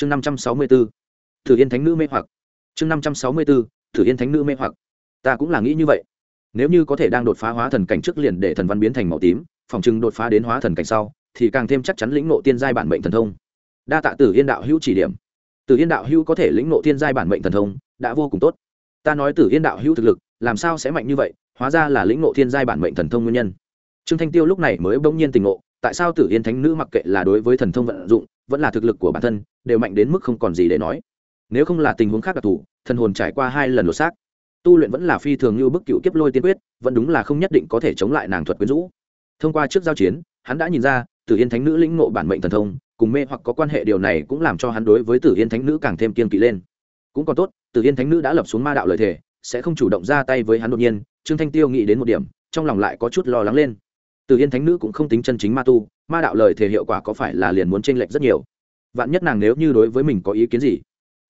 chương năm trăm sáu mươi b ố thử yên thánh nữ mê hoặc. Chương năm trăm sáu mươi b ố thử yên thánh nữ mê hoặc. Ta cũng là nghĩ như vậy. Nếu như có thể đang đột phá hóa thần cảnh trước liền để thần văn biến thành màu tím, phòng chừng đột phá đến hóa thần cảnh sau, thì càng thêm chắc chắn lĩnh nộ tiên giai bản mệnh thần thông. Đa tạ tử yên đạo hữu chỉ điểm. Tử yên đạo hữu có thể lĩnh nộ tiên giai bản mệnh thần thông, đã vô cùng tốt. Ta nói tử yên đạo hữu thực lực, làm sao sẽ mạnh như vậy, hóa ra là lĩnh nộ thiên giai bản mệnh thần thông nguyên nhân. Trương thanh tiêu lúc này mới bỗng nhiên tình ngộ, tại sao tử yên thánh nữ mặc kệ là đối với thần thông vận dụng vẫn là thực lực của bản thân, đều mạnh đến mức không còn gì để nói. Nếu không là tình huống khác đặc thù, thần hồn trải qua hai lần lột xác. Tu luyện vẫn là phi thường như bức cựu kiếp lôi tiên quyết, vẫn đúng là không nhất định có thể chống lại nàng thuật quyến rũ. Thông qua trước giao chiến, hắn đã nhìn ra, tử yên thánh nữ lĩnh ngộ bản mệnh thần thông, cùng mê hoặc có quan hệ điều này cũng làm cho hắn đối với tử yên thánh nữ càng thêm kiên kỵ lên. Cũng còn tốt, tử yên thánh nữ đã lập xuống ma đạo lợi thể sẽ không chủ động ra tay với hắn đột nhiên, trương thanh tiêu nghĩ đến một điểm, trong lòng lại có chút lo lắng lên. Từ yên thánh nữ cũng không tính chân chính ma tu, ma đạo lời thể hiệu quả có phải là liền muốn tranh lệch rất nhiều? Vạn nhất nàng nếu như đối với mình có ý kiến gì?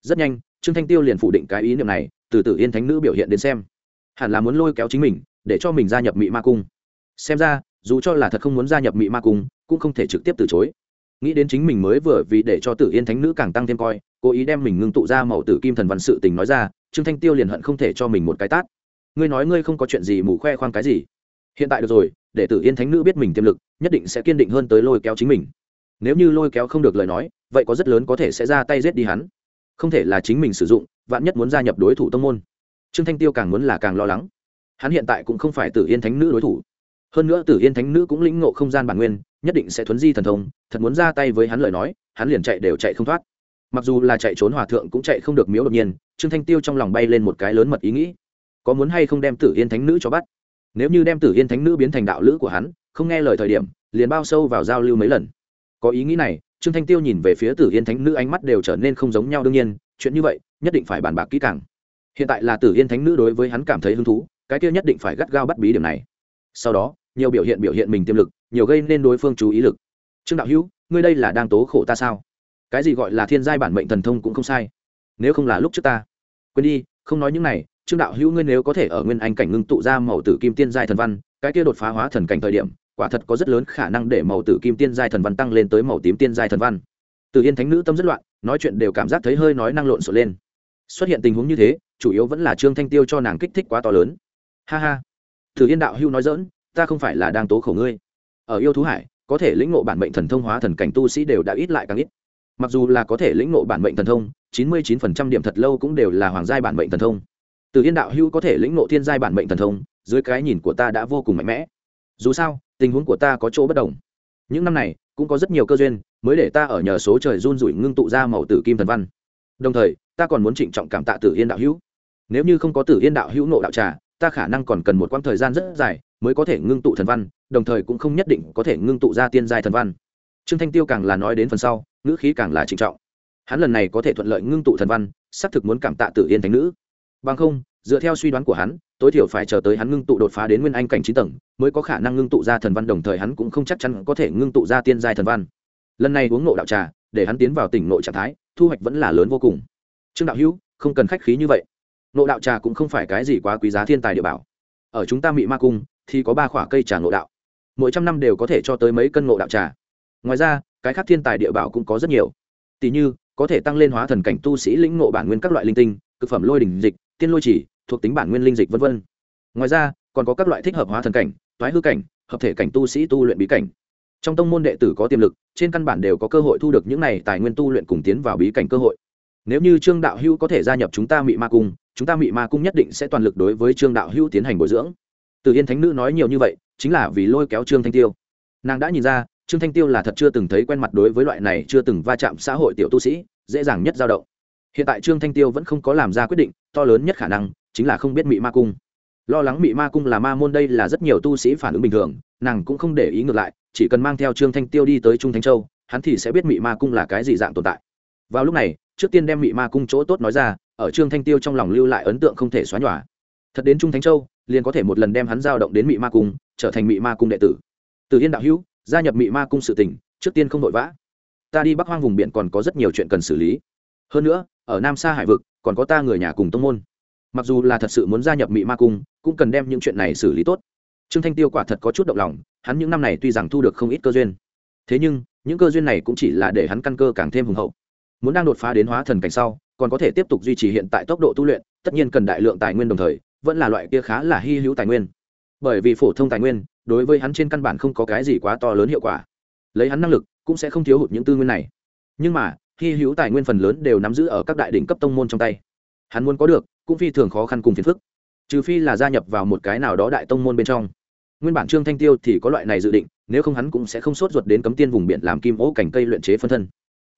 Rất nhanh, trương thanh tiêu liền phủ định cái ý niệm này, từ tử yên thánh nữ biểu hiện đến xem. Hẳn là muốn lôi kéo chính mình, để cho mình gia nhập mị ma cung. Xem ra, dù cho là thật không muốn gia nhập mị ma cung, cũng không thể trực tiếp từ chối. Nghĩ đến chính mình mới vừa vì để cho tử yên thánh nữ càng tăng thêm coi, cố ý đem mình ngưng tụ ra màu tử kim thần văn sự tình nói ra, trương thanh tiêu liền hận không thể cho mình một cái tát. Ngươi nói ngươi không có chuyện gì mù khoe khoang cái gì? Hiện tại được rồi, để tử yên thánh nữ biết mình tiềm lực, nhất định sẽ kiên định hơn tới lôi kéo chính mình. Nếu như lôi kéo không được lời nói, vậy có rất lớn có thể sẽ ra tay giết đi hắn. Không thể là chính mình sử dụng, vạn nhất muốn gia nhập đối thủ tông môn. Trương thanh tiêu càng muốn là càng lo lắng. Hắn hiện tại cũng không phải tử yên thánh nữ đối thủ. Hơn nữa tử yên thánh nữ cũng lĩnh ngộ không gian bản nguyên, nhất định sẽ thuấn di thần thông, thật muốn ra tay với hắn lời nói, hắn liền chạy đều chạy không thoát. Mặc dù là chạy trốn hòa thượng cũng chạy không được miếu đột nhiên, trương thanh tiêu trong lòng bay lên một cái lớn mật ý nghĩ. Có muốn hay không đem tử yên thánh nữ cho bắt? Nếu như đem tử yên thánh nữ biến thành đạo lữ của hắn, không nghe lời thời điểm, liền bao sâu vào giao lưu mấy lần. Có ý nghĩ này, trương thanh tiêu nhìn về phía tử yên thánh nữ ánh mắt đều trở nên không giống nhau đương nhiên, chuyện như vậy, nhất định phải bàn bạc kỹ càng. Hiện tại là tử yên thánh nữ đối với hắn cảm thấy hứng thú, cái kia nhất định phải gắt gao bắt bí điểm này. Sau đó, nhiều biểu hiện biểu hiện mình tiềm lực, nhiều gây nên đối phương chú ý lực. Trương đạo hữu, ngươi đây là đang tố khổ ta sao? Cái gì gọi là thiên giai bản mệnh thần thông cũng không sai. Nếu không là lúc trước ta. Quên đi, không nói những này trương đạo hữu ngươi nếu có thể ở nguyên anh cảnh ngưng tụ ra màu tử kim tiên giai thần văn, cái kia đột phá hóa thần cảnh thời điểm, quả thật có rất lớn khả năng để màu tử kim tiên giai thần văn tăng lên tới màu tím tiên giai thần văn. Từ yên thánh nữ tâm rất loạn, nói chuyện đều cảm giác thấy hơi nói năng lộn xộn lên. Xuất hiện tình huống như thế, chủ yếu vẫn là trương thanh tiêu cho nàng kích thích quá to lớn. Ha ha. Từ yên đạo hưu nói dỡn ta không phải là đang tố khổ ngươi. Ở yêu thú hải, có thể lĩnh ngộ bản mệnh thần thông hóa thần cảnh tu sĩ đều đã ít lại càng ít. Mặc dù là có thể lĩnh ngộ bản mệnh thần thông, chín mươi chín phần trăm điểm thật lâu cũng đều là hoàng giai bản mệnh thần thông từ yên đạo hưu có thể lĩnh ngộ thiên giai bản mệnh thần thông, dưới cái nhìn của ta đã vô cùng mạnh mẽ. Dù sao, tình huống của ta có chỗ bất đồng. Những năm này, cũng có rất nhiều cơ duyên mới để ta ở nhờ số trời run rủi ngưng tụ ra màu tử kim thần văn. Đồng thời, ta còn muốn trịnh trọng cảm tạ tử yên đạo hữu. Nếu như không có tử yên đạo hữu nộ đạo trà, ta khả năng còn cần một quãng thời gian rất dài mới có thể ngưng tụ thần văn, đồng thời cũng không nhất định có thể ngưng tụ ra tiên giai thần văn. Trương thanh tiêu càng là nói đến phần sau, ngữ khí càng là trịnh trọng. Hắn lần này có thể thuận lợi ngưng tụ thần văn, xác thực muốn cảm tạ tử yên thánh nữ bằng không, dựa theo suy đoán của hắn, tối thiểu phải chờ tới hắn ngưng tụ đột phá đến nguyên anh cảnh chín tầng, mới có khả năng ngưng tụ ra thần văn, đồng thời hắn cũng không chắc chắn có thể ngưng tụ ra tiên giai thần văn. Lần này uống nộ đạo trà, để hắn tiến vào tỉnh nội trạng thái, thu hoạch vẫn là lớn vô cùng. Trương đạo hữu, không cần khách khí như vậy. Nộ đạo trà cũng không phải cái gì quá quý giá thiên tài địa bảo. Ở chúng ta mỹ ma cung, thì có ba khoả cây trà nộ đạo. Mỗi trăm năm đều có thể cho tới mấy cân nộ đạo trà. Ngoài ra, cái khác thiên tài địa bảo cũng có rất nhiều. Tỷ như, có thể tăng lên hóa thần cảnh tu sĩ lĩnh ngộ bản nguyên các loại linh tinh, cực phẩm lôi đỉnh dịch tiên lôi chỉ, thuộc tính bản nguyên linh dịch v v ngoài ra, còn có các loại thích hợp hóa thần cảnh thoái hư cảnh, hợp thể cảnh tu sĩ tu luyện bí cảnh. Trong tông môn đệ tử có tiềm lực, trên căn bản đều có cơ hội thu được những này tài nguyên tu luyện cùng tiến vào bí cảnh cơ hội. Nếu như trương đạo hữu có thể gia nhập chúng ta mị ma cung, chúng ta mị ma cung nhất định sẽ toàn lực đối với trương đạo hữu tiến hành bồi dưỡng. Từ yên thánh nữ nói nhiều như vậy, chính là vì lôi kéo trương thanh tiêu. Nàng đã nhìn ra, trương thanh tiêu là thật chưa từng thấy quen mặt đối với loại này chưa từng va chạm xã hội tiểu tu sĩ, dễ dàng nhất dao động hiện tại trương thanh tiêu vẫn không có làm ra quyết định, to lớn nhất khả năng chính là không biết mị ma cung. Lo lắng mị ma cung là ma môn đây là rất nhiều tu sĩ phản ứng bình thường, nàng cũng không để ý ngược lại, chỉ cần mang theo trương thanh tiêu đi tới trung thanh châu, hắn thì sẽ biết mị ma cung là cái gì dạng tồn tại. Vào lúc này, trước tiên đem mị ma cung chỗ tốt nói ra, ở trương thanh tiêu trong lòng lưu lại ấn tượng không thể xóa nhòa. Thật đến trung thánh châu, liền có thể một lần đem hắn giao động đến mị ma cung, trở thành mị ma cung đệ tử. Từ yên đạo hữu, gia nhập mị ma cung sự tỉnh, trước tiên không vội vã. Ta đi bắc hoang vùng biển còn có rất nhiều chuyện cần xử lý hơn nữa, ở nam sa hải vực, còn có ta người nhà cùng tông môn. Mặc dù là thật sự muốn gia nhập mị ma cung, cũng cần đem những chuyện này xử lý tốt. Trương thanh tiêu quả thật có chút động lòng, hắn những năm này tuy rằng thu được không ít cơ duyên. Thế nhưng, những cơ duyên này cũng chỉ là để hắn căn cơ càng thêm hùng hậu. Muốn đang đột phá đến hóa thần cảnh sau, còn có thể tiếp tục duy trì hiện tại tốc độ tu luyện, tất nhiên cần đại lượng tài nguyên đồng thời, vẫn là loại kia khá là hy hữu tài nguyên. Bởi vì phổ thông tài nguyên, đối với hắn trên căn bản không có cái gì quá to lớn hiệu quả. Lấy hắn năng lực, cũng sẽ không thiếu hụt những tư nguyên này. Nhưng mà hy hữu tài nguyên phần lớn đều nắm giữ ở các đại đỉnh cấp tông môn trong tay. Hắn muốn có được, cũng phi thường khó khăn cùng phiền phức. Trừ phi là gia nhập vào một cái nào đó đại tông môn bên trong. Nguyên bản trương thanh tiêu thì có loại này dự định, nếu không hắn cũng sẽ không sốt ruột đến cấm tiên vùng biển làm kim ố cảnh cây luyện chế phân thân.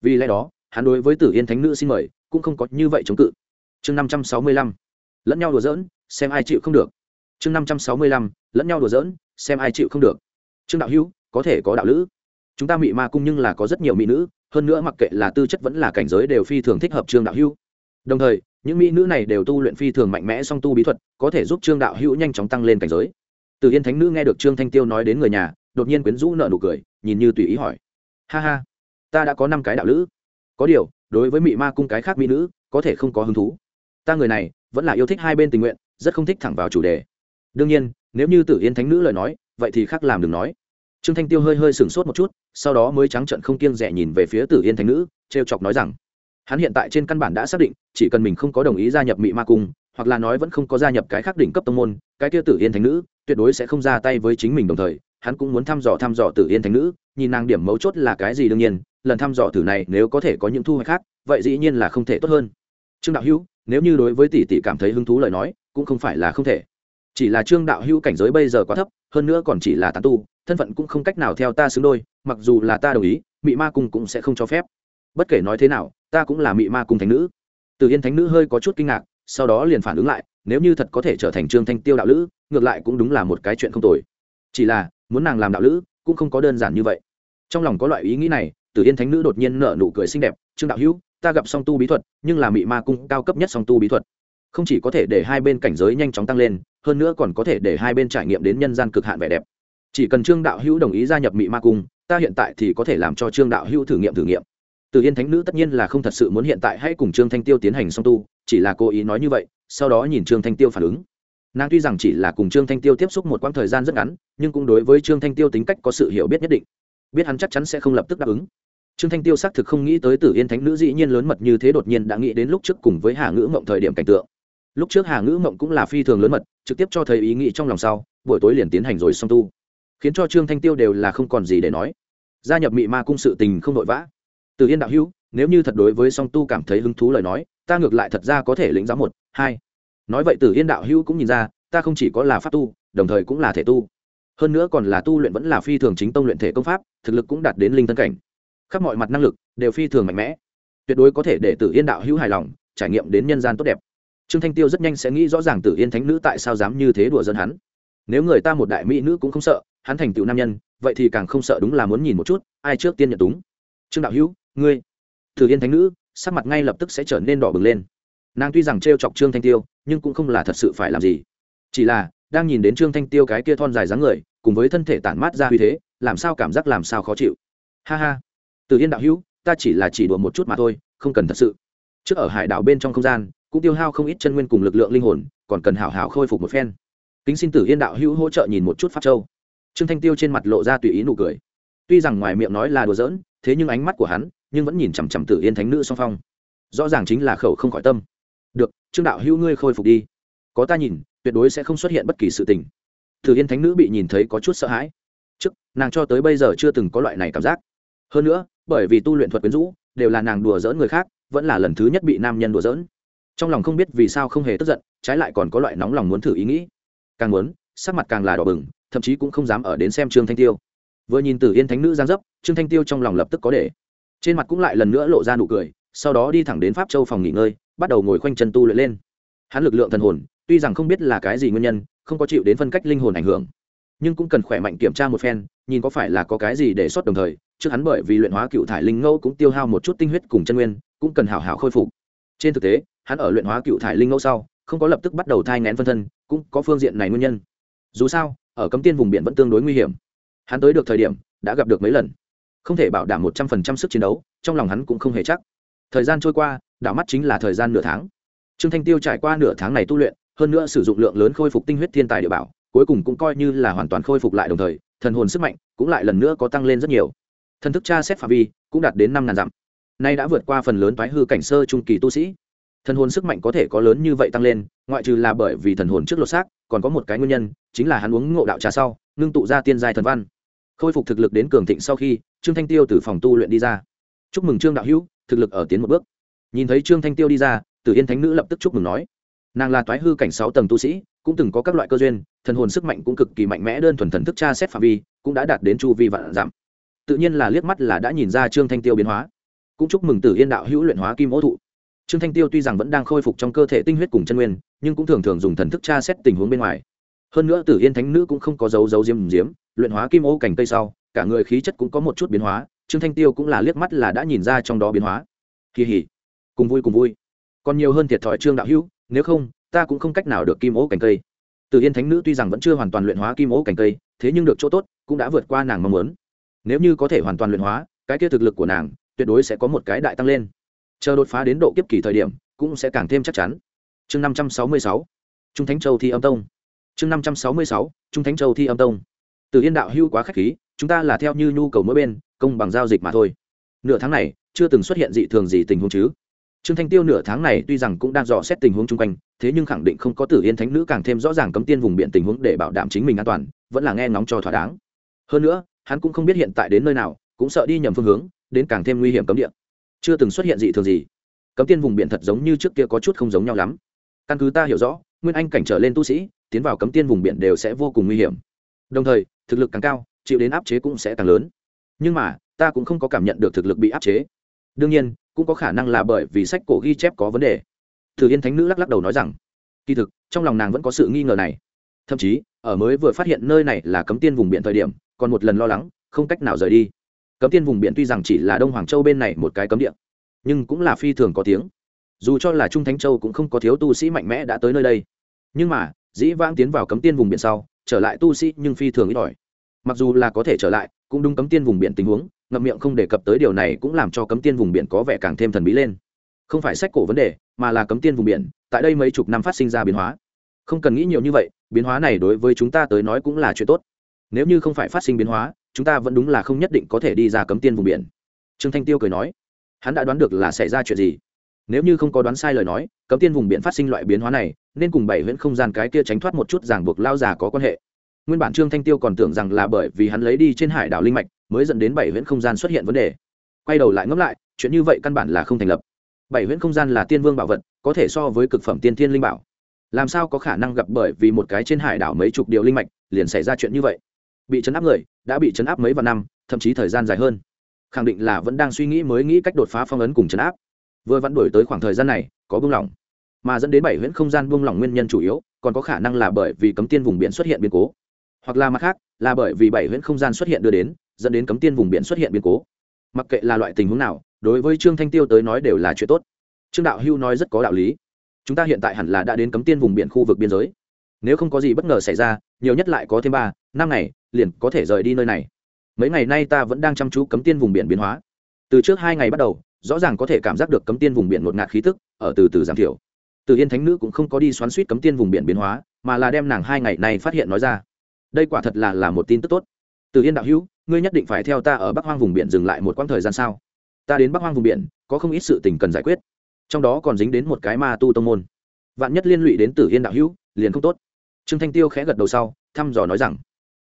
Vì lẽ đó, hắn đối với tử yên thánh nữ xin mời, cũng không có như vậy chống cự. Chương năm trăm sáu mươi lăm, lẫn nhau đùa giỡn, xem ai chịu không được. Chương năm trăm sáu mươi lăm, lẫn nhau đùa giỡn, xem ai chịu không được. Trương đạo hữu, có thể có đạo lữ. Chúng ta mị ma cung nhưng là có rất nhiều mỹ nữ hơn nữa mặc kệ là tư chất vẫn là cảnh giới đều phi thường thích hợp trương đạo hữu. Đồng thời, những mỹ nữ này đều tu luyện phi thường mạnh mẽ song tu bí thuật, có thể giúp trương đạo hữu nhanh chóng tăng lên cảnh giới. Từ yên thánh nữ nghe được trương thanh tiêu nói đến người nhà, đột nhiên quyến rũ nợ nụ cười, nhìn như tùy ý hỏi. Ha ha, ta đã có năm cái đạo lữ. Có điều, đối với mị ma cung cái khác mỹ nữ, có thể không có hứng thú. Ta người này, vẫn là yêu thích hai bên tình nguyện, rất không thích thẳng vào chủ đề. Đương nhiên, nếu như tử yên thánh nữ lời nói, vậy thì khác làm đừng nói trương thanh tiêu hơi hơi sửng sốt một chút, sau đó mới trắng trận không kiêng rẻ nhìn về phía tử yên thánh nữ t r e o chọc nói rằng, hắn hiện tại trên căn bản đã xác định, chỉ cần mình không có đồng ý gia nhập mị ma cung, hoặc là nói vẫn không có gia nhập cái khác đỉnh cấp tông môn, cái kia tử yên thánh nữ tuyệt đối sẽ không ra tay với chính mình đồng thời, hắn cũng muốn thăm dò thăm dò tử yên thánh nữ, nhìn nàng điểm mấu chốt là cái gì đương nhiên, lần thăm dò thử này nếu có thể có những thu hoạch khác, vậy dĩ nhiên là không thể tốt hơn. Trương đạo hữu, nếu như đối với tỷ tỷ cảm thấy hứng thú lời nói, cũng không phải là không thể. Chỉ là trương đạo hữu cảnh giới bây giờ quá thấp, hơn nữa còn chỉ là tán tu thân phận cũng không cách nào theo ta xứng đôi, mặc dù là ta đồng ý, mị ma cung cũng sẽ không cho phép. Bất kể nói thế nào, ta cũng là mị ma cung thánh nữ. Từ yên thánh nữ hơi có chút kinh ngạc, sau đó liền phản ứng lại, nếu như thật có thể trở thành trương thanh tiêu đạo lữ, ngược lại cũng đúng là một cái chuyện không tồi. Chỉ là, muốn nàng làm đạo lữ, cũng không có đơn giản như vậy. Trong lòng có loại ý nghĩ này, từ yên thánh nữ đột nhiên nở nụ cười xinh đẹp, trương đạo hữu, ta gặp song tu bí thuật, nhưng là mị ma cung cao cấp nhất song tu bí thuật. Không chỉ có thể để hai bên cảnh giới nhanh chóng tăng lên, hơn nữa còn có thể để hai bên trải nghiệm đến nhân gian cực hạn vẻ đẹp chỉ cần trương đạo hữu đồng ý gia nhập mị ma cung, ta hiện tại thì có thể làm cho trương đạo hữu thử nghiệm thử nghiệm. Từ yên thánh nữ tất nhiên là không thật sự muốn hiện tại hãy cùng trương thanh tiêu tiến hành song tu, chỉ là cố ý nói như vậy, sau đó nhìn trương thanh tiêu phản ứng. Nàng tuy rằng chỉ là cùng trương thanh tiêu tiếp xúc một quãng thời gian rất ngắn, nhưng cũng đối với trương thanh tiêu tính cách có sự hiểu biết nhất định. Biết hắn chắc chắn sẽ không lập tức đáp ứng. Trương thanh tiêu xác thực không nghĩ tới tử yên thánh nữ dĩ nhiên lớn mật như thế đột nhiên đã nghĩ đến lúc trước cùng với hà ngữ mộng thời điểm cảnh tượng. Lúc trước hà ngữ mộng cũng là phi thường lớn mật, trực tiếp cho thấy ý nghĩ trong lòng sau, buổi tối liền tiến hành rồi song tu khiến cho trương thanh tiêu đều là không còn gì để nói. Gia nhập mị ma cung sự tình không vội vã. Từ yên đạo hữu, nếu như thật đối với song tu cảm thấy hứng thú lời nói, ta ngược lại thật ra có thể lĩnh giáo một, hai. Nói vậy từ yên đạo hữu cũng nhìn ra, ta không chỉ có là pháp tu, đồng thời cũng là thể tu. Hơn nữa còn là tu luyện vẫn là phi thường chính tông luyện thể công pháp, thực lực cũng đạt đến linh thân cảnh. Khắp mọi mặt năng lực đều phi thường mạnh mẽ. Tuyệt đối có thể để tử yên đạo hữu hài lòng, trải nghiệm đến nhân gian tốt đẹp. Trương thanh tiêu rất nhanh sẽ nghĩ rõ ràng tử yên thánh nữ tại sao dám như thế đùa dân hắn. Nếu người ta một đại mỹ nữ cũng không sợ hắn thành tựu nam nhân, vậy thì càng không sợ đúng là muốn nhìn một chút, ai trước tiên nhận túng. Trương đạo hữu, ngươi tử yên thánh nữ, sắc mặt ngay lập tức sẽ trở nên đỏ bừng lên. Nàng tuy rằng t chọc trương thanh tiêu, nhưng cũng không là thật sự phải làm gì. Chỉ là, đang nhìn đến trương thanh tiêu cái kia thon dài dáng người, cùng với thân thể tản mát ra uy thế, làm sao cảm giác làm sao khó chịu. Ha ha. Từ yên đạo hữu, ta chỉ là chỉ đùa một chút mà thôi, không cần thật sự. Trước ở hải đảo bên trong không gian, cũng tiêu hao không ít chân nguyên cùng lực lượng linh hồn, còn cần hảo hảo khôi phục một phen. Kính xin tử yên đạo hữu hỗ trợ nhìn một chút pháp châu trương thanh tiêu trên mặt lộ ra tùy ý nụ cười. Tuy rằng ngoài miệng nói là đùa giỡn, thế nhưng ánh mắt của hắn nhưng vẫn nhìn chằm chằm tử yên thánh nữ song phong. Rõ ràng chính là khẩu không khỏi tâm. Được, trương đạo hữu ngươi khôi phục đi. Có ta nhìn, tuyệt đối sẽ không xuất hiện bất kỳ sự tình. Tử yên thánh nữ bị nhìn thấy có chút sợ hãi. Trước, nàng cho tới bây giờ chưa từng có loại này cảm giác. Hơn nữa, bởi vì tu luyện thuật quyến rũ, đều là nàng đùa dỡn người khác, vẫn là lần thứ nhất bị nam nhân đùa dỡn trong lòng không biết vì sao không hề tức giận, trái lại còn có loại nóng lòng muốn thử ý nghĩ. Càng muốn, sắc mặt càng là đỏ bừng thậm chí cũng không dám ở đến xem trương thanh tiêu. Vừa nhìn tử yên thánh nữ giang dấp, trương thanh tiêu trong lòng lập tức có để trên mặt cũng lại lần nữa lộ ra nụ cười, sau đó đi thẳng đến pháp châu phòng nghỉ ngơi, bắt đầu ngồi khoanh chân tu luyện lên. Hắn lực lượng thần hồn, tuy rằng không biết là cái gì nguyên nhân, không có chịu đến phân cách linh hồn ảnh hưởng, nhưng cũng cần khỏe mạnh kiểm tra một phen, nhìn có phải là có cái gì để xuất đồng thời, trước hắn bởi vì luyện hóa cựu thải linh ngẫu cũng tiêu hao một chút tinh huyết cùng chân nguyên, cũng cần hảo hảo khôi phục. Trên thực tế, hắn ở luyện hóa cựu thải linh ngẫu sau, không có lập tức bắt đầu thai ngén phân thân, cũng có phương diện này nguyên nhân. Dù sao ở cấm tiên vùng biển vẫn tương đối nguy hiểm. Hắn tới được thời điểm, đã gặp được mấy lần. Không thể bảo đảm một trăm phần trăm sức chiến đấu, trong lòng hắn cũng không hề chắc. Thời gian trôi qua, đảo mắt chính là thời gian nửa tháng. Trương thanh tiêu trải qua nửa tháng này tu luyện, hơn nữa sử dụng lượng lớn khôi phục tinh huyết thiên tài địa bảo, cuối cùng cũng coi như là hoàn toàn khôi phục lại đồng thời, thần hồn sức mạnh cũng lại lần nữa có tăng lên rất nhiều. Thần thức tra xét phạm vi cũng đạt đến năm ngàn dặm. Nay đã vượt qua phần lớn thoái hư cảnh sơ trung kỳ tu sĩ. Thần hồn sức mạnh có thể có lớn như vậy tăng lên, ngoại trừ là bởi vì thần hồn trước lột xác còn có một cái nguyên nhân, chính là hắn uống ngộ đạo trà sau, ngưng tụ ra tiên giai thần văn. Khôi phục thực lực đến cường thịnh sau khi, trương thanh tiêu từ phòng tu luyện đi ra. Chúc mừng trương đạo hữu, thực lực ở tiến một bước. Nhìn thấy trương thanh tiêu đi ra, tử yên thánh nữ lập tức chúc mừng nói. Nàng là toái hư cảnh sáu tầng tu sĩ, cũng từng có các loại cơ duyên, thần hồn sức mạnh cũng cực kỳ mạnh mẽ đơn thuần thần thức tra xét phạm vi, cũng đã đạt đến chu vi vạn giảm. Tự nhiên là liếc mắt là đã nhìn ra trương thanh tiêu biến hóa. Cũng chúc mừng tử yên đạo hữu luyện hóa kim ố thụ trương thanh tiêu tuy rằng vẫn đang khôi phục trong cơ thể tinh huyết cùng chân nguyên, nhưng cũng thường thường dùng thần thức tra xét tình huống bên ngoài. Hơn nữa tử yên thánh nữ cũng không có dấu dấu diêm diếm, luyện hóa kim ô cành cây sau, cả người khí chất cũng có một chút biến hóa, trương thanh tiêu cũng là liếc mắt là đã nhìn ra trong đó biến hóa. Kỳ hỉ. Cùng vui cùng vui. Còn nhiều hơn thiệt thòi trương đạo hữu, nếu không, ta cũng không cách nào được kim ố cành cây. Từ yên thánh nữ tuy rằng vẫn chưa hoàn toàn luyện hóa kim ố cành cây, thế nhưng được chỗ tốt, cũng đã vượt qua nàng mong muốn. Nếu như có thể hoàn toàn luyện hóa, cái kia thực lực của nàng, tuyệt đối sẽ có một cái đại tăng lên chờ đột phá đến độ kiếp kỳ thời điểm, cũng sẽ càng thêm chắc chắn. Chương năm trăm sáu mươi sáu, trung thánh châu thi âm tông. Chương năm trăm sáu mươi sáu, trung thánh châu thi âm tông. Từ yên đạo hưu quá k h á c h khí, chúng ta là theo như nhu cầu mỗi bên, công bằng giao dịch mà thôi. Nửa tháng này, chưa từng xuất hiện dị thường gì tình huống chứ. Trương thanh tiêu nửa tháng này tuy rằng cũng đang dò xét tình huống chung quanh, thế nhưng khẳng định không có tử yên thánh nữ càng thêm rõ ràng cấm tiên vùng biển tình huống để bảo đảm chính mình an toàn, vẫn là nghe ngóng cho thỏa đáng. Hơn nữa, hắn cũng không biết hiện tại đến nơi nào, cũng sợ đi nhầm phương hướng, đến càng thêm nguy hiểm cấm địa chưa từng xuất hiện dị thường gì. Cấm tiên vùng biển thật giống như trước kia có chút không giống nhau lắm. Căn cứ ta hiểu rõ, nguyên anh cảnh trở lên tu sĩ, tiến vào cấm tiên vùng biển đều sẽ vô cùng nguy hiểm. Đồng thời, thực lực càng cao, chịu đến áp chế cũng sẽ càng lớn. Nhưng mà, ta cũng không có cảm nhận được thực lực bị áp chế. Đương nhiên, cũng có khả năng là bởi vì sách cổ ghi chép có vấn đề. Thử yên thánh nữ lắc lắc đầu nói rằng, kỳ thực, trong lòng nàng vẫn có sự nghi ngờ này. Thậm chí, ở mới vừa phát hiện nơi này là cấm tiên vùng biển thời điểm, còn một lần lo lắng, không cách nào rời đi cấm tiên vùng biển tuy rằng chỉ là đông hoàng châu bên này một cái cấm địa, nhưng cũng là phi thường có tiếng. Dù cho là trung thánh châu cũng không có thiếu tu sĩ mạnh mẽ đã tới nơi đây. Nhưng mà, dĩ vãng tiến vào cấm tiên vùng biển sau, trở lại tu sĩ nhưng phi thường ít ỏi. Mặc dù là có thể trở lại, cũng đúng cấm tiên vùng biển tình huống, ngậm miệng không đề cập tới điều này cũng làm cho cấm tiên vùng biển có vẻ càng thêm thần bí lên. Không phải sách cổ vấn đề, mà là cấm tiên vùng biển, tại đây mấy chục năm phát sinh ra biến hóa. Không cần nghĩ nhiều như vậy, biến hóa này đối với chúng ta tới nói cũng là chuyện tốt. Nếu như không phải phát sinh biến hóa chúng ta vẫn đúng là không nhất định có thể đi ra cấm tiên vùng biển. Trương thanh tiêu cười nói, hắn đã đoán được là xảy ra chuyện gì. Nếu như không có đoán sai lời nói, cấm tiên vùng biển phát sinh loại biến hóa này, nên cùng bảy huyện không gian cái kia tránh thoát một chút ràng buộc lao già có quan hệ. Nguyên bản trương thanh tiêu còn tưởng rằng là bởi vì hắn lấy đi trên hải đảo linh mạch, mới dẫn đến bảy huyện không gian xuất hiện vấn đề. Quay đầu lại ngẫm lại, chuyện như vậy căn bản là không thành lập. Bảy huyện không gian là tiên vương bảo vật, có thể so với cực phẩm tiên thiên linh bảo. Làm sao có khả năng gặp bởi vì một cái trên hải đảo mấy chục điều linh mạch, liền xảy ra chuyện như vậy? Bị chấn áp người, đã bị chấn áp mấy vạn năm, thậm chí thời gian dài hơn. Khẳng định là vẫn đang suy nghĩ mới nghĩ cách đột phá phong ấn cùng chấn áp. Vừa vẫn đổi tới khoảng thời gian này, có buông lỏng. Mà dẫn đến bảy huyễn không gian buông lỏng nguyên nhân chủ yếu, còn có khả năng là bởi vì cấm tiên vùng biển xuất hiện biến cố. Hoặc là mặt khác, là bởi vì bảy huyễn không gian xuất hiện đưa đến, dẫn đến cấm tiên vùng biển xuất hiện biến cố. Mặc kệ là loại tình huống nào, đối với trương thanh tiêu tới nói đều là chuyện tốt. Trương đạo hưu nói rất có đạo lý. Chúng ta hiện tại hẳn là đã đến cấm tiên vùng biển khu vực biên giới. Nếu không có gì bất ngờ xảy ra nhiều nhất lại có thêm ba, năm ngày, liền có thể rời đi nơi này. Mấy ngày nay ta vẫn đang chăm chú cấm tiên vùng biển biến hóa. Từ trước hai ngày bắt đầu, rõ ràng có thể cảm giác được cấm tiên vùng biển ngột ngạt khí tức, ở từ từ giảm thiểu. Từ yên thánh nữ cũng không có đi xoắn suýt cấm tiên vùng biển biến hóa, mà là đem nàng hai ngày này phát hiện nói ra. Đây quả thật là là một tin tức tốt. Từ yên đạo hữu, ngươi nhất định phải theo ta ở bắc hoang vùng biển dừng lại một quãng thời gian sao ta đến bắc hoang vùng biển, có không ít sự tình cần giải quyết. Trong đó còn dính đến một cái ma tu tông môn. Vạn nhất liên lụy đến tử yên đạo hữu, liền không tốt trương thanh tiêu khẽ gật đầu sau, thăm dò nói rằng,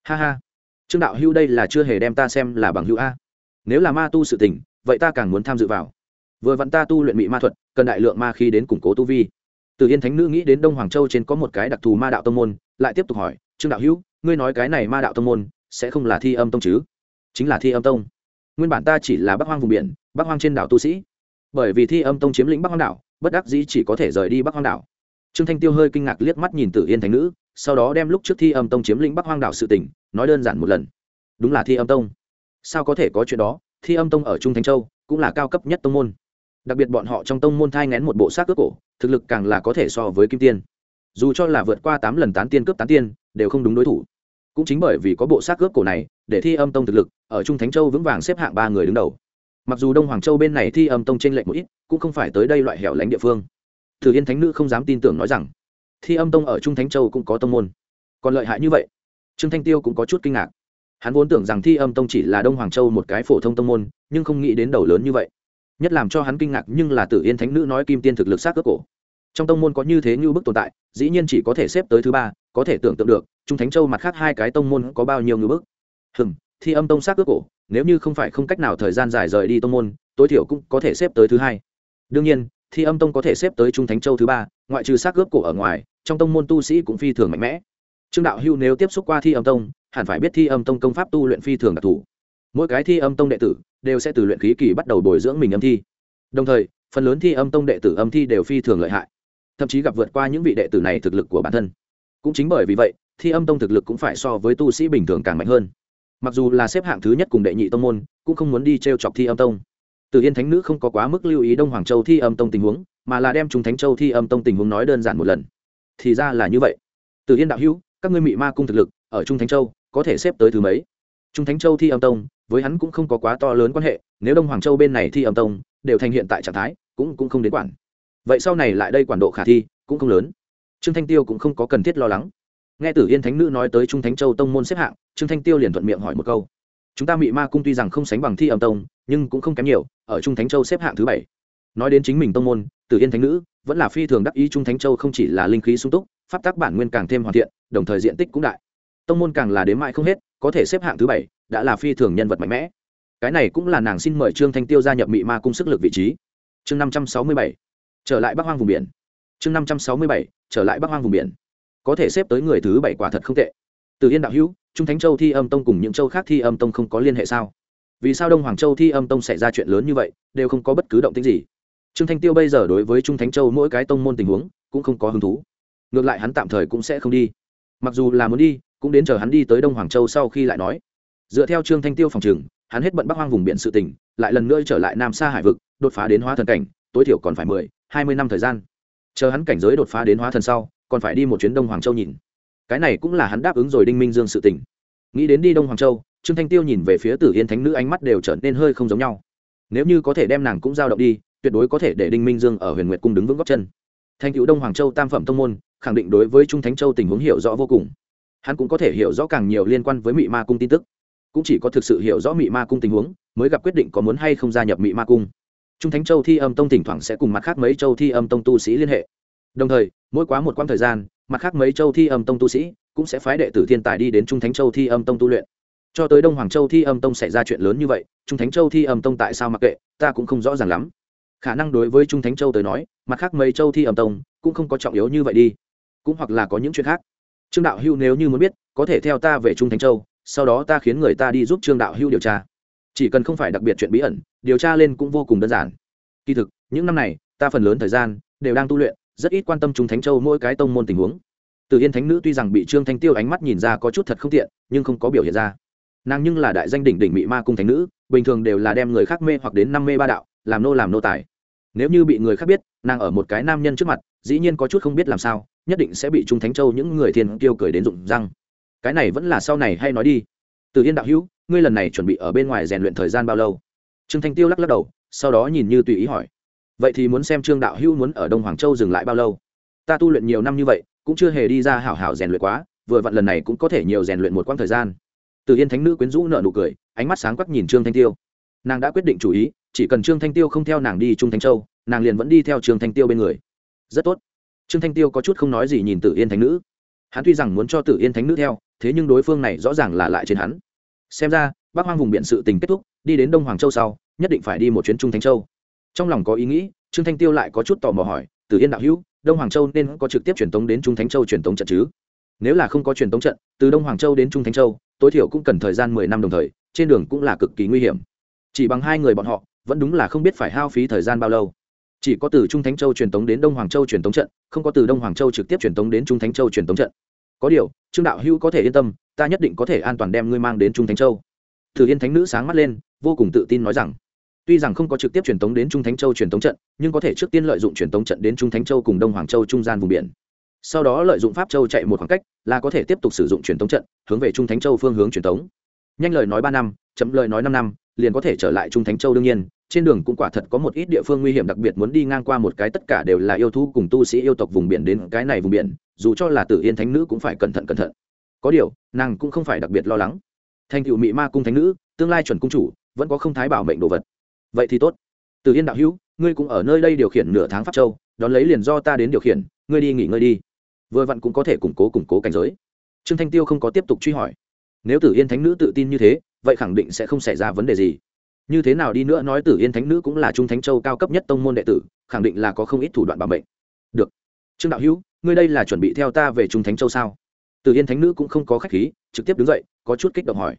ha ha, trương đạo Hưu đây là chưa hề đem ta xem là bằng hữu a. Nếu là ma tu sự tình, vậy ta càng muốn tham dự vào. Vừa vặn ta tu luyện mỹ ma thuật, cần đại lượng ma khi đến củng cố tu vi. Từ yên thánh nữ nghĩ đến đông hoàng châu trên có một cái đặc thù ma đạo tông môn, lại tiếp tục hỏi, trương đạo hữu, ngươi nói cái này ma đạo tông môn sẽ không là thi âm tông chứ? Chính là thi âm tông. Nguyên bản ta chỉ là bắc hoang vùng biển, bắc hoang trên đảo tu sĩ. Bởi vì thi âm tông chiếm lĩnh bắc hoang đảo, bất đắc dĩ chỉ có thể rời đi bắc hoang đảo. Trương thanh tiêu hơi kinh ngạc liếc mắt nhìn tử yên thánh nữ sau đó đem lúc trước thi âm tông chiếm lĩnh bắc hoang đảo sự tỉnh nói đơn giản một lần. Đúng là thi âm tông. Sao có thể có chuyện đó? Thi âm tông ở trung thánh châu cũng là cao cấp nhất tông môn. Đặc biệt bọn họ trong tông môn thai ngén một bộ xác cướp cổ, thực lực càng là có thể so với kim tiên. Dù cho là vượt qua tám lần tán tiên cướp tán tiên, đều không đúng đối thủ. Cũng chính bởi vì có bộ xác cướp cổ này, để thi âm tông thực lực ở trung thánh châu vững vàng xếp hạng ba người đứng đầu. Mặc dù đông hoàng châu bên này thi âm tông t r ê n lệch một ít, cũng không phải tới đây loại hẻo lánh địa phương. Thử yên thánh nữ không dám tin tưởng nói rằng thi âm tông ở trung thánh châu cũng có tông môn. Còn lợi hại như vậy, trương thanh tiêu cũng có chút kinh ngạc. Hắn vốn tưởng rằng thi âm tông chỉ là đông hoàng châu một cái phổ thông tông môn, nhưng không nghĩ đến đầu lớn như vậy. Nhất làm cho hắn kinh ngạc nhưng là tử yên thánh nữ nói kim tiên thực lực xác cướp cổ. Trong tông môn có như thế như bức tồn tại, dĩ nhiên chỉ có thể xếp tới thứ ba, có thể tưởng tượng được, trung thánh châu mặt khác hai cái tông môn có bao nhiêu ngư bức. Hừm, thi âm tông xác cướp cổ, nếu như không phải không cách nào thời gian dài rời đi tông môn, tối thiểu cũng có thể xếp tới thứ hai. Đương nhiên, thi âm tông có thể xếp tới trung thánh châu thứ ba, ngoại trừ xác cướp cổ ở ngoài trong tông môn tu sĩ cũng phi thường mạnh mẽ. Trương đạo hưu nếu tiếp xúc qua thi âm tông, hẳn phải biết thi âm tông công pháp tu luyện phi thường đặc thù. Mỗi cái thi âm tông đệ tử đều sẽ từ luyện khí kỳ bắt đầu bồi dưỡng mình âm thi. Đồng thời, phần lớn thi âm tông đệ tử âm thi đều phi thường lợi hại. Thậm chí gặp vượt qua những vị đệ tử này thực lực của bản thân. Cũng chính bởi vì vậy, thi âm tông thực lực cũng phải so với tu sĩ bình thường càng mạnh hơn. Mặc dù là xếp hạng thứ nhất cùng đệ nhị tông môn, cũng không muốn đi t r e o chọc thi âm tông. Từ yên thánh nữ không có quá mức lưu ý đông hoàng châu thi âm tông tình huống, mà là đem chúng thánh châu thi âm tông tình huống nói đơn giản một lần thì ra là như vậy. Từ yên đạo hữu, các ngươi mị ma cung thực lực, ở trung thánh châu, có thể xếp tới thứ mấy? Trung thánh châu thi âm tông, với hắn cũng không có quá to lớn quan hệ, nếu đông hoàng châu bên này thi âm tông, đều thành hiện tại trạng thái, cũng cũng không đến quản. Vậy sau này lại đây quản độ khả thi, cũng không lớn. Trương thanh tiêu cũng không có cần thiết lo lắng. Nghe tử yên thánh nữ nói tới trung thánh châu tông môn xếp hạng, trương thanh tiêu liền thuận miệng hỏi một câu. Chúng ta mị ma cung tuy rằng không sánh bằng thi âm tông, nhưng cũng không kém nhiều, ở trung thánh châu xếp hạng thứ bảy. Nói đến chính mình tông môn, tử yên thánh nữ vẫn là phi thường đắc ý trung thánh châu không chỉ là linh khí sung túc, pháp tác bản nguyên càng thêm hoàn thiện, đồng thời diện tích cũng đại. Tông môn càng là đến mãi không hết, có thể xếp hạng thứ bảy, đã là phi thường nhân vật mạnh mẽ. Cái này cũng là nàng xin mời trương thanh tiêu gia nhập mị ma cung sức lực vị trí. Chương năm trăm sáu mươi bảy, trở lại bắc hoang vùng biển. Chương năm trăm sáu mươi bảy, trở lại bắc hoang vùng biển. Có thể xếp tới người thứ bảy quả thật không tệ. Từ yên đạo hữu, trung thánh châu thi âm tông cùng những châu khác thi âm tông không có liên hệ sao? Vì sao đông hoàng châu thi âm tông xảy ra chuyện lớn như vậy, đều không có bất cứ động tính gì? Trương thanh tiêu bây giờ đối với trung thánh châu mỗi cái tông môn tình huống cũng không có hứng thú. Ngược lại hắn tạm thời cũng sẽ không đi. Mặc dù là muốn đi, cũng đến chờ hắn đi tới đông hoàng châu sau khi lại nói. Dựa theo trương thanh tiêu phòng trừng hắn hết bận bắc hoang vùng biển sự tỉnh lại lần nữa trở lại nam xa hải vực, đột phá đến hóa thần cảnh, tối thiểu còn phải mười, hai mươi năm thời gian. Chờ hắn cảnh giới đột phá đến hóa thần sau, còn phải đi một chuyến đông hoàng châu nhìn. Cái này cũng là hắn đáp ứng rồi đinh minh dương sự tình. Nghĩ đến đi đông hoàng châu, trương thanh tiêu nhìn về phía tử yên thánh nữ ánh mắt đều trở nên hơi không giống nhau. Nếu như có thể đem nàng cũng giao động đi tuyệt đối có thể để đinh minh dương ở huyền nguyệt cung đứng vững góc chân. Thành cựu đông hoàng châu tam phẩm tông môn, khẳng định đối với trung thánh châu tình huống hiểu rõ vô cùng. Hắn cũng có thể hiểu rõ càng nhiều liên quan với mị ma cung tin tức. Cũng chỉ có thực sự hiểu rõ mị ma cung tình huống, mới gặp quyết định có muốn hay không gia nhập mị ma cung. Trung thánh châu thi âm tông thỉnh thoảng sẽ cùng mặt khác mấy châu thi âm tông tu sĩ liên hệ. Đồng thời, mỗi quá một quãng thời gian, mặt khác mấy châu thi âm tông tu sĩ cũng sẽ phái đệ tử thiên tài đi đến trung thánh châu thi âm tông tu luyện. Cho tới đông hoàng châu thi âm tông xảy ra chuyện lớn như vậy, trung thánh châu thi âm tông tại sao mặc kệ, ta cũng không rõ ràng lắm khả năng đối với trung thánh châu tới nói, mặt khác mấy châu thi Ẩm tông cũng không có trọng yếu như vậy đi. Cũng hoặc là có những chuyện khác. Trương đạo hưu nếu như muốn biết, có thể theo ta về trung thánh châu, sau đó ta khiến người ta đi giúp trương đạo hưu điều tra. Chỉ cần không phải đặc biệt chuyện bí ẩn, điều tra lên cũng vô cùng đơn giản. Kỳ thực, những năm này, ta phần lớn thời gian đều đang tu luyện, rất ít quan tâm Trung thánh châu mỗi cái tông môn tình huống. Từ yên thánh nữ tuy rằng bị trương thanh tiêu ánh mắt nhìn ra có chút thật không tiện, nhưng không có biểu hiện ra. Nàng nhưng là đại danh đỉnh đỉnh Mị ma cung thánh nữ, bình thường đều là đem người khác mê hoặc đến năm mê ba đạo, làm nô làm nô tài nếu như bị người khác biết, nàng ở một cái nam nhân trước mặt, dĩ nhiên có chút không biết làm sao, nhất định sẽ bị trung thánh châu những người thiên tiêu cười đến rụng răng. Cái này vẫn là sau này hay nói đi. Từ yên đạo hữu, ngươi lần này chuẩn bị ở bên ngoài rèn luyện thời gian bao lâu? Trương thanh tiêu lắc lắc đầu, sau đó nhìn như tùy ý hỏi. Vậy thì muốn xem trương đạo hữu muốn ở đông hoàng châu dừng lại bao lâu? Ta tu luyện nhiều năm như vậy, cũng chưa hề đi ra hảo hảo rèn luyện quá, vừa vặn lần này cũng có thể nhiều rèn luyện một quãng thời gian. Từ yên thánh nữ quyến rũ nợ nụ cười, ánh mắt sáng quắc nhìn trương thanh tiêu. Nàng đã quyết định chủ ý chỉ cần trương thanh tiêu không theo nàng đi trung thanh châu, nàng liền vẫn đi theo trương thanh tiêu bên người. Rất tốt. Trương thanh tiêu có chút không nói gì nhìn tử yên thánh nữ. Hắn tuy rằng muốn cho tử yên thánh nữ theo, thế nhưng đối phương này rõ ràng là lại trên hắn. Xem ra bác hoang vùng biện sự tình kết thúc, đi đến đông hoàng châu sau, nhất định phải đi một chuyến trung thanh châu. Trong lòng có ý nghĩ, trương thanh tiêu lại có chút tò mò hỏi, tử yên đạo hữu, đông hoàng châu nên có trực tiếp truyền tống đến trung thánh châu truyền tống trận chứ? Nếu là không có truyền tống trận, từ đông hoàng châu đến trung thánh châu, tối thiểu cũng cần thời gian mười năm đồng thời, trên đường cũng là cực kỳ nguy hiểm. Chỉ bằng hai người bọn họ vẫn đúng là không biết phải hao phí thời gian bao lâu. Chỉ có từ trung thánh châu truyền tống đến đông hoàng châu truyền tống trận, không có từ đông hoàng châu trực tiếp truyền tống đến trung thánh châu truyền tống trận. Có điều, trương đạo hữu có thể yên tâm, ta nhất định có thể an toàn đem ngươi mang đến trung thánh châu. Thử yên thánh nữ sáng mắt lên, vô cùng tự tin nói rằng, tuy rằng không có trực tiếp truyền tống đến trung thánh châu truyền tống trận, nhưng có thể trước tiên lợi dụng truyền tống trận đến trung thánh châu cùng đông hoàng châu trung gian vùng biển. Sau đó lợi dụng pháp châu chạy một khoảng cách, là có thể tiếp tục sử dụng truyền tống trận, hướng về trung thánh châu phương hướng truyền tống. Nhanh lời nói ba năm chấm lời nói năm năm liền có thể trở lại trung thánh châu đương nhiên, trên đường cũng quả thật có một ít địa phương nguy hiểm, đặc biệt muốn đi ngang qua một cái tất cả đều là yêu thú cùng tu sĩ yêu tộc vùng biển đến cái này vùng biển, dù cho là tử yên thánh nữ cũng phải cẩn thận cẩn thận. Có điều, nàng cũng không phải đặc biệt lo lắng. Thành cựu Mị ma cung thánh nữ, tương lai chuẩn cung chủ, vẫn có không thái bảo mệnh đồ vật. Vậy thì tốt. Tử yên đạo hữu, ngươi cũng ở nơi đây điều khiển nửa tháng pháp châu, đón lấy liền do ta đến điều khiển, ngươi đi nghỉ ngơi đi. Vừa vặn cũng có thể củng cố củng cố cảnh giới. Trương thanh tiêu không có tiếp tục truy hỏi. Nếu tử yên thánh nữ tự tin như thế vậy khẳng định sẽ không xảy ra vấn đề gì. Như thế nào đi nữa nói tử yên thánh nữ cũng là trung thánh châu cao cấp nhất tông môn đệ tử, khẳng định là có không ít thủ đoạn bảo mệnh. Được. Trương đạo hữu, ngươi đây là chuẩn bị theo ta về trung thánh châu sao? Tử yên thánh nữ cũng không có khách khí, trực tiếp đứng dậy, có chút kích động hỏi.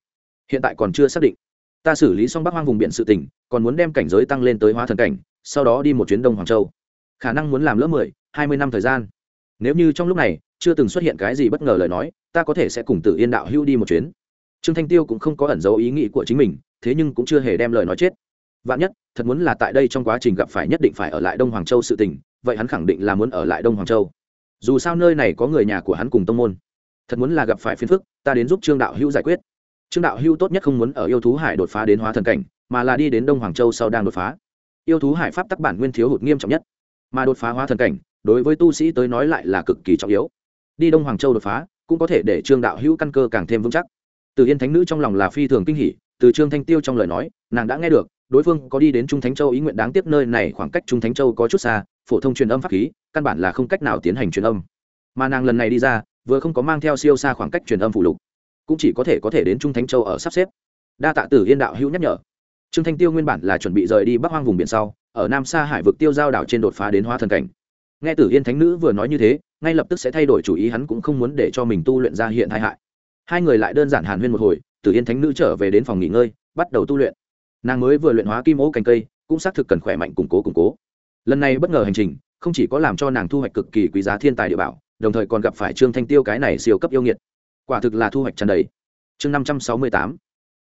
Hiện tại còn chưa xác định. Ta xử lý xong bắc hoang vùng biển sự tỉnh còn muốn đem cảnh giới tăng lên tới hóa thần cảnh, sau đó đi một chuyến đông hoàng châu. Khả năng muốn làm lớp mười, hai mươi năm thời gian. Nếu như trong lúc này, chưa từng xuất hiện cái gì bất ngờ lời nói, ta có thể sẽ cùng tử yên đạo hưu đi một chuyến trương thanh tiêu cũng không có ẩn dấu ý nghĩ của chính mình, thế nhưng cũng chưa hề đem lời nói chết. Vạn nhất, thật muốn là tại đây trong quá trình gặp phải nhất định phải ở lại đông hoàng châu sự tình, vậy hắn khẳng định là muốn ở lại đông hoàng châu. Dù sao nơi này có người nhà của hắn cùng tông môn. Thật muốn là gặp phải phiền phức, ta đến giúp trương đạo hữu giải quyết. Trương đạo hữu tốt nhất không muốn ở yêu thú hải đột phá đến hóa thần cảnh, mà là đi đến đông hoàng châu sau đang đột phá. Yêu thú hải pháp tắc bản nguyên thiếu hụt nghiêm trọng nhất. Mà đột phá hóa thần cảnh, đối với tu sĩ tới nói lại là cực kỳ trọng yếu. Đi đông hoàng châu đột phá, cũng có thể để trương đạo hữu căn cơ càng thêm vững chắc từ yên thánh nữ trong lòng là phi thường kinh hỉ, từ trương thanh tiêu trong lời nói, nàng đã nghe được, đối phương có đi đến trung thánh châu ý nguyện đáng tiếc nơi này khoảng cách trung thánh châu có chút xa, phổ thông truyền âm pháp khí, căn bản là không cách nào tiến hành truyền âm. Mà nàng lần này đi ra, vừa không có mang theo siêu xa khoảng cách truyền âm phụ lục, cũng chỉ có thể có thể đến trung thánh châu ở sắp xếp. Đa tạ tử yên đạo hữu nhắc nhở. Trương thanh tiêu nguyên bản là chuẩn bị rời đi bắc hoang vùng biển sau, ở nam Sa hải vực tiêu giao đảo trên đột phá đến hóa thần cảnh. Nghe tử yên thánh nữ vừa nói như thế, ngay lập tức sẽ thay đổi chủ ý, hắn cũng không muốn để cho mình tu luyện ra hiện tai hại hai người lại đơn giản hàn huyên một hồi, tử yên thánh nữ trở về đến phòng nghỉ ngơi, bắt đầu tu luyện. Nàng mới vừa luyện hóa kim ố cành cây, cũng xác thực cần khỏe mạnh củng cố củng cố. Lần này bất ngờ hành trình, không chỉ có làm cho nàng thu hoạch cực kỳ quý giá thiên tài địa bảo, đồng thời còn gặp phải trương thanh tiêu cái này siêu cấp yêu nghiệt. Quả thực là thu hoạch tràn đầy. Chương năm trăm sáu mươi tám,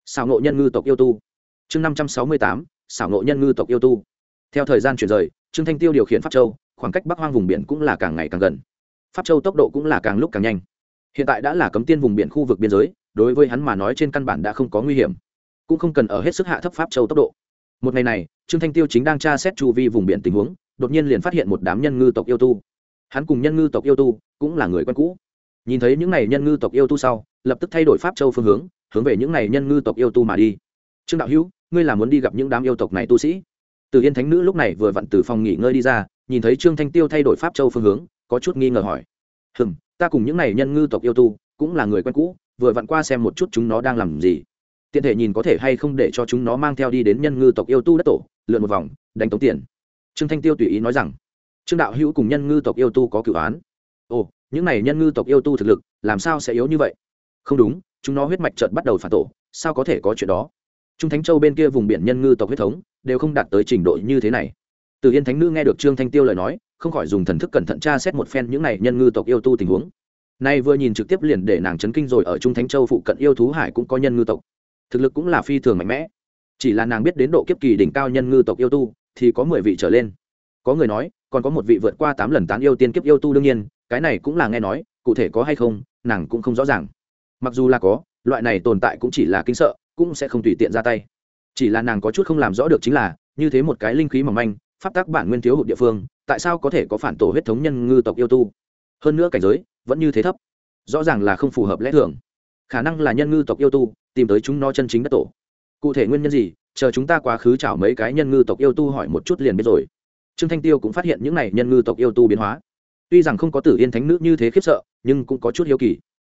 xảo nộ nhân ngư tộc yêu tu. Chương năm trăm sáu mươi tám, xảo nộ nhân ngư tộc yêu tu. Theo thời gian chuyển rời, trương thanh tiêu điều khiển pháp châu, khoảng cách bắc hoang vùng biển cũng là càng ngày càng gần. Pháp châu tốc độ cũng là càng lúc càng nhanh hiện tại đã là cấm tiên vùng biển khu vực biên giới, đối với hắn mà nói trên căn bản đã không có nguy hiểm, cũng không cần ở hết sức hạ thấp pháp châu tốc độ. Một ngày này, trương thanh tiêu chính đang tra xét chu vi vùng biển tình huống, đột nhiên liền phát hiện một đám nhân ngư tộc yêu tu. Hắn cùng nhân ngư tộc yêu tu cũng là người quen cũ. Nhìn thấy những n à y nhân ngư tộc yêu tu sau, lập tức thay đổi pháp châu phương hướng hướng về những n à y nhân ngư tộc yêu tu mà đi. Trương đạo hữu, ngươi là muốn đi gặp những đám yêu tộc này tu sĩ? Từ yên thánh nữ lúc này vừa vặn từ phòng nghỉ ngơi đi ra, nhìn thấy trương thanh tiêu thay đổi pháp châu phương hướng, có chút nghi ngờ hỏi. Hừng ta cùng những này nhân ngư tộc yêu tu, cũng là người quen cũ, vừa vặn qua xem một chút chúng nó đang làm gì. Tiện thể nhìn có thể hay không để cho chúng nó mang theo đi đến nhân ngư tộc yêu tu đất tổ, lượn một vòng, đánh tống tiền. Trương thanh tiêu tùy ý nói rằng, trương đạo hữu cùng nhân ngư tộc yêu tu có cửu án. Ồ, những này nhân ngư tộc yêu tu thực lực, làm sao sẽ yếu như vậy? Không đúng, chúng nó huyết mạch trợt bắt đầu phản tổ, sao có thể có chuyện đó? Trung thánh châu bên kia vùng biển nhân ngư tộc huyết thống, đều không đạt tới trình độ như thế này. Từ yên thánh nữ nghe được trương thanh tiêu lời nói không khỏi dùng thần thức cẩn thận tra xét một phen những này nhân ngư tộc yêu tu tình huống. Nay vừa nhìn trực tiếp liền để nàng chấn kinh rồi, ở trung thánh châu phụ cận yêu thú hải cũng có nhân ngư tộc. Thực lực cũng là phi thường mạnh mẽ. Chỉ là nàng biết đến độ kiếp kỳ đỉnh cao nhân ngư tộc yêu tu, thì có mười vị trở lên. Có người nói, còn có một vị vượt qua tám lần tán yêu tiên kiếp yêu tu đương nhiên, cái này cũng là nghe nói, cụ thể có hay không, nàng cũng không rõ ràng. Mặc dù là có, loại này tồn tại cũng chỉ là kinh sợ, cũng sẽ không tùy tiện ra tay. Chỉ là nàng có chút không làm rõ được chính là, như thế một cái linh khí mỏng manh pháp tác bản nguyên thiếu hụt địa phương, tại sao có thể có phản tổ huyết thống nhân ngư tộc yêu tu? Hơn nữa cảnh giới vẫn như thế thấp, rõ ràng là không phù hợp lẽ thường. Khả năng là nhân ngư tộc yêu tu, tìm tới chúng nó chân chính đất tổ. Cụ thể nguyên nhân gì? Chờ chúng ta quá khứ chảo mấy cái nhân ngư tộc yêu tu hỏi một chút liền biết rồi. Trương thanh tiêu cũng phát hiện những này nhân ngư tộc yêu tu biến hóa. Tuy rằng không có tử yên thánh nữ như thế khiếp sợ, nhưng cũng có chút hiếu kỳ.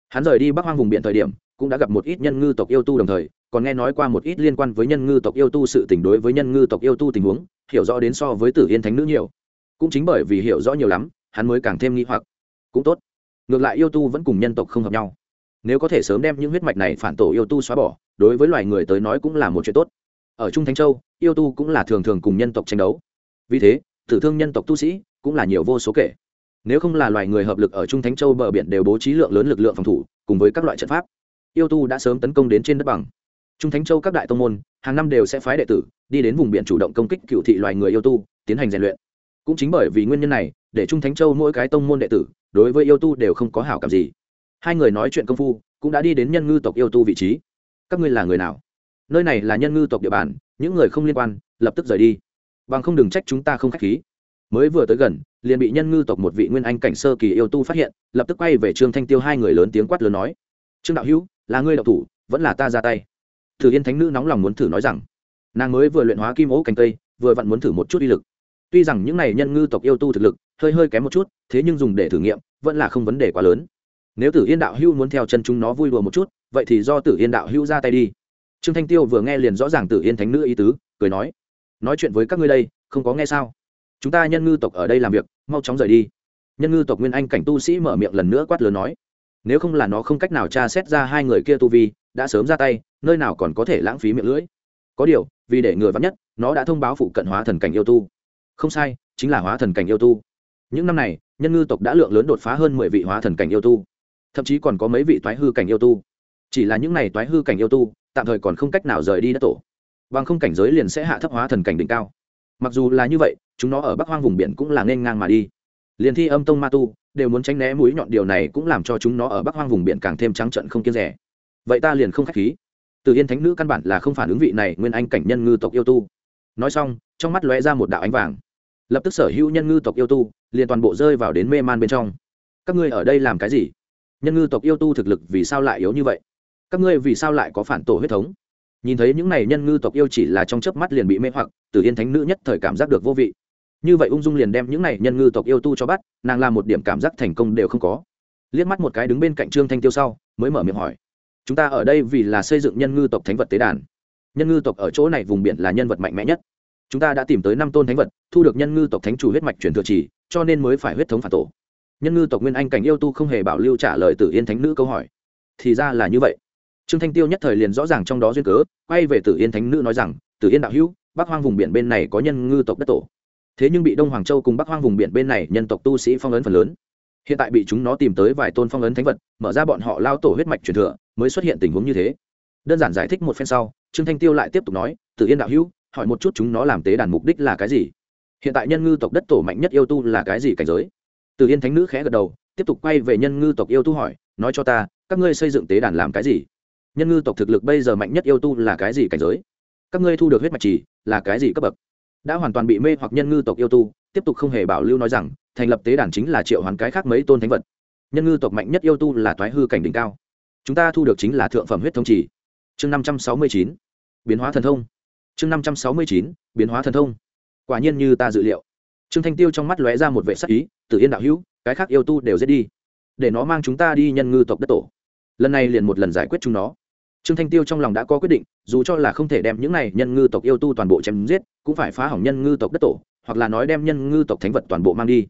Hắn rời đi bắc hoang vùng biển thời điểm, cũng đã gặp một ít nhân ngư tộc yêu tu đồng thời còn nghe nói qua một ít liên quan với nhân ngư tộc yêu tu sự tình đối với nhân ngư tộc yêu tu tình huống, hiểu rõ đến so với tử yên thánh nữ nhiều. Cũng chính bởi vì hiểu rõ nhiều lắm, hắn mới càng thêm nghi hoặc. Cũng tốt. Ngược lại yêu tu vẫn cùng nhân tộc không hợp nhau. Nếu có thể sớm đem những huyết mạch này phản tổ yêu tu xóa bỏ, đối với loài người tới nói cũng là một chuyện tốt. Ở trung thánh châu, yêu tu cũng là thường thường cùng nhân tộc tranh đấu. Vì thế, tử thương nhân tộc tu sĩ cũng là nhiều vô số kể. Nếu không là loài người hợp lực ở trung thánh châu bờ biển đều bố trí lượng lớn lực lượng phòng thủ, cùng với các loại trận pháp, yêu tu đã sớm tấn công đến trên đất bằng trung thánh châu các đại tông môn, hàng năm đều sẽ phái đệ tử đi đến vùng biển chủ động công kích cựu thị loài người yêu tu, tiến hành rèn luyện. Cũng chính bởi vì nguyên nhân này, để trung thánh châu mỗi cái tông môn đệ tử đối với yêu tu đều không có hảo cảm gì. Hai người nói chuyện công phu, cũng đã đi đến nhân ngư tộc yêu tu vị trí. Các ngươi là người nào? Nơi này là nhân ngư tộc địa bàn, những người không liên quan, lập tức rời đi. Bằng không đừng trách chúng ta không k h á c h khí. Mới vừa tới gần, liền bị nhân ngư tộc một vị nguyên anh cảnh sơ kỳ yêu tu phát hiện, lập tức quay về trương thanh tiêu hai người lớn tiếng quát lớn nói, trương đạo hữu, là ngươi đạo thủ, vẫn là ta ra tay thử yên thánh nữ nóng lòng muốn thử nói rằng, nàng mới vừa luyện hóa kim ố cành cây, vừa vặn muốn thử một chút uy lực. Tuy rằng những này nhân ngư tộc yêu tu thực lực, hơi hơi kém một chút, thế nhưng dùng để thử nghiệm, vẫn là không vấn đề quá lớn. Nếu tử yên đạo hưu muốn theo chân chúng nó vui đùa một chút, vậy thì do tử yên đạo hưu ra tay đi. Trương thanh tiêu vừa nghe liền rõ ràng tử yên thánh nữ ý tứ, cười nói nói chuyện với các ngươi đây, không có nghe sao? Chúng ta nhân ngư tộc ở đây làm việc, mau chóng rời đi. Nhân ngư tộc nguyên anh cảnh tu sĩ mở miệng lần nữa quát lớn nói, nếu không là nó không cách nào tra xét ra hai người kia tu vi, đã sớm ra tay nơi nào còn có thể lãng phí miệng lưỡi. Có điều, vì để người vắn nhất, nó đã thông báo phụ cận hóa thần cảnh yêu tu. Không sai, chính là hóa thần cảnh yêu tu. Những năm này, nhân ngư tộc đã lượng lớn đột phá hơn mười vị hóa thần cảnh yêu tu. Thậm chí còn có mấy vị toái hư cảnh yêu tu. Chỉ là những n à y toái hư cảnh yêu tu, tạm thời còn không cách nào rời đi đất tổ. Bằng không cảnh giới liền sẽ hạ thấp hóa thần cảnh đỉnh cao. Mặc dù là như vậy, chúng nó ở bắc hoang vùng biển cũng là nên ngang mà đi. Liền thi âm tông ma tu, đều muốn tránh né mũi nhọn điều này cũng làm cho chúng nó ở bắc hoang vùng biển càng thêm trắng trận không kiên rẻ. Vậy ta liền không k h á c h khí từ yên thánh nữ căn bản là không phản ứng vị này nguyên anh cảnh nhân ngư tộc yêu tu. Nói xong, trong mắt lóe ra một đạo ánh vàng. Lập tức sở hữu nhân ngư tộc yêu tu liền toàn bộ rơi vào đến mê man bên trong. Các ngươi ở đây làm cái gì? Nhân ngư tộc yêu tu thực lực vì sao lại yếu như vậy? Các ngươi vì sao lại có phản tổ huyết thống? Nhìn thấy những này nhân ngư tộc yêu chỉ là trong chớp mắt liền bị mê hoặc tử yên thánh nữ nhất thời cảm giác được vô vị. Như vậy ung dung liền đem những này nhân ngư tộc yêu tu cho bắt, nàng làm một điểm cảm giác thành công đều không có. Liếc mắt một cái đứng bên cạnh trương thanh tiêu sau, mới mở miệng hỏi chúng ta ở đây vì là xây dựng nhân ngư tộc thánh vật tế đàn. Nhân ngư tộc ở chỗ này vùng biển là nhân vật mạnh mẽ nhất. Chúng ta đã tìm tới năm tôn thánh vật, thu được nhân ngư tộc thánh chủ huyết mạch truyền thừa trì cho nên mới phải huyết thống phản tổ. Nhân ngư tộc nguyên anh cảnh yêu tu không hề bảo lưu trả lời tử yên thánh nữ câu hỏi. Thì ra là như vậy. Trương thanh tiêu nhất thời liền rõ ràng trong đó duyên cớ, quay về tử yên thánh nữ nói rằng, tử yên đạo hữu, bắc hoang vùng biển bên này có nhân ngư tộc đất tổ. Thế nhưng bị đông hoàng châu cùng bắc hoang vùng biển bên này nhân tộc tu sĩ phong ấn phần lớn hiện tại bị chúng nó tìm tới vài tôn phong ấn thánh vật, mở ra bọn họ lao tổ huyết mạch truyền thừa, mới xuất hiện tình huống như thế. Đơn giản giải thích một phen sau, trương thanh tiêu lại tiếp tục nói tự yên đạo hữu, hỏi một chút chúng nó làm tế đàn mục đích là cái gì? Hiện tại nhân ngư tộc đất tổ mạnh nhất yêu tu là cái gì cảnh giới? Tự yên thánh nữ khẽ gật đầu, tiếp tục quay về nhân ngư tộc yêu tu hỏi, nói cho ta, các ngươi xây dựng tế đàn làm cái gì? Nhân ngư tộc thực lực bây giờ mạnh nhất yêu tu là cái gì cảnh giới? Các ngươi thu được huyết mạch trì là cái gì cấp bậc? Đã hoàn toàn bị mê hoặc nhân ngư tộc yêu tu tiếp tục không hề bảo lưu nói rằng, thành lập tế đàn chính là triệu hoàn cái khác mấy tôn thánh vật. Nhân ngư tộc mạnh nhất yêu tu là toái hư cảnh đỉnh cao. Chúng ta thu được chính là thượng phẩm huyết thông trì. Chương năm trăm sáu mươi chín, biến hóa thần thông. Chương năm trăm sáu mươi chín, biến hóa thần thông. Quả nhiên như ta dự liệu. Trương thanh tiêu trong mắt lóe ra một vệ sắc ý tự yên đạo hữu, cái khác yêu tu đều giết đi. Để nó mang chúng ta đi nhân ngư tộc đất tổ. Lần này liền một lần giải quyết chúng nó. Trương thanh tiêu trong lòng đã có quyết định, dù cho là không thể đem những này nhân ngư tộc yêu tu toàn bộ chém giết, cũng phải phá hỏng nhân ngư tộc đất tổ hoặc là nói đem nhân ngư tộc thánh vật toàn bộ mang đi.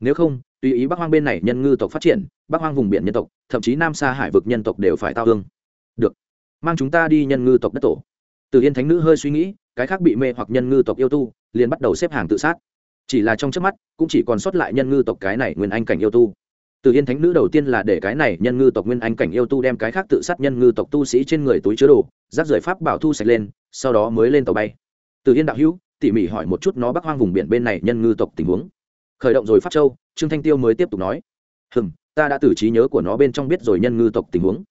Nếu không, tùy ý bắc hoang bên này nhân ngư tộc phát triển, bắc hoang vùng biển nhân tộc, thậm chí nam xa hải vực nhân tộc đều phải tao hương. Được. Mang chúng ta đi nhân ngư tộc đất tổ. Từ yên thánh nữ hơi suy nghĩ, cái khác bị mê hoặc nhân ngư tộc yêu tu, liền bắt đầu xếp hàng tự sát. Chỉ là trong trước mắt, cũng chỉ còn sót lại nhân ngư tộc cái này nguyên anh cảnh yêu tu. Từ yên thánh nữ đầu tiên là để cái này nhân ngư tộc nguyên anh cảnh yêu tu đem cái khác tự sát nhân ngư tộc tu sĩ trên người túi chứa đồ, rác rưởi pháp bảo thu sạch lên, sau đó mới lên tàu bay. Từ yên đạo hữu tỉ mỉ hỏi một chút nó bắc hoang vùng biển bên này nhân ngư tộc tình huống. Khởi động rồi pháp châu, trương thanh tiêu mới tiếp tục nói. Hừm, ta đã từ trí nhớ của nó bên trong biết rồi nhân ngư tộc tình huống.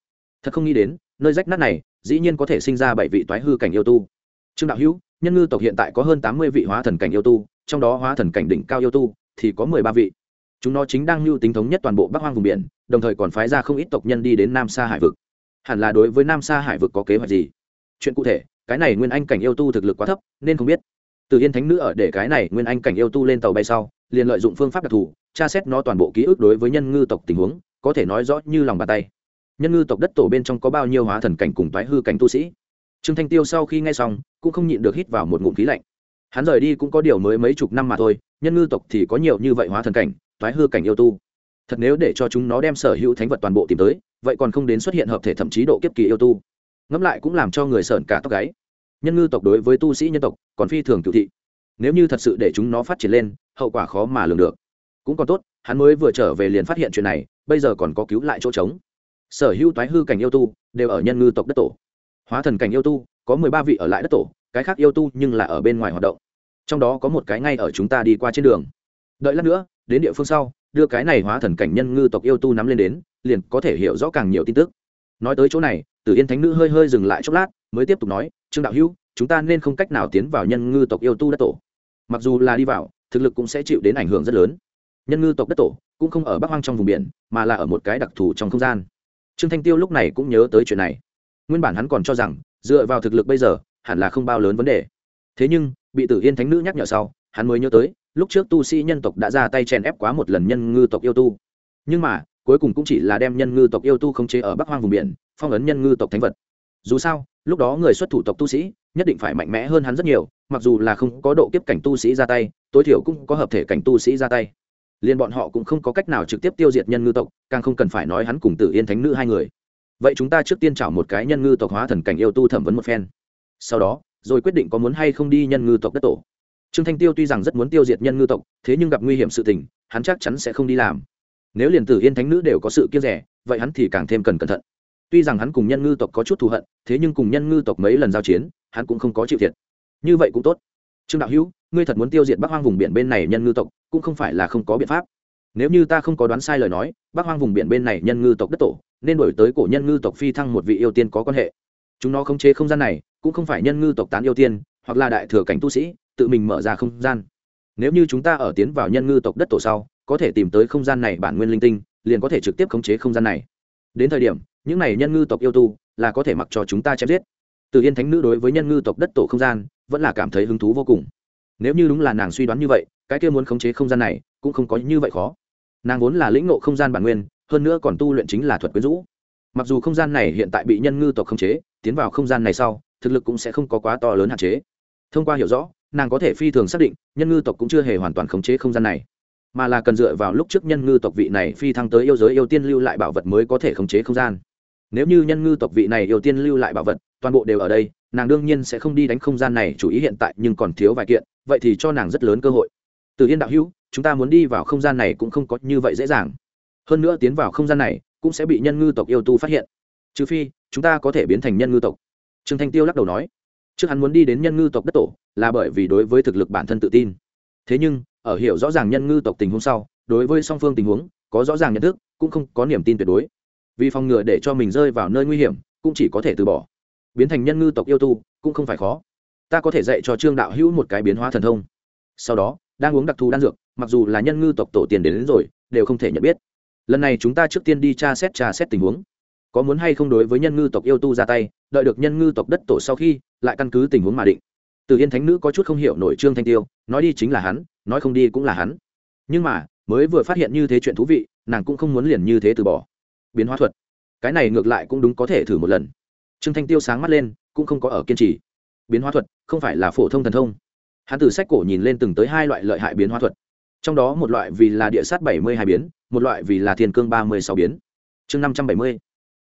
Thật không nghĩ đến, nơi rách nát này, dĩ nhiên có thể sinh ra bảy vị toái hư cảnh yêu tu. Trương đạo hữu, nhân ngư tộc hiện tại có hơn tám mươi vị hóa thần cảnh yêu tu, trong đó hóa thần cảnh đỉnh cao yêu tu thì có mười ba vị. Chúng nó chính đang mưu tính thống nhất toàn bộ bắc hoang vùng biển, đồng thời còn phái ra không ít tộc nhân đi đến nam sa hải vực. Hẳn là đối với nam sa hải vực có kế hoạch gì? Chuyện cụ thể, cái này nguyên anh cảnh yêu tu thực lực quá thấp, nên không biết từ yên thánh nữ ở để cái này nguyên anh cảnh yêu tu lên tàu bay sau, liền lợi dụng phương pháp đặc thù, tra xét nó toàn bộ ký ức đối với nhân ngư tộc tình huống, có thể nói rõ như lòng bàn tay. Nhân ngư tộc đất tổ bên trong có bao nhiêu hóa thần cảnh cùng toái hư cảnh tu sĩ? Trương thanh tiêu sau khi nghe xong, cũng không nhịn được hít vào một ngụm khí lạnh. Hắn rời đi cũng có điều mới mấy chục năm mà thôi, nhân ngư tộc thì có nhiều như vậy hóa thần cảnh, toái hư cảnh yêu tu. Thật nếu để cho chúng nó đem sở hữu thánh vật toàn bộ tìm tới, vậy còn không đến xuất hiện hợp thể thậm chí độ kiếp kỳ yêu tu. Ngẫm lại cũng làm cho người sợn cả tóc gáy nhân ngư tộc đối với tu sĩ nhân tộc còn phi thường cựu thị. Nếu như thật sự để chúng nó phát triển lên, hậu quả khó mà lường được. Cũng còn tốt, hắn mới vừa trở về liền phát hiện chuyện này, bây giờ còn có cứu lại chỗ trống. Sở hữu toái hư cảnh yêu tu đều ở nhân ngư tộc đất tổ. Hóa thần cảnh yêu tu, có mười ba vị ở lại đất tổ, cái khác yêu tu nhưng là ở bên ngoài hoạt động. Trong đó có một cái ngay ở chúng ta đi qua trên đường. Đợi lát nữa, đến địa phương sau, đưa cái này hóa thần cảnh nhân ngư tộc yêu tu nắm lên đến, liền có thể hiểu rõ càng nhiều tin tức. Nói tới chỗ này, tử yên thánh nữ hơi hơi dừng lại chốc lát mới tiếp tục nói, trương đạo hữu, chúng ta nên không cách nào tiến vào nhân ngư tộc yêu tu đất tổ. Mặc dù là đi vào, thực lực cũng sẽ chịu đến ảnh hưởng rất lớn. Nhân ngư tộc đất tổ cũng không ở bắc hoang trong vùng biển, mà là ở một cái đặc thù trong không gian. Trương thanh tiêu lúc này cũng nhớ tới chuyện này. Nguyên bản hắn còn cho rằng, dựa vào thực lực bây giờ, hẳn là không bao lớn vấn đề. Thế nhưng, bị tử yên thánh nữ nhắc nhở sau, hắn mới nhớ tới, lúc trước tu sĩ nhân tộc đã ra tay chèn ép quá một lần nhân ngư tộc yêu tu. Nhưng mà, cuối cùng cũng chỉ là đem nhân ngư tộc yêu tu khống chế ở bắc hoang vùng biển, phong ấn nhân ngư tộc thánh vật. Dù sao lúc đó người xuất thủ tộc tu sĩ, nhất định phải mạnh mẽ hơn hắn rất nhiều, mặc dù là không có độ kiếp cảnh tu sĩ ra tay, tối thiểu cũng có hợp thể cảnh tu sĩ ra tay. Liền bọn họ cũng không có cách nào trực tiếp tiêu diệt nhân ngư tộc, càng không cần phải nói hắn cùng tử yên thánh nữ hai người. Vậy chúng ta trước tiên chảo một cái nhân ngư tộc hóa thần cảnh yêu tu thẩm vấn một phen. Sau đó, rồi quyết định có muốn hay không đi nhân ngư tộc đất tổ. Trương thanh tiêu tuy rằng rất muốn tiêu diệt nhân ngư tộc, thế nhưng gặp nguy hiểm sự tình, hắn chắc chắn sẽ không đi làm. Nếu liền tử yên thánh nữ đều có sự kiêng rẻ, vậy hắn thì càng thêm cần cẩn thận tuy rằng hắn cùng nhân ngư tộc có chút thù hận, thế nhưng cùng nhân ngư tộc mấy lần giao chiến, hắn cũng không có chịu thiệt. Như vậy cũng tốt. Trương đạo hữu, ngươi thật muốn tiêu diệt bắc hoang vùng biển bên này nhân ngư tộc, cũng không phải là không có biện pháp. Nếu như ta không có đoán sai lời nói, bắc hoang vùng biển bên này nhân ngư tộc đất tổ, nên đổi tới cổ nhân ngư tộc phi thăng một vị yêu tiên có quan hệ. Chúng nó khống chế không gian này, cũng không phải nhân ngư tộc tán yêu tiên, hoặc là đại thừa cảnh tu sĩ, tự mình mở ra không gian. Nếu như chúng ta ở tiến vào nhân ngư tộc đất tổ sau, có thể tìm tới không gian này bản nguyên linh tinh, liền có thể trực tiếp khống chế không gian này đến thời điểm, những này nhân ngư tộc yêu tu là có thể mặc cho chúng ta chém giết. Từ yên thánh nữ đối với nhân ngư tộc đất tổ không gian, vẫn là cảm thấy hứng thú vô cùng. Nếu như đúng là nàng suy đoán như vậy, cái kia muốn khống chế không gian này cũng không có như vậy khó. Nàng vốn là lĩnh ngộ không gian bản nguyên, hơn nữa còn tu luyện chính là thuật quyến rũ. Mặc dù không gian này hiện tại bị nhân ngư tộc khống chế, tiến vào không gian này sau, thực lực cũng sẽ không có quá to lớn hạn chế. Thông qua hiểu rõ, nàng có thể phi thường xác định, nhân ngư tộc cũng chưa hề hoàn toàn khống chế không gian này mà là cần dựa vào lúc trước nhân ngư tộc vị này phi thăng tới yêu giới yêu tiên lưu lại bảo vật mới có thể khống chế không gian. Nếu như nhân ngư tộc vị này yêu tiên lưu lại bảo vật, toàn bộ đều ở đây, nàng đương nhiên sẽ không đi đánh không gian này chủ ý hiện tại nhưng còn thiếu vài kiện, vậy thì cho nàng rất lớn cơ hội. Từ yên đạo hữu, chúng ta muốn đi vào không gian này cũng không có như vậy dễ dàng. Hơn nữa tiến vào không gian này cũng sẽ bị nhân ngư tộc yêu tu phát hiện. Trừ phi, chúng ta có thể biến thành nhân ngư tộc. Trương thanh tiêu lắc đầu nói. Trước hắn muốn đi đến nhân ngư tộc đất tổ là bởi vì đối với thực lực bản thân tự tin thế nhưng ở hiểu rõ ràng nhân ngư tộc tình huống sau đối với song phương tình huống có rõ ràng nhận thức cũng không có niềm tin tuyệt đối. Vì phòng ngừa để cho mình rơi vào nơi nguy hiểm cũng chỉ có thể từ bỏ. Biến thành nhân ngư tộc yêu tu cũng không phải khó. Ta có thể dạy cho trương đạo hữu một cái biến hóa thần thông. Sau đó đang uống đặc thù đan dược mặc dù là nhân ngư tộc tổ tiền đến, đến rồi đều không thể nhận biết. Lần này chúng ta trước tiên đi tra xét tra xét tình huống. Có muốn hay không đối với nhân ngư tộc yêu tu ra tay đợi được nhân ngư tộc đất tổ sau khi lại căn cứ tình huống mà định từ yên thánh nữ có chút không hiểu nổi trương thanh tiêu, nói đi chính là hắn, nói không đi cũng là hắn. Nhưng mà, mới vừa phát hiện như thế chuyện thú vị, nàng cũng không muốn liền như thế từ bỏ. Biến hóa thuật. Cái này ngược lại cũng đúng có thể thử một lần. Trương thanh tiêu sáng mắt lên, cũng không có ở kiên trì. Biến hóa thuật, không phải là phổ thông thần thông. Hắn từ sách cổ nhìn lên từng tới hai loại lợi hại biến hóa thuật. Trong đó một loại vì là địa sát bảy mươi hai biến, một loại vì là thiên cương ba mươi sáu biến. Chương năm trăm bảy mươi.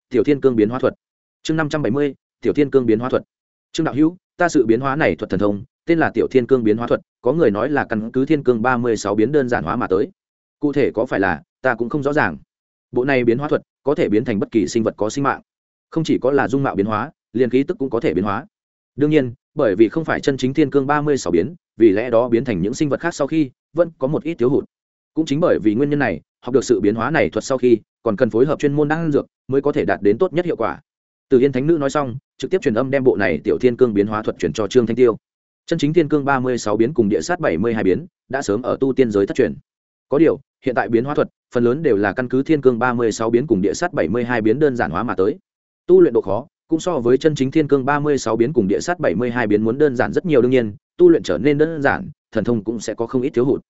Tiểu thiên cương biến hóa thuật. Chương năm trăm bảy mươi, tiểu thiên cương biến hóa thuật. Trương đạo hữu ta sự biến hóa này thuật thần thông, tên là tiểu thiên cương biến hóa thuật, có người nói là căn cứ thiên cương ba mươi sáu biến đơn giản hóa mà tới. Cụ thể có phải là, ta cũng không rõ ràng. Bộ này biến hóa thuật có thể biến thành bất kỳ sinh vật có sinh mạng. Không chỉ có là dung mạo biến hóa, liền khí tức cũng có thể biến hóa. Đương nhiên, bởi vì không phải chân chính thiên cương ba mươi sáu biến, vì lẽ đó biến thành những sinh vật khác sau khi, vẫn có một ít thiếu hụt. Cũng chính bởi vì nguyên nhân này, học được sự biến hóa này thuật sau khi, còn cần phối hợp chuyên môn đan dược mới có thể đạt đến tốt nhất hiệu quả từ yên thánh nữ nói xong, trực tiếp truyền âm đem bộ này tiểu thiên cương biến hóa thuật truyền cho trương thanh tiêu. Chân chính thiên cương ba mươi sáu biến cùng địa sát bảy mươi hai biến, đã sớm ở tu tiên giới thất truyền. Có điều, hiện tại biến hóa thuật, phần lớn đều là căn cứ thiên cương ba mươi sáu biến cùng địa sát bảy mươi hai biến đơn giản hóa mà tới. Tu luyện độ khó, cũng so với chân chính thiên cương ba mươi sáu biến cùng địa sát bảy mươi hai biến muốn đơn giản rất nhiều đương nhiên, tu luyện trở nên đơn giản, thần thông cũng sẽ có không ít thiếu hụt.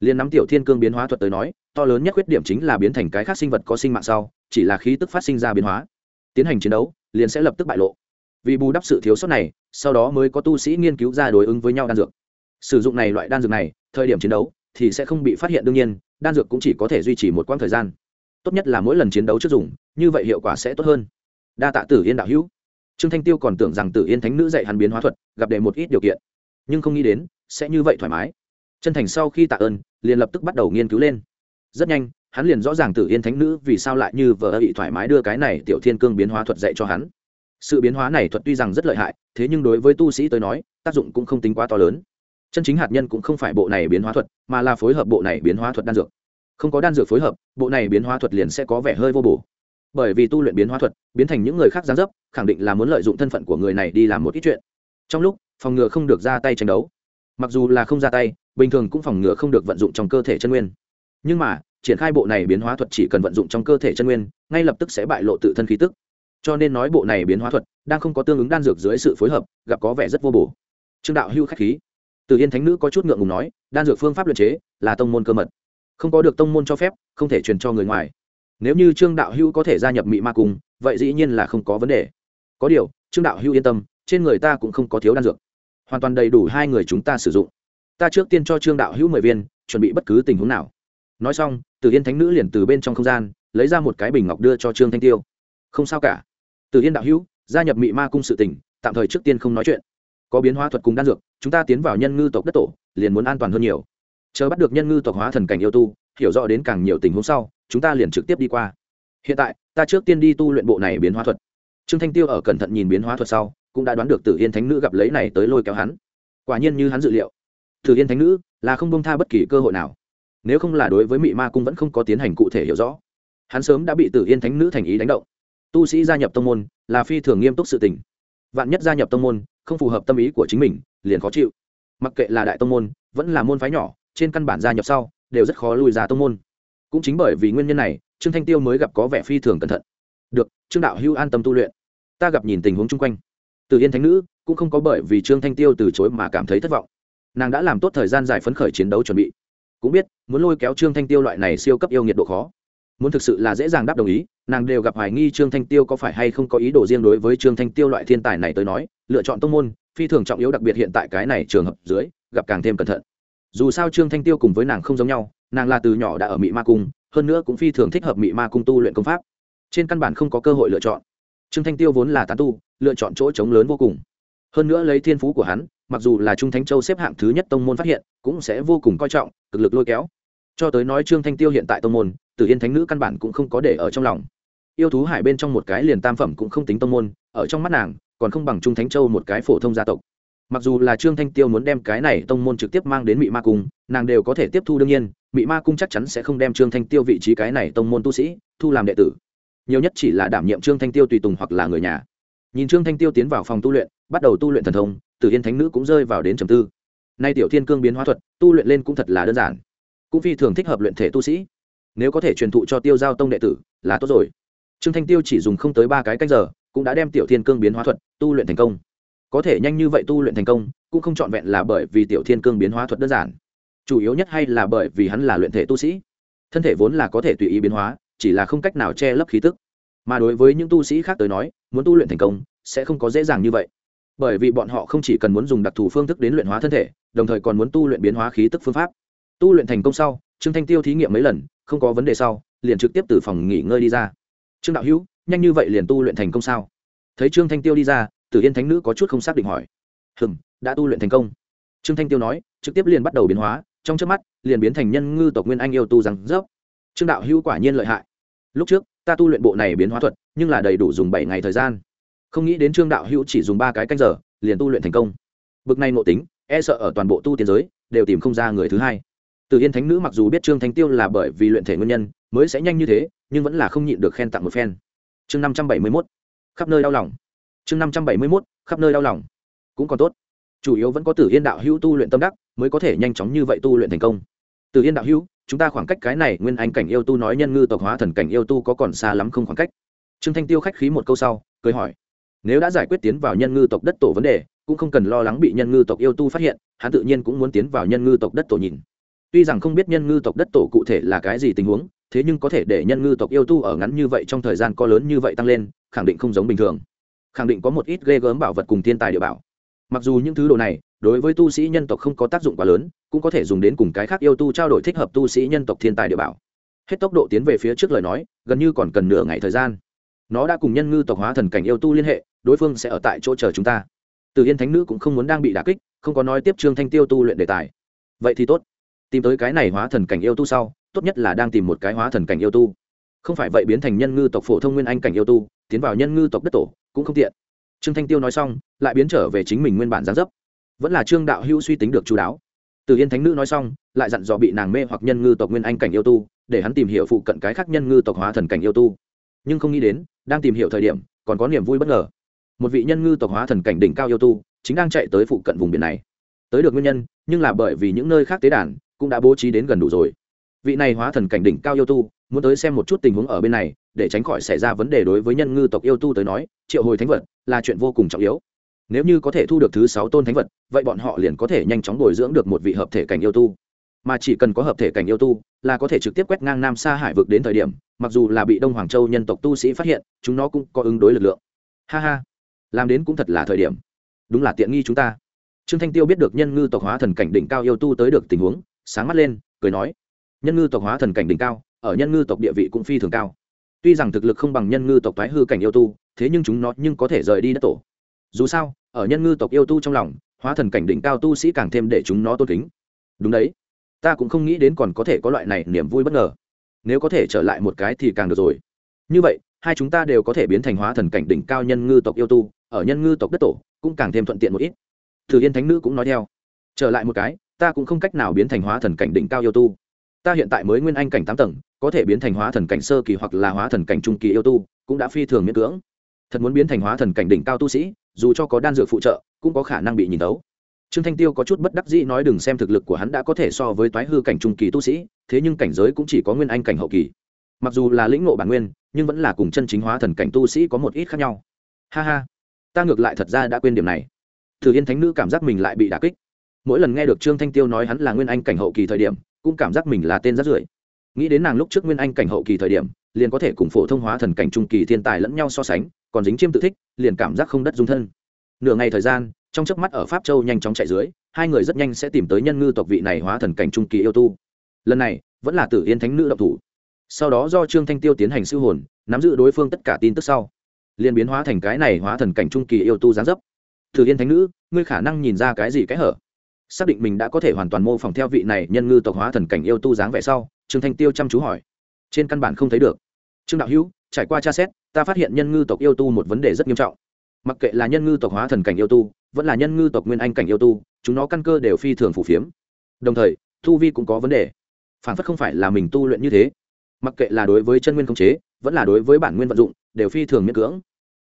Liên nắm tiểu thiên cương biến hóa thuật tới nói, to lớn nhất khuyết điểm chính là biến thành cái khác sinh vật có sinh mạng sau, chỉ là khí tức phát sinh ra biến hóa tiến hành chiến đấu, liền sẽ lập tức bại lộ. Vì bù đắp sự thiếu sót này, sau đó mới có tu sĩ nghiên cứu ra đối ứng với nhau đan dược. Sử dụng này loại đan dược này, thời điểm chiến đấu thì sẽ không bị phát hiện đương nhiên, đan dược cũng chỉ có thể duy trì một quãng thời gian. Tốt nhất là mỗi lần chiến đấu trước dùng, như vậy hiệu quả sẽ tốt hơn. Đa tạ tử yên đạo hữu. Trương thanh tiêu còn tưởng rằng tử yên thánh nữ dạy hắn biến hóa thuật, gặp đề một ít điều kiện. Nhưng không nghĩ đến, sẽ như vậy thoải mái. Chân thành sau khi tạ ơn, liền lập tức bắt đầu nghiên cứu lên. Rất nhanh hắn liền rõ ràng tử yên thánh nữ vì sao lại như vợ bị thoải mái đưa cái này tiểu thiên cương biến hóa thuật dạy cho hắn. Sự biến hóa này thuật tuy rằng rất lợi hại, thế nhưng đối với tu sĩ tới nói, tác dụng cũng không tính quá to lớn. Chân chính hạt nhân cũng không phải bộ này biến hóa thuật, mà là phối hợp bộ này biến hóa thuật đan dược. Không có đan dược phối hợp, bộ này biến hóa thuật liền sẽ có vẻ hơi vô bổ. Bởi vì tu luyện biến hóa thuật, biến thành những người khác gián dấp, khẳng định là muốn lợi dụng thân phận của người này đi làm một ít chuyện. Trong lúc, phòng ngừa không được ra tay tranh đấu. Mặc dù là không ra tay, bình thường cũng phòng ngừa không được vận dụng trong cơ thể chân nguyên. Nhưng mà triển khai bộ này biến hóa thuật chỉ cần vận dụng trong cơ thể chân nguyên, ngay lập tức sẽ bại lộ tự thân khí tức. Cho nên nói bộ này biến hóa thuật đang không có tương ứng đan dược dưới sự phối hợp, gặp có vẻ rất vô bổ. Trương đạo hưu k h á c h khí. Từ yên thánh nữ có chút ngượng ngùng nói, đan dược phương pháp luật chế là tông môn cơ mật. Không có được tông môn cho phép, không thể truyền cho người ngoài. Nếu như trương đạo hưu có thể gia nhập mị ma cung, vậy dĩ nhiên là không có vấn đề. Có điều, trương đạo hưu yên tâm, trên người ta cũng không có thiếu đan dược. Hoàn toàn đầy đủ hai người chúng ta sử dụng. Ta trước tiên cho trương đạo hữu mười viên, chuẩn bị bất cứ tình huống nào nói xong Tử yên thánh nữ liền từ bên trong không gian, lấy ra một cái bình ngọc đưa cho trương thanh tiêu. Không sao cả. Tử yên đạo hữu, gia nhập mị ma cung sự tỉnh tạm thời trước tiên không nói chuyện. Có biến hóa thuật cùng đan dược, chúng ta tiến vào nhân ngư tộc đất tổ, liền muốn an toàn hơn nhiều. Chờ bắt được nhân ngư tộc hóa thần cảnh yêu tu, hiểu rõ đến càng nhiều tình huống sau, chúng ta liền trực tiếp đi qua. Hiện tại, ta trước tiên đi tu luyện bộ này biến hóa thuật. Trương thanh tiêu ở cẩn thận nhìn biến hóa thuật sau, cũng đã đoán được tử yên thánh nữ gặp lấy này tới lôi kéo hắn. Quả nhiên như hắn dự liệu. Tử yên thánh nữ, là không bông tha bất kỳ cơ hội nào nếu không là đối với mị ma cung vẫn không có tiến hành cụ thể hiểu rõ. Hắn sớm đã bị tử yên thánh nữ thành ý đánh động. Tu sĩ gia nhập tông môn là phi thường nghiêm túc sự tình. Vạn nhất gia nhập tông môn không phù hợp tâm ý của chính mình, liền khó chịu. Mặc kệ là đại tông môn, vẫn là môn phái nhỏ, trên căn bản gia nhập sau, đều rất khó lùi ra tông môn. Cũng chính bởi vì nguyên nhân này, trương thanh tiêu mới gặp có vẻ phi thường cẩn thận. Được, trương đạo hưu an tâm tu luyện. Ta gặp nhìn tình huống chung quanh. Từ yên thánh nữ cũng không có bởi vì trương thanh tiêu từ chối mà cảm thấy thất vọng. Nàng đã làm tốt thời gian dài phấn khởi chiến đấu chuẩn bị cũng biết, muốn lôi kéo trương thanh tiêu loại này siêu cấp yêu nhiệt độ khó. Muốn thực sự là dễ dàng đáp đồng ý, nàng đều gặp hoài nghi trương thanh tiêu có phải hay không có ý đồ riêng đối với trương thanh tiêu loại thiên tài này tới nói, lựa chọn tông môn, phi thường trọng yếu đặc biệt hiện tại cái này trường hợp dưới, gặp càng thêm cẩn thận. Dù sao trương thanh tiêu cùng với nàng không giống nhau, nàng là từ nhỏ đã ở mỹ ma cung, hơn nữa cũng phi thường thích hợp mỹ ma cung tu luyện công pháp. Trên căn bản không có cơ hội lựa chọn. Trương thanh tiêu vốn là tán tu, lựa chọn chỗ trống lớn vô cùng. Hơn nữa lấy thiên phú của hắn mặc dù là trung thánh châu xếp hạng thứ nhất tông môn phát hiện, cũng sẽ vô cùng coi trọng, cực lực lôi kéo. Cho tới nói trương thanh tiêu hiện tại tông môn, tử yên thánh nữ căn bản cũng không có để ở trong lòng. Yêu thú hải bên trong một cái liền tam phẩm cũng không tính tông môn, ở trong mắt nàng, còn không bằng trung thánh châu một cái phổ thông gia tộc. Mặc dù là trương thanh tiêu muốn đem cái này tông môn trực tiếp mang đến mị ma cung, nàng đều có thể tiếp thu đương nhiên, mị ma cung chắc chắn sẽ không đem trương thanh tiêu vị trí cái này tông môn tu sĩ, thu làm đệ tử. Nhiều nhất chỉ là đảm nhiệm trương thanh tiêu tùy tùng hoặc là người nhà. Nhìn trương thanh tiêu tiến vào phòng tu luyện, bắt đầu tu luyện thần thông tử yên thánh nữ cũng rơi vào đến trầm tư. Nay tiểu thiên cương biến hóa thuật, tu luyện lên cũng thật là đơn giản. Cũng phi thường thích hợp luyện thể tu sĩ. Nếu có thể truyền thụ cho tiêu giao tông đệ tử, là tốt rồi. Trương thanh tiêu chỉ dùng không tới ba cái cách giờ, cũng đã đem tiểu thiên cương biến hóa thuật tu luyện thành công. Có thể nhanh như vậy tu luyện thành công, cũng không trọn vẹn là bởi vì tiểu thiên cương biến hóa thuật đơn giản. Chủ yếu nhất hay là bởi vì hắn là luyện thể tu sĩ. Thân thể vốn là có thể tùy ý biến hóa, chỉ là không cách nào che lấp khí tức. Mà đối với những tu sĩ khác tới nói, muốn tu luyện thành công, sẽ không có dễ dàng như vậy bởi vì bọn họ không chỉ cần muốn dùng đặc thù phương thức đến luyện hóa thân thể, đồng thời còn muốn tu luyện biến hóa khí tức phương pháp. Tu luyện thành công sau, trương thanh tiêu thí nghiệm mấy lần, không có vấn đề sau, liền trực tiếp từ phòng nghỉ ngơi đi ra. Trương đạo hữu, nhanh như vậy liền tu luyện thành công sao? Thấy trương thanh tiêu đi ra, tử yên thánh nữ có chút không xác định hỏi. Hừng đã tu luyện thành công. Trương thanh tiêu nói, trực tiếp liền bắt đầu biến hóa, trong trước mắt, liền biến thành nhân ngư tộc nguyên anh yêu tu rằng dốc trương đạo hữu quả nhiên lợi hại. Lúc trước, ta tu luyện bộ này biến hóa thuật, nhưng là đầy đủ dùng bảy ngày thời gian không nghĩ đến trương đạo hữu chỉ dùng ba cái canh giờ, liền tu luyện thành công. Bực này ngộ tính e sợ ở toàn bộ tu tiên giới, đều tìm không ra người thứ hai. Từ yên thánh nữ mặc dù biết trương thanh tiêu là bởi vì luyện thể nguyên nhân, mới sẽ nhanh như thế, nhưng vẫn là không nhịn được khen tặng một phen. Chương năm trăm bảy mươi mốt. Khắp nơi đau lòng. Chương năm trăm bảy mươi mốt, khắp nơi đau lòng. Cũng còn tốt. Chủ yếu vẫn có tử yên đạo hữu tu luyện tâm đắc, mới có thể nhanh chóng như vậy tu luyện thành công. Tử yên đạo hữu, chúng ta khoảng cách cái này nguyên anh cảnh yêu tu nói nhân ngư tộc hóa thần cảnh yêu tu có còn xa lắm không khoảng cách? Trương thanh tiêu khách khí một câu sau, cười hỏi nếu đã giải quyết tiến vào nhân ngư tộc đất tổ vấn đề, cũng không cần lo lắng bị nhân ngư tộc yêu tu phát hiện, hắn tự nhiên cũng muốn tiến vào nhân ngư tộc đất tổ nhìn. Tuy rằng không biết nhân ngư tộc đất tổ cụ thể là cái gì tình huống, thế nhưng có thể để nhân ngư tộc yêu tu ở ngắn như vậy trong thời gian có lớn như vậy tăng lên, khẳng định không giống bình thường. Khẳng định có một ít ghê gớm bảo vật cùng thiên tài địa bảo. Mặc dù những thứ đồ này, đối với tu sĩ nhân tộc không có tác dụng quá lớn, cũng có thể dùng đến cùng cái khác yêu tu trao đổi thích hợp tu sĩ nhân tộc thiên tài địa bảo. Hết tốc độ tiến về phía trước lời nói, gần như còn cần nửa ngày thời gian. Nó đã cùng nhân ngư tộc hóa thần cảnh yêu tu liên hệ đối phương sẽ ở tại chỗ chờ chúng ta. Từ yên thánh nữ cũng không muốn đang bị đà kích, không có nói tiếp trương thanh tiêu tu luyện đề tài. Vậy thì tốt. Tìm tới cái này hóa thần cảnh yêu tu sau, tốt nhất là đang tìm một cái hóa thần cảnh yêu tu. Không phải vậy biến thành nhân ngư tộc phổ thông nguyên anh cảnh yêu tu, tiến vào nhân ngư tộc đất tổ, cũng không tiện. Trương thanh tiêu nói xong, lại biến trở về chính mình nguyên bản gián dấp. Vẫn là trương đạo hữu suy tính được chú đáo. Từ yên thánh nữ nói xong, lại dặn dò bị nàng mê hoặc nhân ngư tộc nguyên anh cảnh yêu tu, để hắn tìm hiểu phụ cận cái khác nhân ngư tộc hóa thần cảnh yêu tu. Nhưng không nghĩ đến, đang tìm hiểu thời điểm, còn có niềm vui bất ngờ một vị nhân ngư tộc hóa thần cảnh đỉnh cao yêu tu, chính đang chạy tới phụ cận vùng biển này. Tới được nguyên nhân, nhưng là bởi vì những nơi khác tế đàn cũng đã bố trí đến gần đủ rồi. Vị này hóa thần cảnh đỉnh cao yêu tu, muốn tới xem một chút tình huống ở bên này, để tránh khỏi xảy ra vấn đề đối với nhân ngư tộc yêu tu tới nói, triệu hồi thánh vật là chuyện vô cùng trọng yếu. Nếu như có thể thu được thứ sáu tôn thánh vật, vậy bọn họ liền có thể nhanh chóng bồi dưỡng được một vị hợp thể cảnh yêu tu. Mà chỉ cần có hợp thể cảnh yêu tu, là có thể trực tiếp quét ngang nam xa hải vực đến thời điểm, mặc dù là bị đông hoàng châu nhân tộc tu sĩ phát hiện, chúng nó cũng có ứng đối lực lượng. Ha ha làm đến cũng thật là thời điểm. Đúng là tiện nghi chúng ta. Trương thanh tiêu biết được nhân ngư tộc hóa thần cảnh đỉnh cao yêu tu tới được tình huống, sáng mắt lên, cười nói, nhân ngư tộc hóa thần cảnh đỉnh cao, ở nhân ngư tộc địa vị cũng phi thường cao. Tuy rằng thực lực không bằng nhân ngư tộc thoái hư cảnh yêu tu, thế nhưng chúng nó nhưng có thể rời đi đất tổ. Dù sao, ở nhân ngư tộc yêu tu trong lòng, hóa thần cảnh đỉnh cao tu sĩ càng thêm để chúng nó tôn kính. Đúng đấy. Ta cũng không nghĩ đến còn có thể có loại này niềm vui bất ngờ. Nếu có thể trở lại một cái thì càng được rồi. Như vậy, hai chúng ta đều có thể biến thành hóa thần cảnh đỉnh cao nhân ngư tộc yêu tu ở nhân ngư tộc đất tổ, cũng càng thêm thuận tiện một ít. Thử yên thánh nữ cũng nói theo. Trở lại một cái, ta cũng không cách nào biến thành hóa thần cảnh đỉnh cao yêu tu. Ta hiện tại mới nguyên anh cảnh tám tầng, có thể biến thành hóa thần cảnh sơ kỳ hoặc là hóa thần cảnh trung kỳ yêu tu, cũng đã phi thường miễn cưỡng. Thật muốn biến thành hóa thần cảnh đỉnh cao tu sĩ, dù cho có đan dược phụ trợ, cũng có khả năng bị nhìn tấu trương thanh tiêu có chút bất đắc dĩ nói đừng xem thực lực của hắn đã có thể so với toái hư cảnh trung kỳ tu sĩ, thế nhưng cảnh giới cũng chỉ có nguyên anh cảnh hậu kỳ. Mặc dù là lĩnh ngộ bản nguyên, nhưng vẫn là cùng chân chính hóa thần cảnh tu sĩ có một ít khác nhau. Ha ha ta ngược lại thật ra đã quên điểm này. Thử yên thánh nữ cảm giác mình lại bị đà kích. Mỗi lần nghe được trương thanh tiêu nói hắn là nguyên anh cảnh hậu kỳ thời điểm, cũng cảm giác mình là tên rất rưởi. Nghĩ đến nàng lúc trước nguyên anh cảnh hậu kỳ thời điểm, liền có thể cùng phổ thông hóa thần cảnh trung kỳ thiên tài lẫn nhau so sánh, còn dính chiêm tự thích, liền cảm giác không đất dung thân. Nửa ngày thời gian, trong chớp mắt ở pháp châu nhanh chóng chạy dưới, hai người rất nhanh sẽ tìm tới nhân ngư tộc vị này hóa thần cảnh trung kỳ yêu tu. Lần này, vẫn là tử yên thánh nữ độc thủ. Sau đó do trương thanh tiêu tiến hành siêu hồn, nắm giữ đối phương tất cả tin tức sau liền biến hóa thành cái này hóa thần cảnh trung kỳ yêu tu dáng dấp. Thử yên thánh nữ, ngươi khả năng nhìn ra cái gì cái hở? Xác định mình đã có thể hoàn toàn mô phỏng theo vị này nhân ngư tộc hóa thần cảnh yêu tu dáng vẻ sau, trương thanh tiêu chăm chú hỏi. Trên căn bản không thấy được. Trương đạo hữu, trải qua tra xét, ta phát hiện nhân ngư tộc yêu tu một vấn đề rất nghiêm trọng. Mặc kệ là nhân ngư tộc hóa thần cảnh yêu tu, vẫn là nhân ngư tộc nguyên anh cảnh yêu tu, chúng nó căn cơ đều phi thường phù phiếm. Đồng thời, tu vi cũng có vấn đề. Phản phất không phải là mình tu luyện như thế. Mặc kệ là đối với chân nguyên khống chế, vẫn là đối với bản nguyên vận dụng, đều phi thường miễn cưỡng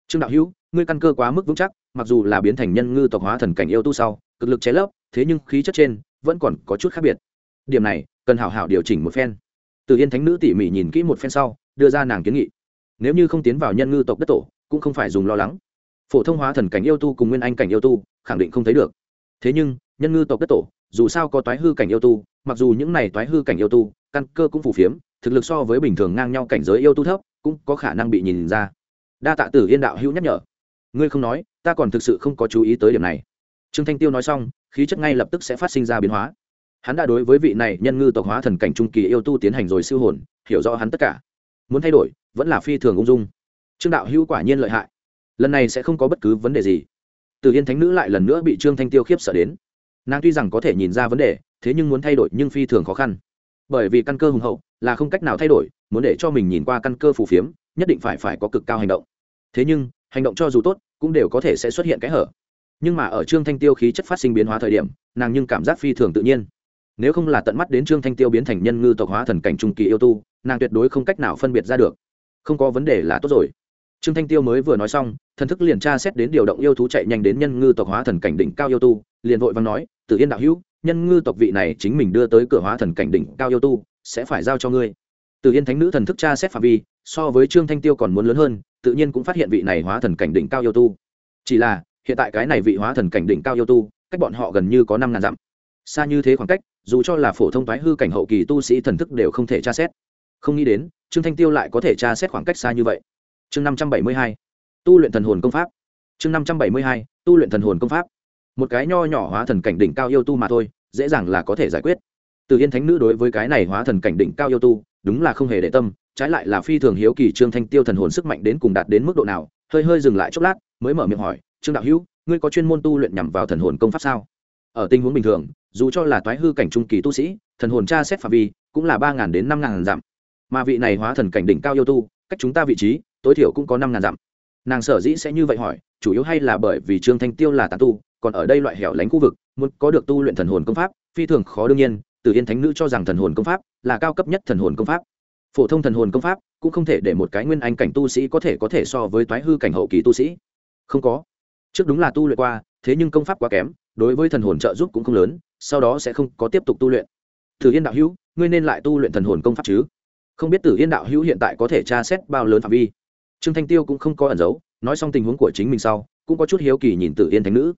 trương đạo hữu ngươi căn cơ quá mức vững chắc mặc dù là biến thành nhân ngư tộc hóa thần cảnh yêu tu sau cực lực chế lớp, thế nhưng khí chất trên vẫn còn có chút khác biệt. Điểm này cần hảo hảo điều chỉnh một phen. Từ yên thánh nữ tỉ mỉ nhìn kỹ một phen sau đưa ra nàng kiến nghị. Nếu như không tiến vào nhân ngư tộc đất tổ cũng không phải dùng lo lắng. Phổ thông hóa thần cảnh yêu tu cùng nguyên anh cảnh yêu tu khẳng định không thấy được. Thế nhưng nhân ngư tộc đất tổ dù sao có toái hư cảnh yêu tu mặc dù những này toái hư cảnh yêu tu căn cơ cũng phù phiếm thực lực so với bình thường ngang nhau cảnh giới yêu tu thấp cũng có khả năng bị nhìn ra đa tạ tử yên đạo hữu nhắc nhở. Ngươi không nói, ta còn thực sự không có chú ý tới điểm này. Trương thanh tiêu nói xong, khí chất ngay lập tức sẽ phát sinh ra biến hóa. Hắn đã đối với vị này nhân ngư tộc hóa thần cảnh trung kỳ yêu tu tiến hành rồi siêu hồn, hiểu rõ hắn tất cả. Muốn thay đổi, vẫn là phi thường ung dung. Trương đạo hữu quả nhiên lợi hại. Lần này sẽ không có bất cứ vấn đề gì. Từ yên thánh nữ lại lần nữa bị trương thanh tiêu khiếp sợ đến. Nàng tuy rằng có thể nhìn ra vấn đề, thế nhưng muốn thay đổi nhưng phi thường khó khăn. Bởi vì căn cơ hùng hậu là không cách nào thay đổi, muốn để cho mình nhìn qua căn cơ phù phiếm nhất định phải phải có cực cao hành động. Thế nhưng, hành động cho dù tốt, cũng đều có thể sẽ xuất hiện cái hở. Nhưng mà ở trương thanh tiêu khí chất phát sinh biến hóa thời điểm, nàng nhưng cảm giác phi thường tự nhiên. Nếu không là tận mắt đến trương thanh tiêu biến thành nhân ngư tộc hóa thần cảnh trung kỳ yêu tu, nàng tuyệt đối không cách nào phân biệt ra được. Không có vấn đề là tốt rồi. Trương thanh tiêu mới vừa nói xong, thần thức liền tra xét đến điều động yêu thú chạy nhanh đến nhân ngư tộc hóa thần cảnh đỉnh cao yêu tu, liền vội vàng nói tự yên đạo hữu, nhân ngư tộc vị này chính mình đưa tới cửa hóa thần cảnh đỉnh cao yêu tu, sẽ phải giao cho ngươi. Từ yên thánh nữ thần thức tra xét phạm vi, so với trương thanh tiêu còn muốn lớn hơn, tự nhiên cũng phát hiện vị này hóa thần cảnh đỉnh cao yêu tu. Chỉ là, hiện tại cái này vị hóa thần cảnh đỉnh cao yêu tu, cách bọn họ gần như có năm ngàn dặm. Xa như thế khoảng cách, dù cho là phổ thông toái hư cảnh hậu kỳ tu sĩ thần thức đều không thể tra xét. Không nghĩ đến, trương thanh tiêu lại có thể tra xét khoảng cách xa như vậy. Chương năm trăm bảy mươi hai, tu luyện thần hồn công pháp. Chương năm trăm bảy mươi hai, tu luyện thần hồn công pháp. Một cái nho nhỏ hóa thần cảnh đỉnh cao yêu tu mà thôi, dễ dàng là có thể giải quyết. Từ yên thánh nữ đối với cái này hóa thần cảnh đỉnh cao yêu tu đúng là không hề để tâm, trái lại là phi thường hiếu kỳ trương thanh tiêu thần hồn sức mạnh đến cùng đạt đến mức độ nào, hơi hơi dừng lại chốc lát, mới mở miệng hỏi, trương đạo hữu, ngươi có chuyên môn tu luyện nhằm vào thần hồn công pháp sao? Ở tình huống bình thường, dù cho là toái hư cảnh trung kỳ tu sĩ, thần hồn tra xét phạm vi cũng là ba ngàn đến năm ngàn dặm. Mà vị này hóa thần cảnh đỉnh cao yêu tu, cách chúng ta vị trí, tối thiểu cũng có năm ngàn dặm. Nàng sở dĩ sẽ như vậy hỏi, chủ yếu hay là bởi vì trương thanh tiêu là tàn tu, còn ở đây loại hẻo lánh khu vực, muốn có được tu luyện thần hồn công pháp, phi thường khó đương nhiên Tử yên thánh nữ cho rằng thần hồn công pháp là cao cấp nhất thần hồn công pháp. Phổ thông thần hồn công pháp cũng không thể để một cái nguyên anh cảnh tu sĩ có thể có thể so với toái hư cảnh hậu kỳ tu sĩ. Không có. Trước đúng là tu luyện qua, thế nhưng công pháp quá kém, đối với thần hồn trợ giúp cũng không lớn, sau đó sẽ không có tiếp tục tu luyện. Tử yên đạo hữu, ngươi nên lại tu luyện thần hồn công pháp chứ? Không biết tử yên đạo hữu hiện tại có thể tra xét bao lớn phạm vi? Trương thanh tiêu cũng không có ẩn giấu, nói xong tình huống của chính mình sau, cũng có chút hiếu kỳ nhìn tử yên thánh nữ.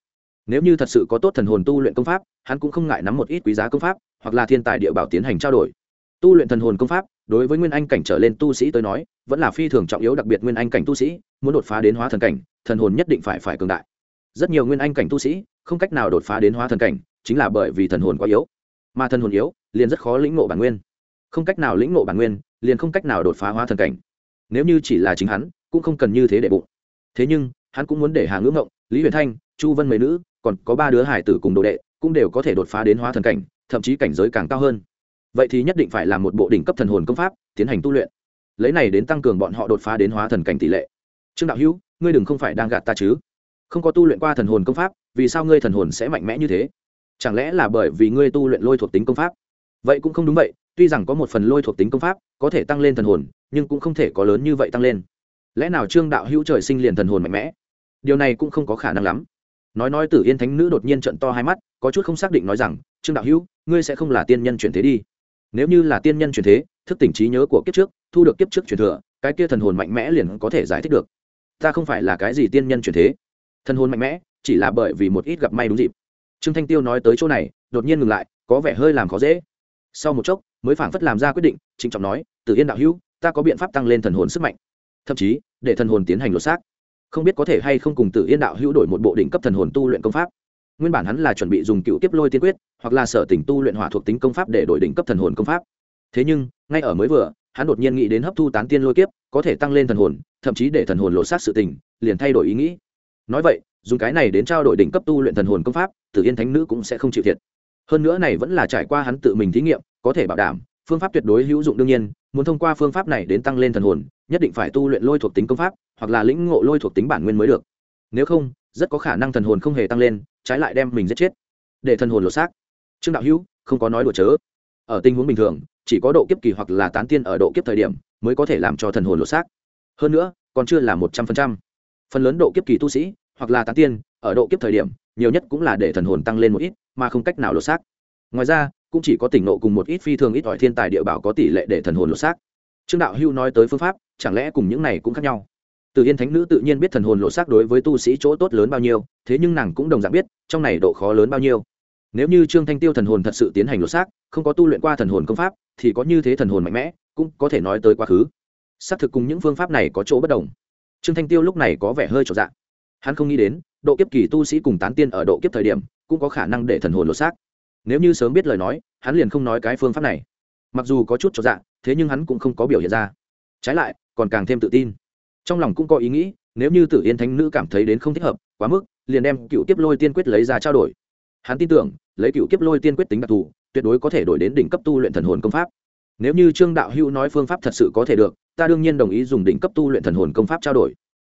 Nếu như thật sự có tốt thần hồn tu luyện công pháp, hắn cũng không ngại nắm một ít quý giá công pháp hoặc là thiên tài địa bảo tiến hành trao đổi. Tu luyện thần hồn công pháp, đối với nguyên anh cảnh trở lên tu sĩ tới nói, vẫn là phi thường trọng yếu, đặc biệt nguyên anh cảnh tu sĩ, muốn đột phá đến hóa thần cảnh, thần hồn nhất định phải phải cường đại. Rất nhiều nguyên anh cảnh tu sĩ, không cách nào đột phá đến hóa thần cảnh, chính là bởi vì thần hồn quá yếu. Mà thần hồn yếu, liền rất khó lĩnh ngộ bản nguyên. Không cách nào lĩnh ngộ bản nguyên, liền không cách nào đột phá hóa thần cảnh. Nếu như chỉ là chính hắn, cũng không cần như thế để bụng. Thế nhưng, hắn cũng muốn để hà ngưỡng ngộng, lý huyền thanh, chu vân mấy nữ, còn có ba đứa hải tử cùng đồ đệ, cũng đều có thể đột phá đến hóa thần cảnh thậm chí cảnh giới càng cao hơn. Vậy thì nhất định phải là một bộ đỉnh cấp thần hồn công pháp, tiến hành tu luyện. Lấy này đến tăng cường bọn họ đột phá đến hóa thần cảnh tỷ lệ. Trương đạo hữu, ngươi đừng không phải đang gạt ta chứ? Không có tu luyện qua thần hồn công pháp, vì sao ngươi thần hồn sẽ mạnh mẽ như thế? Chẳng lẽ là bởi vì ngươi tu luyện lôi thuộc tính công pháp? Vậy cũng không đúng vậy, tuy rằng có một phần lôi thuộc tính công pháp có thể tăng lên thần hồn, nhưng cũng không thể có lớn như vậy tăng lên. Lẽ nào trương đạo hữu trời sinh liền thần hồn mạnh mẽ? Điều này cũng không có khả năng lắm. Nói nói tử yên thánh nữ đột nhiên trận to hai mắt, có chút không xác định nói rằng, trương đạo hữu ngươi sẽ không là tiên nhân chuyển thế đi. Nếu như là tiên nhân chuyển thế, thức tỉnh trí nhớ của kiếp trước, thu được kiếp trước truyền thừa, cái kia thần hồn mạnh mẽ liền có thể giải thích được. Ta không phải là cái gì tiên nhân chuyển thế. Thần hồn mạnh mẽ, chỉ là bởi vì một ít gặp may đúng dịp. Trương thanh tiêu nói tới chỗ này, đột nhiên ngừng lại, có vẻ hơi làm khó dễ. Sau một chốc, mới phảng phất làm ra quyết định, trịnh trọng nói từ yên đạo hữu, ta có biện pháp tăng lên thần hồn sức mạnh. Thậm chí, để thần hồn tiến hành lột xác. Không biết có thể hay không cùng tự yên đạo hữu đổi một bộ đỉnh cấp thần hồn tu luyện công pháp. Nguyên bản hắn là chuẩn bị dùng cựu tiếp lôi tiên quyết hoặc là sở tỉnh tu luyện hỏa thuộc tính công pháp để đổi đỉnh cấp thần hồn công pháp. Thế nhưng, ngay ở mới vừa, hắn đột nhiên nghĩ đến hấp thu tán tiên lôi kiếp, có thể tăng lên thần hồn, thậm chí để thần hồn lộ sát sự tình, liền thay đổi ý nghĩ. Nói vậy, dùng cái này đến trao đổi đỉnh cấp tu luyện thần hồn công pháp, tử yên thánh nữ cũng sẽ không chịu thiệt. Hơn nữa này vẫn là trải qua hắn tự mình thí nghiệm, có thể bảo đảm, phương pháp tuyệt đối hữu dụng đương nhiên, muốn thông qua phương pháp này đến tăng lên thần hồn, nhất định phải tu luyện lôi thuộc tính công pháp, hoặc là lĩnh ngộ lôi thuộc tính bản nguyên mới được. Nếu không, rất có khả năng thần hồn không hề tăng lên, trái lại đem mình giết chết, để thần hồn lột xác trương đạo hữu, không có nói đùa chớ. Ở tình huống bình thường, chỉ có độ kiếp kỳ hoặc là tán tiên ở độ kiếp thời điểm mới có thể làm cho thần hồn lột xác. Hơn nữa, còn chưa là một trăm phần trăm. Phần lớn độ kiếp kỳ tu sĩ, hoặc là tán tiên, ở độ kiếp thời điểm, nhiều nhất cũng là để thần hồn tăng lên một ít, mà không cách nào lột xác. Ngoài ra, cũng chỉ có tỉnh nộ cùng một ít phi thường ít ỏi thiên tài địa bảo có tỷ lệ để thần hồn lột xác. Trương đạo hưu nói tới phương pháp, chẳng lẽ cùng những này cũng khác nhau? Từ yên thánh nữ tự nhiên biết thần hồn lột xác đối với tu sĩ chỗ tốt lớn bao nhiêu, thế nhưng nàng cũng đồng dạng biết, trong này độ khó lớn bao nhiêu nếu như trương thanh tiêu thần hồn thật sự tiến hành lột xác, không có tu luyện qua thần hồn công pháp, thì có như thế thần hồn mạnh mẽ, cũng có thể nói tới quá khứ. Xác thực cùng những phương pháp này có chỗ bất đồng. Trương thanh tiêu lúc này có vẻ hơi trọn dạng hắn không nghĩ đến, độ kiếp kỳ tu sĩ cùng tán tiên ở độ kiếp thời điểm, cũng có khả năng để thần hồn lột xác. Nếu như sớm biết lời nói, hắn liền không nói cái phương pháp này. Mặc dù có chút trọn dạng thế nhưng hắn cũng không có biểu hiện ra. Trái lại, còn càng thêm tự tin. Trong lòng cũng có ý nghĩ, nếu như tử yên thánh nữ cảm thấy đến không thích hợp, quá mức, liền đem cựu kiếp lôi tiên quyết lấy ra trao đổi hắn tin tưởng, lấy cựu kiếp lôi tiên quyết tính đặc thù, tuyệt đối có thể đổi đến đỉnh cấp tu luyện thần hồn công pháp. Nếu như trương đạo hữu nói phương pháp thật sự có thể được, ta đương nhiên đồng ý dùng đỉnh cấp tu luyện thần hồn công pháp trao đổi.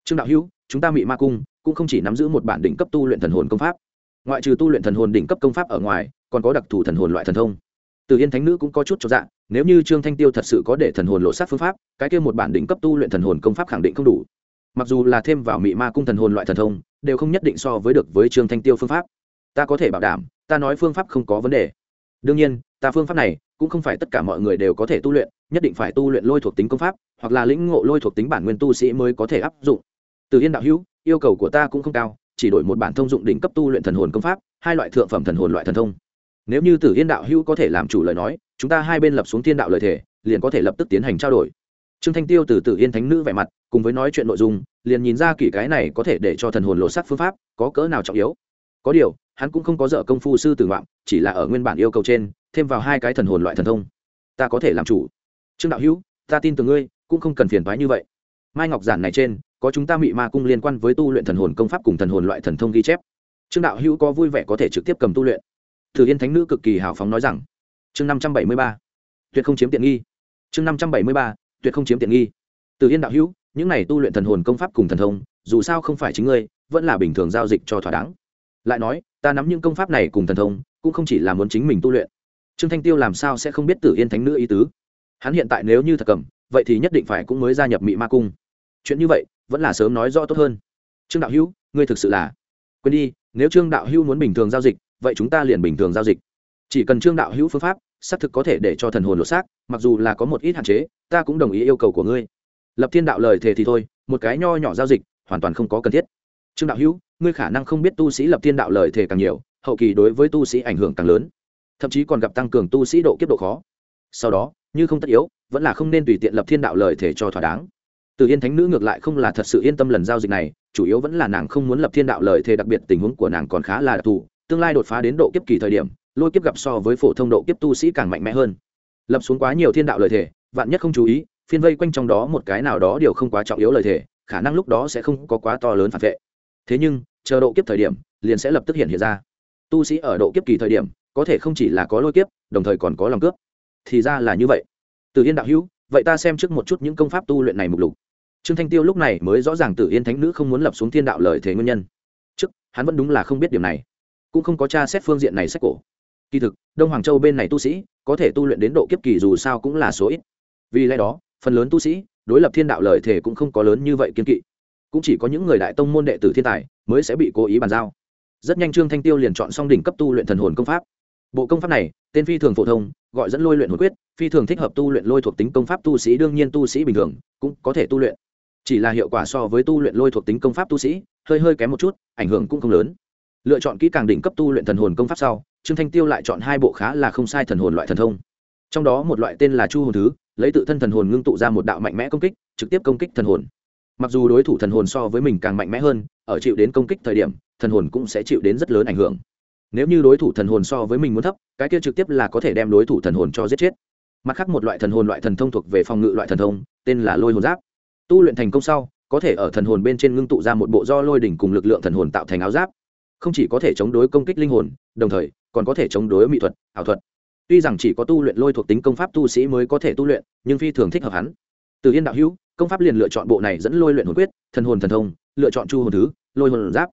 Trương đạo hữu, chúng ta mị ma cung cũng không chỉ nắm giữ một bản đỉnh cấp tu luyện thần hồn công pháp. Ngoại trừ tu luyện thần hồn đỉnh cấp công pháp ở ngoài, còn có đặc thù thần hồn loại thần thông. Từ yên thánh nữ cũng có chút cho dạ nếu như trương thanh tiêu thật sự có để thần hồn lộ sát phương pháp, cái kia một bản đỉnh cấp tu luyện thần hồn công pháp khẳng định không đủ. Mặc dù là thêm vào mị ma cung thần hồn loại thần thông, đều không nhất định so với được với trương thanh tiêu phương pháp ta có thể bảo đảm, ta nói phương pháp không có vấn đề. Đương nhiên, ta phương pháp này cũng không phải tất cả mọi người đều có thể tu luyện, nhất định phải tu luyện lôi thuộc tính công pháp, hoặc là lĩnh ngộ lôi thuộc tính bản nguyên tu sĩ mới có thể áp dụng. Từ yên đạo hữu, yêu cầu của ta cũng không cao, chỉ đổi một bản thông dụng đỉnh cấp tu luyện thần hồn công pháp, hai loại thượng phẩm thần hồn loại thần thông. Nếu như tử yên đạo hữu có thể làm chủ lời nói, chúng ta hai bên lập xuống thiên đạo lời thể liền có thể lập tức tiến hành trao đổi. Trương thanh tiêu từ tử yên thánh nữ vẻ mặt, cùng với nói chuyện nội dung, liền nhìn ra kỹ cái này có thể để cho thần hồn lộ sắc phương pháp, có cỡ nào trọng yếu. Có điều hắn cũng không có dở công phu sư tử ngoạm, chỉ là ở nguyên bản yêu cầu trên, thêm vào hai cái thần hồn loại thần thông. Ta có thể làm chủ. Trương đạo hữu, ta tin từ ngươi, cũng không cần phiền thoái như vậy. Mai ngọc giản này trên, có chúng ta mị ma cung liên quan với tu luyện thần hồn công pháp cùng thần hồn loại thần thông ghi chép. Trương đạo hữu có vui vẻ có thể trực tiếp cầm tu luyện. Thử yên thánh nữ cực kỳ hào phóng nói rằng, chương năm trăm bảy mươi ba, tuyệt không chiếm tiện nghi. Chương năm trăm bảy mươi ba, tuyệt không chiếm tiện nghi. Từ yên đạo hữu, những này tu luyện thần hồn công pháp cùng thần thông, dù sao không phải chính ngươi, vẫn là bình thường giao dịch cho thỏa đáng. Lại nói ta nắm những công pháp này cùng thần thông, cũng không chỉ là muốn chính mình tu luyện. Trương thanh tiêu làm sao sẽ không biết tử yên thánh nữ ý tứ? Hắn hiện tại nếu như thật cầm, vậy thì nhất định phải cũng mới gia nhập mị ma cung. Chuyện như vậy, vẫn là sớm nói rõ tốt hơn. Trương đạo hữu, ngươi thực sự là quên đi, nếu trương đạo hữu muốn bình thường giao dịch, vậy chúng ta liền bình thường giao dịch. Chỉ cần trương đạo hữu phương pháp, xác thực có thể để cho thần hồn lột xác, mặc dù là có một ít hạn chế, ta cũng đồng ý yêu cầu của ngươi. Lập thiên đạo lời thề thì thôi, một cái nho nhỏ giao dịch, hoàn toàn không có cần thiết. Trương đạo hữu ngươi khả năng không biết tu sĩ lập thiên đạo lời thể càng nhiều, hậu kỳ đối với tu sĩ ảnh hưởng càng lớn. Thậm chí còn gặp tăng cường tu sĩ độ kiếp độ khó. Sau đó, như không tất yếu, vẫn là không nên tùy tiện lập thiên đạo lời thể cho thỏa đáng. Từ yên thánh nữ ngược lại không là thật sự yên tâm lần giao dịch này, chủ yếu vẫn là nàng không muốn lập thiên đạo lời thể đặc biệt tình huống của nàng còn khá là đặc thù, tương lai đột phá đến độ kiếp kỳ thời điểm, lôi kiếp gặp so với phổ thông độ kiếp tu sĩ càng mạnh mẽ hơn. Lập xuống quá nhiều thiên đạo lời thể vạn nhất không chú ý, phiên vây quanh trong đó một cái nào đó điều không quá trọng yếu lời thể khả năng lúc đó sẽ không có quá to lớn phản vệ. Thế nhưng chờ độ kiếp thời điểm, liền sẽ lập tức hiện hiện ra. Tu sĩ ở độ kiếp kỳ thời điểm, có thể không chỉ là có lôi kiếp, đồng thời còn có lòng cướp. Thì ra là như vậy. Từ yên đạo hữu, vậy ta xem trước một chút những công pháp tu luyện này mục lục. Trương thanh tiêu lúc này mới rõ ràng tử yên thánh nữ không muốn lập xuống thiên đạo lời thế nguyên nhân. Trước, hắn vẫn đúng là không biết điểm này. Cũng không có tra xét phương diện này sách cổ. Kỳ thực, đông hoàng châu bên này tu sĩ, có thể tu luyện đến độ kiếp kỳ dù sao cũng là số ít. Vì lẽ đó, phần lớn tu sĩ, đối lập thiên đạo lời thể cũng không có lớn như vậy kiên kỵ cũng chỉ có những người đại tông môn đệ tử thiên tài mới sẽ bị cố ý bàn giao. Rất nhanh trương thanh tiêu liền chọn xong đỉnh cấp tu luyện thần hồn công pháp. Bộ công pháp này, tên phi thường phổ thông, gọi dẫn lôi luyện hồn quyết, phi thường thích hợp tu luyện lôi thuộc tính công pháp tu sĩ, đương nhiên tu sĩ bình thường cũng có thể tu luyện. Chỉ là hiệu quả so với tu luyện lôi thuộc tính công pháp tu sĩ, hơi hơi kém một chút, ảnh hưởng cũng không lớn. Lựa chọn kỹ càng đỉnh cấp tu luyện thần hồn công pháp sau, trương thanh tiêu lại chọn hai bộ khá là không sai thần hồn loại thần thông. Trong đó một loại tên là chu hồn thứ, lấy tự thân thần hồn ngưng tụ ra một đạo mạnh mẽ công kích, trực tiếp công kích thần hồn mặc dù đối thủ thần hồn so với mình càng mạnh mẽ hơn, ở chịu đến công kích thời điểm, thần hồn cũng sẽ chịu đến rất lớn ảnh hưởng. Nếu như đối thủ thần hồn so với mình muốn thấp, cái kia trực tiếp là có thể đem đối thủ thần hồn cho giết chết. Mặt khác một loại thần hồn loại thần thông thuộc về phòng ngự loại thần thông, tên là lôi hồn giáp. Tu luyện thành công sau, có thể ở thần hồn bên trên ngưng tụ ra một bộ do lôi đỉnh cùng lực lượng thần hồn tạo thành áo giáp. Không chỉ có thể chống đối công kích linh hồn, đồng thời, còn có thể chống đối mỹ thuật, ảo thuật. Tuy rằng chỉ có tu luyện lôi thuộc tính công pháp tu sĩ mới có thể tu luyện, nhưng phi thường thích hợp hắn. Từ yên đạo hữu công pháp liền lựa chọn bộ này dẫn lôi luyện hồn quyết, thần hồn thần thông, lựa chọn chu hồn thứ, lôi hồn giáp.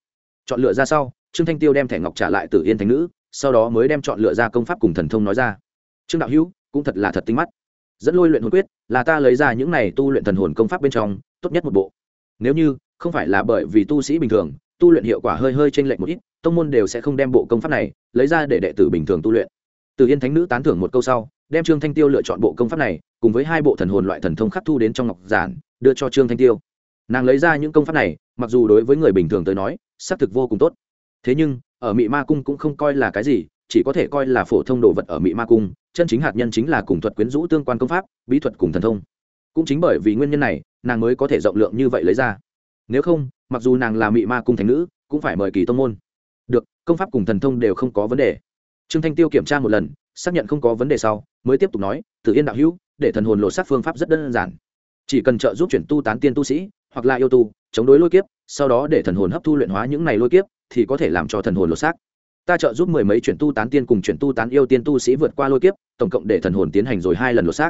Chọn lựa ra sau, trương thanh tiêu đem thẻ ngọc trả lại từ yên thành nữ, sau đó mới đem chọn lựa ra công pháp cùng thần thông nói ra. Trương đạo hữu, cũng thật là thật tinh mắt. Dẫn lôi luyện hồn quyết, là ta lấy ra những này tu luyện thần hồn công pháp bên trong, tốt nhất một bộ. Nếu như, không phải là bởi vì tu sĩ bình thường, tu luyện hiệu quả hơi hơi chênh lệch một ít, tông môn đều sẽ không đem bộ công pháp này lấy ra để đệ tử bình thường tu luyện từ yên thánh nữ tán thưởng một câu sau, đem trương thanh tiêu lựa chọn bộ công pháp này, cùng với hai bộ thần hồn loại thần thông khắc thu đến trong ngọc giản, đưa cho trương thanh tiêu. Nàng lấy ra những công pháp này, mặc dù đối với người bình thường tới nói, xác thực vô cùng tốt. Thế nhưng, ở mị ma cung cũng không coi là cái gì, chỉ có thể coi là phổ thông đồ vật ở mị ma cung, chân chính hạt nhân chính là cùng thuật quyến rũ tương quan công pháp, bí thuật cùng thần thông. Cũng chính bởi vì nguyên nhân này, nàng mới có thể rộng lượng như vậy lấy ra. Nếu không, mặc dù nàng là mị ma cung thành nữ, cũng phải mời kỳ tông môn. Được, công pháp cùng thần thông đều không có vấn đề trương thanh tiêu kiểm tra một lần, xác nhận không có vấn đề sau, mới tiếp tục nói tự yên đạo hữu, để thần hồn lộ sát phương pháp rất đơn giản. Chỉ cần trợ giúp chuyển tu tán tiên tu sĩ, hoặc là yêu tu, chống đối lôi kiếp, sau đó để thần hồn hấp thu luyện hóa những này lôi kiếp, thì có thể làm cho thần hồn lột xác. Ta trợ giúp mười mấy chuyển tu tán tiên cùng chuyển tu tán yêu tiên tu sĩ vượt qua lôi kiếp, tổng cộng để thần hồn tiến hành rồi hai lần lột xác.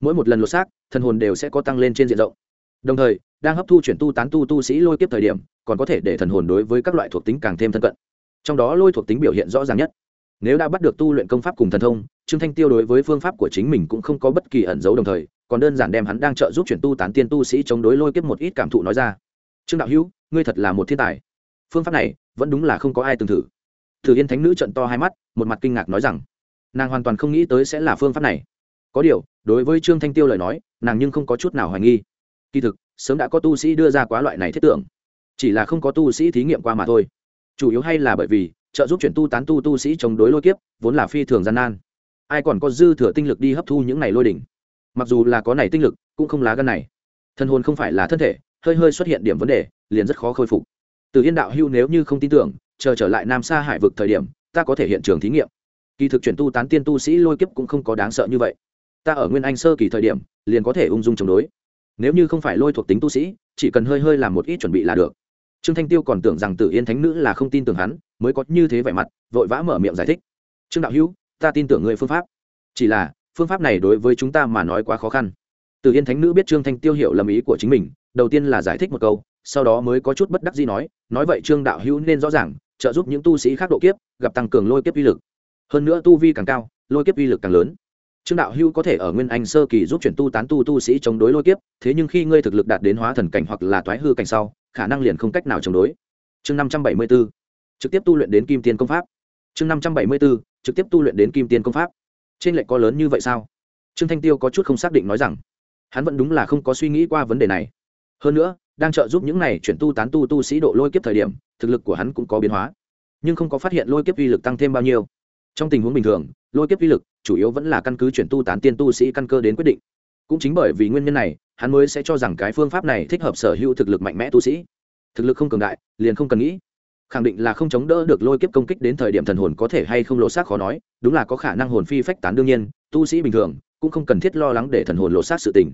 Mỗi một lần lột xác, thần hồn đều sẽ có tăng lên trên diện rộng. Đồng thời, đang hấp thu chuyển tu tán tu tu sĩ lôi kiếp thời điểm, còn có thể để thần hồn đối với các loại thuộc tính càng thêm thân cận. Trong đó lôi thuộc tính biểu hiện rõ ràng nhất nếu đã bắt được tu luyện công pháp cùng thần thông, trương thanh tiêu đối với phương pháp của chính mình cũng không có bất kỳ ẩn dấu đồng thời, còn đơn giản đem hắn đang trợ giúp chuyển tu tán tiên tu sĩ chống đối lôi kiếp một ít cảm thụ nói ra. Trương đạo hữu, ngươi thật là một thiên tài. Phương pháp này vẫn đúng là không có ai từng thử. Thử yên thánh nữ trận to hai mắt, một mặt kinh ngạc nói rằng, nàng hoàn toàn không nghĩ tới sẽ là phương pháp này. Có điều, đối với trương thanh tiêu lời nói, nàng nhưng không có chút nào hoài nghi. Kỳ thực, sớm đã có tu sĩ đưa ra quá loại này thiết tưởng. Chỉ là không có tu sĩ thí nghiệm qua mà thôi. Chủ yếu hay là bởi vì trợ giúp chuyển tu tán tu tu sĩ chống đối lôi kiếp, vốn là phi thường gian nan. Ai còn có dư thừa tinh lực đi hấp thu những này lôi đỉnh? Mặc dù là có này tinh lực, cũng không lá gan này. Thân hồn không phải là thân thể, hơi hơi xuất hiện điểm vấn đề, liền rất khó khôi phục. Từ yên đạo hưu nếu như không tin tưởng, chờ trở lại nam xa hải vực thời điểm, ta có thể hiện trường thí nghiệm. Kỳ thực chuyển tu tán tiên tu sĩ lôi kiếp cũng không có đáng sợ như vậy. Ta ở nguyên anh sơ kỳ thời điểm, liền có thể ung dung chống đối. Nếu như không phải lôi thuộc tính tu sĩ, chỉ cần hơi hơi làm một ít chuẩn bị là được trương thanh tiêu còn tưởng rằng tử yên thánh nữ là không tin tưởng hắn, mới có như thế vẻ mặt, vội vã mở miệng giải thích. Trương đạo hữu, ta tin tưởng người phương pháp. Chỉ là, phương pháp này đối với chúng ta mà nói quá khó khăn. Tử yên thánh nữ biết trương thanh tiêu hiểu lầm ý của chính mình, đầu tiên là giải thích một câu, sau đó mới có chút bất đắc gì nói nói vậy trương đạo hữu nên rõ ràng, trợ giúp những tu sĩ khác độ kiếp, gặp tăng cường lôi kiếp uy lực. Hơn nữa tu vi càng cao, lôi kiếp uy lực càng lớn trương đạo hữu có thể ở nguyên anh sơ kỳ giúp chuyển tu tán tu tu sĩ chống đối lôi kiếp, thế nhưng khi ngươi thực lực đạt đến hóa thần cảnh hoặc là toái hư cảnh sau, khả năng liền không cách nào chống đối. Chương năm trăm bảy mươi b ố trực tiếp tu luyện đến kim tiên công pháp. Chương năm trăm bảy mươi b ố trực tiếp tu luyện đến kim tiên công pháp. Trên lệnh có lớn như vậy sao? Trương thanh tiêu có chút không xác định nói rằng, hắn vẫn đúng là không có suy nghĩ qua vấn đề này. Hơn nữa, đang trợ giúp những này chuyển tu tán tu tu sĩ độ lôi kiếp thời điểm, thực lực của hắn cũng có biến hóa, nhưng không có phát hiện lôi kiếp uy lực tăng thêm bao nhiêu. Trong tình huống bình thường, lôi kiếp uy lực chủ yếu vẫn là căn cứ chuyển tu tán tiên tu sĩ căn cơ đến quyết định. Cũng chính bởi vì nguyên nhân này, hắn mới sẽ cho rằng cái phương pháp này thích hợp sở hữu thực lực mạnh mẽ tu sĩ. Thực lực không cường đại, liền không cần nghĩ. Khẳng định là không chống đỡ được lôi kiếp công kích đến thời điểm thần hồn có thể hay không lộ xác khó nói, đúng là có khả năng hồn phi phách tán đương nhiên, tu sĩ bình thường cũng không cần thiết lo lắng để thần hồn lộ xác sự tình.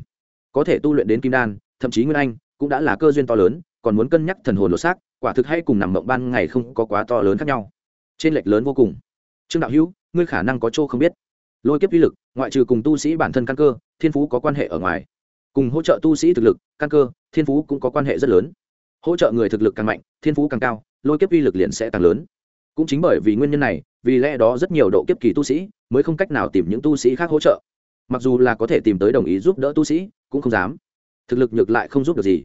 Có thể tu luyện đến kim đan, thậm chí nguyên anh, cũng đã là cơ duyên to lớn, còn muốn cân nhắc thần hồn lộ xác, quả thực hay cùng nằm mộng ban ngày không có quá to lớn khác nhau. Trên lệch lớn vô cùng. Trương đạo hữu, ngươi khả năng có chỗ không biết lôi kiếp uy lực, ngoại trừ cùng tu sĩ bản thân căn cơ, thiên phú có quan hệ ở ngoài. Cùng hỗ trợ tu sĩ thực lực, căn cơ, thiên phú cũng có quan hệ rất lớn. Hỗ trợ người thực lực càng mạnh, thiên phú càng cao, lôi kiếp uy lực liền sẽ càng lớn. Cũng chính bởi vì nguyên nhân này, vì lẽ đó rất nhiều độ kiếp kỳ tu sĩ mới không cách nào tìm những tu sĩ khác hỗ trợ. Mặc dù là có thể tìm tới đồng ý giúp đỡ tu sĩ, cũng không dám. Thực lực ngược lại không giúp được gì.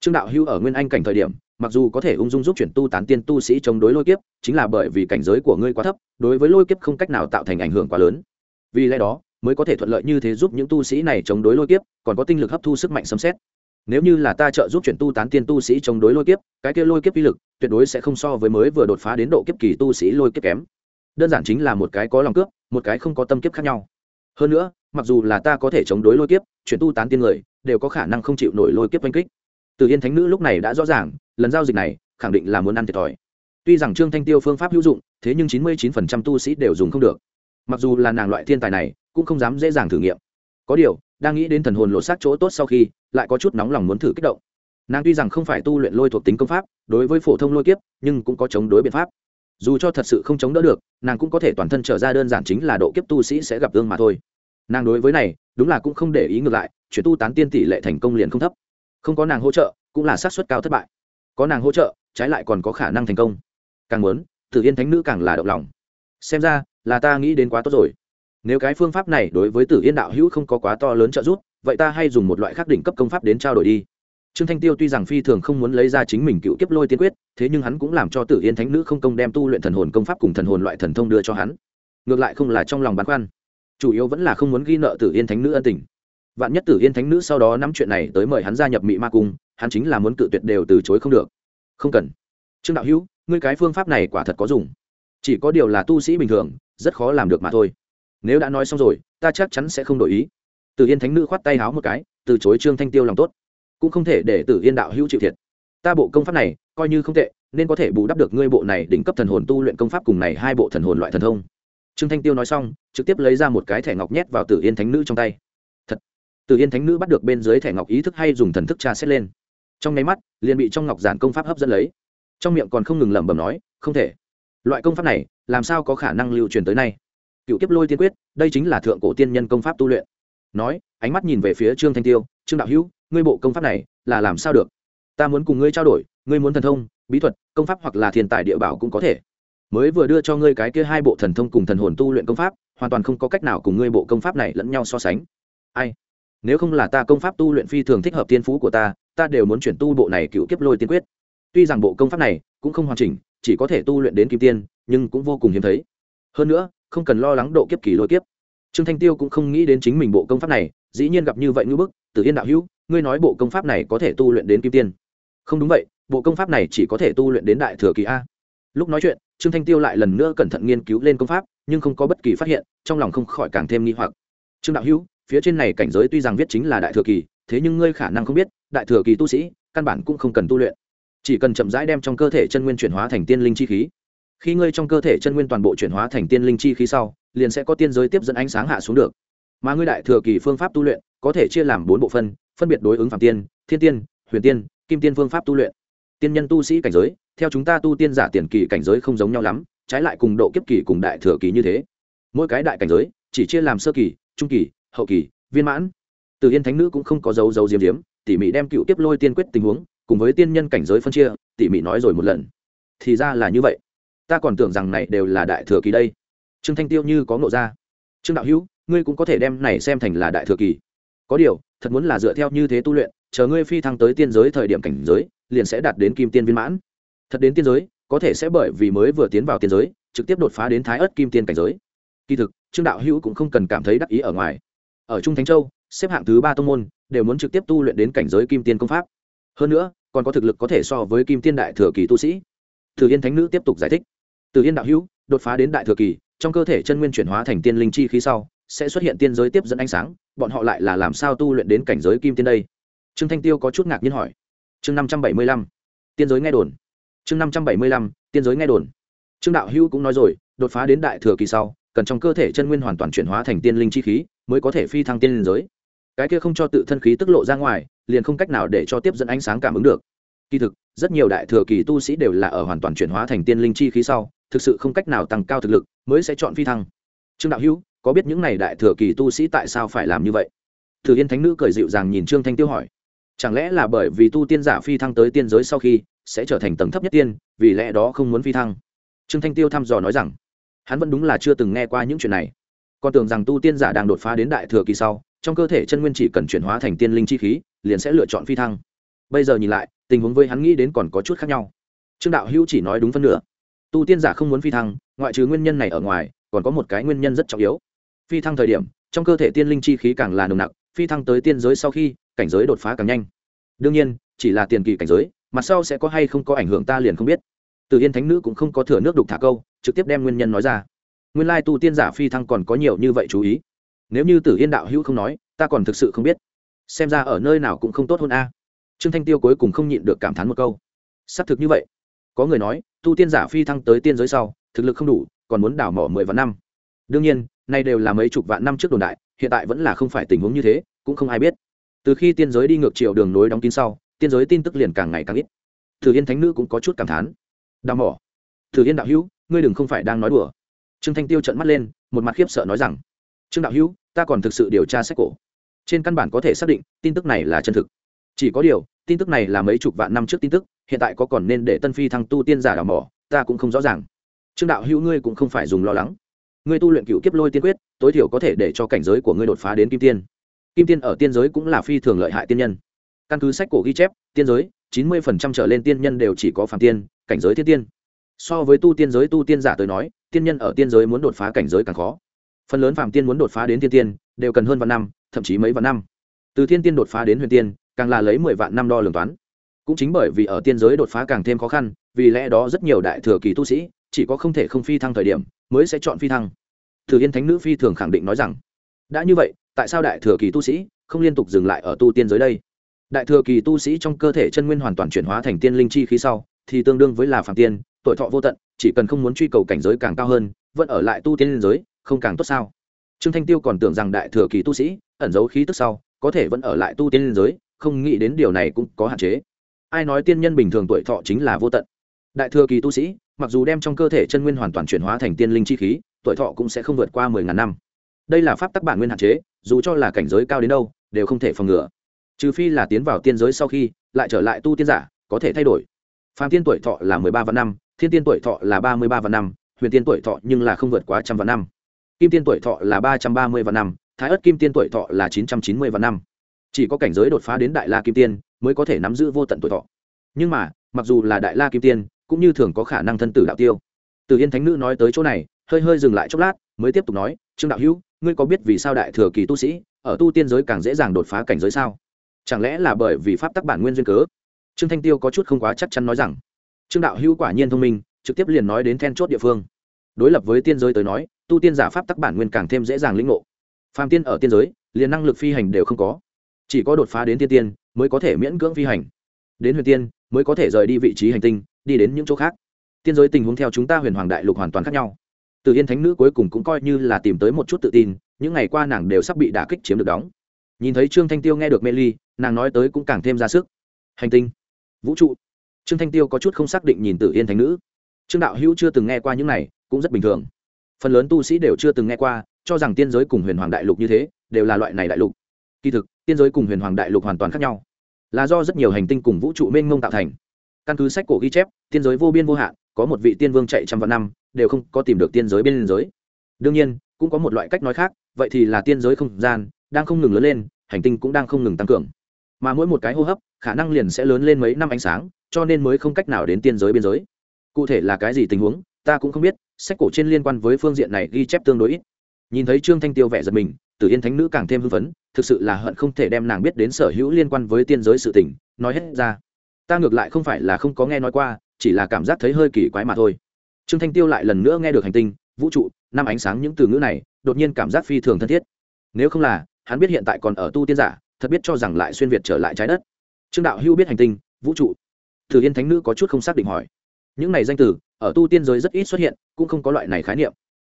Trương đạo hưu ở nguyên anh cảnh thời điểm, mặc dù có thể ung dung giúp chuyển tu tán tiên tu sĩ chống đối lôi kiếp, chính là bởi vì cảnh giới của ngươi quá thấp, đối với lôi kiếp không cách nào tạo thành ảnh hưởng quá lớn vì lẽ đó, mới có thể thuận lợi như thế giúp những tu sĩ này chống đối lôi kiếp, còn có tinh lực hấp thu sức mạnh sấm xét nếu như là ta trợ giúp chuyển tu tán tiên tu sĩ chống đối lôi kiếp, cái kia lôi kiếp uy lực tuyệt đối sẽ không so với mới vừa đột phá đến độ kiếp kỳ tu sĩ lôi kiếp kém. Đơn giản chính là một cái có lòng cướp, một cái không có tâm kiếp khác nhau. Hơn nữa, mặc dù là ta có thể chống đối lôi kiếp, chuyển tu tán tiên người, đều có khả năng không chịu nổi lôi kiếp oanh kích. Từ yên thánh nữ lúc này đã rõ ràng, lần giao dịch này, khẳng định là muốn ăn thiệt thòi. Tuy rằng trương thanh tiêu phương pháp hữu dụng, thế nhưng chín mươi chín phần trăm tu sĩ đều dùng không được mặc dù là nàng loại thiên tài này, cũng không dám dễ dàng thử nghiệm. Có điều, đang nghĩ đến thần hồn lộ sát chỗ tốt sau khi, lại có chút nóng lòng muốn thử kích động. Nàng tuy rằng không phải tu luyện lôi thuộc tính công pháp, đối với phổ thông lôi kiếp, nhưng cũng có chống đối biện pháp. Dù cho thật sự không chống đỡ được, nàng cũng có thể toàn thân trở ra đơn giản chính là độ kiếp tu sĩ sẽ gặp gương mà thôi. Nàng đối với này, đúng là cũng không để ý ngược lại, chuyển tu tán tiên tỷ lệ thành công liền không thấp. Không có nàng hỗ trợ, cũng là xác suất cao thất bại. Có nàng hỗ trợ, trái lại còn có khả năng thành công. Càng muốn, tử yên thánh nữ càng là động lòng. Xem ra là ta nghĩ đến quá tốt rồi. Nếu cái phương pháp này đối với tử yên đạo hữu không có quá to lớn trợ giúp, vậy ta hay dùng một loại khắc đỉnh cấp công pháp đến trao đổi đi. Trương thanh tiêu tuy rằng phi thường không muốn lấy ra chính mình cựu kiếp lôi tiên quyết, thế nhưng hắn cũng làm cho tử yên thánh nữ không công đem tu luyện thần hồn công pháp cùng thần hồn loại thần thông đưa cho hắn. Ngược lại không là trong lòng băn khoăn. Chủ yếu vẫn là không muốn ghi nợ tử yên thánh nữ ân tình. Vạn nhất tử yên thánh nữ sau đó nắm chuyện này tới mời hắn gia nhập mỹ ma cung, hắn chính là muốn cự tuyệt đều từ chối không được. Không cần. Trương đạo hữu, ngươi cái phương pháp này quả thật có dùng. Chỉ có điều là tu sĩ bình thường rất khó làm được mà thôi. Nếu đã nói xong rồi, ta chắc chắn sẽ không đổi ý. Tử yên thánh nữ khoát tay háo một cái, từ chối trương thanh tiêu lòng tốt. Cũng không thể để tử yên đạo hữu chịu thiệt. Ta bộ công pháp này, coi như không tệ, nên có thể bù đắp được ngươi bộ này đỉnh cấp thần hồn tu luyện công pháp cùng này hai bộ thần hồn loại thần thông. Trương thanh tiêu nói xong, trực tiếp lấy ra một cái thẻ ngọc nhét vào tử yên thánh nữ trong tay. Thật. Tử yên thánh nữ bắt được bên dưới thẻ ngọc ý thức hay dùng thần thức tra xét lên. Trong nháy mắt, liền bị trong ngọc giản công pháp hấp dẫn lấy. Trong miệng còn không ngừng lẩm bẩm nói, không thể loại công pháp này, làm sao có khả năng lưu truyền tới nay? Cựu kiếp lôi tiên quyết, đây chính là thượng cổ tiên nhân công pháp tu luyện. Nói, ánh mắt nhìn về phía trương thanh tiêu, trương đạo hữu, ngươi bộ công pháp này là làm sao được? Ta muốn cùng ngươi trao đổi, ngươi muốn thần thông, bí thuật, công pháp hoặc là thiên tài địa bảo cũng có thể. Mới vừa đưa cho ngươi cái kia hai bộ thần thông cùng thần hồn tu luyện công pháp, hoàn toàn không có cách nào cùng ngươi bộ công pháp này lẫn nhau so sánh. Ai? Nếu không là ta công pháp tu luyện phi thường thích hợp tiên phú của ta ta đều muốn chuyển tu bộ này cựu kiếp lôi tiên quyết. Tuy rằng bộ công pháp này cũng không hoàn chỉnh chỉ có thể tu luyện đến kim tiên, nhưng cũng vô cùng hiếm thấy. Hơn nữa, không cần lo lắng độ kiếp kỳ lôi kiếp. Trương thanh tiêu cũng không nghĩ đến chính mình bộ công pháp này, dĩ nhiên gặp như vậy ngữ bức từ yên đạo hữu, ngươi nói bộ công pháp này có thể tu luyện đến kim tiên. Không đúng vậy, bộ công pháp này chỉ có thể tu luyện đến đại thừa kỳ a. Lúc nói chuyện, trương thanh tiêu lại lần nữa cẩn thận nghiên cứu lên công pháp, nhưng không có bất kỳ phát hiện, trong lòng không khỏi càng thêm nghi hoặc. Trương đạo hữu, phía trên này cảnh giới tuy rằng viết chính là đại thừa kỳ, thế nhưng ngươi khả năng không biết, đại thừa kỳ tu sĩ, căn bản cũng không cần tu luyện chỉ cần chậm rãi đem trong cơ thể chân nguyên chuyển hóa thành tiên linh chi khí. Khi ngươi trong cơ thể chân nguyên toàn bộ chuyển hóa thành tiên linh chi khí sau, liền sẽ có tiên giới tiếp dẫn ánh sáng hạ xuống được. Mà ngươi đại thừa kỳ phương pháp tu luyện, có thể chia làm bốn bộ phân phân biệt đối ứng phạm tiên, thiên tiên, huyền tiên, kim tiên phương pháp tu luyện. Tiên nhân tu sĩ cảnh giới, theo chúng ta tu tiên giả tiền kỳ cảnh giới không giống nhau lắm, trái lại cùng độ kiếp kỳ cùng đại thừa kỳ như thế. Mỗi cái đại cảnh giới, chỉ chia làm sơ kỳ, trung kỳ, hậu kỳ, viên mãn. Từ yên thánh nữ cũng không có dấu dấu diếm diếm, tỉ mỉ đem cựu tiếp lôi tiên quyết tình huống cùng với tiên nhân cảnh giới phân chia, tỉ mỉ nói rồi một lần. Thì ra là như vậy. Ta còn tưởng rằng này đều là đại thừa kỳ đây. Trương thanh tiêu như có ngộ ra. Trương đạo hữu, ngươi cũng có thể đem này xem thành là đại thừa kỳ. Có điều, thật muốn là dựa theo như thế tu luyện, chờ ngươi phi thăng tới tiên giới thời điểm cảnh giới, liền sẽ đạt đến kim tiên viên mãn. Thật đến tiên giới, có thể sẽ bởi vì mới vừa tiến vào tiên giới, trực tiếp đột phá đến thái ớt kim tiên cảnh giới. Kỳ thực, trương đạo hữu cũng không cần cảm thấy đắc ý ở ngoài. Ở trung thánh châu, xếp hạng thứ ba tông môn, đều muốn trực tiếp tu luyện đến cảnh giới kim tiên công pháp. Hơn nữa còn có thực lực có thể so với kim tiên đại thừa kỳ tu sĩ. Từ yên thánh nữ tiếp tục giải thích. Từ yên đạo hữu, đột phá đến đại thừa kỳ, trong cơ thể chân nguyên chuyển hóa thành tiên linh chi khí sau, sẽ xuất hiện tiên giới tiếp dẫn ánh sáng, bọn họ lại là làm sao tu luyện đến cảnh giới kim tiên đây? Trương thanh tiêu có chút ngạc nhiên hỏi. Chương năm trăm bảy mươi lăm, tiên giới nghe đồn. Chương năm trăm bảy mươi lăm, tiên giới nghe đồn. Trương đạo hữu cũng nói rồi, đột phá đến đại thừa kỳ sau, cần trong cơ thể chân nguyên hoàn toàn chuyển hóa thành tiên linh chi khí, mới có thể phi thăng tiên linh giới cái kia không cho tự thân khí tức lộ ra ngoài, liền không cách nào để cho tiếp dẫn ánh sáng cảm ứng được. Kỳ thực, rất nhiều đại thừa kỳ tu sĩ đều là ở hoàn toàn chuyển hóa thành tiên linh chi khí sau, thực sự không cách nào tăng cao thực lực, mới sẽ chọn phi thăng. Trương đạo hữu, có biết những này đại thừa kỳ tu sĩ tại sao phải làm như vậy? Thử yên thánh nữ cười dịu dàng nhìn trương thanh tiêu hỏi. Chẳng lẽ là bởi vì tu tiên giả phi thăng tới tiên giới sau khi sẽ trở thành tầng thấp nhất tiên, vì lẽ đó không muốn phi thăng? Trương thanh tiêu thăm dò nói rằng, hắn vẫn đúng là chưa từng nghe qua những chuyện này. Còn tưởng rằng tu tiên giả đang đột phá đến đại thừa kỳ sau trong cơ thể chân nguyên chỉ cần chuyển hóa thành tiên linh chi khí, liền sẽ lựa chọn phi thăng. Bây giờ nhìn lại, tình huống với hắn nghĩ đến còn có chút khác nhau. Trương đạo hữu chỉ nói đúng phân nửa. Tu tiên giả không muốn phi thăng, ngoại trừ nguyên nhân này ở ngoài, còn có một cái nguyên nhân rất trọng yếu. Phi thăng thời điểm, trong cơ thể tiên linh chi khí càng là nồng nặc, phi thăng tới tiên giới sau khi, cảnh giới đột phá càng nhanh. Đương nhiên, chỉ là tiền kỳ cảnh giới mặt sau sẽ có hay không có ảnh hưởng ta liền không biết. Từ yên thánh nữ cũng không có thừa nước đục thả câu, trực tiếp đem nguyên nhân nói ra. Nguyên lai tu tiên giả phi thăng còn có nhiều như vậy chú ý nếu như tử yên đạo hữu không nói, ta còn thực sự không biết. Xem ra ở nơi nào cũng không tốt hơn a. Trương thanh tiêu cuối cùng không nhịn được cảm thán một câu. Xác thực như vậy. Có người nói, tu tiên giả phi thăng tới tiên giới sau, thực lực không đủ, còn muốn đảo mỏ mười vạn năm. Đương nhiên, nay đều là mấy chục vạn năm trước đồn đại, hiện tại vẫn là không phải tình huống như thế, cũng không ai biết. Từ khi tiên giới đi ngược chiều đường nối đóng kín sau, tiên giới tin tức liền càng ngày càng ít. Thử yên thánh nữ cũng có chút cảm thán. Đào mỏ. Thử yên đạo hữu, ngươi đừng không phải đang nói đùa. Trương thanh tiêu trợn mắt lên, một mặt khiếp sợ nói rằng trương đạo hữu, ta còn thực sự điều tra sách cổ. Trên căn bản có thể xác định, tin tức này là chân thực. Chỉ có điều, tin tức này là mấy chục vạn năm trước tin tức, hiện tại có còn nên để tân phi thăng tu tiên giả đào mỏ, ta cũng không rõ ràng. Trương đạo hữu ngươi cũng không phải dùng lo lắng. Ngươi tu luyện cựu kiếp lôi tiên quyết, tối thiểu có thể để cho cảnh giới của ngươi đột phá đến kim tiên. Kim tiên ở tiên giới cũng là phi thường lợi hại tiên nhân. Căn cứ sách cổ ghi chép, tiên giới, chín mươi phần trăm trở lên tiên nhân đều chỉ có phàm tiên, cảnh giới thiên tiên. So với tu tiên giới tu tiên giả tới nói, tiên nhân ở tiên giới muốn đột phá cảnh giới càng khó phần lớn phàm tiên muốn đột phá đến thiên tiên, đều cần hơn vạn năm, thậm chí mấy vạn năm. Từ thiên tiên đột phá đến huyền tiên, càng là lấy mười vạn năm đo lường toán. Cũng chính bởi vì ở tiên giới đột phá càng thêm khó khăn, vì lẽ đó rất nhiều đại thừa kỳ tu sĩ, chỉ có không thể không phi thăng thời điểm, mới sẽ chọn phi thăng. Thử yên thánh nữ phi thường khẳng định nói rằng, đã như vậy, tại sao đại thừa kỳ tu sĩ không liên tục dừng lại ở tu tiên giới đây? Đại thừa kỳ tu sĩ trong cơ thể chân nguyên hoàn toàn chuyển hóa thành tiên linh chi khí sau, thì tương đương với là phàm tiên, tuổi thọ vô tận, chỉ cần không muốn truy cầu cảnh giới càng cao hơn, vẫn ở lại tu tiên giới không càng tốt sao? Trương thanh tiêu còn tưởng rằng đại thừa kỳ tu sĩ, ẩn giấu khí tức sau, có thể vẫn ở lại tu tiên giới, không nghĩ đến điều này cũng có hạn chế. Ai nói tiên nhân bình thường tuổi thọ chính là vô tận? Đại thừa kỳ tu sĩ, mặc dù đem trong cơ thể chân nguyên hoàn toàn chuyển hóa thành tiên linh chi khí, tuổi thọ cũng sẽ không vượt qua mười ngàn năm. Đây là pháp tắc bản nguyên hạn chế, dù cho là cảnh giới cao đến đâu, đều không thể phòng ngừa. Trừ phi là tiến vào tiên giới sau khi, lại trở lại tu tiên giả, có thể thay đổi. Phạm tiên tuổi thọ là mười ba vạn năm, thiên tiên tuổi thọ là ba mươi ba vạn năm, huyền tiên tuổi thọ nhưng là không vượt quá trăm vạn năm kim tiên tuổi thọ là ba trăm ba mươi vạn năm, thái ất kim tiên tuổi thọ là chín trăm chín mươi vạn năm. Chỉ có cảnh giới đột phá đến đại la kim tiên mới có thể nắm giữ vô tận tuổi thọ. Nhưng mà, mặc dù là đại la kim tiên, cũng như thường có khả năng thân tử đạo tiêu. Từ yên thánh nữ nói tới chỗ này, hơi hơi dừng lại chốc lát, mới tiếp tục nói, trương đạo hữu, ngươi có biết vì sao đại thừa kỳ tu sĩ ở tu tiên giới càng dễ dàng đột phá cảnh giới sao? Chẳng lẽ là bởi vì pháp tắc bản nguyên duyên cớ? Trương thanh tiêu có chút không quá chắc chắn nói rằng, trương đạo hữu quả nhiên thông minh, trực tiếp liền nói đến then chốt địa phương. Đối lập với tiên giới tới nói tu tiên giả pháp tắc bản nguyên càng thêm dễ dàng lĩnh ngộ. Phàm tiên ở tiên giới, liền năng lực phi hành đều không có. Chỉ có đột phá đến tiên tiên, mới có thể miễn cưỡng phi hành. Đến huyền tiên, mới có thể rời đi vị trí hành tinh, đi đến những chỗ khác. Tiên giới tình huống theo chúng ta huyền hoàng đại lục hoàn toàn khác nhau. Từ yên thánh nữ cuối cùng cũng coi như là tìm tới một chút tự tin, những ngày qua nàng đều sắp bị đả kích chiếm được đóng. Nhìn thấy trương thanh tiêu nghe được mê ly, nàng nói tới cũng càng thêm ra sức. Hành tinh, vũ trụ. Trương thanh tiêu có chút không xác định nhìn tử yên thánh nữ. Trương đạo hữu chưa từng nghe qua những này, cũng rất bình thường phần lớn tu sĩ đều chưa từng nghe qua, cho rằng tiên giới cùng huyền hoàng đại lục như thế, đều là loại này đại lục. Kỳ thực, tiên giới cùng huyền hoàng đại lục hoàn toàn khác nhau. Là do rất nhiều hành tinh cùng vũ trụ mênh mông tạo thành. Căn cứ sách cổ ghi chép, tiên giới vô biên vô hạn, có một vị tiên vương chạy trăm vạn năm, đều không có tìm được tiên giới bên giới đương nhiên, cũng có một loại cách nói khác, vậy thì là tiên giới không gian, đang không ngừng lớn lên, hành tinh cũng đang không ngừng tăng cường. Mà mỗi một cái hô hấp, khả năng liền sẽ lớn lên mấy năm ánh sáng, cho nên mới không cách nào đến tiên giới biên giới cụ thể là cái gì tình huống, ta cũng không biết sách cổ trên liên quan với phương diện này ghi chép tương đối ít. Nhìn thấy trương thanh tiêu vẻ giật mình, tử yên thánh nữ càng thêm hưng phấn, thực sự là hận không thể đem nàng biết đến sở hữu liên quan với tiên giới sự tình, nói hết ra. Ta ngược lại không phải là không có nghe nói qua, chỉ là cảm giác thấy hơi kỳ quái mà thôi. Trương thanh tiêu lại lần nữa nghe được hành tinh, vũ trụ, năm ánh sáng những từ ngữ này, đột nhiên cảm giác phi thường thân thiết. Nếu không là, hắn biết hiện tại còn ở tu tiên giả, thật biết cho rằng lại xuyên việt trở lại trái đất. Trương đạo hưu biết hành tinh, vũ trụ. Thử yên thánh nữ có chút không xác định hỏi. Những này danh từ ở tu tiên giới rất ít xuất hiện, cũng không có loại này khái niệm.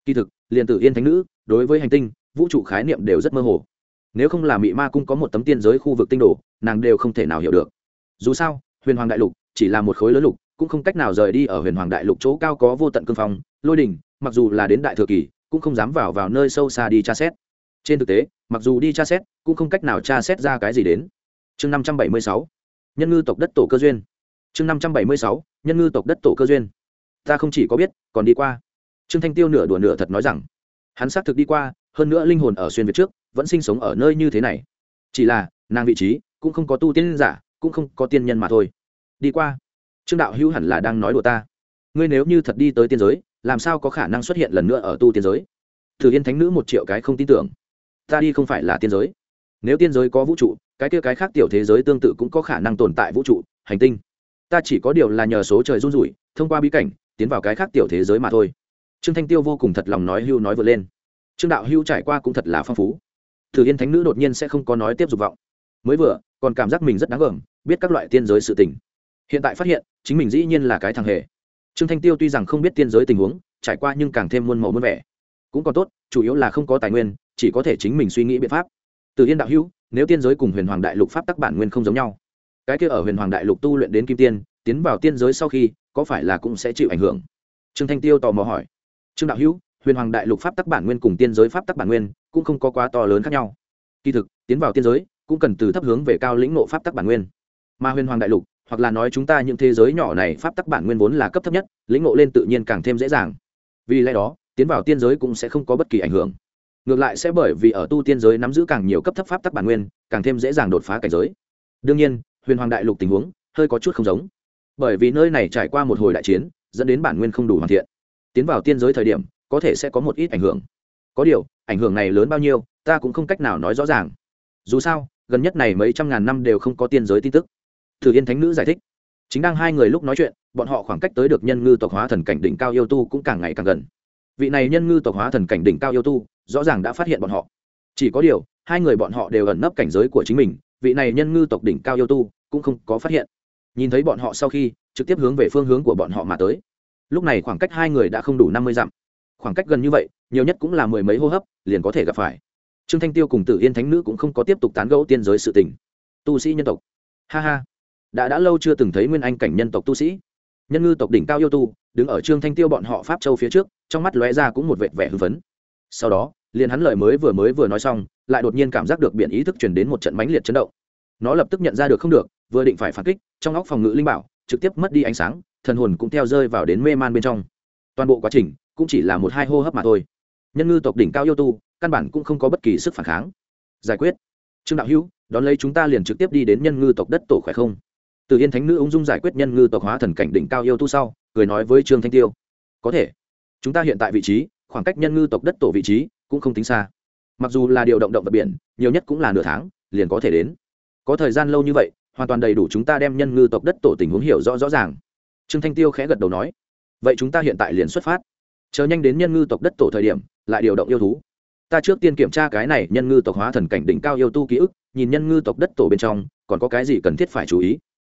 Kỳ thực, liền tử yên thánh nữ, đối với hành tinh, vũ trụ khái niệm đều rất mơ hồ. Nếu không là mị ma cung có một tấm tiên giới khu vực tinh đồ, nàng đều không thể nào hiểu được. Dù sao, huyền hoàng đại lục chỉ là một khối lớn lục, cũng không cách nào rời đi ở huyền hoàng đại lục chỗ cao có vô tận cương phong, lôi đình mặc dù là đến đại thừa kỳ, cũng không dám vào vào nơi sâu xa đi tra xét. Trên thực tế, mặc dù đi tra xét, cũng không cách nào tra xét ra cái gì đến. Chương năm trăm bảy mươi sáu, nhân ngư tộc đất tổ cơ duyên. Chương năm trăm bảy mươi sáu, nhân ngư tộc đất tổ cơ duyên ta không chỉ có biết, còn đi qua. Trương thanh tiêu nửa đùa nửa thật nói rằng, hắn xác thực đi qua, hơn nữa linh hồn ở xuyên việt trước, vẫn sinh sống ở nơi như thế này. Chỉ là, nàng vị trí cũng không có tu tiên giả, cũng không có tiên nhân mà thôi. Đi qua. Trương đạo hữu hẳn là đang nói đùa ta. Ngươi nếu như thật đi tới tiên giới, làm sao có khả năng xuất hiện lần nữa ở tu tiên giới? Thử yên thánh nữ một triệu cái không tin tưởng. Ta đi không phải là tiên giới. Nếu tiên giới có vũ trụ, cái kia cái khác tiểu thế giới tương tự cũng có khả năng tồn tại vũ trụ, hành tinh. Ta chỉ có điều là nhờ số trời run rủi, thông qua bí cảnh tiến vào cái khác tiểu thế giới mà thôi. Trương thanh tiêu vô cùng thật lòng nói hưu nói vượt lên. Trương đạo hưu trải qua cũng thật là phong phú. Thử yên thánh nữ đột nhiên sẽ không có nói tiếp dục vọng. Mới vừa, còn cảm giác mình rất đáng gờm, biết các loại tiên giới sự tình. Hiện tại phát hiện, chính mình dĩ nhiên là cái thằng hề. Trương thanh tiêu tuy rằng không biết tiên giới tình huống, trải qua nhưng càng thêm muôn màu muôn vẻ. Cũng còn tốt, chủ yếu là không có tài nguyên, chỉ có thể chính mình suy nghĩ biện pháp. Từ yên đạo hữu nếu tiên giới cùng huyền hoàng đại lục pháp tắc bản nguyên không giống nhau, cái kia ở huyền hoàng đại lục tu luyện đến kim tiên tiến vào tiên giới sau khi, có phải là cũng sẽ chịu ảnh hưởng? Trương thanh tiêu tò mò hỏi. Trương đạo hữu, huyền hoàng đại lục pháp tắc bản nguyên cùng tiên giới pháp tắc bản nguyên cũng không có quá to lớn khác nhau. Kỳ thực, tiến vào tiên giới cũng cần từ thấp hướng về cao lĩnh nộ pháp tắc bản nguyên. Mà huyền hoàng đại lục, hoặc là nói chúng ta những thế giới nhỏ này pháp tắc bản nguyên vốn là cấp thấp nhất, lĩnh ngộ lên tự nhiên càng thêm dễ dàng. Vì lẽ đó, tiến vào tiên giới cũng sẽ không có bất kỳ ảnh hưởng. Ngược lại sẽ bởi vì ở tu tiên giới nắm giữ càng nhiều cấp thấp pháp tắc bản nguyên, càng thêm dễ dàng đột phá cảnh giới. Đương nhiên, huyền hoàng đại lục tình huống hơi có chút không giống bởi vì nơi này trải qua một hồi đại chiến, dẫn đến bản nguyên không đủ hoàn thiện. Tiến vào tiên giới thời điểm, có thể sẽ có một ít ảnh hưởng. Có điều, ảnh hưởng này lớn bao nhiêu, ta cũng không cách nào nói rõ ràng. Dù sao, gần nhất này mấy trăm ngàn năm đều không có tiên giới tin tức. Thử yên thánh nữ giải thích. Chính đang hai người lúc nói chuyện, bọn họ khoảng cách tới được nhân ngư tộc hóa thần cảnh đỉnh cao yêu tu cũng càng ngày càng gần. Vị này nhân ngư tộc hóa thần cảnh đỉnh cao yêu tu, rõ ràng đã phát hiện bọn họ. Chỉ có điều, hai người bọn họ đều ẩn nấp cảnh giới của chính mình, vị này nhân ngư tộc đỉnh cao yêu tu cũng không có phát hiện nhìn thấy bọn họ sau khi, trực tiếp hướng về phương hướng của bọn họ mà tới. Lúc này khoảng cách hai người đã không đủ năm mươi dặm. Khoảng cách gần như vậy, nhiều nhất cũng là mười mấy hô hấp, liền có thể gặp phải. Trương thanh tiêu cùng tử yên thánh nữ cũng không có tiếp tục tán gẫu tiên giới sự tình. Tu sĩ nhân tộc. Ha ha. Đã đã lâu chưa từng thấy nguyên anh cảnh nhân tộc tu sĩ. Nhân ngư tộc đỉnh cao yêu tu, đứng ở trương thanh tiêu bọn họ pháp châu phía trước, trong mắt lóe ra cũng một vệt vẻ hưng phấn. Sau đó, liền hắn lời mới vừa mới vừa nói xong, lại đột nhiên cảm giác được biển ý thức chuyển đến một trận mãnh liệt chấn động. Nó lập tức nhận ra được không được vừa định phải phản kích, trong óc phòng ngự linh bảo trực tiếp mất đi ánh sáng, thần hồn cũng theo rơi vào đến mê man bên trong. Toàn bộ quá trình cũng chỉ là một hai hô hấp mà thôi. Nhân ngư tộc đỉnh cao yêu tu, căn bản cũng không có bất kỳ sức phản kháng. Giải quyết. Trương đạo hữu, đón lấy chúng ta liền trực tiếp đi đến nhân ngư tộc đất tổ khỏe không? Từ yên thánh nữ ung dung giải quyết nhân ngư tộc hóa thần cảnh đỉnh cao yêu tu sau, cười nói với trương thanh tiêu. Có thể. Chúng ta hiện tại vị trí, khoảng cách nhân ngư tộc đất tổ vị trí cũng không tính xa. Mặc dù là điều động động vật biển, nhiều nhất cũng là nửa tháng, liền có thể đến. Có thời gian lâu như vậy hoàn toàn đầy đủ chúng ta đem nhân ngư tộc đất tổ tình huống hiểu rõ rõ ràng. Trương thanh tiêu khẽ gật đầu nói, vậy chúng ta hiện tại liền xuất phát. Chờ nhanh đến nhân ngư tộc đất tổ thời điểm, lại điều động yêu thú. Ta trước tiên kiểm tra cái này nhân ngư tộc hóa thần cảnh đỉnh cao yêu tu ký ức, nhìn nhân ngư tộc đất tổ bên trong, còn có cái gì cần thiết phải chú ý.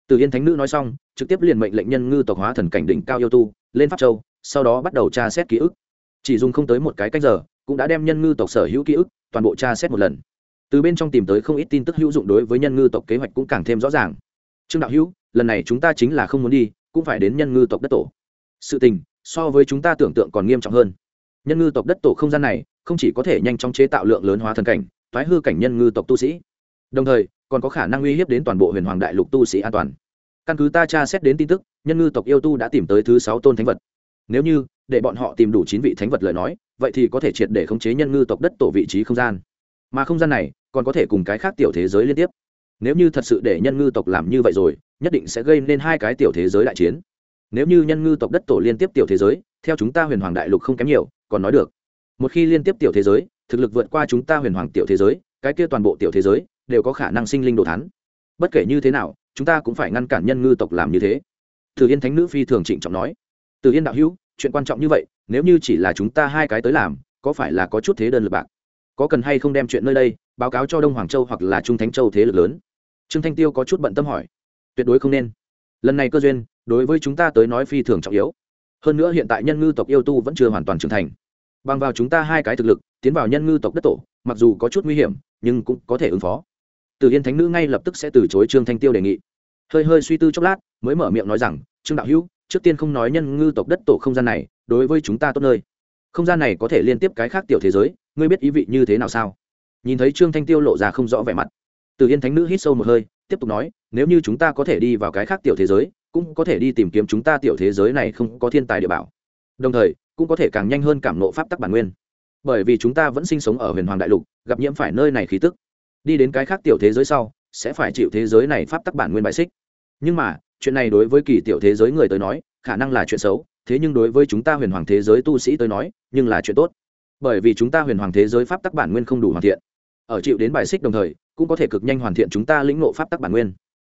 Từ yên thánh nữ nói xong, trực tiếp liền mệnh lệnh nhân ngư tộc hóa thần cảnh đỉnh cao yêu tu, lên pháp châu, sau đó bắt đầu tra xét ký ức. Chỉ dùng không tới một cái cách giờ, cũng đã đem nhân ngư tộc sở hữu ký ức toàn bộ tra xét một lần từ bên trong tìm tới không ít tin tức hữu dụng đối với nhân ngư tộc kế hoạch cũng càng thêm rõ ràng. Trương đạo hữu, lần này chúng ta chính là không muốn đi, cũng phải đến nhân ngư tộc đất tổ. Sự tình, so với chúng ta tưởng tượng còn nghiêm trọng hơn. Nhân ngư tộc đất tổ không gian này, không chỉ có thể nhanh chóng chế tạo lượng lớn hóa thần cảnh, thoái hư cảnh nhân ngư tộc tu sĩ. Đồng thời, còn có khả năng uy hiếp đến toàn bộ huyền hoàng đại lục tu sĩ an toàn. Căn cứ ta tra xét đến tin tức, nhân ngư tộc yêu tu đã tìm tới thứ sáu tôn thánh vật. Nếu như, để bọn họ tìm đủ chín vị thánh vật lời nói, vậy thì có thể triệt để khống chế nhân ngư tộc đất tổ vị trí không gian. Mà không gian này còn có thể cùng cái khác tiểu thế giới liên tiếp. Nếu như thật sự để nhân ngư tộc làm như vậy rồi, nhất định sẽ gây nên hai cái tiểu thế giới đại chiến. Nếu như nhân ngư tộc đất tổ liên tiếp tiểu thế giới, theo chúng ta huyền hoàng đại lục không kém nhiều, còn nói được. Một khi liên tiếp tiểu thế giới, thực lực vượt qua chúng ta huyền hoàng tiểu thế giới, cái kia toàn bộ tiểu thế giới đều có khả năng sinh linh đồ thắn bất kể như thế nào, chúng ta cũng phải ngăn cản nhân ngư tộc làm như thế. Từ yên thánh nữ phi thường trịnh trọng nói. Từ yên đạo hữu, chuyện quan trọng như vậy, nếu như chỉ là chúng ta hai cái tới làm, có phải là có chút thế đơn lực bạc? Có cần hay không đem chuyện nơi đây báo cáo cho đông hoàng châu hoặc là trung thánh châu thế lực lớn trương thanh tiêu có chút bận tâm hỏi tuyệt đối không nên lần này cơ duyên đối với chúng ta tới nói phi thường trọng yếu hơn nữa hiện tại nhân ngư tộc yêu tu vẫn chưa hoàn toàn trưởng thành bằng vào chúng ta hai cái thực lực tiến vào nhân ngư tộc đất tổ mặc dù có chút nguy hiểm nhưng cũng có thể ứng phó từ yên thánh nữ ngay lập tức sẽ từ chối trương thanh tiêu đề nghị hơi hơi suy tư chốc lát mới mở miệng nói rằng trương đạo hữu trước tiên không nói nhân ngư tộc đất tổ không gian này đối với chúng ta tốt nơi không gian này có thể liên tiếp cái khác tiểu thế giới ngươi biết ý vị như thế nào sao? Nhìn thấy trương thanh tiêu lộ ra không rõ vẻ mặt. Từ yên thánh nữ hít sâu một hơi, tiếp tục nói, nếu như chúng ta có thể đi vào cái khác tiểu thế giới, cũng có thể đi tìm kiếm chúng ta tiểu thế giới này không có thiên tài địa bảo. Đồng thời, cũng có thể càng nhanh hơn cảm nộ pháp tắc bản nguyên. Bởi vì chúng ta vẫn sinh sống ở huyền hoàng đại lục, gặp nhiễm phải nơi này khí tức. Đi đến cái khác tiểu thế giới sau, sẽ phải chịu thế giới này pháp tắc bản nguyên bại xích. Nhưng mà, chuyện này đối với kỳ tiểu thế giới người tới nói, khả năng là chuyện xấu, thế nhưng đối với chúng ta huyền hoàng thế giới tu sĩ tới nói, nhưng là chuyện tốt bởi vì chúng ta huyền hoàng thế giới pháp tắc bản nguyên không đủ hoàn thiện. Ở chịu đến bài xích đồng thời, cũng có thể cực nhanh hoàn thiện chúng ta lĩnh ngộ pháp tắc bản nguyên.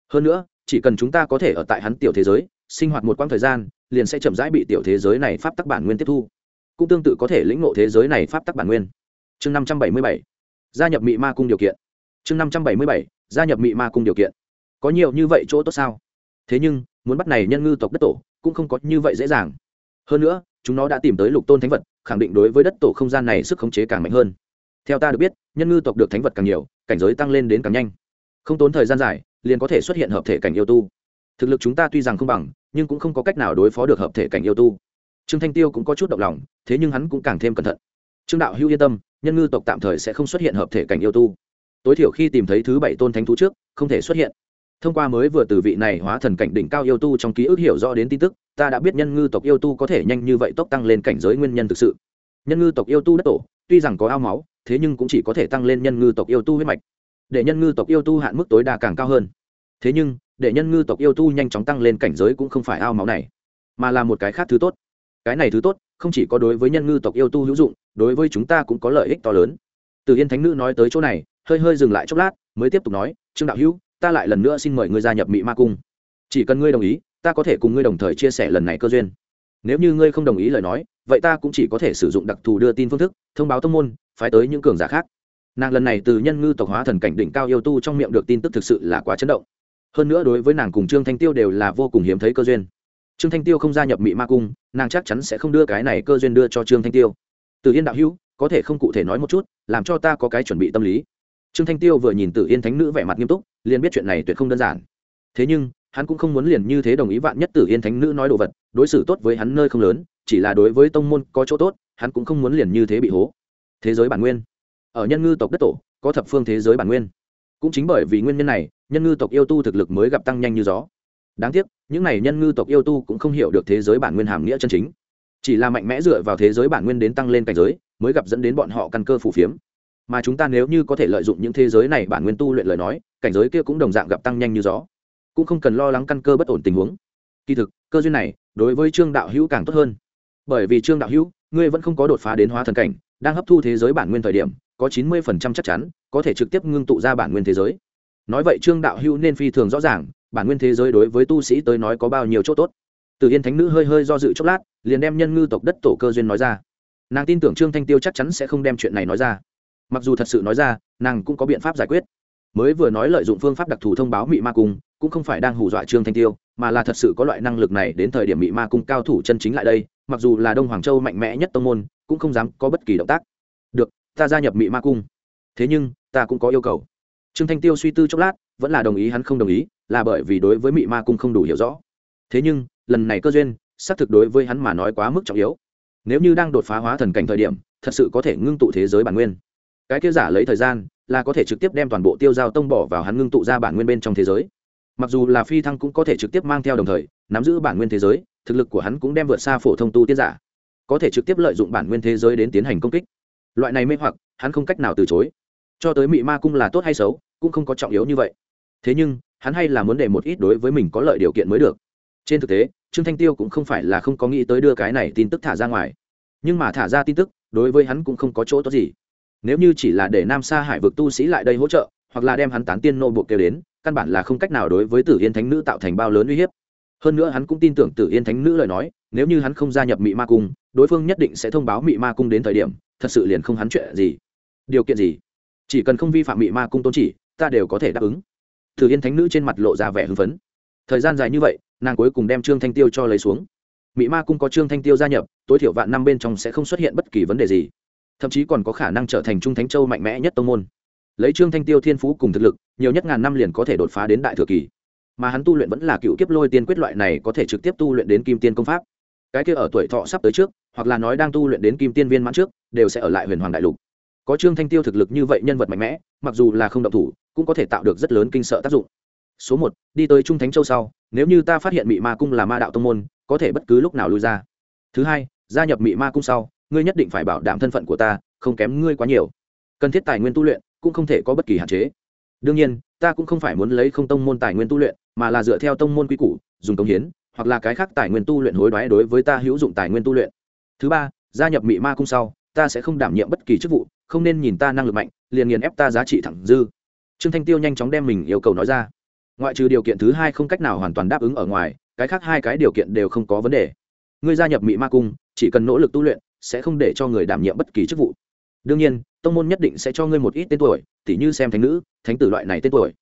Hơn nữa, chỉ cần chúng ta có thể ở tại hắn tiểu thế giới, sinh hoạt một quãng thời gian, liền sẽ chậm rãi bị tiểu thế giới này pháp tắc bản nguyên tiếp thu. Cũng tương tự có thể lĩnh ngộ thế giới này pháp tắc bản nguyên. Chương năm trăm bảy mươi bảy. Gia nhập mị ma cung điều kiện. Chương năm trăm bảy mươi bảy. Gia nhập mị ma cung điều kiện. Có nhiều như vậy chỗ tốt sao? Thế nhưng, muốn bắt này nhân ngư tộc đất tổ, cũng không có như vậy dễ dàng. Hơn nữa, chúng nó đã tìm tới lục tôn thánh vật khẳng định đối với đất tổ không gian này sức khống chế càng mạnh hơn. Theo ta được biết, nhân ngư tộc được thánh vật càng nhiều, cảnh giới tăng lên đến càng nhanh. Không tốn thời gian dài, liền có thể xuất hiện hợp thể cảnh yêu tu. Thực lực chúng ta tuy rằng không bằng, nhưng cũng không có cách nào đối phó được hợp thể cảnh yêu tu. Trương thanh tiêu cũng có chút động lòng, thế nhưng hắn cũng càng thêm cẩn thận. Trương đạo hữu yên tâm, nhân ngư tộc tạm thời sẽ không xuất hiện hợp thể cảnh yêu tu. Tối thiểu khi tìm thấy thứ bảy tôn thánh thú trước, không thể xuất hiện thông qua mới vừa từ vị này hóa thần cảnh đỉnh cao yêu tu trong ký ức hiểu rõ đến tin tức, ta đã biết nhân ngư tộc yêu tu có thể nhanh như vậy tốc tăng lên cảnh giới nguyên nhân thực sự. Nhân ngư tộc yêu tu đất tổ, tuy rằng có ao máu, thế nhưng cũng chỉ có thể tăng lên nhân ngư tộc yêu tu huyết mạch. Để nhân ngư tộc yêu tu hạn mức tối đa càng cao hơn. Thế nhưng, để nhân ngư tộc yêu tu nhanh chóng tăng lên cảnh giới cũng không phải ao máu này, mà là một cái khác thứ tốt. Cái này thứ tốt, không chỉ có đối với nhân ngư tộc yêu tu hữu dụng, đối với chúng ta cũng có lợi ích to lớn. Từ yên thánh nữ nói tới chỗ này, hơi hơi dừng lại chốc lát, mới tiếp tục nói, trương đạo hữu ta lại lần nữa xin mời ngươi gia nhập Mị ma cung. Chỉ cần ngươi đồng ý, ta có thể cùng ngươi đồng thời chia sẻ lần này cơ duyên. Nếu như ngươi không đồng ý lời nói, vậy ta cũng chỉ có thể sử dụng đặc thù đưa tin phương thức, thông báo thông môn, phái tới những cường giả khác. Nàng lần này từ nhân ngư tộc hóa thần cảnh đỉnh cao yêu tu trong miệng được tin tức thực sự là quá chấn động. Hơn nữa đối với nàng cùng trương thanh tiêu đều là vô cùng hiếm thấy cơ duyên. Trương thanh tiêu không gia nhập Mị ma cung, nàng chắc chắn sẽ không đưa cái này cơ duyên đưa cho trương thanh tiêu. Từ yên đạo hữu, có thể không cụ thể nói một chút, làm cho ta có cái chuẩn bị tâm lý trương thanh tiêu vừa nhìn Tử yên thánh nữ vẻ mặt nghiêm túc, liền biết chuyện này tuyệt không đơn giản. Thế nhưng, hắn cũng không muốn liền như thế đồng ý vạn nhất tử yên thánh nữ nói đồ vật, đối xử tốt với hắn nơi không lớn, chỉ là đối với tông môn có chỗ tốt, hắn cũng không muốn liền như thế bị hố. Thế giới bản nguyên. Ở nhân ngư tộc đất tổ, có thập phương thế giới bản nguyên. Cũng chính bởi vì nguyên nhân này, nhân ngư tộc yêu tu thực lực mới gặp tăng nhanh như gió. Đáng tiếc, những n à y nhân ngư tộc yêu tu cũng không hiểu được thế giới bản nguyên hàm nghĩa chân chính. Chỉ là mạnh mẽ dựa vào thế giới bản nguyên đến tăng lên cảnh giới, mới gặp dẫn đến bọn họ căn cơ phù phiếm mà chúng ta nếu như có thể lợi dụng những thế giới này bản nguyên tu luyện lời nói, cảnh giới kia cũng đồng dạng gặp tăng nhanh như gió. Cũng không cần lo lắng căn cơ bất ổn tình huống. Kỳ thực, cơ duyên này, đối với trương đạo hữu càng tốt hơn. Bởi vì trương đạo hữu, ngươi vẫn không có đột phá đến hóa thần cảnh, đang hấp thu thế giới bản nguyên thời điểm, có chín mươi phần trăm chắc chắn, có thể trực tiếp ngưng tụ ra bản nguyên thế giới. Nói vậy trương đạo hữu nên phi thường rõ ràng, bản nguyên thế giới đối với tu sĩ tới nói có bao nhiêu chỗ tốt. Từ yên thánh nữ hơi hơi do dự chốc lát, liền đem nhân ngư tộc đất tổ cơ duyên nói ra. Nàng tin tưởng trương thanh tiêu chắc chắn sẽ không đem chuyện này nói ra mặc dù thật sự nói ra, nàng cũng có biện pháp giải quyết. Mới vừa nói lợi dụng phương pháp đặc thù thông báo mị ma cung, cũng không phải đang hù dọa trương thanh tiêu, mà là thật sự có loại năng lực này đến thời điểm mị ma cung cao thủ chân chính lại đây, mặc dù là đông hoàng châu mạnh mẽ nhất tông môn, cũng không dám có bất kỳ động tác. Được, ta gia nhập mị ma cung. Thế nhưng, ta cũng có yêu cầu. Trương thanh tiêu suy tư chốc lát, vẫn là đồng ý, hắn không đồng ý, là bởi vì đối với mị ma cung không đủ hiểu rõ. Thế nhưng, lần này cơ duyên, xác thực đối với hắn mà nói quá mức trọng yếu. Nếu như đang đột phá hóa thần cảnh thời điểm, thật sự có thể ngưng tụ thế giới bản nguyên cái kia giả lấy thời gian, là có thể trực tiếp đem toàn bộ tiêu giao tông bỏ vào hắn ngưng tụ ra bản nguyên bên trong thế giới. Mặc dù là phi thăng cũng có thể trực tiếp mang theo đồng thời, nắm giữ bản nguyên thế giới, thực lực của hắn cũng đem vượt xa phổ thông tu tiên giả. Có thể trực tiếp lợi dụng bản nguyên thế giới đến tiến hành công kích. Loại này mê hoặc, hắn không cách nào từ chối. Cho tới mị ma cung là tốt hay xấu, cũng không có trọng yếu như vậy. Thế nhưng, hắn hay là muốn để một ít đối với mình có lợi điều kiện mới được. Trên thực tế, trương thanh tiêu cũng không phải là không có nghĩ tới đưa cái này tin tức thả ra ngoài. Nhưng mà thả ra tin tức, đối với hắn cũng không có chỗ tốt gì nếu như chỉ là để nam sa hải vực tu sĩ lại đây hỗ trợ, hoặc là đem hắn tán tiên nô buộc kêu đến, căn bản là không cách nào đối với tử yên thánh nữ tạo thành bao lớn uy hiếp. Hơn nữa hắn cũng tin tưởng tử yên thánh nữ lời nói, nếu như hắn không gia nhập mị ma cung, đối phương nhất định sẽ thông báo mị ma cung đến thời điểm, thật sự liền không hắn chuyện gì. Điều kiện gì? Chỉ cần không vi phạm mị ma cung tôn chỉ, ta đều có thể đáp ứng. Tử yên thánh nữ trên mặt lộ ra vẻ hưng phấn. Thời gian dài như vậy, nàng cuối cùng đem trương thanh tiêu cho lấy xuống. Mị ma cung có trương thanh tiêu gia nhập, tối thiểu vạn năm bên trong sẽ không xuất hiện bất kỳ vấn đề gì thậm chí còn có khả năng trở thành trung thánh châu mạnh mẽ nhất tông môn. Lấy trương thanh tiêu thiên phú cùng thực lực, nhiều nhất ngàn năm liền có thể đột phá đến đại thừa kỳ. Mà hắn tu luyện vẫn là cựu kiếp lôi tiên quyết loại này có thể trực tiếp tu luyện đến kim tiên công pháp. Cái kia ở tuổi thọ sắp tới trước, hoặc là nói đang tu luyện đến kim tiên viên mãn trước, đều sẽ ở lại huyền hoàng đại lục. Có trương thanh tiêu thực lực như vậy nhân vật mạnh mẽ, mặc dù là không động thủ, cũng có thể tạo được rất lớn kinh sợ tác dụng. Số một, đi tới trung thánh châu sau, nếu như ta phát hiện mị ma cung là ma đạo tông môn, có thể bất cứ lúc nào lui ra. Thứ hai, gia nhập mị ma cung sau ngươi nhất định phải bảo đảm thân phận của ta, không kém ngươi quá nhiều. Cần thiết tài nguyên tu luyện cũng không thể có bất kỳ hạn chế. Đương nhiên, ta cũng không phải muốn lấy không tông môn tài nguyên tu luyện, mà là dựa theo tông môn quy củ, dùng công hiến, hoặc là cái khác tài nguyên tu luyện hối đoái đối với ta hữu dụng tài nguyên tu luyện. Thứ ba, gia nhập mị ma cung sau, ta sẽ không đảm nhiệm bất kỳ chức vụ, không nên nhìn ta năng lực mạnh, liền nghiền ép ta giá trị thẳng dư. Trương thanh tiêu nhanh chóng đem mình yêu cầu nói ra. Ngoại trừ điều kiện thứ hai không cách nào hoàn toàn đáp ứng ở ngoài, cái khác hai cái điều kiện đều không có vấn đề. Ngươi gia nhập mị ma cung, chỉ cần nỗ lực tu luyện sẽ không để cho người đảm nhiệm bất kỳ chức vụ. Đương nhiên, tông môn nhất định sẽ cho ngươi một ít tên tuổi, tỉ như xem thánh nữ, thánh tử loại này tên tuổi.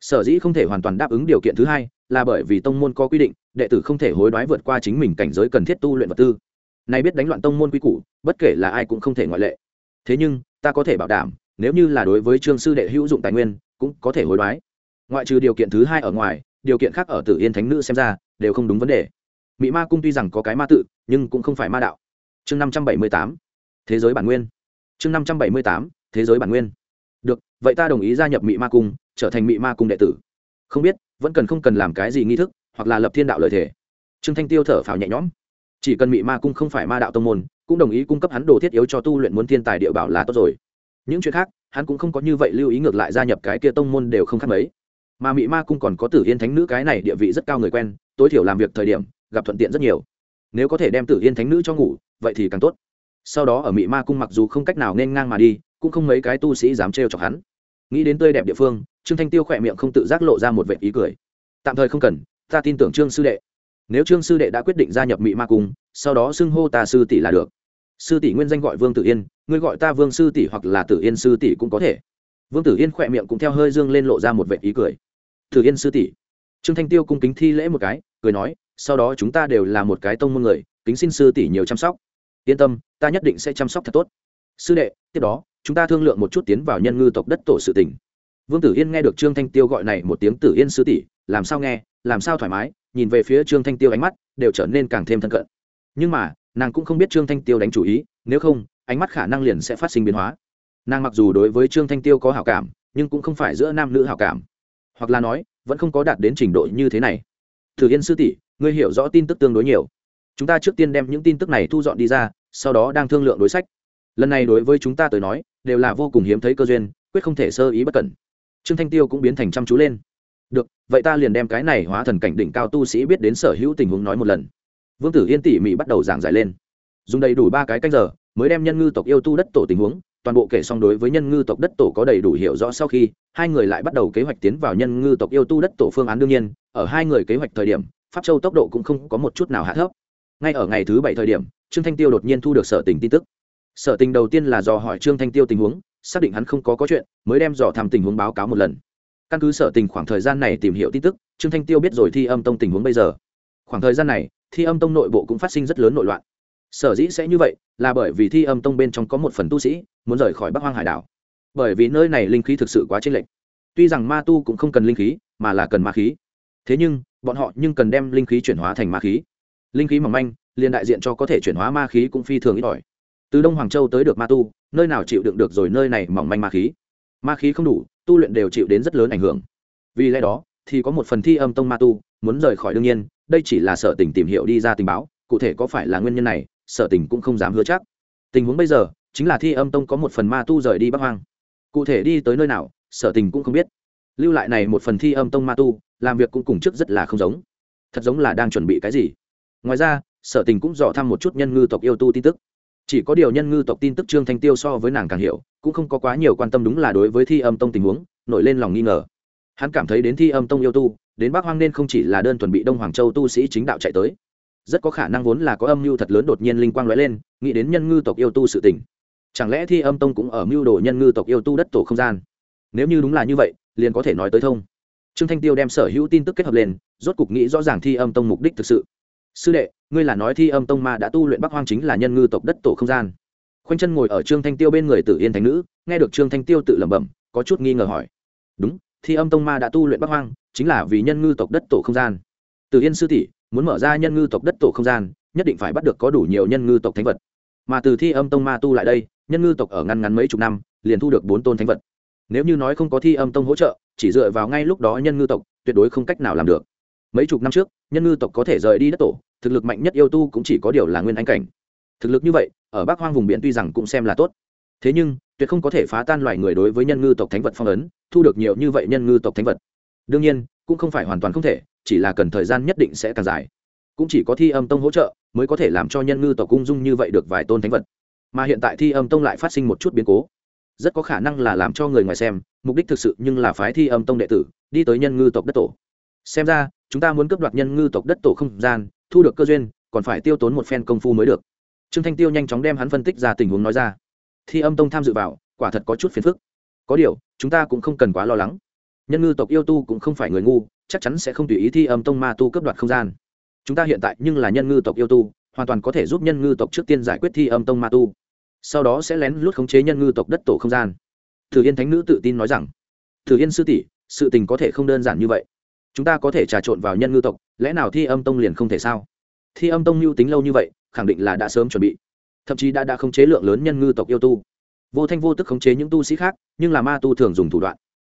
Sở dĩ không thể hoàn toàn đáp ứng điều kiện thứ hai, là bởi vì tông môn có quy định, đệ tử không thể hối đoái vượt qua chính mình cảnh giới cần thiết tu luyện vật tư. Nay biết đánh loạn tông môn quy củ, bất kể là ai cũng không thể ngoại lệ. Thế nhưng, ta có thể bảo đảm, nếu như là đối với trương sư đệ hữu dụng tài nguyên, cũng có thể hối đoái. Ngoại trừ điều kiện thứ hai ở ngoài, điều kiện khác ở tử yên thánh nữ xem ra, đều không đúng vấn đề. Mỹ ma cung tuy rằng có cái ma tự, nhưng cũng không phải ma đạo chương năm trăm bảy mươi tám, thế giới bản nguyên. Chương năm trăm bảy mươi tám, thế giới bản nguyên. Được, vậy ta đồng ý gia nhập mị ma cung, trở thành mị ma cung đệ tử. Không biết, vẫn cần không cần làm cái gì nghi thức, hoặc là lập thiên đạo lợi thể trương thanh tiêu thở phào nhẹ nhõm. Chỉ cần mị ma cung không phải ma đạo tông môn, cũng đồng ý cung cấp hắn đồ thiết yếu cho tu luyện muốn thiên tài địa bảo là tốt rồi. Những chuyện khác, hắn cũng không có như vậy lưu ý ngược lại gia nhập cái kia tông môn đều không khác mấy. Mà mị ma cung còn có tử yên thánh nữ cái này địa vị rất cao người quen, tối thiểu làm việc thời điểm, gặp thuận tiện rất nhiều. Nếu có thể đem tử yên thánh nữ cho ngủ vậy thì càng tốt. Sau đó ở mị ma cung mặc dù không cách nào nên ngang mà đi, cũng không mấy cái tu sĩ dám trêu chọc hắn. Nghĩ đến tươi đẹp địa phương, trương thanh tiêu khỏe miệng không tự giác lộ ra một vệ ý cười. Tạm thời không cần, ta tin tưởng trương sư đệ. Nếu trương sư đệ đã quyết định gia nhập mị ma cung, sau đó xưng hô ta sư tỷ là được. Sư tỷ nguyên danh gọi vương tử yên, ngươi gọi ta vương sư tỷ hoặc là tử yên sư tỷ cũng có thể. Vương tử yên khỏe miệng cũng theo hơi dương lên lộ ra một vệ ý cười. Tử yên sư tỷ. Trương thanh tiêu cung kính thi lễ một cái, cười nói, sau đó chúng ta đều là một cái tông môn người, kính xin sư tỷ nhiều chăm sóc yên tâm, ta nhất định sẽ chăm sóc thật tốt. Sư đệ, tiếp đó, chúng ta thương lượng một chút tiến vào nhân ngư tộc đất tổ sự tình. Vương tử yên nghe được trương thanh tiêu gọi này một tiếng tử yên sư tỷ, làm sao nghe, làm sao thoải mái, nhìn về phía trương thanh tiêu ánh mắt đều trở nên càng thêm thân cận. Nhưng mà, nàng cũng không biết trương thanh tiêu đánh chủ ý, nếu không, ánh mắt khả năng liền sẽ phát sinh biến hóa. Nàng mặc dù đối với trương thanh tiêu có hảo cảm, nhưng cũng không phải giữa nam nữ hảo cảm. Hoặc là nói, vẫn không có đạt đến trình độ như thế này. Thử yên sư tỷ, ngươi hiểu rõ tin tức tương đối nhiều chúng ta trước tiên đem những tin tức này thu dọn đi ra, sau đó đang thương lượng đối sách. Lần này đối với chúng ta tới nói, đều là vô cùng hiếm thấy cơ duyên, quyết không thể sơ ý bất cẩn. Trương thanh tiêu cũng biến thành chăm chú lên. Được, vậy ta liền đem cái này hóa thần cảnh đỉnh cao tu sĩ biết đến sở hữu tình huống nói một lần. Vương tử yên tỉ mỉ bắt đầu giảng giải lên. Dùng đầy đủ ba cái canh giờ, mới đem nhân ngư tộc yêu tu đất tổ tình huống, toàn bộ kể xong đối với nhân ngư tộc đất tổ có đầy đủ hiểu rõ sau khi, hai người lại bắt đầu kế hoạch tiến vào nhân ngư tộc yêu tu đất tổ phương án đương nhiên. Ở hai người kế hoạch thời điểm, pháp châu tốc độ cũng không có một chút nào hạ thấp ngay ở ngày thứ bảy thời điểm, trương thanh tiêu đột nhiên thu được sở tình tin tức. Sở tình đầu tiên là dò hỏi trương thanh tiêu tình huống, xác định hắn không có có chuyện, mới đem dò thăm tình huống báo cáo một lần. Căn cứ sở tình khoảng thời gian này tìm hiểu tin tức, trương thanh tiêu biết rồi thi âm tông tình huống bây giờ. Khoảng thời gian này, thi âm tông nội bộ cũng phát sinh rất lớn nội loạn. Sở dĩ sẽ như vậy, là bởi vì thi âm tông bên trong có một phần tu sĩ, muốn rời khỏi bắc hoang hải đảo. Bởi vì nơi này linh khí thực sự quá chênh lệch. Tuy rằng ma tu cũng không cần linh khí, mà là cần ma khí. Thế nhưng, bọn họ nhưng cần đem linh khí chuyển hóa thành ma khí linh khí mỏng manh, liền đại diện cho có thể chuyển hóa ma khí cũng phi thường ít ỏi. Từ đông hoàng châu tới được ma tu, nơi nào chịu đựng được rồi nơi này mỏng manh ma khí? Ma khí không đủ, tu luyện đều chịu đến rất lớn ảnh hưởng. Vì lẽ đó, thì có một phần thi âm tông ma tu muốn rời khỏi đương nhiên, đây chỉ là sở tình tìm hiểu đi ra tình báo, cụ thể có phải là nguyên nhân này, sở tình cũng không dám hứa chắc. Tình huống bây giờ, chính là thi âm tông có một phần ma tu rời đi bắc hoang. Cụ thể đi tới nơi nào, sở tình cũng không biết. Lưu lại này một phần thi âm tông ma tu, làm việc cũng cùng trước rất là không giống. Thật giống là đang chuẩn bị cái gì? Ngoài ra, sở tình cũng dò thăm một chút nhân ngư tộc yêu tu tin tức. Chỉ có điều nhân ngư tộc tin tức trương thanh tiêu so với nàng càng hiểu, cũng không có quá nhiều quan tâm đúng là đối với thi âm tông tình huống, nổi lên lòng nghi ngờ. Hắn cảm thấy đến thi âm tông yêu tu, đến bắc hoang nên không chỉ là đơn thuần bị đông hoàng châu tu sĩ chính đạo chạy tới. Rất có khả năng vốn là có âm mưu thật lớn đột nhiên linh quang lóe lên, nghĩ đến nhân ngư tộc yêu tu sự tình. Chẳng lẽ thi âm tông cũng ở mưu đồ nhân ngư tộc yêu tu đất tổ không gian? Nếu như đúng là như vậy, liền có thể nói tới thông. Trương thanh tiêu đem sở hữu tin tức kết hợp lên, rốt cục nghĩ rõ ràng thi âm tông mục đích thực sự sư đệ, ngươi là nói thi âm tông ma đã tu luyện bắc hoang chính là nhân ngư tộc đất tổ không gian. Khoanh chân ngồi ở trương thanh tiêu bên người tử yên thành nữ, nghe được trương thanh tiêu tự lẩm bẩm, có chút nghi ngờ hỏi. Đúng, thi âm tông ma đã tu luyện bắc hoang, chính là vì nhân ngư tộc đất tổ không gian. Tử yên sư tỷ, muốn mở ra nhân ngư tộc đất tổ không gian, nhất định phải bắt được có đủ nhiều nhân ngư tộc thánh vật. Mà từ thi âm tông ma tu lại đây, nhân ngư tộc ở ngăn ngắn mấy chục năm, liền thu được bốn tôn thánh vật. Nếu như nói không có thi âm tông hỗ trợ, chỉ dựa vào ngay lúc đó nhân ngư tộc, tuyệt đối không cách nào làm được. Mấy chục năm trước, nhân ngư tộc có thể rời đi đất tổ thực lực mạnh nhất yêu tu cũng chỉ có điều là nguyên anh cảnh. Thực lực như vậy, ở bắc hoang vùng biển tuy rằng cũng xem là tốt. Thế nhưng, tuyệt không có thể phá tan loài người đối với nhân ngư tộc thánh vật phong ấn, thu được nhiều như vậy nhân ngư tộc thánh vật. Đương nhiên, cũng không phải hoàn toàn không thể, chỉ là cần thời gian nhất định sẽ càng dài. Cũng chỉ có thi âm tông hỗ trợ, mới có thể làm cho nhân ngư tộc cung dung như vậy được vài tôn thánh vật. Mà hiện tại thi âm tông lại phát sinh một chút biến cố. Rất có khả năng là làm cho người ngoài xem, mục đích thực sự nhưng là phái thi âm tông đệ tử đi tới nhân ngư tộc đất tổ. Xem ra, chúng ta muốn cướp đoạt nhân ngư tộc đất tổ không gian thu được cơ duyên, còn phải tiêu tốn một phen công phu mới được. Trương thanh tiêu nhanh chóng đem hắn phân tích ra tình huống nói ra. Thi âm tông tham dự vào, quả thật có chút phiền phức. Có điều, chúng ta cũng không cần quá lo lắng. Nhân ngư tộc yêu tu cũng không phải người ngu, chắc chắn sẽ không tùy ý thi âm tông ma tu cướp đoạt không gian. Chúng ta hiện tại nhưng là nhân ngư tộc yêu tu, hoàn toàn có thể giúp nhân ngư tộc trước tiên giải quyết thi âm tông ma tu. Sau đó sẽ lén lút khống chế nhân ngư tộc đất tổ không gian. Thử yên thánh nữ tự tin nói rằng, thử yên sư tỷ, sự tình có thể không đơn giản như vậy. Chúng ta có thể trà trộn vào nhân ngư tộc lẽ nào thi âm tông liền không thể sao? Thi âm tông mưu tính lâu như vậy, khẳng định là đã sớm chuẩn bị. Thậm chí đã đã khống chế lượng lớn nhân ngư tộc yêu tu. Vô thanh vô tức khống chế những tu sĩ khác, nhưng là ma tu thường dùng thủ đoạn.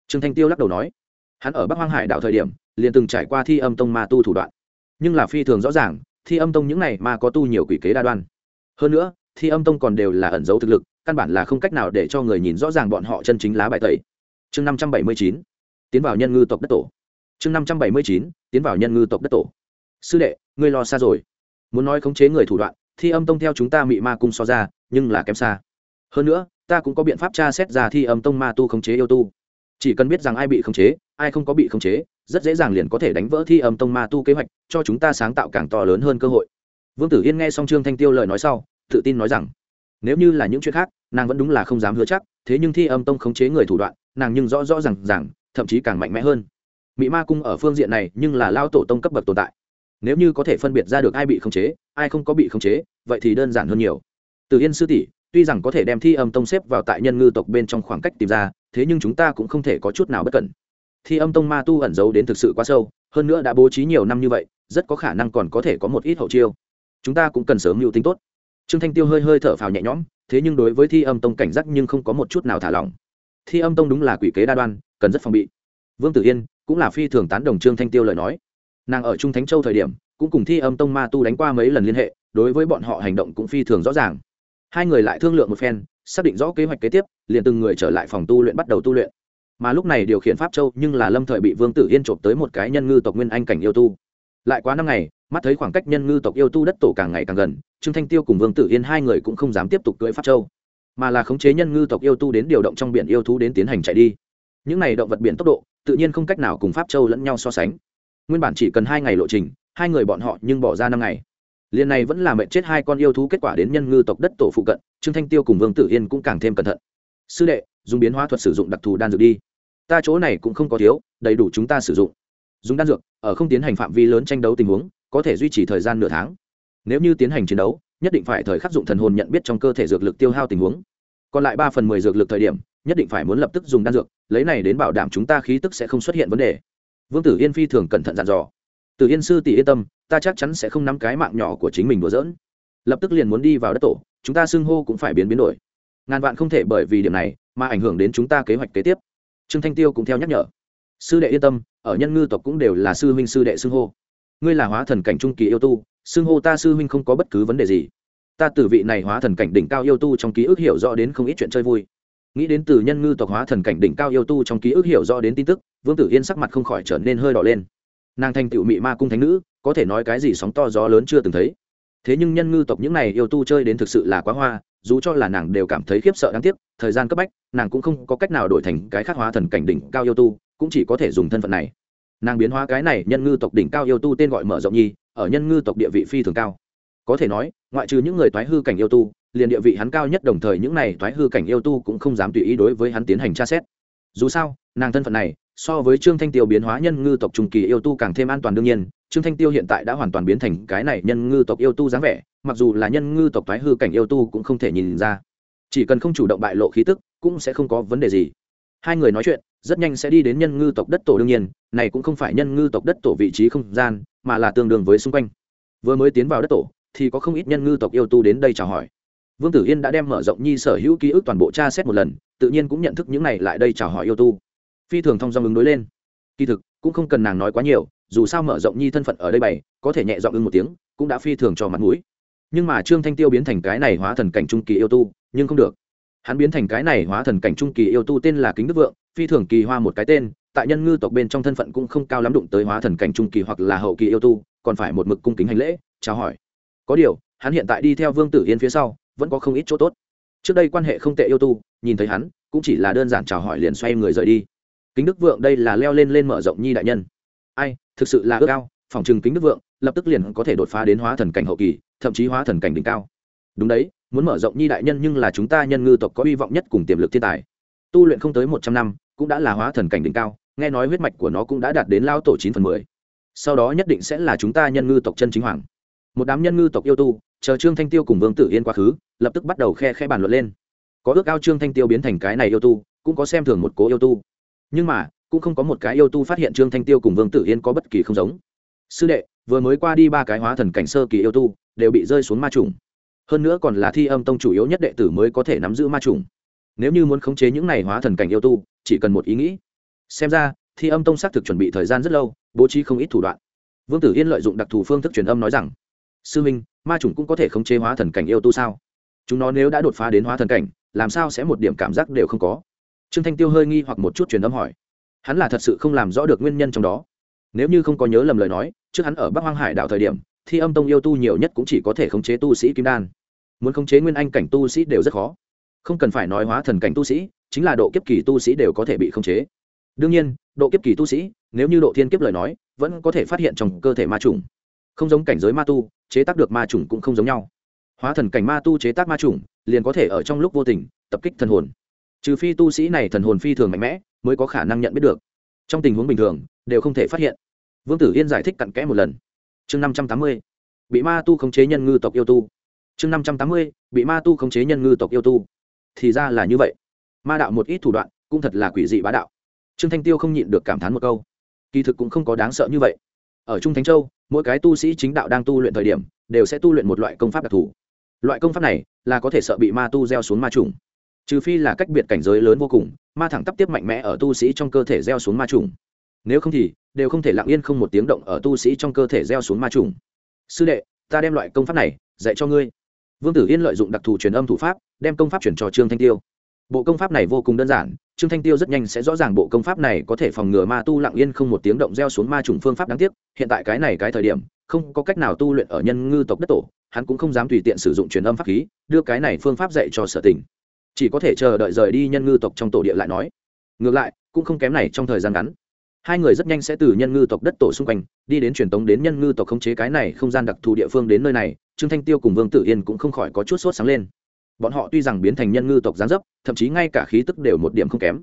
Trương thanh tiêu lắc đầu nói, hắn ở bắc hoang hải đạo thời điểm, liền từng trải qua thi âm tông ma tu thủ đoạn. Nhưng là phi thường rõ ràng, thi âm tông những này ma có tu nhiều quỷ kế đa đoan. Hơn nữa, thi âm tông còn đều là ẩn dấu thực lực, căn bản là không cách nào để cho người nhìn rõ ràng bọn họ chân chính lá bài tẩy. Chương năm trăm bảy mươi chín, tiến vào nhân ngư tộc đất tổ chương năm trăm bảy mươi chín, tiến vào nhân ngư tộc đất tổ. Sư đệ, ngươi lo xa rồi. Muốn nói khống chế người thủ đoạn, thi âm tông theo chúng ta mị ma cung so ra, nhưng là kém xa. Hơn nữa, ta cũng có biện pháp tra xét ra thi âm tông ma tu khống chế yêu tu. Chỉ cần biết rằng ai bị khống chế, ai không có bị khống chế, rất dễ dàng liền có thể đánh vỡ thi âm tông ma tu kế hoạch, cho chúng ta sáng tạo càng to lớn hơn cơ hội. Vương tử yên nghe xong trương thanh tiêu lời nói sau, tự tin nói rằng, nếu như là những chuyện khác, nàng vẫn đúng là không dám hứa chắc, thế nhưng thi âm tông khống chế người thủ đoạn, nàng nhưng rõ rõ r à n g rằng thậm chí càng mạnh mẽ hơn mỹ ma cung ở phương diện này nhưng là lao tổ tông cấp bậc tồn tại. Nếu như có thể phân biệt ra được ai bị khống chế, ai không có bị khống chế, vậy thì đơn giản hơn nhiều. Từ yên sư tỷ, tuy rằng có thể đem thi âm tông xếp vào tại nhân ngư tộc bên trong khoảng cách tìm ra, thế nhưng chúng ta cũng không thể có chút nào bất cẩn. Thi âm tông ma tu ẩn giấu đến thực sự quá sâu, hơn nữa đã bố trí nhiều năm như vậy, rất có khả năng còn có thể có một ít hậu chiêu. Chúng ta cũng cần sớm mưu tính tốt. Trương thanh tiêu hơi hơi thở phào nhẹ nhõm, thế nhưng đối với thi âm tông cảnh giác nhưng không có một chút nào thả lỏng. Thi âm tông đúng là quỷ kế đa đoan, cần rất phòng bị. Vương tử yên cũng là phi thường tán đồng trương thanh tiêu lời nói. Nàng ở trung thánh châu thời điểm, cũng cùng thi âm tông ma tu đánh qua mấy lần liên hệ, đối với bọn họ hành động cũng phi thường rõ ràng. Hai người lại thương lượng một phen, xác định rõ kế hoạch kế tiếp, liền từng người trở lại phòng tu luyện bắt đầu tu luyện. Mà lúc này điều khiển pháp châu nhưng là lâm thời bị vương tử yên trộm tới một cái nhân ngư tộc nguyên anh cảnh yêu tu. Lại quá năm ngày, mắt thấy khoảng cách nhân ngư tộc yêu tu đất tổ càng ngày càng gần, trương thanh tiêu cùng vương tử yên hai người cũng không dám tiếp tục cưỡi pháp châu, mà là khống chế nhân ngư tộc yêu tu đến điều động trong biển yêu thú đến tiến hành chạy đi. Những này động vật biển tốc độ tự nhiên không cách nào cùng pháp châu lẫn nhau so sánh. Nguyên bản chỉ cần hai ngày lộ trình, hai người bọn họ nhưng bỏ ra năm ngày. Liền này vẫn là mệnh chết hai con yêu thú kết quả đến nhân ngư tộc đất tổ phụ cận, trương thanh tiêu cùng vương tử yên cũng càng thêm cẩn thận. Sư đệ, dùng biến hóa thuật sử dụng đặc thù đan dược đi. Ta chỗ này cũng không có thiếu, đầy đủ chúng ta sử dụng. Dùng đan dược, ở không tiến hành phạm vi lớn tranh đấu tình huống, có thể duy trì thời gian nửa tháng. Nếu như tiến hành chiến đấu, nhất định phải thời khắc dụng thần hồn nhận biết trong cơ thể dược lực tiêu hao tình huống. Còn lại ba phần mười dược lực thời điểm nhất định phải muốn lập tức dùng đan dược, lấy này đến bảo đảm chúng ta khí tức sẽ không xuất hiện vấn đề. Vương tử yên phi thường cẩn thận dặn dò. Từ yên sư tỷ yên tâm, ta chắc chắn sẽ không nắm cái mạng nhỏ của chính mình đùa dỡn lập tức liền muốn đi vào đất tổ, chúng ta xưng hô cũng phải biến biến đổi. Ngàn vạn không thể bởi vì điểm này mà ảnh hưởng đến chúng ta kế hoạch kế tiếp. Trương thanh tiêu cũng theo nhắc nhở. Sư đệ yên tâm, ở nhân ngư tộc cũng đều là sư huynh sư đệ xưng hô. Ngươi là hóa thần cảnh trung kỳ yêu tu, xưng hô ta sư huynh không có bất cứ vấn đề gì. Ta từ vị này hóa thần cảnh đỉnh cao yêu tu trong ký ức hiểu rõ đến không ít chuyện chơi vui nghĩ đến từ nhân ngư tộc hóa thần cảnh đỉnh cao yêu tu trong ký ức hiểu rõ đến tin tức, vương tử yên sắc mặt không khỏi trở nên hơi đỏ lên. Nàng thành tựu mị ma cung thánh nữ, có thể nói cái gì sóng to gió lớn chưa từng thấy. Thế nhưng nhân ngư tộc những này yêu tu chơi đến thực sự là quá hoa, dù cho là nàng đều cảm thấy khiếp sợ đáng tiếc, thời gian cấp bách, nàng cũng không có cách nào đổi thành cái khác hóa thần cảnh đỉnh cao yêu tu, cũng chỉ có thể dùng thân phận này. Nàng biến hóa cái này, nhân ngư tộc đỉnh cao yêu tu tên gọi mở rộng nhi, ở nhân ngư tộc địa vị phi thường cao. Có thể nói, ngoại trừ những người thoái hư cảnh yêu tu liền địa vị hắn cao nhất đồng thời những này thoái hư cảnh yêu tu cũng không dám tùy ý đối với hắn tiến hành tra xét. Dù sao, nàng thân phận này, so với trương thanh tiêu biến hóa nhân ngư tộc trung kỳ yêu tu càng thêm an toàn đương nhiên, trương thanh tiêu hiện tại đã hoàn toàn biến thành cái này nhân ngư tộc yêu tu dáng vẻ, mặc dù là nhân ngư tộc thoái hư cảnh yêu tu cũng không thể nhìn ra. Chỉ cần không chủ động bại lộ khí tức, cũng sẽ không có vấn đề gì. Hai người nói chuyện, rất nhanh sẽ đi đến nhân ngư tộc đất tổ đương nhiên, này cũng không phải nhân ngư tộc đất tổ vị trí không gian, mà là tương đương với xung quanh. Vừa mới tiến vào đất tổ, thì có không ít nhân ngư tộc yêu tu đến đây chào hỏi vương tử yên đã đem mở rộng nhi sở hữu ký ức toàn bộ tra xét một lần, tự nhiên cũng nhận thức những này lại đây chào hỏi yêu tu. Phi thường thông dong ứng đối lên. Kỳ thực, cũng không cần nàng nói quá nhiều, dù sao mở rộng nhi thân phận ở đây bày, có thể nhẹ giọng ưng một tiếng, cũng đã phi thường cho mặt mũi. Nhưng mà trương thanh tiêu biến thành cái này hóa thần cảnh trung kỳ yêu tu, nhưng không được. Hắn biến thành cái này hóa thần cảnh trung kỳ yêu tu tên là kính đức vượng, phi thường kỳ hoa một cái tên, tại nhân ngư tộc bên trong thân phận cũng không cao lắm đụng tới hóa thần cảnh trung kỳ hoặc là hậu kỳ yêu tu, còn phải một mực cung kính hành lễ, chào hỏi. Có điều, hắn hiện tại đi theo vương tử yên phía sau vẫn có không ít chỗ tốt. Trước đây quan hệ không tệ yêu tu nhìn thấy hắn cũng chỉ là đơn giản chào hỏi liền xoay người rời đi. Kính đức vượng đây là leo lên lên mở rộng nhi đại nhân. Ai thực sự là ước ao, phòng trừng kính đức vượng lập tức liền có thể đột phá đến hóa thần cảnh hậu kỳ thậm chí hóa thần cảnh đỉnh cao. Đúng đấy muốn mở rộng nhi đại nhân nhưng là chúng ta nhân ngư tộc có hy vọng nhất cùng tiềm lực thiên tài. Tu luyện không tới một trăm năm cũng đã là hóa thần cảnh đỉnh cao nghe nói huyết mạch của nó cũng đã đạt đến lao tổ chín phần mười. Sau đó nhất định sẽ là chúng ta nhân ngư tộc chân chính hoàng một đám nhân ngư tộc yêu tu, chờ trương thanh tiêu cùng vương tử yên quá khứ, lập tức bắt đầu khe khe bàn luận lên. Có ước ao trương thanh tiêu biến thành cái này yêu tu, cũng có xem thường một cố yêu tu. Nhưng mà, cũng không có một cái yêu tu phát hiện trương thanh tiêu cùng vương tử yên có bất kỳ không giống. Sư đệ, vừa mới qua đi ba cái hóa thần cảnh sơ kỳ yêu tu, đều bị rơi xuống ma trùng. Hơn nữa còn là thi âm tông chủ yếu nhất đệ tử mới có thể nắm giữ ma trùng. Nếu như muốn khống chế những này hóa thần cảnh yêu tu, chỉ cần một ý nghĩ. Xem ra, thi âm tông xác thực chuẩn bị thời gian rất lâu, bố trí không ít thủ đoạn. Vương tử yên lợi dụng đặc thù phương thức truyền âm nói rằng sư minh ma chủng cũng có thể khống chế hóa thần cảnh yêu tu sao? Chúng nó nếu đã đột phá đến hóa thần cảnh, làm sao sẽ một điểm cảm giác đều không có? Trương thanh tiêu hơi nghi hoặc một chút truyền âm hỏi. Hắn là thật sự không làm rõ được nguyên nhân trong đó. Nếu như không có nhớ lầm lời nói, trước hắn ở bắc hoang hải đảo thời điểm, thi âm tông yêu tu nhiều nhất cũng chỉ có thể khống chế tu sĩ kim đan. Muốn khống chế nguyên anh cảnh tu sĩ đều rất khó. Không cần phải nói hóa thần cảnh tu sĩ, chính là độ kiếp kỳ tu sĩ đều có thể bị khống chế. Đương nhiên, độ kiếp kỳ tu sĩ, nếu như độ thiên kiếp lời nói, vẫn có thể phát hiện trong cơ thể ma trùng không giống cảnh giới ma tu, chế tác được ma trùng cũng không giống nhau. Hóa thần cảnh ma tu chế tác ma trùng liền có thể ở trong lúc vô tình, tập kích thần hồn. Trừ phi tu sĩ này thần hồn phi thường mạnh mẽ, mới có khả năng nhận biết được. Trong tình huống bình thường, đều không thể phát hiện. Vương tử yên giải thích cặn kẽ một lần. Chương năm trăm tám mươi, bị ma tu khống chế nhân ngư tộc yêu tu. Chương năm trăm tám mươi, bị ma tu khống chế nhân ngư tộc yêu tu. Thì ra là như vậy. Ma đạo một ít thủ đoạn, cũng thật là quỷ dị bá đạo. Trương thanh tiêu không nhịn được cảm thán một câu. Kỳ thực cũng không có đáng sợ như vậy ở trung thánh châu, mỗi cái tu sĩ chính đạo đang tu luyện thời điểm, đều sẽ tu luyện một loại công pháp đặc thù. Loại công pháp này là có thể sợ bị ma tu gieo xuống ma trùng. Trừ phi là cách biệt cảnh giới lớn vô cùng, ma thẳng tắp tiếp mạnh mẽ ở tu sĩ trong cơ thể gieo xuống ma trùng. Nếu không thì, đều không thể lặng yên không một tiếng động ở tu sĩ trong cơ thể gieo xuống ma trùng. Sư đệ, ta đem loại công pháp này dạy cho ngươi. Vương tử yên lợi dụng đặc thù truyền âm thủ pháp, đem công pháp chuyển cho trương thanh tiêu. Bộ công pháp này vô cùng đơn giản trương thanh tiêu rất nhanh sẽ rõ ràng bộ công pháp này có thể phòng ngừa ma tu lặng yên không một tiếng động gieo xuống ma trùng phương pháp đáng tiếc. Hiện tại cái này cái thời điểm, không có cách nào tu luyện ở nhân ngư tộc đất tổ, hắn cũng không dám tùy tiện sử dụng truyền âm pháp khí, đưa cái này phương pháp dạy cho sở tình. Chỉ có thể chờ đợi rời đi nhân ngư tộc trong tổ địa lại nói. Ngược lại, cũng không kém này trong thời gian ngắn. Hai người rất nhanh sẽ từ nhân ngư tộc đất tổ xung quanh, đi đến truyền tống đến nhân ngư tộc khống chế cái này không gian đặc thù địa phương đến nơi này. Trương thanh tiêu cùng vương tử yên cũng không khỏi có chút sốt sáng lên bọn họ tuy rằng biến thành nhân ngư tộc gián dấp, thậm chí ngay cả khí tức đều một điểm không kém,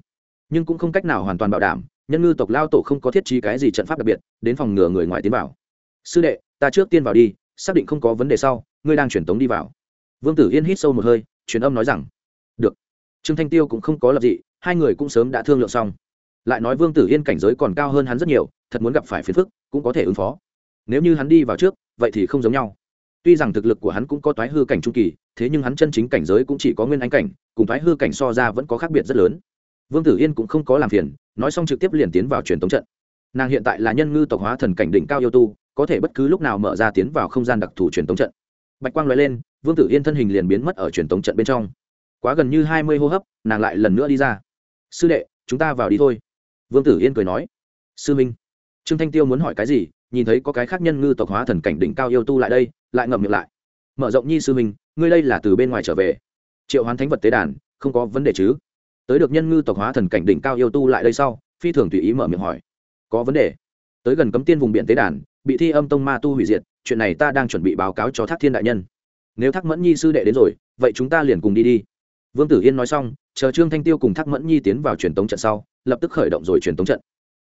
nhưng cũng không cách nào hoàn toàn bảo đảm, nhân ngư tộc lao tổ không có thiết trí cái gì trận pháp đặc biệt, đến phòng ngừa người ngoài tiến vào. Sư đệ, ta trước tiên vào đi, xác định không có vấn đề sau, ngươi đang truyền tống đi vào. Vương tử yên hít sâu một hơi, truyền âm nói rằng, được. Trương thanh tiêu cũng không có lập dị, hai người cũng sớm đã thương lượng xong. Lại nói vương tử yên cảnh giới còn cao hơn hắn rất nhiều, thật muốn gặp phải phiền phức, cũng có thể ứng phó. Nếu như hắn đi vào trước, vậy thì không giống nhau tuy rằng thực lực của hắn cũng có toái hư cảnh trung kỳ, thế nhưng hắn chân chính cảnh giới cũng chỉ có nguyên anh cảnh, cùng toái hư cảnh so ra vẫn có khác biệt rất lớn. Vương tử yên cũng không có làm phiền, nói xong trực tiếp liền tiến vào truyền tống trận. Nàng hiện tại là nhân ngư tộc hóa thần cảnh đỉnh cao yêu tu, có thể bất cứ lúc nào mở ra tiến vào không gian đặc thù truyền tống trận. Bạch quang loại lên, vương tử yên thân hình liền biến mất ở truyền tống trận bên trong. Quá gần như hai mươi hô hấp, nàng lại lần nữa đi ra. Sư đệ, chúng ta vào đi thôi. Vương tử yên cười nói. Sư minh, trương thanh tiêu muốn hỏi cái gì? Nhìn thấy có cái khác nhân ngư tộc hóa thần cảnh đỉnh cao yêu tu lại đây lại ngậm miệng lại. Mở rộng nhi sư mình, ngươi đây là từ bên ngoài trở về. Triệu hoán thánh vật tế đàn không có vấn đề chứ? Tới được nhân ngư tộc hóa thần cảnh đỉnh cao yêu tu lại đây sau phi thường tùy ý mở miệng hỏi. Có vấn đề. Tới gần cấm tiên vùng biển tế đàn bị thi âm tông ma tu hủy diệt chuyện này ta đang chuẩn bị báo cáo cho thác thiên đại nhân. Nếu thác mẫn nhi sư đệ đến rồi vậy chúng ta liền cùng đi đi. Vương tử yên nói xong chờ trương thanh tiêu cùng thác mẫn nhi tiến vào truyền tống trận sau lập tức khởi động rồi truyền tống trận.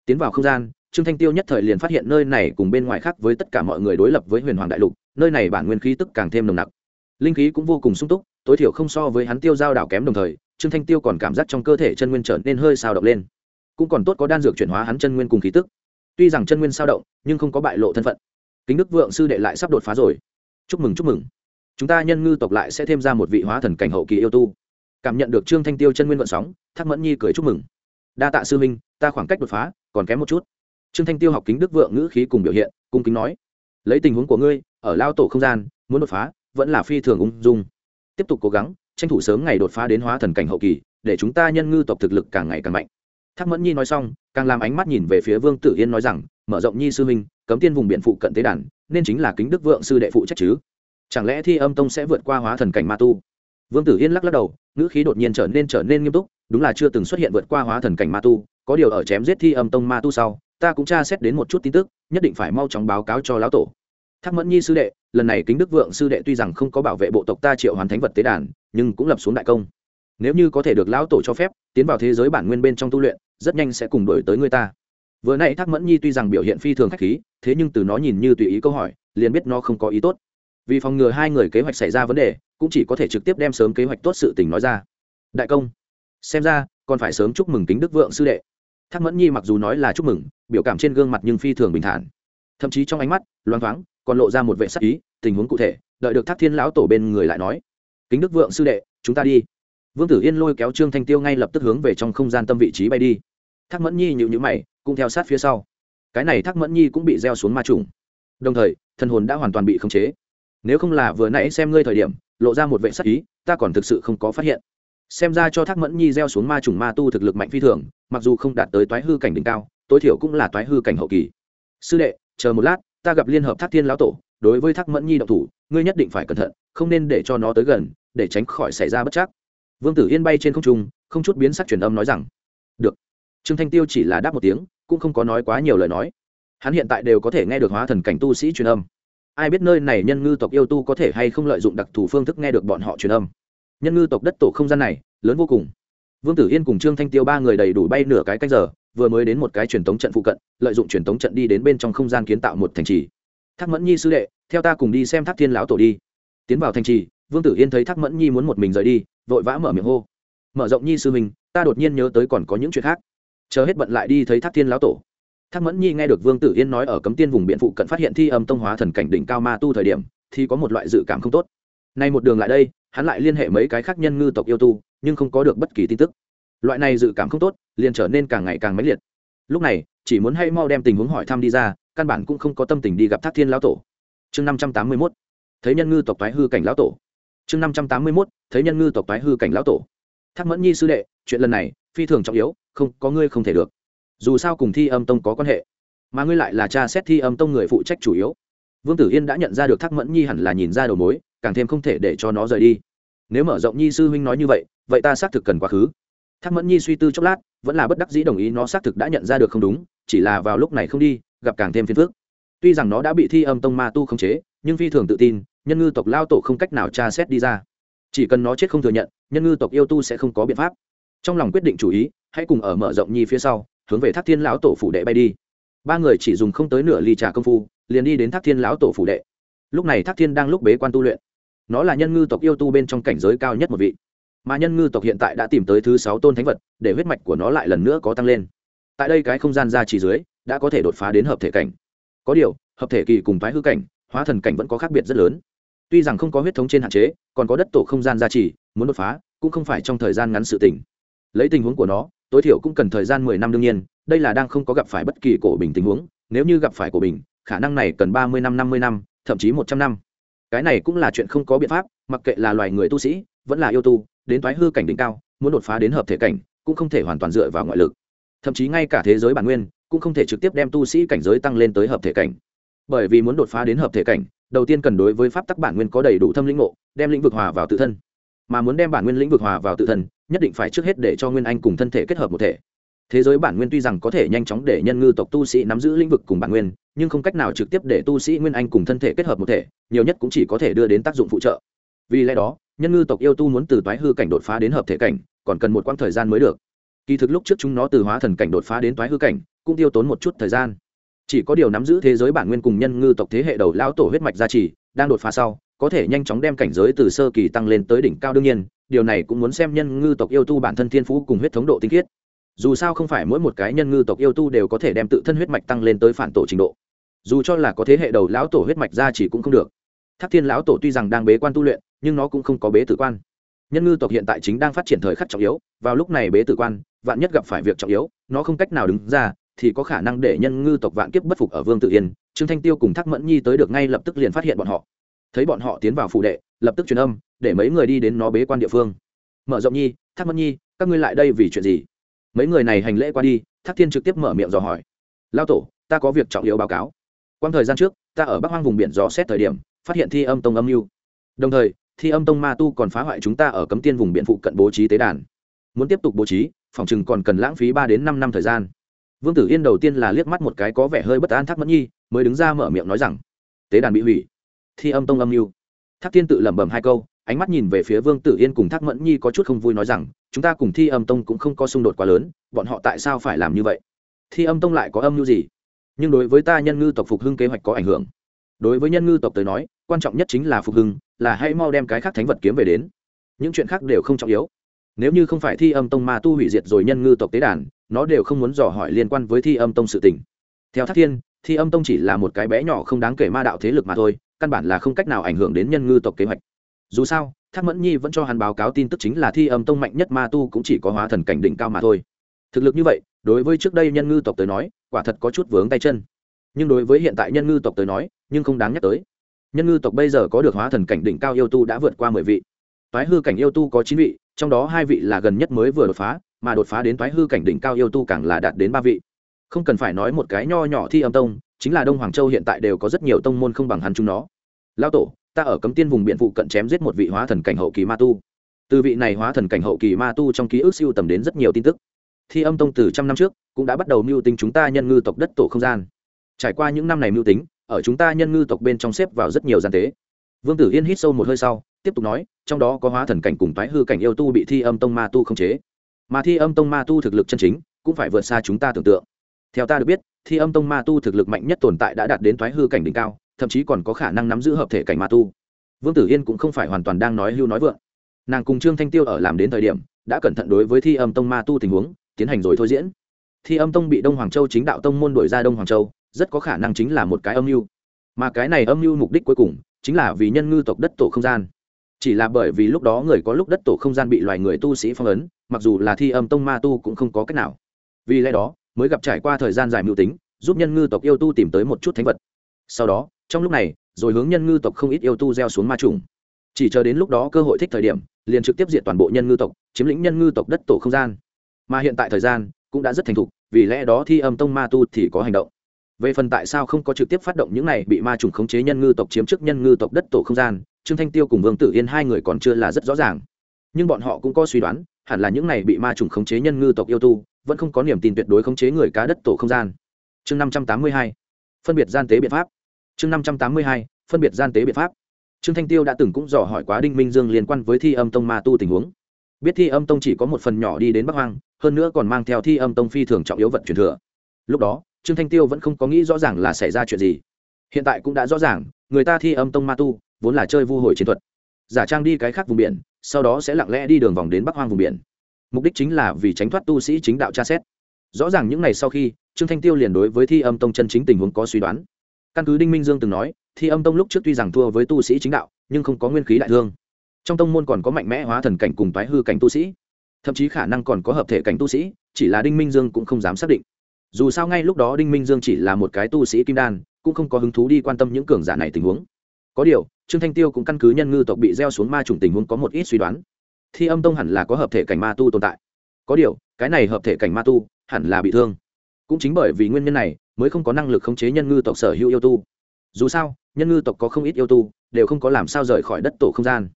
Tiến vào không gian trương thanh tiêu nhất thời liền phát hiện nơi này cùng bên ngoài khác với tất cả mọi người đối lập với huyền hoàng đại lục, nơi này bản nguyên khí tức càng thêm nồng nặc. Linh khí cũng vô cùng sung túc, tối thiểu không so với hắn tiêu giao đảo kém đồng thời, trương thanh tiêu còn cảm giác trong cơ thể chân nguyên trở nên hơi sao động lên. Cũng còn tốt có đan dược chuyển hóa hắn chân nguyên cùng khí tức. Tuy rằng chân nguyên sao động, nhưng không có bại lộ thân phận. Kính đức vượng sư đệ lại sắp đột phá rồi. Chúc mừng chúc mừng. Chúng ta nhân ngư tộc lại sẽ thêm ra một vị hóa thần cảnh hậu kỳ yêu tu. Cảm nhận được trương thanh tiêu chân nguyên vận sóng, thác mẫn nhi cười chúc mừng. Đa tạ sư minh ta khoảng cách đột phá, còn kém một chút trương thanh tiêu học kính đức vượng ngữ khí cùng biểu hiện, cung kính nói, lấy tình huống của ngươi, ở lao tổ không gian, muốn đột phá, vẫn là phi thường ung dung. Tiếp tục cố gắng, tranh thủ sớm ngày đột phá đến hóa thần cảnh hậu kỳ, để chúng ta nhân ngư tộc thực lực càng ngày càng mạnh. Thác mẫn nhi nói xong, càng làm ánh mắt nhìn về phía vương tử yên nói rằng, mở rộng nhi sư minh cấm tiên vùng biển phụ cận tế đàn, nên chính là kính đức vượng sư đệ phụ trách chứ. Chẳng lẽ thi âm tông sẽ vượt qua hóa thần cảnh ma tu? Vương tử yên lắc lắc đầu, ngữ khí đột nhiên trở nên trở nên nghiêm túc, đúng là chưa từng xuất hiện vượt qua hóa thần cảnh ma tu, có điều ở chém giết thi âm tông ma tu sau ta cũng tra xét đến một chút tin tức, nhất định phải mau chóng báo cáo cho lão tổ. Thác mẫn nhi sư đệ, lần này kính đức vượng sư đệ tuy rằng không có bảo vệ bộ tộc ta triệu hoàn thánh vật tế đàn, nhưng cũng lập xuống đại công. Nếu như có thể được lão tổ cho phép, tiến vào thế giới bản nguyên bên trong tu luyện, rất nhanh sẽ cùng đổi tới người ta. Vừa nãy thác mẫn nhi tuy rằng biểu hiện phi thường khắc khí, thế nhưng từ nó nhìn như tùy ý câu hỏi, liền biết nó không có ý tốt. Vì phòng ngừa hai người kế hoạch xảy ra vấn đề, cũng chỉ có thể trực tiếp đem sớm kế hoạch tốt sự tình nói ra. Đại công, xem ra, còn phải sớm chúc mừng kính đức vượng sư đệ thác mẫn nhi mặc dù nói là chúc mừng, biểu cảm trên gương mặt nhưng phi thường bình thản. Thậm chí trong ánh mắt loang thoáng, còn lộ ra một vệ sắc ý, tình huống cụ thể, đợi được thác thiên lão tổ bên người lại nói, kính đức vượng sư đệ, chúng ta đi. Vương tử yên lôi kéo trương thanh tiêu ngay lập tức hướng về trong không gian tâm vị trí bay đi. Thác mẫn nhi nhịu nhữ mày, cũng theo sát phía sau. Cái này thác mẫn nhi cũng bị gieo xuống ma trùng. Đồng thời, thần hồn đã hoàn toàn bị khống chế. Nếu không là vừa nãy xem ngươi thời điểm, lộ ra một vệ sắc ý, ta còn thực sự không có phát hiện xem ra cho thác mẫn nhi gieo xuống ma trùng ma tu thực lực mạnh phi thường, mặc dù không đạt tới toái hư cảnh đỉnh cao, tối thiểu cũng là toái hư cảnh hậu kỳ. Sư đệ, chờ một lát, ta gặp liên hợp thác thiên lão tổ, đối với thác mẫn nhi độc thủ, ngươi nhất định phải cẩn thận, không nên để cho nó tới gần, để tránh khỏi xảy ra bất chắc. Vương tử yên bay trên không trung, không chút biến sắc truyền âm nói rằng, được. Trương thanh tiêu chỉ là đáp một tiếng, cũng không có nói quá nhiều lời nói. Hắn hiện tại đều có thể nghe được hóa thần cảnh tu sĩ truyền âm. Ai biết nơi này nhân ngư tộc yêu tu có thể hay không lợi dụng đặc thù phương thức nghe được bọn họ truyền âm nhân ngư tộc đất tổ không gian này, lớn vô cùng. Vương tử yên cùng trương thanh tiêu ba người đầy đủ bay nửa cái canh giờ, vừa mới đến một cái truyền thống trận phụ cận, lợi dụng truyền thống trận đi đến bên trong không gian kiến tạo một thành trì. Thác mẫn nhi sư đệ, theo ta cùng đi xem thác thiên lão tổ đi. Tiến vào thành trì, vương tử yên thấy thác mẫn nhi muốn một mình rời đi, vội vã mở miệng hô. Mở rộng nhi sư mình ta đột nhiên nhớ tới còn có những chuyện khác. Chờ hết bận lại đi thấy thác thiên lão tổ. Thác mẫn nhi nghe được vương tử yên nói ở cấm tiên vùng biện phụ cận phát hiện thi âm tông hóa thần cảnh đỉnh cao ma tu thời điểm, thì có một loại dự cảm không tốt. Nay một đường lại đây hắn lại liên hệ mấy cái khác nhân ngư tộc yêu tu, nhưng không có được bất kỳ tin tức. Loại này dự cảm không tốt, liền trở nên càng ngày càng mãnh liệt. Lúc này, chỉ muốn hay mau đem tình huống hỏi thăm đi ra, căn bản cũng không có tâm tình đi gặp thác thiên lão tổ. Chương năm trăm tám mươi mốt, thấy nhân ngư tộc tái hư cảnh lão tổ. Chương năm trăm tám mươi mốt, thấy nhân ngư tộc tái hư cảnh lão tổ. Thác mẫn nhi sư đệ, chuyện lần này, phi thường trọng yếu, không, có ngươi không thể được. Dù sao cùng thi âm tông có quan hệ, mà ngươi lại là cha xét thi âm tông người phụ trách chủ yếu. Vương tử yên đã nhận ra được thác mẫn nhi hẳn là nhìn ra đầu mối càng thêm không thể để cho nó rời đi. Nếu mở rộng nhi sư huynh nói như vậy vậy ta xác thực cần quá khứ. Thác mẫn nhi suy tư chốc lát, vẫn là bất đắc dĩ đồng ý nó xác thực đã nhận ra được không đúng, chỉ là vào lúc này không đi, gặp càng thêm phiền phức. Tuy rằng nó đã bị thi âm tông ma tu khống chế, nhưng phi thường tự tin, nhân ngư tộc lao tổ không cách nào tra xét đi ra. Chỉ cần nó chết không thừa nhận, nhân ngư tộc yêu tu sẽ không có biện pháp. Trong lòng quyết định chủ ý, hãy cùng ở mở rộng nhi phía sau, hướng về thác thiên lão tổ phủ đệ bay đi. Ba người chỉ dùng không tới nửa ly trà công phu, liền đi đến thác thiên lão tổ phủ đệ. Lúc này thác thiên đang lúc bế quan tu luyện nó là nhân ngư tộc yêu tu bên trong cảnh giới cao nhất một vị. Mà nhân ngư tộc hiện tại đã tìm tới thứ sáu tôn thánh vật, để huyết mạch của nó lại lần nữa có tăng lên. Tại đây cái không gian ra chỉ dưới, đã có thể đột phá đến hợp thể cảnh. Có điều, hợp thể kỳ cùng thoái hư cảnh, hóa thần cảnh vẫn có khác biệt rất lớn. Tuy rằng không có huyết thống trên hạn chế, còn có đất tổ không gian gia trì muốn đột phá, cũng không phải trong thời gian ngắn sự tỉnh lấy tình huống của nó, tối thiểu cũng cần thời gian mười năm đương nhiên, đây là đang không có gặp phải bất kỳ cổ bình tình huống, nếu như gặp phải cổ bình, khả năng này cần ba mươi năm năm mươi năm, thậm chí một trăm năm cái này cũng là chuyện không có biện pháp, mặc kệ là loài người tu sĩ, vẫn là yêu tu, đến thoái hư cảnh đỉnh cao, muốn đột phá đến hợp thể cảnh, cũng không thể hoàn toàn dựa vào ngoại lực. Thậm chí ngay cả thế giới bản nguyên, cũng không thể trực tiếp đem tu sĩ cảnh giới tăng lên tới hợp thể cảnh. Bởi vì muốn đột phá đến hợp thể cảnh, đầu tiên cần đối với pháp tắc bản nguyên có đầy đủ thâm lĩnh ngộ, đem lĩnh vực hòa vào tự thân. Mà muốn đem bản nguyên lĩnh vực hòa vào tự thân, nhất định phải trước hết để cho nguyên anh cùng thân thể kết hợp một thể. Thế giới bản nguyên tuy rằng có thể nhanh chóng để nhân ngư tộc tu sĩ nắm giữ lĩnh vực cùng bản nguyên nhưng không cách nào trực tiếp để tu sĩ nguyên anh cùng thân thể kết hợp một thể, nhiều nhất cũng chỉ có thể đưa đến tác dụng phụ trợ. Vì lẽ đó, nhân ngư tộc yêu tu muốn từ toái hư cảnh đột phá đến hợp thể cảnh, còn cần một quãng thời gian mới được. Kỳ thực lúc trước chúng nó từ hóa thần cảnh đột phá đến toái hư cảnh, cũng tiêu tốn một chút thời gian. Chỉ có điều nắm giữ thế giới bản nguyên cùng nhân ngư tộc thế hệ đầu lão tổ huyết mạch gia trì, đang đột phá sau, có thể nhanh chóng đem cảnh giới từ sơ kỳ tăng lên tới đỉnh cao đương nhiên, điều này cũng muốn xem nhân ngư tộc yêu tu bản thân thiên phú cùng huyết thống độ tinh khiết. Dù sao không phải mỗi một cái nhân ngư tộc yêu tu đều có thể đem tự thân huyết mạch tăng lên tới phản tổ trình độ dù cho là có thế hệ đầu lão tổ huyết mạch ra chỉ cũng không được. Thác thiên lão tổ tuy rằng đang bế quan tu luyện, nhưng nó cũng không có bế tử quan. Nhân ngư tộc hiện tại chính đang phát triển thời khắc trọng yếu, vào lúc này bế tử quan, vạn nhất gặp phải việc trọng yếu, nó không cách nào đứng ra, thì có khả năng để nhân ngư tộc vạn kiếp bất phục ở vương tự yên, trương thanh tiêu cùng thác mẫn nhi tới được ngay lập tức liền phát hiện bọn họ. Thấy bọn họ tiến vào phụ đệ, lập tức truyền âm, để mấy người đi đến nó bế quan địa phương. Mở rộng nhi, thác mẫn nhi, các ngươi lại đây vì chuyện gì? Mấy người này hành lễ qua đi, thác thiên trực tiếp mở miệng dò hỏi. Lao tổ, ta có việc trọng yếu báo cáo quang thời gian trước, ta ở bắc hoang vùng biển dò xét thời điểm, phát hiện thi âm tông âm mưu. Đồng thời, thi âm tông ma tu còn phá hoại chúng ta ở cấm tiên vùng biển phụ cận bố trí tế đàn. Muốn tiếp tục bố trí, phòng chừng còn cần lãng phí ba đến năm năm thời gian. Vương tử yên đầu tiên là liếc mắt một cái có vẻ hơi bất an thác mẫn nhi, mới đứng ra mở miệng nói rằng, tế đàn bị hủy. Thi âm tông âm mưu. Thác tiên tự lẩm bẩm hai câu, ánh mắt nhìn về phía vương tử yên cùng thác mẫn nhi có chút không vui nói rằng, chúng ta cùng thi âm tông cũng không có xung đột quá lớn, bọn họ tại sao phải làm như vậy? Thi âm tông lại có âm mưu gì? Nhưng đối với ta nhân ngư tộc phục hưng kế hoạch có ảnh hưởng. Đối với nhân ngư tộc tới nói, quan trọng nhất chính là phục hưng, là hãy mau đem cái khác thánh vật kiếm về đến. Những chuyện khác đều không trọng yếu. Nếu như không phải thi âm tông ma tu hủy diệt rồi nhân ngư tộc tế đàn, nó đều không muốn dò hỏi liên quan với thi âm tông sự tình. Theo thác thiên, thi âm tông chỉ là một cái bé nhỏ không đáng kể ma đạo thế lực mà thôi, căn bản là không cách nào ảnh hưởng đến nhân ngư tộc kế hoạch. Dù sao, thác mẫn nhi vẫn cho hắn báo cáo tin tức chính là thi âm tông mạnh nhất ma tu cũng chỉ có hóa thần cảnh đỉnh cao mà thôi. Thực lực như vậy đối với trước đây nhân ngư tộc tới nói, quả thật có chút vướng tay chân. Nhưng đối với hiện tại nhân ngư tộc tới nói, nhưng không đáng nhắc tới. Nhân ngư tộc bây giờ có được hóa thần cảnh đỉnh cao yêu tu đã vượt qua mười vị. Toái hư cảnh yêu tu có chín vị, trong đó hai vị là gần nhất mới vừa đột phá, mà đột phá đến toái hư cảnh đỉnh cao yêu tu càng là đạt đến ba vị. Không cần phải nói một cái nho nhỏ thi âm tông, chính là đông hoàng châu hiện tại đều có rất nhiều tông môn không bằng hắn chúng nó. Lao tổ, ta ở cấm tiên vùng biện phụ cận chém giết một vị hóa thần cảnh hậu kỳ ma tu. Từ vị này hóa thần cảnh hậu kỳ ma tu trong ký ức siêu tầm đến rất nhiều tin tức thi âm tông từ trăm năm trước cũng đã bắt đầu mưu tính chúng ta nhân ngư tộc đất tổ không gian. Trải qua những năm này mưu tính, ở chúng ta nhân ngư tộc bên trong xếp vào rất nhiều gian tế. Vương tử yên hít sâu một hơi sau, tiếp tục nói, trong đó có hóa thần cảnh cùng Thái hư cảnh yêu tu bị thi âm tông ma tu không chế. Mà thi âm tông ma tu thực lực chân chính cũng phải vượt xa chúng ta tưởng tượng. Theo ta được biết, thi âm tông ma tu thực lực mạnh nhất tồn tại đã đạt đến Thái hư cảnh đỉnh cao, thậm chí còn có khả năng nắm giữ hợp thể cảnh ma tu. Vương tử yên cũng không phải hoàn toàn đang nói hưu nói vượng. Nàng cùng trương thanh tiêu ở làm đến thời điểm, đã cẩn thận đối với thi âm tông ma tu tình huống tiến hành rồi thôi diễn. Thi âm tông bị đông hoàng châu chính đạo tông môn đuổi ra đông hoàng châu, rất có khả năng chính là một cái âm mưu. Mà cái này âm mưu mục đích cuối cùng, chính là vì nhân ngư tộc đất tổ không gian. Chỉ là bởi vì lúc đó người có lúc đất tổ không gian bị loài người tu sĩ phong ấn, mặc dù là thi âm tông ma tu cũng không có cách nào. Vì lẽ đó, mới gặp trải qua thời gian dài mưu tính, giúp nhân ngư tộc yêu tu tìm tới một chút thánh vật. Sau đó, trong lúc này, rồi hướng nhân ngư tộc không ít yêu tu gieo xuống ma trùng. Chỉ chờ đến lúc đó cơ hội thích thời điểm, liền trực tiếp diệt toàn bộ nhân ngư tộc, chiếm lĩnh nhân ngư tộc đất tổ không gian mà hiện tại thời gian cũng đã rất thành thục, vì lẽ đó thi âm tông ma tu thì có hành động. Về phần tại sao không có trực tiếp phát động những này bị ma trùng khống chế nhân ngư tộc chiếm trước nhân ngư tộc đất tổ không gian, trương thanh tiêu cùng vương tử yên hai người còn chưa là rất rõ ràng. Nhưng bọn họ cũng có suy đoán, hẳn là những này bị ma trùng khống chế nhân ngư tộc yêu tu, vẫn không có niềm tin tuyệt đối khống chế người cá đất tổ không gian. Chương năm trăm tám mươi hai, phân biệt gian tế biện pháp. Chương năm trăm tám mươi hai, phân biệt gian tế biện pháp. Trương thanh tiêu đã từng cũng dò hỏi quá đinh minh dương liên quan với thi âm tông ma tu tình huống. Biết thi âm tông chỉ có một phần nhỏ đi đến bắc hoang hơn nữa còn mang theo thi âm tông phi thường trọng yếu vật truyền thừa. Lúc đó, trương thanh tiêu vẫn không có nghĩ rõ ràng là xảy ra chuyện gì. Hiện tại cũng đã rõ ràng, người ta thi âm tông ma tu, vốn là chơi vu hồi chiến thuật. Giả trang đi cái khác vùng biển, sau đó sẽ lặng lẽ đi đường vòng đến bắc hoang vùng biển. Mục đích chính là vì tránh thoát tu sĩ chính đạo tra xét. Rõ ràng những ngày sau khi, trương thanh tiêu liền đối với thi âm tông chân chính tình huống có suy đoán. Căn cứ đinh minh dương từng nói, thi âm tông lúc trước tuy rằng thua với tu sĩ chính đạo, nhưng không có nguyên khí đại thương. Trong tông môn còn có mạnh mẽ hóa thần cảnh cùng toái hư cảnh tu sĩ thậm chí khả năng còn có hợp thể cảnh tu sĩ, chỉ là đinh minh dương cũng không dám xác định. Dù sao ngay lúc đó đinh minh dương chỉ là một cái tu sĩ kim đan, cũng không có hứng thú đi quan tâm những cường giả này tình huống. Có điều, trương thanh tiêu cũng căn cứ nhân ngư tộc bị gieo xuống ma trùng tình huống có một ít suy đoán. Thi âm tông hẳn là có hợp thể cảnh ma tu tồn tại. Có điều, cái này hợp thể cảnh ma tu hẳn là bị thương. Cũng chính bởi vì nguyên nhân này mới không có năng lực khống chế nhân ngư tộc sở hữu yêu tu. Dù sao, nhân ngư tộc có không ít yêu tu, đều không có làm sao rời khỏi đất tổ không gian.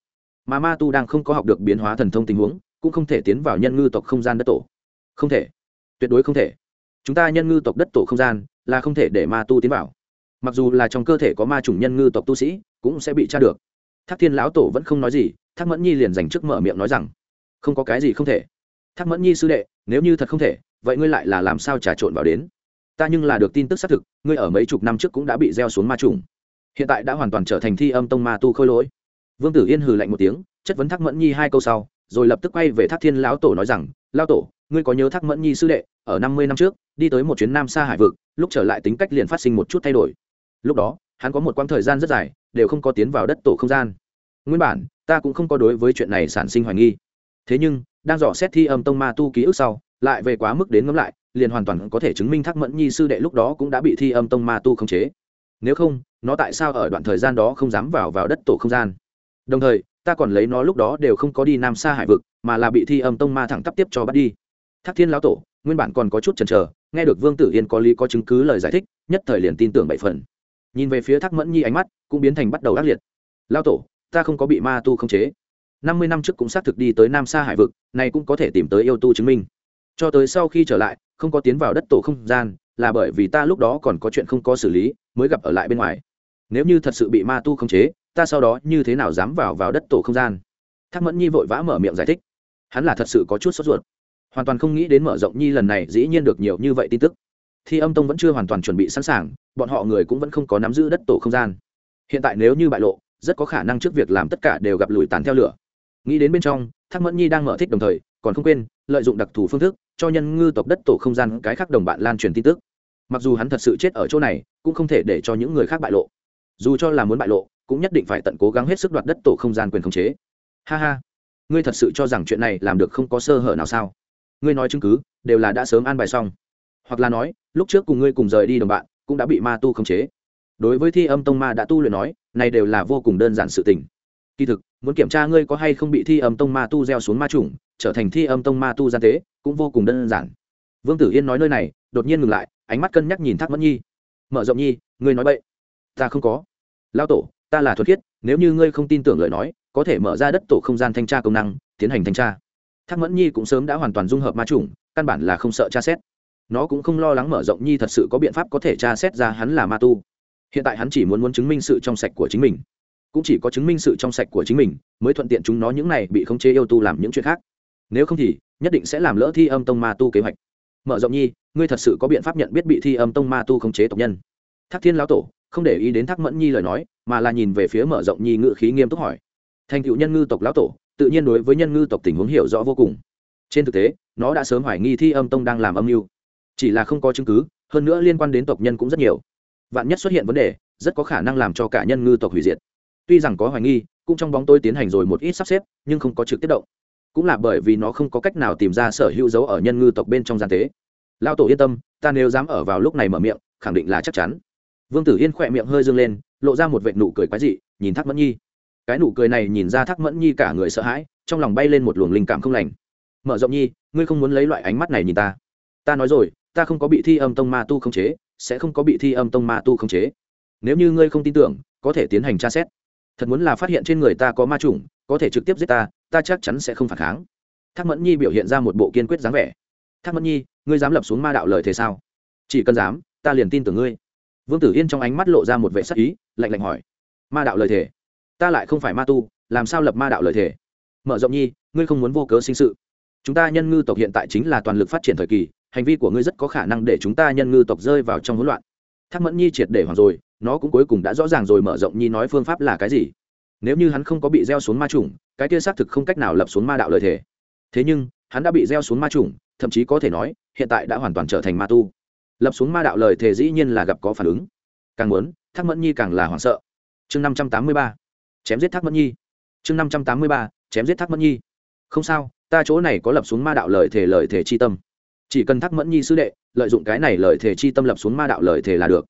Mà ma tu đang không có học được biến hóa thần thông tình huống cũng không thể tiến vào nhân ngư tộc không gian đất tổ. Không thể. Tuyệt đối không thể. Chúng ta nhân ngư tộc đất tổ không gian là không thể để ma tu tiến vào. Mặc dù là trong cơ thể có ma chủng nhân ngư tộc tu sĩ, cũng sẽ bị tra được. Thác thiên lão tổ vẫn không nói gì, thác mẫn nhi liền dành trước mở miệng nói rằng, không có cái gì không thể. Thác mẫn nhi sư đệ, nếu như thật không thể, vậy ngươi lại là làm sao trà trộn vào đến? Ta nhưng là được tin tức xác thực, ngươi ở mấy chục năm trước cũng đã bị gieo xuống ma trùng hiện tại đã hoàn toàn trở thành thi âm tông ma tu khôi lỗi. Vương tử yên hừ lạnh một tiếng, chất vấn thác mẫn nhi hai câu sau rồi lập tức quay về thác thiên lão tổ nói rằng lao tổ, ngươi có nhớ thác mẫn nhi sư đệ, ở năm mươi năm trước, đi tới một chuyến nam xa hải vực, lúc trở lại tính cách liền phát sinh một chút thay đổi. Lúc đó, hắn có một quãng thời gian rất dài, đều không có tiến vào đất tổ không gian. Nguyên bản, ta cũng không có đối với chuyện này sản sinh hoài nghi. Thế nhưng, đang dò xét thi âm tông ma tu ký ức sau, lại về quá mức đến ngẫm lại, liền hoàn toàn có thể chứng minh thác mẫn nhi sư đệ lúc đó cũng đã bị thi âm tông ma tu khống chế. Nếu không, nó tại sao ở đoạn thời gian đó không dám vào vào đất tổ không gian? Đồng thời ta còn lấy nó lúc đó đều không có đi nam xa hải vực, mà là bị thi âm tông ma thẳng tắp tiếp cho bắt đi. Thác thiên lão tổ, nguyên bản còn có chút chần chờ, nghe được vương tử yên có lý có chứng cứ lời giải thích, nhất thời liền tin tưởng bảy phần. Nhìn về phía thác mẫn nhi ánh mắt, cũng biến thành bắt đầu ác liệt. Lao tổ, ta không có bị ma tu khống chế. Năm mươi năm trước cũng xác thực đi tới nam xa hải vực, nay cũng có thể tìm tới yêu tu chứng minh. Cho tới sau khi trở lại, không có tiến vào đất tổ không gian, là bởi vì ta lúc đó còn có chuyện không có xử lý, mới gặp ở lại bên ngoài. Nếu như thật sự bị ma tu khống chế ta sau đó như thế nào dám vào vào đất tổ không gian? Thác mẫn nhi vội vã mở miệng giải thích. Hắn là thật sự có chút sốt ruột. Hoàn toàn không nghĩ đến mở rộng nhi lần này dĩ nhiên được nhiều như vậy tin tức. Thi âm tông vẫn chưa hoàn toàn chuẩn bị sẵn sàng, bọn họ người cũng vẫn không có nắm giữ đất tổ không gian. Hiện tại nếu như bại lộ, rất có khả năng trước việc làm tất cả đều gặp lùi tàn theo lửa. Nghĩ đến bên trong, thác mẫn nhi đang mở thích đồng thời, còn không quên, lợi dụng đặc thù phương thức, cho nhân ngư tộc đất tổ không gian cái khác đồng bạn lan truyền tin tức. Mặc dù hắn thật sự chết ở chỗ này, cũng không thể để cho những người khác bại lộ. Dù cho là muốn bại lộ cũng nhất định phải tận cố gắng hết sức đoạt đất tổ không gian quyền khống chế. Ha ha, ngươi thật sự cho rằng chuyện này làm được không có sơ hở nào sao? Ngươi nói chứng cứ, đều là đã sớm an bài xong. Hoặc là nói, lúc trước cùng ngươi cùng rời đi đồng bạn, cũng đã bị ma tu khống chế. Đối với thi âm tông ma đã tu luyện nói, này đều là vô cùng đơn giản sự tình. Kỳ thực, muốn kiểm tra ngươi có hay không bị thi âm tông ma tu gieo xuống ma trùng trở thành thi âm tông ma tu gian tế, cũng vô cùng đơn giản. Vương tử yên nói nơi này, đột nhiên ngừng lại, ánh mắt cân nhắc nhìn thác mẫn nhi. Mở rộng nhi, ngươi nói bậy. Ta không có. Lao tổ ta là thuật khiết, nếu như ngươi không tin tưởng lời nói, có thể mở ra đất tổ không gian thanh tra công năng, tiến hành thanh tra. Thác mẫn nhi cũng sớm đã hoàn toàn dung hợp ma trùng căn bản là không sợ tra xét. Nó cũng không lo lắng mở rộng nhi thật sự có biện pháp có thể tra xét ra hắn là ma tu. Hiện tại hắn chỉ muốn muốn chứng minh sự trong sạch của chính mình. Cũng chỉ có chứng minh sự trong sạch của chính mình, mới thuận tiện chúng nó những này bị khống chế yêu tu làm những chuyện khác. Nếu không thì, nhất định sẽ làm lỡ thi âm tông ma tu kế hoạch. Mở rộng nhi, ngươi thật sự có biện pháp nhận biết bị thi âm tông ma tu khống chế tộc nhân. Thác thiên lão tổ không để ý đến thác mẫn nhi lời nói, mà là nhìn về phía mở rộng nhi ngự khí nghiêm túc hỏi. Thành cựu nhân ngư tộc lão tổ, tự nhiên đối với nhân ngư tộc tình huống hiểu rõ vô cùng. Trên thực tế, nó đã sớm hoài nghi thi âm tông đang làm âm mưu. Chỉ là không có chứng cứ, hơn nữa liên quan đến tộc nhân cũng rất nhiều. Vạn nhất xuất hiện vấn đề, rất có khả năng làm cho cả nhân ngư tộc hủy diệt. Tuy rằng có hoài nghi, cũng trong bóng tôi tiến hành rồi một ít sắp xếp, nhưng không có trực tiếp động. Cũng là bởi vì nó không có cách nào tìm ra sở hữu dấu ở nhân ngư tộc bên trong gian tế. Lao tổ yên tâm, ta nếu dám ở vào lúc này mở miệng, khẳng định là chắc chắn vương tử yên khỏe miệng hơi dâng lên, lộ ra một vệ nụ cười quái dị, nhìn thác mẫn nhi. Cái nụ cười này nhìn ra thác mẫn nhi cả người sợ hãi, trong lòng bay lên một luồng linh cảm không lành. Mở rộng nhi, ngươi không muốn lấy loại ánh mắt này nhìn ta. Ta nói rồi, ta không có bị thi âm tông ma tu khống chế, sẽ không có bị thi âm tông ma tu khống chế. Nếu như ngươi không tin tưởng, có thể tiến hành tra xét. Thật muốn là phát hiện trên người ta có ma chủng, có thể trực tiếp giết ta ta chắc chắn sẽ không phản kháng. Thác mẫn nhi biểu hiện ra một bộ kiên quyết dáng vẻ. Thác mẫn nhi, ngươi dám lập xuống ma đạo lời thế sao? Chỉ cần dám, ta liền tin tưởng ngươi vương tử yên trong ánh mắt lộ ra một vệ sắc ý, lạnh lạnh hỏi, ma đạo lời thể ta lại không phải ma tu, làm sao lập ma đạo lời thể mở rộng nhi, ngươi không muốn vô cớ sinh sự. Chúng ta nhân ngư tộc hiện tại chính là toàn lực phát triển thời kỳ, hành vi của ngươi rất có khả năng để chúng ta nhân ngư tộc rơi vào trong hỗn loạn. Thác mẫn nhi triệt để hoàng rồi, nó cũng cuối cùng đã rõ ràng rồi mở rộng nhi nói phương pháp là cái gì. Nếu như hắn không có bị gieo xuống ma trùng cái kia xác thực không cách nào lập xuống ma đạo lời thể thế nhưng, hắn đã bị gieo xuống ma trùng thậm chí có thể nói, hiện tại đã hoàn toàn trở thành ma tu lập xuống ma đạo lời thể dĩ nhiên là gặp có phản ứng. Càng muốn, thác mẫn nhi càng là hoảng sợ. Chương năm trăm tám mươi ba. Chém giết thác mẫn nhi. Chương năm trăm tám mươi ba. Chém giết thác mẫn nhi. Không sao, ta chỗ này có lập xuống ma đạo lời thể lời thể chi tâm. Chỉ cần thác mẫn nhi sư đệ, lợi dụng cái này lời thể chi tâm lập xuống ma đạo lời thể là được.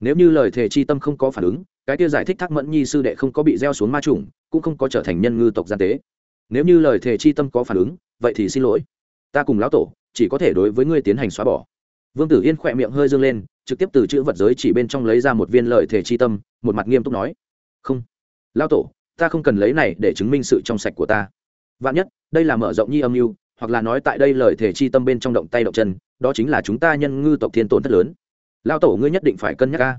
Nếu như lời thể chi tâm không có phản ứng, cái kia giải thích thác mẫn nhi sư đệ không có bị gieo xuống ma trùng cũng không có trở thành nhân ngư tộc gian tế. Nếu như lời thể chi tâm có phản ứng, vậy thì xin lỗi. Ta cùng lão tổ, chỉ có thể đối với ngươi tiến hành xóa bỏ vương tử yên khỏe miệng hơi dương lên, trực tiếp từ chữ vật giới chỉ bên trong lấy ra một viên lợi thể chi tâm, một mặt nghiêm túc nói. Không. Lão tổ, ta không cần lấy này để chứng minh sự trong sạch của ta. Vạn nhất, đây là mở rộng nhi âm mưu, hoặc là nói tại đây lời thể chi tâm bên trong động tay động chân, đó chính là chúng ta nhân ngư tộc thiên tổn thất lớn. Lao tổ, ngươi nhất định phải cân nhắc ca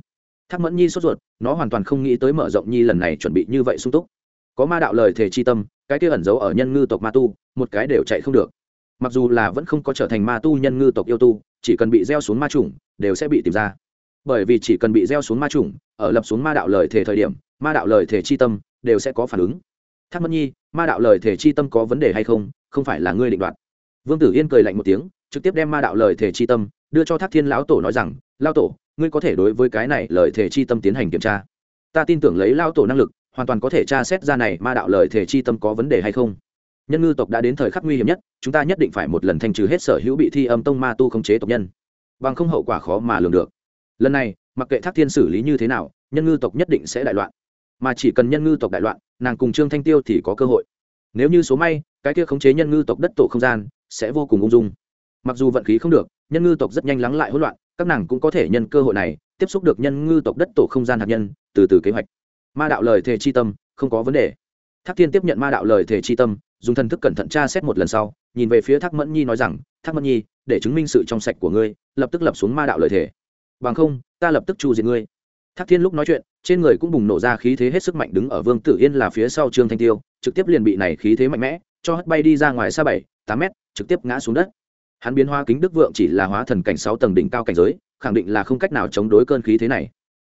thác mẫn nhi sốt ruột, nó hoàn toàn không nghĩ tới mở rộng nhi lần này chuẩn bị như vậy sung túc. Có ma đạo lời thể chi tâm, cái kia ẩn giấu ở nhân ngư tộc ma tu, một cái đều chạy không được mặc dù là vẫn không có trở thành ma tu nhân ngư tộc yêu tu, chỉ cần bị gieo xuống ma chủng, đều sẽ bị tìm ra. Bởi vì chỉ cần bị gieo xuống ma chủng, ở lập xuống ma đạo lời thể thời điểm, ma đạo lời thể chi tâm đều sẽ có phản ứng. Thác mất nhi, ma đạo lời thể chi tâm có vấn đề hay không? Không phải là ngươi định đoạt. Vương tử yên cười lạnh một tiếng, trực tiếp đem ma đạo lời thể chi tâm đưa cho thác thiên lão tổ nói rằng lao tổ, ngươi có thể đối với cái này lời thể chi tâm tiến hành kiểm tra. Ta tin tưởng lấy lao tổ năng lực, hoàn toàn có thể tra xét ra này ma đạo lời thể chi tâm có vấn đề hay không nhân ngư tộc đã đến thời khắc nguy hiểm nhất, chúng ta nhất định phải một lần thanh trừ hết sở hữu bị thi âm tông ma tu khống chế tộc nhân. Bằng không hậu quả khó mà lường được. Lần này, mặc kệ thác thiên xử lý như thế nào, nhân ngư tộc nhất định sẽ đại loạn. Mà chỉ cần nhân ngư tộc đại loạn, nàng cùng trương thanh tiêu thì có cơ hội. Nếu như số may, cái kia khống chế nhân ngư tộc đất tổ không gian sẽ vô cùng ung dung. Mặc dù vận khí không được, nhân ngư tộc rất nhanh lắng lại hỗn loạn, các nàng cũng có thể nhân cơ hội này tiếp xúc được nhân ngư tộc đất tổ không gian hạt nhân, từ từ kế hoạch. Ma đạo lời thề chi tâm, không có vấn đề. Thác thiên tiếp nhận ma đạo lời thề chi tâm dùng thần thức cẩn thận tra xét một lần sau, nhìn về phía thác mẫn nhi nói rằng, thác mẫn nhi, để chứng minh sự trong sạch của ngươi, lập tức lập xuống ma đạo lời thể. bằng không, ta lập tức chu diệt ngươi. Thác thiên lúc nói chuyện, trên người cũng bùng nổ ra khí thế hết sức mạnh đứng ở vương tử yên là phía sau trương thanh tiêu, trực tiếp liền bị này khí thế mạnh mẽ, cho hất bay đi ra ngoài xa bảy, tám mét, trực tiếp ngã xuống đất. Hắn biến hóa kính đức vượng chỉ là hóa thần cảnh sáu tầng đỉnh cao cảnh giới, khẳng định là không cách nào chống đối cơn khí thế này.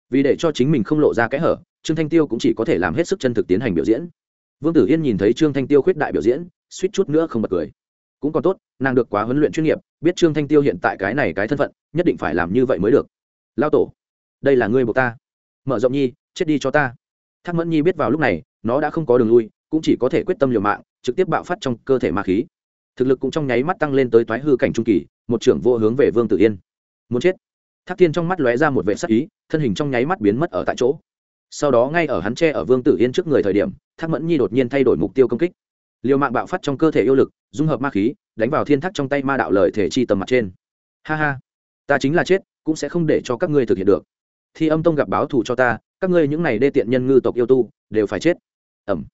Vì để cho chính mình không lộ ra kẽ hở, trương thanh tiêu cũng chỉ có thể làm hết sức chân thực tiến hành biểu diễn vương tử yên nhìn thấy trương thanh tiêu khuyết đại biểu diễn, suýt chút nữa không bật cười. Cũng còn tốt, nàng được quá huấn luyện chuyên nghiệp, biết trương thanh tiêu hiện tại cái này cái thân phận, nhất định phải làm như vậy mới được. Lao tổ, đây là ngươi buộc ta. Mở rộng nhi, chết đi cho ta. Thác mẫn nhi biết vào lúc này, nó đã không có đường lui, cũng chỉ có thể quyết tâm liều mạng, trực tiếp bạo phát trong cơ thể ma khí. Thực lực cũng trong nháy mắt tăng lên tới toái hư cảnh trung kỳ, một trưởng vô hướng về vương tử yên. Muốn chết. Thác thiên trong mắt lóe ra một vệ sắc ý, thân hình trong nháy mắt biến mất ở tại chỗ sau đó ngay ở hắn tre ở vương tử yên trước người thời điểm, thác mẫn nhi đột nhiên thay đổi mục tiêu công kích. Liều mạng bạo phát trong cơ thể yêu lực, dung hợp ma khí, đánh vào thiên thác trong tay ma đạo lợi thể chi tầm mặt trên. Ha ha, ta chính là chết, cũng sẽ không để cho các ngươi thực hiện được. Thi âm tông gặp báo thù cho ta, các ngươi những này đê tiện nhân ngư tộc yêu tu, đều phải chết. Ẩm.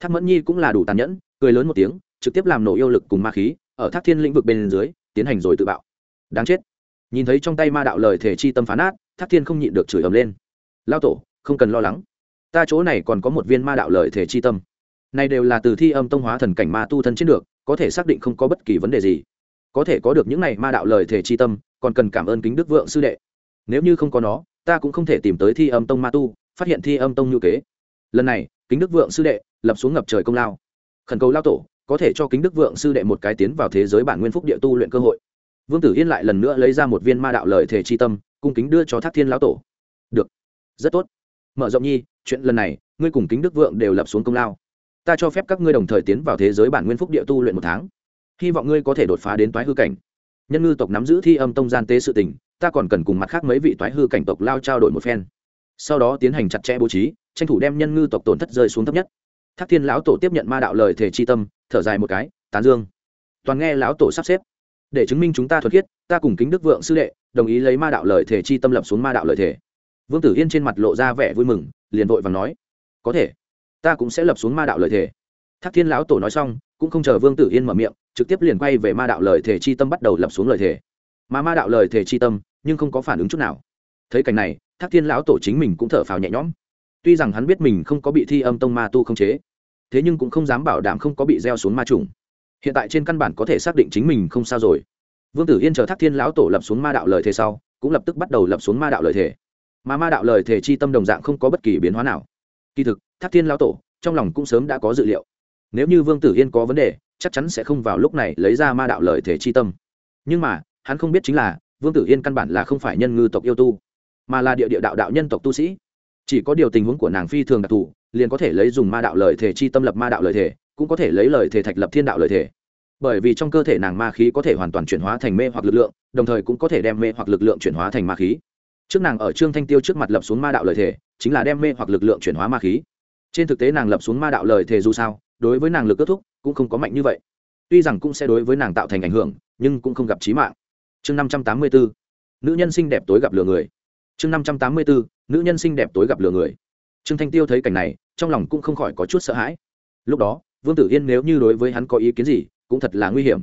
Thác mẫn nhi cũng là đủ tàn nhẫn, cười lớn một tiếng, trực tiếp làm nổ yêu lực cùng ma khí, ở thác thiên lĩnh vực bên dưới, tiến hành rồi tự bạo. Đáng chết. Nhìn thấy trong tay ma đạo lời thể chi tâm phá nát, thác thiên không nhịn được chửi ầm lên. Lao tổ không cần lo lắng. Ta chỗ này còn có một viên ma đạo lợi thể chi tâm. Này đều là từ thi âm tông hóa thần cảnh ma tu thân chiến được, có thể xác định không có bất kỳ vấn đề gì. Có thể có được những này ma đạo lời thể chi tâm, còn cần cảm ơn kính đức vượng sư đệ. Nếu như không có nó, ta cũng không thể tìm tới thi âm tông ma tu, phát hiện thi âm tông như kế. Lần này, kính đức vượng sư đệ, lập xuống ngập trời công lao. Khẩn cầu lao tổ, có thể cho kính đức vượng sư đệ một cái tiến vào thế giới bản nguyên phúc địa tu luyện cơ hội. Vương tử yên lại lần nữa lấy ra một viên ma đạo lời thể chi tâm, cung kính đưa cho thác thiên lão tổ. Được. Rất tốt mở rộng nhi, chuyện lần này, ngươi cùng kính đức vượng đều lập xuống công lao. Ta cho phép các ngươi đồng thời tiến vào thế giới bản nguyên phúc địa tu luyện một tháng. Hy vọng ngươi có thể đột phá đến toái hư cảnh. Nhân ngư tộc nắm giữ thi âm tông gian tế sự tình, ta còn cần cùng mặt khác mấy vị toái hư cảnh tộc lao trao đổi một phen. Sau đó tiến hành chặt chẽ bố trí, tranh thủ đem nhân ngư tộc tổn thất rơi xuống thấp nhất. Thác thiên lão tổ tiếp nhận ma đạo lời thể chi tâm, thở dài một cái, tán dương. Toàn nghe lão tổ sắp xếp. Để chứng minh chúng ta thuật khiết, ta cùng kính đức vượng sư đệ, đồng ý lấy ma đạo lời thể chi tâm lập xuống ma đạo lời thể vương tử yên trên mặt lộ ra vẻ vui mừng, liền vội và nói, có thể, ta cũng sẽ lập xuống ma đạo lời thể thác thiên lão tổ nói xong, cũng không chờ vương tử yên mở miệng, trực tiếp liền quay về ma đạo lời thể chi tâm bắt đầu lập xuống lời thể mà ma đạo lời thể chi tâm, nhưng không có phản ứng chút nào. Thấy cảnh này, thác thiên lão tổ chính mình cũng thở phào nhẹ nhõm. Tuy rằng hắn biết mình không có bị thi âm tông ma tu không chế, thế nhưng cũng không dám bảo đảm không có bị gieo xuống ma trùng hiện tại trên căn bản có thể xác định chính mình không sao rồi. Vương tử yên chờ thác thiên lão tổ lập xuống ma đạo lời thề sau, cũng lập tức bắt đầu lập xuống ma đạo lời thề mà ma đạo lời thề chi tâm đồng dạng không có bất kỳ biến hóa nào. Kỳ thực, thác thiên lão tổ trong lòng cũng sớm đã có dự liệu. Nếu như vương tử yên có vấn đề, chắc chắn sẽ không vào lúc này lấy ra ma đạo lời thề chi tâm. Nhưng mà, hắn không biết chính là, vương tử yên căn bản là không phải nhân ngư tộc yêu tu, mà là địa địa đạo đạo nhân tộc tu sĩ. Chỉ có điều tình huống của nàng phi thường đặc thù, liền có thể lấy dùng ma đạo lời thể chi tâm lập ma đạo lời thể cũng có thể lấy lời thể thạch lập thiên đạo lời thể bởi vì trong cơ thể nàng ma khí có thể hoàn toàn chuyển hóa thành mê hoặc lực lượng, đồng thời cũng có thể đem mê hoặc lực lượng chuyển hóa thành ma khí trước nàng ở trương thanh tiêu trước mặt lập xuống ma đạo lời thể chính là đem mê hoặc lực lượng chuyển hóa ma khí. Trên thực tế nàng lập xuống ma đạo lời thể dù sao, đối với nàng lực kết thúc cũng không có mạnh như vậy. Tuy rằng cũng sẽ đối với nàng tạo thành ảnh hưởng, nhưng cũng không gặp trí mạng. Chương năm trăm tám mươi bốn nữ nhân xinh đẹp tối gặp lừa người. Chương năm trăm tám mươi bốn nữ nhân xinh đẹp tối gặp lừa người. Trương thanh tiêu thấy cảnh này, trong lòng cũng không khỏi có chút sợ hãi. Lúc đó, vương tử yên nếu như đối với hắn có ý kiến gì, cũng thật là nguy hiểm.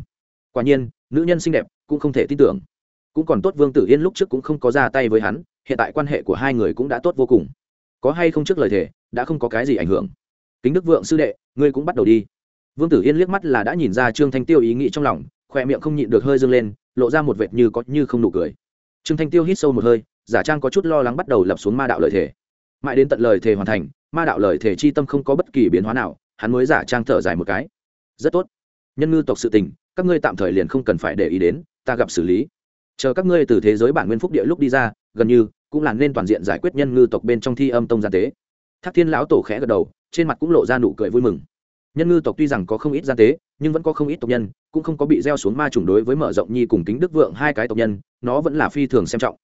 Quả nhiên, nữ nhân xinh đẹp cũng không thể tin tưởng cũng còn tốt vương tử yên lúc trước cũng không có ra tay với hắn, hiện tại quan hệ của hai người cũng đã tốt vô cùng. Có hay không trước lời thề, đã không có cái gì ảnh hưởng. Kính đức vượng sư đệ, ngươi cũng bắt đầu đi. Vương tử yên liếc mắt là đã nhìn ra trương thanh tiêu ý nghĩ trong lòng khoe miệng không nhịn được hơi dâng lên, lộ ra một vệt như có như không nụ cười. Trương thanh tiêu hít sâu một hơi, giả trang có chút lo lắng bắt đầu lập xuống ma đạo lời thề. Mãi đến tận lời thề hoàn thành, ma đạo lời thề chi tâm không có bất kỳ biến hóa nào, hắn mới giả trang thở dài một cái. Rất tốt. Nhân ngư tộc sự tình, các ngươi tạm thời liền không cần phải để ý đến, ta gặp xử lý chờ các ngươi từ thế giới bản nguyên phúc địa lúc đi ra, gần như cũng là nên toàn diện giải quyết nhân ngư tộc bên trong thi âm tông gian tế. Thác thiên lão tổ khẽ gật đầu, trên mặt cũng lộ ra nụ cười vui mừng. Nhân ngư tộc tuy rằng có không ít gian tế, nhưng vẫn có không ít tộc nhân, cũng không có bị gieo xuống ma chủng đối với mở rộng nhi cùng kính đức vượng hai cái tộc nhân, nó vẫn là phi thường xem trọng.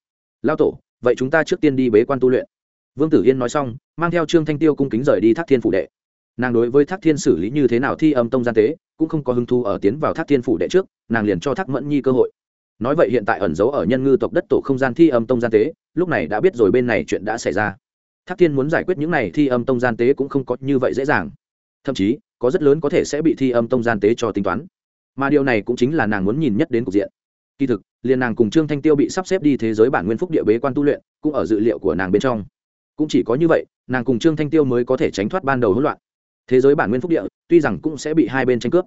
Lao tổ, vậy chúng ta trước tiên đi bế quan tu luyện. Vương tử yên nói xong, mang theo trương thanh tiêu cung kính rời đi thác thiên phủ đệ. Nàng đối với thác thiên xử lý như thế nào thi âm tông gian tế, cũng không có hứng thu ở tiến vào thác thiên phủ đệ trước, nàng liền cho thác mẫn nhi cơ hội nói vậy hiện tại ẩn giấu ở nhân ngư tộc đất tổ không gian thi âm tông gian tế, lúc này đã biết rồi bên này chuyện đã xảy ra. Thác thiên muốn giải quyết những này thi âm tông gian tế cũng không có như vậy dễ dàng. Thậm chí, có rất lớn có thể sẽ bị thi âm tông gian tế cho tính toán. Mà điều này cũng chính là nàng muốn nhìn nhất đến cục diện. Kỳ thực, liền nàng cùng trương thanh tiêu bị sắp xếp đi thế giới bản nguyên phúc địa bế quan tu luyện, cũng ở dự liệu của nàng bên trong. Cũng chỉ có như vậy, nàng cùng trương thanh tiêu mới có thể tránh thoát ban đầu hỗn loạn. Thế giới bản nguyên phúc địa, tuy rằng cũng sẽ bị hai bên tranh cướp,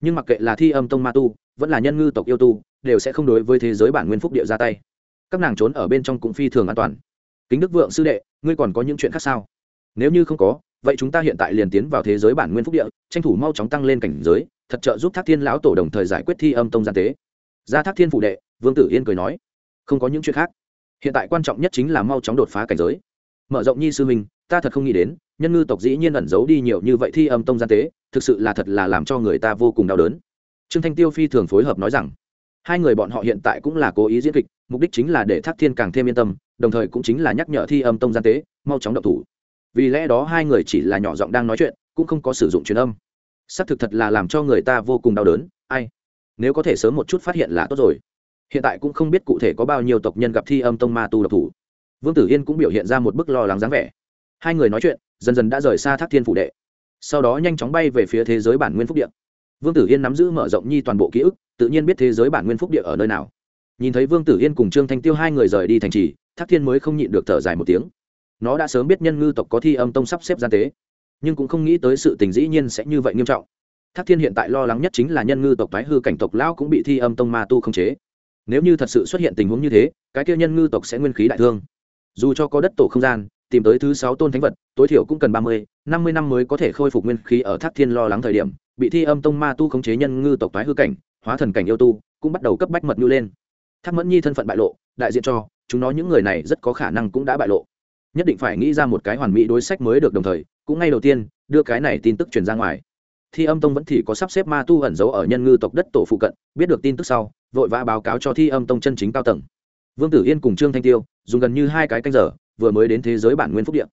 nhưng mặc kệ là thi âm tông ma tu vẫn là nhân ngư tộc yêu tu, đều sẽ không đối với thế giới bản nguyên phúc địa ra tay. Các nàng trốn ở bên trong cũng phi thường an toàn. Kính đức vượng sư đệ, ngươi còn có những chuyện khác sao? Nếu như không có, vậy chúng ta hiện tại liền tiến vào thế giới bản nguyên phúc địa, tranh thủ mau chóng tăng lên cảnh giới, thật trợ giúp thác thiên lão tổ đồng thời giải quyết thi âm tông gian tế. Ra thác thiên phụ đệ, vương tử yên cười nói, không có những chuyện khác. Hiện tại quan trọng nhất chính là mau chóng đột phá cảnh giới. Mở rộng nhi sư minh ta thật không nghĩ đến, nhân ngư tộc dĩ nhiên ẩn giấu đi nhiều như vậy thi âm tông gian tế, thực sự là thật là làm cho người ta vô cùng đau đớn trương thanh tiêu phi thường phối hợp nói rằng, hai người bọn họ hiện tại cũng là cố ý diễn kịch, mục đích chính là để thác thiên càng thêm yên tâm, đồng thời cũng chính là nhắc nhở thi âm tông gian tế, mau chóng độc thủ. Vì lẽ đó hai người chỉ là nhỏ giọng đang nói chuyện, cũng không có sử dụng truyền âm. Xác thực thật là làm cho người ta vô cùng đau đớn, ai, nếu có thể sớm một chút phát hiện là tốt rồi. Hiện tại cũng không biết cụ thể có bao nhiêu tộc nhân gặp thi âm tông ma tu độc thủ. Vương tử yên cũng biểu hiện ra một bức lo lắng dáng vẻ. Hai người nói chuyện, dần dần đã rời xa thác thiên phủ đệ. Sau đó nhanh chóng bay về phía thế giới bản nguyên phúc điện vương tử yên nắm giữ mở rộng nhi toàn bộ ký ức, tự nhiên biết thế giới bản nguyên phúc địa ở nơi nào. Nhìn thấy vương tử yên cùng trương thanh tiêu hai người rời đi thành trì, thác thiên mới không nhịn được thở dài một tiếng. Nó đã sớm biết nhân ngư tộc có thi âm tông sắp xếp gian tế, nhưng cũng không nghĩ tới sự tình dĩ nhiên sẽ như vậy nghiêm trọng. Thác thiên hiện tại lo lắng nhất chính là nhân ngư tộc tái hư cảnh tộc lão cũng bị thi âm tông ma tu không chế. Nếu như thật sự xuất hiện tình huống như thế, cái kia nhân ngư tộc sẽ nguyên khí đại thương. Dù cho có đất tổ không gian, tìm tới thứ sáu tôn thánh vật, tối thiểu cũng cần ba mươi, năm mươi năm mới có thể khôi phục nguyên khí ở thác thiên lo lắng thời điểm bị thi âm tông ma tu khống chế nhân ngư tộc tái hư cảnh, hóa thần cảnh yêu tu, cũng bắt đầu cấp bách mật nhu lên. Thác mẫn nhi thân phận bại lộ, đại diện cho, chúng nó những người này rất có khả năng cũng đã bại lộ. Nhất định phải nghĩ ra một cái hoàn mỹ đối sách mới được đồng thời, cũng ngay đầu tiên, đưa cái này tin tức truyền ra ngoài. Thi âm tông vẫn thì có sắp xếp ma tu ẩn giấu ở nhân ngư tộc đất tổ phụ cận, biết được tin tức sau, vội vã báo cáo cho thi âm tông chân chính cao tầng. Vương tử yên cùng trương thanh tiêu, dùng gần như hai cái canh giờ, vừa mới đến thế giới bản nguyên phúc địa.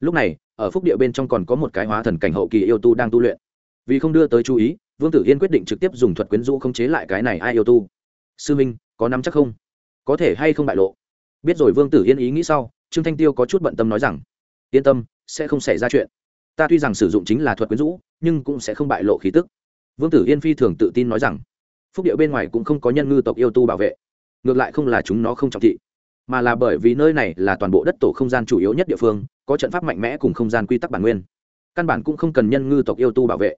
Lúc này, ở phúc địa bên trong còn có một cái hóa thần cảnh hậu kỳ yêu tu đang tu luyện vì không đưa tới chú ý, vương tử yên quyết định trực tiếp dùng thuật quyến rũ không chế lại cái này ai yêu tu. Sư minh, có nắm chắc không? Có thể hay không bại lộ? Biết rồi, vương tử yên ý nghĩ sau, trương thanh tiêu có chút bận tâm nói rằng, yên tâm, sẽ không xảy ra chuyện. Ta tuy rằng sử dụng chính là thuật quyến rũ, nhưng cũng sẽ không bại lộ khí tức. Vương tử yên phi thường tự tin nói rằng, phúc điệu bên ngoài cũng không có nhân ngư tộc yêu tu bảo vệ. Ngược lại không là chúng nó không trọng thị, mà là bởi vì nơi này là toàn bộ đất tổ không gian chủ yếu nhất địa phương, có trận pháp mạnh mẽ cùng không gian quy tắc bản nguyên. Căn bản cũng không cần nhân ngư tộc yêu tu bảo vệ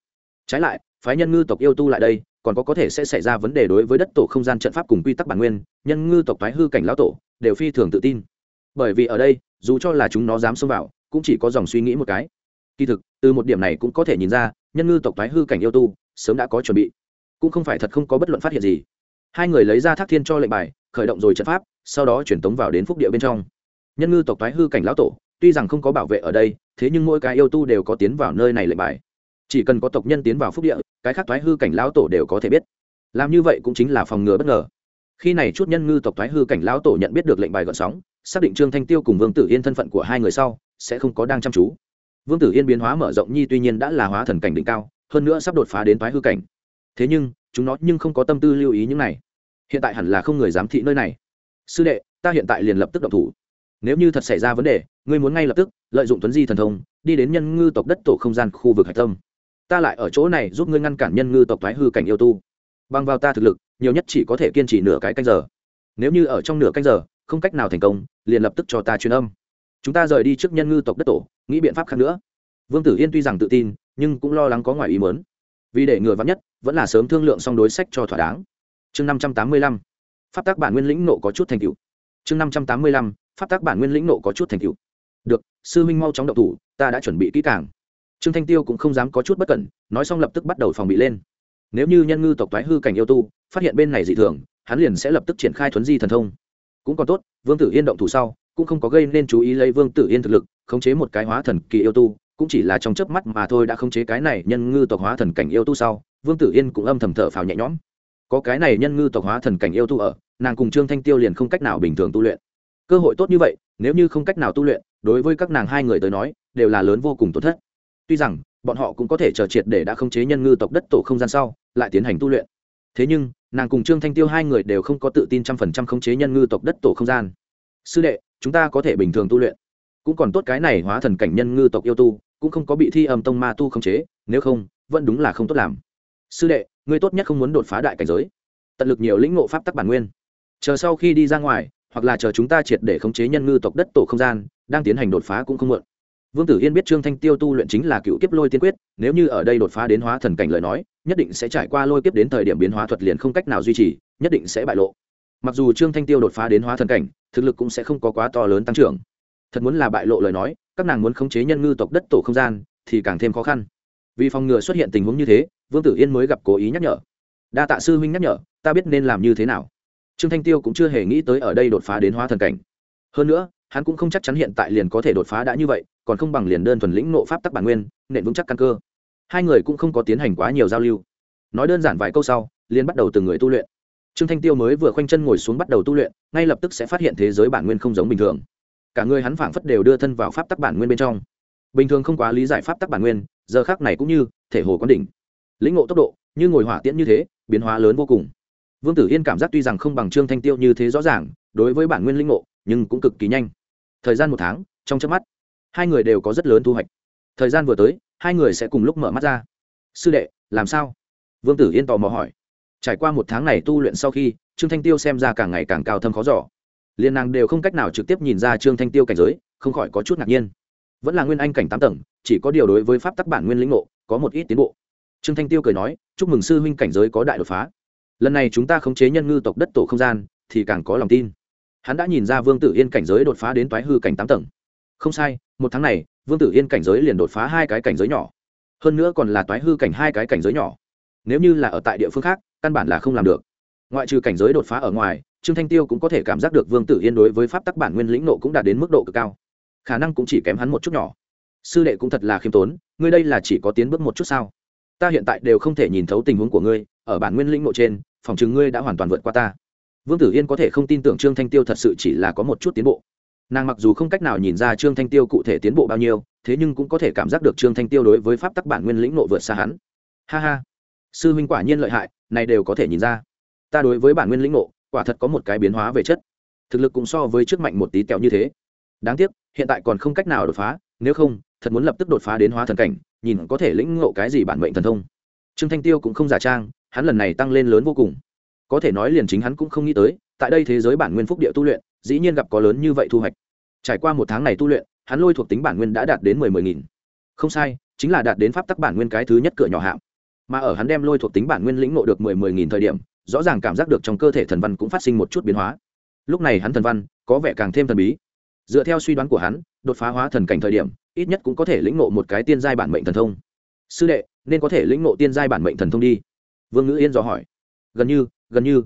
trái lại, phái nhân ngư tộc yêu tu lại đây, còn có có thể sẽ xảy ra vấn đề đối với đất tổ không gian trận pháp cùng quy tắc bản nguyên, nhân ngư tộc thoái hư cảnh lão tổ, đều phi thường tự tin. Bởi vì ở đây, dù cho là chúng nó dám xông vào, cũng chỉ có dòng suy nghĩ một cái. Kỳ thực, từ một điểm này cũng có thể nhìn ra, nhân ngư tộc thoái hư cảnh yêu tu, sớm đã có chuẩn bị. Cũng không phải thật không có bất luận phát hiện gì. Hai người lấy ra thác thiên cho lệnh bài, khởi động rồi trận pháp, sau đó chuyển tống vào đến phúc địa bên trong. Nhân ngư tộc thoái hư cảnh lão tổ, tuy rằng không có bảo vệ ở đây, thế nhưng mỗi cái yêu tu đều có tiến vào nơi này lệnh bài chỉ cần có tộc nhân tiến vào phúc địa, cái khác thoái hư cảnh lão tổ đều có thể biết. Làm như vậy cũng chính là phòng ngừa bất ngờ. Khi này chút nhân ngư tộc thoái hư cảnh lão tổ nhận biết được lệnh bài gọn sóng, xác định trương thanh tiêu cùng vương tử yên thân phận của hai người sau, sẽ không có đang chăm chú. Vương tử yên biến hóa mở rộng nhi tuy nhiên đã là hóa thần cảnh đỉnh cao, hơn nữa sắp đột phá đến thoái hư cảnh. Thế nhưng, chúng nó nhưng không có tâm tư lưu ý những này. Hiện tại hẳn là không người giám thị nơi này. Sư đệ, ta hiện tại liền lập tức động thủ. Nếu như thật xảy ra vấn đề, ngươi muốn ngay lập tức lợi dụng tuấn di thần thông, đi đến nhân ngư tộc đất tổ không gian khu vực hạch tâm ta lại ở chỗ này giúp ngươi ngăn cản nhân ngư tộc thoái hư cảnh yêu tu. Bằng vào ta thực lực, nhiều nhất chỉ có thể kiên trì nửa cái canh giờ. Nếu như ở trong nửa canh giờ, không cách nào thành công, liền lập tức cho ta truyền âm. Chúng ta rời đi trước nhân ngư tộc đất tổ, nghĩ biện pháp khác nữa. Vương tử yên tuy rằng tự tin, nhưng cũng lo lắng có ngoài ý mớn vì để ngừa vắn nhất, vẫn là sớm thương lượng xong đối sách cho thỏa đáng. Chương năm trăm tám mươi lăm, pháp tác bản nguyên lĩnh nộ có chút thành tựu. Chương năm trăm tám mươi lăm, pháp tác bản nguyên lĩnh nộ có chút thành tựu. Được, sư huynh mau chóng động thủ, ta đã chuẩn bị kỹ càng trương thanh tiêu cũng không dám có chút bất cẩn, nói xong lập tức bắt đầu phòng bị lên. Nếu như nhân ngư tộc toái hư cảnh yêu tu, phát hiện bên này dị thường, hắn liền sẽ lập tức triển khai thuấn di thần thông. Cũng còn tốt, vương tử yên động thủ sau, cũng không có gây nên chú ý lấy vương tử yên thực lực, khống chế một cái hóa thần kỳ yêu tu, cũng chỉ là trong chớp mắt mà thôi đã khống chế cái này nhân ngư tộc hóa thần cảnh yêu tu sau, vương tử yên cũng âm thầm thở phào nhẹ nhõm. Có cái này nhân ngư tộc hóa thần cảnh yêu tu ở, nàng cùng trương thanh tiêu liền không cách nào bình thường tu luyện. Cơ hội tốt như vậy, nếu như không cách nào tu luyện, đối với các nàng hai người tới nói, đều là lớn vô cùng tốt thất tuy rằng, bọn họ cũng có thể chờ triệt để đã khống chế nhân ngư tộc đất tổ không gian sau, lại tiến hành tu luyện. Thế nhưng, nàng cùng trương thanh tiêu hai người đều không có tự tin trăm phần trăm khống chế nhân ngư tộc đất tổ không gian. Sư đệ, chúng ta có thể bình thường tu luyện. Cũng còn tốt cái này hóa thần cảnh nhân ngư tộc yêu tu, cũng không có bị thi âm tông ma tu khống chế, nếu không, vẫn đúng là không tốt làm. Sư đệ, ngươi tốt nhất không muốn đột phá đại cảnh giới. Tận lực nhiều lĩnh ngộ pháp tắc bản nguyên. Chờ sau khi đi ra ngoài, hoặc là chờ chúng ta triệt để khống chế nhân ngư tộc đất tổ không gian, đang tiến hành đột phá cũng không muộn vương tử yên biết trương thanh tiêu tu luyện chính là cựu kiếp lôi tiên quyết, nếu như ở đây đột phá đến hóa thần cảnh lời nói, nhất định sẽ trải qua lôi kiếp đến thời điểm biến hóa thuật liền không cách nào duy trì, nhất định sẽ bại lộ. Mặc dù trương thanh tiêu đột phá đến hóa thần cảnh, thực lực cũng sẽ không có quá to lớn tăng trưởng. Thật muốn là bại lộ lời nói, các nàng muốn khống chế nhân ngư tộc đất tổ không gian, thì càng thêm khó khăn. Vì phòng ngừa xuất hiện tình huống như thế, vương tử yên mới gặp cố ý nhắc nhở. Đa tạ sư huynh nhắc nhở, ta biết nên làm như thế nào. Trương thanh tiêu cũng chưa hề nghĩ tới ở đây đột phá đến hóa thần cảnh. Hơn nữa, hắn cũng không chắc chắn hiện tại liền có thể đột phá đã như vậy còn không bằng liền đơn thuần lĩnh nộ pháp tắc bản nguyên nện vững chắc căn cơ. Hai người cũng không có tiến hành quá nhiều giao lưu. Nói đơn giản vài câu sau, liền bắt đầu từng người tu luyện. Trương thanh tiêu mới vừa khoanh chân ngồi xuống bắt đầu tu luyện, ngay lập tức sẽ phát hiện thế giới bản nguyên không giống bình thường. Cả người hắn phảng phất đều đưa thân vào pháp tắc bản nguyên bên trong. Bình thường không quá lý giải pháp tắc bản nguyên, giờ khác này cũng như thể hồ quán đỉnh. Lĩnh ngộ tốc độ, như ngồi hỏa tiễn như thế, biến hóa lớn vô cùng. Vương tử yên cảm giác tuy rằng không bằng trương thanh tiêu như thế rõ ràng, đối với bản nguyên lĩnh ngộ, nhưng cũng cực kỳ nhanh. Thời gian một tháng, trong chớp mắt hai người đều có rất lớn thu hoạch. Thời gian vừa tới, hai người sẽ cùng lúc mở mắt ra. Sư đệ, làm sao? Vương tử yên tò mò hỏi. Trải qua một tháng này tu luyện sau khi, trương thanh tiêu xem ra càng ngày càng cao thâm khó giỏ liên nàng đều không cách nào trực tiếp nhìn ra trương thanh tiêu cảnh giới, không khỏi có chút ngạc nhiên. Vẫn là nguyên anh cảnh tám tầng, chỉ có điều đối với pháp tắc bản nguyên lĩnh ngộ, có một ít tiến bộ. Trương thanh tiêu cười nói, chúc mừng sư huynh cảnh giới có đại đột phá. Lần này chúng ta khống chế nhân ngư tộc đất tổ không gian, thì càng có lòng tin. Hắn đã nhìn ra vương tử yên cảnh giới đột phá đến toái hư cảnh tám tầng. Không sai một tháng này, vương tử yên cảnh giới liền đột phá hai cái cảnh giới nhỏ. Hơn nữa còn là toái hư cảnh hai cái cảnh giới nhỏ. Nếu như là ở tại địa phương khác, căn bản là không làm được. Ngoại trừ cảnh giới đột phá ở ngoài, trương thanh tiêu cũng có thể cảm giác được vương tử yên đối với pháp tắc bản nguyên lĩnh nộ cũng đạt đến mức độ cực cao. Khả năng cũng chỉ kém hắn một chút nhỏ. Sư đệ cũng thật là khiêm tốn, ngươi đây là chỉ có tiến bước một chút sao? Ta hiện tại đều không thể nhìn thấu tình huống của ngươi, ở bản nguyên lĩnh nộ trên, phòng chứng ngươi đã hoàn toàn vượt qua ta. Vương tử yên có thể không tin tưởng trương thanh tiêu thật sự chỉ là có một chút tiến bộ nàng mặc dù không cách nào nhìn ra trương thanh tiêu cụ thể tiến bộ bao nhiêu, thế nhưng cũng có thể cảm giác được trương thanh tiêu đối với pháp tắc bản nguyên lĩnh nộ vượt xa hắn. Ha ha, sư huynh quả nhiên lợi hại, này đều có thể nhìn ra. Ta đối với bản nguyên lĩnh nộ quả thật có một cái biến hóa về chất. Thực lực cũng so với trước mạnh một tí tẹo như thế. Đáng tiếc, hiện tại còn không cách nào đột phá, nếu không, thật muốn lập tức đột phá đến hóa thần cảnh, nhìn có thể lĩnh ngộ cái gì bản mệnh thần thông. Trương thanh tiêu cũng không giả trang, hắn lần này tăng lên lớn vô cùng. Có thể nói liền chính hắn cũng không nghĩ tới, tại đây thế giới bản nguyên phúc địa tu luyện, dĩ nhiên gặp có lớn như vậy thu hoạch trải qua một tháng này tu luyện, hắn lôi thuộc tính bản nguyên đã đạt đến mười mười nghìn. Không sai, chính là đạt đến pháp tắc bản nguyên cái thứ nhất cửa nhỏ hạm. Mà ở hắn đem lôi thuộc tính bản nguyên lĩnh ngộ được mười mười nghìn thời điểm, rõ ràng cảm giác được trong cơ thể thần văn cũng phát sinh một chút biến hóa. Lúc này hắn thần văn có vẻ càng thêm thần bí. Dựa theo suy đoán của hắn, đột phá hóa thần cảnh thời điểm, ít nhất cũng có thể lĩnh ngộ một cái tiên giai bản mệnh thần thông. Sư đệ, nên có thể lĩnh ngộ tiên giai bản mệnh thần thông đi. Vương ngữ yên dò hỏi. Gần như gần như.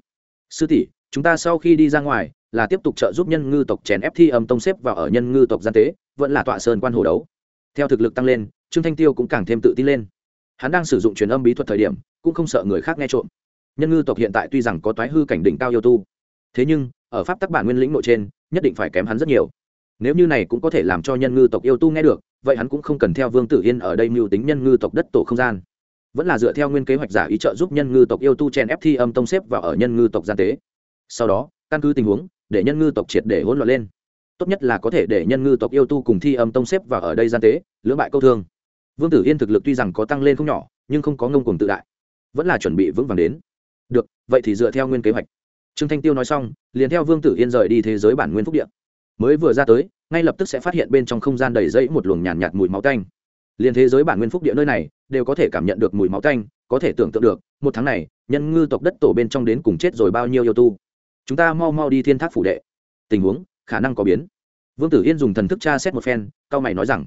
Sư tỷ, chúng ta sau khi đi ra ngoài là tiếp tục trợ giúp nhân ngư tộc chèn ép thi âm tông xếp vào ở nhân ngư tộc gian tế, vẫn là tọa sơn quan hồ đấu. Theo thực lực tăng lên, trương thanh tiêu cũng càng thêm tự tin lên. Hắn đang sử dụng truyền âm bí thuật thời điểm, cũng không sợ người khác nghe trộm. Nhân ngư tộc hiện tại tuy rằng có toái hư cảnh đỉnh cao yêu tu, thế nhưng, ở pháp tắc bản nguyên lĩnh nội trên, nhất định phải kém hắn rất nhiều. Nếu như này cũng có thể làm cho nhân ngư tộc yêu tu nghe được, vậy hắn cũng không cần theo vương tử yên ở đây mưu tính nhân ngư tộc đất tổ không gian. Vẫn là dựa theo nguyên kế hoạch giả ý trợ giúp nhân ngư tộc yêu tu chen ép thi âm tông xếp vào ở nhân ngư tộc gian tế. Sau đó, căn cứ tình huống để nhân ngư tộc triệt để hỗn loạn lên. Tốt nhất là có thể để nhân ngư tộc yêu tu cùng thi âm tông xếp và ở đây gian tế lưỡng bại câu thương. Vương tử yên thực lực tuy rằng có tăng lên không nhỏ nhưng không có ngông cùng tự đại. Vẫn là chuẩn bị vững vàng đến. Được vậy thì dựa theo nguyên kế hoạch. Trương thanh tiêu nói xong liền theo vương tử yên rời đi thế giới bản nguyên phúc địa. Mới vừa ra tới ngay lập tức sẽ phát hiện bên trong không gian đầy dẫy một luồng nhàn nhạt, nhạt mùi máu tanh. Liền thế giới bản nguyên phúc địa nơi này đều có thể cảm nhận được mùi máu tanh có thể tưởng tượng được một tháng này nhân ngư tộc đất tổ bên trong đến cùng chết rồi bao nhiêu yêu tu chúng ta mau mau đi thiên thác phủ đệ. Tình huống, khả năng có biến. Vương tử yên dùng thần thức tra xét một phen, cao mày nói rằng,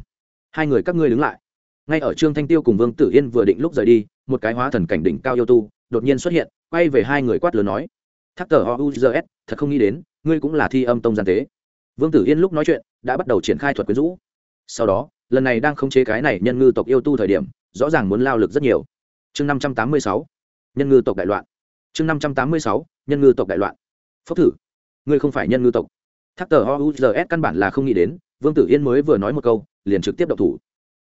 hai người các ngươi đứng lại. Ngay ở trương thanh tiêu cùng vương tử yên vừa định lúc rời đi, một cái hóa thần cảnh đỉnh cao yêu tu đột nhiên xuất hiện, quay về hai người quát lớn nói, thác tờ ouzs thật không nghĩ đến, ngươi cũng là thi âm tông gian tế. Vương tử yên lúc nói chuyện, đã bắt đầu triển khai thuật quyến rũ. Sau đó, lần này đang khống chế cái này nhân ngư tộc yêu tu thời điểm, rõ ràng muốn lao lực rất nhiều. Chương năm trăm tám mươi sáu, nhân ngư tộc đại loạn. Chương năm trăm tám mươi sáu, nhân ngư tộc đại loạn phốc thử. Ngươi không phải nhân ngư tộc. Thác tờ ouzs căn bản là không nghĩ đến, vương tử yên mới vừa nói một câu, liền trực tiếp đậu thủ.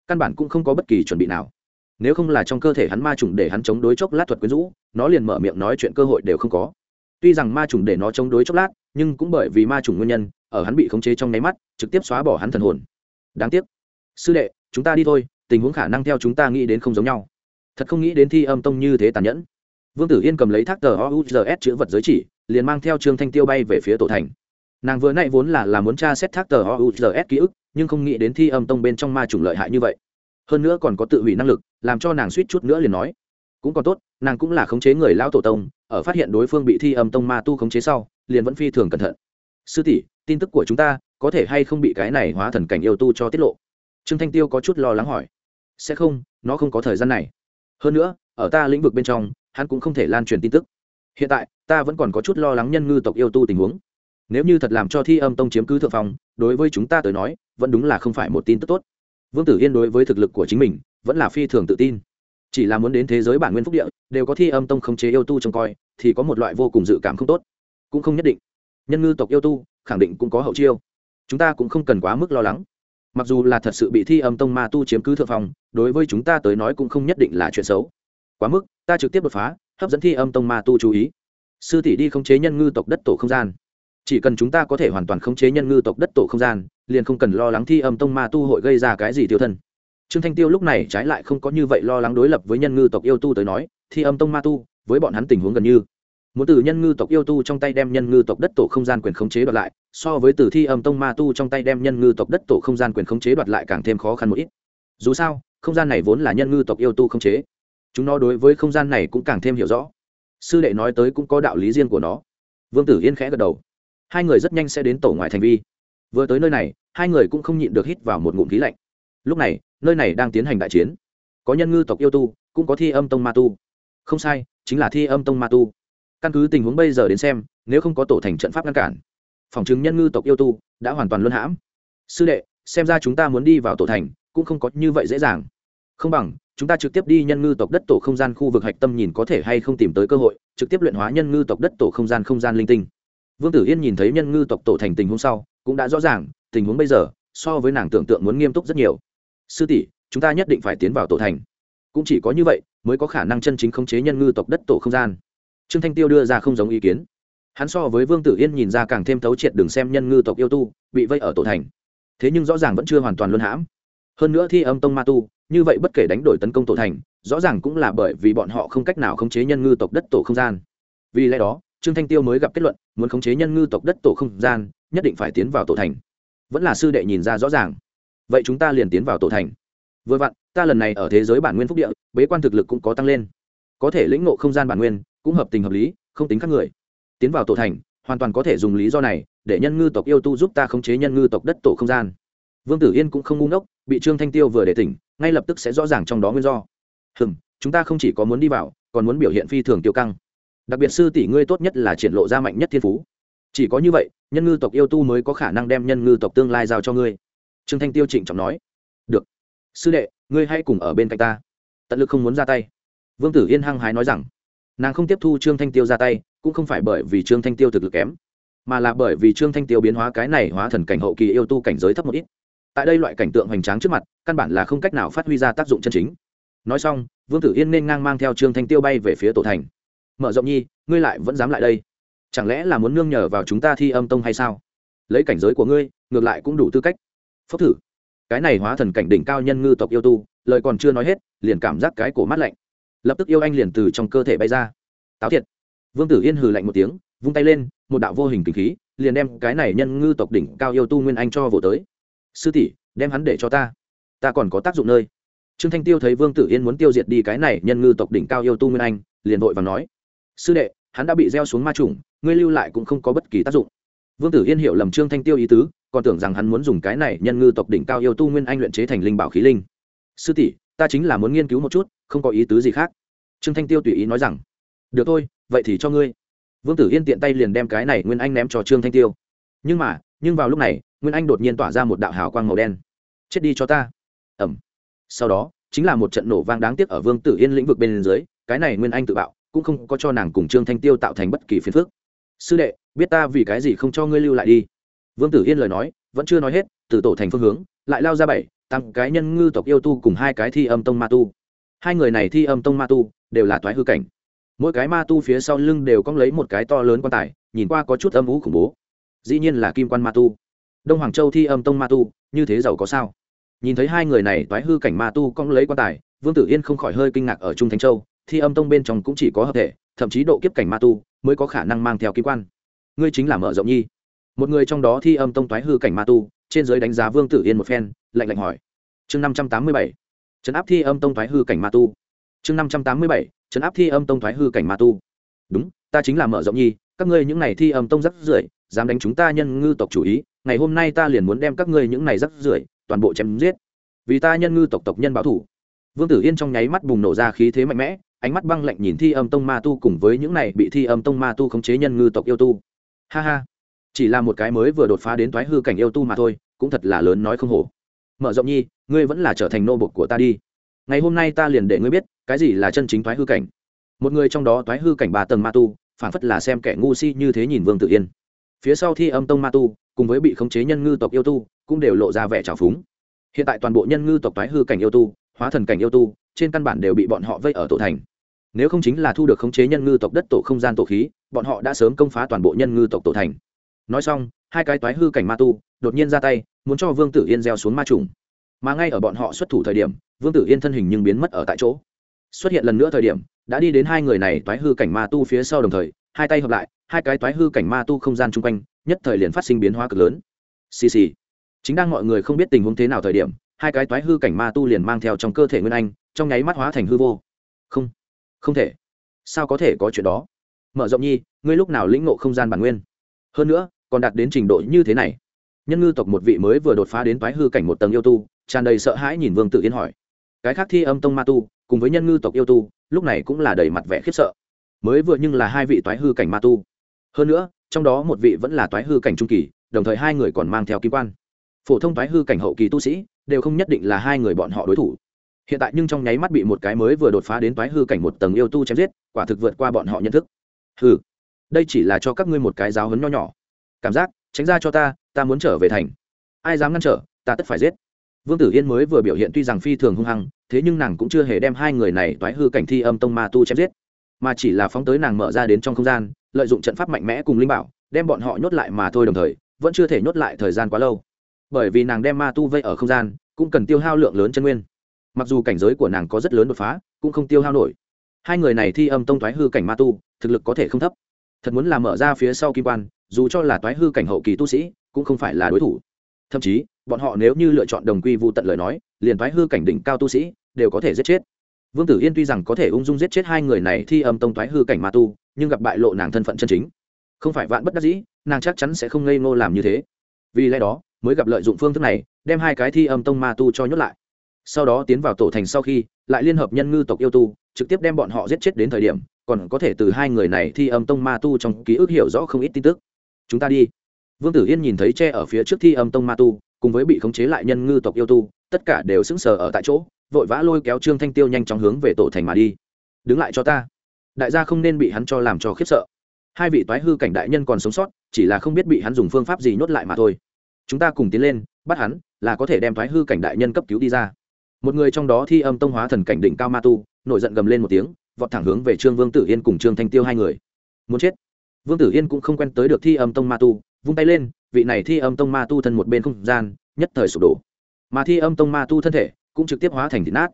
Căn bản cũng không có bất kỳ chuẩn bị nào. Nếu không là trong cơ thể hắn ma trùng để hắn chống đối chốc lát thuật quyến rũ, nó liền mở miệng nói chuyện cơ hội đều không có. Tuy rằng ma trùng để nó chống đối chốc lát, nhưng cũng bởi vì ma trùng nguyên nhân, ở hắn bị khống chế trong nháy mắt, trực tiếp xóa bỏ hắn thần hồn. Đáng tiếc. Sư đệ, chúng ta đi thôi, tình huống khả năng theo chúng ta nghĩ đến không giống nhau. Thật không nghĩ đến thi âm tông như thế tàn nhẫn vương tử yên cầm lấy thác tờ ouzs chữ vật giới chỉ, liền mang theo trương thanh tiêu bay về phía tổ thành. Nàng vừa nay vốn là làm muốn tra xét thác tờ ouzs ký ức, nhưng không nghĩ đến thi âm tông bên trong ma chủng lợi hại như vậy. Hơn nữa còn có tự hủy năng lực, làm cho nàng suýt chút nữa liền nói. Cũng còn tốt, nàng cũng là khống chế người lão tổ tông, ở phát hiện đối phương bị thi âm tông ma tu khống chế sau, liền vẫn phi thường cẩn thận. Sư tỷ, tin tức của chúng ta có thể hay không bị cái này hóa thần cảnh yêu tu cho tiết lộ? Trương thanh tiêu có chút lo lắng hỏi. Sẽ không, nó không có thời gian này. Hơn nữa, ở ta lĩnh vực bên trong hắn cũng không thể lan truyền tin tức. Hiện tại, ta vẫn còn có chút lo lắng nhân ngư tộc yêu tu tình huống. Nếu như thật làm cho thi âm tông chiếm cứ thượng phong, đối với chúng ta tới nói, vẫn đúng là không phải một tin tức tốt. Vương tử yên đối với thực lực của chính mình, vẫn là phi thường tự tin. Chỉ là muốn đến thế giới bản nguyên phúc địa, đều có thi âm tông khống chế yêu tu trông coi, thì có một loại vô cùng dự cảm không tốt. Cũng không nhất định. Nhân ngư tộc yêu tu, khẳng định cũng có hậu chiêu. Chúng ta cũng không cần quá mức lo lắng. Mặc dù là thật sự bị thi âm tông ma tu chiếm cứ thượng phong, đối với chúng ta tới nói cũng không nhất định là chuyện xấu quá mức, ta trực tiếp đột phá, hấp dẫn thi âm tông ma tu chú ý. Sư tỷ đi khống chế nhân ngư tộc đất tổ không gian. Chỉ cần chúng ta có thể hoàn toàn khống chế nhân ngư tộc đất tổ không gian, liền không cần lo lắng thi âm tông ma tu hội gây ra cái gì tiêu thân. Trương thanh tiêu lúc này trái lại không có như vậy lo lắng đối lập với nhân ngư tộc yêu tu tới nói, thi âm tông ma tu, với bọn hắn tình huống gần như. Muốn từ nhân ngư tộc yêu tu trong tay đem nhân ngư tộc đất tổ không gian quyền khống chế đoạt lại, so với từ thi âm tông ma tu trong tay đem nhân ngư tộc đất tổ không gian quyền khống chế đoạt lại càng thêm khó khăn một ít. Dù sao, không gian này vốn là nhân ngư tộc yêu tu khống chế chúng nó đối với không gian này cũng càng thêm hiểu rõ. Sư đệ nói tới cũng có đạo lý riêng của nó. Vương tử yên khẽ gật đầu. Hai người rất nhanh sẽ đến tổ ngoại thành vi. Vừa tới nơi này, hai người cũng không nhịn được hít vào một ngụm khí lạnh. Lúc này, nơi này đang tiến hành đại chiến. Có nhân ngư tộc yêu tu, cũng có thi âm tông ma tu. Không sai, chính là thi âm tông ma tu. Căn cứ tình huống bây giờ đến xem, nếu không có tổ thành trận pháp ngăn cản, phòng chứng nhân ngư tộc yêu tu đã hoàn toàn luân hãm. Sư đệ, xem ra chúng ta muốn đi vào tổ thành cũng không có như vậy dễ dàng. Không bằng chúng ta trực tiếp đi nhân ngư tộc đất tổ không gian khu vực hạch tâm nhìn có thể hay không tìm tới cơ hội, trực tiếp luyện hóa nhân ngư tộc đất tổ không gian không gian linh tinh. Vương tử yên nhìn thấy nhân ngư tộc tổ thành tình huống sau, cũng đã rõ ràng, tình huống bây giờ, so với nàng tưởng tượng muốn nghiêm túc rất nhiều. Sư tỷ, chúng ta nhất định phải tiến vào tổ thành. Cũng chỉ có như vậy, mới có khả năng chân chính khống chế nhân ngư tộc đất tổ không gian. Trương thanh tiêu đưa ra không giống ý kiến. Hắn so với vương tử yên nhìn ra càng thêm thấu triệt đường xem nhân ngư tộc yêu tu, bị vây ở tổ thành. Thế nhưng rõ ràng vẫn chưa hoàn toàn luân hãm. Hơn nữa thi âm tông ma tu như vậy bất kể đánh đổi tấn công tổ thành, rõ ràng cũng là bởi vì bọn họ không cách nào khống chế nhân ngư tộc đất tổ không gian. Vì lẽ đó, trương thanh tiêu mới gặp kết luận, muốn khống chế nhân ngư tộc đất tổ không gian, nhất định phải tiến vào tổ thành. Vẫn là sư đệ nhìn ra rõ ràng. Vậy chúng ta liền tiến vào tổ thành. Vừa vặn, ta lần này ở thế giới bản nguyên phúc địa, bế quan thực lực cũng có tăng lên. Có thể lĩnh ngộ không gian bản nguyên, cũng hợp tình hợp lý, không tính các người. Tiến vào tổ thành, hoàn toàn có thể dùng lý do này, để nhân ngư tộc yêu tu giúp ta khống chế nhân ngư tộc đất tổ không gian. Vương tử yên cũng không ngu ngốc, bị trương thanh tiêu vừa để tỉnh ngay lập tức sẽ rõ ràng trong đó nguyên do. Hừm, chúng ta không chỉ có muốn đi vào, còn muốn biểu hiện phi thường tiêu căng. Đặc biệt sư tỷ ngươi tốt nhất là triển lộ ra mạnh nhất thiên phú. Chỉ có như vậy, nhân ngư tộc yêu tu mới có khả năng đem nhân ngư tộc tương lai giao cho ngươi. Trương thanh tiêu trịnh trọng nói. Được. Sư đệ, ngươi hãy cùng ở bên cạnh ta. Tận lực không muốn ra tay. Vương tử yên hăng hái nói rằng, nàng không tiếp thu trương thanh tiêu ra tay, cũng không phải bởi vì trương thanh tiêu thực lực kém, mà là bởi vì trương thanh tiêu biến hóa cái này hóa thần cảnh hậu kỳ yêu tu cảnh giới thấp một ít tại đây loại cảnh tượng hoành tráng trước mặt, căn bản là không cách nào phát huy ra tác dụng chân chính. Nói xong, vương tử yên nên ngang mang theo trương thanh tiêu bay về phía tổ thành. Mở rộng nhi, ngươi lại vẫn dám lại đây? Chẳng lẽ là muốn nương nhờ vào chúng ta thi âm tông hay sao? Lấy cảnh giới của ngươi, ngược lại cũng đủ tư cách. Phốc thử. Cái này hóa thần cảnh đỉnh cao nhân ngư tộc yêu tu, lời còn chưa nói hết, liền cảm giác cái cổ mát lạnh. Lập tức yêu anh liền từ trong cơ thể bay ra. Táo thiệt. Vương tử yên hừ lạnh một tiếng, vung tay lên, một đạo vô hình kinh khí, liền đem cái này nhân ngư tộc đỉnh cao yêu tu nguyên anh cho vỗ tới sư tỷ, đem hắn để cho ta. Ta còn có tác dụng nơi. Trương thanh tiêu thấy vương tử yên muốn tiêu diệt đi cái này nhân ngư tộc đỉnh cao yêu tu nguyên anh, liền vội và nói, sư đệ, hắn đã bị gieo xuống ma trùng ngươi lưu lại cũng không có bất kỳ tác dụng. Vương tử yên hiểu lầm trương thanh tiêu ý tứ, còn tưởng rằng hắn muốn dùng cái này nhân ngư tộc đỉnh cao yêu tu nguyên anh luyện chế thành linh bảo khí linh. Sư tỷ, ta chính là muốn nghiên cứu một chút, không có ý tứ gì khác. Trương thanh tiêu tùy ý nói rằng, được thôi, vậy thì cho ngươi. Vương tử yên tiện tay liền đem cái này nguyên anh ném cho trương thanh tiêu. Nhưng mà, nhưng vào lúc này nguyên anh đột nhiên tỏa ra một đạo hào quang màu đen. Chết đi cho ta. Ẩm sau đó, chính là một trận nổ vang đáng tiếc ở vương tử yên lĩnh vực bên dưới, cái này nguyên anh tự bạo, cũng không có cho nàng cùng trương thanh tiêu tạo thành bất kỳ phiền phức. Sư đệ, biết ta vì cái gì không cho ngươi lưu lại đi. Vương tử yên lời nói, vẫn chưa nói hết, từ tổ thành phương hướng, lại lao ra bảy tăng cái nhân ngư tộc yêu tu cùng hai cái thi âm tông ma tu. Hai người này thi âm tông ma tu, đều là toái hư cảnh. Mỗi cái ma tu phía sau lưng đều cong lấy một cái to lớn quan tài, nhìn qua có chút âm ú khủng bố. Dĩ nhiên là kim quan ma tu đông hoàng châu thi âm tông ma tu, như thế giàu có sao? Nhìn thấy hai người này toái hư cảnh ma tu cong lấy quan tài, vương tử yên không khỏi hơi kinh ngạc ở trung thánh châu, thi âm tông bên trong cũng chỉ có hợp thể, thậm chí độ kiếp cảnh ma tu mới có khả năng mang theo kim quan. Ngươi chính là mở rộng nhi. Một người trong đó thi âm tông toái hư cảnh ma tu, trên giới đánh giá vương tử yên một phen, lạnh lạnh hỏi. Chương năm trăm tám mươi bảy. Trấn áp thi âm tông toái hư cảnh ma tu. Chương năm trăm tám mươi bảy. Trấn áp thi âm tông thoái hư cảnh ma tu. Đúng, ta chính là mở rộng nhi, các ngươi những này thi âm tông rắc rưởi, dám đánh chúng ta nhân ngư tộc chủ ý ngày hôm nay ta liền muốn đem các ngươi những này rắc rưởi toàn bộ chém giết. Vì ta nhân ngư tộc tộc nhân báo thủ. Vương tử yên trong nháy mắt bùng nổ ra khí thế mạnh mẽ, ánh mắt băng lạnh nhìn thi âm tông ma tu cùng với những này bị thi âm tông ma tu khống chế nhân ngư tộc yêu tu. Ha ha, chỉ là một cái mới vừa đột phá đến thoái hư cảnh yêu tu mà thôi, cũng thật là lớn nói không hổ. Mở rộng nhi, ngươi vẫn là trở thành nô bộc của ta đi. Ngày hôm nay ta liền để ngươi biết, cái gì là chân chính thoái hư cảnh. Một người trong đó thoái hư cảnh ba tầng ma tu phản phất là xem kẻ ngu si như thế nhìn vương Tử yên phía sau thi âm tông ma tu, cùng với bị khống chế nhân ngư tộc yêu tu, cũng đều lộ ra vẻ trào phúng. Hiện tại toàn bộ nhân ngư tộc thoái hư cảnh yêu tu, hóa thần cảnh yêu tu, trên căn bản đều bị bọn họ vây ở tổ thành. Nếu không chính là thu được khống chế nhân ngư tộc đất tổ không gian tổ khí, bọn họ đã sớm công phá toàn bộ nhân ngư tộc tổ thành. Nói xong, hai cái toái hư cảnh ma tu đột nhiên ra tay, muốn cho vương tử yên gieo xuống ma trùng. Mà ngay ở bọn họ xuất thủ thời điểm, vương tử yên thân hình nhưng biến mất ở tại chỗ. Xuất hiện lần nữa thời điểm, đã đi đến hai người này toái hư cảnh ma tu phía sau đồng thời, hai tay hợp lại hai cái toái hư cảnh ma tu không gian chung quanh, nhất thời liền phát sinh biến hóa cực lớn. Xì xì. Chính đang mọi người không biết tình huống thế nào thời điểm, hai cái toái hư cảnh ma tu liền mang theo trong cơ thể nguyên anh, trong nháy mắt hóa thành hư vô. Không không thể. Sao có thể có chuyện đó? Mở rộng nhi, ngươi lúc nào lĩnh ngộ không gian bản nguyên? Hơn nữa, còn đạt đến trình độ như thế này. Nhân ngư tộc một vị mới vừa đột phá đến toái hư cảnh một tầng yêu tu, tràn đầy sợ hãi nhìn vương tự yên hỏi. Cái khác thi âm tông ma tu, cùng với nhân ngư tộc yêu tu, lúc này cũng là đầy mặt vẻ khiếp sợ. Mới vừa nhưng là hai vị toái hư cảnh ma tu hơn nữa, trong đó một vị vẫn là toái hư cảnh trung kỳ, đồng thời hai người còn mang theo kim quan. Phổ thông toái hư cảnh hậu kỳ tu sĩ đều không nhất định là hai người bọn họ đối thủ. Hiện tại nhưng trong nháy mắt bị một cái mới vừa đột phá đến toái hư cảnh một tầng yêu tu chém giết, quả thực vượt qua bọn họ nhận thức. Hừ, đây chỉ là cho các ngươi một cái giáo hấn nho nhỏ. Cảm giác, tránh ra cho ta ta muốn trở về thành. Ai dám ngăn trở, ta tất phải giết. Vương tử yên mới vừa biểu hiện tuy rằng phi thường hung hăng, thế nhưng nàng cũng chưa hề đem hai người này toái hư cảnh thi âm tông ma tu chém giết mà chỉ là phóng tới nàng mở ra đến trong không gian, lợi dụng trận pháp mạnh mẽ cùng linh bảo, đem bọn họ nhốt lại mà thôi đồng thời, vẫn chưa thể nhốt lại thời gian quá lâu. Bởi vì nàng đem ma tu vây ở không gian, cũng cần tiêu hao lượng lớn chân nguyên. Mặc dù cảnh giới của nàng có rất lớn đột phá, cũng không tiêu hao nổi. Hai người này thi âm tông toái hư cảnh ma tu, thực lực có thể không thấp. Thật muốn là mở ra phía sau kim quan, dù cho là toái hư cảnh hậu kỳ tu sĩ, cũng không phải là đối thủ. Thậm chí, bọn họ nếu như lựa chọn đồng quy vụ tận lời nói, liền toái hư cảnh đỉnh cao tu sĩ, đều có thể giết chết vương tử yên tuy rằng có thể ung dung giết chết hai người này thi âm tông thoái hư cảnh ma tu, nhưng gặp bại lộ nàng thân phận chân chính. Không phải vạn bất đắc dĩ, nàng chắc chắn sẽ không ngây ngô làm như thế. Vì lẽ đó, mới gặp lợi dụng phương thức này, đem hai cái thi âm tông ma tu cho nhốt lại. Sau đó tiến vào tổ thành sau khi, lại liên hợp nhân ngư tộc yêu tu, trực tiếp đem bọn họ giết chết đến thời điểm, còn có thể từ hai người này thi âm tông ma tu trong ký ức hiểu rõ không ít tin tức. Chúng ta đi. Vương tử yên nhìn thấy tre ở phía trước thi âm tông ma tu, cùng với bị khống chế lại nhân ngư tộc yêu tu, tất cả đều sững sờ ở tại chỗ vội vã lôi kéo trương thanh tiêu nhanh chóng hướng về tổ thành mà đi. Đứng lại cho ta. Đại gia không nên bị hắn cho làm cho khiếp sợ. Hai vị toái hư cảnh đại nhân còn sống sót, chỉ là không biết bị hắn dùng phương pháp gì nhốt lại mà thôi. Chúng ta cùng tiến lên, bắt hắn, là có thể đem toái hư cảnh đại nhân cấp cứu đi ra. Một người trong đó thi âm tông hóa thần cảnh đỉnh cao ma tu, nổi giận gầm lên một tiếng, vọt thẳng hướng về trương vương tử yên cùng trương thanh tiêu hai người. Muốn chết? Vương tử yên cũng không quen tới được thi âm tông ma tu, vung tay lên, vị này thi âm tông ma tu thân một bên không gian, nhất thời sụp đổ. Mà thi âm tông ma tu thân thể cũng trực tiếp hóa thành thịt nát.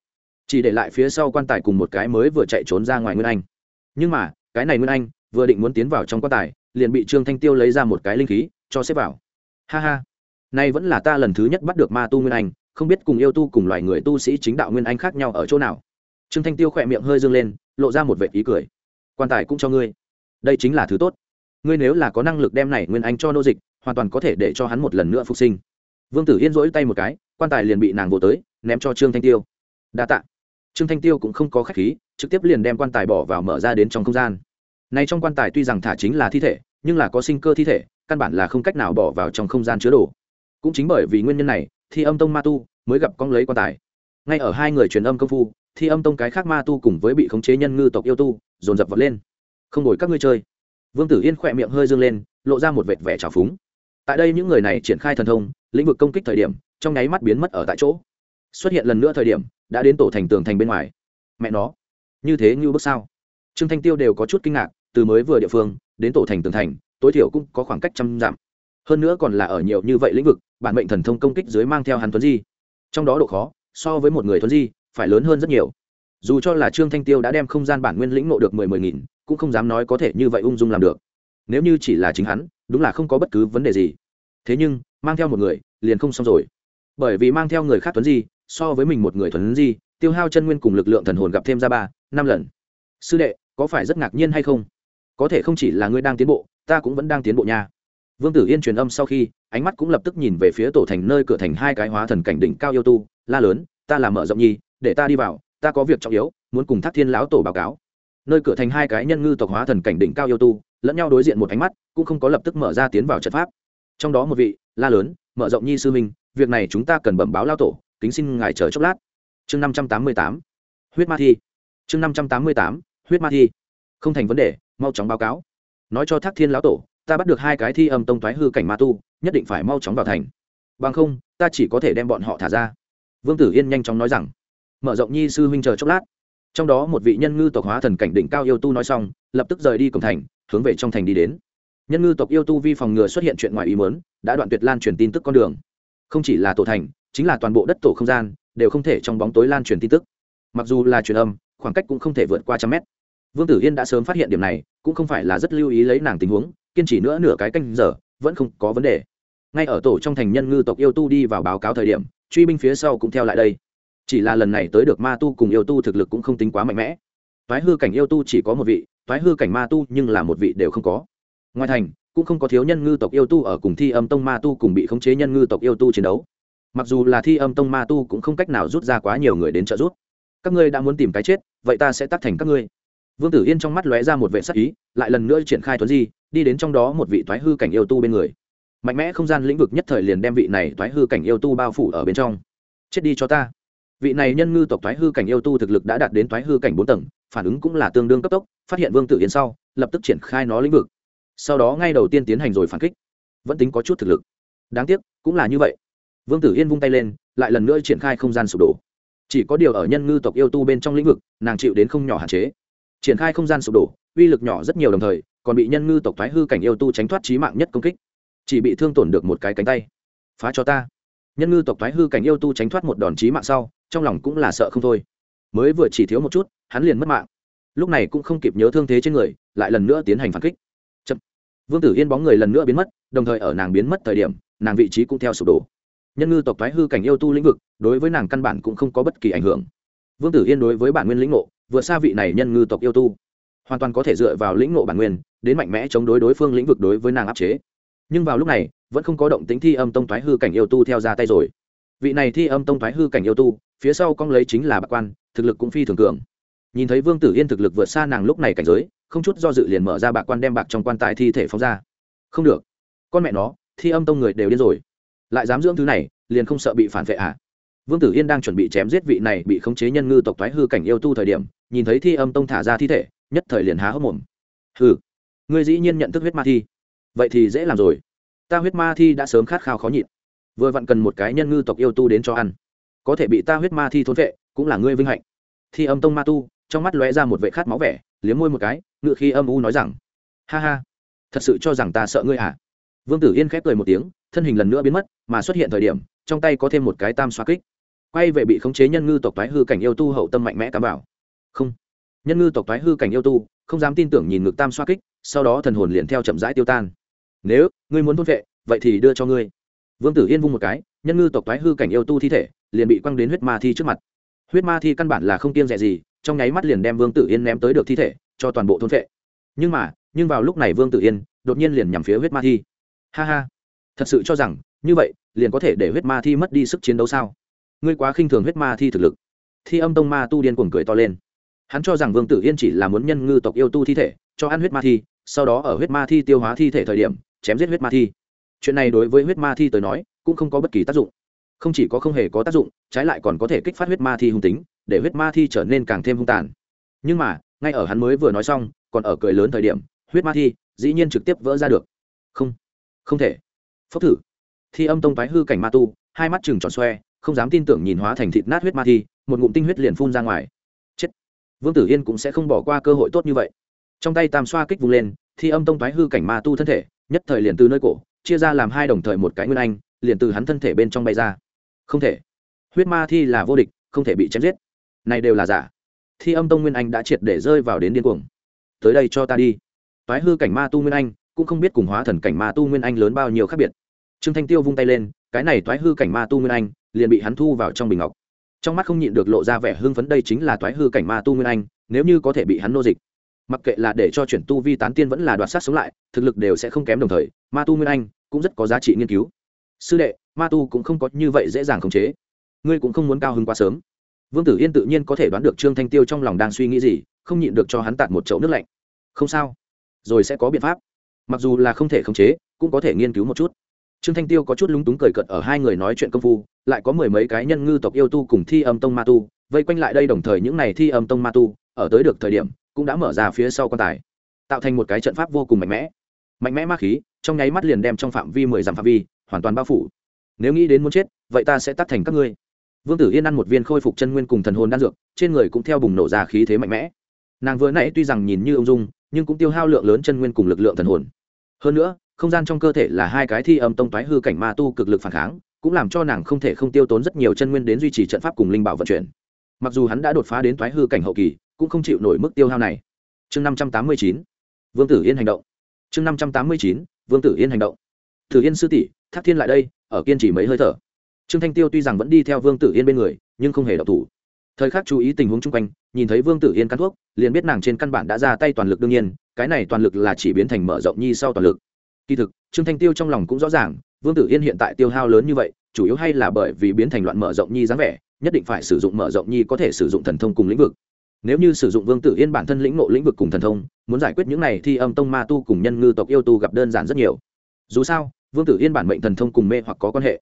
Chỉ để lại phía sau quan tài cùng một cái mới vừa chạy trốn ra ngoài nguyên anh. Nhưng mà, cái này nguyên anh, vừa định muốn tiến vào trong quan tài, liền bị trương thanh tiêu lấy ra một cái linh khí, cho xếp vào. Ha ha. Nay vẫn là ta lần thứ nhất bắt được ma tu nguyên anh, không biết cùng yêu tu cùng loài người tu sĩ chính đạo nguyên anh khác nhau ở chỗ nào. Trương thanh tiêu khỏe miệng hơi dương lên, lộ ra một vệ ý cười. Quan tài cũng cho ngươi. Đây chính là thứ tốt. Ngươi nếu là có năng lực đem này nguyên anh cho nô dịch, hoàn toàn có thể để cho hắn một lần nữa phục sinh vương tử yên rỗi tay một cái, quan tài liền bị nàng vỗ tới, ném cho trương thanh tiêu. Đa t ạ trương thanh tiêu cũng không có k h á c h khí, trực tiếp liền đem quan tài bỏ vào mở ra đến trong không gian. Này trong quan tài tuy rằng thả chính là thi thể, nhưng là có sinh cơ thi thể, căn bản là không cách nào bỏ vào trong không gian chứa đồ. Cũng chính bởi vì nguyên nhân này, thi âm tông ma tu mới gặp con lấy quan tài. Ngay ở hai người truyền âm công phu, thi âm tông cái khác ma tu cùng với bị khống chế nhân ngư tộc yêu tu, dồn dập vật lên. Không đổi các ngươi chơi. Vương tử yên khỏe miệng hơi dương lên, lộ ra một vệt vẻ trào phúng tại đây những người này triển khai thần thông, lĩnh vực công kích thời điểm, trong nháy mắt biến mất ở tại chỗ. Xuất hiện lần nữa thời điểm, đã đến tổ thành tường thành bên ngoài. Mẹ nó, như thế như bước sao? Trương thanh tiêu đều có chút kinh ngạc, từ mới vừa địa phương, đến tổ thành tường thành, tối thiểu cũng có khoảng cách trăm dặm. Hơn nữa còn là ở nhiều như vậy lĩnh vực, bản mệnh thần thông công kích dưới mang theo hắn tuấn di. Trong đó độ khó, so với một người tuấn di, phải lớn hơn rất nhiều. Dù cho là trương thanh tiêu đã đem không gian bản nguyên lĩnh nộ được mười mười nghìn, cũng không dám nói có thể như vậy ung dung làm được. Nếu như chỉ là chính hắn đúng là không có bất cứ vấn đề gì. Thế nhưng, mang theo một người, liền không xong rồi. Bởi vì mang theo người khác tuấn di, so với mình một người thuấn di, tiêu hao chân nguyên cùng lực lượng thần hồn gặp thêm ra ba, năm lần. Sư đệ, có phải rất ngạc nhiên hay không? Có thể không chỉ là ngươi đang tiến bộ, ta cũng vẫn đang tiến bộ nha. Vương tử yên truyền âm sau khi, ánh mắt cũng lập tức nhìn về phía tổ thành nơi cửa thành hai cái hóa thần cảnh đỉnh cao yêu tu, la lớn, ta là mở rộng nhi, để ta đi vào, ta có việc trọng yếu, muốn cùng thác thiên lão tổ báo cáo. Nơi cửa thành hai cái nhân ngư tộc hóa thần cảnh đỉnh cao yêu tu lẫn nhau đối diện một ánh mắt, cũng không có lập tức mở ra tiến vào trận pháp. Trong đó một vị, la lớn, mở rộng nhi sư minh, việc này chúng ta cần bẩm báo lao tổ, kính xin ngài chờ chốc lát. Chương năm trăm tám mươi tám, huyết ma thi. Chương năm trăm tám mươi tám, huyết ma thi. Không thành vấn đề, mau chóng báo cáo. Nói cho thác thiên lão tổ, ta bắt được hai cái thi âm tông thoái hư cảnh ma tu, nhất định phải mau chóng vào thành. Bằng không, ta chỉ có thể đem bọn họ thả ra. Vương tử yên nhanh chóng nói rằng, mở rộng nhi sư huynh chờ chốc lát. Trong đó một vị nhân ngư tộc hóa thần cảnh đỉnh cao yêu tu nói xong, lập tức rời đi cổng thành hướng về trong thành đi đến. Nhân ngư tộc yêu tu vi phòng ngừa xuất hiện chuyện ngoài ý muốn, đã đoạn tuyệt lan truyền tin tức con đường. Không chỉ là tổ thành, chính là toàn bộ đất tổ không gian, đều không thể trong bóng tối lan truyền tin tức. Mặc dù là truyền âm, khoảng cách cũng không thể vượt qua trăm mét. Vương tử yên đã sớm phát hiện điểm này, cũng không phải là rất lưu ý lấy nàng tình huống, kiên trì nữa nửa cái canh giờ, vẫn không có vấn đề. Ngay ở tổ trong thành nhân ngư tộc yêu tu đi vào báo cáo thời điểm, truy binh phía sau cũng theo lại đây. Chỉ là lần này tới được ma tu cùng yêu tu thực lực cũng không tính quá mạnh mẽ. Thoái hư cảnh yêu tu chỉ có một vị thoái hư cảnh ma tu nhưng là một vị đều không có. Ngoài thành, cũng không có thiếu nhân ngư tộc yêu tu ở cùng thi âm tông ma tu cùng bị khống chế nhân ngư tộc yêu tu chiến đấu. Mặc dù là thi âm tông ma tu cũng không cách nào rút ra quá nhiều người đến trợ rút các ngươi đã muốn tìm cái chết, vậy ta sẽ tắt thành các ngươi. Vương tử yên trong mắt lóe ra một vệ sắc ý, lại lần nữa triển khai thuấn di, đi đến trong đó một vị thoái hư cảnh yêu tu bên người. Mạnh mẽ không gian lĩnh vực nhất thời liền đem vị này thoái hư cảnh yêu tu bao phủ ở bên trong. Chết đi cho ta. Vị này nhân ngư tộc thoái hư cảnh yêu tu thực lực đã đạt đến thoái hư cảnh bốn tầng phản ứng cũng là tương đương cấp tốc, phát hiện vương tử yên sau, lập tức triển khai nó lĩnh vực. Sau đó ngay đầu tiên tiến hành rồi phản kích. Vẫn tính có chút thực lực. Đáng tiếc, cũng là như vậy. Vương tử yên vung tay lên, lại lần nữa triển khai không gian sụp đổ. Chỉ có điều ở nhân ngư tộc yêu tu bên trong lĩnh vực, nàng chịu đến không nhỏ hạn chế. Triển khai không gian sụp đổ, uy lực nhỏ rất nhiều đồng thời, còn bị nhân ngư tộc thoái hư cảnh yêu tu tránh thoát trí mạng nhất công kích. Chỉ bị thương tổn được một cái cánh tay. Phá cho ta. Nhân ngư tộc thoái hư cảnh yêu tu tránh thoát một đòn trí mạng sau, trong lòng cũng là sợ không thôi mới vừa chỉ thiếu một chút, hắn liền mất mạng. Lúc này cũng không kịp nhớ thương thế trên người, lại lần nữa tiến hành phản kích. Chậm. vương tử yên bóng người lần nữa biến mất, đồng thời ở nàng biến mất thời điểm, nàng vị trí cũng theo sụp đổ. Nhân ngư tộc thoái hư cảnh yêu tu lĩnh vực, đối với nàng căn bản cũng không có bất kỳ ảnh hưởng. Vương tử yên đối với bản nguyên lĩnh ngộ vượt xa vị này nhân ngư tộc yêu tu, hoàn toàn có thể dựa vào lĩnh ngộ bản nguyên, đến mạnh mẽ chống đối đối phương lĩnh vực đối với nàng áp chế. Nhưng vào lúc này, vẫn không có động tính thi âm tông thoái hư cảnh yêu tu theo ra tay rồi. Vị này thi âm tông thoái hư cảnh yêu tu phía sau cong lấy chính là bạc quan, thực lực cũng phi thường cường. Nhìn thấy vương tử yên thực lực vượt xa nàng lúc này cảnh giới, không chút do dự liền mở ra bạc quan đem bạc trong quan tài thi thể phóng ra. Không được. Con mẹ nó, thi âm tông người đều điên rồi. Lại dám dưỡng thứ này, liền không sợ bị phản vệ à? Vương tử yên đang chuẩn bị chém giết vị này bị khống chế nhân ngư tộc thoái hư cảnh yêu tu thời điểm, nhìn thấy thi âm tông thả ra thi thể, nhất thời liền há hốc mồm. Hừ, ngươi dĩ nhiên nhận thức huyết ma thi. Vậy thì dễ làm rồi. Ta huyết ma thi đã sớm khát khao khó nhịn. Vừa vặn cần một cái nhân ngư tộc yêu tu đến cho ăn có thể bị ta huyết ma thi thốn vệ, cũng là ngươi vinh hạnh. Thi âm tông ma tu, trong mắt lóe ra một vệ khát máu vẻ, liếm môi một cái, ngự khi âm u nói rằng, ha ha, thật sự cho rằng ta sợ ngươi à? Vương tử yên khép cười một tiếng, thân hình lần nữa biến mất, mà xuất hiện thời điểm, trong tay có thêm một cái tam xoa kích. Quay về bị khống chế nhân ngư tộc toái hư cảnh yêu tu hậu tâm mạnh mẽ cám bảo. Không, nhân ngư tộc toái hư cảnh yêu tu, không dám tin tưởng nhìn ngực tam xoa kích, sau đó thần hồn liền theo chậm rãi tiêu tan. Nếu ngươi muốn thôn vệ, vậy thì đưa cho ngươi. Vương tử yên vung một cái, nhân ngư tộc thái hư cảnh yêu tu thi thể liền bị quăng đến huyết ma thi trước mặt. Huyết ma thi căn bản là không kiêng rẻ gì, trong nháy mắt liền đem vương tử yên ném tới được thi thể, cho toàn bộ thôn vệ. Nhưng mà, nhưng vào lúc này vương tử yên đột nhiên liền nhằm phía huyết ma thi. Ha ha, thật sự cho rằng, như vậy, liền có thể để huyết ma thi mất đi sức chiến đấu sao? Ngươi quá khinh thường huyết ma thi thực lực. Thi âm tông ma tu điên cuồng cười to lên. Hắn cho rằng vương tử yên chỉ là muốn nhân ngư tộc yêu tu thi thể, cho ăn huyết ma thi, sau đó ở huyết ma thi tiêu hóa thi thể thời điểm, chém giết huyết ma thi. Chuyện này đối với huyết ma thi tới nói, cũng không có bất kỳ tác dụng không chỉ có không hề có tác dụng, trái lại còn có thể kích phát huyết ma thi hung tính, để huyết ma thi trở nên càng thêm hung tàn. Nhưng mà, ngay ở hắn mới vừa nói xong, còn ở cười lớn thời điểm, huyết ma thi dĩ nhiên trực tiếp vỡ ra được. Không không thể. Phốc thử. Thi âm tông tái hư cảnh ma tu, hai mắt chừng tròn xoe, không dám tin tưởng nhìn hóa thành thịt nát huyết ma thi, một ngụm tinh huyết liền phun ra ngoài. Chết. Vương tử yên cũng sẽ không bỏ qua cơ hội tốt như vậy. Trong tay tam xoa kích vung lên, thi âm tông tái hư cảnh ma tu thân thể, nhất thời liền từ nơi cổ, chia ra làm hai đồng thời một cái nguyên anh, liền từ hắn thân thể bên trong bay ra không thể. Huyết ma thi là vô địch, không thể bị chém giết. Này đều là giả. Thi âm tông nguyên anh đã triệt để rơi vào đến điên cuồng. Tới đây cho ta đi. Toái hư cảnh ma tu nguyên anh, cũng không biết cùng hóa thần cảnh ma tu nguyên anh lớn bao nhiêu khác biệt. Trương thanh tiêu vung tay lên, cái này toái hư cảnh ma tu nguyên anh, liền bị hắn thu vào trong bình ngọc. Trong mắt không nhịn được lộ ra vẻ hưng phấn đây chính là toái hư cảnh ma tu nguyên anh, nếu như có thể bị hắn nô dịch. Mặc kệ là để cho chuyển tu vi tán tiên vẫn là đoạt sát sống lại, thực lực đều sẽ không kém đồng thời, ma tu nguyên anh cũng rất có giá trị nghiên cứu. Sư đệ ma tu cũng không có như vậy dễ dàng khống chế. Ngươi cũng không muốn cao hứng quá sớm. Vương tử yên tự nhiên có thể đoán được trương thanh tiêu trong lòng đang suy nghĩ gì, không nhịn được cho hắn tạt một chậu nước lạnh. Không sao. Rồi sẽ có biện pháp. Mặc dù là không thể khống chế, cũng có thể nghiên cứu một chút. Trương thanh tiêu có chút lúng túng cười cợt ở hai người nói chuyện công phu, lại có mười mấy cái nhân ngư tộc yêu tu cùng thi âm tông ma tu, vây quanh lại đây đồng thời những n à y thi âm tông ma tu, ở tới được thời điểm, cũng đã mở ra phía sau quan tài, tạo thành một cái trận pháp vô cùng mạnh mẽ. Mạnh mẽ ma khí, trong nháy mắt liền đem trong phạm vi mười dặm phạm vi, hoàn toàn bao phủ nếu nghĩ đến muốn chết, vậy ta sẽ tắt thành các ngươi. Vương tử yên ăn một viên khôi phục chân nguyên cùng thần hồn đan dược, trên người cũng theo bùng nổ ra khí thế mạnh mẽ. Nàng vừa nãy tuy rằng nhìn như ung dung, nhưng cũng tiêu hao lượng lớn chân nguyên cùng lực lượng thần hồn. Hơn nữa, không gian trong cơ thể là hai cái thi âm tông toái hư cảnh ma tu cực lực phản kháng, cũng làm cho nàng không thể không tiêu tốn rất nhiều chân nguyên đến duy trì trận pháp cùng linh bảo vận chuyển. Mặc dù hắn đã đột phá đến toái hư cảnh hậu kỳ, cũng không chịu nổi mức tiêu hao này. Chương năm trăm tám mươi chín, vương tử yên hành động. Chương năm trăm tám mươi chín, vương tử yên hành động. Tử yên sư tỷ, thác thiên lại đây ở kiên trì mấy hơi thở. Trương thanh tiêu tuy rằng vẫn đi theo vương tử yên bên người, nhưng không hề đọc thủ. Thời khắc chú ý tình huống chung quanh, nhìn thấy vương tử yên cắn thuốc, liền biết nàng trên căn bản đã ra tay toàn lực đương nhiên, cái này toàn lực là chỉ biến thành mở rộng nhi sau toàn lực. Kỳ thực, trương thanh tiêu trong lòng cũng rõ ràng, vương tử yên hiện tại tiêu hao lớn như vậy, chủ yếu hay là bởi vì biến thành loạn mở rộng nhi dáng vẻ, nhất định phải sử dụng mở rộng nhi có thể sử dụng thần thông cùng lĩnh vực. Nếu như sử dụng vương tử yên bản thân lĩnh nộ lĩnh vực cùng thần thông, muốn giải quyết những này thì âm tông ma tu cùng nhân ngư tộc yêu tu gặp đơn giản rất nhiều. Dù sao vương tử yên bản mệnh thần thông cùng mê hoặc có quan hệ.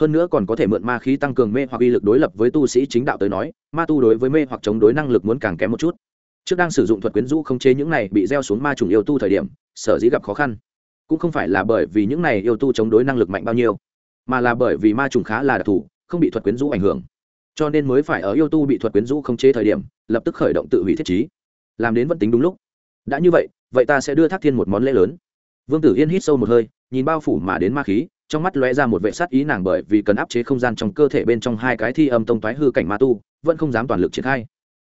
Hơn nữa còn có thể mượn ma khí tăng cường mê hoặc uy lực đối lập với tu sĩ chính đạo tới nói, ma tu đối với mê hoặc chống đối năng lực muốn càng kém một chút. Trước đang sử dụng thuật quyến rũ không chế những này bị gieo xuống ma trùng yêu tu thời điểm, sở dĩ gặp khó khăn. Cũng không phải là bởi vì những này yêu tu chống đối năng lực mạnh bao nhiêu, mà là bởi vì ma trùng khá là đặc thù, không bị thuật quyến rũ ảnh hưởng. Cho nên mới phải ở yêu tu bị thuật quyến rũ không chế thời điểm, lập tức khởi động tự hủy thiết trí. Làm đến vẫn tính đúng lúc. Đã như vậy vậy ta sẽ đưa thác thiên một món lễ lớn vương tử yên hít sâu một hơi, nhìn bao phủ mà đến ma khí, trong mắt lóe ra một vệ sát ý nàng bởi vì cần áp chế không gian trong cơ thể bên trong hai cái thi âm tông toái hư cảnh ma tu, vẫn không dám toàn lực triển khai.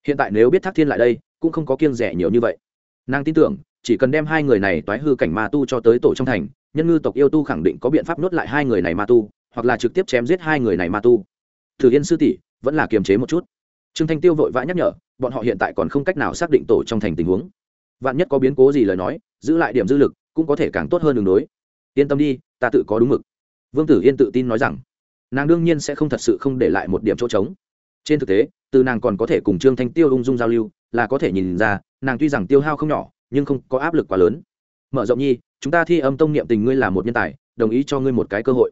Hiện tại nếu biết thác thiên lại đây, cũng không có kiêng rẻ nhiều như vậy. Nàng tin tưởng, chỉ cần đem hai người này toái hư cảnh ma tu cho tới tổ trong thành, nhân ngư tộc yêu tu khẳng định có biện pháp nuốt lại hai người này ma tu, hoặc là trực tiếp chém giết hai người này ma tu. Thử yên sư tỷ, vẫn là kiềm chế một chút. Trương thanh tiêu vội vã nhắc nhở, bọn họ hiện tại còn không cách nào xác định tổ trong thành tình huống. Vạn nhất có biến cố gì lời nói, giữ lại điểm dư lực cũng có thể càng tốt hơn đường đối. Yên tâm đi, ta tự có đúng mực. Vương tử yên tự tin nói rằng. Nàng đương nhiên sẽ không thật sự không để lại một điểm chỗ trống. Trên thực tế, từ nàng còn có thể cùng trương thanh tiêu ung dung giao lưu, là có thể nhìn ra, nàng tuy rằng tiêu hao không nhỏ, nhưng không có áp lực quá lớn. Mở rộng nhi, chúng ta thi âm tông niệm tình ngươi là một nhân tài, đồng ý cho ngươi một cái cơ hội.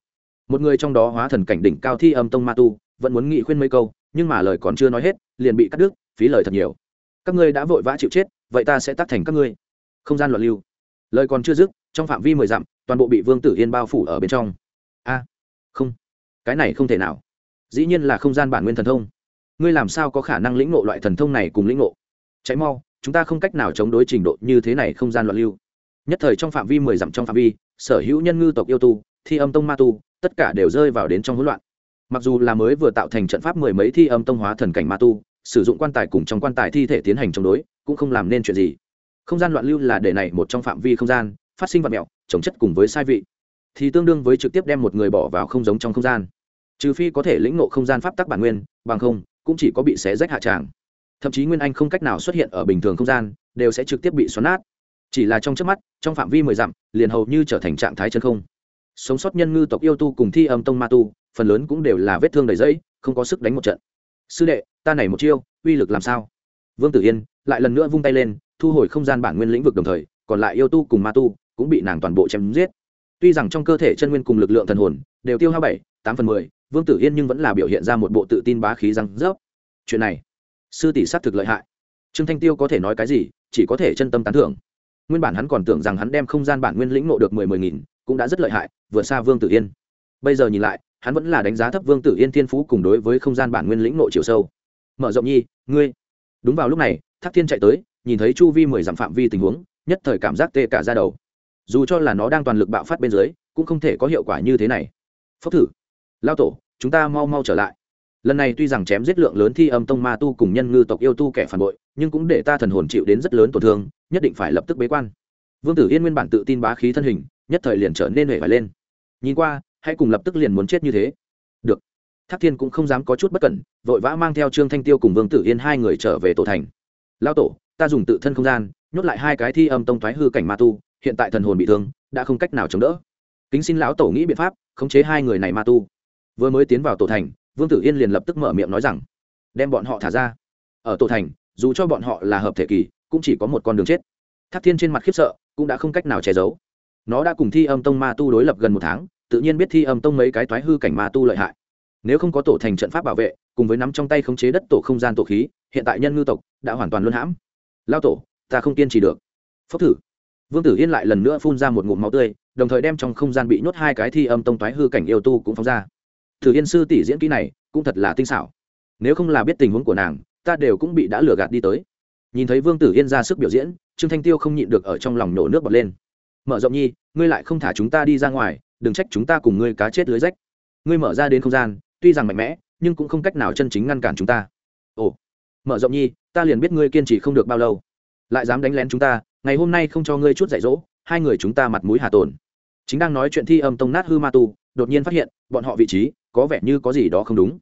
Một người trong đó hóa thần cảnh đỉnh cao thi âm tông ma tu, vẫn muốn nghị khuyên mấy câu, nhưng mà lời còn chưa nói hết, liền bị cắt đứt, phí lời thật nhiều. Các ngươi đã vội vã chịu chết, vậy ta sẽ tác thành các ngươi. Không gian loạn lưu lời còn chưa dứt, trong phạm vi mười dặm, toàn bộ bị vương tử yên bao phủ ở bên trong. A, không, cái này không thể nào. Dĩ nhiên là không gian bản nguyên thần thông. Ngươi làm sao có khả năng lĩnh ngộ loại thần thông này cùng lĩnh ngộ? Cháy mau, chúng ta không cách nào chống đối trình độ như thế này không gian loạn lưu. Nhất thời trong phạm vi mười dặm trong phạm vi, sở hữu nhân ngư tộc yêu tu, thi âm tông ma tu, tất cả đều rơi vào đến trong hỗn loạn. Mặc dù là mới vừa tạo thành trận pháp mười mấy thi âm tông hóa thần cảnh ma tu, sử dụng quan tài cùng trong quan tài thi thể tiến hành chống đối, cũng không làm nên chuyện gì không gian loạn lưu là để này một trong phạm vi không gian, phát sinh vật mẹo chống chất cùng với sai vị. Thì tương đương với trực tiếp đem một người bỏ vào không giống trong không gian. Trừ phi có thể lĩnh ngộ không gian pháp tắc bản nguyên, bằng không, cũng chỉ có bị xé rách hạ tràng. Thậm chí nguyên anh không cách nào xuất hiện ở bình thường không gian, đều sẽ trực tiếp bị xoắn nát. Chỉ là trong trước mắt, trong phạm vi mười dặm, liền hầu như trở thành trạng thái chân không. Sống sót nhân ngư tộc yêu tu cùng thi âm tông ma tu, phần lớn cũng đều là vết thương đầy dẫy không có sức đánh một trận. Sư đệ, ta này một chiêu, uy lực làm sao? Vương tử yên lại lần nữa vung tay lên, thu hồi không gian bản nguyên lĩnh vực đồng thời, còn lại yêu tu cùng ma tu cũng bị nàng toàn bộ chém giết. Tuy rằng trong cơ thể chân nguyên cùng lực lượng thần hồn đều tiêu hao bảy, tám phần mười, vương tử yên nhưng vẫn là biểu hiện ra một bộ tự tin bá khí răng rớp. Chuyện này, sư tỷ s á t thực lợi hại. Trương thanh tiêu có thể nói cái gì, chỉ có thể chân tâm tán thưởng. Nguyên bản hắn còn tưởng rằng hắn đem không gian bản nguyên lĩnh nộ được mười mười nghìn cũng đã rất lợi hại vượt xa vương tử yên. Bây giờ nhìn lại, hắn vẫn là đánh giá thấp vương tử yên thiên phú cùng đối với không gian bản nguyên lĩnh nộ chiều sâu. Mở rộng nhi, ngươi. Đúng vào lúc này thác thiên chạy tới, nhìn thấy chu vi mười dặm phạm vi tình huống, nhất thời cảm giác tê cả ra đầu. Dù cho là nó đang toàn lực bạo phát bên dưới, cũng không thể có hiệu quả như thế này. Phốc thử. Lao tổ, chúng ta mau mau trở lại. Lần này tuy rằng chém giết lượng lớn thi âm tông ma tu cùng nhân ngư tộc yêu tu kẻ phản bội, nhưng cũng để ta thần hồn chịu đến rất lớn tổn thương, nhất định phải lập tức bế quan. Vương tử yên nguyên bản tự tin bá khí thân hình, nhất thời liền trở nên hể phải lên. Nhìn qua, hãy cùng lập tức liền muốn chết như thế. Được. Thác thiên cũng không dám có chút bất cẩn, vội vã mang theo trương thanh tiêu cùng vương tử yên hai người trở về tổ thành lao tổ, ta dùng tự thân không gian, nhốt lại hai cái thi âm tông thoái hư cảnh ma tu, hiện tại thần hồn bị thương, đã không cách nào chống đỡ. Kính xin lão tổ nghĩ biện pháp, khống chế hai người này ma tu. Vừa mới tiến vào tổ thành, vương tử yên liền lập tức mở miệng nói rằng, đem bọn họ thả ra. Ở tổ thành, dù cho bọn họ là hợp thể kỳ, cũng chỉ có một con đường chết. Thác thiên trên mặt khiếp sợ, cũng đã không cách nào che giấu. Nó đã cùng thi âm tông ma tu đối lập gần một tháng, tự nhiên biết thi âm tông mấy cái thoái hư cảnh ma tu lợi hại. Nếu không có tổ thành trận pháp bảo vệ cùng với nắm trong tay khống chế đất tổ không gian tổ khí, hiện tại nhân ngư tộc đã hoàn toàn luân hãm. Lao tổ, ta không kiên trì được. Phốc thử. Vương tử yên lại lần nữa phun ra một ngụm máu tươi, đồng thời đem trong không gian bị nhốt hai cái thi âm tông toái hư cảnh yêu tu cũng phóng ra. Thử yên sư tỷ diễn kỹ này cũng thật là tinh xảo. Nếu không là biết tình huống của nàng, ta đều cũng bị đã lừa gạt đi tới. Nhìn thấy vương tử yên ra sức biểu diễn, trương thanh tiêu không nhịn được ở trong lòng nổ nước bọt lên. Mở rộng nhi, ngươi lại không thả chúng ta đi ra ngoài, đừng trách chúng ta cùng ngươi cá chết lưới rách. Ngươi mở ra đến không gian, tuy rằng mạnh mẽ nhưng cũng không cách nào chân chính ngăn cản chúng ta. Ồ, mở rộng nhi, ta liền biết ngươi kiên trì không được bao lâu. Lại dám đánh lén chúng ta, ngày hôm nay không cho ngươi chút dạy dỗ, hai người chúng ta mặt mũi hà tồn. Chính đang nói chuyện thi âm tông nát hư ma tu, đột nhiên phát hiện, bọn họ vị trí, có vẻ như có gì đó không đúng.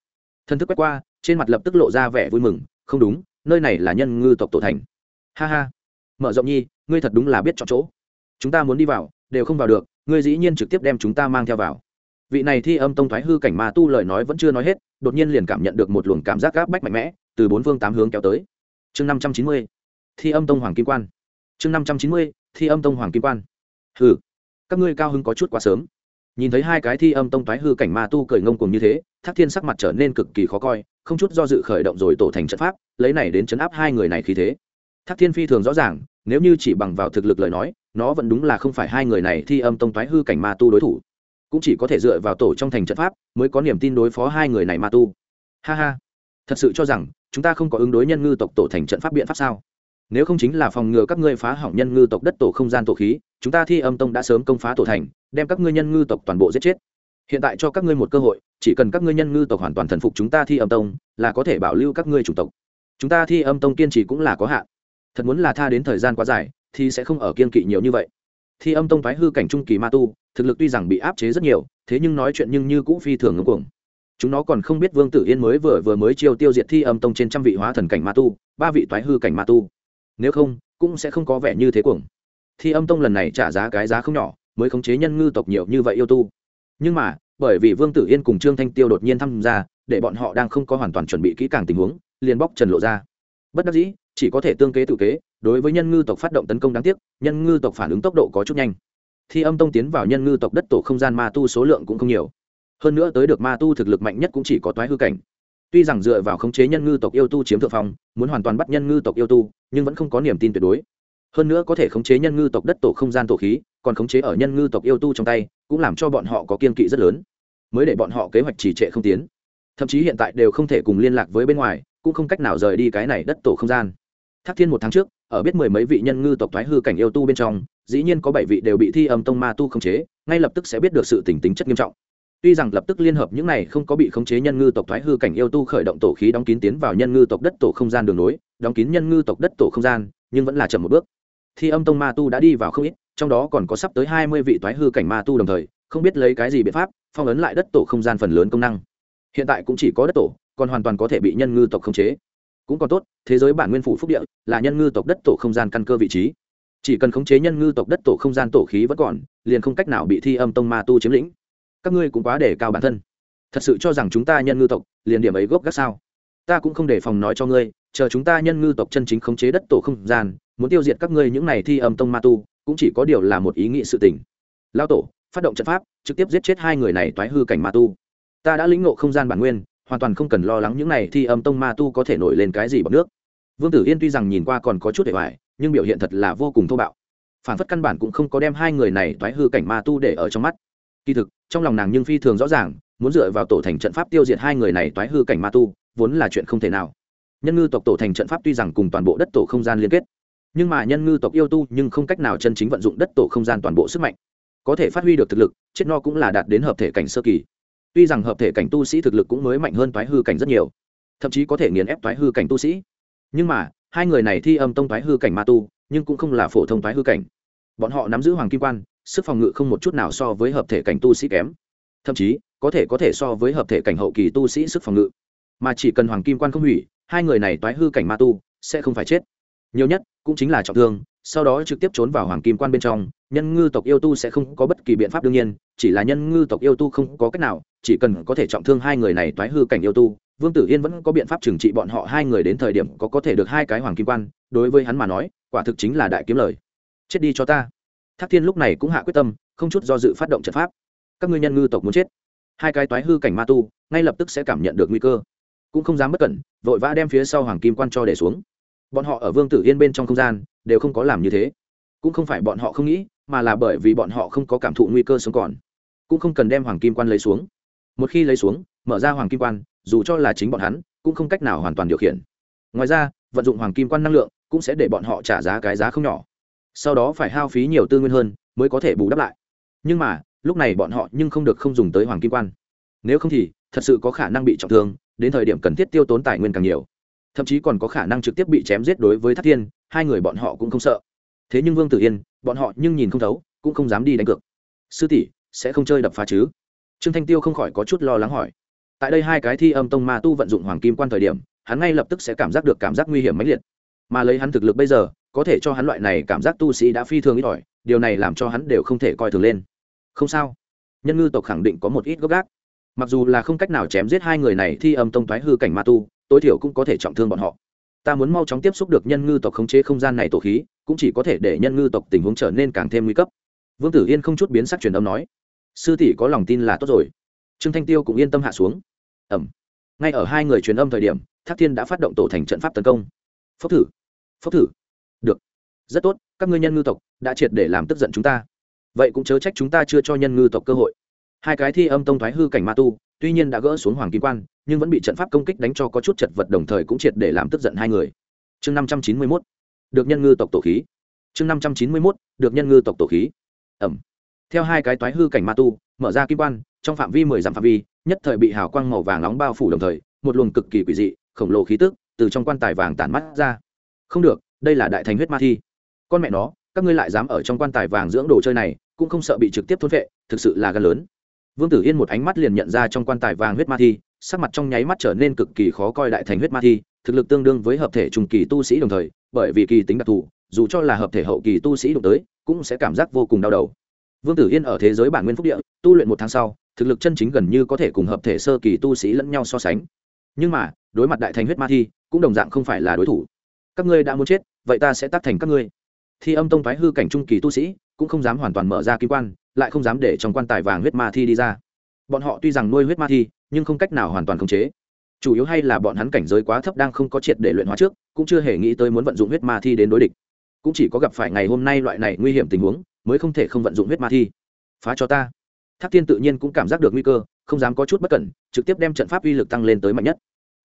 Thân thức quét qua, trên mặt lập tức lộ ra vẻ vui mừng, không đúng, nơi này là nhân ngư tộc tổ thành. Ha ha. Mở rộng nhi, ngươi thật đúng là biết chọn chỗ. Chúng ta muốn đi vào, đều không vào được, ngươi dĩ nhiên trực tiếp đem chúng ta mang theo vào. Vị này thi âm tông thoái hư cảnh ma tu lời nói vẫn chưa nói hết đột nhiên liền cảm nhận được một luồng cảm giác gáp bách mạnh mẽ, từ bốn phương tám hướng kéo tới. Chương năm trăm chín mươi, thi âm tông hoàng kim quan. Chương năm trăm chín mươi, thi âm tông hoàng kim quan. Hừ, các ngươi cao hứng có chút quá sớm. Nhìn thấy hai cái thi âm tông thoái hư cảnh ma tu cười ngông cùng như thế, thác thiên sắc mặt trở nên cực kỳ khó coi, không chút do dự khởi động rồi tổ thành trận pháp, lấy này đến chấn áp hai người này khí thế. Thác thiên phi thường rõ ràng, nếu như chỉ bằng vào thực lực lời nói, nó vẫn đúng là không phải hai người này thi âm tông thoái hư cảnh ma tu đối thủ cũng chỉ có thể dựa vào tổ trong thành trận pháp mới có niềm tin đối phó hai người này ma tu. Ha ha. Thật sự cho rằng, chúng ta không có ứng đối nhân ngư tộc tổ thành trận pháp biện pháp sao? Nếu không chính là phòng ngừa các ngươi phá hỏng nhân ngư tộc đất tổ không gian tổ khí, chúng ta thi âm tông đã sớm công phá tổ thành, đem các ngươi nhân ngư tộc toàn bộ giết chết. Hiện tại cho các ngươi một cơ hội, chỉ cần các ngươi nhân ngư tộc hoàn toàn thần phục chúng ta thi âm tông, là có thể bảo lưu các ngươi chủng tộc. Chúng ta thi âm tông kiên trì cũng là có hạn. Thật muốn là tha đến thời gian quá dài, thì sẽ không ở kiên kỵ nhiều như vậy. Thi âm tông thoái hư cảnh trung kỳ ma tu thực lực tuy rằng bị áp chế rất nhiều, thế nhưng nói chuyện nhưng như cũ phi thường ngưng cuồng. Chúng nó còn không biết vương tử yên mới vừa vừa mới chiêu tiêu diệt thi âm tông trên trăm vị hóa thần cảnh ma tu, ba vị toái hư cảnh ma tu. Nếu không, cũng sẽ không có vẻ như thế cuồng. Thi âm tông lần này trả giá cái giá không nhỏ, mới khống chế nhân ngư tộc nhiều như vậy yêu tu. Nhưng mà, bởi vì vương tử yên cùng trương thanh tiêu đột nhiên tham gia, để bọn họ đang không có hoàn toàn chuẩn bị kỹ càng tình huống, liền bóc trần lộ ra. Bất đắc dĩ, chỉ có thể tương kế tự kế, đối với nhân ngư tộc phát động tấn công đáng tiếc, nhân ngư tộc phản ứng tốc độ có chút nhanh thi âm tông tiến vào nhân ngư tộc đất tổ không gian ma tu số lượng cũng không nhiều. Hơn nữa tới được ma tu thực lực mạnh nhất cũng chỉ có toái hư cảnh. Tuy rằng dựa vào khống chế nhân ngư tộc yêu tu chiếm thượng phong, muốn hoàn toàn bắt nhân ngư tộc yêu tu, nhưng vẫn không có niềm tin tuyệt đối. Hơn nữa có thể khống chế nhân ngư tộc đất tổ không gian tổ khí, còn khống chế ở nhân ngư tộc yêu tu trong tay, cũng làm cho bọn họ có kiên kỵ rất lớn. Mới để bọn họ kế hoạch trì trệ không tiến. Thậm chí hiện tại đều không thể cùng liên lạc với bên ngoài, cũng không cách nào rời đi cái này đất tổ không gian. Thác thiên một tháng trước, ở biết mười mấy vị nhân ngư tộc thoái hư cảnh yêu tu bên trong dĩ nhiên có bảy vị đều bị thi âm tông ma tu khống chế, ngay lập tức sẽ biết được sự tình tính chất nghiêm trọng. Tuy rằng lập tức liên hợp những này không có bị khống chế nhân ngư tộc thoái hư cảnh yêu tu khởi động tổ khí đóng kín tiến vào nhân ngư tộc đất tổ không gian đường nối, đóng kín nhân ngư tộc đất tổ không gian, nhưng vẫn là chậm một bước. Thi âm tông ma tu đã đi vào không ít, trong đó còn có sắp tới hai mươi vị thoái hư cảnh ma tu đồng thời, không biết lấy cái gì biện pháp phong ấn lại đất tổ không gian phần lớn công năng. Hiện tại cũng chỉ có đất tổ, còn hoàn toàn có thể bị nhân ngư tộc khống chế. Cũng còn tốt, thế giới bản nguyên phủ phúc địa là nhân ngư tộc đất tổ không gian căn cơ vị trí chỉ cần khống chế nhân ngư tộc đất tổ không gian tổ khí vẫn còn, liền không cách nào bị thi âm tông ma tu chiếm lĩnh. Các ngươi cũng quá để cao bản thân. Thật sự cho rằng chúng ta nhân ngư tộc, liền điểm ấy gốc gác sao? Ta cũng không để phòng nói cho ngươi, chờ chúng ta nhân ngư tộc chân chính khống chế đất tổ không gian, muốn tiêu diệt các ngươi những này thi âm tông ma tu, cũng chỉ có điều là một ý nghĩ sự tình. Lao tổ, phát động trận pháp, trực tiếp giết chết hai người này toái hư cảnh ma tu. Ta đã lĩnh ngộ không gian bản nguyên, hoàn toàn không cần lo lắng những này thi âm tông ma tu có thể nổi lên cái gì bằng nước. Vương tử yên tuy rằng nhìn qua còn có chút để hoài nhưng biểu hiện thật là vô cùng thô bạo. Phản phất căn bản cũng không có đem hai người này toái hư cảnh ma tu để ở trong mắt. Kỳ thực, trong lòng nàng nhưng phi thường rõ ràng, muốn dựa vào tổ thành trận pháp tiêu diệt hai người này toái hư cảnh ma tu, vốn là chuyện không thể nào. Nhân ngư tộc tổ thành trận pháp tuy rằng cùng toàn bộ đất tổ không gian liên kết, nhưng mà nhân ngư tộc yêu tu nhưng không cách nào chân chính vận dụng đất tổ không gian toàn bộ sức mạnh. Có thể phát huy được thực lực, chết no cũng là đạt đến hợp thể cảnh sơ kỳ. Tuy rằng hợp thể cảnh tu sĩ thực lực cũng mới mạnh hơn toái hư cảnh rất nhiều, thậm chí có thể nghiền ép toái hư cảnh tu sĩ. Nhưng mà hai người này thi âm tông thái hư cảnh ma tu, nhưng cũng không là phổ thông thái hư cảnh. Bọn họ nắm giữ hoàng kim quan, sức phòng ngự không một chút nào so với hợp thể cảnh tu sĩ kém. Thậm chí, có thể có thể so với hợp thể cảnh hậu kỳ tu sĩ sức phòng ngự. Mà chỉ cần hoàng kim quan không hủy, hai người này toái hư cảnh ma tu sẽ không phải chết. Nhiều nhất, cũng chính là trọng thương, sau đó trực tiếp trốn vào hoàng kim quan bên trong, nhân ngư tộc yêu tu sẽ không có bất kỳ biện pháp đương nhiên, chỉ là nhân ngư tộc yêu tu không có cách nào, chỉ cần có thể trọng thương hai người này toái hư cảnh yêu tu vương tử yên vẫn có biện pháp trừng trị bọn họ hai người đến thời điểm có có thể được hai cái hoàng kim quan, đối với hắn mà nói, quả thực chính là đại kiếm lời. Chết đi cho ta. Thác thiên lúc này cũng hạ quyết tâm, không chút do dự phát động trận pháp. Các ngươi nhân ngư tộc muốn chết. Hai cái toái hư cảnh ma tu, ngay lập tức sẽ cảm nhận được nguy cơ. Cũng không dám bất cẩn, vội vã đem phía sau hoàng kim quan cho để xuống. Bọn họ ở vương tử yên bên trong không gian, đều không có làm như thế. Cũng không phải bọn họ không nghĩ, mà là bởi vì bọn họ không có cảm thụ nguy cơ sống còn. Cũng không cần đem hoàng kim quan lấy xuống. Một khi lấy xuống, mở ra hoàng kim quan dù cho là chính bọn hắn, cũng không cách nào hoàn toàn điều khiển. Ngoài ra, vận dụng hoàng kim quan năng lượng cũng sẽ để bọn họ trả giá cái giá không nhỏ. Sau đó phải hao phí nhiều tư nguyên hơn mới có thể bù đắp lại. Nhưng mà, lúc này bọn họ nhưng không được không dùng tới hoàng kim quan. Nếu không thì, thật sự có khả năng bị trọng thương, đến thời điểm cần thiết tiêu tốn tài nguyên càng nhiều. Thậm chí còn có khả năng trực tiếp bị chém giết đối với thác thiên, hai người bọn họ cũng không sợ. Thế nhưng vương tử yên, bọn họ nhưng nhìn không thấu, cũng không dám đi đánh cược. Sư tỷ, sẽ không chơi đập phá chứ? Trương thanh tiêu không khỏi có chút lo lắng hỏi tại đây hai cái thi âm tông ma tu vận dụng hoàng kim quan thời điểm, hắn ngay lập tức sẽ cảm giác được cảm giác nguy hiểm mãnh liệt. Mà lấy hắn thực lực bây giờ, có thể cho hắn loại này cảm giác tu sĩ đã phi thường ít ỏi, điều này làm cho hắn đều không thể coi thường lên. Không sao. Nhân ngư tộc khẳng định có một ít gốc gác. Mặc dù là không cách nào chém giết hai người này thi âm tông thoái hư cảnh ma tu, tối thiểu cũng có thể trọng thương bọn họ. Ta muốn mau chóng tiếp xúc được nhân ngư tộc khống chế không gian này tổ khí, cũng chỉ có thể để nhân ngư tộc tình huống trở nên càng thêm nguy cấp. Vương tử yên không chút biến sắc truyền âm nói, sư tỷ có lòng tin là tốt rồi trương thanh tiêu cũng yên tâm hạ xuống. Ẩm. Ngay ở hai người truyền âm thời điểm, thác thiên đã phát động tổ thành trận pháp tấn công. Phốc thử. Phốc thử. Được. Rất tốt, các ngươi nhân ngư tộc đã triệt để làm tức giận chúng ta. Vậy cũng chớ trách chúng ta chưa cho nhân ngư tộc cơ hội. Hai cái thi âm tông thoái hư cảnh ma tu, tuy nhiên đã gỡ xuống hoàng kim quan, nhưng vẫn bị trận pháp công kích đánh cho có chút chật vật đồng thời cũng triệt để làm tức giận hai người. Chương năm trăm chín mươi mốt. Được nhân ngư tộc tổ khí. Chương năm trăm chín mươi mốt. Được nhân ngư tộc tổ khí. Ẩm. Theo hai cái toái hư cảnh ma tu, mở ra kim quan trong phạm vi mười dặm phạm vi, nhất thời bị hào quang màu vàng nóng bao phủ đồng thời, một luồng cực kỳ quỷ dị, khổng lồ khí tức từ trong quan tài vàng tản mắt ra. Không được, đây là đại thành huyết ma thi. Con mẹ nó, các ngươi lại dám ở trong quan tài vàng dưỡng đồ chơi này, cũng không sợ bị trực tiếp thôn vệ, thực sự là gan lớn. Vương tử yên một ánh mắt liền nhận ra trong quan tài vàng huyết ma thi, sắc mặt trong nháy mắt trở nên cực kỳ khó coi đại thành huyết ma thi, thực lực tương đương với hợp thể trùng kỳ tu sĩ đồng thời, bởi vì kỳ tính đặc thù, dù cho là hợp thể hậu kỳ tu sĩ đụng tới, cũng sẽ cảm giác vô cùng đau đầu. Vương tử yên ở thế giới bản nguyên phúc địa, tu luyện một tháng sau thực lực chân chính gần như có thể cùng hợp thể sơ kỳ tu sĩ lẫn nhau so sánh. Nhưng mà, đối mặt đại thành huyết ma thi, cũng đồng dạng không phải là đối thủ. Các ngươi đã muốn chết, vậy ta sẽ tác thành các ngươi. Thi âm tông thoái hư cảnh trung kỳ tu sĩ, cũng không dám hoàn toàn mở ra kim quan, lại không dám để trong quan tài vàng huyết ma thi đi ra. Bọn họ tuy rằng nuôi huyết ma thi, nhưng không cách nào hoàn toàn khống chế. Chủ yếu hay là bọn hắn cảnh giới quá thấp đang không có triệt để luyện hóa trước, cũng chưa hề nghĩ tới muốn vận dụng huyết ma thi đến đối địch. Cũng chỉ có gặp phải ngày hôm nay loại này nguy hiểm tình huống, mới không thể không vận dụng huyết ma thi. Phá cho ta thác thiên tự nhiên cũng cảm giác được nguy cơ, không dám có chút bất cẩn, trực tiếp đem trận pháp uy lực tăng lên tới mạnh nhất.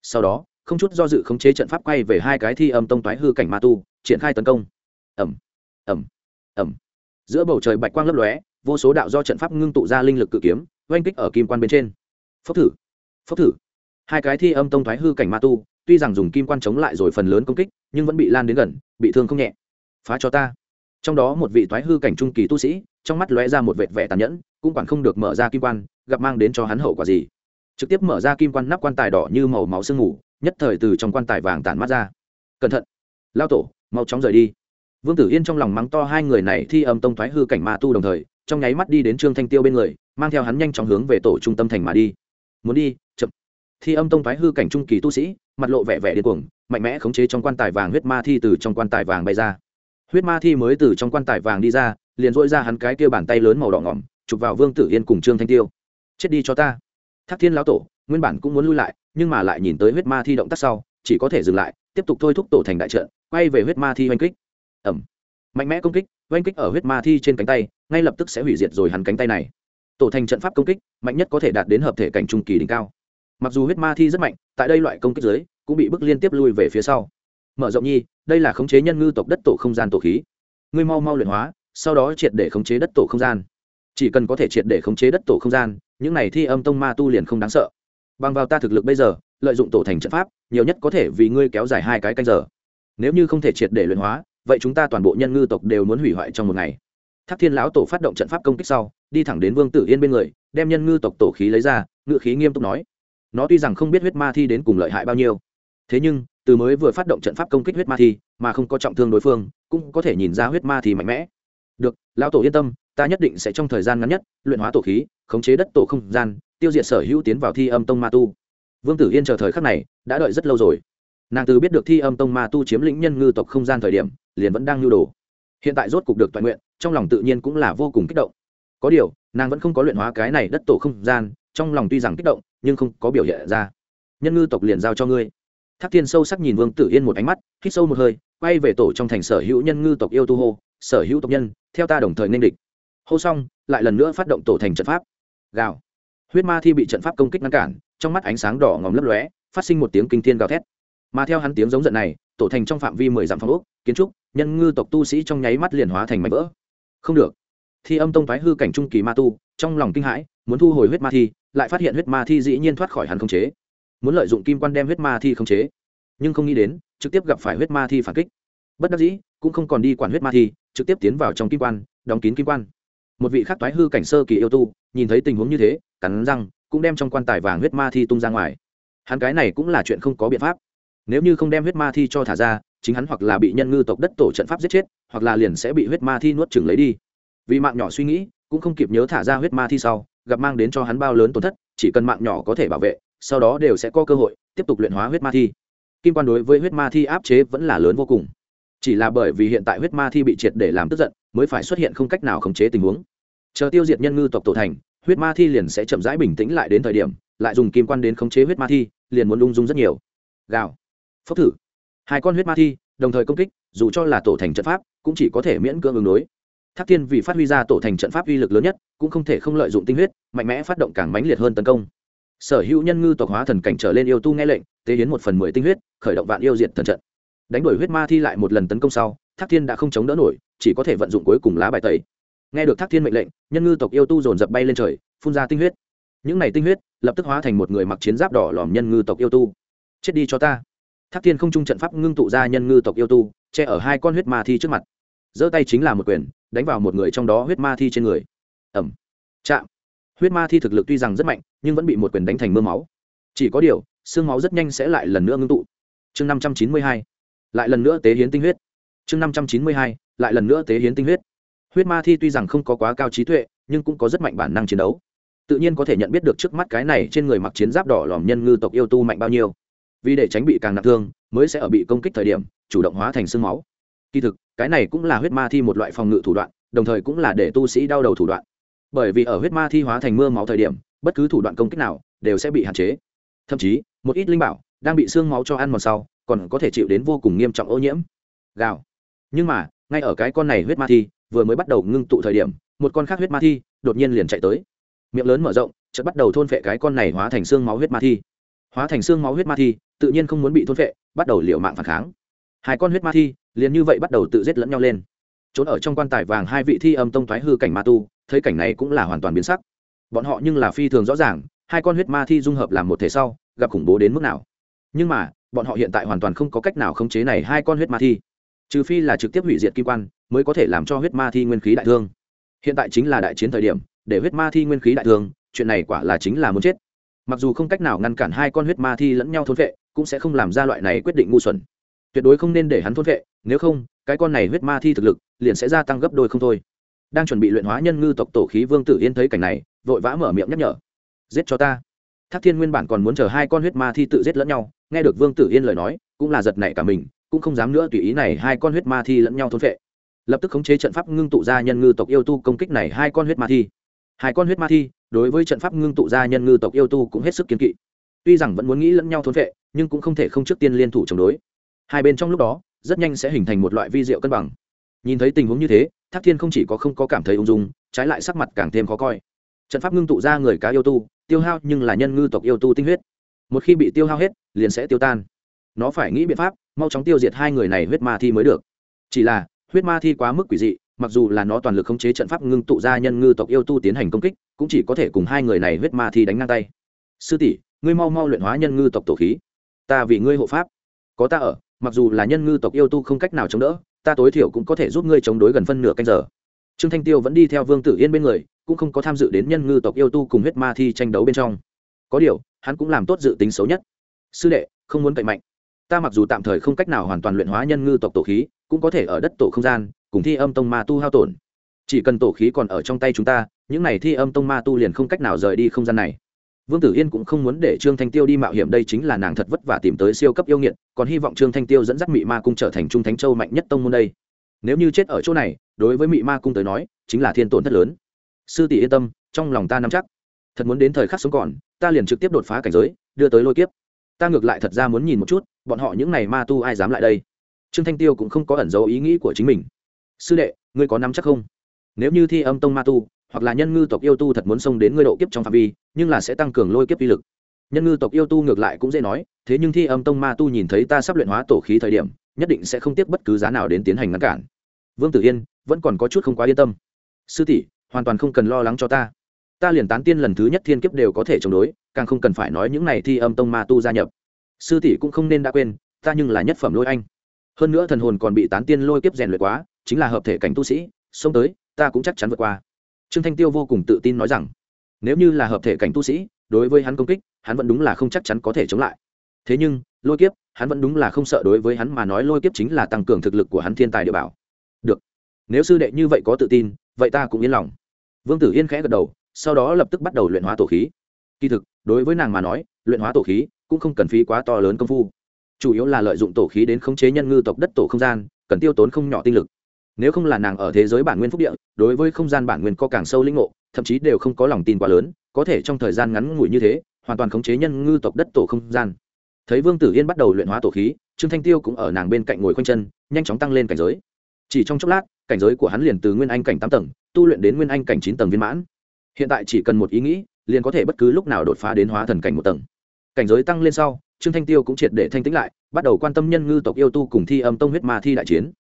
Sau đó, không chút do dự khống chế trận pháp quay về hai cái thi âm tông toái hư cảnh ma tu, triển khai tấn công. Ẩm ẩm ẩm giữa bầu trời bạch quang lấp lóe, vô số đạo do trận pháp ngưng tụ ra linh lực cự kiếm, oanh kích ở kim quan bên trên. Phốc thử phốc thử. Hai cái thi âm tông thoái hư cảnh ma tu, tuy rằng dùng kim quan chống lại rồi phần lớn công kích, nhưng vẫn bị lan đến gần, bị thương không nhẹ. Phá cho ta. Trong đó một vị toái hư cảnh trung kỳ tu sĩ trong mắt lóe ra một vệt vẻ tàn nhẫn, cũng quản không được mở ra kim quan, gặp mang đến cho hắn hậu quả gì. Trực tiếp mở ra kim quan nắp quan tài đỏ như màu máu sương mù, nhất thời từ trong quan tài vàng tản mắt ra. Cẩn thận! Lao tổ, mau chóng rời đi. Vương tử yên trong lòng mắng to hai người này thi âm tông thoái hư cảnh ma tu đồng thời, trong nháy mắt đi đến trương thanh tiêu bên người, mang theo hắn nhanh chóng hướng về tổ trung tâm thành mà đi. Muốn đi, chậm. Thi âm tông thoái hư cảnh trung kỳ tu sĩ, mặt lộ vẻ vẻ điên cuồng, mạnh mẽ khống chế trong quan tài vàng huyết ma thi từ trong quan tài vàng bay ra. Huyết ma thi mới từ trong quan tài vàng đi ra liền dội ra hắn cái kia bàn tay lớn màu đỏ ngỏm, chụp vào vương tử yên cùng trương thanh tiêu. Chết đi cho ta. Thác thiên lão tổ, nguyên bản cũng muốn lui lại, nhưng mà lại nhìn tới huyết ma thi động tác sau, chỉ có thể dừng lại, tiếp tục thôi thúc tổ thành đại trận, quay về huyết ma thi oanh kích. Ẩm mạnh mẽ công kích, oanh kích ở huyết ma thi trên cánh tay, ngay lập tức sẽ hủy diệt rồi hắn cánh tay này. Tổ thành trận pháp công kích, mạnh nhất có thể đạt đến hợp thể cảnh trung kỳ đỉnh cao. Mặc dù huyết ma thi rất mạnh, tại đây loại công kích dưới, cũng bị bức liên tiếp lui về phía sau. Mở rộng nhi, đây là khống chế nhân ngư tộc đất tổ không gian tổ khí. Ngươi mau mau luyện hóa sau đó triệt để khống chế đất tổ không gian. Chỉ cần có thể triệt để khống chế đất tổ không gian, những này thi âm tông ma tu liền không đáng sợ. Bằng vào ta thực lực bây giờ, lợi dụng tổ thành trận pháp, nhiều nhất có thể vì ngươi kéo dài hai cái canh giờ. Nếu như không thể triệt để luyện hóa, vậy chúng ta toàn bộ nhân ngư tộc đều muốn hủy hoại trong một ngày. Thác thiên lão tổ phát động trận pháp công kích sau, đi thẳng đến vương tử yên bên người, đem nhân ngư tộc tổ khí lấy ra, ngự khí nghiêm túc nói. Nó tuy rằng không biết huyết ma thi đến cùng lợi hại bao nhiêu, thế nhưng, từ mới vừa phát động trận pháp công kích huyết ma thi, mà không có trọng thương đối phương, cũng có thể nhìn ra huyết ma thi mạnh mẽ được, lão tổ yên tâm, ta nhất định sẽ trong thời gian ngắn nhất luyện hóa tổ khí, khống chế đất tổ không gian, tiêu diệt sở hữu tiến vào thi âm tông ma tu. Vương tử yên chờ thời khắc này đã đợi rất lâu rồi. Nàng từ biết được thi âm tông ma tu chiếm lĩnh nhân ngư tộc không gian thời điểm, liền vẫn đang nhu đồ. Hiện tại rốt cục được toàn nguyện, trong lòng tự nhiên cũng là vô cùng kích động. Có điều, nàng vẫn không có luyện hóa cái này đất tổ không gian, trong lòng tuy rằng kích động, nhưng không có biểu hiện ra. Nhân ngư tộc liền giao cho ngươi. Thác thiên sâu sắc nhìn vương tử yên một ánh mắt, hít sâu một hơi, quay về tổ trong thành sở hữu nhân ngư tộc yêu tu hô sở hữu tộc nhân, theo ta đồng thời nên địch. Hô xong, lại lần nữa phát động tổ thành trận pháp. Gào. Huyết ma thi bị trận pháp công kích ngăn cản, trong mắt ánh sáng đỏ ngòm lấp lóe, phát sinh một tiếng kinh thiên gào thét. Mà theo hắn tiếng giống giận này, tổ thành trong phạm vi mười dặm phong ốc, kiến trúc, nhân ngư tộc tu sĩ trong nháy mắt liền hóa thành mảnh vỡ. Không được. Thi âm tông thoái hư cảnh trung kỳ ma tu, trong lòng kinh hãi, muốn thu hồi huyết ma thi, lại phát hiện huyết ma thi dĩ nhiên thoát khỏi hắn không chế. Muốn lợi dụng kim quan đem huyết ma thi không chế. Nhưng không nghĩ đến, trực tiếp gặp phải huyết ma thi phản kích. Bất đắc dĩ, cũng không còn đi quản huyết ma thi trực tiếp tiến vào trong kim quan, đóng kín kim quan. Một vị khác toái hư cảnh sơ kỳ yêu tu, nhìn thấy tình huống như thế, cắn răng, cũng đem trong quan tài vàng huyết ma thi tung ra ngoài. Hắn cái này cũng là chuyện không có biện pháp. Nếu như không đem huyết ma thi cho thả ra, chính hắn hoặc là bị nhân ngư tộc đất tổ trận pháp giết chết, hoặc là liền sẽ bị huyết ma thi nuốt chừng lấy đi. Vì mạng nhỏ suy nghĩ, cũng không kịp nhớ thả ra huyết ma thi sau, gặp mang đến cho hắn bao lớn tổn thất, chỉ cần mạng nhỏ có thể bảo vệ, sau đó đều sẽ có cơ hội tiếp tục luyện hóa huyết ma thi. Kim quan đối với huyết ma thi áp chế vẫn là lớn vô cùng chỉ là bởi vì hiện tại huyết ma thi bị triệt để làm tức giận, mới phải xuất hiện không cách nào khống chế tình huống. Chờ tiêu diệt nhân ngư tộc tổ thành, huyết ma thi liền sẽ chậm rãi bình tĩnh lại đến thời điểm, lại dùng kim quan đến khống chế huyết ma thi, liền muốn lung dung rất nhiều. Gào. Phốc thử. Hai con huyết ma thi, đồng thời công kích, dù cho là tổ thành trận pháp, cũng chỉ có thể miễn cưỡng ứng đối. Tháp thiên vì phát huy ra tổ thành trận pháp uy lực lớn nhất, cũng không thể không lợi dụng tinh huyết, mạnh mẽ phát động càng mãnh liệt hơn tấn công. Sở hữu nhân ngư tộc hóa thần cảnh trở lên yêu tu nghe lệnh, tế hiến một phần mười tinh huyết, khởi động vạn yêu diệt thần trận đánh đuổi huyết ma thi lại một lần tấn công sau, thác thiên đã không chống đỡ nổi, chỉ có thể vận dụng cuối cùng lá bài tẩy. Nghe được thác thiên mệnh lệnh, nhân ngư tộc yêu tu dồn dập bay lên trời, phun ra tinh huyết. Những này tinh huyết, lập tức hóa thành một người mặc chiến giáp đỏ lòm nhân ngư tộc yêu tu. Chết đi cho ta. Thác thiên không trung trận pháp ngưng tụ ra nhân ngư tộc yêu tu, che ở hai con huyết ma thi trước mặt. Giơ tay chính là một quyền, đánh vào một người trong đó huyết ma thi trên người. Ẩm chạm. Huyết ma thi thực lực tuy rằng rất mạnh, nhưng vẫn bị một quyền đánh thành mưa máu. Chỉ có điều, xương máu rất nhanh sẽ lại lần nữa ngưng tụ. Chương năm trăm chín mươi hai lại lần nữa tế hiến tinh huyết. Chương năm trăm chín mươi hai, lại lần nữa tế hiến tinh huyết. Huyết ma thi tuy rằng không có quá cao trí tuệ, nhưng cũng có rất mạnh bản năng chiến đấu. Tự nhiên có thể nhận biết được trước mắt cái này trên người mặc chiến giáp đỏ lòm nhân ngư tộc yêu tu mạnh bao nhiêu. Vì để tránh bị càng nặng thương, mới sẽ ở bị công kích thời điểm, chủ động hóa thành sương máu. Kỳ thực, cái này cũng là huyết ma thi một loại phòng ngự thủ đoạn, đồng thời cũng là để tu sĩ đau đầu thủ đoạn. Bởi vì ở huyết ma thi hóa thành mưa máu thời điểm, bất cứ thủ đoạn công kích nào đều sẽ bị hạn chế. Thậm chí, một ít linh bảo đang bị xương máu cho ăn một sau còn có thể chịu đến vô cùng nghiêm trọng ô nhiễm. Gào. Nhưng mà, ngay ở cái con này huyết ma thi vừa mới bắt đầu ngưng tụ thời điểm, một con khác huyết ma thi đột nhiên liền chạy tới. Miệng lớn mở rộng, chợt bắt đầu thôn phệ cái con này hóa thành xương máu huyết ma thi. Hóa thành xương máu huyết ma thi, tự nhiên không muốn bị thôn phệ, bắt đầu liều mạng phản kháng. Hai con huyết ma thi liền như vậy bắt đầu tự giết lẫn nhau lên. Trốn ở trong quan tài vàng hai vị thi âm tông thoái hư cảnh ma tu, thấy cảnh này cũng là hoàn toàn biến sắc. Bọn họ nhưng là phi thường rõ ràng, hai con huyết ma thi dung hợp làm một thể sau, gặp khủng bố đến mức nào. Nhưng mà bọn họ hiện tại hoàn toàn không có cách nào khống chế này hai con huyết ma thi. Trừ phi là trực tiếp hủy diệt kim quan, mới có thể làm cho huyết ma thi nguyên khí đại thương. Hiện tại chính là đại chiến thời điểm, để huyết ma thi nguyên khí đại thương, chuyện này quả là chính là muốn chết. Mặc dù không cách nào ngăn cản hai con huyết ma thi lẫn nhau thôn vệ, cũng sẽ không làm ra loại này quyết định ngu xuẩn. Tuyệt đối không nên để hắn thôn vệ, nếu không, cái con này huyết ma thi thực lực liền sẽ gia tăng gấp đôi không thôi. Đang chuẩn bị luyện hóa nhân ngư tộc tổ khí vương tử yên thấy cảnh này, vội vã mở miệng nhắc nhở. Giết cho ta. Thác thiên nguyên bản còn muốn chờ hai con huyết ma thi tự giết lẫn nhau nghe được vương tử yên lời nói, cũng là giật nảy cả mình, cũng không dám nữa tùy ý này hai con huyết ma thi lẫn nhau thôn vệ lập tức khống chế trận pháp ngưng tụ ra nhân ngư tộc yêu tu công kích này hai con huyết ma thi. Hai con huyết ma thi, đối với trận pháp ngưng tụ ra nhân ngư tộc yêu tu cũng hết sức kiên kỵ. Tuy rằng vẫn muốn nghĩ lẫn nhau thôn vệ nhưng cũng không thể không trước tiên liên thủ chống đối. Hai bên trong lúc đó, rất nhanh sẽ hình thành một loại vi diệu cân bằng. Nhìn thấy tình huống như thế, thác thiên không chỉ có không có cảm thấy ung dung, trái lại sắc mặt càng thêm khó coi. Trận pháp ngưng tụ ra người cá yêu tu, tiêu hao nhưng là nhân ngư tộc yêu tu tinh huyết một khi bị tiêu hao hết, liền sẽ tiêu tan. Nó phải nghĩ biện pháp, mau chóng tiêu diệt hai người này huyết ma thi mới được. Chỉ là, huyết ma thi quá mức quỷ dị, mặc dù là nó toàn lực khống chế trận pháp ngưng tụ ra nhân ngư tộc yêu tu tiến hành công kích, cũng chỉ có thể cùng hai người này huyết ma thi đánh ngang tay. Sư tỷ, ngươi mau mau luyện hóa nhân ngư tộc tổ khí. Ta vì ngươi hộ pháp. Có ta ở, mặc dù là nhân ngư tộc yêu tu không cách nào chống đỡ, ta tối thiểu cũng có thể giúp ngươi chống đối gần phân nửa canh giờ. Trương thanh tiêu vẫn đi theo vương tử yên bên người, cũng không có tham dự đến nhân ngư tộc yêu tu cùng huyết ma thi tranh đấu bên trong. Có điều hắn cũng làm tốt dự tính xấu nhất. Sư đệ, không muốn cậy mạnh. Ta mặc dù tạm thời không cách nào hoàn toàn luyện hóa nhân ngư tộc tổ khí, cũng có thể ở đất tổ không gian, cùng thi âm tông ma tu hao tổn. Chỉ cần tổ khí còn ở trong tay chúng ta, những này thi âm tông ma tu liền không cách nào rời đi không gian này. Vương tử yên cũng không muốn để trương thanh tiêu đi mạo hiểm, đây chính là nàng thật vất vả tìm tới siêu cấp yêu nghiệt, còn hy vọng trương thanh tiêu dẫn dắt mị ma cung trở thành trung thánh châu mạnh nhất tông môn đây. Nếu như chết ở chỗ này, đối với mị ma cung tới nói, chính là thiên tổn thất lớn. Sư tỷ yên tâm, trong lòng ta nắm chắc. Thật muốn đến thời khắc sống còn ta liền trực tiếp đột phá cảnh giới, đưa tới lôi kiếp. Ta ngược lại thật ra muốn nhìn một chút, bọn họ những n à y ma tu ai dám lại đây? Trương thanh tiêu cũng không có ẩn dấu ý nghĩ của chính mình. Sư đệ, ngươi có nắm chắc không? Nếu như thi âm tông ma tu, hoặc là nhân ngư tộc yêu tu thật muốn xông đến ngươi độ kiếp trong phạm vi, nhưng là sẽ tăng cường lôi kiếp uy lực. Nhân ngư tộc yêu tu ngược lại cũng dễ nói, thế nhưng thi âm tông ma tu nhìn thấy ta sắp luyện hóa tổ khí thời điểm, nhất định sẽ không tiếp bất cứ giá nào đến tiến hành ngăn cản. Vương tử yên, vẫn còn có chút không quá yên tâm. Sư tỷ, hoàn toàn không cần lo lắng cho ta ta liền tán tiên lần thứ nhất thiên kiếp đều có thể chống đối, càng không cần phải nói những này thi âm tông ma tu gia nhập. Sư tỷ cũng không nên đã quên, ta nhưng là nhất phẩm lôi anh. Hơn nữa thần hồn còn bị tán tiên lôi kiếp rèn luyện quá, chính là hợp thể cảnh tu sĩ xông tới, ta cũng chắc chắn vượt qua. Trương thanh tiêu vô cùng tự tin nói rằng, nếu như là hợp thể cảnh tu sĩ, đối với hắn công kích, hắn vẫn đúng là không chắc chắn có thể chống lại. Thế nhưng, lôi kiếp, hắn vẫn đúng là không sợ đối với hắn mà nói lôi kiếp chính là tăng cường thực lực của hắn thiên tài địa bảo. Được. Nếu sư đệ như vậy có tự tin, vậy ta cũng yên lòng. Vương tử yên khẽ gật đầu sau đó lập tức bắt đầu luyện hóa tổ khí. Kỳ thực, đối với nàng mà nói, luyện hóa tổ khí cũng không cần phí quá to lớn công phu. Chủ yếu là lợi dụng tổ khí đến khống chế nhân ngư tộc đất tổ không gian, cần tiêu tốn không nhỏ tinh lực. Nếu không là nàng ở thế giới bản nguyên phúc địa, đối với không gian bản nguyên có càng sâu lĩnh ngộ, thậm chí đều không có lòng tin quá lớn, có thể trong thời gian ngắn ngủi như thế, hoàn toàn khống chế nhân ngư tộc đất tổ không gian. Thấy vương tử yên bắt đầu luyện hóa tổ khí, trương thanh tiêu cũng ở nàng bên cạnh ngồi khoanh chân, nhanh chóng tăng lên cảnh giới. Chỉ trong chốc lát, cảnh giới của hắn liền từ nguyên anh cảnh tám tầng, tu luyện đến nguyên anh cảnh chín tầng viên mãn hiện tại chỉ cần một ý nghĩ, liền có thể bất cứ lúc nào đột phá đến hóa thần cảnh một tầng. Cảnh giới tăng lên sau, trương thanh tiêu cũng triệt để thanh tĩnh lại, bắt đầu quan tâm nhân ngư tộc yêu tu cùng thi âm tông huyết ma thi đại chiến.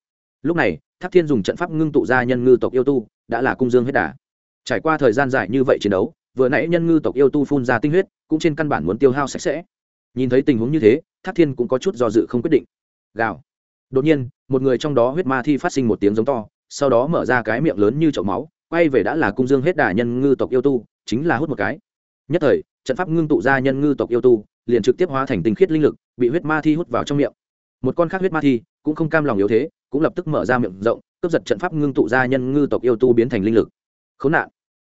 Lúc này Tháp thiên dùng trận pháp ngưng tụ ra nhân ngư tộc yêu tu, đã là cung dương hết đà. Trải qua thời gian dài như vậy chiến đấu, vừa nãy nhân ngư tộc yêu tu phun ra tinh huyết, cũng trên căn bản muốn tiêu hao sạch sẽ. Nhìn thấy tình huống như thế Tháp thiên cũng có chút do dự không quyết định. Gào. Đột nhiên, một người trong đó huyết ma thi phát sinh một tiếng giống to, sau đó mở ra cái miệng lớn như chậu máu quay về đã là cung dương hết đà nhân ngư tộc yêu tu, chính là hút một cái. Nhất thời, trận pháp ngưng tụ ra nhân ngư tộc yêu tu, liền trực tiếp hóa thành tinh khiết linh lực, bị huyết ma thi hút vào trong miệng. Một con khác huyết ma thi, cũng không cam lòng yếu thế, cũng lập tức mở ra miệng rộng, cướp giật trận pháp ngưng tụ ra nhân ngư tộc yêu tu biến thành linh lực. Khốn nạn.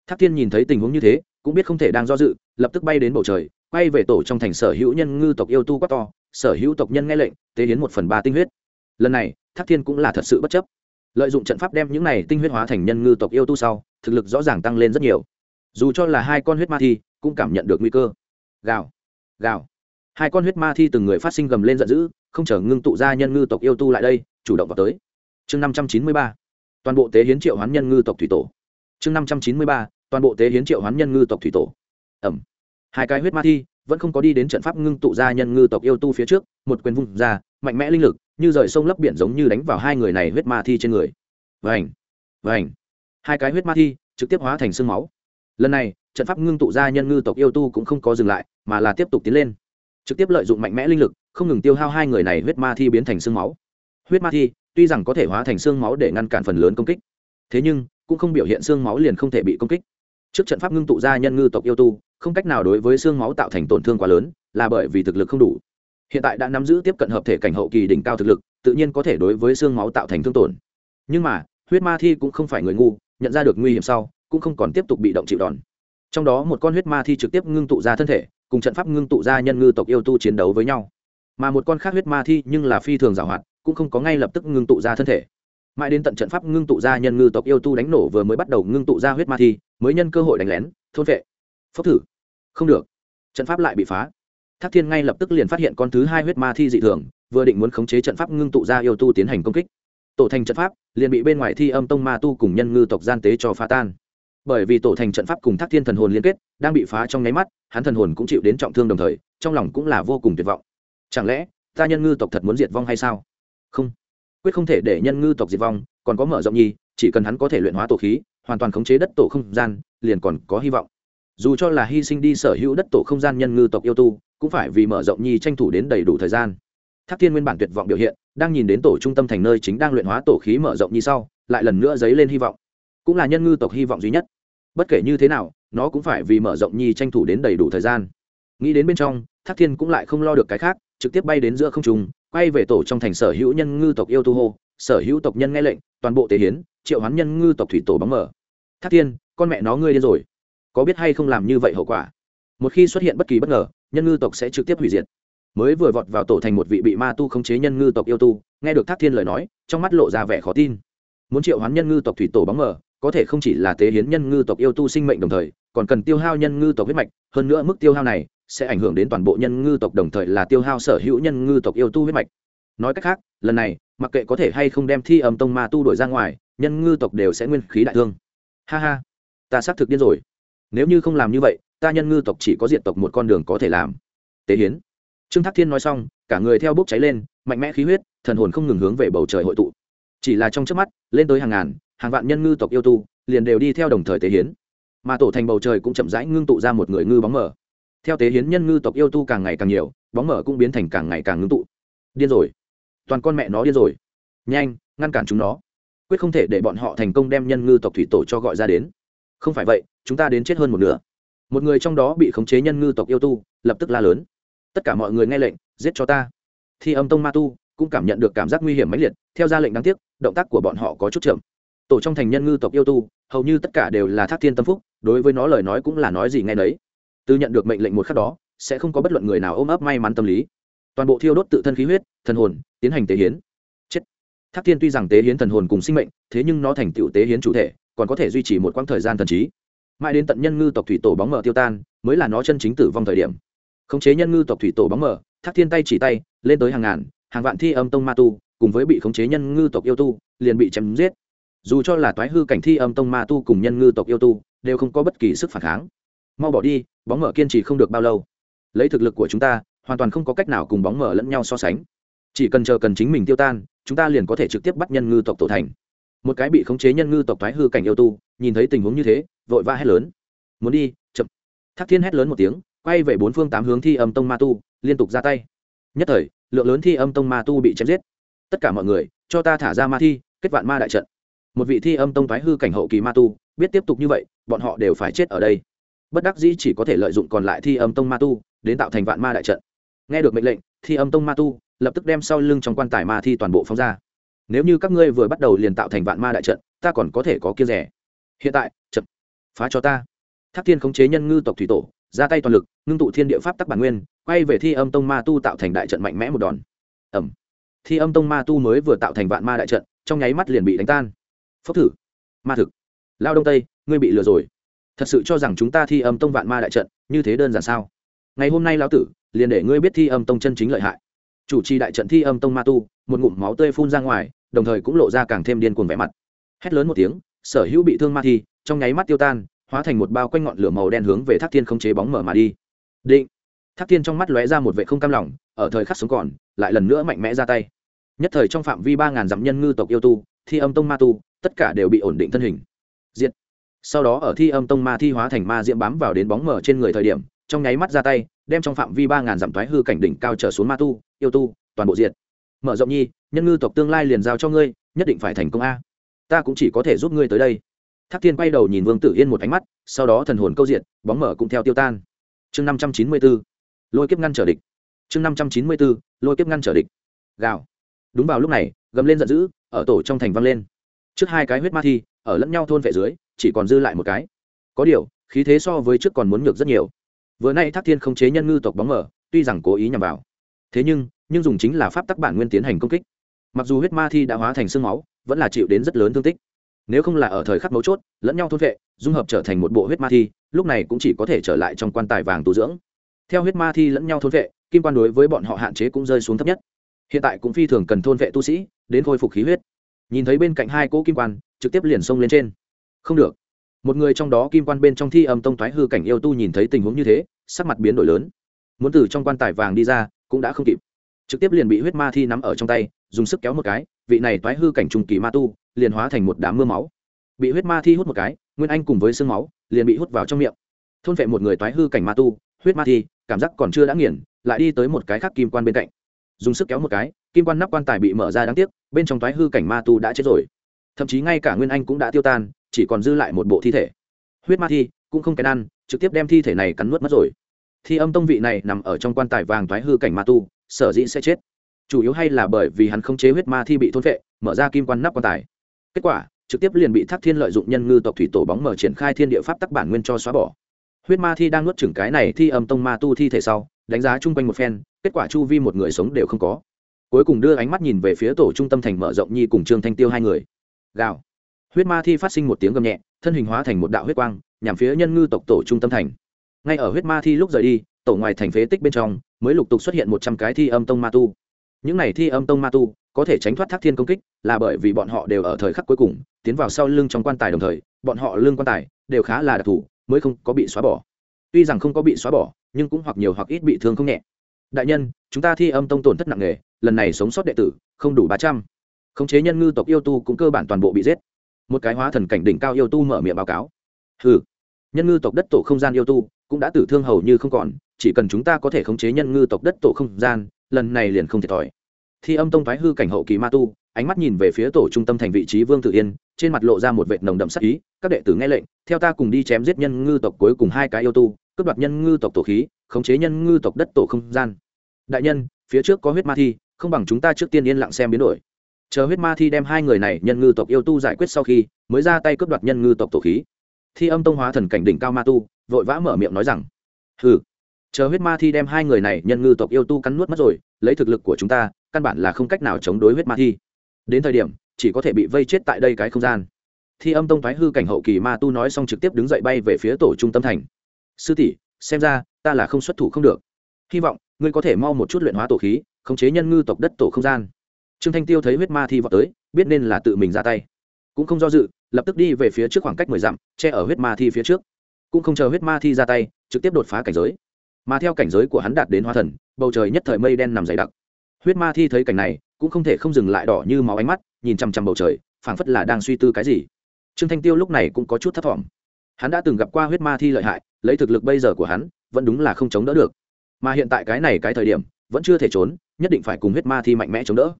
Thác thiên nhìn thấy tình huống như thế, cũng biết không thể đang do dự, lập tức bay đến bầu trời, quay về tổ trong thành sở hữu nhân ngư tộc yêu tu quá to, sở hữu tộc nhân nghe lệnh, tế hiến một phần ba tinh huyết. Lần này, thác thiên cũng là thật sự bất chấp lợi dụng trận pháp đem những này tinh huyết hóa thành nhân ngư tộc yêu tu sau, thực lực rõ ràng tăng lên rất nhiều. Dù cho là hai con huyết ma thi, cũng cảm nhận được nguy cơ. Gào gào. Hai con huyết ma thi từng người phát sinh gầm lên giận dữ, không chờ ngưng tụ ra nhân ngư tộc yêu tu lại đây, chủ động vào tới. Chương năm trăm chín mươi ba, toàn bộ tế hiến triệu hoán nhân ngư tộc thủy tổ. Chương năm trăm chín mươi ba, toàn bộ tế hiến triệu hoán nhân ngư tộc thủy tổ. Ẩm. Hai cái huyết ma thi vẫn không có đi đến trận pháp ngưng tụ ra nhân ngư tộc yêu tu phía trước, một quyền vung ra, mạnh mẽ linh lực như rời sông lấp biển giống như đánh vào hai người này huyết ma thi trên người. Vành, Vành, hai cái huyết ma thi trực tiếp hóa thành sương máu. Lần này trận pháp ngưng tụ ra nhân ngư tộc yêu tu cũng không có dừng lại mà là tiếp tục tiến lên. Trực tiếp lợi dụng mạnh mẽ linh lực không ngừng tiêu hao hai người này huyết ma thi biến thành sương máu. Huyết ma thi tuy rằng có thể hóa thành xương máu để ngăn cản phần lớn công kích thế nhưng cũng không biểu hiện xương máu liền không thể bị công kích. Trước trận pháp ngưng tụ ra nhân ngư tộc yêu tu không cách nào đối với xương máu tạo thành tổn thương quá lớn là bởi vì thực lực không đủ hiện tại đã nắm giữ tiếp cận hợp thể cảnh hậu kỳ đỉnh cao thực lực, tự nhiên có thể đối với xương máu tạo thành thương tổn. Nhưng mà, huyết ma thi cũng không phải người ngu, nhận ra được nguy hiểm sau, cũng không còn tiếp tục bị động chịu đòn. Trong đó một con huyết ma thi trực tiếp ngưng tụ ra thân thể, cùng trận pháp ngưng tụ ra nhân ngư tộc yêu tu chiến đấu với nhau. Mà một con khác huyết ma thi nhưng là phi thường giảo hoạt, cũng không có ngay lập tức ngưng tụ ra thân thể. Mãi đến tận trận pháp ngưng tụ ra nhân ngư tộc yêu tu đánh nổ vừa mới bắt đầu ngưng tụ ra huyết ma thi, mới nhân cơ hội đánh lén, thôn vệ. Phốc thử. Không được. Trận pháp lại bị phá thác thiên ngay lập tức liền phát hiện con thứ hai huyết ma thi dị thường, vừa định muốn khống chế trận pháp ngưng tụ ra yêu tu tiến hành công kích. Tổ thành trận pháp liền bị bên ngoài thi âm tông ma tu cùng nhân ngư tộc gian tế cho phá tan. Bởi vì tổ thành trận pháp cùng thác thiên thần hồn liên kết, đang bị phá trong nháy mắt, hắn thần hồn cũng chịu đến trọng thương đồng thời, trong lòng cũng là vô cùng tuyệt vọng. Chẳng lẽ, ta nhân ngư tộc thật muốn diệt vong hay sao? Không. Quyết không thể để nhân ngư tộc diệt vong, còn có mở rộng nhi, chỉ cần hắn có thể luyện hóa tổ khí, hoàn toàn khống chế đất tổ không gian, liền còn có hy vọng. Dù cho là hy sinh đi sở hữu đất tổ không gian nhân ngư tộc yêu tu cũng phải vì mở rộng nhi tranh thủ đến đầy đủ thời gian. Thác thiên nguyên bản tuyệt vọng biểu hiện, đang nhìn đến tổ trung tâm thành nơi chính đang luyện hóa tổ khí mở rộng nhi sau, lại lần nữa dấy lên hy vọng. Cũng là nhân ngư tộc hy vọng duy nhất. Bất kể như thế nào, nó cũng phải vì mở rộng nhi tranh thủ đến đầy đủ thời gian. Nghĩ đến bên trong, thác thiên cũng lại không lo được cái khác, trực tiếp bay đến giữa không trung, quay về tổ trong thành sở hữu nhân ngư tộc yêu tu hô, sở hữu tộc nhân nghe lệnh, toàn bộ tế hiến, triệu hoán nhân ngư tộc thủy tổ bóng mở thác thiên, con mẹ nó ngươi điên rồi. Có biết hay không làm như vậy hậu quả? Một khi xuất hiện bất kỳ bất ngờ nhân ngư tộc sẽ trực tiếp hủy diệt. Mới vừa vọt vào tổ thành một vị bị ma tu khống chế nhân ngư tộc yêu tu, nghe được thác thiên lời nói, trong mắt lộ ra vẻ khó tin. Muốn triệu hoán nhân ngư tộc thủy tổ bóng mờ, có thể không chỉ là tế hiến nhân ngư tộc yêu tu sinh mệnh đồng thời, còn cần tiêu hao nhân ngư tộc huyết mạch, hơn nữa mức tiêu hao này sẽ ảnh hưởng đến toàn bộ nhân ngư tộc đồng thời là tiêu hao sở hữu nhân ngư tộc yêu tu huyết mạch. Nói cách khác, lần này, mặc kệ có thể hay không đem thi âm tông ma tu đổi ra ngoài, nhân ngư tộc đều sẽ nguyên khí đại thương. Ha ha, ta xác thực điên rồi. Nếu như không làm như vậy ta nhân ngư tộc chỉ có diện tộc một con đường có thể làm. Tế hiến. Trương thác thiên nói xong, cả người theo bốc cháy lên, mạnh mẽ khí huyết, thần hồn không ngừng hướng về bầu trời hội tụ. Chỉ là trong trước mắt, lên tới hàng ngàn, hàng vạn nhân ngư tộc yêu tu, liền đều đi theo đồng thời tế hiến. Mà tổ thành bầu trời cũng chậm rãi ngưng tụ ra một người ngư bóng mở theo tế hiến, nhân ngư tộc yêu tu càng ngày càng nhiều, bóng mở cũng biến thành càng ngày càng ngưng tụ. Điên rồi. Toàn con mẹ nó điên rồi. Nhanh, ngăn cản chúng nó. Quyết không thể để bọn họ thành công đem nhân ngư tộc thủy tổ cho gọi ra đến. Không phải vậy, chúng ta đến chết hơn một nửa một người trong đó bị khống chế nhân ngư tộc yêu tu, lập tức la lớn. Tất cả mọi người nghe lệnh, giết cho ta. Thi âm tông ma tu cũng cảm nhận được cảm giác nguy hiểm mãnh liệt, theo ra lệnh đáng tiếc, động tác của bọn họ có chút chậm. Tổ trong thành nhân ngư tộc yêu tu, hầu như tất cả đều là thác thiên tâm phúc, đối với nó lời nói cũng là nói gì ngay nấy. Từ nhận được mệnh lệnh một khắc đó, sẽ không có bất luận người nào ôm ấp may mắn tâm lý. Toàn bộ thiêu đốt tự thân khí huyết, thần hồn, tiến hành tế hiến. Chết. Thác thiên tuy rằng tế hiến thần hồn cùng sinh mệnh, thế nhưng nó thành tựu tế hiến chủ thể, còn có thể duy trì một quãng thời gian thần trí mãi đến tận nhân ngư tộc thủy tổ bóng mờ tiêu tan, mới là nó chân chính tử vong thời điểm. Khống chế nhân ngư tộc thủy tổ bóng mờ, thác thiên tay chỉ tay, lên tới hàng ngàn, hàng vạn thi âm tông ma tu, cùng với bị khống chế nhân ngư tộc yêu tu, liền bị chém giết. Dù cho là toái hư cảnh thi âm tông ma tu cùng nhân ngư tộc yêu tu, đều không có bất kỳ sức phản kháng. Mau bỏ đi, bóng mở kiên trì không được bao lâu. Lấy thực lực của chúng ta, hoàn toàn không có cách nào cùng bóng mở lẫn nhau so sánh. Chỉ cần chờ cần chính mình tiêu tan, chúng ta liền có thể trực tiếp bắt nhân ngư tộc tổ thành một cái bị khống chế nhân ngư tộc thái hư cảnh yêu tu, nhìn thấy tình huống như thế, vội vã hét lớn. Muốn đi, chậm. Thác thiên hét lớn một tiếng, quay về bốn phương tám hướng thi âm tông ma tu, liên tục ra tay. Nhất thời, lượng lớn thi âm tông ma tu bị chém giết. Tất cả mọi người, cho ta thả ra ma thi, kết vạn ma đại trận. Một vị thi âm tông thái hư cảnh hậu kỳ ma tu, biết tiếp tục như vậy, bọn họ đều phải chết ở đây. Bất đắc dĩ chỉ có thể lợi dụng còn lại thi âm tông ma tu, đến tạo thành vạn ma đại trận. Nghe được mệnh lệnh, thi âm tông ma tu, lập tức đem sau lưng trong quan tài ma thi toàn bộ phóng ra nếu như các ngươi vừa bắt đầu liền tạo thành vạn ma đại trận, ta còn có thể có kia rẻ. Hiện tại, chậm, phá cho ta. Tháp thiên khống chế nhân ngư tộc thủy tổ, ra tay toàn lực, ngưng tụ thiên địa pháp tắc bản nguyên, quay về thi âm tông ma tu tạo thành đại trận mạnh mẽ một đòn. Ẩm thi âm tông ma tu mới vừa tạo thành vạn ma đại trận, trong nháy mắt liền bị đánh tan. Phốc thử. Ma thực. Lao đông tây, ngươi bị lừa rồi. Thật sự cho rằng chúng ta thi âm tông vạn ma đại trận, như thế đơn giản sao? Ngày hôm nay lão tử, liền để ngươi biết thi âm tông chân chính lợi hại. Chủ trì đại trận thi âm tông ma tu, một ngụm máu tươi phun ra ngoài đồng thời cũng lộ ra càng thêm điên cuồng vẻ mặt. Hét lớn một tiếng, sở hữu bị thương ma thi trong nháy mắt tiêu tan, hóa thành một bao quanh ngọn lửa màu đen hướng về thác thiên không chế bóng mở mà đi. Định. Thác thiên trong mắt lóe ra một vệ không cam lòng, ở thời khắc sống còn, lại lần nữa mạnh mẽ ra tay. Nhất thời trong phạm vi ba ngàn dặm nhân ngư tộc yêu tu, thi âm tông ma tu, tất cả đều bị ổn định thân hình. Diệt. Sau đó ở thi âm tông ma thi hóa thành ma diễm bám vào đến bóng mở trên người thời điểm, trong nháy mắt ra tay, đem trong phạm vi ba ngàn dặm thoái hư cảnh đỉnh cao trở xuống ma tu, yêu tu, toàn bộ diệt. Mở rộng nhi nhân ngư tộc tương lai liền giao cho ngươi, nhất định phải thành công a. Ta cũng chỉ có thể giúp ngươi tới đây. Thác thiên quay đầu nhìn vương tử yên một ánh mắt, sau đó thần hồn câu diện, bóng mở cũng theo tiêu tan. Chương năm trăm chín mươi b ố lôi kiếp ngăn trở địch. Chương năm trăm chín mươi b ố lôi kiếp ngăn trở địch. Gào. Đúng vào lúc này, gầm lên giận dữ, ở tổ trong thành văng lên. Trước hai cái huyết ma thi, ở lẫn nhau thôn vệ dưới, chỉ còn dư lại một cái. Có điều, khí thế so với trước còn muốn ngược rất nhiều. Vừa nay thác thiên không chế nhân ngư tộc bóng mở, tuy rằng cố ý nhằm vào. Thế nhưng nhưng dùng chính là pháp tắc bản nguyên tiến hành công kích mặc dù huyết ma thi đã hóa thành sương máu, vẫn là chịu đến rất lớn thương tích. Nếu không là ở thời khắc mấu chốt, lẫn nhau thôn vệ, dung hợp trở thành một bộ huyết ma thi, lúc này cũng chỉ có thể trở lại trong quan tài vàng tu dưỡng. Theo huyết ma thi lẫn nhau thôn vệ, kim quan đối với bọn họ hạn chế cũng rơi xuống thấp nhất. Hiện tại cũng phi thường cần thôn vệ tu sĩ, đến khôi phục khí huyết. Nhìn thấy bên cạnh hai cỗ kim quan, trực tiếp liền xông lên trên. Không được. Một người trong đó kim quan bên trong thi âm tông thoái hư cảnh yêu tu nhìn thấy tình huống như thế, sắc mặt biến đổi lớn. Muốn từ trong quan tài vàng đi ra, cũng đã không kịp. Trực tiếp liền bị huyết ma thi nắm ở trong tay dùng sức kéo một cái, vị này toái hư cảnh trùng kỳ ma tu, liền hóa thành một đám mưa máu. Bị huyết ma thi hút một cái, nguyên anh cùng với sương máu, liền bị hút vào trong miệng. Thôn vệ một người toái hư cảnh ma tu, huyết ma thi, cảm giác còn chưa đã nghiền, lại đi tới một cái khác kim quan bên cạnh. Dùng sức kéo một cái, kim quan nắp quan tài bị mở ra đáng tiếc, bên trong toái hư cảnh ma tu đã chết rồi. Thậm chí ngay cả nguyên anh cũng đã tiêu tan, chỉ còn dư lại một bộ thi thể. Huyết ma thi, cũng không kén ăn, trực tiếp đem thi thể này cắn nuốt mất rồi. Thi âm tông vị này nằm ở trong quan tài vàng toái hư cảnh ma tu, sở dĩ sẽ chết chủ yếu hay là bởi vì hắn không chế huyết ma thi bị thôn vệ mở ra kim quan nắp quan tài. Kết quả, trực tiếp liền bị thác thiên lợi dụng nhân ngư tộc thủy tổ bóng mở triển khai thiên địa pháp tắc bản nguyên cho xóa bỏ. Huyết ma thi đang nuốt chừng cái này thi âm tông ma tu thi thể sau, đánh giá chung quanh một phen, kết quả chu vi một người sống đều không có. Cuối cùng đưa ánh mắt nhìn về phía tổ trung tâm thành mở rộng nhi cùng trương thanh tiêu hai người. Gào. Huyết ma thi phát sinh một tiếng gầm nhẹ, thân hình hóa thành một đạo huyết quang, nhằm phía nhân ngư tộc tổ trung tâm thành. Ngay ở huyết ma thi lúc rời đi, tổ ngoài thành phế tích bên trong, mới lục tục xuất hiện một trăm cái thi âm tông ma tu những này thi âm tông ma tu, có thể tránh thoát thác thiên công kích, là bởi vì bọn họ đều ở thời khắc cuối cùng, tiến vào sau lưng trong quan tài đồng thời, bọn họ lưng quan tài đều khá là đặc thù, mới không có bị xóa bỏ. Tuy rằng không có bị xóa bỏ, nhưng cũng hoặc nhiều hoặc ít bị thương không nhẹ. Đại nhân, chúng ta thi âm tông tổn thất nặng nề, lần này sống sót đệ tử, không đủ ba trăm. Khống chế nhân ngư tộc yêu tu cũng cơ bản toàn bộ bị giết. Một cái hóa thần cảnh đỉnh cao yêu tu mở miệng báo cáo. Ừ nhân ngư tộc đất tổ không gian yêu tu cũng đã tử thương hầu như không còn, chỉ cần chúng ta có thể khống chế nhân ngư tộc đất tổ không gian lần này liền không thiệt thòi. Thi âm tông thoái hư cảnh hậu kỳ ma tu, ánh mắt nhìn về phía tổ trung tâm thành vị trí vương tử yên, trên mặt lộ ra một vệt nồng đậm sắc ý, các đệ tử nghe lệnh, theo ta cùng đi chém giết nhân ngư tộc cuối cùng hai cái yêu tu, cướp đoạt nhân ngư tộc tổ khí, khống chế nhân ngư tộc đất tổ không gian. Đại nhân, phía trước có huyết ma thi, không bằng chúng ta trước tiên yên lặng xem biến đổi. Chờ huyết ma thi đem hai người này, nhân ngư tộc yêu tu giải quyết sau khi, mới ra tay cướp đoạt nhân ngư tộc tổ khí. Thi âm tông hóa thần cảnh đỉnh cao ma tu, vội vã mở miệng nói rằng, hừ chờ huyết ma thi đem hai người này nhân ngư tộc yêu tu cắn nuốt mất rồi, lấy thực lực của chúng ta, căn bản là không cách nào chống đối huyết ma thi. Đến thời điểm, chỉ có thể bị vây chết tại đây cái không gian. Thi âm tông thoái hư cảnh hậu kỳ ma tu nói xong trực tiếp đứng dậy bay về phía tổ trung tâm thành. Sư tỷ, xem ra, ta là không xuất thủ không được. Hy vọng, ngươi có thể mau một chút luyện hóa tổ khí, khống chế nhân ngư tộc đất tổ không gian. Trương thanh tiêu thấy huyết ma thi vào tới, biết nên là tự mình ra tay. Cũng không do dự, lập tức đi về phía trước khoảng cách mười dặm, che ở huyết ma thi phía trước. Cũng không chờ huyết ma thi ra tay, trực tiếp đột phá cảnh giới mà theo cảnh giới của hắn đạt đến hoa thần, bầu trời nhất thời mây đen nằm dày đặc. Huyết ma thi thấy cảnh này, cũng không thể không dừng lại đỏ như máu ánh mắt, nhìn chằm chằm bầu trời, phảng phất là đang suy tư cái gì. Trương thanh tiêu lúc này cũng có chút thất vọng hắn đã từng gặp qua huyết ma thi lợi hại, lấy thực lực bây giờ của hắn, vẫn đúng là không chống đỡ được. Mà hiện tại cái này cái thời điểm, vẫn chưa thể trốn, nhất định phải cùng huyết ma thi mạnh mẽ chống đỡ.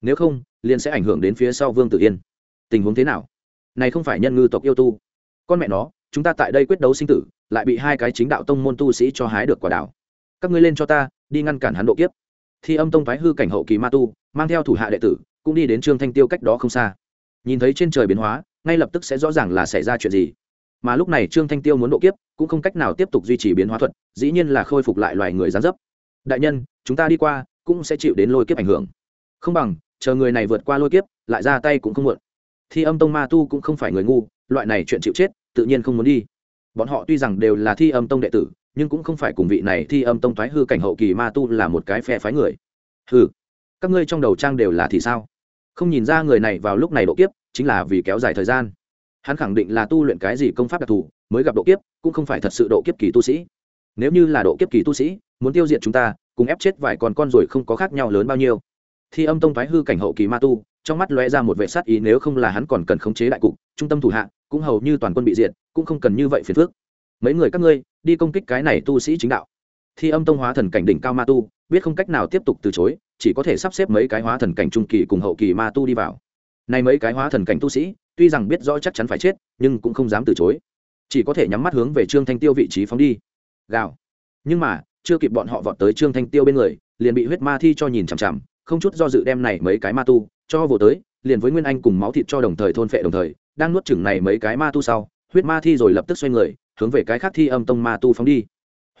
Nếu không, liền sẽ ảnh hưởng đến phía sau vương tử yên. Tình huống thế nào? Này không phải nhân ngư tộc yêu tu. Con mẹ nó chúng ta tại đây quyết đấu sinh tử, lại bị hai cái chính đạo tông môn tu sĩ cho hái được quả đảo. Các ngươi lên cho ta, đi ngăn cản hắn độ kiếp. Thi âm tông thoái hư cảnh hậu kỳ ma tu, mang theo thủ hạ đệ tử, cũng đi đến trương thanh tiêu cách đó không xa. Nhìn thấy trên trời biến hóa, ngay lập tức sẽ rõ ràng là xảy ra chuyện gì. Mà lúc này trương thanh tiêu muốn độ kiếp, cũng không cách nào tiếp tục duy trì biến hóa thuật, dĩ nhiên là khôi phục lại loài người gián dấp. Đại nhân, chúng ta đi qua, cũng sẽ chịu đến lôi kiếp ảnh hưởng. Không bằng, chờ người này vượt qua lôi kiếp, lại ra tay cũng không muộn. Thi âm tông ma tu cũng không phải người ngu, loại này chuyện chịu chết tự nhiên không muốn đi. Bọn họ tuy rằng đều là thi âm tông đệ tử nhưng cũng không phải cùng vị này thi âm tông thoái hư cảnh hậu kỳ ma tu là một cái phe phái người. Hừ, các ngươi trong đầu trang đều là thì sao? Không nhìn ra người này vào lúc này độ kiếp chính là vì kéo dài thời gian. Hắn khẳng định là tu luyện cái gì công pháp đặc thù mới gặp độ kiếp cũng không phải thật sự độ kiếp kỳ tu sĩ. Nếu như là độ kiếp kỳ tu sĩ muốn tiêu diệt chúng ta cùng ép chết vài con con rồi không có khác nhau lớn bao nhiêu. Thi âm tông thoái hư cảnh hậu kỳ ma tu trong mắt lóe ra một vệ sát ý nếu không là hắn còn cần khống chế đại cục trung tâm thủ hạ cũng hầu như toàn quân bị diệt, cũng không cần như vậy phiền phước mấy người các ngươi, đi công kích cái này tu sĩ chính đạo. Thi âm tông hóa thần cảnh đỉnh cao ma tu, biết không cách nào tiếp tục từ chối, chỉ có thể sắp xếp mấy cái hóa thần cảnh trung kỳ cùng hậu kỳ ma tu đi vào. Này mấy cái hóa thần cảnh tu sĩ, tuy rằng biết rõ chắc chắn phải chết, nhưng cũng không dám từ chối. Chỉ có thể nhắm mắt hướng về trương thanh tiêu vị trí phóng đi. Gào. Nhưng mà, chưa kịp bọn họ vọt tới trương thanh tiêu bên người, liền bị huyết ma thi cho nhìn chằm chằm, không chút do dự đem này mấy cái ma tu cho vô tới, liền với nguyên anh cùng máu thịt cho đồng thời thôn phệ đồng thời đang nuốt chửng này mấy cái ma tu sau, huyết ma thi rồi lập tức xoay người, hướng về cái khác thi âm tông ma tu phóng đi.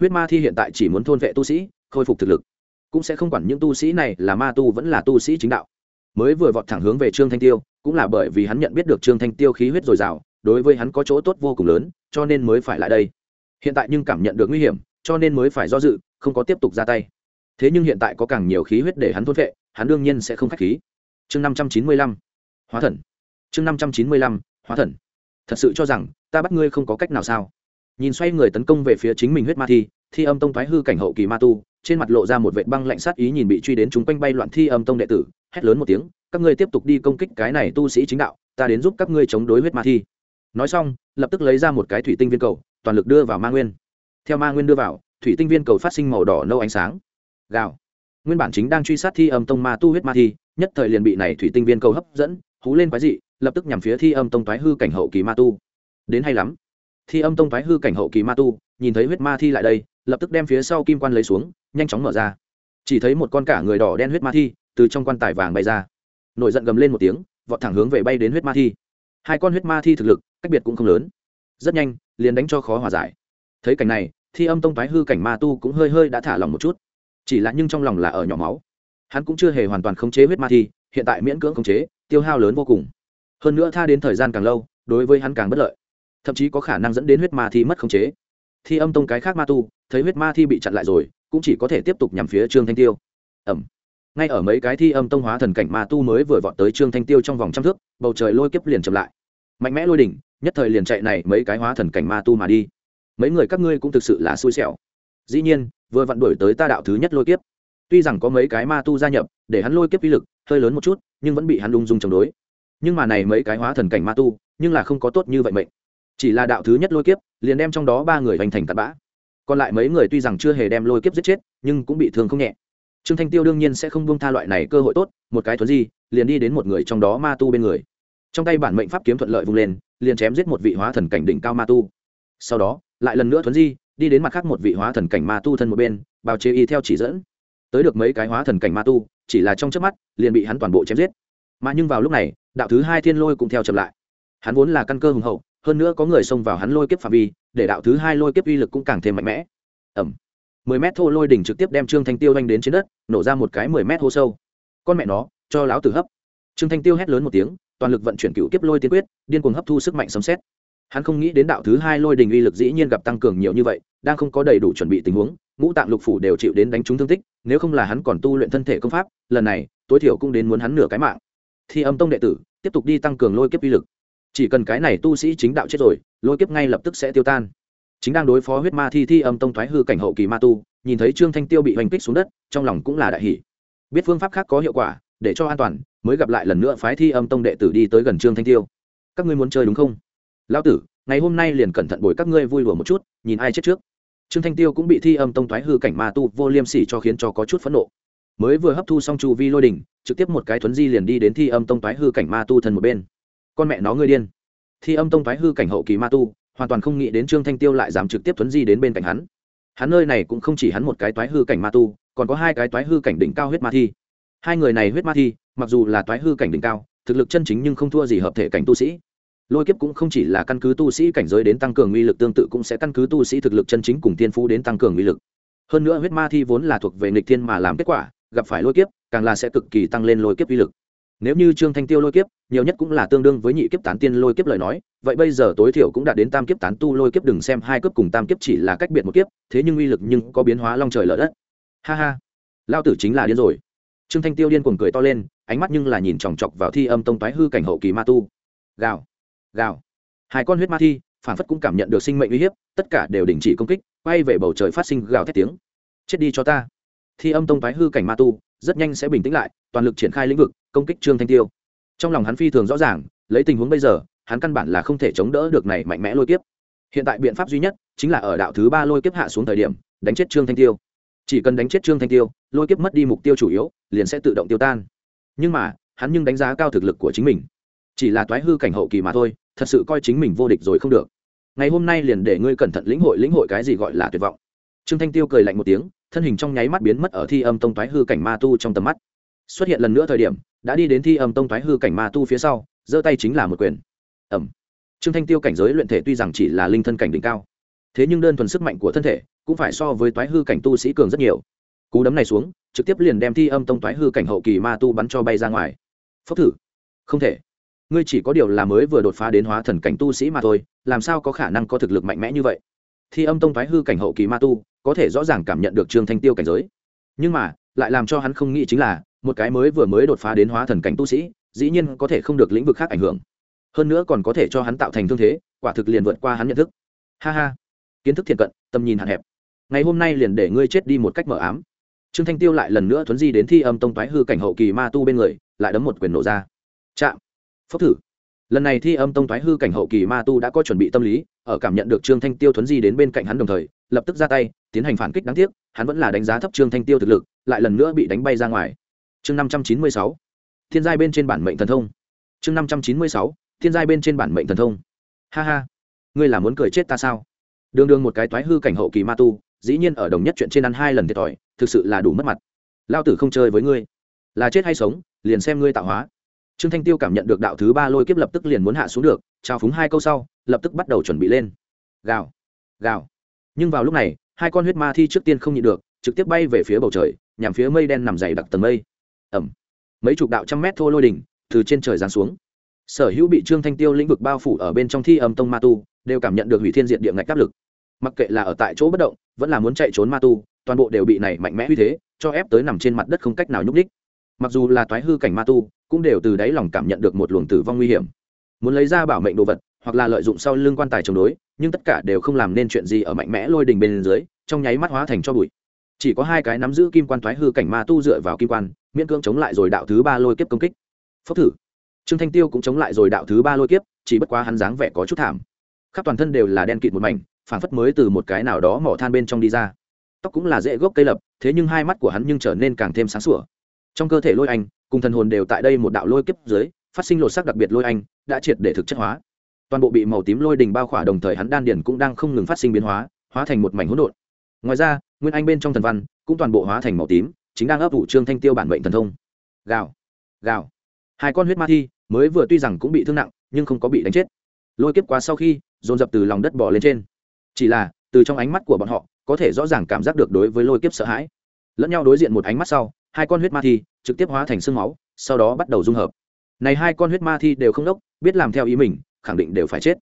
Huyết ma thi hiện tại chỉ muốn thôn vệ tu sĩ, khôi phục thực lực. Cũng sẽ không quản những tu sĩ này là ma tu vẫn là tu sĩ chính đạo. Mới vừa vọt thẳng hướng về trương thanh tiêu, cũng là bởi vì hắn nhận biết được trương thanh tiêu khí huyết dồi dào, đối với hắn có chỗ tốt vô cùng lớn, cho nên mới phải lại đây. Hiện tại nhưng cảm nhận được nguy hiểm, cho nên mới phải do dự, không có tiếp tục ra tay. Thế nhưng hiện tại có càng nhiều khí huyết để hắn thôn vệ, hắn đương nhiên sẽ không k h á c h khí. Chương năm trăm chín mươi lăm. Hóa thần chương năm trăm chín mươi lăm, hóa thần. Thật sự cho rằng, ta bắt ngươi không có cách nào sao? Nhìn xoay người tấn công về phía chính mình huyết ma thi thi âm tông thoái hư cảnh hậu kỳ ma tu, trên mặt lộ ra một vệ băng lạnh sát ý nhìn bị truy đến chúng quanh bay loạn thi âm tông đệ tử, hét lớn một tiếng, các ngươi tiếp tục đi công kích cái này tu sĩ chính đạo, ta đến giúp các ngươi chống đối huyết ma thi. Nói xong, lập tức lấy ra một cái thủy tinh viên cầu, toàn lực đưa vào ma nguyên. Theo ma nguyên đưa vào, thủy tinh viên cầu phát sinh màu đỏ nâu ánh sáng. Gào. Nguyên bản chính đang truy sát thi âm tông ma tu huyết ma thi, nhất thời liền bị này thủy tinh viên cầu hấp dẫn hú lên quái dị, lập tức nhằm phía thi âm tông toái hư cảnh hậu kỳ ma tu. Đến hay lắm. Thi âm tông toái hư cảnh hậu kỳ ma tu, nhìn thấy huyết ma thi lại đây, lập tức đem phía sau kim quan lấy xuống, nhanh chóng mở ra. Chỉ thấy một con cả người đỏ đen huyết ma thi từ trong quan tài vàng bay ra. Nổi giận gầm lên một tiếng, vọt thẳng hướng về bay đến huyết ma thi. Hai con huyết ma thi thực lực, cách biệt cũng không lớn. Rất nhanh, liền đánh cho khó hòa giải. Thấy cảnh này, thi âm tông toái hư cảnh ma tu cũng hơi hơi đã thả lòng một chút. Chỉ là nhưng trong lòng là ở nhỏ máu. Hắn cũng chưa hề hoàn toàn khống chế huyết ma thi, hiện tại miễn cưỡng khống chế tiêu hao lớn vô cùng. Hơn nữa tha đến thời gian càng lâu, đối với hắn càng bất lợi. Thậm chí có khả năng dẫn đến huyết ma thi mất khống chế. Thi âm tông cái khác ma tu, thấy huyết ma thi bị chặn lại rồi, cũng chỉ có thể tiếp tục nhằm phía trương thanh tiêu. Ẩm. Ngay ở mấy cái thi âm tông hóa thần cảnh ma tu mới vừa vọt tới trương thanh tiêu trong vòng trăm thước, bầu trời lôi kiếp liền chậm lại. Mạnh mẽ lôi đỉnh, nhất thời liền chạy này mấy cái hóa thần cảnh ma tu mà đi. Mấy người các ngươi cũng thực sự là xui xẻo. Dĩ nhiên, vừa vặn đuổi tới ta đạo thứ nhất lôi kiếp. Tuy rằng có mấy cái ma tu gia nhập, để hắn lôi kiếp uy lực hơi lớn một chút, nhưng vẫn bị hắn lung dung chống đối. Nhưng mà này mấy cái hóa thần cảnh ma tu, nhưng là không có tốt như vậy mệnh. Chỉ là đạo thứ nhất lôi kiếp, liền đem trong đó ba người hoành thành tạt bã. Còn lại mấy người tuy rằng chưa hề đem lôi kiếp giết chết, nhưng cũng bị thương không nhẹ. Trương thanh tiêu đương nhiên sẽ không buông tha loại này cơ hội tốt, một cái thuấn di, liền đi đến một người trong đó ma tu bên người. Trong tay bản mệnh pháp kiếm thuận lợi vung lên, liền chém giết một vị hóa thần cảnh đỉnh cao ma tu. Sau đó, lại lần nữa thuấn di, đi đến mặt khác một vị hóa thần cảnh ma tu thân một bên, bào chế y theo chỉ dẫn. Tới được mấy cái hóa thần cảnh ma tu chỉ là trong chớp mắt, liền bị hắn toàn bộ chém giết. Mà nhưng vào lúc này, đạo thứ hai thiên lôi cũng theo chậm lại. Hắn vốn là căn cơ hùng hậu, hơn nữa có người xông vào hắn lôi kiếp phạm vi, để đạo thứ hai lôi kiếp uy lực cũng càng thêm mạnh mẽ. Ẩm mười mét thô lôi đỉnh trực tiếp đem trương thanh tiêu anh đến trên đất, nổ ra một cái mười mét hô sâu. Con mẹ nó, cho láo tử hấp. Trương thanh tiêu hét lớn một tiếng, toàn lực vận chuyển cựu kiếp lôi tiên quyết, điên cuồng hấp thu sức mạnh sấm xét hắn không nghĩ đến đạo thứ hai lôi đình uy lực dĩ nhiên gặp tăng cường nhiều như vậy, đang không có đầy đủ chuẩn bị tình huống ngũ tạng lục phủ đều chịu đến đánh trúng thương tích, nếu không là hắn còn tu luyện thân thể công pháp, lần này, tối thiểu cũng đến muốn hắn nửa cái mạng. Thi âm tông đệ tử, tiếp tục đi tăng cường lôi kiếp uy lực. Chỉ cần cái này tu sĩ chính đạo chết rồi, lôi kiếp ngay lập tức sẽ tiêu tan. Chính đang đối phó huyết ma thi thi âm tông thoái hư cảnh hậu kỳ ma tu, nhìn thấy trương thanh tiêu bị hoành kích xuống đất, trong lòng cũng là đại hỷ biết phương pháp khác có hiệu quả, để cho an toàn, mới gặp lại lần nữa phái thi âm tông đệ tử đi tới gần trương thanh tiêu. Các ngươi muốn chơi đúng không? Lão tử, ngày hôm nay liền cẩn thận bồi các ngươi vui lùa một chút, nhìn ai chết trước trương thanh tiêu cũng bị thi âm tông thoái hư cảnh ma tu vô liêm sỉ cho khiến cho có chút phẫn nộ. Mới vừa hấp thu xong chu vi lôi đình trực tiếp một cái thuấn di liền đi đến thi âm tông thoái hư cảnh ma tu thân một bên. Con mẹ nó ngươi điên. Thi âm tông thoái hư cảnh hậu kỳ ma tu, hoàn toàn không nghĩ đến trương thanh tiêu lại dám trực tiếp thuấn di đến bên cạnh hắn. Hắn nơi này cũng không chỉ hắn một cái toái hư cảnh ma tu, còn có hai cái toái hư cảnh đỉnh cao huyết ma thi. Hai người này huyết ma thi, mặc dù là toái hư cảnh đỉnh cao, thực lực chân chính nhưng không thua gì hợp thể cảnh tu sĩ lôi kiếp cũng không chỉ là căn cứ tu sĩ cảnh giới đến tăng cường uy lực, tương tự cũng sẽ căn cứ tu sĩ thực lực chân chính cùng tiên phú đến tăng cường uy lực. Hơn nữa huyết ma thi vốn là thuộc về nghịch thiên mà làm kết quả, gặp phải lôi kiếp, càng là sẽ cực kỳ tăng lên lôi kiếp uy lực. Nếu như trương thanh tiêu lôi kiếp, nhiều nhất cũng là tương đương với nhị kiếp tán tiên lôi kiếp lời nói, vậy bây giờ tối thiểu cũng đã đến tam kiếp tán tu lôi kiếp, đừng xem hai kiếp cùng tam kiếp chỉ là cách biệt một kiếp, thế nhưng uy lực nhưng có biến hóa long trời lở đất. Ha ha lao tử chính là điên rồi. Trương thanh tiêu điên cuồng cười to lên, ánh mắt nhưng là nhìn chòng chọc vào thi âm tông toái hư cảnh hậu kỳ ma tu. Gào gào. Hai con huyết ma thi, phản phất cũng cảm nhận được sinh mệnh uy hiếp, tất cả đều đình chỉ công kích, quay về bầu trời phát sinh gào thét tiếng. Chết đi cho ta. Thi âm tông toái hư cảnh ma tu, rất nhanh sẽ bình tĩnh lại, toàn lực triển khai lĩnh vực, công kích trương thanh tiêu. Trong lòng hắn phi thường rõ ràng, lấy tình huống bây giờ, hắn căn bản là không thể chống đỡ được này mạnh mẽ lôi kiếp. Hiện tại biện pháp duy nhất, chính là ở đạo thứ ba lôi kiếp hạ xuống thời điểm, đánh chết trương thanh tiêu. Chỉ cần đánh chết trương thanh tiêu, lôi kiếp mất đi mục tiêu chủ yếu, liền sẽ tự động tiêu tan. Nhưng mà, hắn nhưng đánh giá cao thực lực của chính mình. Chỉ là toái hư cảnh hậu kỳ mà thôi thật sự coi chính mình vô địch rồi không được. Ngày hôm nay liền để ngươi cẩn thận lĩnh hội lĩnh hội cái gì gọi là tuyệt vọng. Trương thanh tiêu cười lạnh một tiếng, thân hình trong nháy mắt biến mất ở thi âm tông toái hư cảnh ma tu trong tầm mắt. Xuất hiện lần nữa thời điểm, đã đi đến thi âm tông toái hư cảnh ma tu phía sau, giơ tay chính là một quyền. Ẩm trương thanh tiêu cảnh giới luyện thể tuy rằng chỉ là linh thân cảnh đỉnh cao, thế nhưng đơn thuần sức mạnh của thân thể cũng phải so với toái hư cảnh tu sĩ cường rất nhiều. Cú đấm này xuống, trực tiếp liền đem thi âm tông toái hư cảnh hậu kỳ ma tu bắn cho bay ra ngoài. Phốc thử. Không thể ngươi chỉ có điều là mới vừa đột phá đến hóa thần cảnh tu sĩ mà thôi, làm sao có khả năng có thực lực mạnh mẽ như vậy? Thi âm tông toái hư cảnh hậu kỳ ma tu, có thể rõ ràng cảm nhận được trương thanh tiêu cảnh giới. Nhưng mà, lại làm cho hắn không nghĩ chính là, một cái mới vừa mới đột phá đến hóa thần cảnh tu sĩ, dĩ nhiên có thể không được lĩnh vực khác ảnh hưởng. Hơn nữa còn có thể cho hắn tạo thành thương thế, quả thực liền vượt qua hắn nhận thức. Ha ha. Kiến thức thiện cận, tầm nhìn hạn hẹp. Ngày hôm nay liền để ngươi chết đi một cách mở ám. Trương thanh tiêu lại lần nữa thuấn di đến thi âm tông toái hư cảnh hậu kỳ ma tu bên người, lại đấm một quyền nổ ra. Chạm phốc thử. Lần này thi âm tông toái hư cảnh hậu kỳ ma tu đã có chuẩn bị tâm lý, ở cảm nhận được trương thanh tiêu thuấn di đến bên cạnh hắn đồng thời, lập tức ra tay, tiến hành phản kích đáng tiếc, hắn vẫn là đánh giá thấp trương thanh tiêu thực lực, lại lần nữa bị đánh bay ra ngoài. Chương năm trăm chín mươi sáu. Thiên giai bên trên bản mệnh thần thông. Chương năm trăm chín mươi sáu. Thiên giai bên trên bản mệnh thần thông. Ha ha. Ngươi là muốn cười chết ta sao? Đường đường một cái toái hư cảnh hậu kỳ ma tu, dĩ nhiên ở đồng nhất chuyện trên ăn hai lần thiệt thòi, thực sự là đủ mất mặt. Lao tử không chơi với ngươi. Là chết hay sống, liền xem ngươi tạo hóa trương thanh tiêu cảm nhận được đạo thứ ba lôi kiếp lập tức liền muốn hạ xuống được, trao phúng hai câu sau, lập tức bắt đầu chuẩn bị lên. Gào gào. Nhưng vào lúc này, hai con huyết ma thi trước tiên không nhịn được, trực tiếp bay về phía bầu trời, nhằm phía mây đen nằm dày đặc tầng mây. Ẩm. Mấy chục đạo trăm mét thô lôi đỉnh từ trên trời giáng xuống. Sở hữu bị trương thanh tiêu lĩnh vực bao phủ ở bên trong thi âm tông ma tu, đều cảm nhận được hủy thiên diện địa ngạch áp lực. Mặc kệ là ở tại chỗ bất động, vẫn là muốn chạy trốn ma tu, toàn bộ đều bị này mạnh mẽ uy thế, cho ép tới nằm trên mặt đất không cách nào nhúc ních mặc dù là toái hư cảnh ma tu cũng đều từ đáy lòng cảm nhận được một luồng tử vong nguy hiểm. Muốn lấy ra bảo mệnh đồ vật, hoặc là lợi dụng sau lưng quan tài chống đối, nhưng tất cả đều không làm nên chuyện gì ở mạnh mẽ lôi đình bên dưới, trong nháy mắt hóa thành cho bụi. Chỉ có hai cái nắm giữ kim quan thoái hư cảnh ma tu dựa vào kim quan, miễn cưỡng chống lại rồi đạo thứ ba lôi kiếp công kích. Phốc thử. Trương thanh tiêu cũng chống lại rồi đạo thứ ba lôi kiếp, chỉ bất quá hắn dáng vẻ có chút thảm. Khắp toàn thân đều là đen kịt một mảnh phản phất mới từ một cái nào đó mỏ than bên trong đi ra. Tóc cũng là dễ gốc cây lập, thế nhưng hai mắt của hắn nhưng trở nên càng thêm sáng sủa. Trong cơ thể lôi anh cùng thần hồn đều tại đây một đạo lôi kiếp dưới, phát sinh lột sắc đặc biệt lôi anh, đã triệt để thực chất hóa. Toàn bộ bị màu tím lôi đình bao khỏa đồng thời hắn đan điển cũng đang không ngừng phát sinh biến hóa hóa thành một mảnh hỗn độn. Ngoài ra, nguyên anh bên trong thần văn cũng toàn bộ hóa thành màu tím, chính đang ấp ủ trương thanh tiêu bản bệnh thần thông. Gào gào. Hai con huyết ma thi, mới vừa tuy rằng cũng bị thương nặng, nhưng không có bị đánh chết. Lôi kiếp quá sau khi, dồn dập từ lòng đất bỏ lên trên. Chỉ là, từ trong ánh mắt của bọn họ, có thể rõ ràng cảm giác được đối với lôi kiếp sợ hãi. Lẫn nhau đối diện một ánh mắt sau hai con huyết ma thi trực tiếp hóa thành sương máu, sau đó bắt đầu dung hợp. Này hai con huyết ma thi đều không đốc, biết làm theo ý mình, khẳng định đều phải chết.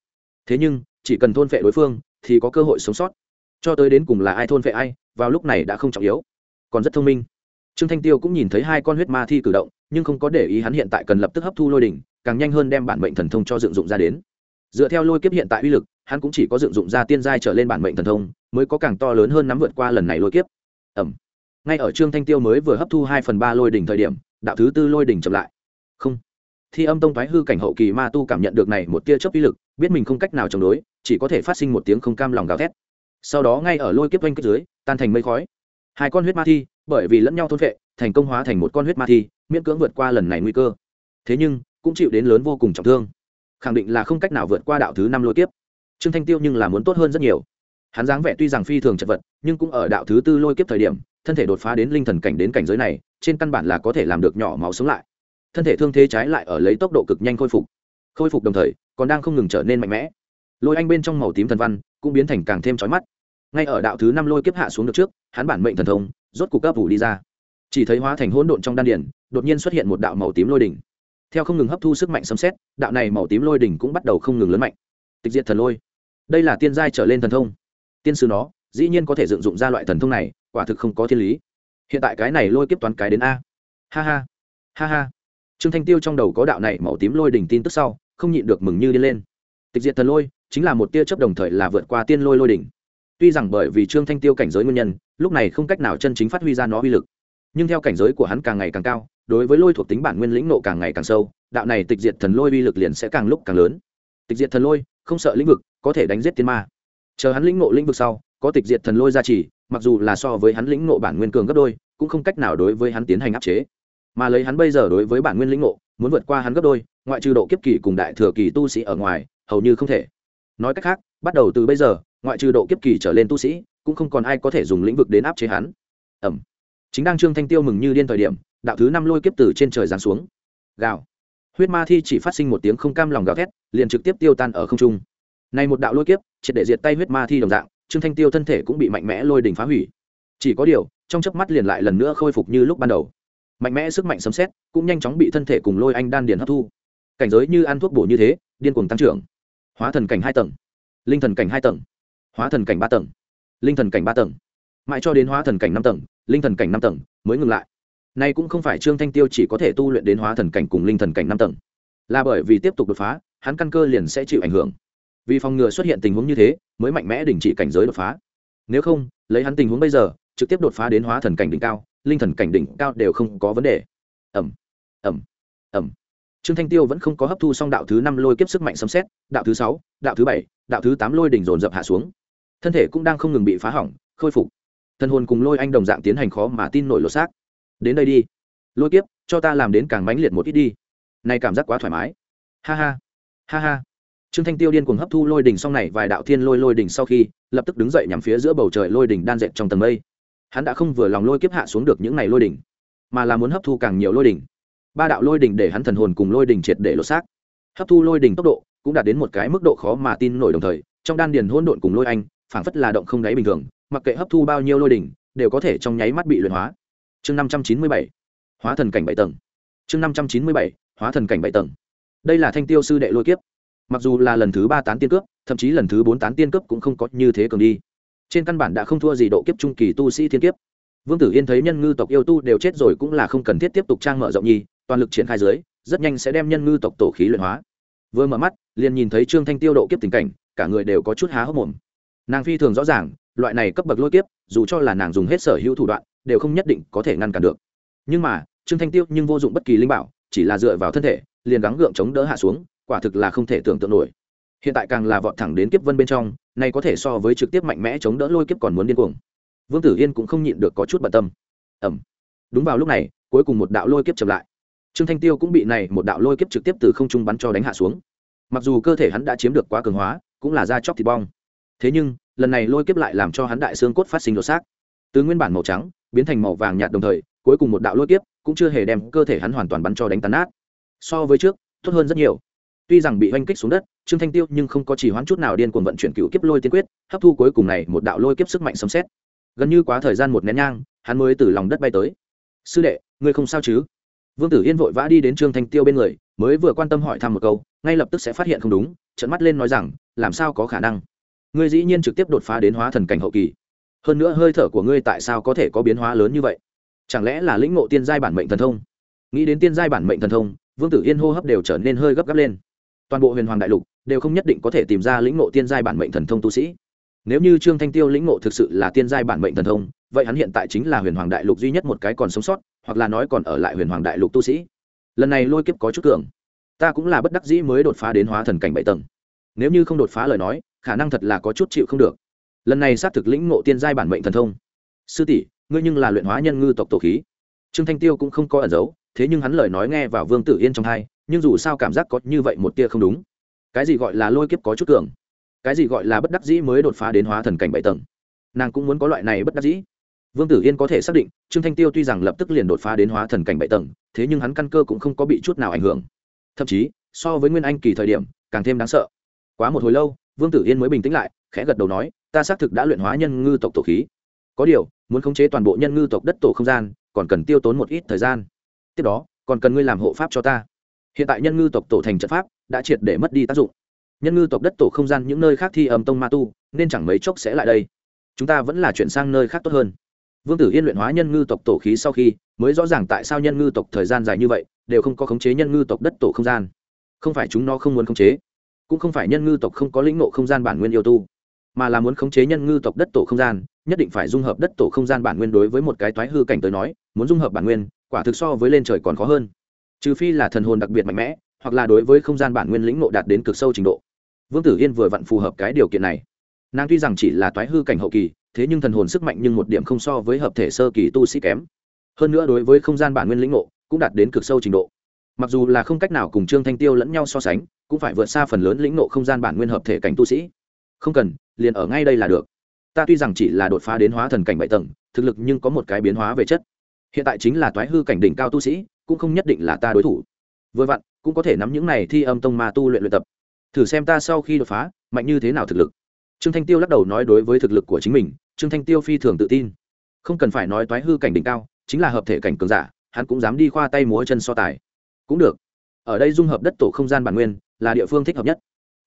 Thế nhưng, chỉ cần thôn phệ đối phương thì có cơ hội sống sót. Cho tới đến cùng là ai thôn phệ ai, vào lúc này đã không trọng yếu. Còn rất thông minh. Trương thanh tiêu cũng nhìn thấy hai con huyết ma thi cử động, nhưng không có để ý hắn hiện tại cần lập tức hấp thu lôi đỉnh, càng nhanh hơn đem bản mệnh thần thông cho dựng dụng ra đến. Dựa theo lôi kiếp hiện tại uy lực, hắn cũng chỉ có dựng dụng ra tiên giai trở lên bản mệnh thần thông, mới có càng to lớn hơn nắm vượt qua lần này lôi kiếp. Ẩm ngay ở trương thanh tiêu mới vừa hấp thu hai phần ba lôi đỉnh thời điểm, đạo thứ tư lôi đỉnh chậm lại. Không. Thi âm tông thoái hư cảnh hậu kỳ ma tu cảm nhận được này một tia chớp uy lực, biết mình không cách nào chống đối, chỉ có thể phát sinh một tiếng không cam lòng gào thét. Sau đó ngay ở lôi kiếp oanh kết dưới, tan thành mây khói. Hai con huyết ma thi, bởi vì lẫn nhau thôn vệ thành công hóa thành một con huyết ma thi, miễn cưỡng vượt qua lần này nguy cơ. Thế nhưng, cũng chịu đến lớn vô cùng trọng thương. Khẳng định là không cách nào vượt qua đạo thứ năm lôi kiếp. Trương thanh tiêu nhưng là muốn tốt hơn rất nhiều. Hắn dáng vẻ tuy rằng phi thường chật vật, nhưng cũng ở đạo thứ tư lôi kiếp thời điểm thân thể đột phá đến linh thần cảnh đến cảnh giới này, trên căn bản là có thể làm được nhỏ máu sống lại. Thân thể thương thế trái lại ở lấy tốc độ cực nhanh khôi phục. Khôi phục đồng thời, còn đang không ngừng trở nên mạnh mẽ. Lôi anh bên trong màu tím thần văn cũng biến thành càng thêm trói mắt. Ngay ở đạo thứ năm lôi kiếp hạ xuống được trước, hắn bản mệnh thần thông rốt cục cấp vũ đi ra. Chỉ thấy hóa thành hỗn độn trong đan điển đột nhiên xuất hiện một đạo màu tím lôi đỉnh. Theo không ngừng hấp thu sức mạnh sấm xét, đạo này màu tím lôi đỉnh cũng bắt đầu không ngừng lớn mạnh. Tịch diệt thần lôi. Đây là tiên giai trở lên thần thông. Tiên sư nó, dĩ nhiên có thể dựng dụng ra loại thần thông này quả thực không có thiên lý. Hiện tại cái này lôi kiếp toán cái đến a. Ha ha. Ha ha. Trương thanh tiêu trong đầu có đạo này màu tím lôi đỉnh tin tức sau, không nhịn được mừng như đi lên. Tịch diệt thần lôi, chính là một tia chớp đồng thời là vượt qua tiên lôi lôi đỉnh. Tuy rằng bởi vì trương thanh tiêu cảnh giới nguyên nhân, lúc này không cách nào chân chính phát huy ra nó uy lực. Nhưng theo cảnh giới của hắn càng ngày càng cao, đối với lôi thuộc tính bản nguyên lĩnh nộ càng ngày càng sâu, đạo này tịch diệt thần lôi uy lực liền sẽ càng lúc càng lớn. Tịch diệt thần lôi, không sợ lĩnh vực, có thể đánh giết tiên ma. Chờ hắn lĩnh nộ lĩnh vực sau, có tịch diệt thần lôi gia trì mặc dù là so với hắn lĩnh ngộ bản nguyên cường gấp đôi, cũng không cách nào đối với hắn tiến hành áp chế. Mà lấy hắn bây giờ đối với bản nguyên lĩnh ngộ, muốn vượt qua hắn gấp đôi, ngoại trừ độ kiếp kỳ cùng đại thừa kỳ tu sĩ ở ngoài, hầu như không thể. Nói cách khác, bắt đầu từ bây giờ, ngoại trừ độ kiếp kỳ trở lên tu sĩ, cũng không còn ai có thể dùng lĩnh vực đến áp chế hắn. Ẩm. Chính đang trương thanh tiêu mừng như điên thời điểm, đạo thứ năm lôi kiếp từ trên trời giáng xuống. Gào. Huyết ma thi chỉ phát sinh một tiếng không cam lòng gào thét, liền trực tiếp tiêu tan ở không trung. Này một đạo lôi kiếp, triệt để diệt tay huyết ma thi đồng dạng trương thanh tiêu thân thể cũng bị mạnh mẽ lôi đình phá hủy. Chỉ có điều, trong chớp mắt liền lại lần nữa khôi phục như lúc ban đầu. Mạnh mẽ sức mạnh sấm xét cũng nhanh chóng bị thân thể cùng lôi anh đan điền hấp thu. Cảnh giới như ăn thuốc bổ như thế, điên cuồng tăng trưởng. Hóa thần cảnh hai tầng, linh thần cảnh hai tầng, hóa thần cảnh ba tầng, linh thần cảnh ba tầng. Mãi cho đến hóa thần cảnh năm tầng, linh thần cảnh năm tầng mới ngừng lại. Nay cũng không phải trương thanh tiêu chỉ có thể tu luyện đến hóa thần cảnh cùng linh thần cảnh năm tầng. Là bởi vì tiếp tục đột phá, hắn căn cơ liền sẽ chịu ảnh hưởng vì phòng ngừa xuất hiện tình huống như thế, mới mạnh mẽ đình chỉ cảnh giới đột phá. Nếu không, lấy hắn tình huống bây giờ, trực tiếp đột phá đến hóa thần cảnh đỉnh cao, linh thần cảnh đỉnh cao đều không có vấn đề. Ẩm ẩm ẩm trương thanh tiêu vẫn không có hấp thu xong đạo thứ năm lôi kiếp sức mạnh sấm xét đạo thứ sáu, đạo thứ bảy, đạo thứ tám lôi đỉnh dồn dập hạ xuống. Thân thể cũng đang không ngừng bị phá hỏng, khôi phục. Thân hồn cùng lôi anh đồng dạng tiến hành khó mà tin nổi lột xác. Đến đây đi. Lôi kiếp, cho ta làm đến càng mãnh liệt một ít đi. Này cảm giác quá thoải mái. Ha ha. Ha ha trương thanh tiêu điên cuồng hấp thu lôi đỉnh sau này, vài đạo thiên lôi lôi đỉnh sau khi, lập tức đứng dậy nhằm phía giữa bầu trời lôi đỉnh đan dệt trong tầng mây. Hắn đã không vừa lòng lôi kiếp hạ xuống được những này lôi đỉnh, mà là muốn hấp thu càng nhiều lôi đỉnh. Ba đạo lôi đỉnh để hắn thần hồn cùng lôi đỉnh triệt để lột xác. Hấp thu lôi đỉnh tốc độ cũng đạt đến một cái mức độ khó mà tin nổi đồng thời, trong đan điền hỗn độn cùng lôi anh, phảng phất là động không đáy bình thường, mặc kệ hấp thu bao nhiêu lôi đỉnh, đều có thể trong nháy mắt bị luyện hóa. Chương năm trăm chín mươi bảy, hóa thần cảnh bảy tầng. Chương năm trăm chín mươi bảy, hóa thần cảnh bảy tầng. Đây là thanh tiêu sư đệ lôi kiếp mặc dù là lần thứ ba tán tiên cướp, thậm chí lần thứ bốn tán tiên cướp cũng không có như thế cường đi. Trên căn bản đã không thua gì độ kiếp trung kỳ tu sĩ thiên kiếp. Vương tử yên thấy nhân ngư tộc yêu tu đều chết rồi cũng là không cần thiết tiếp tục trang mở rộng nhi, toàn lực triển khai dưới, rất nhanh sẽ đem nhân ngư tộc tổ khí luyện hóa. Vừa mở mắt, liền nhìn thấy trương thanh tiêu độ kiếp tình cảnh, cả người đều có chút há hốc mồm. Nàng phi thường rõ ràng, loại này cấp bậc lôi kiếp, dù cho là nàng dùng hết sở hữu thủ đoạn, đều không nhất định có thể ngăn cản được. Nhưng mà, trương thanh tiêu nhưng vô dụng bất kỳ linh bảo, chỉ là dựa vào thân thể, liền gắng gượng chống đỡ hạ xuống quả thực là không thể tưởng tượng nổi. Hiện tại càng là vọt thẳng đến kiếp vân bên trong, nay có thể so với trực tiếp mạnh mẽ chống đỡ lôi kiếp còn muốn điên cuồng. Vương tử yên cũng không nhịn được có chút bận tâm. Ẩm đúng vào lúc này, cuối cùng một đạo lôi kiếp chậm lại. Trương thanh tiêu cũng bị này một đạo lôi kiếp trực tiếp từ không trung bắn cho đánh hạ xuống. Mặc dù cơ thể hắn đã chiếm được quá cường hóa, cũng là da chóc thịt bong. Thế nhưng, lần này lôi kiếp lại làm cho hắn đại xương cốt phát sinh đột xác. Từ nguyên bản màu trắng, biến thành màu vàng nhạt đồng thời, cuối cùng một đạo lôi kiếp cũng chưa hề đem cơ thể hắn hoàn toàn bắn cho đánh tàn nát. So với trước, tốt hơn rất nhiều tuy rằng bị oanh kích xuống đất, trương thanh tiêu nhưng không có chỉ hoãn chút nào điên cuồng vận chuyển cựu kiếp lôi tiên quyết, hấp thu cuối cùng này một đạo lôi kiếp sức mạnh sấm xét gần như quá thời gian một nén nhang, hắn mới từ lòng đất bay tới. Sư đệ, ngươi không sao chứ? Vương tử yên vội vã đi đến trương thanh tiêu bên người, mới vừa quan tâm hỏi thăm một câu, ngay lập tức sẽ phát hiện không đúng trận mắt lên nói rằng, làm sao có khả năng? Ngươi dĩ nhiên trực tiếp đột phá đến hóa thần cảnh hậu kỳ. Hơn nữa hơi thở của ngươi tại sao có thể có biến hóa lớn như vậy? Chẳng lẽ là lĩnh ngộ tiên giai bản mệnh thần thông? Nghĩ đến tiên giai bản mệnh thần thông, vương tử yên hô hấp đều trở nên hơi gấp gáp lên toàn bộ huyền hoàng đại lục đều không nhất định có thể tìm ra lĩnh ngộ tiên giai bản mệnh thần thông tu sĩ. Nếu như trương thanh tiêu lĩnh ngộ thực sự là tiên giai bản mệnh thần thông, vậy hắn hiện tại chính là huyền hoàng đại lục duy nhất một cái còn sống sót, hoặc là nói còn ở lại huyền hoàng đại lục tu sĩ. Lần này lôi kiếp có chút cường. Ta cũng là bất đắc dĩ mới đột phá đến hóa thần cảnh bảy tầng. Nếu như không đột phá lời nói, khả năng thật là có chút chịu không được. Lần này xác thực lĩnh ngộ tiên giai bản mệnh thần thông. Sư tỷ, ngươi nhưng là luyện hóa nhân ngư tộc tổ khí. Trương thanh tiêu cũng không có ẩn giấu, thế nhưng hắn lời nói nghe vào vương tử yên trong hai nhưng dù sao cảm giác có như vậy một tia không đúng. Cái gì gọi là lôi kiếp có chút cường? Cái gì gọi là bất đắc dĩ mới đột phá đến hóa thần cảnh bảy tầng? Nàng cũng muốn có loại này bất đắc dĩ. Vương tử yên có thể xác định, trương thanh tiêu tuy rằng lập tức liền đột phá đến hóa thần cảnh bảy tầng, thế nhưng hắn căn cơ cũng không có bị chút nào ảnh hưởng. Thậm chí, so với nguyên anh kỳ thời điểm, càng thêm đáng sợ. Quá một hồi lâu, vương tử yên mới bình tĩnh lại, khẽ gật đầu nói, ta xác thực đã luyện hóa nhân ngư tộc tổ khí. Có điều, muốn khống chế toàn bộ nhân ngư tộc đất tổ không gian, còn cần tiêu tốn một ít thời gian. Tiếp đó, còn cần ngươi làm hộ pháp cho ta hiện tại nhân ngư tộc tổ thành trận pháp đã triệt để mất đi tác dụng. Nhân ngư tộc đất tổ không gian những nơi khác thi âm tông ma tu, nên chẳng mấy chốc sẽ lại đây. Chúng ta vẫn là chuyển sang nơi khác tốt hơn. Vương tử yên luyện hóa nhân ngư tộc tổ khí sau khi, mới rõ ràng tại sao nhân ngư tộc thời gian dài như vậy đều không có khống chế nhân ngư tộc đất tổ không gian. Không phải chúng nó không muốn khống chế, cũng không phải nhân ngư tộc không có lĩnh nộ không gian bản nguyên yêu tu, mà là muốn khống chế nhân ngư tộc đất tổ không gian, nhất định phải dung hợp đất tổ không gian bản nguyên đối với một cái toái hư cảnh tới nói, muốn dung hợp bản nguyên, quả thực so với lên trời còn khó hơn trừ phi là thần hồn đặc biệt mạnh mẽ, hoặc là đối với không gian bản nguyên lĩnh nộ đạt đến cực sâu trình độ. Vương tử yên vừa vặn phù hợp cái điều kiện này. Nàng tuy rằng chỉ là toái hư cảnh hậu kỳ, thế nhưng thần hồn sức mạnh nhưng một điểm không so với hợp thể sơ kỳ tu sĩ kém. Hơn nữa đối với không gian bản nguyên lĩnh nộ cũng đạt đến cực sâu trình độ. Mặc dù là không cách nào cùng trương thanh tiêu lẫn nhau so sánh, cũng phải vượt xa phần lớn lĩnh nộ không gian bản nguyên hợp thể cảnh tu sĩ. Không cần, liền ở ngay đây là được. Ta tuy rằng chỉ là đột phá đến hóa thần cảnh bảy tầng, thực lực nhưng có một cái biến hóa về chất. Hiện tại chính là toái hư cảnh đỉnh cao tu sĩ cũng không nhất định là ta đối thủ. Vừa vặn, cũng có thể nắm những này thi âm tông ma tu luyện luyện tập. Thử xem ta sau khi đột phá, mạnh như thế nào thực lực. Trương thanh tiêu lắc đầu nói đối với thực lực của chính mình, trương thanh tiêu phi thường tự tin. Không cần phải nói toái hư cảnh đỉnh cao, chính là hợp thể cảnh cường giả, hắn cũng dám đi khoa tay múa chân so tài. Cũng được. Ở đây dung hợp đất tổ không gian bản nguyên, là địa phương thích hợp nhất.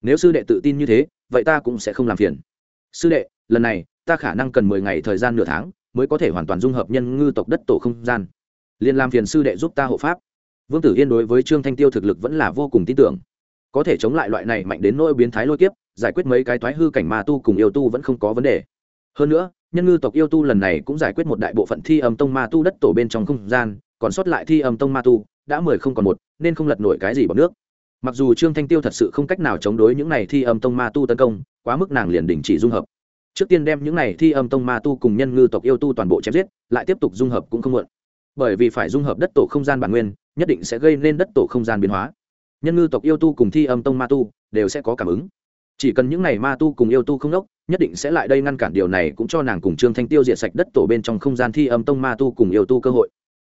Nếu sư đệ tự tin như thế, vậy ta cũng sẽ không làm phiền. Sư đệ, lần này, ta khả năng cần mười ngày thời gian nửa tháng, mới có thể hoàn toàn dung hợp nhân ngư tộc đất tổ không gian liên làm phiền sư đệ giúp ta hộ pháp. Vương tử yên đối với trương thanh tiêu thực lực vẫn là vô cùng tin tưởng. Có thể chống lại loại này mạnh đến nỗi biến thái lôi kiếp, giải quyết mấy cái thoái hư cảnh ma tu cùng yêu tu vẫn không có vấn đề. Hơn nữa, nhân ngư tộc yêu tu lần này cũng giải quyết một đại bộ phận thi âm tông ma tu đất tổ bên trong không gian, còn sót lại thi âm tông ma tu, đã mười không còn một, nên không lật nổi cái gì bằng nước. Mặc dù trương thanh tiêu thật sự không cách nào chống đối những này thi âm tông ma tu tấn công, quá mức nàng liền đình chỉ dung hợp. Trước tiên đem những này thi âm tông ma tu cùng nhân ngư tộc yêu tu toàn bộ chém giết, lại tiếp tục dung hợp cũng không muộn bởi vì phải dung hợp đất tổ không gian bản nguyên, nhất định sẽ gây nên đất tổ không gian biến hóa. Nhân ngư tộc yêu tu cùng thi âm tông ma tu đều sẽ có cảm ứng. Chỉ cần những n à y ma tu cùng yêu tu không đốc, nhất định sẽ lại đây ngăn cản điều này cũng cho nàng cùng trương thanh tiêu diệt sạch đất tổ bên trong không gian thi âm tông ma tu cùng yêu tu cơ hội.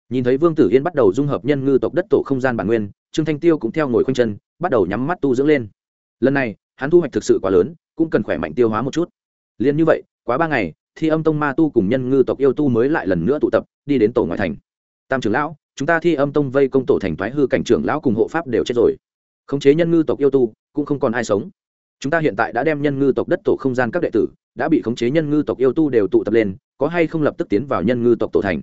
Nhìn thấy vương tử yên bắt đầu dung hợp nhân ngư tộc đất tổ không gian bản nguyên, trương thanh tiêu cũng theo ngồi khoanh chân, bắt đầu nhắm mắt tu dưỡng lên. Lần này, hắn thu hoạch thực sự quá lớn, cũng cần khỏe mạnh tiêu hóa một chút. Liền như vậy, quá ba ngày, thi âm tông ma tu cùng nhân ngư tộc yêu tu mới lại lần nữa tụ tập, đi đến tổ ngoại thành tam trưởng lão, chúng ta thi âm tông vây công tổ thành thoái hư cảnh trưởng lão cùng hộ pháp đều chết rồi. Khống chế nhân ngư tộc yêu tu, cũng không còn ai sống. Chúng ta hiện tại đã đem nhân ngư tộc đất tổ không gian các đệ tử, đã bị khống chế nhân ngư tộc yêu tu đều tụ tập lên, có hay không lập tức tiến vào nhân ngư tộc tổ thành?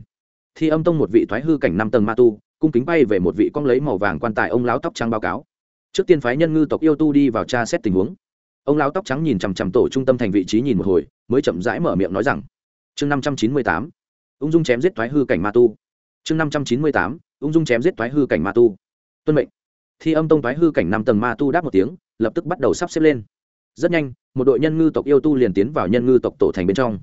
Thi âm tông một vị thoái hư cảnh năm tầng ma tu, cung kính bay về một vị con lấy màu vàng quan tài ông lão tóc trắng báo cáo. Trước tiên phái nhân ngư tộc yêu tu đi vào tra xét tình huống. Ông lão tóc trắng nhìn chằm chằm tổ trung tâm thành vị trí nhìn một hồi, mới chậm rãi mở miệng nói rằng, chương năm trăm chín mươi tám, ung dung chém giết thoái hư cảnh ma tu chương năm trăm chín mươi tám, ung dung chém giết thoái hư cảnh ma tu. Tuân mệnh. Thi âm tông thoái hư cảnh năm tầng ma tu đáp một tiếng, lập tức bắt đầu sắp xếp lên. Rất nhanh, một đội nhân ngư tộc yêu tu liền tiến vào nhân ngư tộc tổ thành bên trong.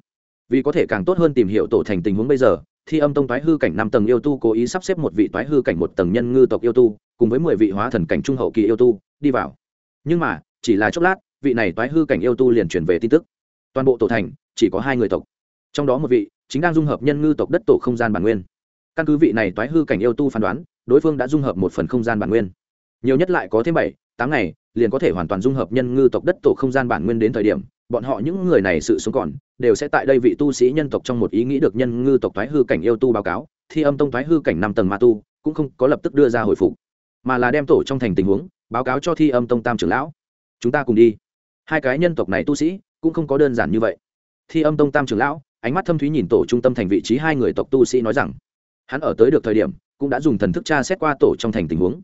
Vì có thể càng tốt hơn tìm hiểu tổ thành tình huống bây giờ, thi âm tông toái hư cảnh năm tầng yêu tu cố ý sắp xếp một vị toái hư cảnh một tầng nhân ngư tộc yêu tu, cùng với mười vị hóa thần cảnh trung hậu kỳ yêu tu, đi vào. Nhưng mà, chỉ là chốc lát, vị này toái hư cảnh yêu tu liền chuyển về tin tức. Toàn bộ tổ thành, chỉ có hai người tộc. Trong đó một vị, chính đang dung hợp nhân ngư tộc đất tổ không gian bản nguyên căn cứ vị này toái hư cảnh yêu tu phán đoán, đối phương đã dung hợp một phần không gian bản nguyên. Nhiều nhất lại có thêm bảy, tám ngày, liền có thể hoàn toàn dung hợp nhân ngư tộc đất tổ không gian bản nguyên đến thời điểm, bọn họ những người này sự sống còn, đều sẽ tại đây vị tu sĩ nhân tộc trong một ý nghĩ được nhân ngư tộc toái hư cảnh yêu tu báo cáo, thi âm tông toái hư cảnh năm tầng ma tu, cũng không có lập tức đưa ra hồi phục, mà là đem tổ trong thành tình huống, báo cáo cho thi âm tông tam trưởng lão. Chúng ta cùng đi. Hai cái nhân tộc này tu sĩ, cũng không có đơn giản như vậy. Thi âm tông tam trưởng lão, ánh mắt thâm thúy nhìn tổ trung tâm thành vị trí hai người tộc tu sĩ nói rằng hắn ở tới được thời điểm, cũng đã dùng thần thức tra xét qua tổ trong thành tình huống.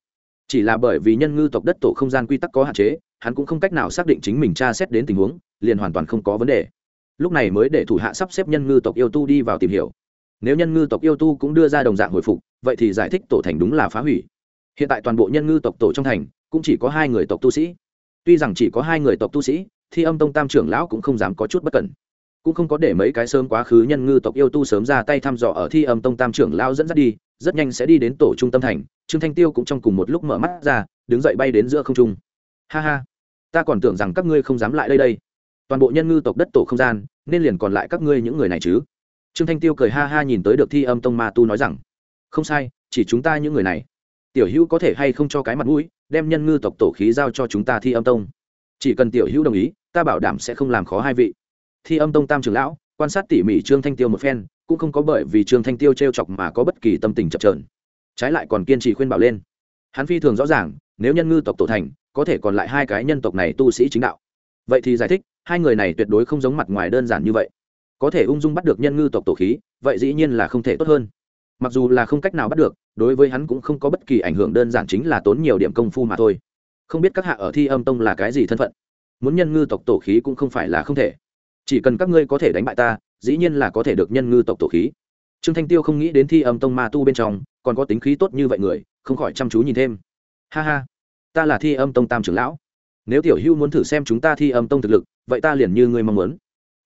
Chỉ là bởi vì nhân ngư tộc đất tổ không gian quy tắc có hạn chế, hắn cũng không cách nào xác định chính mình tra xét đến tình huống, liền hoàn toàn không có vấn đề. Lúc này mới để thủ hạ sắp xếp nhân ngư tộc yêu tu đi vào tìm hiểu. Nếu nhân ngư tộc yêu tu cũng đưa ra đồng dạng hồi phục, vậy thì giải thích tổ thành đúng là phá hủy. Hiện tại toàn bộ nhân ngư tộc tổ trong thành, cũng chỉ có hai người tộc tu sĩ. Tuy rằng chỉ có hai người tộc tu sĩ thì âm tông tam trưởng lão cũng không dám có chút bất cẩn cũng không có để mấy cái sớm quá khứ nhân ngư tộc yêu tu sớm ra tay thăm dò ở thi âm tông tam trưởng lao dẫn dắt đi, rất nhanh sẽ đi đến tổ trung tâm thành, trương thanh tiêu cũng trong cùng một lúc mở mắt ra, đứng dậy bay đến giữa không trung. Ha ha, ta còn tưởng rằng các ngươi không dám lại đây đây. Toàn bộ nhân ngư tộc đất tổ không gian, nên liền còn lại các ngươi những người này chứ? Trương thanh tiêu cười ha ha nhìn tới được thi âm tông ma tu nói rằng, không sai, chỉ chúng ta những người này. Tiểu hữu có thể hay không cho cái mặt mũi, đem nhân ngư tộc tổ khí giao cho chúng ta thi âm tông? Chỉ cần tiểu hữu đồng ý, ta bảo đảm sẽ không làm khó hai vị thi âm tông tam trưởng lão, quan sát tỉ mỉ trương thanh tiêu một phen, cũng không có bởi vì trương thanh tiêu t r e o chọc mà có bất kỳ tâm tình chập trờn trái lại còn kiên trì khuyên bảo lên. Hắn phi thường rõ ràng, nếu nhân ngư tộc tổ thành, có thể còn lại hai cái nhân tộc này tu sĩ chính đạo. Vậy thì giải thích, hai người này tuyệt đối không giống mặt ngoài đơn giản như vậy. Có thể ung dung bắt được nhân ngư tộc tổ khí, vậy dĩ nhiên là không thể tốt hơn. Mặc dù là không cách nào bắt được, đối với hắn cũng không có bất kỳ ảnh hưởng đơn giản chính là tốn nhiều điểm công phu mà thôi. Không biết các hạ ở thi âm tông là cái gì thân phận. Muốn nhân ngư tộc tổ khí cũng không phải là không thể chỉ cần các ngươi có thể đánh bại ta, dĩ nhiên là có thể được nhân ngư tộc tổ khí. Trương thanh tiêu không nghĩ đến thi âm tông ma tu bên trong, còn có tính khí tốt như vậy người, không khỏi chăm chú nhìn thêm. Ha ha, ta là thi âm tông tam trưởng lão. Nếu tiểu hưu muốn thử xem chúng ta thi âm tông thực lực, vậy ta liền như ngươi mong muốn.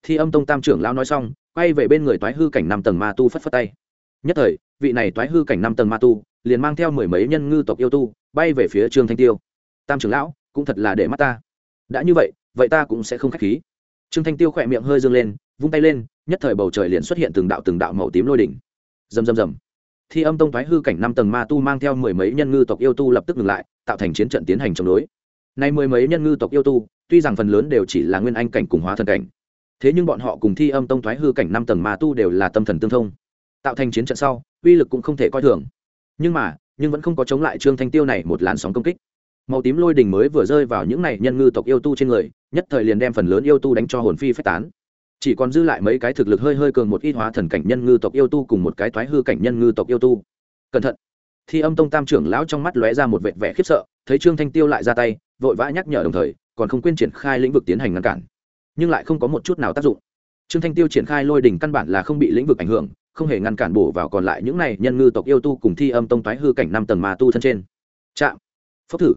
Thi âm tông tam trưởng lão nói xong, quay về bên người toái hư cảnh năm tầng ma tu phất phất tay. Nhất thời, vị này toái hư cảnh năm tầng ma tu, liền mang theo mười mấy nhân ngư tộc yêu tu, bay về phía trương thanh tiêu. Tam trưởng lão, cũng thật là để mắt ta. Đã như vậy vậy ta cũng sẽ không k h á c h khí trương thanh tiêu khỏe miệng hơi dâng lên, vung tay lên, nhất thời bầu trời liền xuất hiện từng đạo từng đạo màu tím lôi đỉnh. Rầm rầm rầm. Thi âm tông thoái hư cảnh năm tầng ma tu mang theo mười mấy nhân ngư tộc yêu tu lập tức ngừng lại, tạo thành chiến trận tiến hành chống đối. Nay mười mấy nhân ngư tộc yêu tu, tuy rằng phần lớn đều chỉ là nguyên anh cảnh cùng hóa thần cảnh, thế nhưng bọn họ cùng thi âm tông thoái hư cảnh năm tầng ma tu đều là tâm thần tương thông. Tạo thành chiến trận sau, uy lực cũng không thể coi thường. Nhưng mà, nhưng vẫn không có chống lại trương thanh tiêu này một làn sóng công kích màu tím lôi đình mới vừa rơi vào những này nhân ngư tộc yêu tu trên người, nhất thời liền đem phần lớn yêu tu đánh cho hồn phi phách tán. Chỉ còn dư lại mấy cái thực lực hơi hơi cường một ít hóa thần cảnh nhân ngư tộc yêu tu cùng một cái thoái hư cảnh nhân ngư tộc yêu tu. Cẩn thận. Thi âm tông tam trưởng lão trong mắt lóe ra một vệt vẻ khiếp sợ, thấy trương thanh tiêu lại ra tay, vội vã nhắc nhở đồng thời, còn không quên triển khai lĩnh vực tiến hành ngăn cản. Nhưng lại không có một chút nào tác dụng. Trương thanh tiêu triển khai lôi đỉnh căn bản là không bị lĩnh vực ảnh hưởng, không hề ngăn cản bổ vào còn lại những này nhân ngư tộc yêu tu cùng thi âm tông thoái hư cảnh năm tầng mà tu thân trên. Chạm. Phốc thử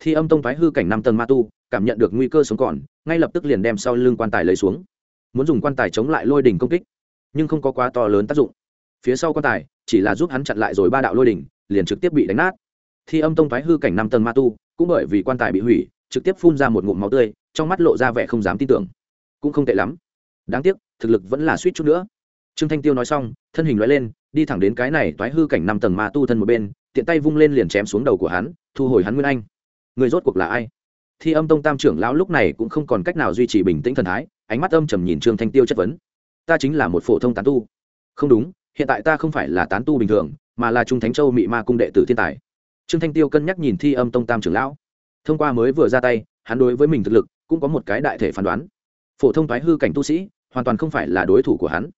thi âm tông thoái hư cảnh năm tầng ma tu, cảm nhận được nguy cơ sống còn, ngay lập tức liền đem sau lưng quan tài lấy xuống. Muốn dùng quan tài chống lại lôi đỉnh công kích, nhưng không có quá to lớn tác dụng. Phía sau quan tài, chỉ là giúp hắn chặn lại rồi ba đạo lôi đỉnh, liền trực tiếp bị đánh nát. Thi âm tông thoái hư cảnh năm tầng ma tu, cũng bởi vì quan tài bị hủy, trực tiếp phun ra một ngụm máu tươi, trong mắt lộ ra vẻ không dám tin tưởng. Cũng không tệ lắm. Đáng tiếc, thực lực vẫn là suýt chút nữa. Trương thanh tiêu nói xong, thân hình loại lên, đi thẳng đến cái này toái hư cảnh năm tầng ma tu thân một bên, tiện tay vung lên liền chém xuống đầu của hắn, thu hồi hắn nguyên anh người rốt cuộc là ai? Thi âm tông tam trưởng lão lúc này cũng không còn cách nào duy trì bình tĩnh thần thái, ánh mắt âm trầm nhìn trương thanh tiêu chất vấn. Ta chính là một phổ thông tán tu. Không đúng, hiện tại ta không phải là tán tu bình thường, mà là trung thánh châu mị ma cung đệ tử thiên tài. Trương thanh tiêu cân nhắc nhìn thi âm tông tam trưởng lão. Thông qua mới vừa ra tay, hắn đối với mình thực lực cũng có một cái đại thể phán đoán. Phổ thông thoái hư cảnh tu sĩ, hoàn toàn không phải là đối thủ của hắn.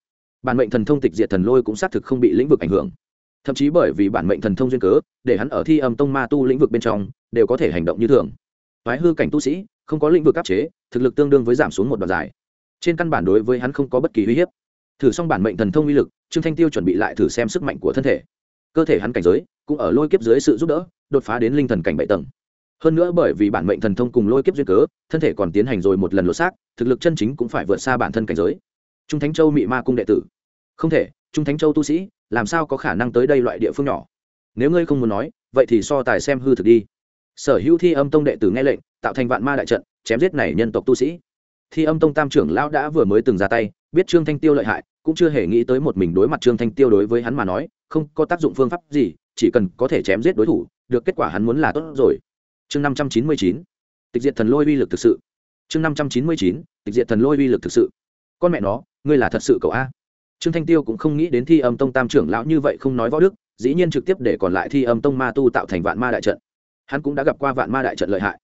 Bản mệnh thần thông tịch diệt thần lôi cũng xác thực không bị lĩnh vực ảnh hưởng. Thậm chí bởi vì bản mệnh thần thông duyên cớ, để hắn ở thi âm tông ma tu lĩnh vực bên trong đều có thể hành động như thường. Thoái hư cảnh tu sĩ, không có lĩnh vực áp chế, thực lực tương đương với giảm xuống một đoạn dài. Trên căn bản đối với hắn không có bất kỳ uy hiếp. Thử xong bản mệnh thần thông uy lực, trương thanh tiêu chuẩn bị lại thử xem sức mạnh của thân thể. Cơ thể hắn cảnh giới, cũng ở lôi kiếp dưới sự giúp đỡ, đột phá đến linh thần cảnh bảy tầng. Hơn nữa bởi vì bản mệnh thần thông cùng lôi kiếp duyên cớ, thân thể còn tiến hành rồi một lần lột xác, thực lực chân chính cũng phải vượt xa bản thân cảnh giới. Trung thánh châu mị ma cung đệ tử. Không thể, trung thánh châu tu sĩ, làm sao có khả năng tới đây loại địa phương nhỏ? Nếu ngươi không muốn nói, vậy thì so tài xem hư thực đi sở hữu thi âm tông đệ tử nghe lệnh, tạo thành vạn ma đại trận, chém giết này nhân tộc tu sĩ. Thi âm tông tam trưởng lão đã vừa mới từng ra tay, biết trương thanh tiêu lợi hại, cũng chưa hề nghĩ tới một mình đối mặt trương thanh tiêu đối với hắn mà nói, không có tác dụng phương pháp gì, chỉ cần có thể chém giết đối thủ, được kết quả hắn muốn là tốt rồi. Chương năm trăm chín mươi chín, tịch diệt thần lôi uy lực thực sự. Chương năm trăm chín mươi chín, tịch diệt thần lôi uy lực thực sự. Con mẹ nó, ngươi là thật sự cậu a. Trương thanh tiêu cũng không nghĩ đến thi âm tông tam trưởng lão như vậy không nói võ đức, dĩ nhiên trực tiếp để còn lại thi âm tông ma tu tạo thành vạn ma đại trận hắn cũng đã gặp qua vạn ma đại trận lợi hại.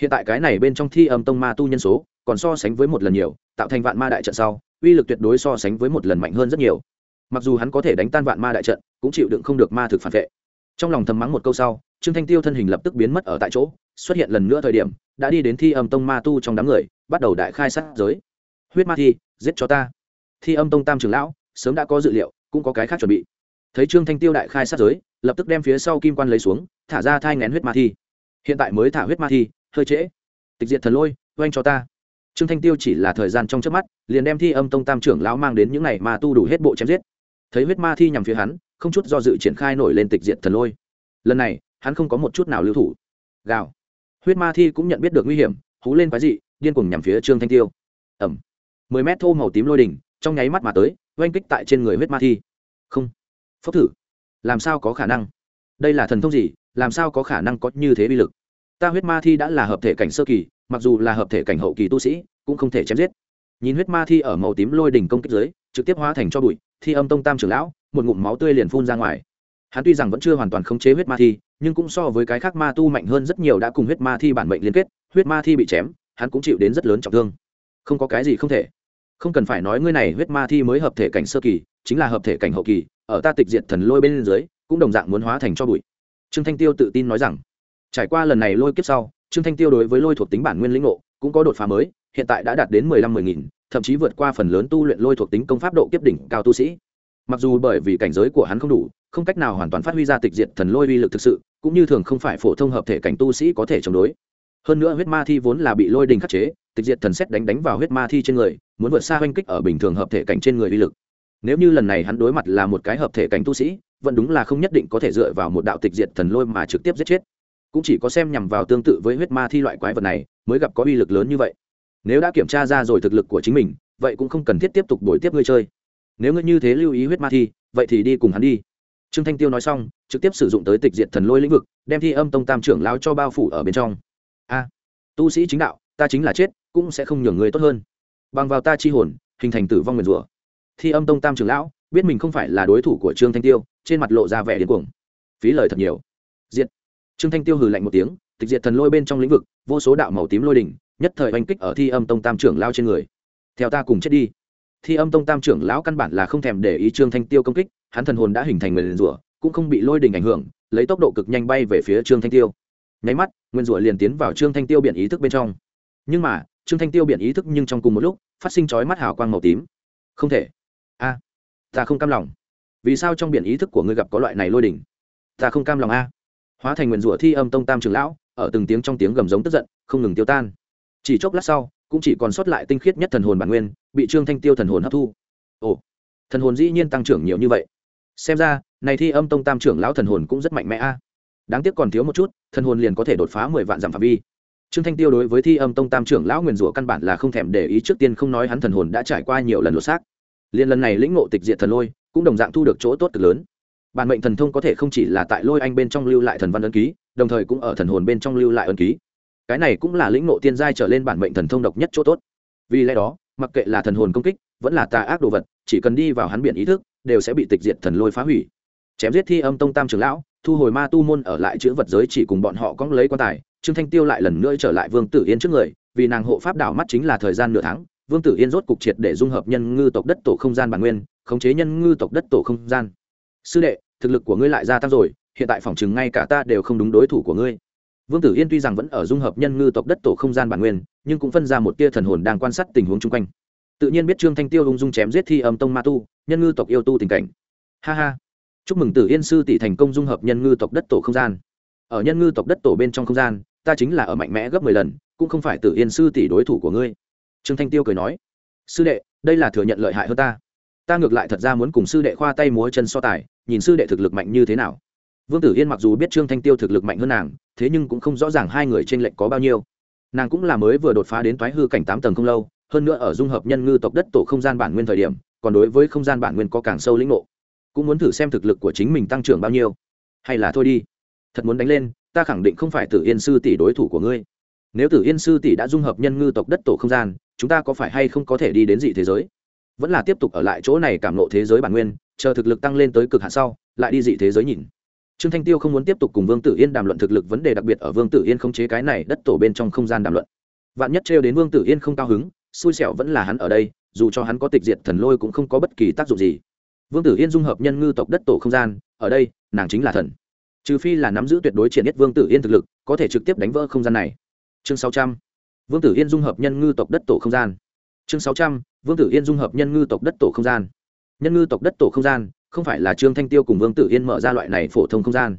Hiện tại cái này bên trong thi âm tông ma tu nhân số, còn so sánh với một lần nhiều, tạo thành vạn ma đại trận sau, uy lực tuyệt đối so sánh với một lần mạnh hơn rất nhiều. Mặc dù hắn có thể đánh tan vạn ma đại trận, cũng chịu đựng không được ma thực phản vệ. Trong lòng thầm mắng một câu sau, trương thanh tiêu thân hình lập tức biến mất ở tại chỗ, xuất hiện lần nữa thời điểm, đã đi đến thi âm tông ma tu trong đám người, bắt đầu đại khai sát giới. Huyết ma thi, giết cho ta. Thi âm tông tam trưởng lão, sớm đã có dự liệu, cũng có cái khác chuẩn bị thấy trương thanh tiêu đại khai sát giới lập tức đem phía sau kim quan lấy xuống thả ra thai ngén huyết ma thi hiện tại mới thả huyết ma thi hơi trễ tịch diệt thần lôi oanh cho ta trương thanh tiêu chỉ là thời gian trong trước mắt liền đem thi âm tông tam trưởng lão mang đến những ngày mà tu đủ hết bộ chém giết thấy huyết ma thi nhằm phía hắn không chút do dự triển khai nổi lên tịch diệt thần lôi lần này hắn không có một chút nào lưu thủ gào huyết ma thi cũng nhận biết được nguy hiểm hú lên quái dị điên cuồng nhằm phía trương thanh tiêu ẩm mười mét thô màu tím lôi đỉnh trong nháy mắt mà tới oanh kích tại trên người huyết ma thi không phốc thử. Làm sao có khả năng? Đây là thần thông gì? Làm sao có khả năng có như thế bi lực? Ta huyết ma thi đã là hợp thể cảnh sơ kỳ, mặc dù là hợp thể cảnh hậu kỳ tu sĩ, cũng không thể chém giết. Nhìn huyết ma thi ở màu tím lôi đỉnh công kích dưới, trực tiếp hóa thành cho bụi, thi âm tông tam trưởng lão, một ngụm máu tươi liền phun ra ngoài. Hắn tuy rằng vẫn chưa hoàn toàn khống chế huyết ma thi, nhưng cũng so với cái khác ma tu mạnh hơn rất nhiều đã cùng huyết ma thi bản mệnh liên kết, huyết ma thi bị chém, hắn cũng chịu đến rất lớn trọng thương. Không có cái gì không thể không cần phải nói ngươi này huyết ma thi mới hợp thể cảnh sơ kỳ, chính là hợp thể cảnh hậu kỳ, ở ta tịch diệt thần lôi bên dưới, cũng đồng dạng muốn hóa thành cho bụi. Trương thanh tiêu tự tin nói rằng, trải qua lần này lôi kiếp sau, trương thanh tiêu đối với lôi thuộc tính bản nguyên lĩnh ngộ, cũng có đột phá mới, hiện tại đã đạt đến mười lăm mười nghìn, thậm chí vượt qua phần lớn tu luyện lôi thuộc tính công pháp độ kiếp đỉnh cao tu sĩ. Mặc dù bởi vì cảnh giới của hắn không đủ, không cách nào hoàn toàn phát huy ra tịch diệt thần lôi uy lực thực sự, cũng như thường không phải phổ thông hợp thể cảnh tu sĩ có thể chống đối hơn nữa huyết ma thi vốn là bị lôi đình khắc chế, tịch diệt thần xét đánh đánh vào huyết ma thi trên người, muốn vượt xa oanh kích ở bình thường hợp thể cảnh trên người uy lực. Nếu như lần này hắn đối mặt là một cái hợp thể cảnh tu sĩ, vẫn đúng là không nhất định có thể dựa vào một đạo tịch diệt thần lôi mà trực tiếp giết chết. Cũng chỉ có xem nhằm vào tương tự với huyết ma thi loại quái vật này, mới gặp có uy lực lớn như vậy. Nếu đã kiểm tra ra rồi thực lực của chính mình, vậy cũng không cần thiết tiếp tục đổi tiếp ngươi chơi. Nếu ngươi như thế lưu ý huyết ma thi, vậy thì đi cùng hắn đi. Trương thanh tiêu nói xong, trực tiếp sử dụng tới tịch diệt thần lôi lĩnh vực, đem thi âm tông tam trưởng lao cho bao phủ ở bên trong a, tu sĩ chính đạo, ta chính là chết, cũng sẽ không nhường người tốt hơn. Bằng vào ta chi hồn, hình thành tử vong nguyền rủa. Thi âm tông tam trưởng lão, biết mình không phải là đối thủ của trương thanh tiêu, trên mặt lộ ra vẻ điên cuồng. Phí lời thật nhiều. Diệt. Trương thanh tiêu hừ lạnh một tiếng, tịch diệt thần lôi bên trong lĩnh vực, vô số đạo màu tím lôi đỉnh, nhất thời oanh kích ở thi âm tông tam trưởng lao trên người. Theo ta cùng chết đi. Thi âm tông tam trưởng lão căn bản là không thèm để ý trương thanh tiêu công kích, hắn thần hồn đã hình thành nguyền rủa, cũng không bị lôi đỉnh ảnh hưởng, lấy tốc độ cực nhanh bay về phía trương thanh tiêu nháy mắt, nguyên rủa liền tiến vào trương thanh tiêu Biển ý thức bên trong. Nhưng mà, trương thanh tiêu Biển ý thức nhưng trong cùng một lúc, phát sinh chói mắt hào quang màu tím. Không thể. A, ta không cam lòng. Vì sao trong biển ý thức của ngươi gặp có loại này lôi đỉnh ta không cam lòng a. Hóa thành nguyền rủa thi âm tông tam trường lão, ở từng tiếng trong tiếng gầm giống tức giận, không ngừng tiêu tan. Chỉ chốc lát sau, cũng chỉ còn sót lại tinh khiết nhất thần hồn bản nguyên, bị trương thanh tiêu thần hồn hấp thu. Ồ, thần hồn dĩ nhiên tăng trưởng nhiều như vậy. Xem ra, này thi âm tông tam trưởng lão thần hồn cũng rất mạnh mẽ a đáng tiếc còn thiếu một chút thần hồn liền có thể đột phá mười vạn dặm phạm vi. Trương thanh tiêu đối với thi âm tông tam trưởng lão nguyền rủa căn bản là không thèm để ý trước tiên không nói hắn thần hồn đã trải qua nhiều lần lột xác. Liền lần này lĩnh ngộ tịch diệt thần lôi, cũng đồng dạng thu được chỗ tốt cực lớn. Bản mệnh thần thông có thể không chỉ là tại lôi anh bên trong lưu lại thần văn ân ký, đồng thời cũng ở thần hồn bên trong lưu lại ân ký. Cái này cũng là lĩnh ngộ tiên giai trở lên bản mệnh thần thông độc nhất chỗ tốt. Vì lẽ đó, mặc kệ là thần hồn công kích, vẫn là tà ác đồ vật, chỉ cần đi vào hắn biển ý thức, đều sẽ bị tịch diệt thần lôi phá hủy. Chém giết thi âm tông tam trưởng lão thu hồi ma tu môn ở lại chữ vật giới chỉ cùng bọn họ có lấy quan tài, trương thanh tiêu lại lần nữa trở lại vương tử yên trước người, vì nàng hộ pháp đảo mắt chính là thời gian nửa tháng, vương tử yên rốt cục triệt để dung hợp nhân ngư tộc đất tổ không gian bản nguyên, khống chế nhân ngư tộc đất tổ không gian. Sư đệ, thực lực của ngươi lại gia tăng rồi, hiện tại phòng chừng ngay cả ta đều không đúng đối thủ của ngươi. Vương tử yên tuy rằng vẫn ở dung hợp nhân ngư tộc đất tổ không gian bản nguyên, nhưng cũng phân ra một tia thần hồn đang quan sát tình huống chung quanh. Tự nhiên biết trương thanh tiêu ung dung chém giết thi âm tông ma tu, nhân ngư tộc yêu tu tình cảnh. Ha ha chúc mừng tử yên sư tỷ thành công dung hợp nhân ngư tộc đất tổ không gian. Ở nhân ngư tộc đất tổ bên trong không gian, ta chính là ở mạnh mẽ gấp mười lần, cũng không phải tử yên sư tỷ đối thủ của ngươi. Trương thanh tiêu cười nói. Sư đệ, đây là thừa nhận lợi hại hơn ta. Ta ngược lại thật ra muốn cùng sư đệ khoa tay múa chân so tài, nhìn sư đệ thực lực mạnh như thế nào. Vương tử yên mặc dù biết trương thanh tiêu thực lực mạnh hơn nàng, thế nhưng cũng không rõ ràng hai người t r ê n lệch có bao nhiêu. Nàng cũng là mới vừa đột phá đến toái hư cảnh tám tầng không lâu, hơn nữa ở dung hợp nhân ngư tộc đất tổ không gian bản nguyên thời điểm, còn đối với không gian bản nguyên có càng sâu lĩnh ngộ cũng muốn thử xem thực lực của chính mình tăng trưởng bao nhiêu. Hay là thôi đi. Thật muốn đánh lên, ta khẳng định không phải tử yên sư tỷ đối thủ của ngươi. Nếu tử yên sư tỷ đã dung hợp nhân ngư tộc đất tổ không gian, chúng ta có phải hay không có thể đi đến dị thế giới? Vẫn là tiếp tục ở lại chỗ này cảm lộ thế giới bản nguyên, chờ thực lực tăng lên tới cực hạn sau, lại đi dị thế giới nhìn. Trương thanh tiêu không muốn tiếp tục cùng vương tử yên đàm luận thực lực vấn đề đặc biệt ở vương tử yên không chế cái này đất tổ bên trong không gian đàm luận. Vạn nhất trêu đến vương tử yên không cao hứng, xui xẻo vẫn là hắn ở đây, dù cho hắn có tịch diệt thần lôi cũng không có bất kỳ tác dụng gì vương tử yên dung hợp nhân ngư tộc đất tổ không gian, ở đây, nàng chính là thần. Trừ phi là nắm giữ tuyệt đối triển nhất vương tử yên thực lực, có thể trực tiếp đánh vỡ không gian này. Chương sáu trăm. Vương tử yên dung hợp nhân ngư tộc đất tổ không gian. Chương sáu trăm, vương tử yên dung hợp nhân ngư tộc đất tổ không gian. Nhân ngư tộc đất tổ không gian, không phải là trương thanh tiêu cùng vương tử yên mở ra loại này phổ thông không gian.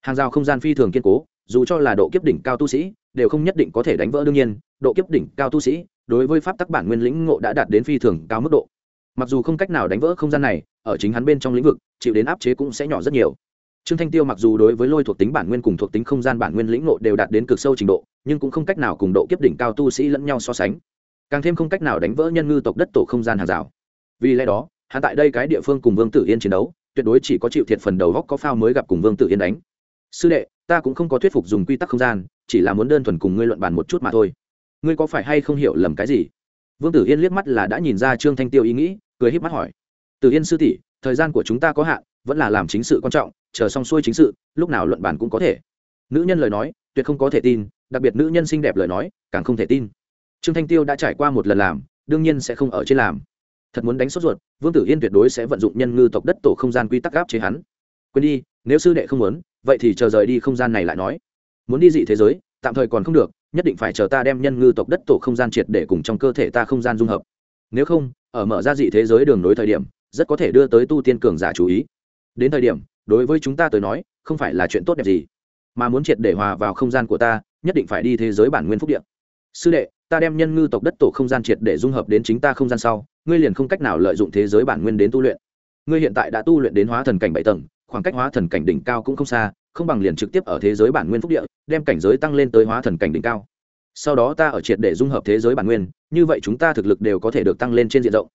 Hàng rào không gian phi thường kiên cố, dù cho là độ kiếp đỉnh cao tu sĩ, đều không nhất định có thể đánh vỡ đương nhiên, độ kiếp đỉnh cao tu sĩ, đối với pháp tắc bản nguyên lĩnh ngộ đã đạt đến phi thường cao mức độ mặc dù không cách nào đánh vỡ không gian này, ở chính hắn bên trong lĩnh vực, chịu đến áp chế cũng sẽ nhỏ rất nhiều. Trương thanh tiêu mặc dù đối với lôi thuộc tính bản nguyên cùng thuộc tính không gian bản nguyên lĩnh ngộ đều đạt đến cực sâu trình độ, nhưng cũng không cách nào cùng độ kiếp đỉnh cao tu sĩ lẫn nhau so sánh. Càng thêm không cách nào đánh vỡ nhân ngư tộc đất tổ không gian hàng rào. Vì lẽ đó, hắn tại đây cái địa phương cùng vương tử yên chiến đấu, tuyệt đối chỉ có chịu thiệt phần đầu góc có phao mới gặp cùng vương tử yên đánh. Sư đệ, ta cũng không có thuyết phục dùng quy tắc không gian, chỉ là muốn đơn thuần cùng ngươi luận bàn một chút mà thôi. Ngươi có phải hay không hiểu lầm cái gì? Vương tử yên liếc mắt là đã nhìn ra trương thanh tiêu ý nghĩ cười híp mắt hỏi. Từ yên sư tỷ, thời gian của chúng ta có hạn, vẫn là làm chính sự quan trọng, chờ xong xuôi chính sự, lúc nào luận bàn cũng có thể. Nữ nhân lời nói, tuyệt không có thể tin, đặc biệt nữ nhân xinh đẹp lời nói, càng không thể tin. Trương thanh tiêu đã trải qua một lần làm, đương nhiên sẽ không ở trên làm. Thật muốn đánh sốt ruột, vương tử yên tuyệt đối sẽ vận dụng nhân ngư tộc đất tổ không gian quy tắc gáp chế hắn. Quên đi, nếu sư đệ không muốn, vậy thì chờ rời đi không gian này lại nói. Muốn đi dị thế giới, tạm thời còn không được, nhất định phải chờ ta đem nhân ngư tộc đất tổ không gian triệt để cùng trong cơ thể ta không gian dung hợp nếu không, ở mở ra dị thế giới đường nối thời điểm, rất có thể đưa tới tu tiên cường giả chú ý. Đến thời điểm, đối với chúng ta tới nói, không phải là chuyện tốt đẹp gì. Mà muốn triệt để hòa vào không gian của ta, nhất định phải đi thế giới bản nguyên phúc địa. Sư đệ, ta đem nhân ngư tộc đất tổ không gian triệt để dung hợp đến chính ta không gian sau, ngươi liền không cách nào lợi dụng thế giới bản nguyên đến tu luyện. Ngươi hiện tại đã tu luyện đến hóa thần cảnh bảy tầng, khoảng cách hóa thần cảnh đỉnh cao cũng không xa, không bằng liền trực tiếp ở thế giới bản nguyên phúc địa, đem cảnh giới tăng lên tới hóa thần cảnh đỉnh cao sau đó ta ở triệt để dung hợp thế giới bản nguyên, như vậy chúng ta thực lực đều có thể được tăng lên trên diện rộng.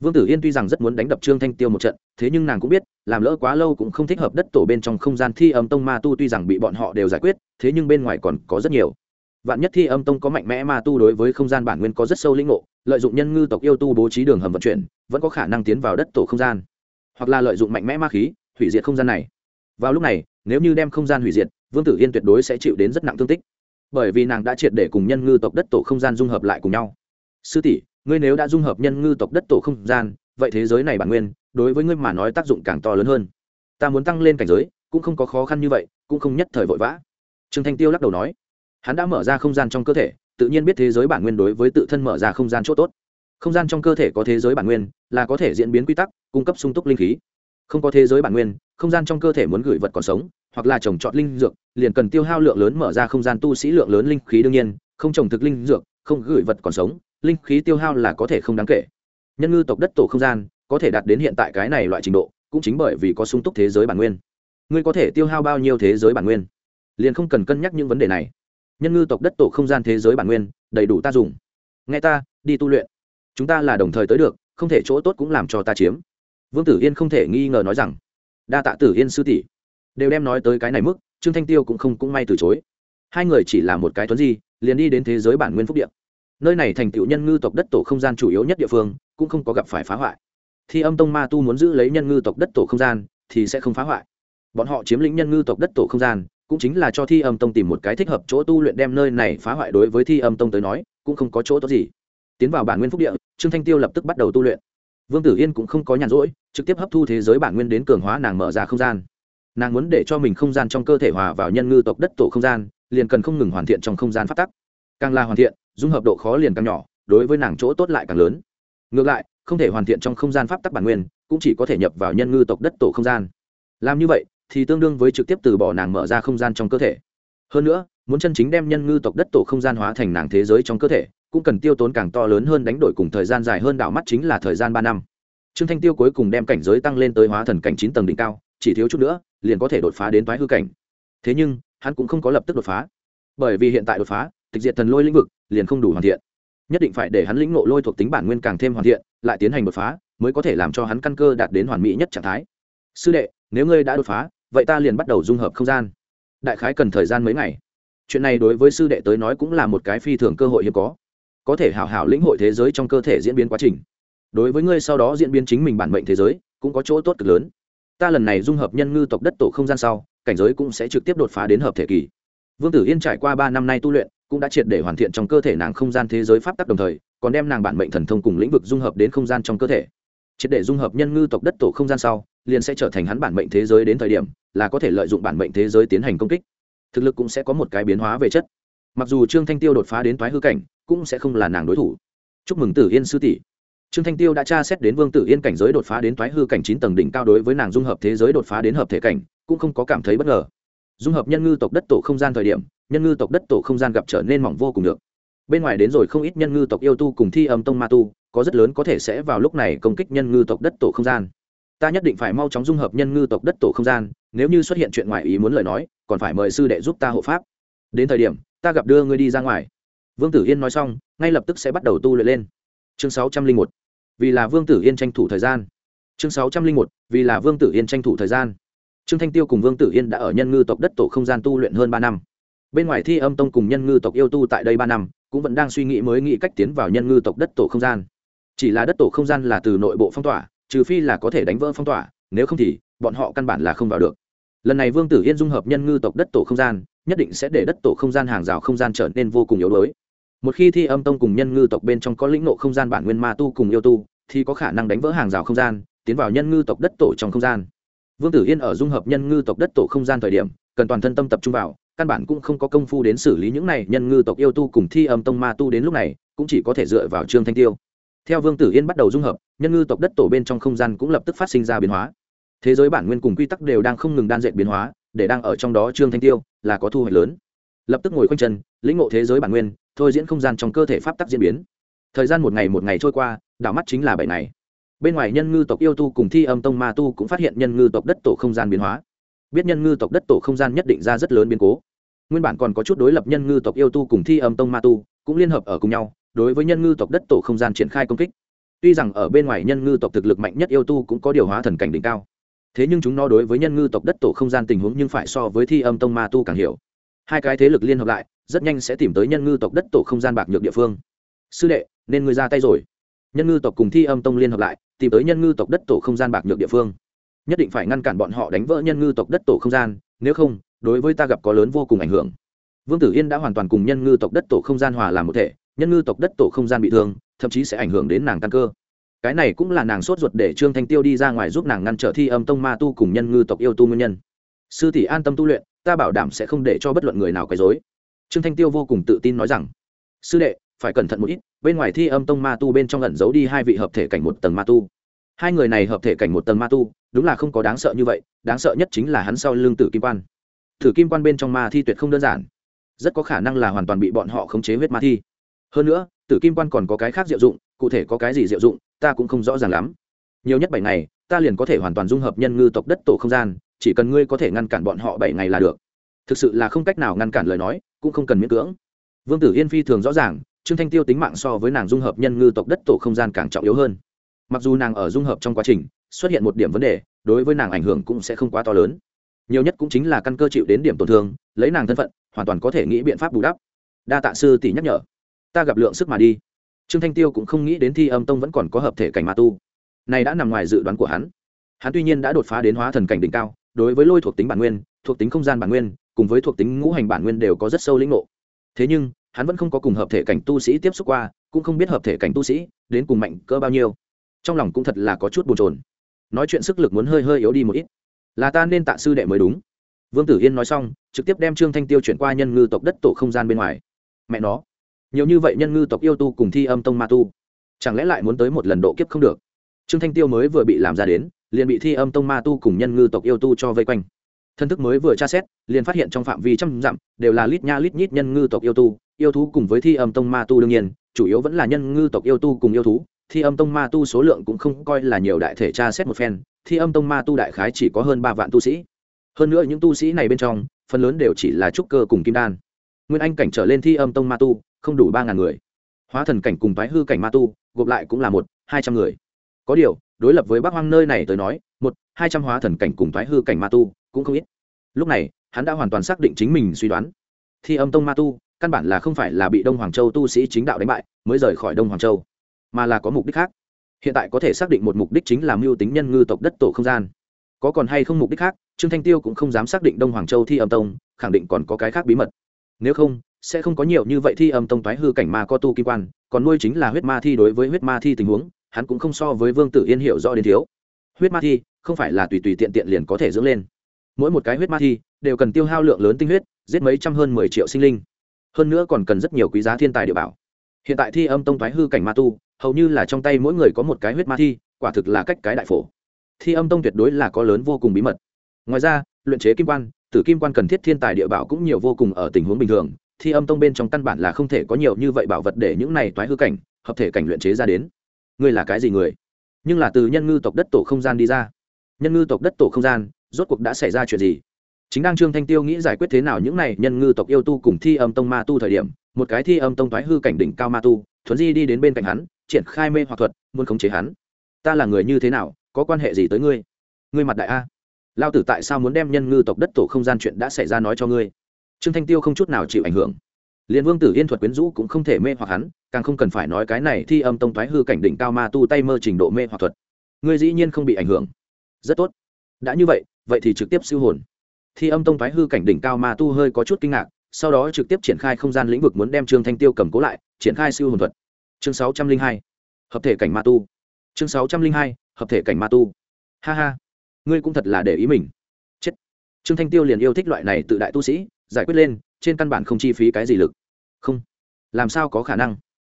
Vương tử yên tuy rằng rất muốn đánh đập trương thanh tiêu một trận, thế nhưng nàng cũng biết, làm lỡ quá lâu cũng không thích hợp đất tổ bên trong không gian thi âm tông ma tu tuy rằng bị bọn họ đều giải quyết, thế nhưng bên ngoài còn có rất nhiều. Vạn nhất thi âm tông có mạnh mẽ ma tu đối với không gian bản nguyên có rất sâu linh ngộ, lợi dụng nhân ngư tộc yêu tu bố trí đường hầm vận chuyển, vẫn có khả năng tiến vào đất tổ không gian. Hoặc là lợi dụng mạnh mẽ ma khí, hủy diệt không gian này. Vào lúc này, nếu như đem không gian hủy diệt, vương tử yên tuyệt đối sẽ chịu đến rất nặng thương tích bởi vì nàng đã triệt để cùng nhân ngư tộc đất tổ không gian dung hợp lại cùng nhau. Sư tỷ, ngươi nếu đã dung hợp nhân ngư tộc đất tổ không gian, vậy thế giới này bản nguyên, đối với ngươi mà nói tác dụng càng to lớn hơn. Ta muốn tăng lên cảnh giới, cũng không có khó khăn như vậy, cũng không nhất thời vội vã. Trương thanh tiêu lắc đầu nói. Hắn đã mở ra không gian trong cơ thể, tự nhiên biết thế giới bản nguyên đối với tự thân mở ra không gian c h ỗ t ố t không gian trong cơ thể có thế giới bản nguyên, là có thể diễn biến quy tắc, cung cấp sung túc linh khí. Không có thế giới bản nguyên, không gian trong cơ thể muốn gửi vật còn sống hoặc là trồng trọt linh dược, liền cần tiêu hao lượng lớn mở ra không gian tu sĩ lượng lớn linh khí đương nhiên, không trồng thực linh dược, không gửi vật còn sống, linh khí tiêu hao là có thể không đáng kể. Nhân ngư tộc đất tổ không gian, có thể đạt đến hiện tại cái này loại trình độ, cũng chính bởi vì có sung túc thế giới bản nguyên. Ngươi có thể tiêu hao bao nhiêu thế giới bản nguyên? Liền không cần cân nhắc những vấn đề này. Nhân ngư tộc đất tổ không gian thế giới bản nguyên, đầy đủ ta dùng. Nghe ta, đi tu luyện. Chúng ta là đồng thời tới được, không thể chỗ tốt cũng làm cho ta chiếm. Vương tử yên không thể nghi ngờ nói rằng, đa tạ tử yên sư tỷ đều đem nói tới cái này mức, trương thanh tiêu cũng không cũng may từ chối. Hai người chỉ là một cái tuấn di, liền đi đến thế giới bản nguyên phúc địa. Nơi này thành tựu nhân ngư tộc đất tổ không gian chủ yếu nhất địa phương, cũng không có gặp phải phá hoại. Thì âm tông ma tu muốn giữ lấy nhân ngư tộc đất tổ không gian, thì sẽ không phá hoại. Bọn họ chiếm lĩnh nhân ngư tộc đất tổ không gian, cũng chính là cho thi âm tông tìm một cái thích hợp chỗ tu luyện đem nơi này phá hoại đối với thi âm tông tới nói, cũng không có chỗ tốt gì. Tiến vào bản nguyên phúc địa, trương thanh tiêu lập tức bắt đầu tu luyện. Vương tử yên cũng không có nhàn rỗi, trực tiếp hấp thu thế giới bản nguyên đến cường hóa nàng mở ra không gian nàng muốn để cho mình không gian trong cơ thể hòa vào nhân ngư tộc đất tổ không gian, liền cần không ngừng hoàn thiện trong không gian phát tắc. Càng là hoàn thiện, dung hợp độ khó liền càng nhỏ, đối với nàng chỗ tốt lại càng lớn. Ngược lại, không thể hoàn thiện trong không gian pháp tắc bản nguyên, cũng chỉ có thể nhập vào nhân ngư tộc đất tổ không gian. Làm như vậy, thì tương đương với trực tiếp từ bỏ nàng mở ra không gian trong cơ thể. Hơn nữa, muốn chân chính đem nhân ngư tộc đất tổ không gian hóa thành nàng thế giới trong cơ thể, cũng cần tiêu tốn càng to lớn hơn đánh đổi cùng thời gian dài hơn đảo mắt chính là thời gian ba năm. Trương thanh tiêu cuối cùng đem cảnh giới tăng lên tới hóa thần cảnh chín tầng đỉnh cao chỉ thiếu chút nữa, liền có thể đột phá đến thoái hư cảnh. Thế nhưng, hắn cũng không có lập tức đột phá. Bởi vì hiện tại đột phá, tịch diệt thần lôi lĩnh vực liền không đủ hoàn thiện. Nhất định phải để hắn lĩnh nộ lôi thuộc tính bản nguyên càng thêm hoàn thiện, lại tiến hành đột phá, mới có thể làm cho hắn căn cơ đạt đến hoàn mỹ nhất trạng thái. Sư đệ, nếu ngươi đã đột phá, vậy ta liền bắt đầu dung hợp không gian. Đại khái cần thời gian mấy ngày. Chuyện này đối với sư đệ tới nói cũng là một cái phi thường cơ hội hiếm có. Có thể hảo hảo lĩnh hội thế giới trong cơ thể diễn biến quá trình. Đối với ngươi sau đó diễn biến chính mình bản mệnh thế giới, cũng có chỗ tốt cực lớn ta lần này dung hợp nhân ngư tộc đất tổ không gian sau, cảnh giới cũng sẽ trực tiếp đột phá đến hợp thể kỳ. Vương tử yên trải qua ba năm nay tu luyện, cũng đã triệt để hoàn thiện trong cơ thể nàng không gian thế giới pháp tắc đồng thời, còn đem nàng bản mệnh thần thông cùng lĩnh vực dung hợp đến không gian trong cơ thể. Triệt để dung hợp nhân ngư tộc đất tổ không gian sau, liền sẽ trở thành hắn bản mệnh thế giới đến thời điểm, là có thể lợi dụng bản mệnh thế giới tiến hành công kích. Thực lực cũng sẽ có một cái biến hóa về chất. Mặc dù trương thanh tiêu đột phá đến thoái hư cảnh, cũng sẽ không là nàng đối thủ. Chúc mừng tử yên sư tỷ trương thanh tiêu đã tra xét đến vương tử yên cảnh giới đột phá đến thoái hư cảnh chín tầng đỉnh cao đối với nàng dung hợp thế giới đột phá đến hợp thể cảnh, cũng không có cảm thấy bất ngờ. Dung hợp nhân ngư tộc đất tổ không gian thời điểm, nhân ngư tộc đất tổ không gian gặp trở nên mỏng vô cùng được. Bên ngoài đến rồi không ít nhân ngư tộc yêu tu cùng thi âm tông ma tu, có rất lớn có thể sẽ vào lúc này công kích nhân ngư tộc đất tổ không gian. Ta nhất định phải mau chóng dung hợp nhân ngư tộc đất tổ không gian, nếu như xuất hiện chuyện ngoài ý muốn lời nói, còn phải mời sư đệ giúp ta hộ pháp. Đến thời điểm, ta gặp đưa ngươi đi ra ngoài. Vương tử yên nói xong, ngay lập tức sẽ bắt đầu tu luyện lên chương sáu trăm linh một, vì là vương tử yên tranh thủ thời gian. Chương sáu trăm linh một, vì là vương tử yên tranh thủ thời gian. Trương thanh tiêu cùng vương tử yên đã ở nhân ngư tộc đất tổ không gian tu luyện hơn ba năm. Bên ngoài thi âm tông cùng nhân ngư tộc yêu tu tại đây ba năm, cũng vẫn đang suy nghĩ mới nghĩ cách tiến vào nhân ngư tộc đất tổ không gian. Chỉ là đất tổ không gian là từ nội bộ phong tỏa, trừ phi là có thể đánh vỡ phong tỏa, nếu không thì, bọn họ căn bản là không vào được. Lần này vương tử yên dung hợp nhân ngư tộc đất tổ không gian, nhất định sẽ để đất tổ không gian hàng rào không gian trở nên vô cùng yếu đuối một khi thi âm tông cùng nhân ngư tộc bên trong có lĩnh nộ không gian bản nguyên ma tu cùng yêu tu, thì có khả năng đánh vỡ hàng rào không gian, tiến vào nhân ngư tộc đất tổ trong không gian. Vương tử yên ở dung hợp nhân ngư tộc đất tổ không gian thời điểm, cần toàn thân tâm tập trung vào, căn bản cũng không có công phu đến xử lý những này nhân ngư tộc yêu tu cùng thi âm tông ma tu đến lúc này, cũng chỉ có thể dựa vào trương thanh tiêu. Theo vương tử yên bắt đầu dung hợp, nhân ngư tộc đất tổ bên trong không gian cũng lập tức phát sinh ra biến hóa. Thế giới bản nguyên cùng quy tắc đều đang không ngừng đan dệt biến hóa, để đang ở trong đó trương thanh tiêu là có thu hoạch lớn. Lập tức ngồi khoanh chân, lĩnh ngộ thế giới bản nguyên thôi diễn không gian trong cơ thể pháp tắc diễn biến. Thời gian một ngày một ngày trôi qua, đảo mắt chính là bảy ngày. Bên ngoài nhân ngư tộc yêu tu cùng thi âm tông ma tu cũng phát hiện nhân ngư tộc đất tổ không gian biến hóa. Biết nhân ngư tộc đất tổ không gian nhất định ra rất lớn biến cố. Nguyên bản còn có chút đối lập nhân ngư tộc yêu tu cùng thi âm tông ma tu cũng liên hợp ở cùng nhau, đối với nhân ngư tộc đất tổ không gian triển khai công kích. Tuy rằng ở bên ngoài nhân ngư tộc thực lực mạnh nhất yêu tu cũng có điều hóa thần cảnh đỉnh cao, thế nhưng chúng nó đối với nhân ngư tộc đất tổ không gian tình huống nhưng phải so với thi âm tông ma tu càng hiểu. Hai cái thế lực liên hợp lại rất nhanh sẽ tìm tới nhân ngư tộc đất tổ không gian bạc nhược địa phương. Sư đệ, nên ngươi ra tay rồi. Nhân ngư tộc cùng thi âm tông liên hợp lại, tìm tới nhân ngư tộc đất tổ không gian bạc nhược địa phương. Nhất định phải ngăn cản bọn họ đánh vỡ nhân ngư tộc đất tổ không gian, nếu không, đối với ta gặp có lớn vô cùng ảnh hưởng. Vương tử yên đã hoàn toàn cùng nhân ngư tộc đất tổ không gian hòa làm một thể, nhân ngư tộc đất tổ không gian bị thương, thậm chí sẽ ảnh hưởng đến nàng căn cơ. Cái này cũng là nàng sốt ruột để trương thanh tiêu đi ra ngoài giúp nàng ngăn trở thi âm tông ma tu cùng nhân ngư tộc yêu tu nguyên nhân. Sư tỷ an tâm tu luyện, ta bảo đảm sẽ không để cho bất luận người nào quấy dối trương thanh tiêu vô cùng tự tin nói rằng, sư đệ, phải cẩn thận một ít, bên ngoài thi âm tông ma tu bên trong ẩn giấu đi hai vị hợp thể cảnh một tầng ma tu. Hai người này hợp thể cảnh một tầng ma tu, đúng là không có đáng sợ như vậy, đáng sợ nhất chính là hắn sau lưng tử kim quan. Tử kim quan bên trong ma thi tuyệt không đơn giản, rất có khả năng là hoàn toàn bị bọn họ khống chế huyết ma thi. Hơn nữa, tử kim quan còn có cái khác diệu dụng, cụ thể có cái gì diệu dụng, ta cũng không rõ ràng lắm. Nhiều nhất bảy ngày, ta liền có thể hoàn toàn dung hợp nhân ngư tộc đất tổ không gian, chỉ cần ngươi có thể ngăn cản bọn họ bảy ngày là được thực sự là không cách nào ngăn cản lời nói, cũng không cần miễn cưỡng. Vương tử yên phi thường rõ ràng, trương thanh tiêu tính mạng so với nàng dung hợp nhân ngư tộc đất tổ không gian càng trọng yếu hơn. Mặc dù nàng ở dung hợp trong quá trình, xuất hiện một điểm vấn đề, đối với nàng ảnh hưởng cũng sẽ không quá to lớn. Nhiều nhất cũng chính là căn cơ chịu đến điểm tổn thương, lấy nàng thân phận, hoàn toàn có thể nghĩ biện pháp bù đắp. Đa tạ sư tỷ nhắc nhở. Ta gặp lượng sức mà đi. Trương thanh tiêu cũng không nghĩ đến thi âm tông vẫn còn có hợp thể cảnh ma tu. Này đã nằm ngoài dự đoán của hắn. Hắn tuy nhiên đã đột phá đến hóa thần cảnh đỉnh cao, đối với lôi thuộc tính bản nguyên, thuộc tính không gian bản nguyên cùng với thuộc tính ngũ hành bản nguyên đều có rất sâu lĩnh ngộ. Thế nhưng, hắn vẫn không có cùng hợp thể cảnh tu sĩ tiếp xúc qua, cũng không biết hợp thể cảnh tu sĩ đến cùng mạnh cỡ bao nhiêu. Trong lòng cũng thật là có chút bồn chồn. Nói chuyện sức lực muốn hơi hơi yếu đi một ít. Là ta nên tạ sư đệ mới đúng. Vương tử yên nói xong, trực tiếp đem trương thanh tiêu chuyển qua nhân ngư tộc đất tổ không gian bên ngoài. Mẹ nó, nhiều như vậy nhân ngư tộc yêu tu cùng thi âm tông ma tu, chẳng lẽ lại muốn tới một lần độ kiếp không được? Trương thanh tiêu mới vừa bị làm ra đến, liền bị thi âm tông ma tu cùng nhân ngư tộc yêu tu cho vây quanh thân thức mới vừa tra xét, liền phát hiện trong phạm vi trăm dặm đều là lít nha lít nhít nhân ngư tộc yêu tu, yêu thú cùng với thi âm tông ma tu đương nhiên, chủ yếu vẫn là nhân ngư tộc yêu tu cùng yêu thú. Thi âm tông ma tu số lượng cũng không coi là nhiều đại thể tra xét một phen, thi âm tông ma tu đại khái chỉ có hơn ba vạn tu sĩ. Hơn nữa những tu sĩ này bên trong, phần lớn đều chỉ là trúc cơ cùng kim đan. Nguyên anh cảnh trở lên thi âm tông ma tu, không đủ ba ngàn người. Hóa thần cảnh cùng thái hư cảnh ma tu, gộp lại cũng là một, hai trăm người. Có điều, đối lập với bác hoang nơi này tới nói, một, hai trăm hóa thần cảnh cùng thái hư cảnh ma tu cũng không ít. Lúc này, hắn đã hoàn toàn xác định chính mình suy đoán. Thi âm tông ma tu, căn bản là không phải là bị đông hoàng châu tu sĩ chính đạo đánh bại, mới rời khỏi đông hoàng châu, mà là có mục đích khác. Hiện tại có thể xác định một mục đích chính là mưu tính nhân ngư tộc đất tổ không gian. Có còn hay không mục đích khác, trương thanh tiêu cũng không dám xác định đông hoàng châu thi âm tông, khẳng định còn có cái khác bí mật. Nếu không, sẽ không có nhiều như vậy thi âm tông toái hư cảnh ma có tu kim quan, còn nuôi chính là huyết ma thi đối với huyết ma thi tình huống, hắn cũng không so với vương tử yên hiểu rõ đến thiếu. Huyết ma thi, không phải là tùy tùy tiện tiện liền có thể dưỡng lên mỗi một cái huyết ma thi đều cần tiêu hao lượng lớn tinh huyết, giết mấy trăm hơn mười triệu sinh linh. Hơn nữa còn cần rất nhiều quý giá thiên tài địa bảo. Hiện tại thi âm tông thoái hư cảnh ma tu, hầu như là trong tay mỗi người có một cái huyết ma thi, quả thực là cách cái đại phổ. Thi âm tông tuyệt đối là có lớn vô cùng bí mật. Ngoài ra, luyện chế kim quan, tử kim quan cần thiết thiên tài địa bảo cũng nhiều vô cùng ở tình huống bình thường. Thi âm tông bên trong căn bản là không thể có nhiều như vậy bảo vật để những này toái hư cảnh, hợp thể cảnh luyện chế ra đến. Ngươi là cái gì người? Nhưng là từ nhân ngư tộc đất tổ không gian đi ra. Nhân ngư tộc đất tổ không gian rốt cuộc đã xảy ra chuyện gì? Chính đang trương thanh tiêu nghĩ giải quyết thế nào những này nhân ngư tộc yêu tu cùng thi âm tông ma tu thời điểm, một cái thi âm tông thoái hư cảnh đỉnh cao ma tu, thuấn di đi đến bên cạnh hắn, triển khai mê hoặc thuật, muốn khống chế hắn. Ta là người như thế nào, có quan hệ gì tới ngươi? Ngươi mặt đại a. Lao tử tại sao muốn đem nhân ngư tộc đất tổ không gian chuyện đã xảy ra nói cho ngươi? Trương thanh tiêu không chút nào chịu ảnh hưởng. Liền vương tử yên thuật quyến rũ cũng không thể mê hoặc hắn, càng không cần phải nói cái này thi âm tông thoái hư cảnh đỉnh cao ma tu tay mơ trình độ mê hoặc thuật. Ngươi dĩ nhiên không bị ảnh hưởng. Rất tốt. Đã như vậy vậy thì trực tiếp siêu hồn. Thi âm tông thoái hư cảnh đỉnh cao ma tu hơi có chút kinh ngạc, sau đó trực tiếp triển khai không gian lĩnh vực muốn đem trương thanh tiêu cầm cố lại, triển khai siêu hồn thuật. Chương sáu trăm linh hai, hợp thể cảnh ma tu. Chương sáu trăm linh hai, hợp thể cảnh ma tu. Ha ha, ngươi cũng thật là để ý mình. Chết. Trương thanh tiêu liền yêu thích loại này tự đại tu sĩ, giải quyết lên, trên căn bản không chi phí cái gì lực. Không. Làm sao có khả năng?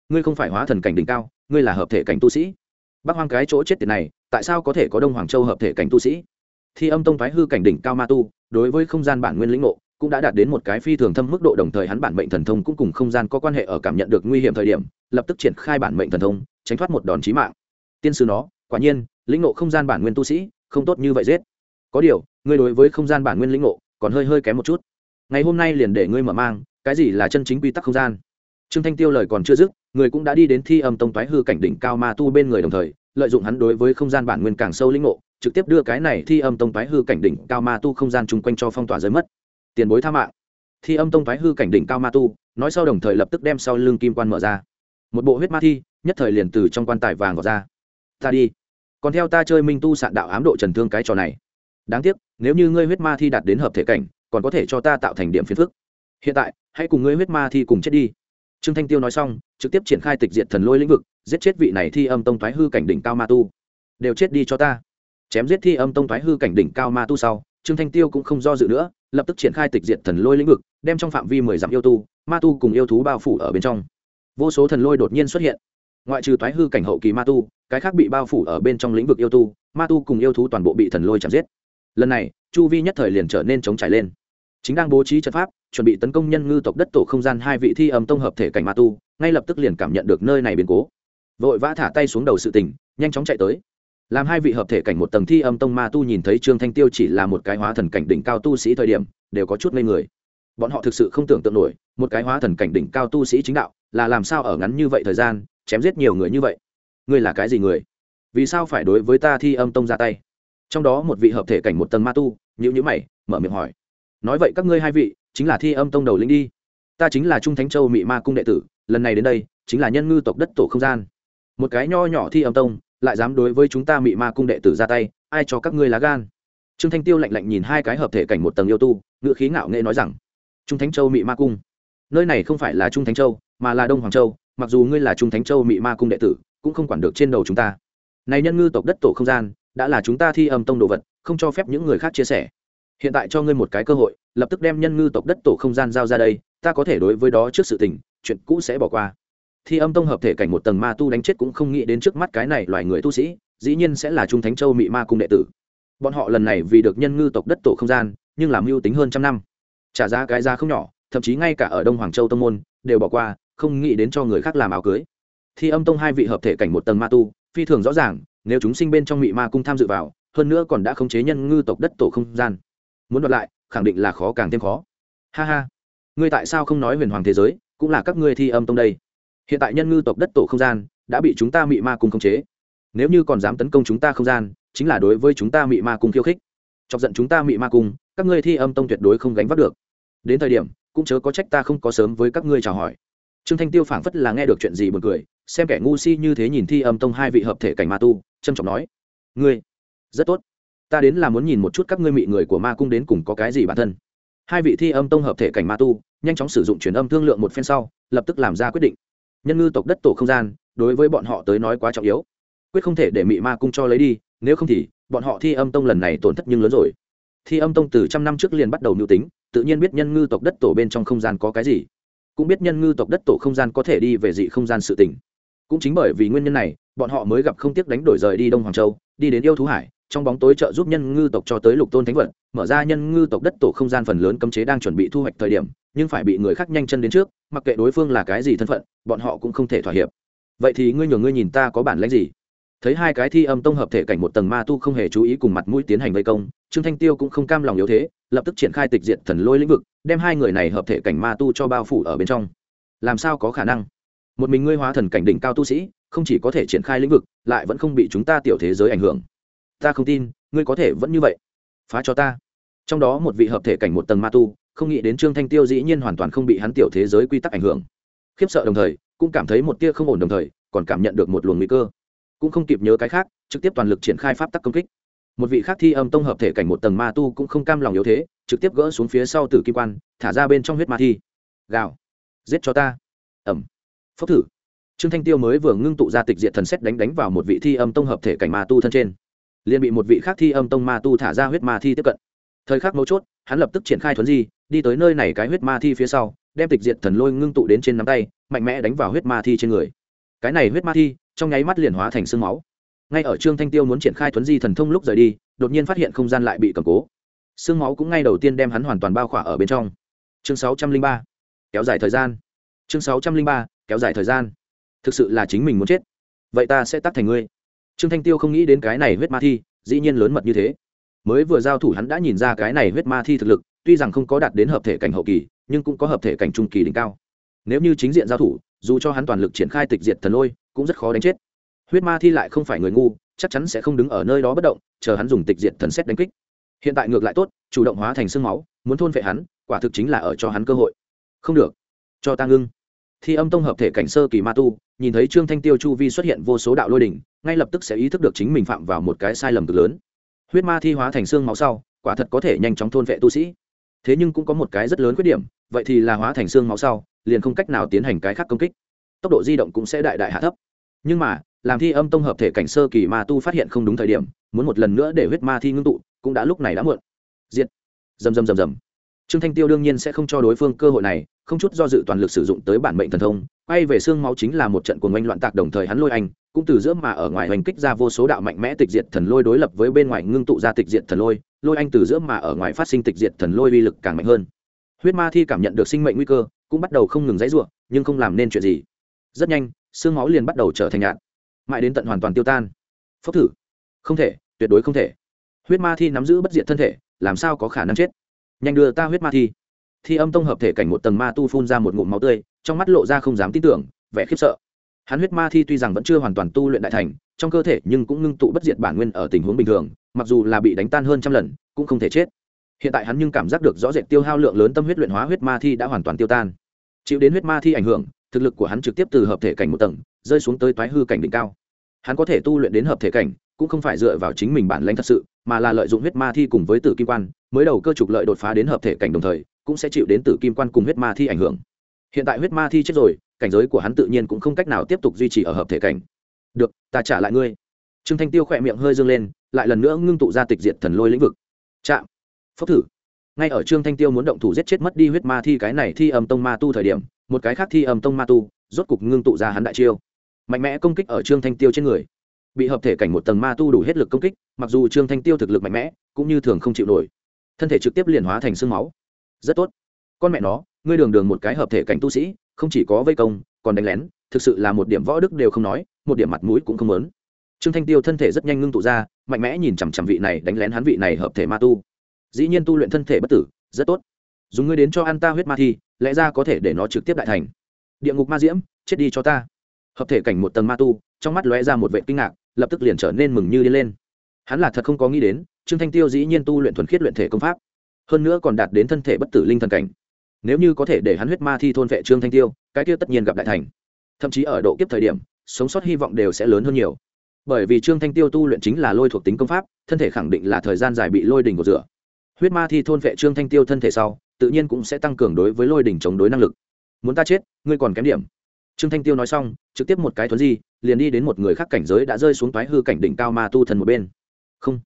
Ngươi không phải hóa thần cảnh đỉnh cao, ngươi là hợp thể cảnh tu sĩ. Bác hoang cái chỗ chết tiệt này, tại sao có thể có đông hoàng châu hợp thể cảnh tu sĩ? Thi âm tông thái hư cảnh đỉnh cao ma tu, đối với không gian bản nguyên lĩnh ngộ, cũng đã đạt đến một cái phi thường thâm mức độ đồng thời hắn bản mệnh thần thông cũng cùng không gian có quan hệ ở cảm nhận được nguy hiểm thời điểm, lập tức triển khai bản mệnh thần thông, tránh thoát một đòn chí mạng. Tiên sư nó, quả nhiên, lĩnh ngộ không gian bản nguyên tu sĩ, không tốt như vậy giết. Có điều, ngươi đối với không gian bản nguyên lĩnh ngộ, còn hơi hơi kém một chút. Ngày hôm nay liền để ngươi mở mang, cái gì là chân chính quy tắc không gian? Trương thanh tiêu lời còn chưa dứt, người cũng đã đi đến thi âm tông toái hư cảnh đỉnh cao ma tu bên người đồng thời, lợi dụng hắn đối với không gian bản nguyên càng sâu lĩnh ngộ trực tiếp đưa cái này thi âm tông toái hư cảnh đỉnh cao ma tu không gian chung quanh cho phong tỏa giới mất. Tiền bối tha mạng. Thi âm tông toái hư cảnh đỉnh cao ma tu, nói sau đồng thời lập tức đem sau lưng kim quan mở ra. Một bộ huyết ma thi, nhất thời liền từ trong quan tài vàng vào ra. Ta đi. Còn theo ta chơi minh tu sạn đạo ám độ trần thương cái trò này. Đáng tiếc, nếu như ngươi huyết ma thi đạt đến hợp thể cảnh, còn có thể cho ta tạo thành điểm phiền phức. Hiện tại, hãy cùng ngươi huyết ma thi cùng chết đi. Trương thanh tiêu nói xong, trực tiếp triển khai tịch diệt thần lôi lĩnh vực, giết chết vị này thi âm tông thoái hư cảnh đỉnh cao ma tu. Đều chết đi cho ta chém giết thi âm tông thoái hư cảnh đỉnh cao ma tu sau, trương thanh tiêu cũng không do dự nữa, lập tức triển khai tịch diệt thần lôi lĩnh vực, đem trong phạm vi mười dặm yêu tu, ma tu cùng yêu thú bao phủ ở bên trong. Vô số thần lôi đột nhiên xuất hiện. Ngoại trừ thoái hư cảnh hậu kỳ ma tu, cái khác bị bao phủ ở bên trong lĩnh vực yêu tu, ma tu cùng yêu thú toàn bộ bị thần lôi chạm giết. Lần này, chu vi nhất thời liền trở nên chống trải lên. Chính đang bố trí trận pháp, chuẩn bị tấn công nhân ngư tộc đất tổ không gian hai vị thi âm tông hợp thể cảnh ma tu, ngay lập tức liền cảm nhận được nơi này biến cố. Vội vã thả tay xuống đầu sự tình, nhanh chóng chạy tới làm hai vị hợp thể cảnh một tầng thi âm tông ma tu nhìn thấy trương thanh tiêu chỉ là một cái hóa thần cảnh đỉnh cao tu sĩ thời điểm, đều có chút ngây người. Bọn họ thực sự không tưởng tượng nổi, một cái hóa thần cảnh đỉnh cao tu sĩ chính đạo, là làm sao ở ngắn như vậy thời gian, chém giết nhiều người như vậy? Ngươi là cái gì người? Vì sao phải đối với ta thi âm tông ra tay? Trong đó một vị hợp thể cảnh một tầng ma tu nhữ nhữ mày, mở miệng hỏi. Nói vậy các ngươi hai vị, chính là thi âm tông đầu lĩnh đi. Ta chính là trung thánh châu mị ma cung đệ tử, lần này đến đây, chính là nhân ngư tộc đất tổ không gian. Một cái nho nhỏ thi âm tông lại dám đối với chúng ta mị ma cung đệ tử ra tay, ai cho các ngươi lá gan? Trương thanh tiêu lạnh lạnh nhìn hai cái hợp thể cảnh một tầng yêu tu ngựa khí ngạo nghệ nói rằng, trung thánh châu mị ma cung. Nơi này không phải là trung thánh châu, mà là đông hoàng châu, mặc dù ngươi là trung thánh châu mị ma cung đệ tử, cũng không quản được trên đầu chúng ta. Này nhân ngư tộc đất tổ không gian, đã là chúng ta thi âm tông đồ vật, không cho phép những người khác chia sẻ. Hiện tại cho ngươi một cái cơ hội, lập tức đem nhân ngư tộc đất tổ không gian giao ra đây, ta có thể đối với đó trước sự tình, chuyện cũ sẽ bỏ qua thi âm tông hợp thể cảnh một tầng ma tu đánh chết cũng không nghĩ đến trước mắt cái này loài người tu sĩ, dĩ nhiên sẽ là trung thánh châu mị ma cung đệ tử. Bọn họ lần này vì được nhân ngư tộc đất tổ không gian, nhưng làm mưu tính hơn trăm năm. Trả ra cái giá không nhỏ, thậm chí ngay cả ở đông hoàng châu tông môn, đều bỏ qua, không nghĩ đến cho người khác làm áo cưới. Thi âm tông hai vị hợp thể cảnh một tầng ma tu, phi thường rõ ràng, nếu chúng sinh bên trong mị ma cung tham dự vào, hơn nữa còn đã khống chế nhân ngư tộc đất tổ không gian. Muốn đoạt lại, khẳng định là khó càng thêm khó. Ha ha. Ngươi tại sao không nói huyền hoàng thế giới, cũng là các ngươi thi âm tông đây? Hiện tại nhân ngư tộc đất tổ không gian đã bị chúng ta mị ma cung khống chế. Nếu như còn dám tấn công chúng ta không gian, chính là đối với chúng ta mị ma cung khiêu khích. Chọc giận chúng ta mị ma cung, các ngươi thi âm tông tuyệt đối không gánh vác được. Đến thời điểm, cũng chớ có trách ta không có sớm với các ngươi chào hỏi. Trương thanh tiêu phảng phất là nghe được chuyện gì buồn cười, xem kẻ ngu si như thế nhìn thi âm tông hai vị hợp thể cảnh ma tu trân trọng nói, ngươi, rất tốt. Ta đến là muốn nhìn một chút các ngươi mị người của ma cung đến cùng có cái gì bản thân. Hai vị thi âm tông hợp thể cảnh ma tu, nhanh chóng sử dụng truyền âm thương lượng một phen sau, lập tức làm ra quyết định nhân ngư tộc đất tổ không gian, đối với bọn họ tới nói quá trọng yếu. Quyết không thể để mị ma cung cho lấy đi, nếu không thì, bọn họ thi âm tông lần này tổn thất nhưng lớn rồi. Thi âm tông từ trăm năm trước liền bắt đầu mưu tính, tự nhiên biết nhân ngư tộc đất tổ bên trong không gian có cái gì. Cũng biết nhân ngư tộc đất tổ không gian có thể đi về dị không gian sự tỉnh cũng chính bởi vì nguyên nhân này, bọn họ mới gặp không tiếc đánh đổi rời đi đông hoàng châu, đi đến yêu thú hải, trong bóng tối trợ giúp nhân ngư tộc cho tới lục tôn thánh vật, mở ra nhân ngư tộc đất tổ không gian phần lớn cấm chế đang chuẩn bị thu hoạch thời điểm nhưng phải bị người khác nhanh chân đến trước, mặc kệ đối phương là cái gì thân phận, bọn họ cũng không thể thỏa hiệp. Vậy thì ngươi nhường ngươi nhìn ta có bản lãnh gì? Thấy hai cái thi âm tông hợp thể cảnh một tầng ma tu không hề chú ý cùng mặt mũi tiến hành vây công, trương thanh tiêu cũng không cam lòng yếu thế, lập tức triển khai tịch diện thần lôi lĩnh vực, đem hai người này hợp thể cảnh ma tu cho bao phủ ở bên trong. Làm sao có khả năng? Một mình ngươi hóa thần cảnh đỉnh cao tu sĩ, không chỉ có thể triển khai lĩnh vực, lại vẫn không bị chúng ta tiểu thế giới ảnh hưởng. Ta không tin, ngươi có thể vẫn như vậy. Phá cho ta. Trong đó một vị hợp thể cảnh một tầng ma tu không nghĩ đến trương thanh tiêu dĩ nhiên hoàn toàn không bị hắn tiểu thế giới quy tắc ảnh hưởng. Khiếp sợ đồng thời, cũng cảm thấy một tia không ổn đồng thời, còn cảm nhận được một luồng nguy cơ. Cũng không kịp nhớ cái khác, trực tiếp toàn lực triển khai pháp tắc công kích. Một vị khác thi âm tông hợp thể cảnh một tầng ma tu cũng không cam lòng yếu thế, trực tiếp gỡ xuống phía sau tử kim quan, thả ra bên trong huyết ma thi. Gào. Giết cho ta. Ẩm phốc thử. Trương thanh tiêu mới vừa ngưng tụ ra tịch diện thần xét đánh đánh vào một vị thi âm tông hợp thể cảnh ma tu thân trên. Liền bị một vị khác thi âm tông ma tu thả ra huyết ma thi tiếp cận. Thời khắc mấu chốt hắn lập tức triển khai thuấn di, đi tới nơi này cái huyết ma thi phía sau, đem tịch diệt thần lôi ngưng tụ đến trên nắm tay, mạnh mẽ đánh vào huyết ma thi trên người. Cái này huyết ma thi, trong nháy mắt liền hóa thành sương máu. Ngay ở trương thanh tiêu muốn triển khai thuấn di thần thông lúc rời đi, đột nhiên phát hiện không gian lại bị cầm cố. Xương máu cũng ngay đầu tiên đem hắn hoàn toàn bao khỏa ở bên trong. Chương sáu trăm linh ba, kéo dài thời gian. Chương sáu trăm linh ba, kéo dài thời gian. Thực sự là chính mình muốn chết. Vậy ta sẽ tắt thành ngươi. Trương thanh tiêu không nghĩ đến cái này huyết ma thi, dĩ nhiên lớn mật như thế mới vừa giao thủ hắn đã nhìn ra cái này huyết ma thi thực lực, tuy rằng không có đạt đến hợp thể cảnh hậu kỳ, nhưng cũng có hợp thể cảnh trung kỳ đỉnh cao. Nếu như chính diện giao thủ, dù cho hắn toàn lực triển khai tịch diệt thần lôi, cũng rất khó đánh chết. Huyết ma thi lại không phải người ngu, chắc chắn sẽ không đứng ở nơi đó bất động, chờ hắn dùng tịch diệt thần xét đánh kích. Hiện tại ngược lại tốt, chủ động hóa thành sương máu, muốn thôn vệ hắn, quả thực chính là ở cho hắn cơ hội. Không được. Cho ta ngưng. Thi âm tông hợp thể cảnh sơ kỳ ma tu, nhìn thấy trương thanh tiêu chu vi xuất hiện vô số đạo lôi đỉnh, ngay lập tức sẽ ý thức được chính mình phạm vào một cái sai lầm cực lớn huyết ma thi hóa thành xương máu sau, quả thật có thể nhanh chóng thôn vệ tu sĩ. Thế nhưng cũng có một cái rất lớn khuyết điểm, vậy thì là hóa thành xương máu sau, liền không cách nào tiến hành cái khác công kích. Tốc độ di động cũng sẽ đại đại hạ thấp. Nhưng mà, làm thi âm tông hợp thể cảnh sơ kỳ ma tu phát hiện không đúng thời điểm, muốn một lần nữa để huyết ma thi ngưng tụ, cũng đã lúc này đã muộn. Diệt. Dầm dầm dầm dầm trương thanh tiêu đương nhiên sẽ không cho đối phương cơ hội này, không chút do dự toàn lực sử dụng tới bản mệnh thần thông quay về xương máu chính là một trận cuồng oanh loạn tạc đồng thời hắn lôi anh, cũng từ giữa mà ở ngoài hành kích ra vô số đạo mạnh mẽ tịch diệt thần lôi đối lập với bên ngoài ngưng tụ ra tịch diệt thần lôi lôi anh từ giữa mà ở ngoài phát sinh tịch diệt thần lôi uy lực càng mạnh hơn. Huyết ma thi cảm nhận được sinh mệnh nguy cơ, cũng bắt đầu không ngừng dãy ruộng nhưng không làm nên chuyện gì. Rất nhanh, xương máu liền bắt đầu trở thành nhạt, mãi đến tận hoàn toàn tiêu tan. Phốc thử. Không thể, tuyệt đối không thể. Huyết ma thi nắm giữ bất diệt thân thể, làm sao có khả năng chết? Nhanh đưa ta huyết ma thi. Thi âm tông hợp thể cảnh một tầng ma tu phun ra một ngụm máu tươi trong mắt lộ ra không dám tin tưởng, vẻ khiếp sợ. Hắn huyết ma thi tuy rằng vẫn chưa hoàn toàn tu luyện đại thành, trong cơ thể nhưng cũng ngưng tụ bất diệt bản nguyên ở tình huống bình thường, mặc dù là bị đánh tan hơn trăm lần, cũng không thể chết. Hiện tại hắn nhưng cảm giác được rõ rệt tiêu hao lượng lớn tâm huyết luyện hóa huyết ma thi đã hoàn toàn tiêu tan. Chịu đến huyết ma thi ảnh hưởng, thực lực của hắn trực tiếp từ hợp thể cảnh một tầng, rơi xuống tới toái hư cảnh đỉnh cao. Hắn có thể tu luyện đến hợp thể cảnh, cũng không phải dựa vào chính mình bản lãnh thật sự, mà là lợi dụng huyết ma thi cùng với tử kim quan, mới đầu cơ trục lợi đột phá đến hợp thể cảnh đồng thời, cũng sẽ chịu đến tử kim quan cùng huyết ma thi ảnh hưởng hiện tại huyết ma thi chết rồi, cảnh giới của hắn tự nhiên cũng không cách nào tiếp tục duy trì ở hợp thể cảnh. Được, ta trả lại ngươi. Trương thanh tiêu khỏe miệng hơi dương lên, lại lần nữa ngưng tụ ra tịch diệt thần lôi lĩnh vực. Chạm. Phốc thử. Ngay ở trương thanh tiêu muốn động thủ giết chết mất đi huyết ma thi cái này thi âm tông ma tu thời điểm, một cái khác thi âm tông ma tu, rốt cục ngưng tụ ra hắn đại chiêu. Mạnh mẽ công kích ở trương thanh tiêu trên người. Bị hợp thể cảnh một tầng ma tu đủ hết lực công kích, mặc dù trương thanh tiêu thực lực mạnh mẽ, cũng như thường không chịu nổi. Thân thể trực tiếp liền hóa thành sương máu. Rất tốt. Con mẹ nó ngươi đường đường một cái hợp thể cảnh tu sĩ, không chỉ có vây công, còn đánh lén, thực sự là một điểm võ đức đều không nói, một điểm mặt mũi cũng không lớn trương thanh tiêu thân thể rất nhanh ngưng tụ ra, mạnh mẽ nhìn chằm chằm vị này, đánh lén hắn vị này hợp thể ma tu. Dĩ nhiên tu luyện thân thể bất tử, rất tốt. Dùng ngươi đến cho ăn ta huyết ma thi, lẽ ra có thể để nó trực tiếp đại thành. Địa ngục ma diễm, chết đi cho ta. Hợp thể cảnh một tầng ma tu, trong mắt lóe ra một vệ kinh ngạc, lập tức liền trở nên mừng như đi lên. Hắn là thật không có nghĩ đến, trương thanh tiêu dĩ nhiên tu luyện thuần khiết luyện thể công pháp, hơn nữa còn đạt đến thân thể bất tử linh thần cảnh nếu như có thể để hắn huyết ma thi thôn vệ trương thanh tiêu, cái tiêu tất nhiên gặp đại thành. Thậm chí ở độ kiếp thời điểm, sống sót hy vọng đều sẽ lớn hơn nhiều. Bởi vì trương thanh tiêu tu luyện chính là lôi thuộc tính công pháp, thân thể khẳng định là thời gian dài bị lôi đỉnh của rửa. Huyết ma thi thôn vệ trương thanh tiêu thân thể sau, tự nhiên cũng sẽ tăng cường đối với lôi đỉnh chống đối năng lực. Muốn ta chết, ngươi còn kém điểm. Trương thanh tiêu nói xong, trực tiếp một cái thuấn di, liền đi đến một người khác cảnh giới đã rơi xuống toái hư cảnh đỉnh cao ma tu thần một bên. Không.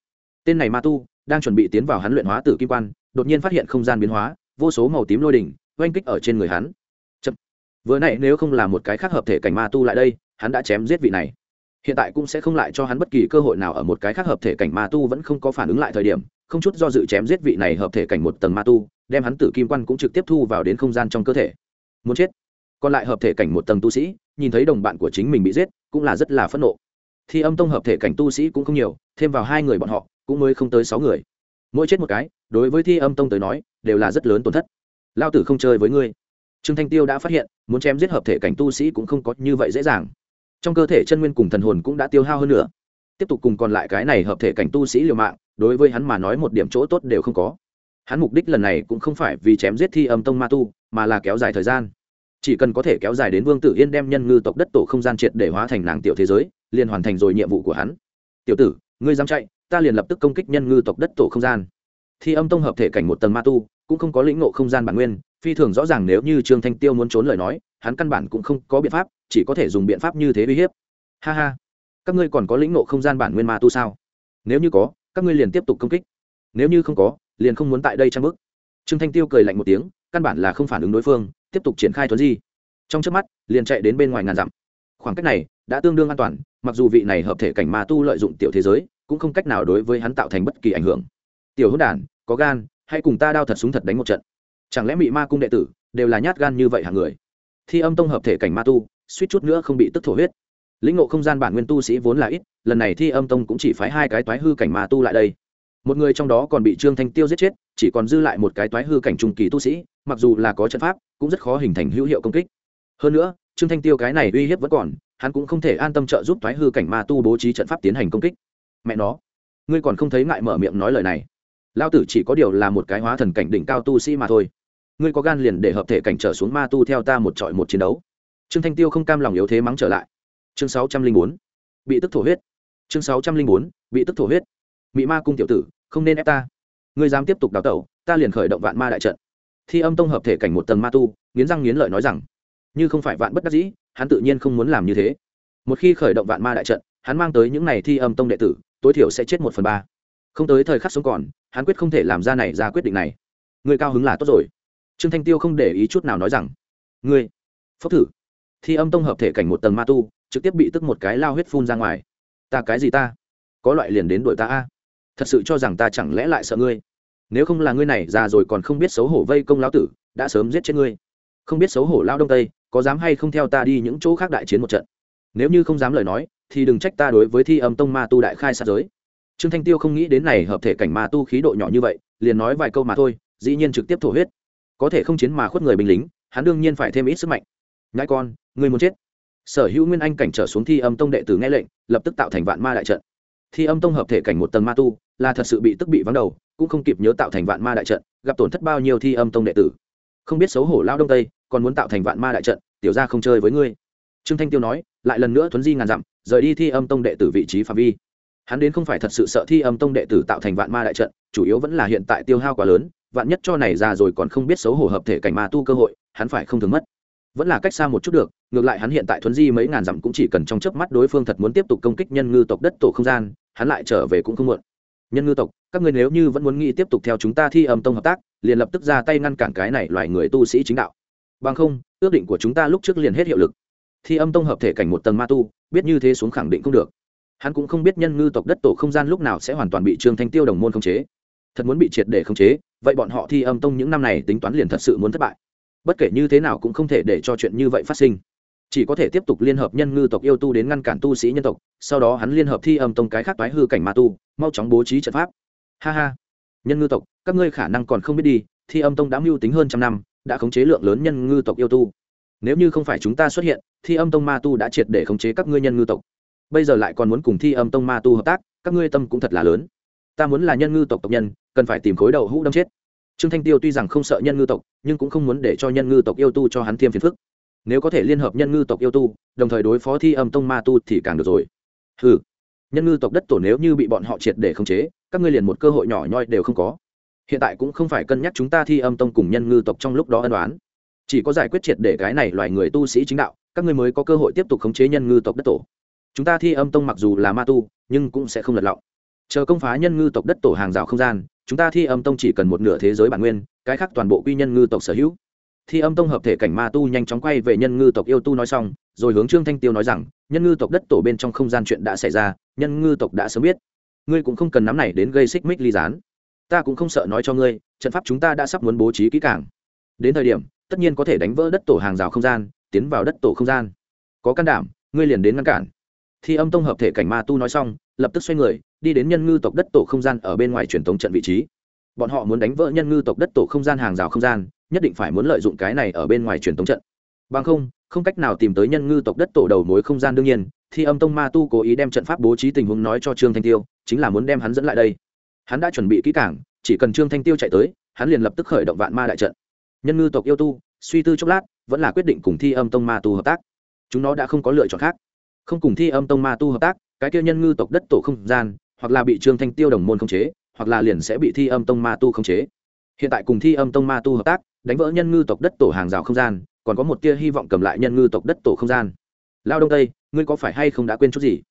Tên này ma tu đang chuẩn bị tiến vào hắn luyện hóa tử kim quan, đột nhiên phát hiện không gian biến hóa vô số màu tím lôi đỉnh, oanh kích ở trên người hắn. Chậm. vừa nãy nếu không là một cái khác hợp thể cảnh ma tu lại đây, hắn đã chém giết vị này. Hiện tại cũng sẽ không lại cho hắn bất kỳ cơ hội nào ở một cái khác hợp thể cảnh ma tu vẫn không có phản ứng lại thời điểm, không chút do dự chém giết vị này hợp thể cảnh một tầng ma tu, đem hắn tử kim quan cũng trực tiếp thu vào đến không gian trong cơ thể. Muốn chết. Còn lại hợp thể cảnh một tầng tu sĩ, nhìn thấy đồng bạn của chính mình bị giết, cũng là rất là phẫn nộ. Thi âm tông hợp thể cảnh tu sĩ cũng không nhiều, thêm vào hai người bọn họ, cũng mới không tới sáu người. Mỗi chết một cái, đối với thi âm tông tới nói đều là rất lớn tổn thất. Lao tử không chơi với ngươi. Trương thanh tiêu đã phát hiện, muốn chém giết hợp thể cảnh tu sĩ cũng không có như vậy dễ dàng. Trong cơ thể chân nguyên cùng thần hồn cũng đã tiêu hao hơn nữa. Tiếp tục cùng còn lại cái này hợp thể cảnh tu sĩ liều mạng, đối với hắn mà nói một điểm chỗ tốt đều không có. Hắn mục đích lần này cũng không phải vì chém giết thi âm tông ma tu, mà là kéo dài thời gian. Chỉ cần có thể kéo dài đến vương tử yên đem nhân ngư tộc đất tổ không gian triệt để hóa thành nàng tiểu thế giới, liền hoàn thành rồi nhiệm vụ của hắn. Tiểu tử, ngươi dám chạy, ta liền lập tức công kích nhân ngư tộc đất tổ không gian thi âm tông hợp thể cảnh một tầng ma tu, cũng không có lĩnh ngộ không gian bản nguyên, phi thường rõ ràng nếu như trương thanh tiêu muốn trốn lời nói, hắn căn bản cũng không có biện pháp, chỉ có thể dùng biện pháp như thế uy hiếp. Ha ha, các ngươi còn có lĩnh ngộ không gian bản nguyên ma tu sao? Nếu như có, các ngươi liền tiếp tục công kích. Nếu như không có, liền không muốn tại đây trang bức trương thanh tiêu cười lạnh một tiếng, căn bản là không phản ứng đối phương, tiếp tục triển khai thuấn di. Trong trước mắt, liền chạy đến bên ngoài ngàn dặm. Khoảng cách này đã tương đương an toàn, mặc dù vị này hợp thể cảnh ma tu lợi dụng tiểu thế giới, cũng không cách nào đối với hắn tạo thành bất kỳ ảnh hưởng. Tiểu hữu đản có gan, hãy cùng ta đao thật súng thật đánh một trận. Chẳng lẽ mị ma cung đệ tử đều là nhát gan như vậy hàng người? Thi âm tông hợp thể cảnh ma tu, suýt chút nữa không bị tức thổ huyết. Lĩnh ngộ không gian bản nguyên tu sĩ vốn là ít, lần này thi âm tông cũng chỉ phái hai cái toái hư cảnh ma tu lại đây. Một người trong đó còn bị trương thanh tiêu giết chết, chỉ còn dư lại một cái toái hư cảnh trung kỳ tu sĩ, mặc dù là có trận pháp, cũng rất khó hình thành hữu hiệu công kích. Hơn nữa, trương thanh tiêu cái này uy hiếp vẫn còn, hắn cũng không thể an tâm trợ giúp toái hư cảnh ma tu bố trí trận pháp tiến hành công kích. Mẹ nó, ngươi còn không thấy ngại mở miệng nói lời này lao tử chỉ có điều là một cái hóa thần cảnh đỉnh cao tu sĩ mà thôi. Ngươi có gan liền để hợp thể cảnh trở xuống ma tu theo ta một trọi một chiến đấu. Trương thanh tiêu không cam lòng yếu thế mắng trở lại. Chương sáu trăm linh bốn. Bị tức thổ huyết. Chương sáu trăm linh bốn. Bị tức thổ huyết. Mị ma cung tiểu tử, không nên ép ta. Ngươi dám tiếp tục đào tẩu, ta liền khởi động vạn ma đại trận. Thi âm tông hợp thể cảnh một tầng ma tu, nghiến răng nghiến lợi nói rằng, như không phải vạn bất đắc dĩ, hắn tự nhiên không muốn làm như thế. Một khi khởi động vạn ma đại trận, hắn mang tới những n à y thi âm tông đệ tử, tối thiểu sẽ chết một phần ba. Không tới thời khắc sống còn hắn quyết không thể làm ra này ra quyết định này. Người cao hứng là tốt rồi. Trương thanh tiêu không để ý chút nào nói rằng, ngươi phốc thử. Thi âm tông hợp thể cảnh một tầng ma tu, trực tiếp bị tức một cái lao huyết phun ra ngoài. Ta cái gì ta? Có loại liền đến đội ta a. Thật sự cho rằng ta chẳng lẽ lại sợ ngươi? Nếu không là ngươi này già rồi còn không biết xấu hổ vây công lão tử, đã sớm giết chết ngươi. Không biết xấu hổ lao đông tây, có dám hay không theo ta đi những chỗ khác đại chiến một trận? Nếu như không dám lời nói, thì đừng trách ta đối với thi âm tông ma tu đại khai sát giới trương thanh tiêu không nghĩ đến này hợp thể cảnh ma tu khí độ nhỏ như vậy, liền nói vài câu mà thôi, dĩ nhiên trực tiếp thổ huyết. Có thể không chiến mà khuất người binh lính, hắn đương nhiên phải thêm ít sức mạnh. Nhãi con, người muốn chết. Sở hữu nguyên anh cảnh trở xuống thi âm tông đệ tử nghe lệnh, lập tức tạo thành vạn ma đại trận. Thi âm tông hợp thể cảnh một tầng ma tu, là thật sự bị tức bị vắng đầu, cũng không kịp nhớ tạo thành vạn ma đại trận, gặp tổn thất bao nhiêu thi âm tông đệ tử. Không biết xấu hổ lao đông tây, còn muốn tạo thành vạn ma đại trận, tiểu ra không chơi với ngươi. Trương thanh tiêu nói, lại lần nữa thuấn di ngàn dặm, rời đi thi âm tông đệ tử vị trí phạm vi hắn đến không phải thật sự sợ thi âm tông đệ tử tạo thành vạn ma đại trận, chủ yếu vẫn là hiện tại tiêu hao quá lớn, vạn nhất cho này ra rồi còn không biết xấu hổ hợp thể cảnh ma tu cơ hội, hắn phải không thường mất. Vẫn là cách xa một chút được, ngược lại hắn hiện tại thuấn di mấy ngàn dặm cũng chỉ cần trong chớp mắt đối phương thật muốn tiếp tục công kích nhân ngư tộc đất tổ không gian, hắn lại trở về cũng không muộn. Nhân ngư tộc, các người nếu như vẫn muốn nghĩ tiếp tục theo chúng ta thi âm tông hợp tác, liền lập tức ra tay ngăn cản cái này loài người tu sĩ chính đạo. Bằng không, ước định của chúng ta lúc trước liền hết hiệu lực. Thi âm tông hợp thể cảnh một tầng ma tu, biết như thế xuống khẳng định không được hắn cũng không biết nhân ngư tộc đất tổ không gian lúc nào sẽ hoàn toàn bị trương thanh tiêu đồng môn khống chế. Thật muốn bị triệt để khống chế, vậy bọn họ thi âm tông những năm này tính toán liền thật sự muốn thất bại. Bất kể như thế nào cũng không thể để cho chuyện như vậy phát sinh. Chỉ có thể tiếp tục liên hợp nhân ngư tộc yêu tu đến ngăn cản tu sĩ nhân tộc, sau đó hắn liên hợp thi âm tông cái khác toái hư cảnh ma tu, mau chóng bố trí trận pháp. Ha ha. Nhân ngư tộc, các ngươi khả năng còn không biết đi, thi âm tông đã mưu tính hơn trăm năm, đã khống chế lượng lớn nhân ngư tộc yêu tu. Nếu như không phải chúng ta xuất hiện, thi âm tông ma tu đã triệt để khống chế các ngươi nhân ngư tộc bây giờ lại còn muốn cùng thi âm tông ma tu hợp tác, các ngươi tâm cũng thật là lớn. Ta muốn là nhân ngư tộc tộc nhân, cần phải tìm khối đầu hũ đâm chết. Trương thanh tiêu tuy rằng không sợ nhân ngư tộc, nhưng cũng không muốn để cho nhân ngư tộc yêu tu cho hắn thêm phiền phức. Nếu có thể liên hợp nhân ngư tộc yêu tu, đồng thời đối phó thi âm tông ma tu thì càng được rồi. Ừ nhân ngư tộc đất tổ nếu như bị bọn họ triệt để khống chế, các ngươi liền một cơ hội nhỏ nhoi đều không có. Hiện tại cũng không phải cân nhắc chúng ta thi âm tông cùng nhân ngư tộc trong lúc đó ân đoán chỉ có giải quyết triệt để cái này loài người tu sĩ chính đạo, các ngươi mới có cơ hội tiếp tục khống chế nhân ngư tộc đất tổ chúng ta thi âm tông mặc dù là ma tu, nhưng cũng sẽ không lật lọng. Chờ công phá nhân ngư tộc đất tổ hàng rào không gian, chúng ta thi âm tông chỉ cần một nửa thế giới bản nguyên, cái khác toàn bộ quy nhân ngư tộc sở hữu. Thi âm tông hợp thể cảnh ma tu nhanh chóng quay về nhân ngư tộc yêu tu nói xong, rồi hướng trương thanh tiêu nói rằng, nhân ngư tộc đất tổ bên trong không gian chuyện đã xảy ra, nhân ngư tộc đã sớm biết. Ngươi cũng không cần nắm này đến gây xích mích ly gián. Ta cũng không sợ nói cho ngươi, trận pháp chúng ta đã sắp muốn bố trí kỹ càng. Đến thời điểm, tất nhiên có thể đánh vỡ đất tổ hàng rào không gian, tiến vào đất tổ không gian. Có can đảm, ngươi liền đến ngăn cản thi âm tông hợp thể cảnh ma tu nói xong, lập tức xoay người, đi đến nhân ngư tộc đất tổ không gian ở bên ngoài truyền thống trận vị trí. Bọn họ muốn đánh vỡ nhân ngư tộc đất tổ không gian hàng rào không gian, nhất định phải muốn lợi dụng cái này ở bên ngoài truyền thống trận. Bằng không không cách nào tìm tới nhân ngư tộc đất tổ đầu mối không gian đương nhiên thì âm tông ma tu cố ý đem trận pháp bố trí tình huống nói cho trương thanh tiêu, chính là muốn đem hắn dẫn lại đây. Hắn đã chuẩn bị kỹ cảng chỉ cần trương thanh tiêu chạy tới, hắn liền lập tức khởi động vạn ma đại trận. Nhân ngư tộc yêu tu, suy tư chốc lát, vẫn là quyết định cùng thi âm tông ma tu hợp tác. Chúng nó đã không có lựa chọn khác không cùng thi âm tông ma tu hợp tác, cái kia nhân ngư tộc đất tổ không gian, hoặc là bị trương thanh tiêu đồng môn khống chế, hoặc là liền sẽ bị thi âm tông ma tu khống chế. Hiện tại cùng thi âm tông ma tu hợp tác, đánh vỡ nhân ngư tộc đất tổ hàng rào không gian, còn có một tia hy vọng cầm lại nhân ngư tộc đất tổ không gian. Lao đông tây, ngươi có phải hay không đã quên chút gì?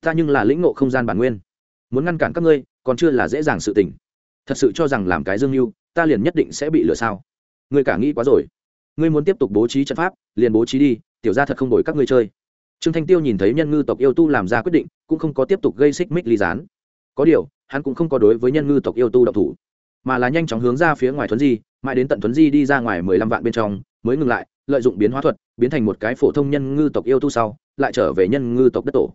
Ta nhưng là lĩnh ngộ không gian bản nguyên. Muốn ngăn cản các ngươi, còn chưa là dễ dàng sự tình. Thật sự cho rằng làm cái dương mưu, ta liền nhất định sẽ bị lừa sao? Ngươi cả nghĩ quá rồi. Ngươi muốn tiếp tục bố trí trận pháp, liền bố trí đi, tiểu ra thật không đổi các ngươi chơi trương thanh tiêu nhìn thấy nhân ngư tộc yêu tu làm ra quyết định, cũng không có tiếp tục gây xích mích ly gián. Có điều, hắn cũng không có đối với nhân ngư tộc yêu tu độc thủ, mà là nhanh chóng hướng ra phía ngoài thuấn di, mãi đến tận thuấn di đi ra ngoài mười lăm vạn bên trong, mới ngừng lại, lợi dụng biến hóa thuật, biến thành một cái phổ thông nhân ngư tộc yêu tu sau, lại trở về nhân ngư tộc đất tổ.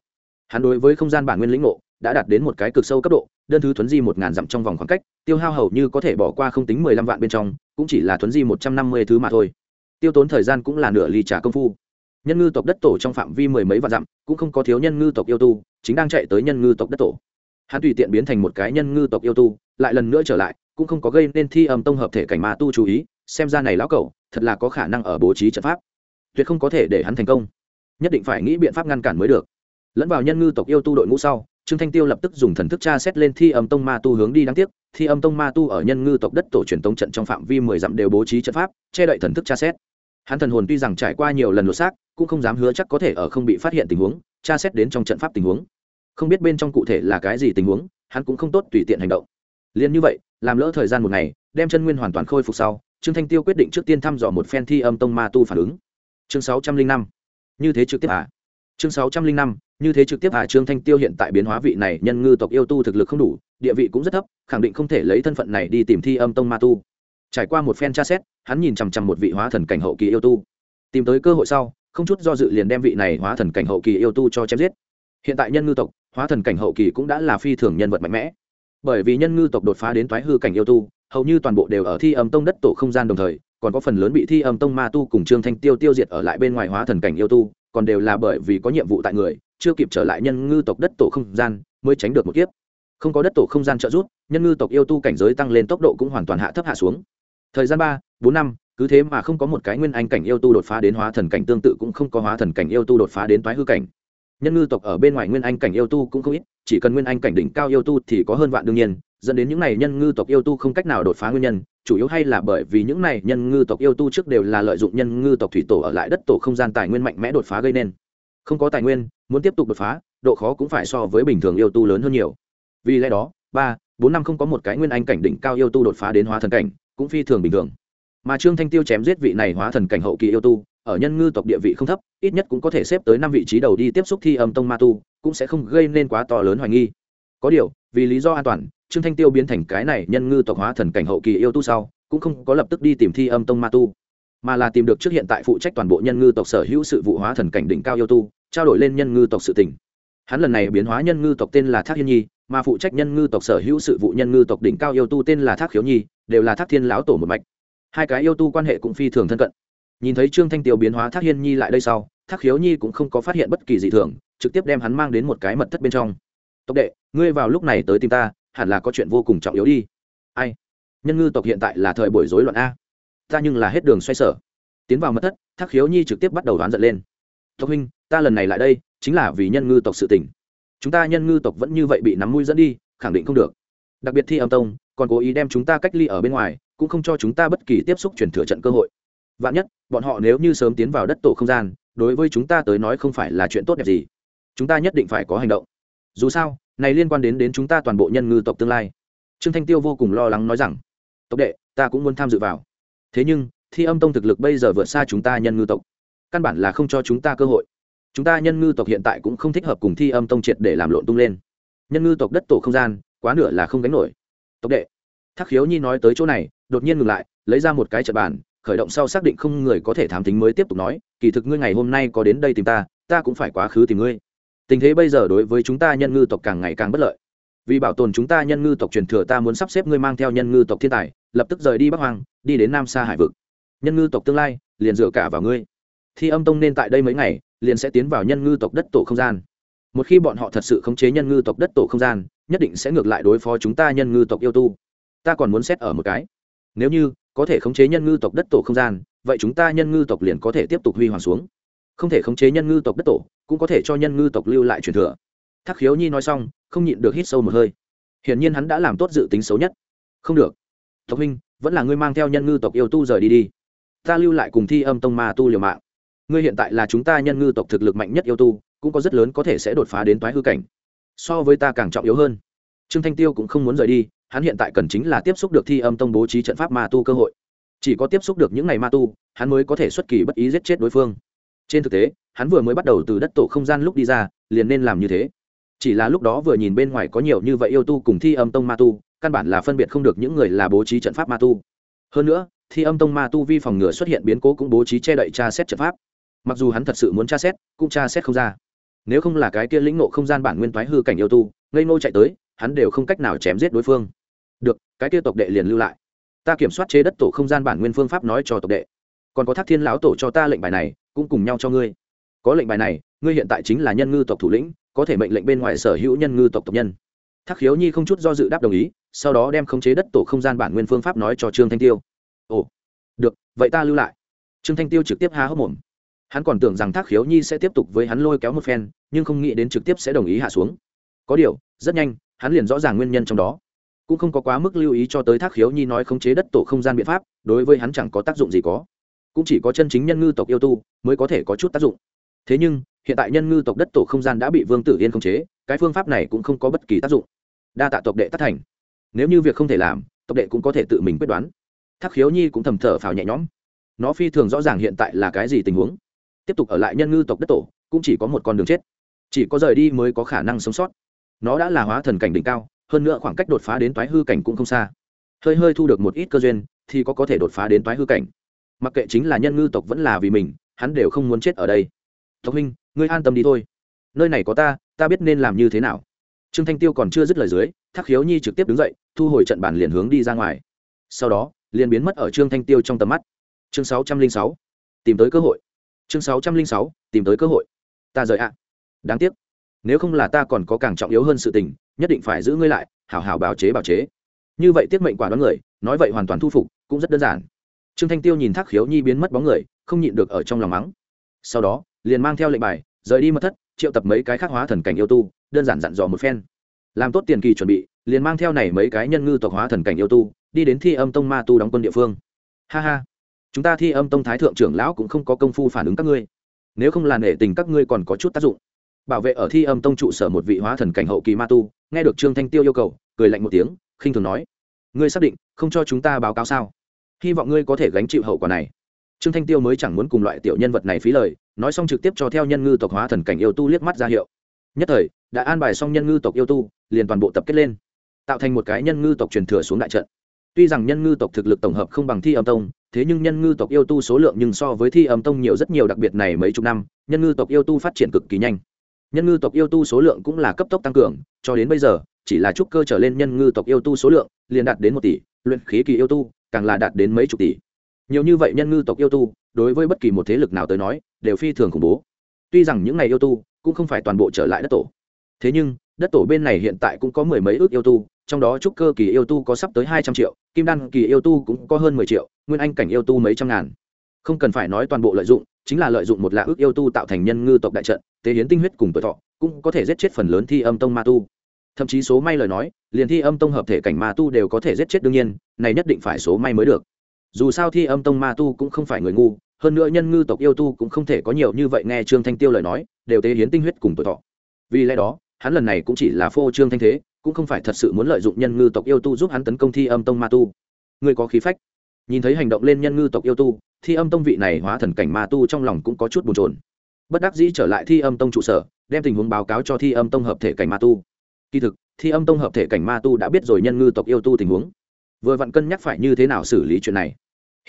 Hắn đối với không gian bản nguyên lĩnh ngộ, đã đạt đến một cái cực sâu cấp độ, đơn thứ thuấn di một ngàn dặm trong vòng khoảng cách, tiêu hao hầu như có thể bỏ qua không tính mười lăm vạn bên trong, cũng chỉ là thuấn di một trăm năm mươi thứ mà thôi. Tiêu tốn thời gian cũng là nửa ly trả công phu nhân ngư tộc đất tổ trong phạm vi mười mấy vạn dặm, cũng không có thiếu nhân ngư tộc yêu tu, chính đang chạy tới nhân ngư tộc đất tổ. Hắn tùy tiện biến thành một cái nhân ngư tộc yêu tu, lại lần nữa trở lại, cũng không có gây nên thi âm tông hợp thể cảnh ma tu chú ý, xem ra này lão cẩu, thật là có khả năng ở bố trí trận pháp. Tuyệt không có thể để hắn thành công. Nhất định phải nghĩ biện pháp ngăn cản mới được. Lẫn vào nhân ngư tộc yêu tu đội ngũ sau, trương thanh tiêu lập tức dùng thần thức tra xét lên thi âm tông ma tu hướng đi đáng tiếc. Thi âm tông ma tu ở nhân ngư tộc đất tổ truyền tống trận trong phạm vi mười dặm đều bố trí trận pháp, che đậy thần thức tra xét hắn thần hồn tuy rằng trải qua nhiều lần lột xác, cũng không dám hứa chắc có thể ở không bị phát hiện tình huống, tra xét đến trong trận pháp tình huống. Không biết bên trong cụ thể là cái gì tình huống, hắn cũng không tốt tùy tiện hành động. Liền như vậy, làm lỡ thời gian một ngày, đem chân nguyên hoàn toàn khôi phục sau, trương thanh tiêu quyết định trước tiên thăm dò một phen thi âm tông ma tu phản ứng. Chương sáu trăm linh năm. Như thế trực tiếp à? Chương sáu trăm linh năm. Như thế trực tiếp à? Trương thanh tiêu hiện tại biến hóa vị này, nhân ngư tộc yêu tu thực lực không đủ, địa vị cũng rất thấp, khẳng định không thể lấy thân phận này đi tìm thi âm tông ma tu trải qua một phen tra xét, hắn nhìn chằm chằm một vị hóa thần cảnh hậu kỳ yêu tu. Tìm tới cơ hội sau, không chút do dự liền đem vị này hóa thần cảnh hậu kỳ yêu tu cho chém giết. Hiện tại nhân ngư tộc, hóa thần cảnh hậu kỳ cũng đã là phi thường nhân vật mạnh mẽ. Bởi vì nhân ngư tộc đột phá đến thoái hư cảnh yêu tu, hầu như toàn bộ đều ở thi âm tông đất tổ không gian đồng thời, còn có phần lớn bị thi âm tông ma tu cùng trương thanh tiêu tiêu diệt ở lại bên ngoài hóa thần cảnh yêu tu, còn đều là bởi vì có nhiệm vụ tại người, chưa kịp trở lại nhân ngư tộc đất tổ không gian, mới tránh được một kiếp. Không có đất tổ không gian trợ giúp, nhân ngư tộc yêu tu cảnh giới tăng lên tốc độ cũng hoàn toàn hạ thấp hạ xuống thời gian ba, bốn năm, cứ thế mà không có một cái nguyên anh cảnh yêu tu đột phá đến hóa thần cảnh, tương tự cũng không có hóa thần cảnh yêu tu đột phá đến toái hư cảnh. Nhân ngư tộc ở bên ngoài nguyên anh cảnh yêu tu cũng không ít, chỉ cần nguyên anh cảnh đỉnh cao yêu tu thì có hơn vạn đương nhiên, dẫn đến những này nhân ngư tộc yêu tu không cách nào đột phá nguyên nhân, chủ yếu hay là bởi vì những này nhân ngư tộc yêu tu trước đều là lợi dụng nhân ngư tộc thủy tổ ở lại đất tổ không gian tài nguyên mạnh mẽ đột phá gây nên. Không có tài nguyên, muốn tiếp tục đột phá, độ khó cũng phải so với bình thường yêu tu lớn hơn nhiều. Vì lẽ đó, ba, bốn năm không có một cái nguyên anh cảnh đỉnh cao yêu tu đột phá đến hóa thần cảnh cũng phi thường bình thường. Mà trương thanh tiêu chém giết vị này hóa thần cảnh hậu kỳ yêu tu, ở nhân ngư tộc địa vị không thấp, ít nhất cũng có thể xếp tới năm vị trí đầu đi tiếp xúc thi âm tông ma tu, cũng sẽ không gây nên quá to lớn hoài nghi. Có điều, vì lý do an toàn, trương thanh tiêu biến thành cái này nhân ngư tộc hóa thần cảnh hậu kỳ yêu tu sau, cũng không có lập tức đi tìm thi âm tông ma tu, mà là tìm được trước hiện tại phụ trách toàn bộ nhân ngư tộc sở hữu sự vụ hóa thần cảnh đỉnh cao yêu tu, trao đổi lên nhân ngư tộc sự tỉnh hắn lần này biến hóa nhân ngư tộc tên là thác hiên nhi mà phụ trách nhân ngư tộc sở hữu sự vụ nhân ngư tộc đỉnh cao yêu tu tên là thác khiếu nhi, đều là thác thiên lão tổ một mạch. Hai cái yêu tu quan hệ cũng phi thường thân cận. Nhìn thấy trương thanh tiêu biến hóa thác hiên nhi lại đây sau, thác khiếu nhi cũng không có phát hiện bất kỳ dị thường, trực tiếp đem hắn mang đến một cái mật thất bên trong. Tộc đệ, ngươi vào lúc này tới tìm ta, hẳn là có chuyện vô cùng trọng yếu đi. Ai? Nhân ngư tộc hiện tại là thời buổi rối loạn a. Ta nhưng là hết đường xoay sở. Tiến vào mật thất, thác khiếu nhi trực tiếp bắt đầu đoán giận lên. Tộc huynh, ta lần này lại đây, chính là vì nhân ngư tộc sự tỉnh chúng ta nhân ngư tộc vẫn như vậy bị nắm mũi dẫn đi, khẳng định không được. Đặc biệt thi âm tông, còn cố ý đem chúng ta cách ly ở bên ngoài, cũng không cho chúng ta bất kỳ tiếp xúc chuyển thừa trận cơ hội. Vạn nhất, bọn họ nếu như sớm tiến vào đất tổ không gian, đối với chúng ta tới nói không phải là chuyện tốt đẹp gì. Chúng ta nhất định phải có hành động. Dù sao, này liên quan đến đến chúng ta toàn bộ nhân ngư tộc tương lai. Trương thanh tiêu vô cùng lo lắng nói rằng, tộc đệ, ta cũng muốn tham dự vào. Thế nhưng, thi âm tông thực lực bây giờ vượt xa chúng ta nhân ngư tộc. Căn bản là không cho chúng ta cơ hội chúng ta nhân ngư tộc hiện tại cũng không thích hợp cùng thi âm tông triệt để làm lộn tung lên. Nhân ngư tộc đất tổ không gian, quá nửa là không gánh nổi. Tộc đệ, thác khiếu nhi nói tới chỗ này, đột nhiên ngừng lại, lấy ra một cái trận bàn, khởi động sau xác định không người có thể thám tính mới tiếp tục nói, kỳ thực ngươi ngày hôm nay có đến đây tìm ta ta cũng phải quá khứ tìm ngươi. Tình thế bây giờ đối với chúng ta nhân ngư tộc càng ngày càng bất lợi. Vì bảo tồn chúng ta nhân ngư tộc truyền thừa ta muốn sắp xếp ngươi mang theo nhân ngư tộc thiên tài, lập tức rời đi bắc hoàng đi đến nam sa hải vực. Nhân ngư tộc tương lai, liền dựa cả vào ngươi thi âm tông nên tại đây mấy ngày, liền sẽ tiến vào nhân ngư tộc đất tổ không gian. Một khi bọn họ thật sự khống chế nhân ngư tộc đất tổ không gian, nhất định sẽ ngược lại đối phó chúng ta nhân ngư tộc yêu tu. Ta còn muốn xét ở một cái. Nếu như có thể khống chế nhân ngư tộc đất tổ không gian, vậy chúng ta nhân ngư tộc liền có thể tiếp tục huy hoàng xuống. Không thể khống chế nhân ngư tộc đất tổ, cũng có thể cho nhân ngư tộc lưu lại truyền thừa. Thác khiếu nhi nói xong, không nhịn được hít sâu một hơi. Hiển nhiên hắn đã làm tốt dự tính xấu nhất. Không được. Tộc huynh, vẫn là ngươi mang theo nhân ngư tộc yêu tu rời đi đi. Ta lưu lại cùng thi âm tông ma tu liều mạng ngươi hiện tại là chúng ta nhân ngư tộc thực lực mạnh nhất yêu tu, cũng có rất lớn có thể sẽ đột phá đến toái hư cảnh. So với ta càng trọng yếu hơn. Trương thanh tiêu cũng không muốn rời đi, hắn hiện tại cần chính là tiếp xúc được thi âm tông bố trí trận pháp ma tu cơ hội. Chỉ có tiếp xúc được những ngày ma tu, hắn mới có thể xuất kỳ bất ý giết chết đối phương. Trên thực tế, hắn vừa mới bắt đầu từ đất tổ không gian lúc đi ra, liền nên làm như thế. Chỉ là lúc đó vừa nhìn bên ngoài có nhiều như vậy yêu tu cùng thi âm tông ma tu, căn bản là phân biệt không được những người là bố trí trận pháp ma tu. Hơn nữa, thi âm tông ma tu vi phòng ngừa xuất hiện biến cố cũng bố trí che đậy tra xét trận pháp mặc dù hắn thật sự muốn tra xét, cũng tra xét không ra. Nếu không là cái kia lĩnh nộ không gian bản nguyên thoái hư cảnh yêu tu, ngây ngô chạy tới, hắn đều không cách nào chém giết đối phương. Được, cái kia tộc đệ liền lưu lại. Ta kiểm soát chế đất tổ không gian bản nguyên phương pháp nói cho tộc đệ. Còn có thác thiên lão tổ cho ta lệnh bài này, cũng cùng nhau cho ngươi. Có lệnh bài này, ngươi hiện tại chính là nhân ngư tộc thủ lĩnh, có thể mệnh lệnh bên ngoài sở hữu nhân ngư tộc tộc nhân. Thác khiếu nhi không chút do dự đáp đồng ý, sau đó đem khống chế đất tổ không gian bản nguyên phương pháp nói cho trương thanh tiêu. Ồ, được, vậy ta lưu lại. Trương thanh tiêu trực tiếp há hốc mồm hắn còn tưởng rằng thác khiếu nhi sẽ tiếp tục với hắn lôi kéo một phen, nhưng không nghĩ đến trực tiếp sẽ đồng ý hạ xuống. Có điều, rất nhanh, hắn liền rõ ràng nguyên nhân trong đó. Cũng không có quá mức lưu ý cho tới thác khiếu nhi nói khống chế đất tổ không gian biện pháp, đối với hắn chẳng có tác dụng gì có. Cũng chỉ có chân chính nhân ngư tộc yêu tu mới có thể có chút tác dụng. Thế nhưng, hiện tại nhân ngư tộc đất tổ không gian đã bị vương tử yên khống chế, cái phương pháp này cũng không có bất kỳ tác dụng. Đa tạ tộc đệ tác thành. Nếu như việc không thể làm, tộc đệ cũng có thể tự mình quyết đoán. Thác khiếu nhi cũng thầm thở phào nhẹ nhõm. Nó phi thường rõ ràng hiện tại là cái gì tình huống tiếp tục ở lại nhân ngư tộc đất tổ, cũng chỉ có một con đường chết. Chỉ có rời đi mới có khả năng sống sót. Nó đã là hóa thần cảnh đỉnh cao, hơn nữa khoảng cách đột phá đến toái hư cảnh cũng không xa. Hơi hơi thu được một ít cơ duyên, thì có có thể đột phá đến toái hư cảnh. Mặc kệ chính là nhân ngư tộc vẫn là vì mình, hắn đều không muốn chết ở đây. Tộc huynh, ngươi an tâm đi thôi. Nơi này có ta ta biết nên làm như thế nào. Trương thanh tiêu còn chưa dứt lời dưới, thác khiếu nhi trực tiếp đứng dậy, thu hồi trận bản liền hướng đi ra ngoài. Sau đó, liền biến mất ở trương thanh tiêu trong tầm mắt. Chương sáu trăm linh sáu, tìm tới cơ hội chương sáu trăm linh sáu, tìm tới cơ hội. Ta rời ạ. Đáng tiếc, nếu không là ta còn có càng trọng yếu hơn sự tình, nhất định phải giữ ngươi lại, hảo hảo bào chế bào chế. Như vậy tiết mệnh quả đoán người, nói vậy hoàn toàn thu phục, cũng rất đơn giản. Trương thanh tiêu nhìn thác khiếu nhi biến mất bóng người, không nhịn được ở trong lòng mắng. Sau đó, liền mang theo lệnh bài, rời đi mất thất, triệu tập mấy cái khắc hóa thần cảnh yêu tu, đơn giản dặn dò một phen. Làm tốt tiền kỳ chuẩn bị, liền mang theo này mấy cái nhân ngư tộc hóa thần cảnh yêu tu, đi đến thi âm tông ma tu đóng quân địa phương. Ha ha chúng ta thi âm tông thái thượng trưởng lão cũng không có công phu phản ứng các ngươi. Nếu không là nể tình các ngươi còn có chút tác dụng. Bảo vệ ở thi âm tông trụ sở một vị hóa thần cảnh hậu kỳ ma tu, nghe được trương thanh tiêu yêu cầu, cười lạnh một tiếng, khinh thường nói. Ngươi xác định, không cho chúng ta báo cáo sao? Hy vọng ngươi có thể gánh chịu hậu quả này. Trương thanh tiêu mới chẳng muốn cùng loại tiểu nhân vật này phí lời, nói xong trực tiếp cho theo nhân ngư tộc hóa thần cảnh yêu tu liếc mắt ra hiệu. Nhất thời, đã an bài xong nhân ngư tộc yêu tu, liền toàn bộ tập kết lên. Tạo thành một cái nhân ngư tộc truyền thừa xuống đại trận tuy rằng nhân ngư tộc thực lực tổng hợp không bằng thi âm tông, thế nhưng nhân ngư tộc yêu tu số lượng nhưng so với thi âm tông nhiều rất nhiều, đặc biệt này mấy chục năm, nhân ngư tộc yêu tu phát triển cực kỳ nhanh. Nhân ngư tộc yêu tu số lượng cũng là cấp tốc tăng cường, cho đến bây giờ, chỉ là trúc cơ trở lên nhân ngư tộc yêu tu số lượng liền đạt đến một tỷ, luyện khí kỳ yêu tu càng là đạt đến mấy chục tỷ. Nhiều như vậy nhân ngư tộc yêu tu, đối với bất kỳ một thế lực nào tới nói, đều phi thường khủng bố. Tuy rằng những này yêu tu cũng không phải toàn bộ trở lại đất tổ. Thế nhưng, đất tổ bên này hiện tại cũng có mười mấy ước yêu tu trong đó trúc cơ kỳ yêu tu có sắp tới hai trăm triệu, kim đan kỳ yêu tu cũng có hơn mười triệu, nguyên anh cảnh yêu tu mấy trăm ngàn. Không cần phải nói toàn bộ lợi dụng, chính là lợi dụng một lạ ước yêu tu tạo thành nhân ngư tộc đại trận, tế hiến tinh huyết cùng tuổi thọ, cũng có thể giết chết phần lớn thi âm tông ma tu. Thậm chí số may lời nói, liền thi âm tông hợp thể cảnh ma tu đều có thể giết chết đương nhiên, này nhất định phải số may mới được. Dù sao thi âm tông ma tu cũng không phải người ngu, hơn nữa nhân ngư tộc yêu tu cũng không thể có nhiều như vậy nghe trương thanh tiêu lời nói, đều tế hiến tinh huyết cùng tuổi thọ. Vì lẽ đó, hắn lần này cũng chỉ là phô trương thanh thế cũng không phải thật sự muốn lợi dụng nhân ngư tộc yêu tu giúp hắn tấn công thi âm tông ma tu. Người có khí phách. Nhìn thấy hành động lên nhân ngư tộc yêu tu, thi âm tông vị này hóa thần cảnh ma tu trong lòng cũng có chút bồn trồn bất đắc dĩ trở lại thi âm tông trụ sở, đem tình huống báo cáo cho thi âm tông hợp thể cảnh ma tu. Kỳ thực, thi âm tông hợp thể cảnh ma tu đã biết rồi nhân ngư tộc yêu tu tình huống. Vừa vặn cân nhắc phải như thế nào xử lý chuyện này.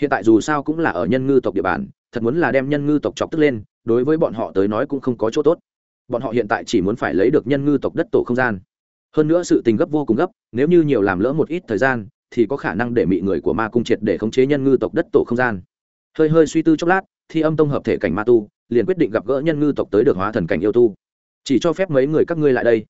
Hiện tại dù sao cũng là ở nhân ngư tộc địa bàn, thật muốn là đem nhân ngư tộc chọc tức lên, đối với bọn họ tới nói cũng không có chỗ tốt. Bọn họ hiện tại chỉ muốn phải lấy được nhân ngư tộc đất tổ không gian hơn nữa sự tình gấp vô cùng gấp, nếu như nhiều làm lỡ một ít thời gian, thì có khả năng để mị người của ma cung triệt để khống chế nhân ngư tộc đất tổ không gian. Hơi hơi suy tư chốc lát thì âm tông hợp thể cảnh ma tu, liền quyết định gặp gỡ nhân ngư tộc tới được hóa thần cảnh yêu tu. Chỉ cho phép mấy người các ngươi lại đây.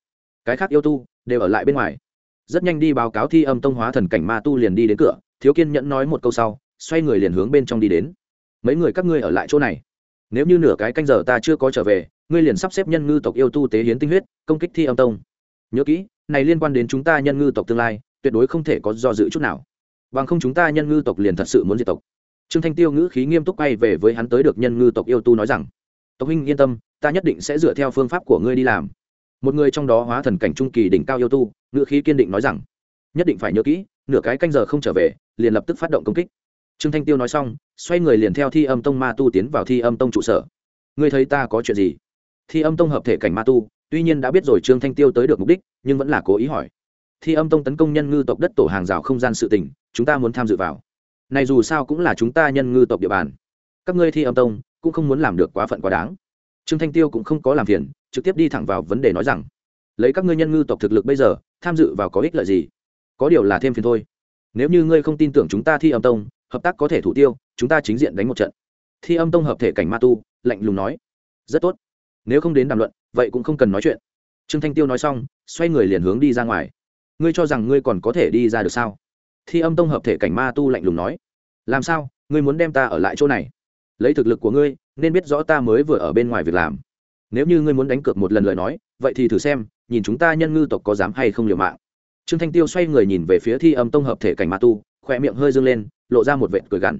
Cái khác yêu tu đều ở lại bên ngoài. Rất nhanh đi báo cáo thi âm tông hóa thần cảnh ma tu liền đi đến cửa, thiếu kiên nhẫn nói một câu sau, xoay người liền hướng bên trong đi đến. Mấy người các ngươi ở lại chỗ này. Nếu như nửa cái canh giờ ta chưa có trở về, ngươi liền sắp xếp nhân ngư tộc yêu tu tế hiến tinh huyết, công kích thi âm tông. Nhớ kỹ này liên quan đến chúng ta nhân ngư tộc tương lai, tuyệt đối không thể có do dự chút nào. Bằng không chúng ta nhân ngư tộc liền thật sự muốn diệt tộc. Trương thanh tiêu ngữ khí nghiêm túc quay về với hắn tới được nhân ngư tộc yêu tu nói rằng, tộc huynh yên tâm, ta nhất định sẽ dựa theo phương pháp của ngươi đi làm. Một người trong đó hóa thần cảnh trung kỳ đỉnh cao yêu tu, ngữ khí kiên định nói rằng, nhất định phải nhớ kỹ, nửa cái canh giờ không trở về, liền lập tức phát động công kích. Trương thanh tiêu nói xong, xoay người liền theo thi âm tông ma tu tiến vào thi âm tông trụ sở. Ngươi thấy ta có chuyện gì? Thi âm tông hợp thể cảnh ma tu tuy nhiên đã biết rồi trương thanh tiêu tới được mục đích, nhưng vẫn là cố ý hỏi. Thi âm tông tấn công nhân ngư tộc đất tổ hàng rào không gian sự tỉnh chúng ta muốn tham dự vào. Này dù sao cũng là chúng ta nhân ngư tộc địa bàn. Các ngươi thi âm tông cũng không muốn làm được quá phận quá đáng. Trương thanh tiêu cũng không có làm phiền, trực tiếp đi thẳng vào vấn đề nói rằng, lấy các ngươi nhân ngư tộc thực lực bây giờ, tham dự vào có ích lợi gì? Có điều là thêm phiền thôi. Nếu như ngươi không tin tưởng chúng ta thi âm tông, hợp tác có thể thủ tiêu, chúng ta chính diện đánh một trận. Thi âm tông hợp thể cảnh ma tu, lạnh lùng nói. Rất tốt nếu không đến đàm luận, vậy cũng không cần nói chuyện. Trương thanh tiêu nói xong, xoay người liền hướng đi ra ngoài. Ngươi cho rằng ngươi còn có thể đi ra được sao? Thi âm tông hợp thể cảnh ma tu lạnh lùng nói. Làm sao? Ngươi muốn đem ta ở lại chỗ này? Lấy thực lực của ngươi, nên biết rõ ta mới vừa ở bên ngoài việc làm. Nếu như ngươi muốn đánh cược một lần lời nói, vậy thì thử xem, nhìn chúng ta nhân ngư tộc có dám hay không liều mạng. Trương thanh tiêu xoay người nhìn về phía thi âm tông hợp thể cảnh ma tu khỏe miệng hơi dâng lên, lộ ra một vệt cười gằn.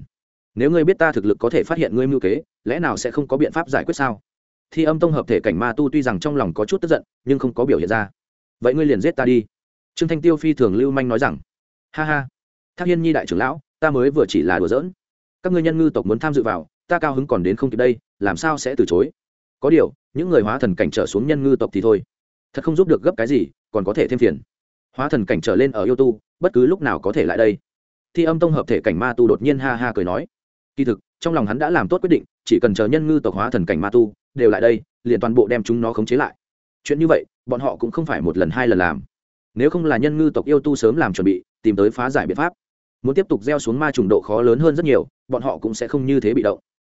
Nếu ngươi biết ta thực lực có thể phát hiện ngươi mưu kế, lẽ nào sẽ không có biện pháp giải quyết sao? Thi âm tông hợp thể cảnh ma tu tuy rằng trong lòng có chút tức giận, nhưng không có biểu hiện ra. Vậy ngươi liền giết ta đi. Trương thanh tiêu phi thường lưu manh nói rằng, ha ha, thác hiên nhi đại trưởng lão, ta mới vừa chỉ là đùa giỡn. Các ngươi nhân ngư tộc muốn tham dự vào, ta cao hứng còn đến không kịp đây, làm sao sẽ từ chối? Có điều, những người hóa thần cảnh trở xuống nhân ngư tộc thì thôi. Thật không giúp được gấp cái gì, còn có thể thêm phiền. Hóa thần cảnh trở lên ở yêu tu, bất cứ lúc nào có thể lại đây. Thi âm tông hợp thể cảnh ma tu đột nhiên ha ha cười nói kỳ thực, trong lòng hắn đã làm tốt quyết định, chỉ cần chờ nhân ngư tộc hóa thần cảnh ma tu, đều lại đây, liền toàn bộ đem chúng nó khống chế lại. Chuyện như vậy, bọn họ cũng không phải một lần hai lần làm. Nếu không là nhân ngư tộc yêu tu sớm làm chuẩn bị, tìm tới phá giải biện pháp. Muốn tiếp tục gieo xuống ma trùng độ khó lớn hơn rất nhiều, bọn họ cũng sẽ không như thế bị động.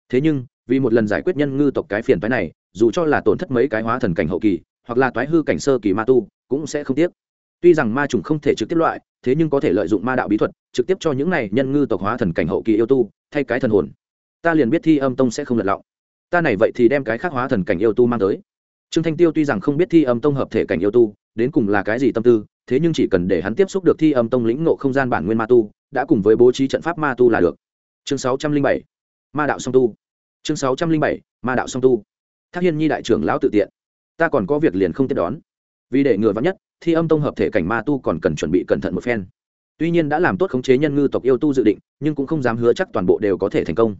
Thế nhưng, vì một lần giải quyết nhân ngư tộc cái phiền toái này, dù cho là tổn thất mấy cái hóa thần cảnh hậu kỳ, hoặc là toái hư cảnh sơ kỳ ma tu, cũng sẽ không tiếc. Tuy rằng ma trùng không thể trực tiếp loại, thế nhưng có thể lợi dụng ma đạo bí thuật, trực tiếp cho những này nhân ngư tộc hóa thần cảnh hậu kỳ yêu tu thay cái thần hồn. Ta liền biết thi âm tông sẽ không lật lọng. Ta này vậy thì đem cái khác hóa thần cảnh yêu tu mang tới. Trương thanh tiêu tuy rằng không biết thi âm tông hợp thể cảnh yêu tu, đến cùng là cái gì tâm tư, thế nhưng chỉ cần để hắn tiếp xúc được thi âm tông lĩnh nộ không gian bản nguyên ma tu, đã cùng với bố trí trận pháp ma tu là được. Chương sáu trăm linh bảy, ma đạo song tu. Chương sáu trăm linh bảy, ma đạo song tu. Thác hiên nhi đại trưởng lão tự tiện. Ta còn có việc liền không tiếp đón. Vì để ngừa vắn nhất, thi âm tông hợp thể cảnh ma tu còn cần chuẩn bị cẩn thận một phen tuy nhiên đã làm tốt khống chế nhân ngư tộc yêu tu dự định, nhưng cũng không dám hứa chắc toàn bộ đều có thể thành công.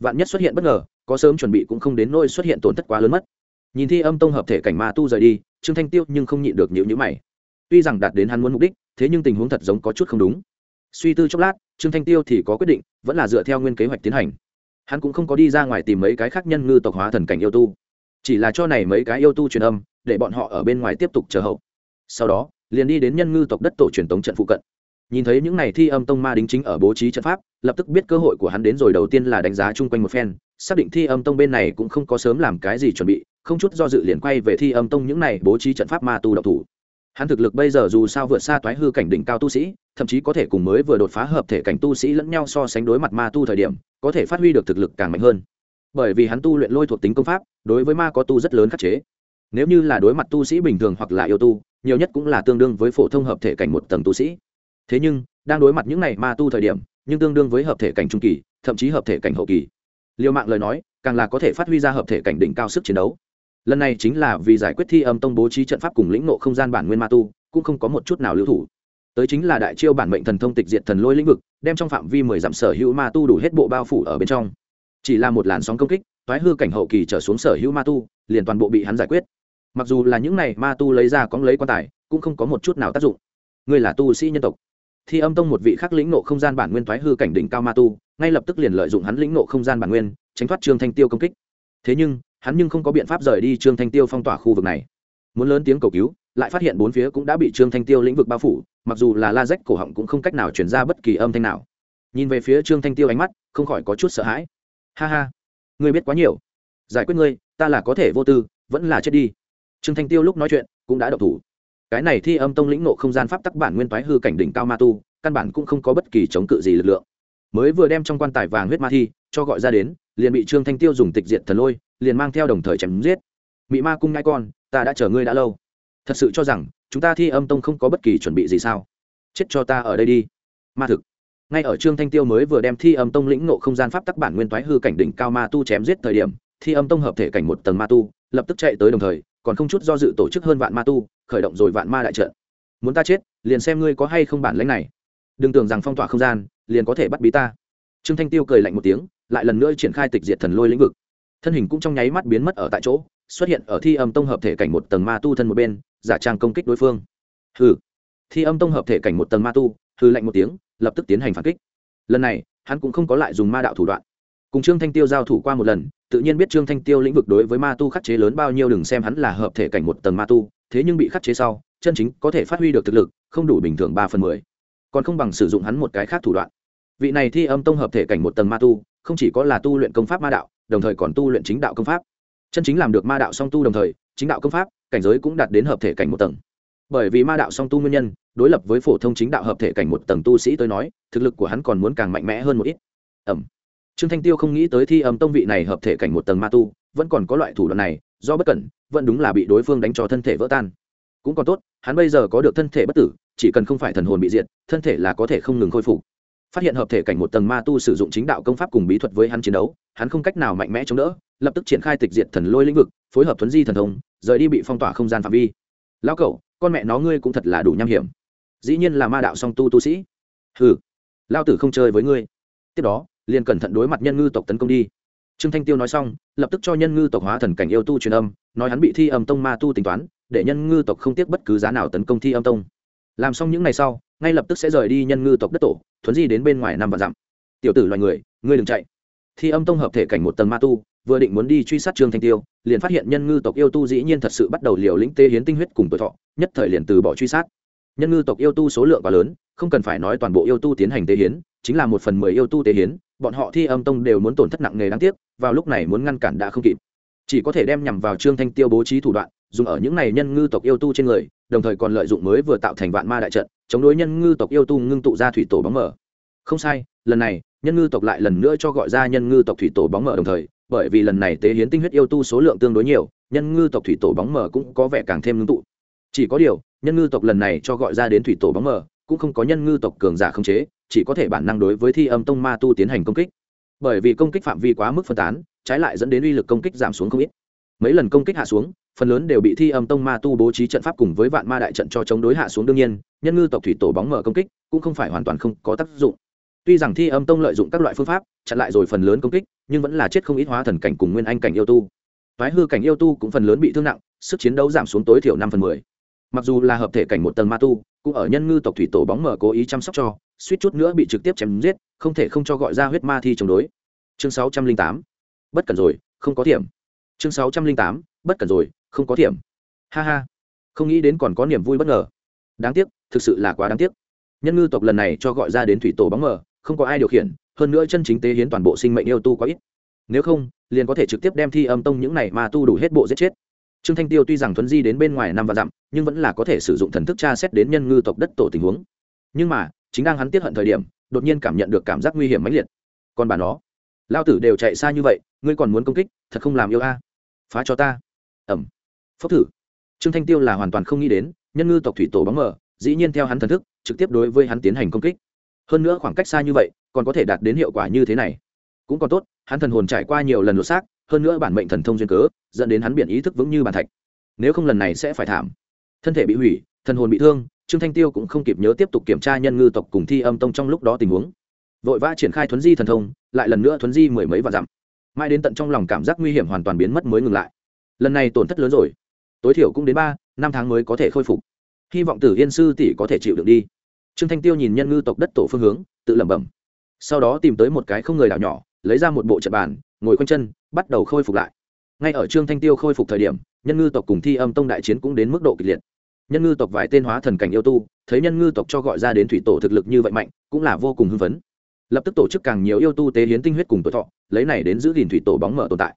Vạn nhất xuất hiện bất ngờ, có sớm chuẩn bị cũng không đến nôi xuất hiện tổn thất quá lớn mất. Nhìn thi âm tông hợp thể cảnh ma tu rời đi, trương thanh tiêu nhưng không nhịn được nhịu nhữ mày. Tuy rằng đạt đến hắn muốn mục đích, thế nhưng tình huống thật giống có chút không đúng. Suy tư chốc lát, trương thanh tiêu thì có quyết định, vẫn là dựa theo nguyên kế hoạch tiến hành. Hắn cũng không có đi ra ngoài tìm mấy cái khác nhân ngư tộc hóa thần cảnh yêu tu. Chỉ là cho này mấy cái yêu tu truyền âm, để bọn họ ở bên ngoài tiếp tục chờ hậu. Sau đó, liền đi đến nhân ngư tộc đất tổ truyền tống trận phụ cận nhìn thấy những n à y thi âm tông ma đính chính ở bố trí trận pháp, lập tức biết cơ hội của hắn đến rồi đầu tiên là đánh giá chung quanh một phen, xác định thi âm tông bên này cũng không có sớm làm cái gì chuẩn bị, không chút do dự liền quay về thi âm tông những n à y bố trí trận pháp ma tu độc thủ. Hắn thực lực bây giờ dù sao vượt xa toái hư cảnh đỉnh cao tu sĩ, thậm chí có thể cùng mới vừa đột phá hợp thể cảnh tu sĩ lẫn nhau so sánh đối mặt ma tu thời điểm, có thể phát huy được thực lực càng mạnh hơn. Bởi vì hắn tu luyện lôi thuộc tính công pháp, đối với ma có tu rất lớn khắc chế. Nếu như là đối mặt tu sĩ bình thường hoặc là yêu tu, nhiều nhất cũng là tương đương với phổ thông hợp thể cảnh một tầng tu sĩ thế nhưng, đang đối mặt những này ma tu thời điểm, nhưng tương đương với hợp thể cảnh trung kỳ, thậm chí hợp thể cảnh hậu kỳ. Liều mạng lời nói, càng là có thể phát huy ra hợp thể cảnh đỉnh cao sức chiến đấu. Lần này chính là vì giải quyết thi âm tông bố trí trận pháp cùng lĩnh nộ không gian bản nguyên ma tu, cũng không có một chút nào lưu thủ. Tới chính là đại chiêu bản mệnh thần thông tịch diệt thần lôi lĩnh vực, đem trong phạm vi mười dặm sở hữu ma tu đủ hết bộ bao phủ ở bên trong. Chỉ là một làn sóng công kích thoái hư cảnh hậu kỳ trở xuống sở hữu ma tu, liền toàn bộ bị hắn giải quyết. Mặc dù là những này ma tu lấy ra có lấy quan tài, cũng không có một chút nào tác dụng. Ngươi là tu sĩ nhân tộc thi âm tông một vị khắc lĩnh nộ không gian bản nguyên thoái hư cảnh đỉnh cao ma tu, ngay lập tức liền lợi dụng hắn lĩnh nộ không gian bản nguyên, tránh thoát trương thanh tiêu công kích. Thế nhưng, hắn nhưng không có biện pháp rời đi trương thanh tiêu phong tỏa khu vực này. Muốn lớn tiếng cầu cứu, lại phát hiện bốn phía cũng đã bị trương thanh tiêu lĩnh vực bao phủ, mặc dù là la rách cổ họng cũng không cách nào chuyển ra bất kỳ âm thanh nào. Nhìn về phía trương thanh tiêu ánh mắt, không khỏi có chút sợ hãi. Ha ha, ngươi biết quá nhiều. Giải quyết ngươi, ta là có thể vô tư, vẫn là chết đi. Trương thanh tiêu lúc nói chuyện cũng đã độc thủ cái này thi âm tông lĩnh nộ không gian pháp tắc bản nguyên toái hư cảnh đỉnh cao ma tu, căn bản cũng không có bất kỳ chống cự gì lực lượng. Mới vừa đem trong quan tài vàng huyết ma thi cho gọi ra đến, liền bị trương thanh tiêu dùng tịch diện thần lôi, liền mang theo đồng thời chém giết. Mị ma cung ngai con, ta đã chờ ngươi đã lâu. Thật sự cho rằng, chúng ta thi âm tông không có bất kỳ chuẩn bị gì sao? Chết cho ta ở đây đi. Ma thực. Ngay ở trương thanh tiêu mới vừa đem thi âm tông lĩnh nộ không gian pháp tắc bản nguyên toái hư cảnh đỉnh cao ma tu chém giết thời điểm, thi âm tông hợp thể cảnh một tầng ma tu, lập tức chạy tới đồng thời còn không chút do dự tổ chức hơn vạn ma tu, khởi động rồi vạn ma đại trận. Muốn ta chết, liền xem ngươi có hay không bản lãnh này. Đừng tưởng rằng phong tỏa không gian, liền có thể bắt bí ta. Trương thanh tiêu cười lạnh một tiếng, lại lần nữa triển khai tịch diệt thần lôi lĩnh vực. Thân hình cũng trong nháy mắt biến mất ở tại chỗ, xuất hiện ở thi âm tông hợp thể cảnh một tầng ma tu thân một bên, giả trang công kích đối phương. Hừ. Thi âm tông hợp thể cảnh một tầng ma tu hư lạnh một tiếng, lập tức tiến hành phản kích. Lần này, hắn cũng không có lại dùng ma đạo thủ đoạn cùng trương thanh tiêu giao thủ qua một lần, tự nhiên biết trương thanh tiêu lĩnh vực đối với ma tu khắc chế lớn bao nhiêu, đừng xem hắn là hợp thể cảnh một tầng ma tu, thế nhưng bị khắc chế sau, chân chính có thể phát huy được thực lực, không đủ bình thường ba phần mười. Còn không bằng sử dụng hắn một cái khác thủ đoạn. Vị này thi âm tông hợp thể cảnh một tầng ma tu, không chỉ có là tu luyện công pháp ma đạo, đồng thời còn tu luyện chính đạo công pháp. Chân chính làm được ma đạo song tu đồng thời, chính đạo công pháp, cảnh giới cũng đạt đến hợp thể cảnh một tầng. Bởi vì ma đạo song tu nguyên nhân, đối lập với phổ thông chính đạo hợp thể cảnh một tầng tu sĩ tôi nói, thực lực của hắn còn muốn càng mạnh mẽ hơn một ít. Ẩm trương thanh tiêu không nghĩ tới thi âm tông vị này hợp thể cảnh một tầng ma tu, vẫn còn có loại thủ đoạn này, do bất cẩn, vẫn đúng là bị đối phương đánh cho thân thể vỡ tan. Cũng còn tốt, hắn bây giờ có được thân thể bất tử, chỉ cần không phải thần hồn bị diệt, thân thể là có thể không ngừng khôi phục. Phát hiện hợp thể cảnh một tầng ma tu sử dụng chính đạo công pháp cùng bí thuật với hắn chiến đấu, hắn không cách nào mạnh mẽ chống đỡ, lập tức triển khai tịch diệt thần lôi lĩnh vực, phối hợp thuấn di thần thông, rời đi bị phong tỏa không gian phạm vi. Lão cậu, con mẹ nó ngươi cũng thật là đủ nham hiểm. Dĩ nhiên là ma đạo song tu tu sĩ. Hừ lao tử không chơi với ngươi. Tiếp đó liền cẩn thận đối mặt nhân ngư tộc tấn công đi. Trương thanh tiêu nói xong, lập tức cho nhân ngư tộc hóa thần cảnh yêu tu truyền âm, nói hắn bị thi âm tông ma tu tính toán, để nhân ngư tộc không tiếc bất cứ giá nào tấn công thi âm tông. Làm xong những ngày sau, ngay lập tức sẽ rời đi nhân ngư tộc đất tổ, thuấn di đến bên ngoài năm vạn dặm. Tiểu tử loài người, ngươi đừng chạy. Thi âm tông hợp thể cảnh một tầng ma tu, vừa định muốn đi truy sát trương thanh tiêu, liền phát hiện nhân ngư tộc yêu tu dĩ nhiên thật sự bắt đầu liều lĩnh tê hiến tinh huyết cùng tuổi thọ, nhất thời liền từ bỏ truy sát. Nhân ngư tộc yêu tu số lượng quá lớn, không cần phải nói toàn bộ yêu tu tiến hành tế hiến, chính là một phần mười yêu tu tế hiến bọn họ thi âm tông đều muốn tổn thất nặng nề đáng tiếc, vào lúc này muốn ngăn cản đã không kịp. Chỉ có thể đem nhằm vào trương thanh tiêu bố trí thủ đoạn, dùng ở những này nhân ngư tộc yêu tu trên người, đồng thời còn lợi dụng mới vừa tạo thành vạn ma đại trận, chống đối nhân ngư tộc yêu tu ngưng tụ ra thủy tổ bóng mở. Không sai, lần này, nhân ngư tộc lại lần nữa cho gọi ra nhân ngư tộc thủy tổ bóng mở đồng thời, bởi vì lần này tế hiến tinh huyết yêu tu số lượng tương đối nhiều, nhân ngư tộc thủy tổ bóng mở cũng có vẻ càng thêm ngưng tụ. Chỉ có điều, nhân ngư tộc lần này cho gọi ra đến thủy tổ bóng mở cũng không có nhân ngư tộc cường giả khống chế, chỉ có thể bản năng đối với thi âm tông ma tu tiến hành công kích. Bởi vì công kích phạm vi quá mức phân tán, trái lại dẫn đến uy lực công kích giảm xuống không ít. Mấy lần công kích hạ xuống, phần lớn đều bị thi âm tông ma tu bố trí trận pháp cùng với vạn ma đại trận cho chống đối hạ xuống đương nhiên, nhân ngư tộc thủy tổ bóng mở công kích cũng không phải hoàn toàn không có tác dụng. Tuy rằng thi âm tông lợi dụng các loại phương pháp, chặn lại rồi phần lớn công kích, nhưng vẫn là chết không ít hóa thần cảnh cùng nguyên anh cảnh yêu tu. Thoái hư cảnh yêu tu cũng phần lớn bị thương nặng, sức chiến đấu giảm xuống tối thiểu năm phần mười. Mặc dù là hợp thể cảnh một tầng ma tu cũng ở nhân ngư tộc thủy tổ bóng mở cố ý chăm sóc cho, suýt chút nữa bị trực tiếp chém giết, không thể không cho gọi ra huyết ma thi chống đối. Chương sáu trăm linh tám. Bất cần rồi, không có thiểm. Chương sáu trăm linh tám. Bất cần rồi, không có thiểm. Ha ha. Không nghĩ đến còn có niềm vui bất ngờ. Đáng tiếc, thực sự là quá đáng tiếc. Nhân ngư tộc lần này cho gọi ra đến thủy tổ bóng mờ không có ai điều khiển, hơn nữa chân chính tế hiến toàn bộ sinh mệnh yêu tu quá ít. Nếu không, liền có thể trực tiếp đem thi âm tông những này mà tu đủ hết bộ giết chết trương thanh tiêu tuy rằng thuấn di đến bên ngoài năm và dặm, nhưng vẫn là có thể sử dụng thần thức tra xét đến nhân ngư tộc đất tổ tình huống. Nhưng mà, chính đang hắn tiết hận thời điểm, đột nhiên cảm nhận được cảm giác nguy hiểm mãnh liệt. Còn bà nó, lao tử đều chạy xa như vậy, ngươi còn muốn công kích, thật không làm yêu a. Phá cho ta. Ẩm. Phốc thử. Trương thanh tiêu là hoàn toàn không nghĩ đến, nhân ngư tộc thủy tổ bóng mờ dĩ nhiên theo hắn thần thức, trực tiếp đối với hắn tiến hành công kích. Hơn nữa khoảng cách xa như vậy, còn có thể đạt đến hiệu quả như thế này. Cũng còn tốt, hắn thần hồn trải qua nhiều lần lột xác hơn nữa bản mệnh thần thông duyên cớ, dẫn đến hắn biển ý thức vững như bàn thạch. Nếu không lần này sẽ phải thảm. Thân thể bị hủy, thần hồn bị thương, trương thanh tiêu cũng không kịp nhớ tiếp tục kiểm tra nhân ngư tộc cùng thi âm tông trong lúc đó tình huống. Vội vã triển khai thuấn di thần thông, lại lần nữa thuấn di mười mấy và dặm. Mãi đến tận trong lòng cảm giác nguy hiểm hoàn toàn biến mất mới ngừng lại. Lần này tổn thất lớn rồi. Tối thiểu cũng đến ba, năm tháng mới có thể khôi phục. Hy vọng tử yên sư tỷ có thể chịu được đi. Trương thanh tiêu nhìn nhân ngư tộc đất tổ phương hướng, tự lẩm bẩm. Sau đó tìm tới một cái không người đảo nhỏ, lấy ra một bộ trận bàn ngồi quanh chân, bắt đầu khôi phục lại. Ngay ở trương thanh tiêu khôi phục thời điểm, nhân ngư tộc cùng thi âm tông đại chiến cũng đến mức độ kịch liệt. Nhân ngư tộc vài tên hóa thần cảnh yêu tu, thấy nhân ngư tộc cho gọi ra đến thủy tổ thực lực như vậy mạnh, cũng là vô cùng hưng phấn. Lập tức tổ chức càng nhiều yêu tu tế hiến tinh huyết cùng tuổi thọ, lấy này đến giữ gìn thủy tổ bóng mở tồn tại.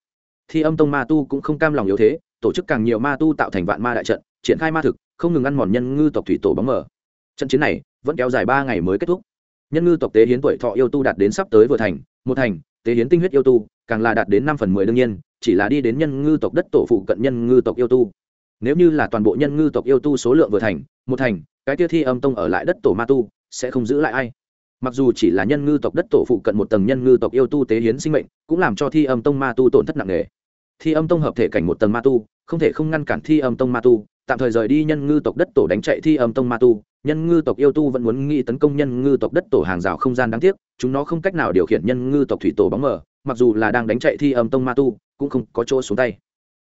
Thi âm tông ma tu cũng không cam lòng yếu thế, tổ chức càng nhiều ma tu tạo thành vạn ma đại trận, triển khai ma thực, không ngừng ăn mòn nhân ngư tộc thủy tổ bóng mở. Trận chiến này vẫn kéo dài ba ngày mới kết thúc. Nhân ngư tộc tế hiến tuổi thọ yêu tu đạt đến sắp tới vừa thành, một thành, tế hiến tinh huyết yêu tu càng là đạt đến năm phần mười đương nhiên, chỉ là đi đến nhân ngư tộc đất tổ phụ cận nhân ngư tộc yêu tu. Nếu như là toàn bộ nhân ngư tộc yêu tu số lượng vừa thành, một thành, cái tiêu thi âm tông ở lại đất tổ ma tu, sẽ không giữ lại ai. Mặc dù chỉ là nhân ngư tộc đất tổ phụ cận một tầng nhân ngư tộc yêu tu tế hiến sinh mệnh, cũng làm cho thi âm tông ma tu tổn thất nặng nề. Thi âm tông hợp thể cảnh một tầng ma tu, không thể không ngăn cản thi âm tông ma tu, tạm thời rời đi nhân ngư tộc đất tổ đánh chạy thi âm tông ma tu. Nhân ngư tộc yêu tu vẫn muốn nghĩ tấn công nhân ngư tộc đất tổ hàng rào không gian đáng tiếc, chúng nó không cách nào điều khiển nhân ngư tộc thủy tổ bóng mờ mặc dù là đang đánh chạy thi âm tông ma tu, cũng không có chỗ xuống tay.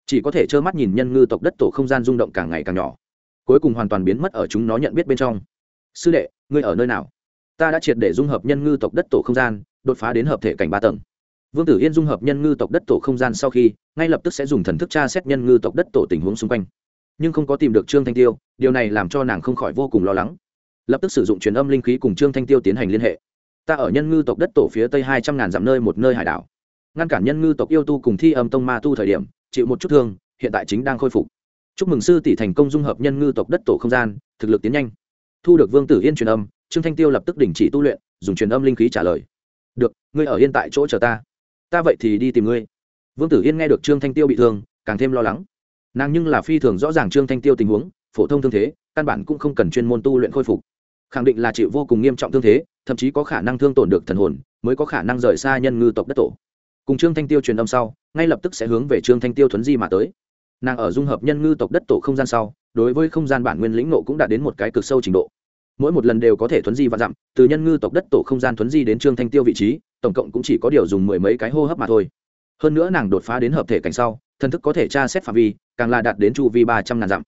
Chỉ có thể trơ mắt nhìn nhân ngư tộc đất tổ không gian rung động càng ngày càng nhỏ. Cuối cùng hoàn toàn biến mất ở chúng nó nhận biết bên trong. Sư đệ, ngươi ở nơi nào? Ta đã triệt để dung hợp nhân ngư tộc đất tổ không gian, đột phá đến hợp thể cảnh ba tầng. Vương tử yên dung hợp nhân ngư tộc đất tổ không gian sau khi, ngay lập tức sẽ dùng thần thức tra xét nhân ngư tộc đất tổ tình huống xung quanh. Nhưng không có tìm được trương thanh tiêu, điều này làm cho nàng không khỏi vô cùng lo lắng. Lập tức sử dụng truyền âm linh khí cùng trương thanh tiêu tiến hành liên hệ ta ở nhân ngư tộc đất tổ phía tây hai trăm ngàn dặm nơi một nơi hải đảo. Ngăn cản nhân ngư tộc yêu tu cùng thi âm tông ma tu thời điểm, chịu một chút thương, hiện tại chính đang khôi phục. Chúc mừng sư tỷ thành công dung hợp nhân ngư tộc đất tổ không gian, thực lực tiến nhanh. Thu được vương tử yên truyền âm, trương thanh tiêu lập tức đình chỉ tu luyện, dùng truyền âm linh khí trả lời. Được, ngươi ở yên tại chỗ chờ ta. Ta vậy thì đi tìm ngươi. Vương tử yên nghe được trương thanh tiêu bị thương, càng thêm lo lắng. Nàng nhưng là phi thường rõ ràng trương thanh tiêu tình huống, phổ thông thương thế, căn bản cũng không cần chuyên môn tu luyện khôi phục khẳng định là chịu vô cùng nghiêm trọng thương thế, thậm chí có khả năng thương tổn được thần hồn, mới có khả năng rời xa nhân ngư tộc đất tổ. Cùng trương thanh tiêu truyền âm sau, ngay lập tức sẽ hướng về trương thanh tiêu thuấn di mà tới. Nàng ở dung hợp nhân ngư tộc đất tổ không gian sau, đối với không gian bản nguyên lĩnh nộ cũng đạt đến một cái cực sâu trình độ. Mỗi một lần đều có thể thuấn di và dặm, từ nhân ngư tộc đất tổ không gian thuấn di đến trương thanh tiêu vị trí, tổng cộng cũng chỉ có điều dùng mười mấy cái hô hấp mà thôi. Hơn nữa nàng đột phá đến hợp thể cảnh sau thân thức có thể tra xét phạm vi, càng là đạt đến chu vi ba trăm ngàn dặm.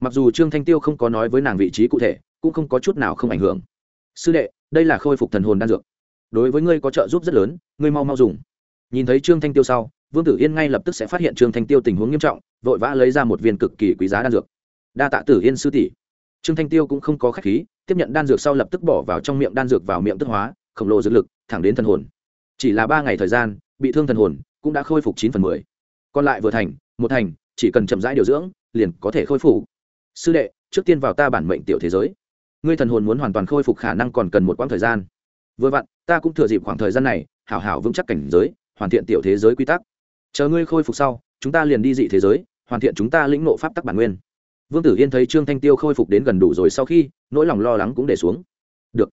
Mặc dù trương thanh tiêu không có nói với nàng vị trí cụ thể cũng không có chút nào không ảnh hưởng. Sư đệ, đây là khôi phục thần hồn đan dược. Đối với ngươi có trợ giúp rất lớn, ngươi mau mau dùng. Nhìn thấy trương thanh tiêu sau, vương tử yên ngay lập tức sẽ phát hiện trương thanh tiêu tình huống nghiêm trọng, vội vã lấy ra một viên cực kỳ quý giá đan dược. Đa tạ tử yên sư tỷ. Trương thanh tiêu cũng không có k h á c h khí, tiếp nhận đan dược sau lập tức bỏ vào trong miệng đan dược vào miệng tức hóa, khổng lồ dược lực, thẳng đến thần hồn. Chỉ là ba ngày thời gian, bị thương thần hồn cũng đã khôi phục chín phần mười. Còn lại vừa thành, một thành, chỉ cần chậm rãi điều dưỡng, liền có thể khôi phục. Sư đệ, trước tiên vào ta bản mệnh tiểu thế giới ngươi thần hồn muốn hoàn toàn khôi phục khả năng còn cần một quãng thời gian. Vừa vặn, ta cũng thừa dịp khoảng thời gian này, hảo hảo vững chắc cảnh giới, hoàn thiện tiểu thế giới quy tắc. Chờ ngươi khôi phục sau, chúng ta liền đi dị thế giới, hoàn thiện chúng ta lĩnh nộ pháp tắc bản nguyên. Vương tử yên thấy trương thanh tiêu khôi phục đến gần đủ rồi sau khi, nỗi lòng lo lắng cũng để xuống. Được.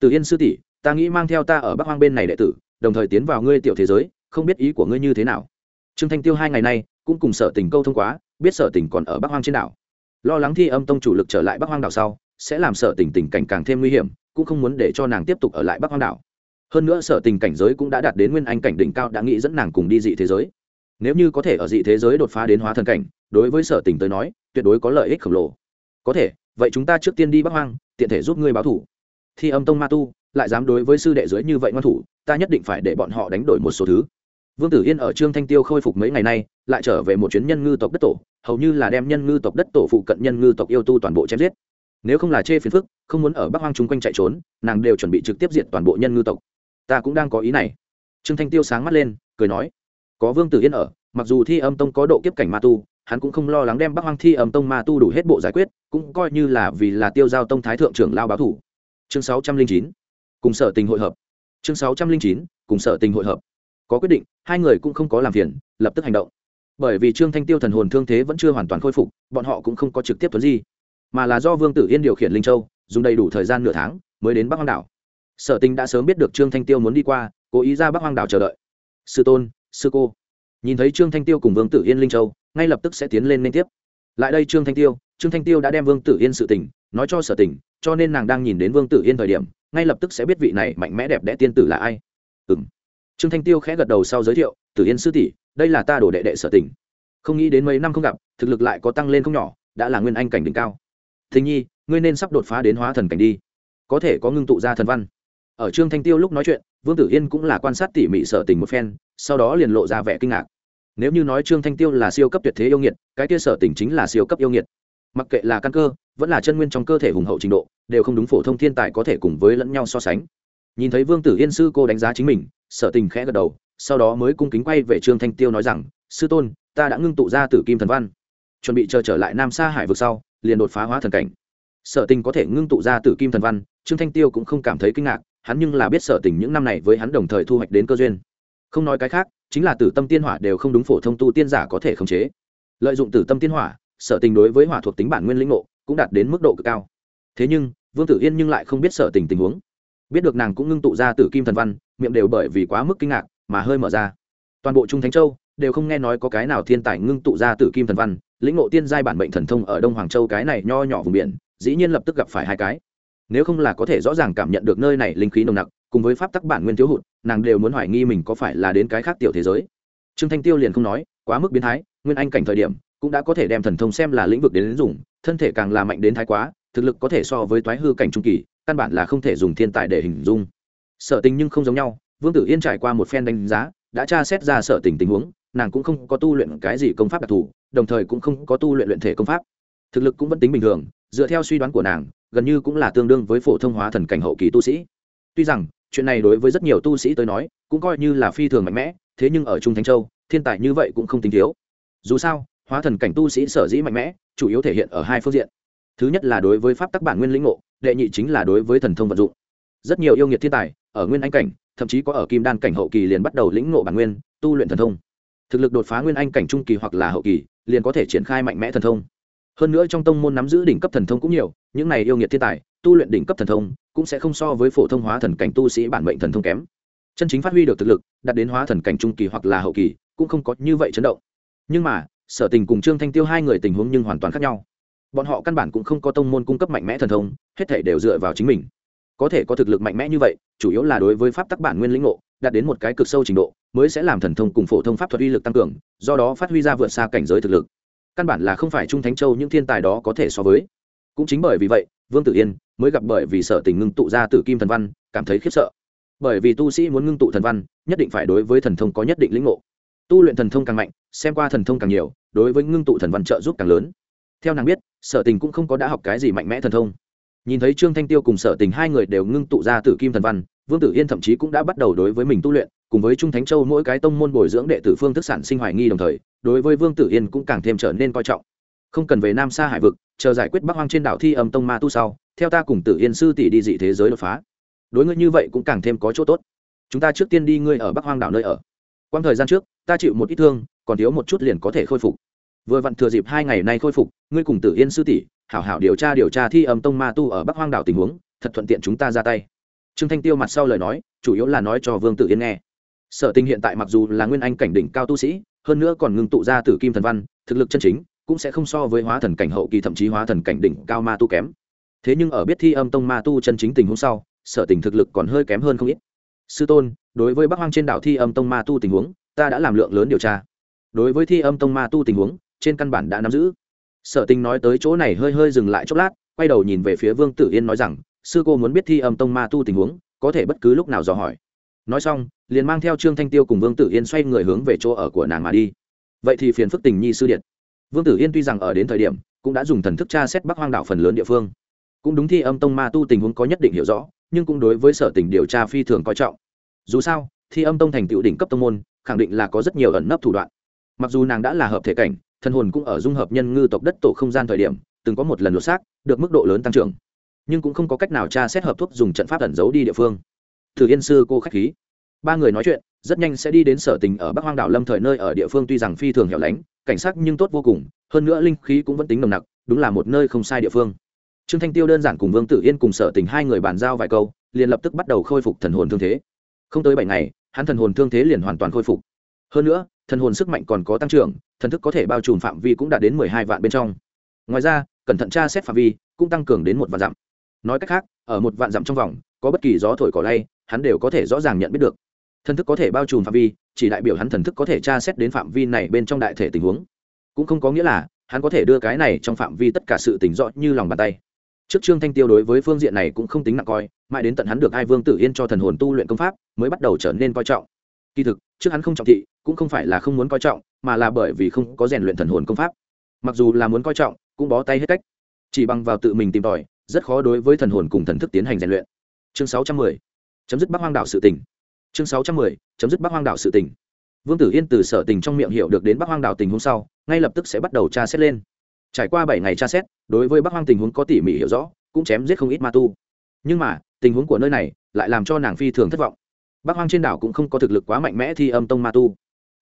Tử yên sư tỷ, ta nghĩ mang theo ta ở bắc hoang bên này đệ tử, đồng thời tiến vào ngươi tiểu thế giới, không biết ý của ngươi như thế nào. Trương thanh tiêu hai ngày nay, cũng cùng sở tình câu thông quá, biết sở tình còn ở bắc hoang trên đảo. Lo lắng thi âm tông chủ lực trở lại bắc hoang đảo sau sẽ làm sở tình tình cảnh càng thêm nguy hiểm, cũng không muốn để cho nàng tiếp tục ở lại bắc hoang đảo. Hơn nữa sở tình cảnh giới cũng đã đạt đến nguyên anh cảnh đỉnh cao, đã nghĩ dẫn nàng cùng đi dị thế giới. Nếu như có thể ở dị thế giới đột phá đến hóa thần cảnh, đối với sở tình tới nói, tuyệt đối có lợi ích khổng lồ. Có thể, vậy chúng ta trước tiên đi bắc hoang, tiện thể giúp ngươi báo thủ. Thi âm tông ma tu, lại dám đối với sư đệ giới như vậy ngoan thủ, ta nhất định phải để bọn họ đánh đổi một số thứ. Vương tử yên ở trương thanh tiêu khôi phục mấy ngày nay, lại trở về một chuyến nhân ngư tộc đất tổ, hầu như là đem nhân ngư tộc đất tổ phụ cận nhân ngư tộc yêu tu toàn bộ chém giết nếu không là chê phiền phức, không muốn ở bắc hoang chung quanh chạy trốn, nàng đều chuẩn bị trực tiếp diện toàn bộ nhân ngư tộc. Ta cũng đang có ý này. Trương thanh tiêu sáng mắt lên, cười nói, có vương tử yên ở, mặc dù thi âm tông có độ kiếp cảnh ma tu, hắn cũng không lo lắng đem bắc hoang thi âm tông ma tu đủ hết bộ giải quyết, cũng coi như là vì là tiêu giao tông thái thượng trưởng lao báo thủ. Chương sáu trăm linh chín, cùng sở tình hội hợp. Chương sáu trăm linh chín, cùng sở tình hội hợp. Có quyết định, hai người cũng không có làm phiền, lập tức hành động. Bởi vì trương thanh tiêu thần hồn thương thế vẫn chưa hoàn toàn khôi phục, bọn họ cũng không có trực tiếp tuấn di mà là do vương tử yên điều khiển linh châu, dùng đầy đủ thời gian nửa tháng mới đến bắc hoang đảo. Sở Tinh đã sớm biết được trương thanh tiêu muốn đi qua, cố ý ra bắc hoang đảo chờ đợi. Sư tôn, sư cô. Nhìn thấy trương thanh tiêu cùng vương tử yên linh châu, ngay lập tức sẽ tiến lên liên tiếp. Lại đây trương thanh tiêu, trương thanh tiêu đã đem vương tử yên sự tình nói cho sở tình cho nên nàng đang nhìn đến vương tử yên thời điểm, ngay lập tức sẽ biết vị này mạnh mẽ đẹp đẽ tiên tử là ai. Ừng trương thanh tiêu khẽ gật đầu sau giới thiệu, tử yên sư tỷ, đây là ta đổ đệ đệ sở tình không nghĩ đến mấy năm không gặp, thực lực lại có tăng lên không nhỏ, đã là nguyên anh cảnh đỉnh cao thình nhi, ngươi nên sắp đột phá đến hóa thần cảnh đi. Có thể có ngưng tụ ra thần văn. Ở trương thanh tiêu lúc nói chuyện, vương tử yên cũng là quan sát tỉ mỉ sở tình một phen, sau đó liền lộ ra vẻ kinh ngạc. Nếu như nói trương thanh tiêu là siêu cấp tuyệt thế yêu nghiệt, cái kia sở tình chính là siêu cấp yêu nghiệt. Mặc kệ là căn cơ, vẫn là chân nguyên trong cơ thể hùng hậu trình độ, đều không đúng phổ thông thiên tài có thể cùng với lẫn nhau so sánh. Nhìn thấy vương tử yên sư cô đánh giá chính mình sở tình khẽ gật đầu, sau đó mới cung kính quay về trương thanh tiêu nói rằng, sư tôn, ta đã ngưng tụ ra tử kim thần văn, chuẩn bị chờ trở lại nam sa hải vực sau liền đột phá hóa thần cảnh. Sở tình có thể ngưng tụ ra tử kim thần văn, trương thanh tiêu cũng không cảm thấy kinh ngạc, hắn nhưng là biết sở tình những năm này với hắn đồng thời thu hoạch đến cơ duyên. Không nói cái khác, chính là tử tâm tiên hỏa đều không đúng phổ thông tu tiên giả có thể khống chế. Lợi dụng tử tâm tiên hỏa, sở tình đối với hỏa thuộc tính bản nguyên lĩnh ngộ cũng đạt đến mức độ cực cao. Thế nhưng, vương tử yên nhưng lại không biết sở tình tình huống. Biết được nàng cũng ngưng tụ ra tử kim thần văn, miệng đều bởi vì quá mức kinh ngạc mà hơi mở ra. Toàn bộ trung thánh châu đều không nghe nói có cái nào thiên tài ngưng tụ ra tử kim thần văn lĩnh ngộ tiên giai bản mệnh thần thông ở đông hoàng châu cái này nho nhỏ vùng biển dĩ nhiên lập tức gặp phải hai cái. Nếu không là có thể rõ ràng cảm nhận được nơi này linh khí nồng nặc cùng với pháp tắc bản nguyên thiếu hụt nàng đều muốn hoài nghi mình có phải là đến cái khác tiểu thế giới. Trương thanh tiêu liền không nói quá mức biến thái nguyên anh cảnh thời điểm cũng đã có thể đem thần thông xem là lĩnh vực đến, đến dùng thân thể càng là mạnh đến thái quá thực lực có thể so với toái hư cảnh trung kỳ căn bản là không thể dùng thiên tài để hình dung. Sở tình nhưng không giống nhau vương tử yên trải qua một phen đánh giá đã tra xét ra sở tình tình huống nàng cũng không có tu luyện cái gì công pháp đặc thù đồng thời cũng không có tu luyện luyện thể công pháp. Thực lực cũng vẫn tính bình thường, dựa theo suy đoán của nàng, gần như cũng là tương đương với phổ thông hóa thần cảnh hậu kỳ tu sĩ. Tuy rằng, chuyện này đối với rất nhiều tu sĩ tới nói, cũng coi như là phi thường mạnh mẽ, thế nhưng ở trung thánh châu, thiên tài như vậy cũng không tính thiếu. Dù sao, hóa thần cảnh tu sĩ sở dĩ mạnh mẽ, chủ yếu thể hiện ở hai phương diện. Thứ nhất là đối với pháp tắc bản nguyên lĩnh ngộ, đệ nhị chính là đối với thần thông vận dụng. Rất nhiều yêu nghiệt thiên tài, ở nguyên anh cảnh, thậm chí có ở kim đan cảnh hậu kỳ liền bắt đầu lĩnh ngộ bản nguyên, tu luyện thần thông. Thực lực đột phá nguyên anh cảnh trung kỳ hoặc là hậu kỳ liền có thể triển khai mạnh mẽ thần thông. Hơn nữa trong tông môn nắm giữ đỉnh cấp thần thông cũng nhiều, những này yêu nghiệt thiên tài, tu luyện đỉnh cấp thần thông, cũng sẽ không so với phổ thông hóa thần cảnh tu sĩ bản mệnh thần thông kém. Chân chính phát huy được thực lực, đạt đến hóa thần cảnh trung kỳ hoặc là hậu kỳ, cũng không có như vậy chấn động. Nhưng mà, sở tình cùng trương thanh tiêu hai người tình huống nhưng hoàn toàn khác nhau. Bọn họ căn bản cũng không có tông môn cung cấp mạnh mẽ thần thông, hết thể đều dựa vào chính mình. Có thể có thực lực mạnh mẽ như vậy, chủ yếu là đối với pháp tắc bản nguyên lĩnh ngộ đạt đến một cái cực sâu trình độ, mới sẽ làm thần thông cùng phổ thông pháp thuật uy lực tăng cường, do đó phát huy ra vượt xa cảnh giới thực lực. Căn bản là không phải trung thánh châu những thiên tài đó có thể so với. Cũng chính bởi vì vậy, vương tử yên mới gặp bởi vì sở tình ngưng tụ ra tử kim thần văn, cảm thấy khiếp sợ. Bởi vì tu sĩ muốn ngưng tụ thần văn, nhất định phải đối với thần thông có nhất định lĩnh ngộ. Tu luyện thần thông càng mạnh, xem qua thần thông càng nhiều, đối với ngưng tụ thần văn trợ giúp càng lớn. Theo nàng biết, sở tình cũng không có đã học cái gì mạnh mẽ thần thông. Nhìn thấy trương thanh tiêu cùng sở tình hai người đều ngưng tụ ra tử kim thần văn vương tử yên thậm chí cũng đã bắt đầu đối với mình tu luyện, cùng với trung thánh châu mỗi cái tông môn bồi dưỡng đệ tử phương thức sản sinh hoài nghi đồng thời, đối với vương tử yên cũng càng thêm trở nên coi trọng. Không cần về nam xa hải vực, chờ giải quyết bắc hoang trên đảo thi âm tông ma tu sau, theo ta cùng tử yên sư tỷ đi dị thế giới đột phá. Đối ngươi như vậy cũng càng thêm có chỗ tốt. Chúng ta trước tiên đi ngươi ở bắc hoang đảo nơi ở. Quang thời gian trước, ta chịu một ít thương, còn thiếu một chút liền có thể khôi phục. Vừa vặn thừa dịp hai ngày nay khôi phục, ngươi cùng tử yên sư tỷ, hảo hảo điều tra điều tra thi âm tông ma tu ở bắc hoang đảo tình huống, thật thuận tiện chúng ta ra tay trương thanh tiêu mặt sau lời nói, chủ yếu là nói cho vương tử yên nghe. Sở tình hiện tại mặc dù là nguyên anh cảnh đỉnh cao tu sĩ, hơn nữa còn ngưng tụ ra tử kim thần văn, thực lực chân chính cũng sẽ không so với hóa thần cảnh hậu kỳ thậm chí hóa thần cảnh đỉnh cao ma tu kém. Thế nhưng ở biết thi âm tông ma tu chân chính tình huống sau, sở tình thực lực còn hơi kém hơn không ít. Sư tôn, đối với bắc hoang trên đảo thi âm tông ma tu tình huống, ta đã làm lượng lớn điều tra. Đối với thi âm tông ma tu tình huống, trên căn bản đã nắm giữ. Sở tình nói tới chỗ này hơi hơi dừng lại chốc lát, quay đầu nhìn về phía vương tử yên nói rằng sư cô muốn biết thi âm tông ma tu tình huống, có thể bất cứ lúc nào dò hỏi. Nói xong, liền mang theo trương thanh tiêu cùng vương tử yên xoay người hướng về chỗ ở của nàng mà đi. Vậy thì phiền phức tình nhi sư điện. Vương tử yên tuy rằng ở đến thời điểm, cũng đã dùng thần thức tra xét bắc hoang đảo phần lớn địa phương. Cũng đúng thi âm tông ma tu tình huống có nhất định hiểu rõ, nhưng cũng đối với sở tình điều tra phi thường coi trọng. Dù sao, thi âm tông thành tựu đỉnh cấp tông môn, khẳng định là có rất nhiều ẩn nấp thủ đoạn. Mặc dù nàng đã là hợp thể cảnh, thân hồn cũng ở dung hợp nhân ngư tộc đất tổ không gian thời điểm, từng có một lần lột xác, được mức độ lớn tăng trưởng nhưng cũng không có cách nào tra xét hợp thuốc dùng trận pháp ẩn giấu đi địa phương. Thử yên sư cô khách khí. Ba người nói chuyện, rất nhanh sẽ đi đến sở tình ở bắc hoang đảo lâm thời nơi ở địa phương tuy rằng phi thường hẻo lánh, cảnh sắc nhưng tốt vô cùng, hơn nữa linh khí cũng vẫn tính nồng nặc, đúng là một nơi không sai địa phương. Trương thanh tiêu đơn giản cùng vương tử yên cùng sở tình hai người bàn giao vài câu, liền lập tức bắt đầu khôi phục thần hồn thương thế. Không tới bảy ngày, hắn thần hồn thương thế liền hoàn toàn khôi phục. Hơn nữa, thần hồn sức mạnh còn có tăng trưởng, thần thức có thể bao trùm phạm vi cũng đạt đến mười hai vạn bên trong. Ngoài ra, cẩn thận tra xét phạm vi cũng tăng cường đến một vạn dặm nói cách khác, ở một vạn dặm trong vòng, có bất kỳ gió thổi cỏ lay, hắn đều có thể rõ ràng nhận biết được. Thần thức có thể bao trùm phạm vi, chỉ đại biểu hắn thần thức có thể tra xét đến phạm vi này bên trong đại thể tình huống. Cũng không có nghĩa là hắn có thể đưa cái này trong phạm vi tất cả sự tỉnh rõ như lòng bàn tay. Trước trương thanh tiêu đối với phương diện này cũng không tính nặng coi, mãi đến tận hắn được hai vương tử yên cho thần hồn tu luyện công pháp, mới bắt đầu trở nên coi trọng. Kỳ thực, trước hắn không trọng thị, cũng không phải là không muốn coi trọng, mà là bởi vì không có rèn luyện thần hồn công pháp. Mặc dù là muốn coi trọng, cũng bó tay hết cách. Chỉ bằng vào tự mình tìm tòi rất khó đối với thần hồn cùng thần thức tiến hành rèn luyện. Chương sáu trăm mười, chấm dứt bắc hoang đảo sự tỉnh chương sáu trăm mười, chấm dứt bắc hoang đảo sự tỉnh vương tử yên từ sở tình trong miệng hiểu được đến bắc hoang đảo tình huống sau, ngay lập tức sẽ bắt đầu tra xét lên. Trải qua bảy ngày tra xét, đối với bắc hoang tình huống có tỉ mỉ hiểu rõ, cũng chém giết không ít ma tu. Nhưng mà, tình huống của nơi này lại làm cho nàng phi thường thất vọng. Bắc hoang trên đảo cũng không có thực lực quá mạnh mẽ thi âm tông ma tu.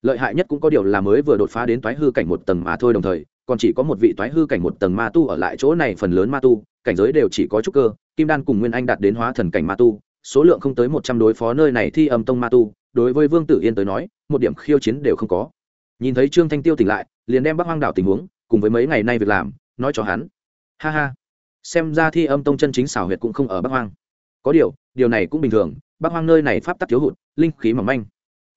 Lợi hại nhất cũng có điều là mới vừa đột phá đến toái hư cảnh một tầng mà thôi đồng thời, còn chỉ có một vị toái hư cảnh một tầng ma tu ở lại chỗ này phần lớn ma tu cảnh giới đều chỉ có trúc cơ, kim đan cùng nguyên anh đạt đến hóa thần cảnh ma tu, số lượng không tới một trăm đối phó nơi này thi âm tông ma tu, đối với vương tử yên tới nói, một điểm khiêu chiến đều không có. Nhìn thấy trương thanh tiêu tỉnh lại, liền đem bắc hoang đảo tình huống, cùng với mấy ngày nay việc làm, nói cho hắn. Ha ha, xem ra thi âm tông chân chính xảo huyệt cũng không ở bắc hoang. Có điều điều này cũng bình thường, bắc hoang nơi này pháp tắc thiếu hụt, linh khí mỏng manh.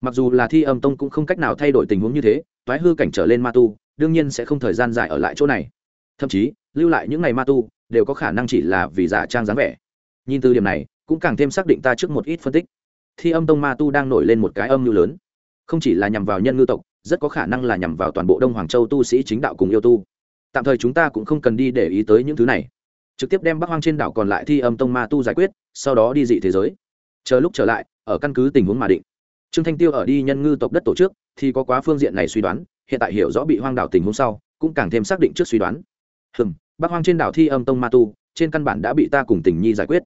Mặc dù là thi âm tông cũng không cách nào thay đổi tình huống như thế, toái hư cảnh trở lên ma tu, đương nhiên sẽ không thời gian dài ở lại chỗ này thậm chí lưu lại những ngày ma tu đều có khả năng chỉ là vì giả trang dáng vẻ. Nhìn từ điểm này, cũng càng thêm xác định ta trước một ít phân tích. Thi âm tông ma tu đang nổi lên một cái âm mưu lớn. Không chỉ là nhằm vào nhân ngư tộc, rất có khả năng là nhằm vào toàn bộ đông hoàng châu tu sĩ chính đạo cùng yêu tu. Tạm thời chúng ta cũng không cần đi để ý tới những thứ này. Trực tiếp đem bắc hoang trên đảo còn lại thi âm tông ma tu giải quyết, sau đó đi dị thế giới. Chờ lúc trở lại, ở căn cứ tình huống mà định. Trương thanh tiêu ở đi nhân ngư tộc đất tổ chức thì có quá phương diện này suy đoán, hiện tại hiểu rõ bị hoang đảo tình huống sau, cũng càng thêm xác định trước suy đoán hừm bác hoang trên đảo thi âm tông ma tu, trên căn bản đã bị ta cùng tình nhi giải quyết.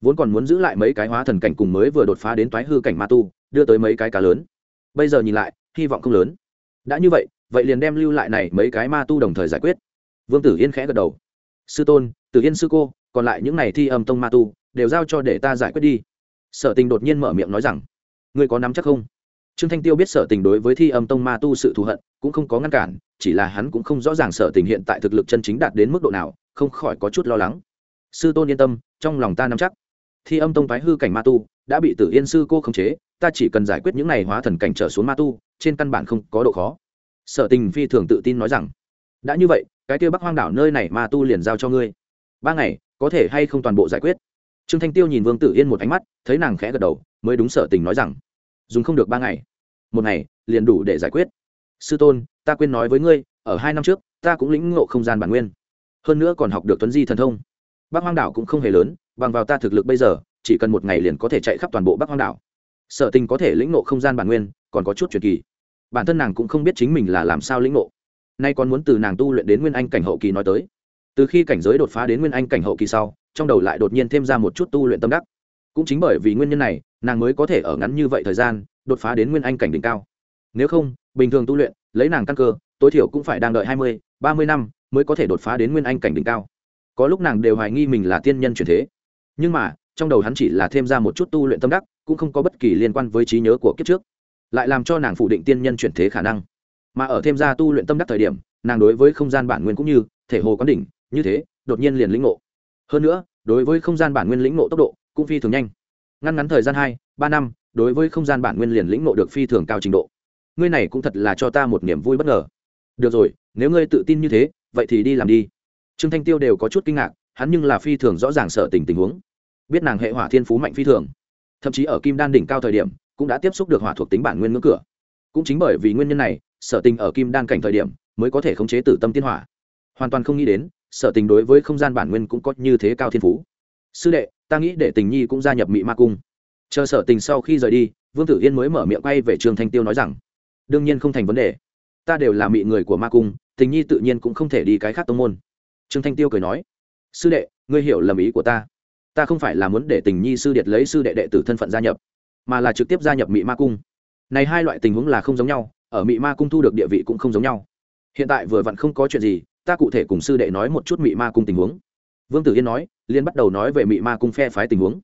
Vốn còn muốn giữ lại mấy cái hóa thần cảnh cùng mới vừa đột phá đến toái hư cảnh ma tu, đưa tới mấy cái cá lớn. Bây giờ nhìn lại, hy vọng không lớn. Đã như vậy vậy liền đem lưu lại này mấy cái ma tu đồng thời giải quyết. Vương tử yên khẽ gật đầu. Sư tôn, tử yên sư cô, còn lại những này thi âm tông ma tu, đều giao cho để ta giải quyết đi. Sở tình đột nhiên mở miệng nói rằng, ngươi có nắm chắc không? Trương thanh tiêu biết sở tình đối với thi âm tông ma tu sự thù hận, cũng không có ngăn cản, chỉ là hắn cũng không rõ ràng sở tình hiện tại thực lực chân chính đạt đến mức độ nào, không khỏi có chút lo lắng. Sư tôn yên tâm, trong lòng ta nắm chắc. Thi âm tông phái hư cảnh ma tu, đã bị tử yên sư cô khống chế, ta chỉ cần giải quyết những này hóa thần cảnh trở xuống ma tu, trên căn bản không có độ khó. Sở tình phi thường tự tin nói rằng, đã như vậy, cái kia bắc hoang đảo nơi này ma tu liền giao cho ngươi. Ba ngày, có thể hay không toàn bộ giải quyết? Trương thanh tiêu nhìn vương tử yên một ánh mắt, thấy nàng khẽ gật đầu, mới đúng sở tình nói rằng dùng không được ba ngày. Một ngày, liền đủ để giải quyết. Sư tôn, ta quên nói với ngươi, ở hai năm trước, ta cũng lĩnh ngộ không gian bản nguyên. Hơn nữa còn học được tuấn di thần thông. Bắc hoang đảo cũng không hề lớn, bằng vào ta thực lực bây giờ, chỉ cần một ngày liền có thể chạy khắp toàn bộ bắc hoang đảo. Sở tình có thể lĩnh ngộ không gian bản nguyên, còn có chút truyền kỳ. Bản thân nàng cũng không biết chính mình là làm sao lĩnh ngộ. Nay còn muốn từ nàng tu luyện đến nguyên anh cảnh hậu kỳ nói tới. Từ khi cảnh giới đột phá đến nguyên anh cảnh hậu kỳ sau, trong đầu lại đột nhiên thêm ra một chút tu luyện tâm đắc. Cũng chính bởi vì nguyên nhân này nàng mới có thể ở ngắn như vậy thời gian đột phá đến nguyên anh cảnh đỉnh cao. Nếu không, bình thường tu luyện, lấy nàng căn cơ, tối thiểu cũng phải đang đợi hai mươi, ba mươi năm mới có thể đột phá đến nguyên anh cảnh đỉnh cao. Có lúc nàng đều hoài nghi mình là tiên nhân truyền thế. Nhưng mà, trong đầu hắn chỉ là thêm ra một chút tu luyện tâm đắc, cũng không có bất kỳ liên quan với trí nhớ của kiếp trước. Lại làm cho nàng phủ định tiên nhân chuyển thế khả năng. Mà ở thêm ra tu luyện tâm đắc thời điểm, nàng đối với không gian bản nguyên cũng như thể hồ quán đỉnh, như thế, đột nhiên liền lĩnh ngộ. Hơn nữa, đối với không gian bản nguyên lĩnh ngộ tốc độ cũng phi thường nhanh ngăn ngắn thời gian hai, ba năm, đối với không gian bản nguyên liền lĩnh ngộ được phi thường cao trình độ. Ngươi này cũng thật là cho ta một niềm vui bất ngờ. Được rồi, nếu ngươi tự tin như thế, vậy thì đi làm đi. Trương thanh tiêu đều có chút kinh ngạc, hắn nhưng là phi thường rõ ràng sợ tình tình huống. Biết nàng hệ hỏa thiên phú mạnh phi thường, thậm chí ở kim đan đỉnh cao thời điểm, cũng đã tiếp xúc được hỏa thuộc tính bản nguyên ngưỡng cửa. Cũng chính bởi vì nguyên nhân này sở tình ở kim đan cảnh thời điểm, mới có thể khống chế tử tâm tiên hỏa. Hoàn toàn không nghĩ đến sở tình đối với không gian bản nguyên cũng có như thế cao thiên phú. Sư đệ ta nghĩ để tình nhi cũng gia nhập mị ma cung. Chờ sở tình sau khi rời đi, vương tử yên mới mở miệng quay về trường thanh tiêu nói rằng, đương nhiên không thành vấn đề. Ta đều là mị người của ma cung, tình nhi tự nhiên cũng không thể đi cái khác tông môn. Trương thanh tiêu cười nói, sư đệ, ngươi hiểu lầm ý của ta. Ta không phải là muốn để tình nhi sư điệt lấy sư đệ đệ tử thân phận gia nhập, mà là trực tiếp gia nhập mị ma cung. Này hai loại tình huống là không giống nhau, ở mị ma cung thu được địa vị cũng không giống nhau. Hiện tại vừa vặn không có chuyện gì, ta cụ thể cùng sư đệ nói một chút mị ma cung tình huống vương tử yên nói liên bắt đầu nói về mị ma cung phe phái tình huống.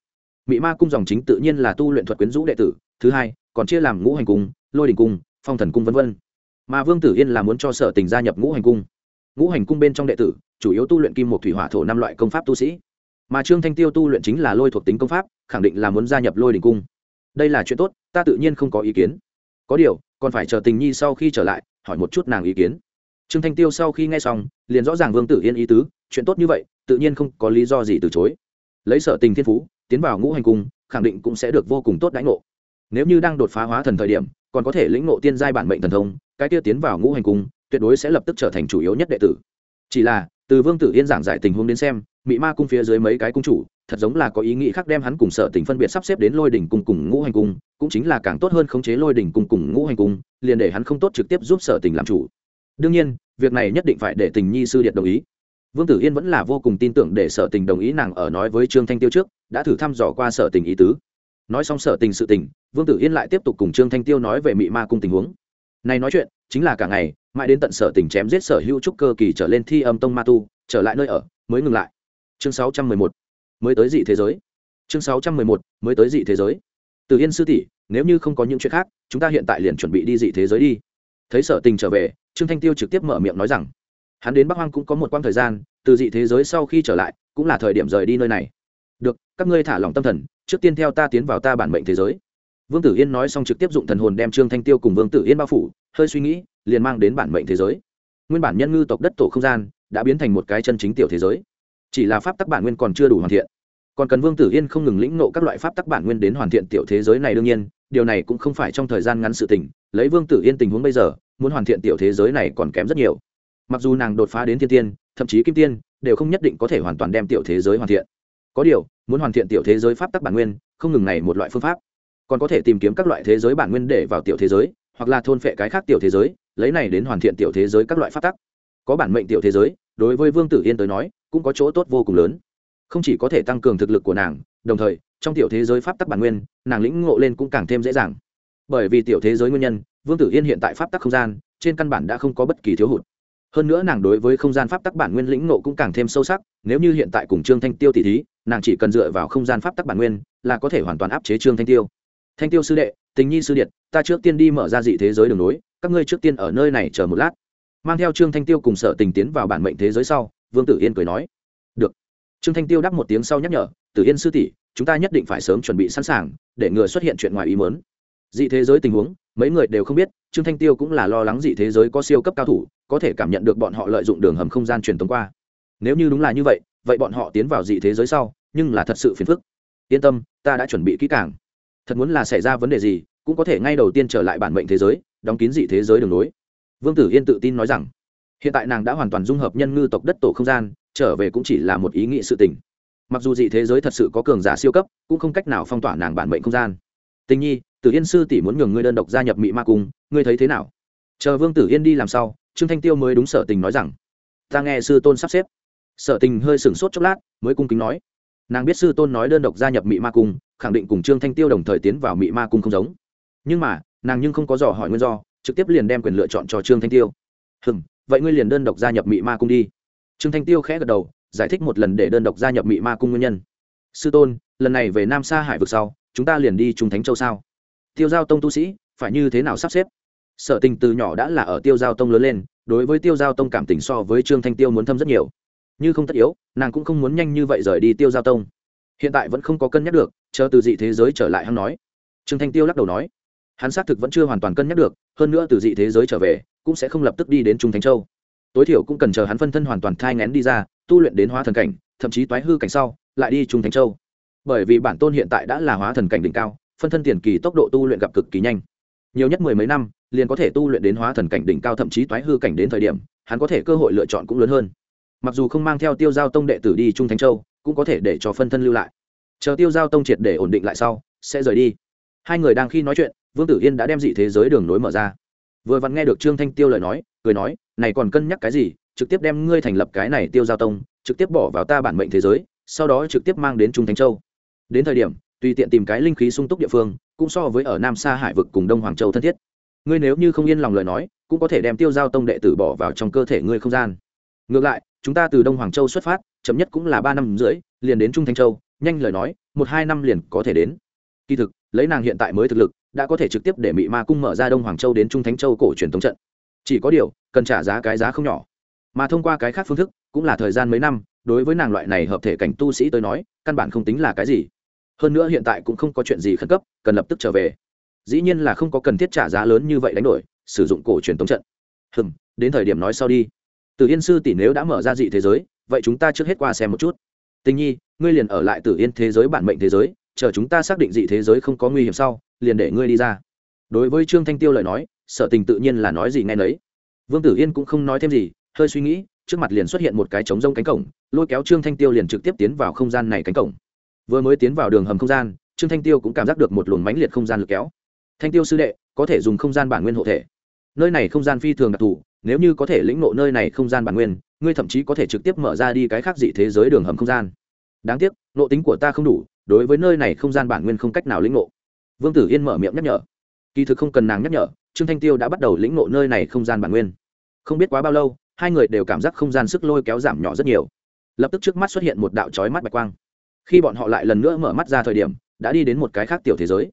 Mị ma cung dòng chính tự nhiên là tu luyện thuật quyến rũ đệ tử, thứ hai, còn chia làm ngũ hành cung, lôi đình cung, phong thần cung v v mà vương tử yên là muốn cho sở tình gia nhập ngũ hành cung. Ngũ hành cung bên trong đệ tử, chủ yếu tu luyện kim một thủy hỏa thổ năm loại công pháp tu sĩ. Mà trương thanh tiêu tu luyện chính là lôi thuộc tính công pháp, khẳng định là muốn gia nhập lôi đình cung. Đây là chuyện tốt, ta tự nhiên không có ý kiến. Có điều, còn phải chờ tình nhi sau khi trở lại, hỏi một chút nàng ý kiến trương thanh tiêu sau khi nghe xong, liền rõ ràng vương tử yên ý tứ, chuyện tốt như vậy, tự nhiên không có lý do gì từ chối. Lấy sở tình thiên phú, tiến vào ngũ hành cung, khẳng định cũng sẽ được vô cùng tốt đãi ngộ. Nếu như đang đột phá hóa thần thời điểm, còn có thể lĩnh ngộ tiên giai bản mệnh thần thông, cái kia tiến vào ngũ hành cung, tuyệt đối sẽ lập tức trở thành chủ yếu nhất đệ tử. Chỉ là, từ vương tử yên giảng giải tình huống đến xem mỹ ma cung phía dưới mấy cái cung chủ, thật giống là có ý nghĩ khác đem hắn cùng sở tình phân biệt sắp xếp đến lôi đỉnh cung cùng ngũ hành cung, cũng chính là càng tốt hơn khống chế lôi đỉnh cung cùng ngũ hành cung, liền để hắn không tốt trực tiếp giúp sở tình làm chủ đương nhiên, việc này nhất định phải để tình nhi sư điện đồng ý. Vương tử yên vẫn là vô cùng tin tưởng để sở tình đồng ý nàng ở nói với trương thanh tiêu trước, đã thử thăm dò qua sở tình ý tứ. Nói xong sở tình sự tình, vương tử yên lại tiếp tục cùng trương thanh tiêu nói về mị ma cung tình huống. Này nói chuyện, chính là cả ngày, mãi đến tận sở tình chém giết sở hữu trúc cơ kỳ trở lên thi âm tông ma tu, trở lại nơi ở, mới ngừng lại. Chương sáu trăm mười một, mới tới dị thế giới. Chương sáu trăm mười một, mới tới dị thế giới. Từ yên sư tỷ, nếu như không có những chuyện khác, chúng ta hiện tại liền chuẩn bị đi dị thế giới đi thấy sở tình trở về, trương thanh tiêu trực tiếp mở miệng nói rằng, hắn đến bắc hoang cũng có một quãng thời gian, từ dị thế giới sau khi trở lại, cũng là thời điểm rời đi nơi này. Được, các ngươi thả lòng tâm thần, trước tiên theo ta tiến vào ta bản mệnh thế giới. Vương tử yên nói xong trực tiếp dụng thần hồn đem trương thanh tiêu cùng vương tử yên bao phủ, hơi suy nghĩ, liền mang đến bản mệnh thế giới. Nguyên bản nhân ngư tộc đất tổ không gian, đã biến thành một cái chân chính tiểu thế giới. Chỉ là pháp tắc bản nguyên còn chưa đủ hoàn thiện. Còn cần vương tử yên không ngừng lĩnh nộ các loại pháp tắc bản nguyên đến hoàn thiện tiểu thế giới này đương nhiên, điều này cũng không phải trong thời gian ngắn sự tình lấy vương tử yên tình huống bây giờ, muốn hoàn thiện tiểu thế giới này còn kém rất nhiều. Mặc dù nàng đột phá đến thiên tiên, thậm chí kim tiên, đều không nhất định có thể hoàn toàn đem tiểu thế giới hoàn thiện. Có điều, muốn hoàn thiện tiểu thế giới pháp tắc bản nguyên, không ngừng này một loại phương pháp. Còn có thể tìm kiếm các loại thế giới bản nguyên để vào tiểu thế giới, hoặc là thôn phệ cái khác tiểu thế giới, lấy này đến hoàn thiện tiểu thế giới các loại pháp tắc. Có bản mệnh tiểu thế giới, đối với vương tử yên tới nói, cũng có chỗ tốt vô cùng lớn. Không chỉ có thể tăng cường thực lực của nàng, đồng thời, trong tiểu thế giới pháp tắc bản nguyên, nàng lĩnh ngộ lên cũng càng thêm dễ dàng bởi vì tiểu thế giới nguyên nhân, vương tử yên hiện tại pháp tắc không gian, trên căn bản đã không có bất kỳ thiếu hụt. Hơn nữa nàng đối với không gian pháp tắc bản nguyên lĩnh ngộ cũng càng thêm sâu sắc, nếu như hiện tại cùng trương thanh tiêu tỷ thí, nàng chỉ cần dựa vào không gian pháp tắc bản nguyên là có thể hoàn toàn áp chế trương thanh tiêu. Thanh tiêu sư đệ, tình nhi sư điện, ta trước tiên đi mở ra dị thế giới đường nối, các ngươi trước tiên ở nơi này chờ một lát. Mang theo trương thanh tiêu cùng sở tình tiến vào bản mệnh thế giới sau, vương tử yên cười nói, được. Trương thanh tiêu đáp một tiếng sau nhắc nhở, tử yên sư tỷ, chúng ta nhất định phải sớm chuẩn bị sẵn sàng để ngừa xuất hiện chuyện ngoài ý mớn dị thế giới tình huống, mấy người đều không biết, trương thanh tiêu cũng là lo lắng dị thế giới có siêu cấp cao thủ, có thể cảm nhận được bọn họ lợi dụng đường hầm không gian truyền tống qua. Nếu như đúng là như vậy vậy bọn họ tiến vào dị thế giới sau, nhưng là thật sự phiền phức. Yên tâm, ta đã chuẩn bị kỹ càng. Thật muốn là xảy ra vấn đề gì, cũng có thể ngay đầu tiên trở lại bản mệnh thế giới, đóng kín dị thế giới đường nối vương tử yên tự tin nói rằng, hiện tại nàng đã hoàn toàn dung hợp nhân ngư tộc đất tổ không gian, trở về cũng chỉ là một ý nghĩ sự tình. Mặc dù dị thế giới thật sự có cường giả siêu cấp, cũng không cách nào phong tỏa nàng bản mệnh không gian. Tình nhi tử yên sư tỷ muốn nhường ngươi đơn độc gia nhập mị ma cung, ngươi thấy thế nào? Chờ vương tử yên đi làm sau, trương thanh tiêu mới đúng sở tình nói rằng, ta nghe sư tôn sắp xếp. Sở tình hơi sửng sốt chốc lát, mới cung kính nói, nàng biết sư tôn nói đơn độc gia nhập mị ma cung, khẳng định cùng trương thanh tiêu đồng thời tiến vào mị ma cung không giống. Nhưng mà, nàng nhưng không có dò hỏi nguyên do, trực tiếp liền đem quyền lựa chọn cho trương thanh tiêu. Hừm, vậy ngươi liền đơn độc gia nhập mị ma cung đi. Trương thanh tiêu khẽ gật đầu, giải thích một lần để đơn độc gia nhập mị ma cung nguyên nhân. Sư tôn, lần này về nam sa hải vực sau, chúng ta liền đi trung thánh châu sao? Tiêu giao tông tu sĩ, phải như thế nào sắp xếp? Sở tình từ nhỏ đã là ở tiêu giao tông lớn lên, đối với tiêu giao tông cảm tình so với trương thanh tiêu muốn thâm rất nhiều. Như không tất yếu, nàng cũng không muốn nhanh như vậy rời đi tiêu giao tông. Hiện tại vẫn không có cân nhắc được, chờ từ dị thế giới trở lại hắn nói. Trương thanh tiêu lắc đầu nói, hắn xác thực vẫn chưa hoàn toàn cân nhắc được, hơn nữa từ dị thế giới trở về, cũng sẽ không lập tức đi đến trung thánh châu. Tối thiểu cũng cần chờ hắn phân thân hoàn toàn thai ngén đi ra, tu luyện đến hóa thần cảnh, thậm chí toái hư cảnh sau, lại đi trung thánh châu. Bởi vì bản tôn hiện tại đã là hóa thần cảnh đỉnh cao phân thân tiền kỳ tốc độ tu luyện gặp cực kỳ nhanh. Nhiều nhất mười mấy năm, liền có thể tu luyện đến hóa thần cảnh đỉnh cao thậm chí toái hư cảnh đến thời điểm, hắn có thể cơ hội lựa chọn cũng lớn hơn. Mặc dù không mang theo tiêu giao tông đệ tử đi trung thánh châu, cũng có thể để cho phân thân lưu lại. Chờ tiêu giao tông triệt để ổn định lại sau, sẽ rời đi. Hai người đang khi nói chuyện, vương tử yên đã đem dị thế giới đường nối mở ra. Vừa vặn nghe được trương thanh tiêu lời nói, cười nói, này còn cân nhắc cái gì, trực tiếp đem ngươi thành lập cái này tiêu giao tông, trực tiếp bỏ vào ta bản mệnh thế giới, sau đó trực tiếp mang đến trung thánh châu. Đến thời điểm tùy tiện tìm cái linh khí sung túc địa phương, cũng so với ở nam sa hải vực cùng đông hoàng châu thân thiết. Ngươi nếu như không yên lòng lời nói, cũng có thể đem tiêu giao tông đệ tử bỏ vào trong cơ thể ngươi không gian. Ngược lại, chúng ta từ đông hoàng châu xuất phát, chậm nhất cũng là ba năm rưỡi, liền đến trung thanh châu, nhanh lời nói, một hai năm liền có thể đến. Kỳ thực, lấy nàng hiện tại mới thực lực, đã có thể trực tiếp để mị ma cung mở ra đông hoàng châu đến trung thánh châu cổ truyền thống trận. Chỉ có điều, cần trả giá cái giá không nhỏ. Mà thông qua cái khác phương thức, cũng là thời gian mấy năm, đối với nàng loại này hợp thể cảnh tu sĩ tới nói, căn bản không tính là cái gì hơn nữa hiện tại cũng không có chuyện gì khẩn cấp, cần lập tức trở về. Dĩ nhiên là không có cần thiết trả giá lớn như vậy đánh đổi, sử dụng cổ truyền tống trận. Hừm, đến thời điểm nói sau đi. Từ yên sư tỷ nếu đã mở ra dị thế giới, vậy chúng ta trước hết qua xem một chút. Tình nhi, ngươi liền ở lại tử yên thế giới bản mệnh thế giới, chờ chúng ta xác định dị thế giới không có nguy hiểm sau, liền để ngươi đi ra. Đối với trương thanh tiêu lời nói, sở tình tự nhiên là nói gì ngay nấy. Vương tử yên cũng không nói thêm gì, hơi suy nghĩ, trước mặt liền xuất hiện một cái trống rông cánh cổng, lôi kéo trương thanh tiêu liền trực tiếp tiến vào không gian này cánh cổng vừa mới tiến vào đường hầm không gian, trương thanh tiêu cũng cảm giác được một luồng mãnh liệt không gian lực kéo. Thanh tiêu sư đệ, có thể dùng không gian bản nguyên hộ thể. Nơi này không gian phi thường đặc thù, nếu như có thể lĩnh nộ nơi này không gian bản nguyên, ngươi thậm chí có thể trực tiếp mở ra đi cái khác dị thế giới đường hầm không gian. Đáng tiếc nộ tính của ta không đủ, đối với nơi này không gian bản nguyên không cách nào lĩnh nộ vương tử yên mở miệng nhắc nhở. Kỳ thực không cần nàng nhắc nhở, trương thanh tiêu đã bắt đầu lĩnh nộ nơi này không gian bản nguyên. Không biết quá bao lâu, hai người đều cảm giác không gian sức lôi kéo giảm nhỏ rất nhiều. Lập tức trước mắt xuất hiện một đạo trói mắt bạch quang khi bọn họ lại lần nữa mở mắt ra thời điểm đã đi đến một cái khác tiểu thế giới.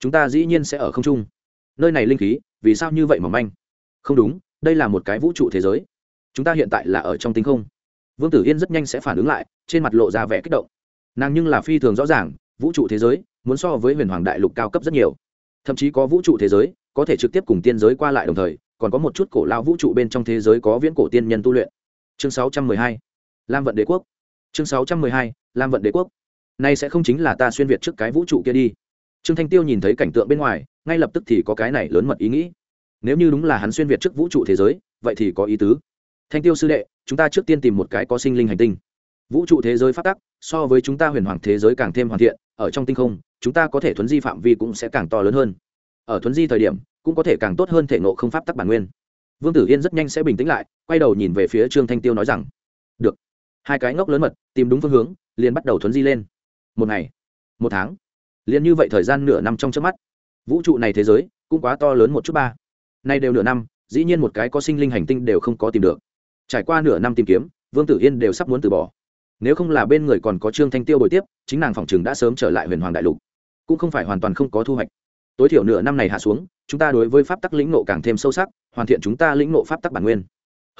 Chúng ta dĩ nhiên sẽ ở không trung. Nơi này linh khí vì sao như vậy mà manh? Không đúng đây là một cái vũ trụ thế giới. Chúng ta hiện tại là ở trong tinh không. Vương tử yên rất nhanh sẽ phản ứng lại trên mặt lộ ra vẻ kích động. Nàng nhưng là phi thường rõ ràng vũ trụ thế giới muốn so với huyền hoàng đại lục cao cấp rất nhiều. Thậm chí có vũ trụ thế giới có thể trực tiếp cùng tiên giới qua lại đồng thời còn có một chút cổ lao vũ trụ bên trong thế giới có viễn cổ tiên nhân tu luyện. Chương 612, lam vận đế quốc chương 612, lam vận đế quốc. Nay sẽ không chính là ta xuyên việt trước cái vũ trụ kia đi. Trương thanh tiêu nhìn thấy cảnh tượng bên ngoài ngay lập tức thì có cái này lớn mật ý nghĩ. Nếu như đúng là hắn xuyên việt trước vũ trụ thế giới vậy thì có ý tứ. Thanh tiêu sư đệ chúng ta trước tiên tìm một cái có sinh linh hành tinh. Vũ trụ thế giới phát tắc so với chúng ta huyền hoàng thế giới càng thêm hoàn thiện ở trong tinh không chúng ta có thể thuấn di phạm vi cũng sẽ càng to lớn hơn. Ở thuấn di thời điểm cũng có thể càng tốt hơn thể nộ không pháp tắc bản nguyên. Vương tử yên rất nhanh sẽ bình tĩnh lại quay đầu nhìn về phía trương thanh tiêu nói rằng được hai cái ngốc lớn mật, tìm đúng phương hướng, liền bắt đầu thuấn di lên. Một ngày, một tháng, liền như vậy thời gian nửa năm trong trước mắt. Vũ trụ này thế giới, cũng quá to lớn một chút ba. Nay đều nửa năm, dĩ nhiên một cái có sinh linh hành tinh đều không có tìm được. Trải qua nửa năm tìm kiếm, vương tử yên đều sắp muốn từ bỏ. Nếu không là bên người còn có trương thanh tiêu bồi tiếp, chính nàng phòng chừng đã sớm trở lại huyền hoàng đại lục. Cũng không phải hoàn toàn không có thu hoạch. Tối thiểu nửa năm này hạ xuống, chúng ta đối với pháp tắc lĩnh nộ càng thêm sâu sắc, hoàn thiện chúng ta lĩnh nộ pháp tắc bản nguyên.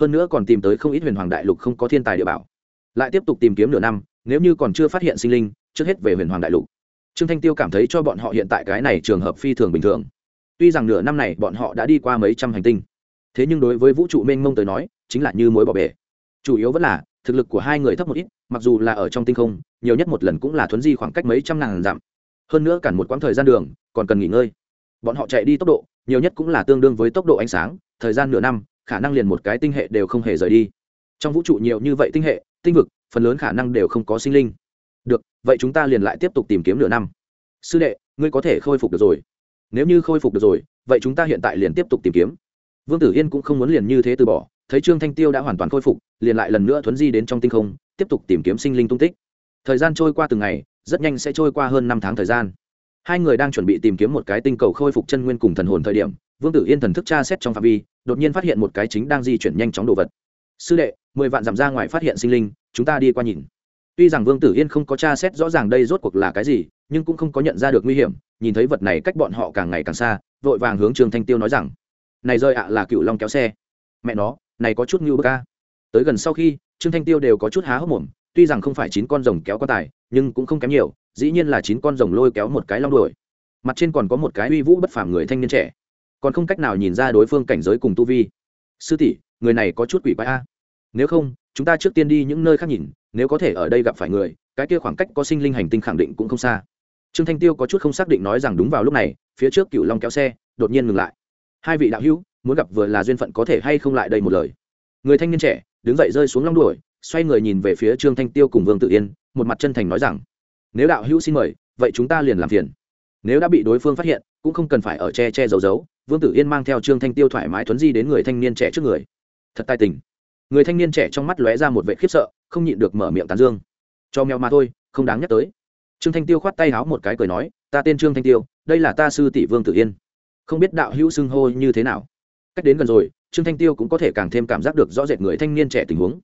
Hơn nữa còn tìm tới không ít huyền hoàng đại lục không có thiên tài địa bảo lại tiếp tục tìm kiếm nửa năm, nếu như còn chưa phát hiện sinh linh, trước hết về huyền hoàng đại lục. Trương thanh tiêu cảm thấy cho bọn họ hiện tại cái này trường hợp phi thường bình thường. Tuy rằng nửa năm này bọn họ đã đi qua mấy trăm hành tinh, thế nhưng đối với vũ trụ mênh mông tới nói, chính là như mối bỏ bể. Chủ yếu vẫn là, thực lực của hai người thấp một ít, mặc dù là ở trong tinh không, nhiều nhất một lần cũng là thuấn di khoảng cách mấy trăm ngàn dặm. Hơn nữa cản một quãng thời gian đường, còn cần nghỉ ngơi. Bọn họ chạy đi tốc độ, nhiều nhất cũng là tương đương với tốc độ ánh sáng, thời gian nửa năm, khả năng liền một cái tinh hệ đều không hề rời đi. Trong vũ trụ nhiều như vậy tinh hệ tinh vực, phần lớn khả năng đều không có sinh linh. Được, vậy chúng ta liền lại tiếp tục tìm kiếm nửa năm. Sư đệ, ngươi có thể khôi phục được rồi. Nếu như khôi phục được rồi, vậy chúng ta hiện tại liền tiếp tục tìm kiếm. Vương tử yên cũng không muốn liền như thế từ bỏ, thấy trương thanh tiêu đã hoàn toàn khôi phục, liền lại lần nữa thuấn di đến trong tinh không, tiếp tục tìm kiếm sinh linh tung tích. Thời gian trôi qua từng ngày, rất nhanh sẽ trôi qua hơn năm tháng thời gian. Hai người đang chuẩn bị tìm kiếm một cái tinh cầu khôi phục chân nguyên cùng thần hồn thời điểm, vương tử yên thần thức tra xét trong phạm vi, đột nhiên phát hiện một cái chính đang di chuyển nhanh chóng đồ vật. Sư đệ mười vạn dặm ra ngoài phát hiện sinh linh, chúng ta đi qua nhìn. Tuy rằng vương tử yên không có tra xét rõ ràng đây rốt cuộc là cái gì, nhưng cũng không có nhận ra được nguy hiểm, nhìn thấy vật này cách bọn họ càng ngày càng xa, vội vàng hướng trương thanh tiêu nói rằng, này rơi ạ, là cựu long kéo xe. Mẹ nó, này có chút như bơ ca. Tới gần sau khi, trương thanh tiêu đều có chút há hốc mồm, tuy rằng không phải chín con rồng kéo quan tài, nhưng cũng không kém nhiều, dĩ nhiên là chín con rồng lôi kéo một cái long đuổi. Mặt trên còn có một cái uy vũ bất phàm người thanh niên trẻ, còn không cách nào nhìn ra đối phương cảnh giới cùng tu vi. Sư tỷ, người này có chút quỷ quái a nếu không, chúng ta trước tiên đi những nơi khác nhìn, nếu có thể ở đây gặp phải người, cái kia khoảng cách có sinh linh hành tinh khẳng định cũng không xa. Trương thanh tiêu có chút không xác định nói rằng đúng vào lúc này, phía trước cựu long kéo xe, đột nhiên ngừng lại. Hai vị đạo hữu, muốn gặp vừa là duyên phận có thể hay không lại đây một lời? Người thanh niên trẻ, đứng dậy rơi xuống long đuổi, xoay người nhìn về phía trương thanh tiêu cùng vương tự yên, một mặt chân thành nói rằng, nếu đạo hữu xin mời, vậy chúng ta liền làm phiền. Nếu đã bị đối phương phát hiện, cũng không cần phải ở che che giấu giấu. Vương tử yên mang theo trương thanh tiêu thoải mái thuấn di đến người thanh niên trẻ trước người. Thật tài tình người thanh niên trẻ trong mắt lóe ra một vệ khiếp sợ, không nhịn được mở miệng tán dương. Cho mèo mà thôi, không đáng nhắc tới. Trương thanh tiêu khoát tay háo một cái cười nói, ta tên trương thanh tiêu, đây là ta sư tỷ vương tử yên. Không biết đạo hữu xưng hô như thế nào. Cách đến gần rồi, trương thanh tiêu cũng có thể càng thêm cảm giác được rõ rệt người thanh niên trẻ tình huống.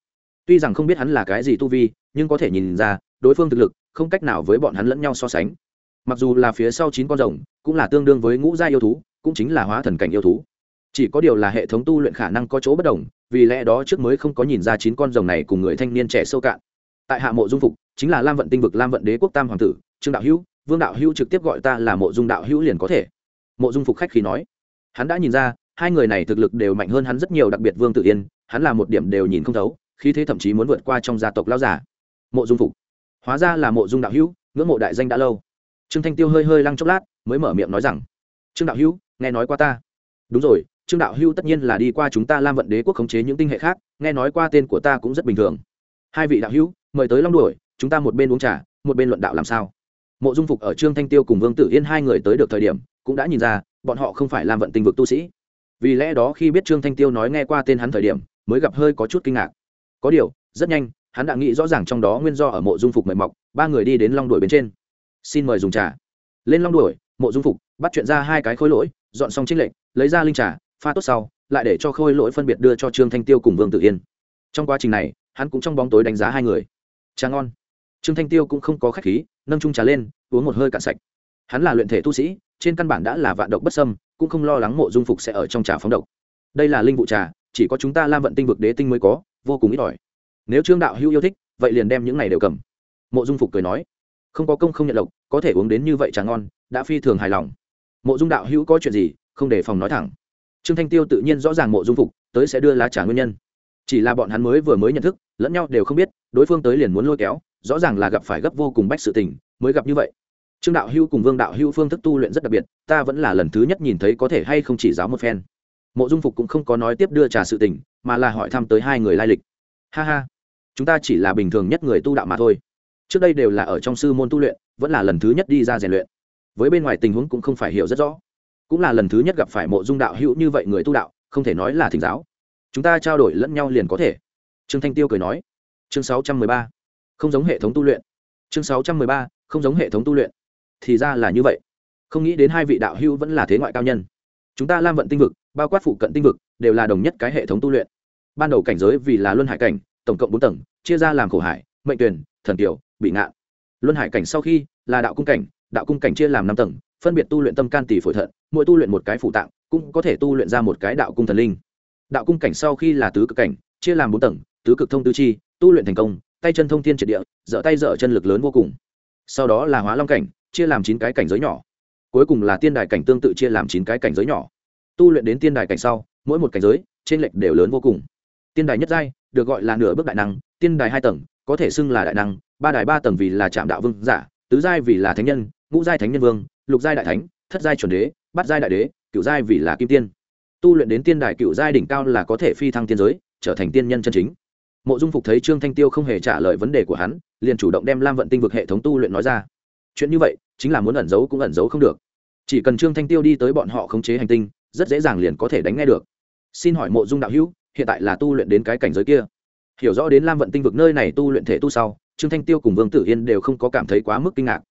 Tuy rằng không biết hắn là cái gì tu vi, nhưng có thể nhìn ra, đối phương thực lực không cách nào với bọn hắn lẫn nhau so sánh. Mặc dù là phía sau chín con rồng, cũng là tương đương với ngũ gia yêu thú, cũng chính là hóa thần cảnh yêu thú chỉ có điều là hệ thống tu luyện khả năng có chỗ bất đồng, vì lẽ đó trước mới không có nhìn ra chín con rồng này cùng người thanh niên trẻ sâu cạn. Tại hạ mộ dung phục, chính là lam vận tinh vực lam vận đế quốc tam hoàng tử, trương đạo hữu, vương đạo hữu trực tiếp gọi ta là mộ dung đạo hữu liền có thể. Mộ dung phục khách khí nói. Hắn đã nhìn ra, hai người này thực lực đều mạnh hơn hắn rất nhiều, đặc biệt vương tự yên, hắn là một điểm đều nhìn không thấu khi thế thậm chí muốn vượt qua trong gia tộc lao giả mộ dung phục. Hóa ra là mộ dung đạo hữu, ngưỡng mộ đại danh đã lâu. Trương thanh tiêu hơi hơi lăng chốc lát, mới mở miệng nói rằng, trương đạo hữu, nghe nói qua ta. Đúng rồi trương đạo hưu tất nhiên là đi qua chúng ta lam vận đế quốc khống chế những tinh hệ khác, nghe nói qua tên của ta cũng rất bình thường. Hai vị đạo hữu, mời tới long đuổi, chúng ta một bên uống trà, một bên luận đạo làm sao? Mộ dung phục ở trương thanh tiêu cùng vương tử yên hai người tới được thời điểm, cũng đã nhìn ra, bọn họ không phải lam vận tinh vực tu sĩ. Vì lẽ đó khi biết trương thanh tiêu nói nghe qua tên hắn thời điểm, mới gặp hơi có chút kinh ngạc. Có điều, rất nhanh, hắn đã nghĩ rõ ràng trong đó nguyên do ở mộ dung phục mời mọc, ba người đi đến long đuổi bên trên. Xin mời dùng trà. Lên long đuổi, mộ dung phục, bắt chuyện ra hai cái khối lỗi, dọn xong trích lệnh lấy ra linh trà pha tốt sau, lại để cho khôi lỗi phân biệt đưa cho trương thanh tiêu cùng vương tự yên. Trong quá trình này, hắn cũng trong bóng tối đánh giá hai người. Trà ngon. Trương thanh tiêu cũng không có khách khí, nâng trung trà lên, uống một hơi cạn sạch. Hắn là luyện thể tu sĩ, trên căn bản đã là vạn độc bất sâm cũng không lo lắng mộ dung phục sẽ ở trong trà phóng độc. Đây là linh vụ trà, chỉ có chúng ta lam vận tinh vực đế tinh mới có, vô cùng ít ỏi. Nếu trương đạo hữu yêu thích, vậy liền đem những này đều cầm. Mộ dung phục cười nói, không có công không nhận lộc, có thể uống đến như vậy trà ngon, đã phi thường hài lòng. Mộ dung đạo hữu có chuyện gì, không để phòng nói thẳng trương thanh tiêu tự nhiên rõ ràng mộ dung phục, tới sẽ đưa lá trà nguyên nhân. Chỉ là bọn hắn mới vừa mới nhận thức, lẫn nhau đều không biết, đối phương tới liền muốn lôi kéo, rõ ràng là gặp phải gấp vô cùng bách sự tình, mới gặp như vậy. Trương đạo Hưu cùng vương đạo Hưu phương thức tu luyện rất đặc biệt, ta vẫn là lần thứ nhất nhìn thấy có thể hay không chỉ giáo một phen. Mộ dung phục cũng không có nói tiếp đưa trà sự tình, mà là hỏi thăm tới hai người lai lịch. Ha ha, chúng ta chỉ là bình thường nhất người tu đạo mà thôi. Trước đây đều là ở trong sư môn tu luyện, vẫn là lần thứ nhất đi ra rèn luyện. Với bên ngoài tình huống cũng không phải hiểu rất rõ cũng là lần thứ nhất gặp phải mộ dung đạo hữu như vậy người tu đạo, không thể nói là thỉnh giáo. Chúng ta trao đổi lẫn nhau liền có thể. Trương thanh tiêu cười nói. Chương sáu trăm mười ba. Không giống hệ thống tu luyện. Chương sáu trăm mười ba, không giống hệ thống tu luyện. Thì ra là như vậy. Không nghĩ đến hai vị đạo hữu vẫn là thế ngoại cao nhân. Chúng ta lam vận tinh vực, bao quát phụ cận tinh vực, đều là đồng nhất cái hệ thống tu luyện. Ban đầu cảnh giới vì là luân hải cảnh, tổng cộng bốn tầng, chia ra làm khổ hải, mệnh tuyển, thần kiều bị ngạn. Luân hải cảnh sau khi là đạo cung cảnh đạo cung cảnh chia làm năm tầng, phân biệt tu luyện tâm can tỷ phổi thận, mỗi tu luyện một cái phụ tạng, cũng có thể tu luyện ra một cái đạo cung thần linh. Đạo cung cảnh sau khi là tứ cực cảnh, chia làm bốn tầng, tứ cực thông tứ chi, tu luyện thành công, tay chân thông thiên triệt địa, dở tay dở chân lực lớn vô cùng. Sau đó là hóa long cảnh, chia làm chín cái cảnh giới nhỏ. Cuối cùng là tiên đài cảnh tương tự chia làm chín cái cảnh giới nhỏ. Tu luyện đến tiên đài cảnh sau, mỗi một cảnh giới trên lệch đều lớn vô cùng. Tiên đài nhất giai, được gọi là nửa bước đại năng, tiên đài hai tầng, có thể xưng là đại năng, ba đài ba tầng vì là trạm đạo vương giả, tứ giai vì là thánh nhân ngũ giai thánh nhân vương, lục giai đại thánh, thất giai chuẩn đế, bát giai đại đế cựu giai vì là kim tiên. Tu luyện đến tiên đài cựu giai đỉnh cao là có thể phi thăng tiên giới, trở thành tiên nhân chân chính. Mộ dung phục thấy trương thanh tiêu không hề trả lời vấn đề của hắn, liền chủ động đem lam vận tinh vực hệ thống tu luyện nói ra. Chuyện như vậy, chính là muốn ẩn giấu cũng ẩn giấu không được. Chỉ cần trương thanh tiêu đi tới bọn họ khống chế hành tinh, rất dễ dàng liền có thể đánh nghe được. Xin hỏi mộ dung đạo hữu, hiện tại là tu luyện đến cái cảnh giới kia? Hiểu rõ đến lam vận tinh vực nơi này tu luyện thể tu sau, trương thanh tiêu cùng vương tử yên đều không có cảm thấy quá mức kinh ngạc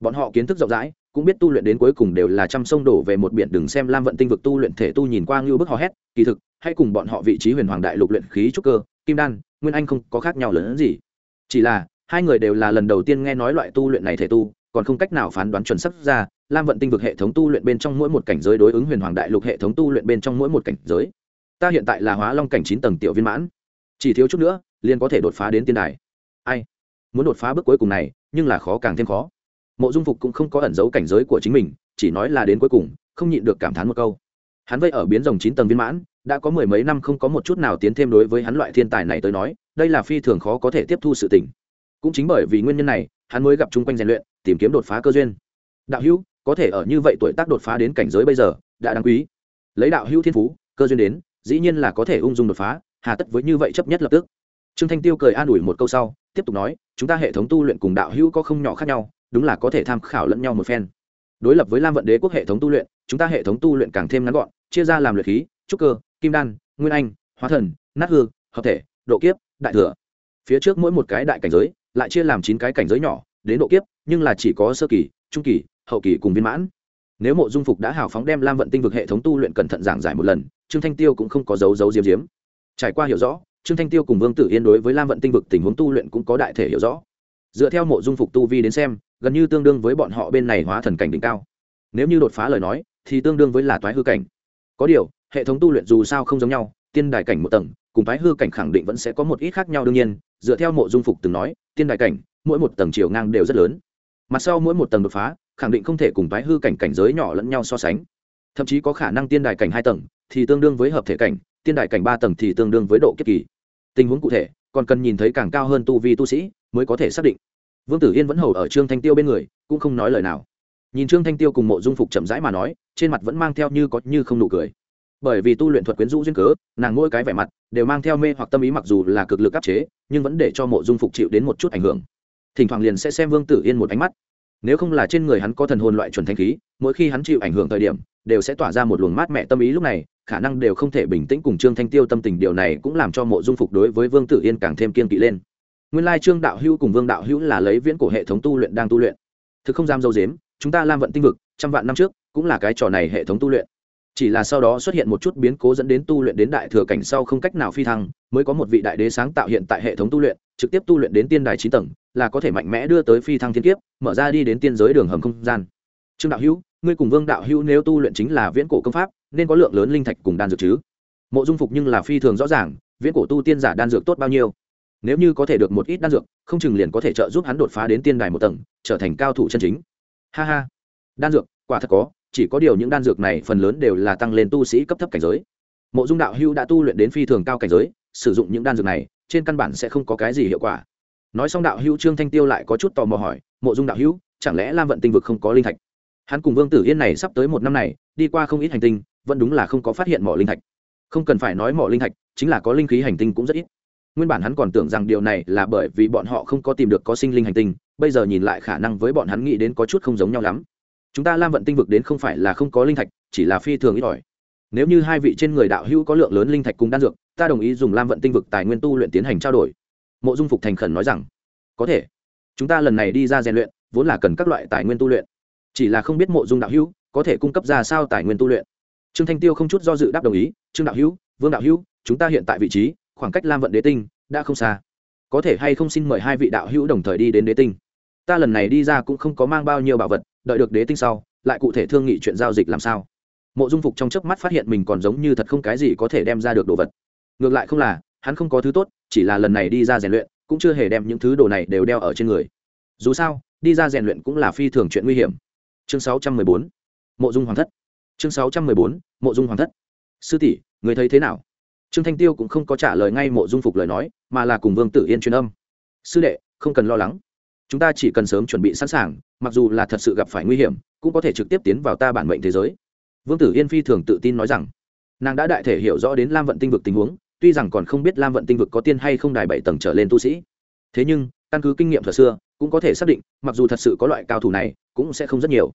bọn họ kiến thức rộng rãi, cũng biết tu luyện đến cuối cùng đều là trăm sông đổ về một biển đừng xem lam vận tinh vực tu luyện thể tu nhìn qua ngưu bức hò hét, kỳ thực hay cùng bọn họ vị trí huyền hoàng đại lục luyện khí trúc cơ, kim đan, nguyên anh không có khác nhau lớn hơn gì. Chỉ là, hai người đều là lần đầu tiên nghe nói loại tu luyện này thể tu, còn không cách nào phán đoán chuẩn xác ra, lam vận tinh vực hệ thống tu luyện bên trong mỗi một cảnh giới đối ứng huyền hoàng đại lục hệ thống tu luyện bên trong mỗi một cảnh giới. Ta hiện tại là hóa long cảnh chín tầng tiểu viên mãn. Chỉ thiếu chút nữa, liền có thể đột phá đến tiên đài. Ai? Muốn đột phá bước cuối cùng này, nhưng là khó càng thêm khó mộ dung phục cũng không có ẩn giấu cảnh giới của chính mình, chỉ nói là đến cuối cùng, không nhịn được cảm thán một câu. Hắn vây ở biến rồng chín tầng viên mãn, đã có mười mấy năm không có một chút nào tiến thêm đối với hắn loại thiên tài này tới nói, đây là phi thường khó có thể tiếp thu sự tình. Cũng chính bởi vì nguyên nhân này, hắn mới gặp chung quanh rèn luyện, tìm kiếm đột phá cơ duyên. Đạo hữu, có thể ở như vậy tuổi tác đột phá đến cảnh giới bây giờ, đã đáng quý. Lấy đạo hữu thiên phú, cơ duyên đến, dĩ nhiên là có thể ung dung đột phá, hà tất với như vậy chấp nhất lập tức. Trương thanh tiêu cười an ủi một câu sau, tiếp tục nói, chúng ta hệ thống tu luyện cùng đạo hữu có không nhỏ khác nhau đúng là có thể tham khảo lẫn nhau một phen. Đối lập với lam vận đế quốc hệ thống tu luyện, chúng ta hệ thống tu luyện càng thêm ngắn gọn, chia ra làm luyện khí, trúc cơ, kim đan, nguyên anh, hóa thần, nát hư, hợp thể, độ kiếp, đại thừa. Phía trước mỗi một cái đại cảnh giới, lại chia làm chín cái cảnh giới nhỏ, đến độ kiếp, nhưng là chỉ có sơ kỳ, trung kỳ, hậu kỳ cùng viên mãn. Nếu mộ dung phục đã hào phóng đem lam vận tinh vực hệ thống tu luyện cẩn thận giảng giải một lần, trương thanh tiêu cũng không có dấu dấu diếm diếm. Trải qua hiểu rõ, trương thanh tiêu cùng vương tử yên đối với lam vận tinh vực tình huống tu luyện cũng có đại thể hiểu rõ. Dựa theo mộ dung phục tu vi đến xem gần như tương đương với bọn họ bên này hóa thần cảnh đỉnh cao. Nếu như đột phá lời nói, thì tương đương với là toái hư cảnh. Có điều, hệ thống tu luyện dù sao không giống nhau, tiên đài cảnh một tầng, cùng toái hư cảnh khẳng định vẫn sẽ có một ít khác nhau đương nhiên, dựa theo mộ dung phục từng nói, tiên đài cảnh, mỗi một tầng chiều ngang đều rất lớn. Mặt sau mỗi một tầng đột phá, khẳng định không thể cùng toái hư cảnh cảnh giới nhỏ lẫn nhau so sánh. Thậm chí có khả năng tiên đài cảnh hai tầng thì tương đương với hợp thể cảnh, tiên đài cảnh ba tầng thì tương đương với độ kiếp kỳ. Tình huống cụ thể, còn cần nhìn thấy càng cao hơn tu vi tu sĩ mới có thể xác định vương tử yên vẫn hầu ở trương thanh tiêu bên người, cũng không nói lời nào. Nhìn trương thanh tiêu cùng mộ dung phục chậm rãi mà nói, trên mặt vẫn mang theo như có như không nụ cười. Bởi vì tu luyện thuật quyến rũ duyên cớ, nàng mỗi cái vẻ mặt đều mang theo mê hoặc tâm ý mặc dù là cực lực áp chế, nhưng vẫn để cho mộ dung phục chịu đến một chút ảnh hưởng. Thỉnh thoảng liền sẽ xem vương tử yên một ánh mắt. Nếu không là trên người hắn có thần hồn loại chuẩn thanh khí, mỗi khi hắn chịu ảnh hưởng thời điểm, đều sẽ tỏa ra một luồng mát mẹ tâm ý lúc này, khả năng đều không thể bình tĩnh cùng trương thanh tiêu tâm tình điều này cũng làm cho mộ dung phục đối với vương tử yên càng thêm kiên kỵ lên nguyên lai trương đạo hữu cùng vương đạo hữu là lấy viễn cổ hệ thống tu luyện đang tu luyện. Thực không dám dâu dếm, chúng ta lam vận tinh vực, trăm vạn năm trước, cũng là cái trò này hệ thống tu luyện. Chỉ là sau đó xuất hiện một chút biến cố dẫn đến tu luyện đến đại thừa cảnh sau không cách nào phi thăng, mới có một vị đại đế sáng tạo hiện tại hệ thống tu luyện, trực tiếp tu luyện đến tiên đài chín tầng, là có thể mạnh mẽ đưa tới phi thăng thiên kiếp, mở ra đi đến tiên giới đường hầm không gian. Trương đạo hữu, ngươi cùng vương đạo hữu nếu tu luyện chính là viễn cổ công pháp, nên có lượng lớn linh thạch cùng đan dược chứ? Mộ dung phục nhưng là phi thường rõ ràng, viễn cổ tu tiên giả đan dược tốt bao nhiêu? Nếu như có thể được một ít đan dược không chừng liền có thể trợ giúp hắn đột phá đến tiên đài một tầng trở thành cao thủ chân chính. Ha ha. Đan dược quả thật có chỉ có điều những đan dược này phần lớn đều là tăng lên tu sĩ cấp thấp cảnh giới. Mộ dung đạo Hưu đã tu luyện đến phi thường cao cảnh giới sử dụng những đan dược này trên căn bản sẽ không có cái gì hiệu quả. Nói xong đạo Hưu trương thanh tiêu lại có chút tò mò hỏi mộ dung đạo Hưu, chẳng lẽ lam vận tinh vực không có linh thạch? Hắn cùng vương tử yên này sắp tới một năm này đi qua không ít hành tinh vẫn đúng là không có phát hiện mỏ linh thạch. Không cần phải nói mỏ linh thạch chính là có linh khí hành tinh cũng rất ít nguyên bản hắn còn tưởng rằng điều này là bởi vì bọn họ không có tìm được có sinh linh hành tinh, bây giờ nhìn lại khả năng với bọn hắn nghĩ đến có chút không giống nhau lắm. Chúng ta lam vận tinh vực đến không phải là không có linh thạch, chỉ là phi thường ít ỏi. Nếu như hai vị trên người đạo hữu có lượng lớn linh thạch cùng đan dược, ta đồng ý dùng lam vận tinh vực tài nguyên tu luyện tiến hành trao đổi. Mộ dung phục thành khẩn nói rằng, có thể. Chúng ta lần này đi ra rèn luyện, vốn là cần các loại tài nguyên tu luyện. Chỉ là không biết mộ dung đạo hữu có thể cung cấp ra sao tài nguyên tu luyện. Trương thanh tiêu không chút do dự đáp đồng ý, trương đạo hữu, vương đạo hữu, chúng ta hiện tại vị trí khoảng cách lam vận đế tinh đã không xa. Có thể hay không xin mời hai vị đạo hữu đồng thời đi đến đế tinh. Ta lần này đi ra cũng không có mang bao nhiêu bảo vật đợi được đế tinh sau lại cụ thể thương nghị chuyện giao dịch làm sao. Mộ dung phục trong chớp mắt phát hiện mình còn giống như thật không cái gì có thể đem ra được đồ vật. Ngược lại không là hắn không có thứ tốt chỉ là lần này đi ra rèn luyện cũng chưa hề đem những thứ đồ này đều đeo ở trên người. Dù sao đi ra rèn luyện cũng là phi thường chuyện nguy hiểm. Chương 614, mộ dung hoàng thất. Chương 614, mộ dung hoàng thất. Sư tỷ người thấy thế nào? Trương thanh tiêu cũng không có trả lời ngay mộ dung phục lời nói, mà là cùng vương tử yên truyền âm. Sư đệ, không cần lo lắng. Chúng ta chỉ cần sớm chuẩn bị sẵn sàng, mặc dù là thật sự gặp phải nguy hiểm, cũng có thể trực tiếp tiến vào ta bản mệnh thế giới. Vương tử yên phi thường tự tin nói rằng, nàng đã đại thể hiểu rõ đến lam vận tinh vực tình huống, tuy rằng còn không biết lam vận tinh vực có tiên hay không đài bảy tầng trở lên tu sĩ. Thế nhưng, căn cứ kinh nghiệm thuật xưa, cũng có thể xác định, mặc dù thật sự có loại cao thủ này, cũng sẽ không rất nhiều.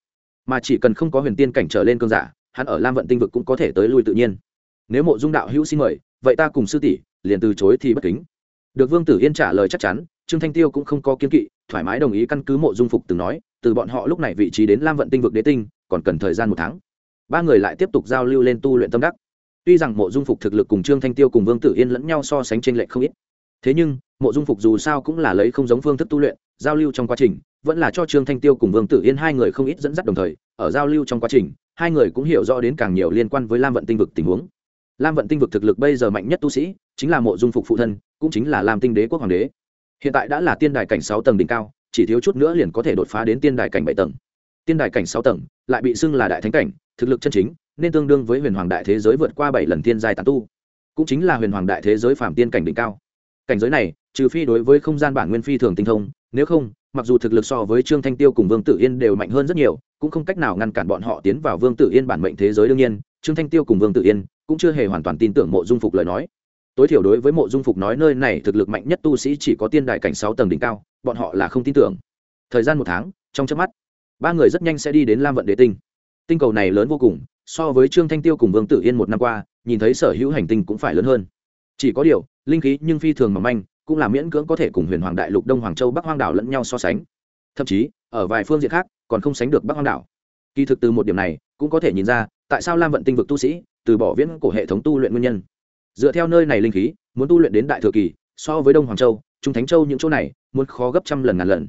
Mà chỉ cần không có huyền tiên cảnh trở lên cơn giả, hắn ở lam vận tinh vực cũng có thể tới lui tự nhiên. Nếu mộ dung đạo hữu xin mời vậy ta cùng sư tỷ liền từ chối thì bất kính. Được vương tử yên trả lời chắc chắn, trương thanh tiêu cũng không có kiên kỵ, thoải mái đồng ý căn cứ mộ dung phục từng nói, từ bọn họ lúc này vị trí đến lam vận tinh vực đế tinh, còn cần thời gian một tháng. Ba người lại tiếp tục giao lưu lên tu luyện tâm đắc. Tuy rằng mộ dung phục thực lực cùng trương thanh tiêu cùng vương tử yên lẫn nhau so sánh t r ê n lệch không ít, thế nhưng, mộ dung phục dù sao cũng là lấy không giống phương thức tu luyện, giao lưu trong quá trình, vẫn là cho trương thanh tiêu cùng vương tử yên hai người không ít dẫn dắt đồng thời, ở giao lưu trong quá trình, hai người cũng hiểu rõ đến càng nhiều liên quan với lam vận tinh vực tình huống lam vận tinh vực thực lực bây giờ mạnh nhất tu sĩ, chính là mộ dung phục phụ thân, cũng chính là lam tinh đế quốc hoàng đế. Hiện tại đã là tiên đài cảnh sáu tầng đỉnh cao, chỉ thiếu chút nữa liền có thể đột phá đến tiên đài cảnh bảy tầng. Tiên đài cảnh sáu tầng, lại bị xưng là đại thánh cảnh, thực lực chân chính, nên tương đương với huyền hoàng đại thế giới vượt qua bảy lần tiên giai tán tu. Cũng chính là huyền hoàng đại thế giới phạm tiên cảnh đỉnh cao. Cảnh giới này, trừ phi đối với không gian bản nguyên phi thường tinh thông, nếu không, mặc dù thực lực so với trương thanh tiêu cùng vương tử yên đều mạnh hơn rất nhiều, cũng không cách nào ngăn cản bọn họ tiến vào vương tử yên bản mệnh thế giới đương nhiên. Trương thanh tiêu cùng vương tử yên cũng chưa hề hoàn toàn tin tưởng mộ dung phục lời nói. Tối thiểu đối với mộ dung phục nói nơi này thực lực mạnh nhất tu sĩ chỉ có tiên đại cảnh sáu tầng đỉnh cao, bọn họ là không tin tưởng. Thời gian một tháng, trong chớp mắt, ba người rất nhanh sẽ đi đến lam vận đế tinh. Tinh cầu này lớn vô cùng, so với trương thanh tiêu cùng vương tử yên một năm qua, nhìn thấy sở hữu hành tinh cũng phải lớn hơn. Chỉ có điều, linh khí nhưng phi thường mỏng manh, cũng là miễn cưỡng có thể cùng huyền hoàng đại lục đông hoàng châu bắc hoang đảo lẫn nhau so sánh. Thậm chí, ở vài phương diện khác, còn không sánh được bắc hoang đảo. Kỳ thực từ một điểm này, cũng có thể nhìn ra, tại sao lam vận tinh vực tu sĩ từ bỏ viễn cổ hệ thống tu luyện nguyên nhân. Dựa theo nơi này linh khí, muốn tu luyện đến đại thừa kỳ, so với đông hoàng châu, trung thánh châu những chỗ này, muốn khó gấp trăm lần ngàn lần.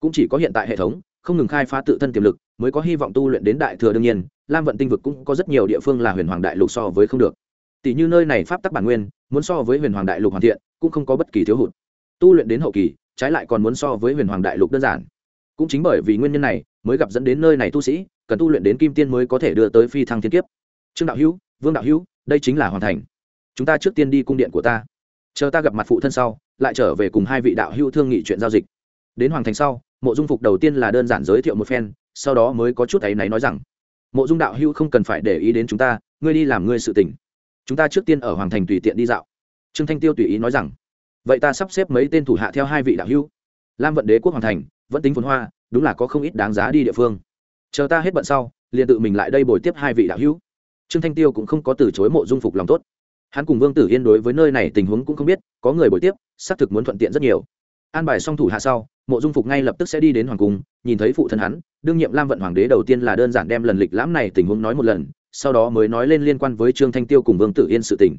Cũng chỉ có hiện tại hệ thống, không ngừng khai phá tự thân tiềm lực, mới có hy vọng tu luyện đến đại thừa đương nhiên, lam vận tinh vực cũng có rất nhiều địa phương là huyền hoàng đại lục so với không được. Tỷ như nơi này pháp tắc bản nguyên, muốn so với huyền hoàng đại lục hoàn thiện, cũng không có bất kỳ thiếu hụt. Tu luyện đến hậu kỳ, trái lại còn muốn so với huyền hoàng đại lục đơn giản. Cũng chính bởi vì nguyên nhân này, mới gặp dẫn đến nơi này tu sĩ, cần tu luyện đến kim tiên mới có thể đưa tới phi thăng thiên kiếp. Trương đạo hữu vương đạo hữu, đây chính là hoàn thành. Chúng ta trước tiên đi cung điện của ta. Chờ ta gặp mặt phụ thân sau, lại trở về cùng hai vị đạo hữu thương nghị chuyện giao dịch. Đến hoàng thành sau, mộ dung phục đầu tiên là đơn giản giới thiệu một phen, sau đó mới có chút áy náy nói rằng, mộ dung đạo hữu không cần phải để ý đến chúng ta, ngươi đi làm ngươi sự tình. Chúng ta trước tiên ở hoàng thành tùy tiện đi dạo. Trương thanh tiêu tùy ý nói rằng, vậy ta sắp xếp mấy tên thủ hạ theo hai vị đạo hữu. Lam vận đế quốc hoàng thành, vẫn tính phồn hoa, đúng là có không ít đáng giá đi địa phương. Chờ ta hết bận sau, liền tự mình lại đây bồi tiếp hai vị đạo hữu trương thanh tiêu cũng không có từ chối mộ dung phục lòng tốt. Hắn cùng vương tử yên đối với nơi này tình huống cũng không biết, có người buổi tiếp, xác thực muốn thuận tiện rất nhiều. An bài xong thủ hạ sau, mộ dung phục ngay lập tức sẽ đi đến hoàng cung, nhìn thấy phụ thân hắn, đương nhiệm lam vận hoàng đế đầu tiên là đơn giản đem lần lịch lãm này tình huống nói một lần, sau đó mới nói lên liên quan với trương thanh tiêu cùng vương tử yên sự tình.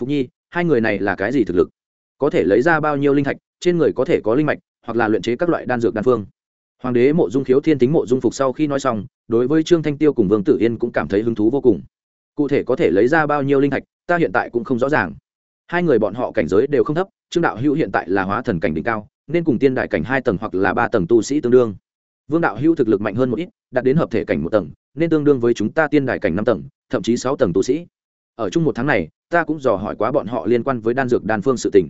Phục nhi, hai người này là cái gì thực lực? Có thể lấy ra bao nhiêu linh thạch, trên người có thể có linh mạch, hoặc là luyện chế các loại đan dược đan phương. Hoàng đế mộ dung khiếu thiên tính mộ dung phục sau khi nói xong, đối với trương thanh tiêu cùng vương tử yên cũng cảm thấy hứng thú vô cùng cụ thể có thể lấy ra bao nhiêu linh thạch, ta hiện tại cũng không rõ ràng. Hai người bọn họ cảnh giới đều không thấp, trương đạo hữu hiện tại là hóa thần cảnh đỉnh cao, nên cùng tiên đại cảnh hai tầng hoặc là ba tầng tu sĩ tương đương. Vương đạo hữu thực lực mạnh hơn một ít, đạt đến hợp thể cảnh một tầng, nên tương đương với chúng ta tiên đại cảnh năm tầng, thậm chí sáu tầng tu sĩ. Ở chung một tháng này, ta cũng dò hỏi quá bọn họ liên quan với đan dược đan phương sự tình.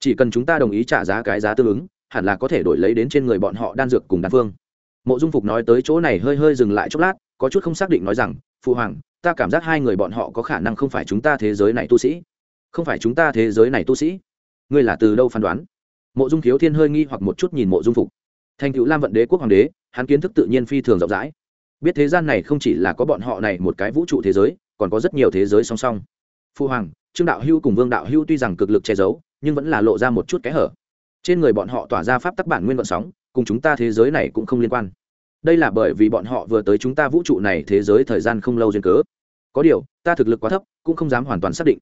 Chỉ cần chúng ta đồng ý trả giá cái giá tương ứng, hẳn là có thể đổi lấy đến trên người bọn họ đan dược cùng đan phương. Mộ dung phục nói tới chỗ này hơi hơi dừng lại chốc lát, có chút không xác định nói rằng, phụ hoàng ta cảm giác hai người bọn họ có khả năng không phải chúng ta thế giới này tu sĩ. Không phải chúng ta thế giới này tu sĩ. Ngươi là từ đâu phán đoán? Mộ dung thiếu thiên hơi nghi hoặc một chút nhìn mộ dung phục. Thành cựu lam vận đế quốc hoàng đế, hắn kiến thức tự nhiên phi thường rộng rãi. Biết thế gian này không chỉ là có bọn họ này một cái vũ trụ thế giới, còn có rất nhiều thế giới song song. Phu hoàng, trương đạo hưu cùng vương đạo hưu tuy rằng cực lực che giấu, nhưng vẫn là lộ ra một chút kẽ hở. Trên người bọn họ tỏa ra pháp tắc bản nguyên vận sóng, cùng chúng ta thế giới này cũng không liên quan đây là bởi vì bọn họ vừa tới chúng ta vũ trụ này thế giới thời gian không lâu duyên cớ. Có điều, ta thực lực quá thấp, cũng không dám hoàn toàn xác định.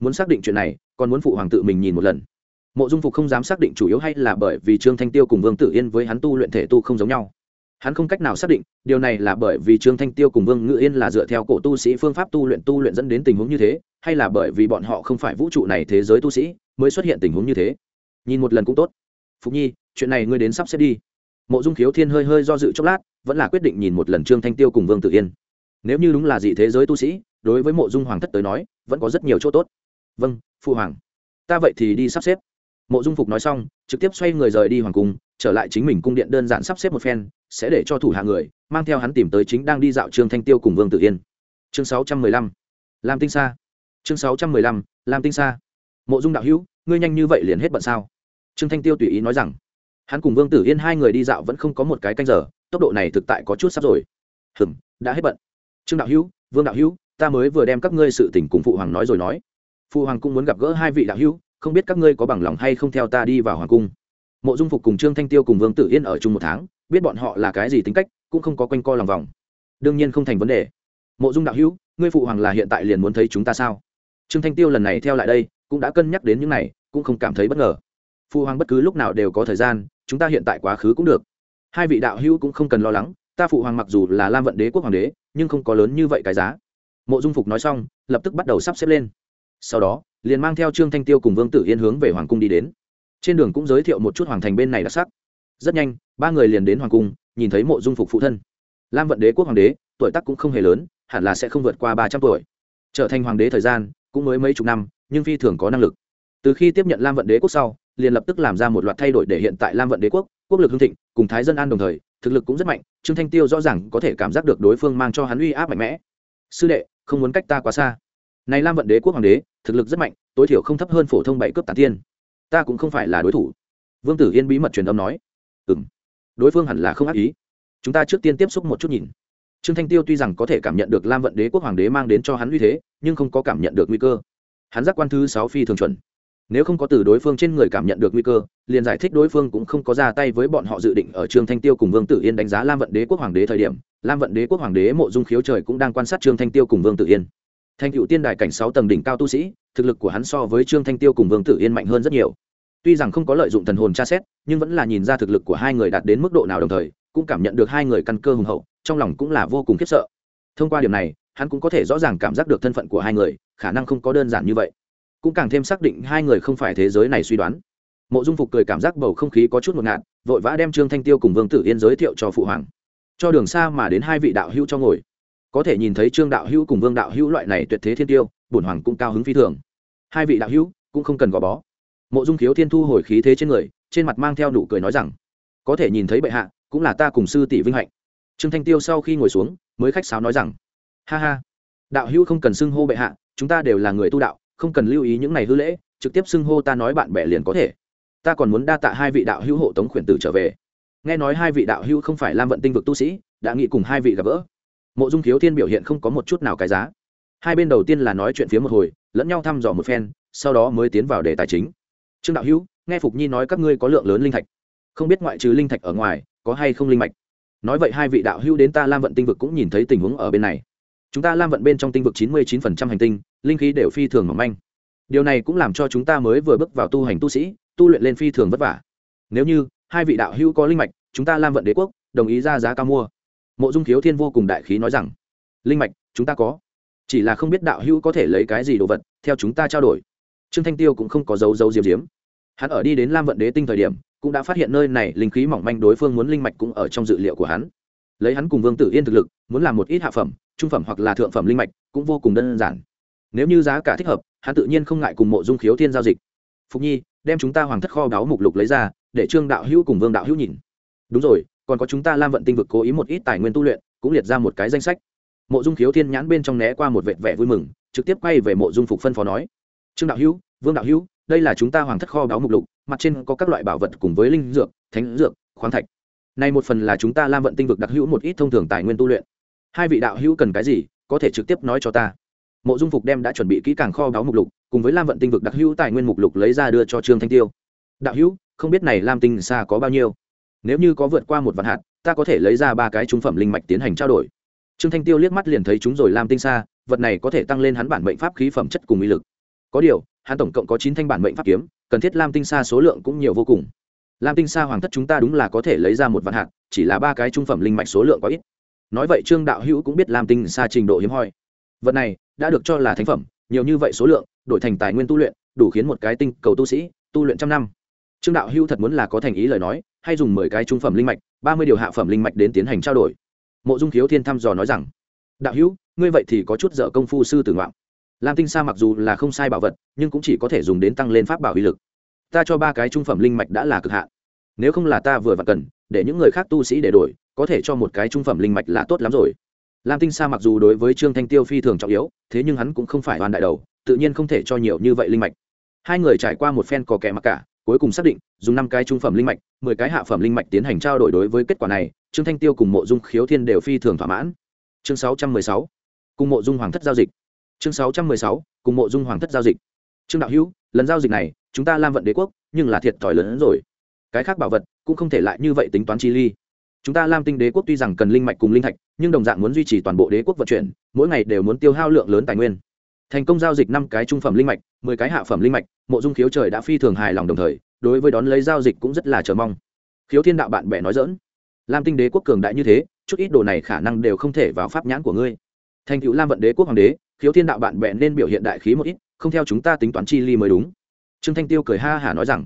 Muốn xác định chuyện này, còn muốn phụ hoàng tự mình nhìn một lần. Mộ dung phục không dám xác định chủ yếu hay là bởi vì trương thanh tiêu cùng vương tử yên với hắn tu luyện thể tu không giống nhau. Hắn không cách nào xác định, điều này là bởi vì trương thanh tiêu cùng vương ngự yên là dựa theo cổ tu sĩ phương pháp tu luyện tu luyện dẫn đến tình huống như thế, hay là bởi vì bọn họ không phải vũ trụ này thế giới tu sĩ, mới xuất hiện tình huống như thế. Nhìn một lần cũng tốt. Phục nhi, chuyện này ngươi đến sắp xếp đi mộ dung khiếu thiên hơi hơi do dự chốc lát, vẫn là quyết định nhìn một lần trương thanh tiêu cùng vương tử yên. Nếu như đúng là dị thế giới tu sĩ, đối với mộ dung hoàng thất tới nói, vẫn có rất nhiều chỗ tốt. Vâng phụ hoàng. Ta vậy thì đi sắp xếp. Mộ dung phục nói xong, trực tiếp xoay người rời đi hoàng cung, trở lại chính mình cung điện đơn giản sắp xếp một phen, sẽ để cho thủ hạ người, mang theo hắn tìm tới chính đang đi dạo trương thanh tiêu cùng vương tử yên. Chương sáu trăm mười lăm. Lam tinh xa. chương sáu trăm mười lăm. Lam tinh xa. mộ dung đạo hữu, ngươi nhanh như vậy liền hết bận sao? Trương thanh tiêu tùy ý nói rằng hắn cùng vương tử yên hai người đi dạo vẫn không có một cái canh giờ, tốc độ này thực tại có chút sắp rồi. Hừm, đã hết bận. Trương đạo hữu, vương đạo hữu, ta mới vừa đem các ngươi sự tình cùng phụ hoàng nói rồi nói. Phụ hoàng cũng muốn gặp gỡ hai vị đạo hữu, không biết các ngươi có bằng lòng hay không theo ta đi vào hoàng cung. Mộ dung phục cùng trương thanh tiêu cùng vương tử yên ở chung một tháng, biết bọn họ là cái gì tính cách, cũng không có quanh co lòng vòng. Đương nhiên không thành vấn đề. Mộ dung đạo hữu, ngươi phụ hoàng là hiện tại liền muốn thấy chúng ta sao? Trương thanh tiêu lần này theo lại đây, cũng đã cân nhắc đến những này, cũng không cảm thấy bất ngờ. Phụ hoàng bất cứ lúc nào đều có thời gian chúng ta hiện tại quá khứ cũng được. Hai vị đạo hữu cũng không cần lo lắng, ta phụ hoàng mặc dù là lam vận đế quốc hoàng đế, nhưng không có lớn như vậy cái giá. Mộ dung phục nói xong, lập tức bắt đầu sắp xếp lên. Sau đó, liền mang theo trương thanh tiêu cùng vương tử yên hướng về hoàng cung đi đến. Trên đường cũng giới thiệu một chút hoàng thành bên này đặc sắc. Rất nhanh, ba người liền đến hoàng cung, nhìn thấy mộ dung phục phụ thân. Lam vận đế quốc hoàng đế, tuổi tác cũng không hề lớn, hẳn là sẽ không vượt qua ba trăm tuổi. Trở thành hoàng đế thời gian cũng mới mấy chục năm, nhưng phi thường có năng lực. Từ khi tiếp nhận lam vận đế quốc sau liền lập tức làm ra một loạt thay đổi để hiện tại lam vận đế quốc quốc lực hưng thịnh, cùng thái dân an đồng thời, thực lực cũng rất mạnh, trương thanh tiêu rõ ràng có thể cảm giác được đối phương mang cho hắn uy áp mạnh mẽ. Sư đệ, không muốn cách ta quá xa. Này lam vận đế quốc hoàng đế, thực lực rất mạnh, tối thiểu không thấp hơn phổ thông bảy cướp tản tiên. Ta cũng không phải là đối thủ. Vương tử yên bí mật truyền âm nói. Ừ m đối phương hẳn là không ác ý. Chúng ta trước tiên tiếp xúc một chút nhìn. Trương thanh tiêu tuy rằng có thể cảm nhận được lam vận đế quốc hoàng đế mang đến cho hắn uy thế, nhưng không có cảm nhận được nguy cơ. Hắn giác quan thứ sáu phi thường chuẩn nếu không có từ đối phương trên người cảm nhận được nguy cơ, liền giải thích đối phương cũng không có ra tay với bọn họ dự định ở trương thanh tiêu cùng vương tử yên đánh giá lam vận đế quốc hoàng đế thời điểm, lam vận đế quốc hoàng đế mộ dung khiếu trời cũng đang quan sát trương thanh tiêu cùng vương tử yên. Thành cựu tiên đài cảnh sáu tầng đỉnh cao tu sĩ, thực lực của hắn so với trương thanh tiêu cùng vương tử yên mạnh hơn rất nhiều. Tuy rằng không có lợi dụng thần hồn tra xét, nhưng vẫn là nhìn ra thực lực của hai người đạt đến mức độ nào đồng thời, cũng cảm nhận được hai người căn cơ hùng hậu, trong lòng cũng là vô cùng khiếp sợ. Thông qua điểm này, hắn cũng có thể rõ ràng cảm giác được thân phận của hai người, khả năng không có đơn giản như vậy cũng càng thêm xác định hai người không phải thế giới này suy đoán. Mộ dung phục cười cảm giác bầu không khí có chút ngột ngạt, vội vã đem trương thanh tiêu cùng vương tử yên giới thiệu cho phụ hoàng. Cho đường xa mà đến hai vị đạo hữu cho ngồi. Có thể nhìn thấy trương đạo hữu cùng vương đạo hữu loại này tuyệt thế thiên tiêu, bổn hoàng cũng cao hứng phi thường. Hai vị đạo hữu cũng không cần gò bó. Mộ dung khiếu thiên thu hồi khí thế trên người, trên mặt mang theo nụ cười nói rằng, có thể nhìn thấy bệ hạ, cũng là ta cùng sư tỷ vinh hạnh. Trương thanh tiêu sau khi ngồi xuống, mới khách sáo nói rằng, ha ha, đạo hữu không cần xưng hô bệ hạ, chúng ta đều là người tu đạo không cần lưu ý những này hư lễ, trực tiếp xưng hô ta nói bạn bè liền có thể. Ta còn muốn đa tạ hai vị đạo hữu hộ tống khuyển tử trở về. Nghe nói hai vị đạo hữu không phải lam vận tinh vực tu sĩ, đã nghị cùng hai vị gặp gỡ. Mộ dung thiếu thiên biểu hiện không có một chút nào cái giá. Hai bên đầu tiên là nói chuyện phía một hồi, lẫn nhau thăm dò một phen, sau đó mới tiến vào đề tài chính. Trương đạo hữu, nghe phục nhi nói các ngươi có lượng lớn linh thạch. Không biết ngoại trừ linh thạch ở ngoài, có hay không linh mạch? Nói vậy hai vị đạo hữu đến ta lam vận tinh vực cũng nhìn thấy tình huống ở bên này. Chúng ta lam vận bên trong tinh vực chín mươi chín phần trăm hành tinh linh khí đều phi thường mỏng manh. Điều này cũng làm cho chúng ta mới vừa bước vào tu hành tu sĩ, tu luyện lên phi thường vất vả. Nếu như hai vị đạo hữu có linh mạch, chúng ta lam vận đế quốc, đồng ý ra giá cao mua. Mộ dung thiếu thiên vô cùng đại khí nói rằng, linh mạch, chúng ta có. Chỉ là không biết đạo hữu có thể lấy cái gì đồ vật, theo chúng ta trao đổi. Trương thanh tiêu cũng không có dấu dấu diếm diếm. Hắn ở đi đến lam vận đế tinh thời điểm, cũng đã phát hiện nơi này linh khí mỏng manh đối phương muốn linh mạch cũng ở trong dự liệu của hắn. Lấy hắn cùng vương tử yên thực lực, muốn làm một ít hạ phẩm, trung phẩm hoặc là thượng phẩm linh mạch, cũng vô cùng đơn giản nếu như giá cả thích hợp, hắn tự nhiên không ngại cùng mộ dung khiếu thiên giao dịch. Phục nhi, đem chúng ta hoàng thất kho đáo mục lục lấy ra, để trương đạo hữu cùng vương đạo hữu nhìn. Đúng rồi, còn có chúng ta lam vận tinh vực cố ý một ít tài nguyên tu luyện, cũng liệt ra một cái danh sách. Mộ dung khiếu thiên nhãn bên trong né qua một vệt vẻ vui mừng, trực tiếp quay về mộ dung phục phân phó nói. Trương đạo hữu, vương đạo hữu, đây là chúng ta hoàng thất kho báu mục lục, mặt trên có các loại bảo vật cùng với linh dược, thánh dược, khoáng thạch. Này một phần là chúng ta lam vận tinh vực đặc hữu một ít thông thường tài nguyên tu luyện. Hai vị đạo hữu cần cái gì, có thể trực tiếp nói cho ta mộ dung phục đem đã chuẩn bị kỹ càng kho báo mục lục, cùng với lam vận tinh vực đặc hữu tài nguyên mục lục lấy ra đưa cho trương thanh tiêu. Đạo hữu, không biết này lam tinh xa có bao nhiêu? Nếu như có vượt qua một vạn hạt, ta có thể lấy ra ba cái trung phẩm linh mạch tiến hành trao đổi. Trương thanh tiêu liếc mắt liền thấy chúng rồi lam tinh xa, vật này có thể tăng lên hắn bản mệnh pháp khí phẩm chất cùng uy lực. Có điều, hắn tổng cộng có chín thanh bản mệnh pháp kiếm, cần thiết lam tinh xa số lượng cũng nhiều vô cùng. Lam tinh xa hoàng thất chúng ta đúng là có thể lấy ra một vạn hạt, chỉ là ba cái trung phẩm linh mạch số lượng quá ít. Nói vậy trương đạo hữu cũng biết lam tinh xa trình độ hiếm hoi vật này đã được cho là thánh phẩm, nhiều như vậy số lượng, đổi thành tài nguyên tu luyện, đủ khiến một cái tinh cầu tu sĩ tu luyện trăm năm. Trương đạo Hưu thật muốn là có thành ý lời nói, hay dùng mười cái trung phẩm linh mạch, ba mươi điều hạ phẩm linh mạch đến tiến hành trao đổi. Mộ dung khiếu thiên thăm dò nói rằng, đạo hữu, ngươi vậy thì có chút dở công phu sư tử ngoạm. Lam tinh sa mặc dù là không sai bảo vật, nhưng cũng chỉ có thể dùng đến tăng lên pháp bảo uy lực. Ta cho ba cái trung phẩm linh mạch đã là cực hạn. Nếu không là ta vừa và cần, để những người khác tu sĩ để đổi, có thể cho một cái trung phẩm linh mạch là tốt lắm rồi lam tinh sa mặc dù đối với trương thanh tiêu phi thường trọng yếu, thế nhưng hắn cũng không phải hoàn đại đầu, tự nhiên không thể cho nhiều như vậy linh mạch. Hai người trải qua một phen cò kẻ mặc cả, cuối cùng xác định, dùng năm cái trung phẩm linh mạch, mười cái hạ phẩm linh mạch tiến hành trao đổi đối với kết quả này, trương thanh tiêu cùng mộ dung khiếu thiên đều phi thường thỏa mãn. Chương sáu trăm mười sáu, cùng mộ dung hoàng thất giao dịch. Chương sáu trăm mười sáu, cùng mộ dung hoàng thất giao dịch. Trương đạo hữu, lần giao dịch này, chúng ta lam vận đế quốc, nhưng là thiệt thòi lớn hơn rồi. Cái khác bảo vật, cũng không thể lại như vậy tính toán chi ly chúng ta lam tinh đế quốc tuy rằng cần linh mạch cùng linh thạch, nhưng đồng dạng muốn duy trì toàn bộ đế quốc vận chuyển, mỗi ngày đều muốn tiêu hao lượng lớn tài nguyên. Thành công giao dịch năm cái trung phẩm linh mạch, mười cái hạ phẩm linh mạch, mộ dung khiếu trời đã phi thường hài lòng đồng thời, đối với đón lấy giao dịch cũng rất là chờ mong. Khiếu thiên đạo bạn bè nói dỡn lam tinh đế quốc cường đại như thế, chút ít đồ này khả năng đều không thể vào pháp nhãn của ngươi. Thành cựu lam vận đế quốc hoàng đế, khiếu thiên đạo bạn bè nên biểu hiện đại khí một ít, không theo chúng ta tính toán chi ly mới đúng. Trương thanh tiêu cười ha hả nói rằng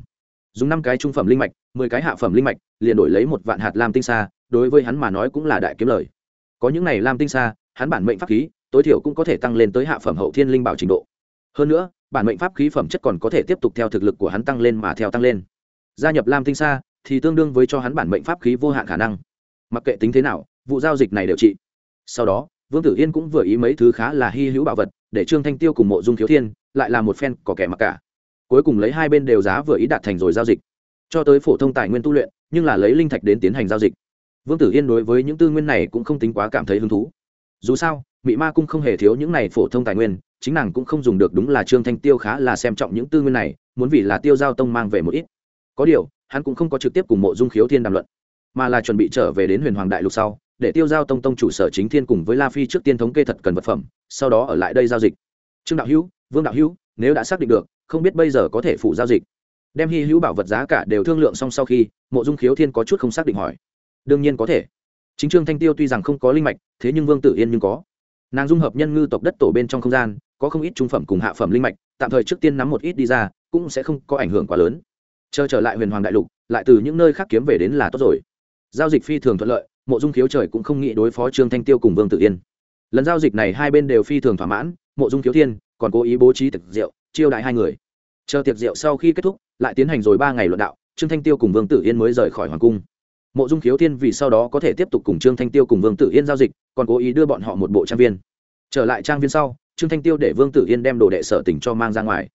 dùng năm cái trung phẩm linh mạch, mười cái hạ phẩm linh mạch, liền đổi lấy một vạn hạt lam tinh xa đối với hắn mà nói cũng là đại kiếm lời. Có những này lam tinh xa hắn bản mệnh pháp khí, tối thiểu cũng có thể tăng lên tới hạ phẩm hậu thiên linh bảo trình độ. Hơn nữa, bản mệnh pháp khí phẩm chất còn có thể tiếp tục theo thực lực của hắn tăng lên mà theo tăng lên. Gia nhập lam tinh xa thì tương đương với cho hắn bản mệnh pháp khí vô hạn khả năng. Mặc kệ tính thế nào, vụ giao dịch này đều trị. Sau đó, vương tử yên cũng vừa ý mấy thứ khá là hy hữu bảo vật, để trương thanh tiêu cùng mộ dung thiếu thiên lại là một phen có kẻ mặc cả cuối cùng lấy hai bên đều giá vừa ý đạt thành rồi giao dịch. Cho tới phổ thông tài nguyên tu luyện, nhưng là lấy linh thạch đến tiến hành giao dịch. Vương tử yên đối với những tư nguyên này cũng không tính quá cảm thấy hứng thú. Dù sao, mị ma cung không hề thiếu những này phổ thông tài nguyên, chính nàng cũng không dùng được đúng là trương thanh tiêu khá là xem trọng những tư nguyên này, muốn vì là tiêu giao tông mang về một ít. Có điều, hắn cũng không có trực tiếp cùng mộ dung khiếu thiên đàm luận, mà là chuẩn bị trở về đến huyền hoàng đại lục sau, để tiêu giao tông tông chủ sở chính thiên cùng với la phi trước tiên thống kê thật cần vật phẩm, sau đó ở lại đây giao dịch. Trương đạo hữu, vương đạo hữu nếu đã xác định được, không biết bây giờ có thể phụ giao dịch. Đem hy hữu bảo vật giá cả đều thương lượng xong sau khi, mộ dung khiếu thiên có chút không xác định hỏi. Đương nhiên có thể. Chính trương thanh tiêu tuy rằng không có linh mạch, thế nhưng vương tử yên nhưng có. Nàng dung hợp nhân ngư tộc đất tổ bên trong không gian, có không ít trung phẩm cùng hạ phẩm linh mạch, tạm thời trước tiên nắm một ít đi ra, cũng sẽ không có ảnh hưởng quá lớn. Chờ trở lại huyền hoàng đại lục, lại từ những nơi khác kiếm về đến là tốt rồi. Giao dịch phi thường thuận lợi, mộ dung khiếu trời cũng không nghĩ đối phó trương thanh tiêu cùng vương tử yên. Lần giao dịch này hai bên đều phi thường thỏa mãn, mộ dung khiếu thiên còn cố ý bố trí tiệc rượu, chiêu đại hai người. Chờ tiệc rượu sau khi kết thúc, lại tiến hành rồi ba ngày luận đạo, trương thanh tiêu cùng vương tử yên mới rời khỏi hoàng cung. Mộ dung khiếu thiên vì sau đó có thể tiếp tục cùng trương thanh tiêu cùng vương tử yên giao dịch, còn cố ý đưa bọn họ một bộ trang viên. Trở lại trang viên sau, trương thanh tiêu để vương tử yên đem đồ đệ sở tỉnh cho mang ra ngoài.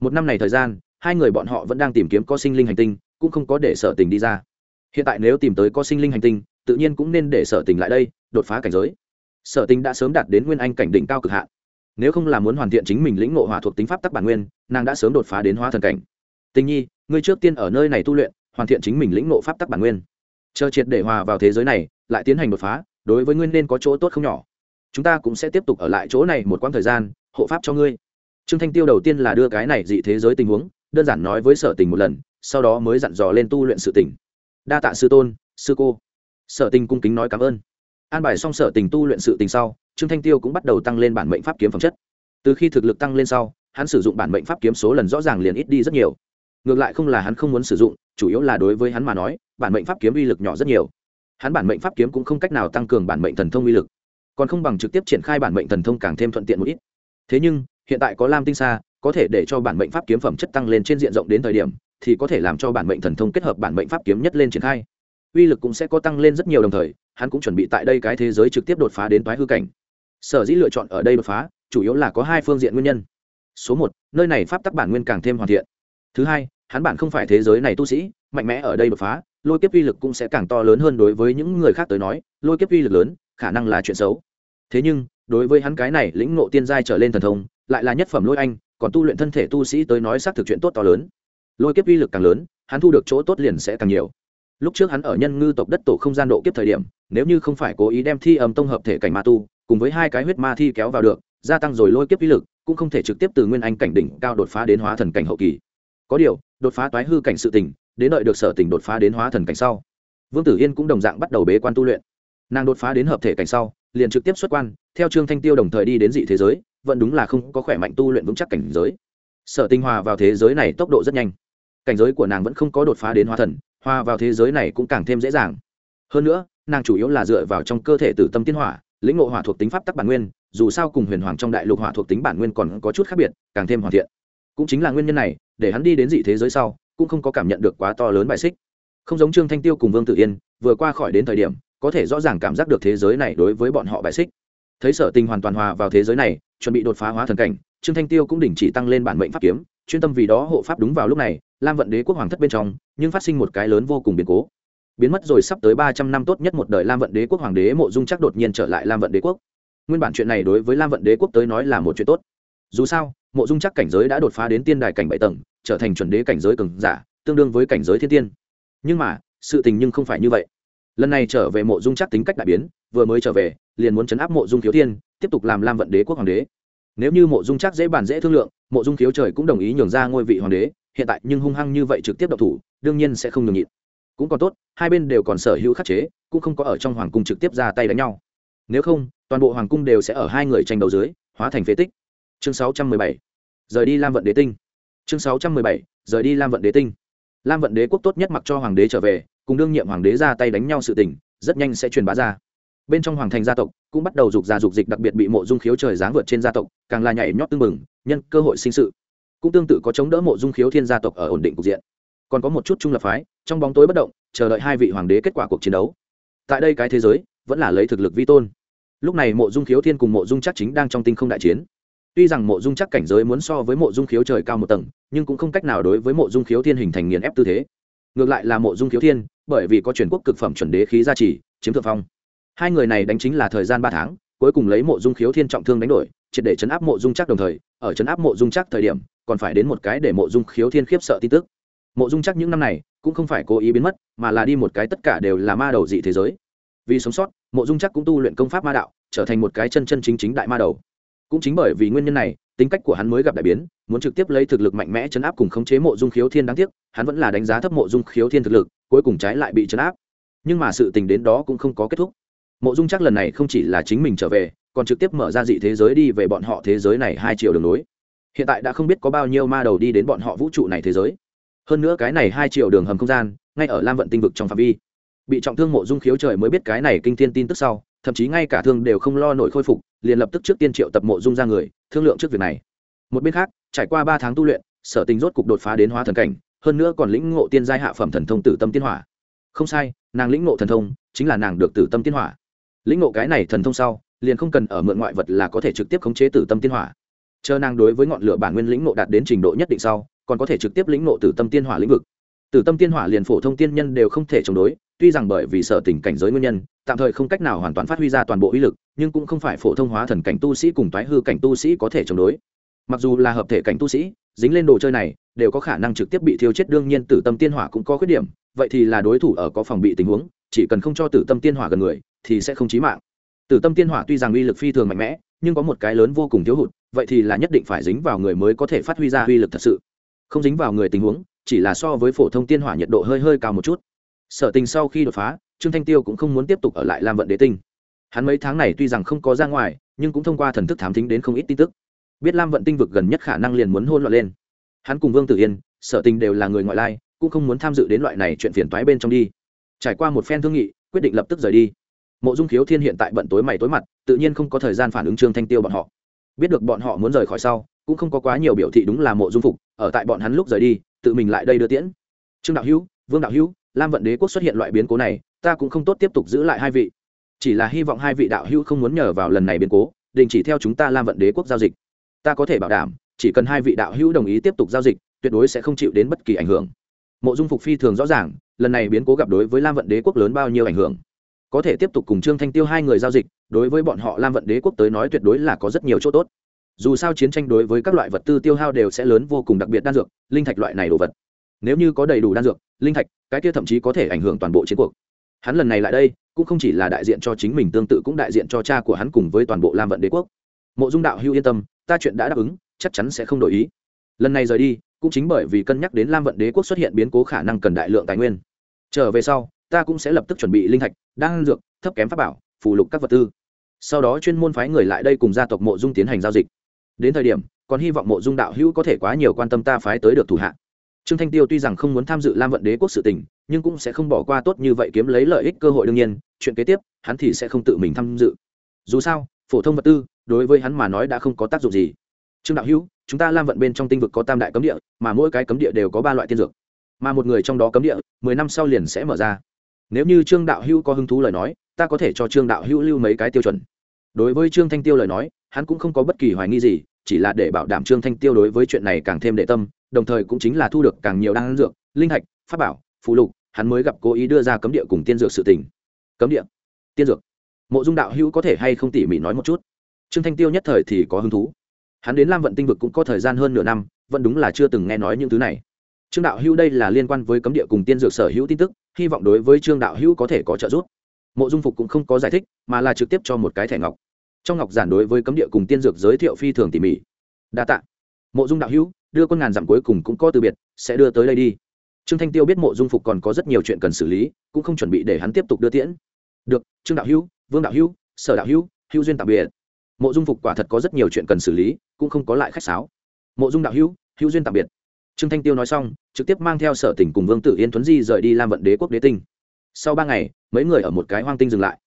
Một năm này thời gian, hai người bọn họ vẫn đang tìm kiếm có sinh linh hành tinh, cũng không có để sở tình đi ra. Hiện tại nếu tìm tới có sinh linh hành tinh, tự nhiên cũng nên để sở tình lại đây, đột phá cảnh giới. Sở tình đã sớm đạt đến nguyên anh cảnh đỉnh cao cực hạn nếu không là muốn hoàn thiện chính mình lĩnh ngộ hỏa thuộc tính pháp tắc bản nguyên, nàng đã sớm đột phá đến hóa thần cảnh. Tình nhi, ngươi trước tiên ở nơi này tu luyện, hoàn thiện chính mình lĩnh ngộ pháp tắc bản nguyên. Chờ triệt để hòa vào thế giới này, lại tiến hành đột phá, đối với ngươi nên có chỗ tốt không nhỏ. Chúng ta cũng sẽ tiếp tục ở lại chỗ này một quãng thời gian, hộ pháp cho ngươi. Trương thanh tiêu đầu tiên là đưa cái này dị thế giới tình huống, đơn giản nói với sở tình một lần, sau đó mới dặn dò lên tu luyện sự tình. Đa tạ sư tôn, sư cô. Sở tình cung kính nói cảm ơn. An bài xong sở tình tu luyện sự tình sau trương thanh tiêu cũng bắt đầu tăng lên bản mệnh pháp kiếm phẩm chất. Từ khi thực lực tăng lên sau, hắn sử dụng bản mệnh pháp kiếm số lần rõ ràng liền ít đi rất nhiều. Ngược lại không là hắn không muốn sử dụng, chủ yếu là đối với hắn mà nói, bản mệnh pháp kiếm uy lực nhỏ rất nhiều. Hắn bản mệnh pháp kiếm cũng không cách nào tăng cường bản mệnh thần thông uy lực, còn không bằng trực tiếp triển khai bản mệnh thần thông càng thêm thuận tiện một ít. Thế nhưng, hiện tại có lam tinh xa có thể để cho bản mệnh pháp kiếm phẩm chất tăng lên trên diện rộng đến thời điểm, thì có thể làm cho bản mệnh thần thông kết hợp bản mệnh pháp kiếm nhất lên triển khai. Uy lực cũng sẽ có tăng lên rất nhiều đồng thời, hắn cũng chuẩn bị tại đây cái thế giới trực tiếp đột phá đến toái hư cảnh sở dĩ lựa chọn ở đây đột phá, chủ yếu là có hai phương diện nguyên nhân. Số một, nơi này pháp tắc bản nguyên càng thêm hoàn thiện. Thứ hai, hắn bản không phải thế giới này tu sĩ, mạnh mẽ ở đây đột phá, lôi kiếp uy lực cũng sẽ càng to lớn hơn đối với những người khác tới nói, lôi kiếp uy lực lớn, khả năng là chuyện xấu. Thế nhưng, đối với hắn cái này lĩnh ngộ tiên giai trở lên thần thông, lại là nhất phẩm lôi anh, còn tu luyện thân thể tu sĩ tới nói xác thực chuyện tốt to lớn. Lôi kiếp uy lực càng lớn, hắn thu được chỗ tốt liền sẽ càng nhiều. Lúc trước hắn ở nhân ngư tộc đất tổ không gian độ kiếp thời điểm, nếu như không phải cố ý đem thi âm tông hợp thể cảnh ma tu cùng với hai cái huyết ma thi kéo vào được, gia tăng rồi lôi kiếp ý lực, cũng không thể trực tiếp từ nguyên anh cảnh đỉnh cao đột phá đến hóa thần cảnh hậu kỳ. Có điều, đột phá toái hư cảnh sự tình, đến đợi được sở tình đột phá đến hóa thần cảnh sau, vương tử yên cũng đồng dạng bắt đầu bế quan tu luyện. Nàng đột phá đến hợp thể cảnh sau, liền trực tiếp xuất quan, theo trương thanh tiêu đồng thời đi đến dị thế giới, vẫn đúng là không có khỏe mạnh tu luyện vững chắc cảnh giới. Sở tinh hòa vào thế giới này tốc độ rất nhanh. Cảnh giới của nàng vẫn không có đột phá đến hóa thần, hòa vào thế giới này cũng càng thêm dễ dàng. Hơn nữa, nàng chủ yếu là dựa vào trong cơ thể tử tâm tiên hỏa lĩnh ngộ hỏa thuộc tính pháp tắc bản nguyên, dù sao cùng huyền hoàng trong đại lục hỏa thuộc tính bản nguyên còn có chút khác biệt, càng thêm hoàn thiện. Cũng chính là nguyên nhân này, để hắn đi đến dị thế giới sau, cũng không có cảm nhận được quá to lớn bài xích. Không giống trương thanh tiêu cùng vương tự yên, vừa qua khỏi đến thời điểm, có thể rõ ràng cảm giác được thế giới này đối với bọn họ bài xích. Thấy sở tình hoàn toàn hòa vào thế giới này, chuẩn bị đột phá hóa thần cảnh, trương thanh tiêu cũng đình chỉ tăng lên bản mệnh pháp kiếm, chuyên tâm vì đó hộ pháp đúng vào lúc này, lam vận đế quốc hoàng thất bên trong, nhưng phát sinh một cái lớn vô cùng biến cố biến mất rồi sắp tới ba trăm năm tốt nhất một đời lam vận đế quốc hoàng đế mộ dung chắc đột nhiên trở lại lam vận đế quốc. Nguyên bản chuyện này đối với lam vận đế quốc tới nói là một chuyện tốt. Dù sao, mộ dung chắc cảnh giới đã đột phá đến tiên đài cảnh bảy tầng, trở thành chuẩn đế cảnh giới cường giả, tương đương với cảnh giới thiên tiên. Nhưng mà, sự tình nhưng không phải như vậy. Lần này trở về mộ dung chắc tính cách đại biến, vừa mới trở về, liền muốn chấn áp mộ dung thiếu thiên tiếp tục làm lam vận đế quốc hoàng đế. Nếu như mộ dung chắc dễ bàn dễ thương lượng, mộ dung thiếu trời cũng đồng ý nhường ra ngôi vị hoàng đế, hiện tại nhưng hung hăng như vậy trực tiếp độc thủ, đương nhiên sẽ không nhường nhịn cũng còn tốt, hai bên đều còn sở hữu khắc chế, cũng không có ở trong hoàng cung trực tiếp ra tay đánh nhau. Nếu không, toàn bộ hoàng cung đều sẽ ở hai người tranh đấu dưới, hóa thành phế tích. Chương 617. rời đi lam vận đế tinh. Chương 617. rời đi lam vận đế tinh. Lam vận đế quốc tốt nhất mặc cho hoàng đế trở về, cùng đương nhiệm hoàng đế ra tay đánh nhau sự tình, rất nhanh sẽ truyền bá ra. Bên trong hoàng thành gia tộc cũng bắt đầu dục ra dục dịch đặc biệt bị mộ dung khiếu trời giáng vượt trên gia tộc, càng là nhảy nhót tưng mừng nhân cơ hội sinh sự. Cũng tương tự có chống đỡ mộ dung khiếu thiên gia tộc ở ổn định cục diện còn có một chút trung lập phái trong bóng tối bất động chờ đợi hai vị hoàng đế kết quả cuộc chiến đấu tại đây cái thế giới vẫn là lấy thực lực vi tôn lúc này mộ dung khiếu thiên cùng mộ dung chắc chính đang trong tinh không đại chiến tuy rằng mộ dung chắc cảnh giới muốn so với mộ dung khiếu trời cao một tầng nhưng cũng không cách nào đối với mộ dung khiếu thiên hình thành nghiền ép tư thế ngược lại là mộ dung khiếu thiên bởi vì có truyền quốc cực phẩm chuẩn đế khí gia trì chiếm thượng phong hai người này đánh chính là thời gian ba tháng cuối cùng lấy mộ dung khiếu thiên trọng thương đánh đổi triệt để chấn áp mộ dung chắc đồng thời ở chấn áp mộ dung chắc thời điểm còn phải đến một cái để mộ dung khiếu thiên khiếp sợ tin tức mộ dung chắc những năm này cũng không phải cố ý biến mất, mà là đi một cái tất cả đều là ma đầu dị thế giới. Vì sống sót, mộ dung chắc cũng tu luyện công pháp ma đạo, trở thành một cái chân chân chính chính đại ma đầu. Cũng chính bởi vì nguyên nhân này, tính cách của hắn mới gặp đại biến, muốn trực tiếp lấy thực lực mạnh mẽ chấn áp cùng khống chế mộ dung khiếu thiên đáng tiếc, hắn vẫn là đánh giá thấp mộ dung khiếu thiên thực lực, cuối cùng trái lại bị chấn áp. Nhưng mà sự tình đến đó cũng không có kết thúc. Mộ dung chắc lần này không chỉ là chính mình trở về, còn trực tiếp mở ra dị thế giới đi về bọn họ thế giới này hai triệu đường nối. Hiện tại đã không biết có bao nhiêu ma đầu đi đến bọn họ vũ trụ này thế giới hơn nữa cái này hai triệu đường hầm không gian, ngay ở lam vận tinh vực trong phạm vi. Bị trọng thương mộ dung khiếu trời mới biết cái này kinh thiên tin tức sau, thậm chí ngay cả thương đều không lo nổi khôi phục, liền lập tức trước tiên triệu tập mộ dung ra người, thương lượng trước việc này. Một bên khác, trải qua ba tháng tu luyện, sở tình rốt cục đột phá đến hóa thần cảnh, hơn nữa còn lĩnh ngộ tiên giai hạ phẩm thần thông tử tâm tiên hỏa. Không sai, nàng lĩnh ngộ thần thông, chính là nàng được tử tâm tiên hỏa. Lĩnh ngộ cái này thần thông sau, liền không cần ở mượn ngoại vật là có thể trực tiếp khống chế tử tâm tiên hỏa. Chờ nàng đối với ngọn lửa bản nguyên lĩnh ngộ đạt đến trình độ nhất định sau còn có thể trực tiếp lĩnh ngộ từ tâm tiên hỏa lĩnh vực. Từ tâm tiên hỏa liền phổ thông tiên nhân đều không thể chống đối, tuy rằng bởi vì sở tình cảnh giới nguyên nhân, tạm thời không cách nào hoàn toàn phát huy ra toàn bộ uy lực, nhưng cũng không phải phổ thông hóa thần cảnh tu sĩ cùng toái hư cảnh tu sĩ có thể chống đối. Mặc dù là hợp thể cảnh tu sĩ, dính lên đồ chơi này, đều có khả năng trực tiếp bị thiêu chết, đương nhiên tử tâm tiên hỏa cũng có khuyết điểm, vậy thì là đối thủ ở có phòng bị tình huống, chỉ cần không cho tử tâm tiên hỏa gần người, thì sẽ không chí mạng. Tử tâm tiên hỏa tuy rằng uy lực phi thường mạnh mẽ, nhưng có một cái lớn vô cùng thiếu hụt, vậy thì là nhất định phải dính vào người mới có thể phát huy ra uy lực thật sự không dính vào người tình huống, chỉ là so với phổ thông tiên hỏa nhiệt độ hơi hơi cao một chút. Sở tình sau khi đột phá, trương thanh tiêu cũng không muốn tiếp tục ở lại lam vận đế tinh. Hắn mấy tháng này tuy rằng không có ra ngoài, nhưng cũng thông qua thần thức thám thính đến không ít tin tức. Biết lam vận tinh vực gần nhất khả năng liền muốn hôn loạn lên. Hắn cùng vương tử yên, sở tình đều là người ngoại lai, cũng không muốn tham dự đến loại này chuyện phiền toái bên trong đi. Trải qua một phen thương nghị, quyết định lập tức rời đi. Mộ dung khiếu thiên hiện tại bận tối mày tối mặt, tự nhiên không có thời gian phản ứng trương thanh tiêu bọn họ. Biết được bọn họ muốn rời khỏi sau cũng không có quá nhiều biểu thị đúng là mộ dung phục, ở tại bọn hắn lúc rời đi, tự mình lại đây đưa tiễn. Trương đạo hữu, vương đạo hữu, lam vận đế quốc xuất hiện loại biến cố này, ta cũng không tốt tiếp tục giữ lại hai vị. Chỉ là hy vọng hai vị đạo hữu không muốn nhờ vào lần này biến cố, đình chỉ theo chúng ta lam vận đế quốc giao dịch. Ta có thể bảo đảm, chỉ cần hai vị đạo hữu đồng ý tiếp tục giao dịch, tuyệt đối sẽ không chịu đến bất kỳ ảnh hưởng. Mộ dung phục phi thường rõ ràng, lần này biến cố gặp đối với lam vận đế quốc lớn bao nhiêu ảnh hưởng. Có thể tiếp tục cùng trương thanh tiêu hai người giao dịch, đối với bọn họ lam vận đế quốc tới nói tuyệt đối là có rất nhiều chỗ tốt dù sao chiến tranh đối với các loại vật tư tiêu hao đều sẽ lớn vô cùng đặc biệt đan dược, linh thạch loại này đồ vật. Nếu như có đầy đủ đan dược, linh thạch, cái kia thậm chí có thể ảnh hưởng toàn bộ chiến cuộc. Hắn lần này lại đây, cũng không chỉ là đại diện cho chính mình tương tự cũng đại diện cho cha của hắn cùng với toàn bộ lam vận đế quốc. Mộ dung đạo hưu yên tâm, ta chuyện đã đáp ứng, chắc chắn sẽ không đổi ý. Lần này rời đi, cũng chính bởi vì cân nhắc đến lam vận đế quốc xuất hiện biến cố khả năng cần đại lượng tài nguyên. Trở về sau, ta cũng sẽ lập tức chuẩn bị linh thạch, đan dược, thấp kém pháp bảo phụ lục các vật tư. Sau đó chuyên môn phái người lại đây cùng gia tộc mộ dung tiến hành giao dịch đến thời điểm, còn hy vọng mộ dung đạo hữu có thể quá nhiều quan tâm ta phái tới được thủ hạ. Trương thanh tiêu tuy rằng không muốn tham dự lam vận đế quốc sự tình, nhưng cũng sẽ không bỏ qua tốt như vậy kiếm lấy lợi ích cơ hội đương nhiên, chuyện kế tiếp, hắn thì sẽ không tự mình tham dự. Dù sao, phổ thông vật tư, đối với hắn mà nói đã không có tác dụng gì. Trương đạo hữu, chúng ta lam vận bên trong tinh vực có tam đại cấm địa, mà mỗi cái cấm địa đều có ba loại tiên dược. Mà một người trong đó cấm địa, mười năm sau liền sẽ mở ra. Nếu như trương đạo hữu có hứng thú lời nói, ta có thể cho trương đạo hữu lưu mấy cái tiêu chuẩn. Đối với trương thanh tiêu lời nói hắn cũng không có bất kỳ hoài nghi gì, chỉ là để bảo đảm trương thanh tiêu đối với chuyện này càng thêm đệ tâm, đồng thời cũng chính là thu được càng nhiều đan dược, linh hạch, pháp bảo phụ lục, hắn mới gặp cố ý đưa ra cấm địa cùng tiên dược sự tình. Cấm địa? Tiên dược? Mộ dung đạo hữu có thể hay không tỉ mỉ nói một chút? Trương thanh tiêu nhất thời thì có hứng thú. Hắn đến lam vận tinh vực cũng có thời gian hơn nửa năm, vẫn đúng là chưa từng nghe nói những thứ này. Trương đạo hữu đây là liên quan với cấm địa cùng tiên dược sở hữu tin tức, hy vọng đối với trương đạo hữu có thể có trợ giúp. Mộ dung phục cũng không có giải thích, mà là trực tiếp cho một cái thẻ ngọc trong ngọc giản đối với cấm địa cùng tiên dược giới thiệu phi thường tỉ mỉ. Đa t ạ mộ dung đạo hữu, đưa quân ngàn dặm cuối cùng cũng có từ biệt, sẽ đưa tới đây đi. Trương thanh tiêu biết mộ dung phục còn có rất nhiều chuyện cần xử lý, cũng không chuẩn bị để hắn tiếp tục đưa tiễn. Được, trương đạo hữu, vương đạo hữu, sở đạo hữu hữu duyên tạm biệt. Mộ dung phục quả thật có rất nhiều chuyện cần xử lý, cũng không có lại khách sáo. Mộ dung đạo hữu hữu duyên tạm biệt. Trương thanh tiêu nói xong, trực tiếp mang theo sở tỉnh cùng vương tử yên tuấn di rời đi làm vận đế quốc đế tinh. Sau ba ngày, mấy người ở một cái hoang tinh dừng lại.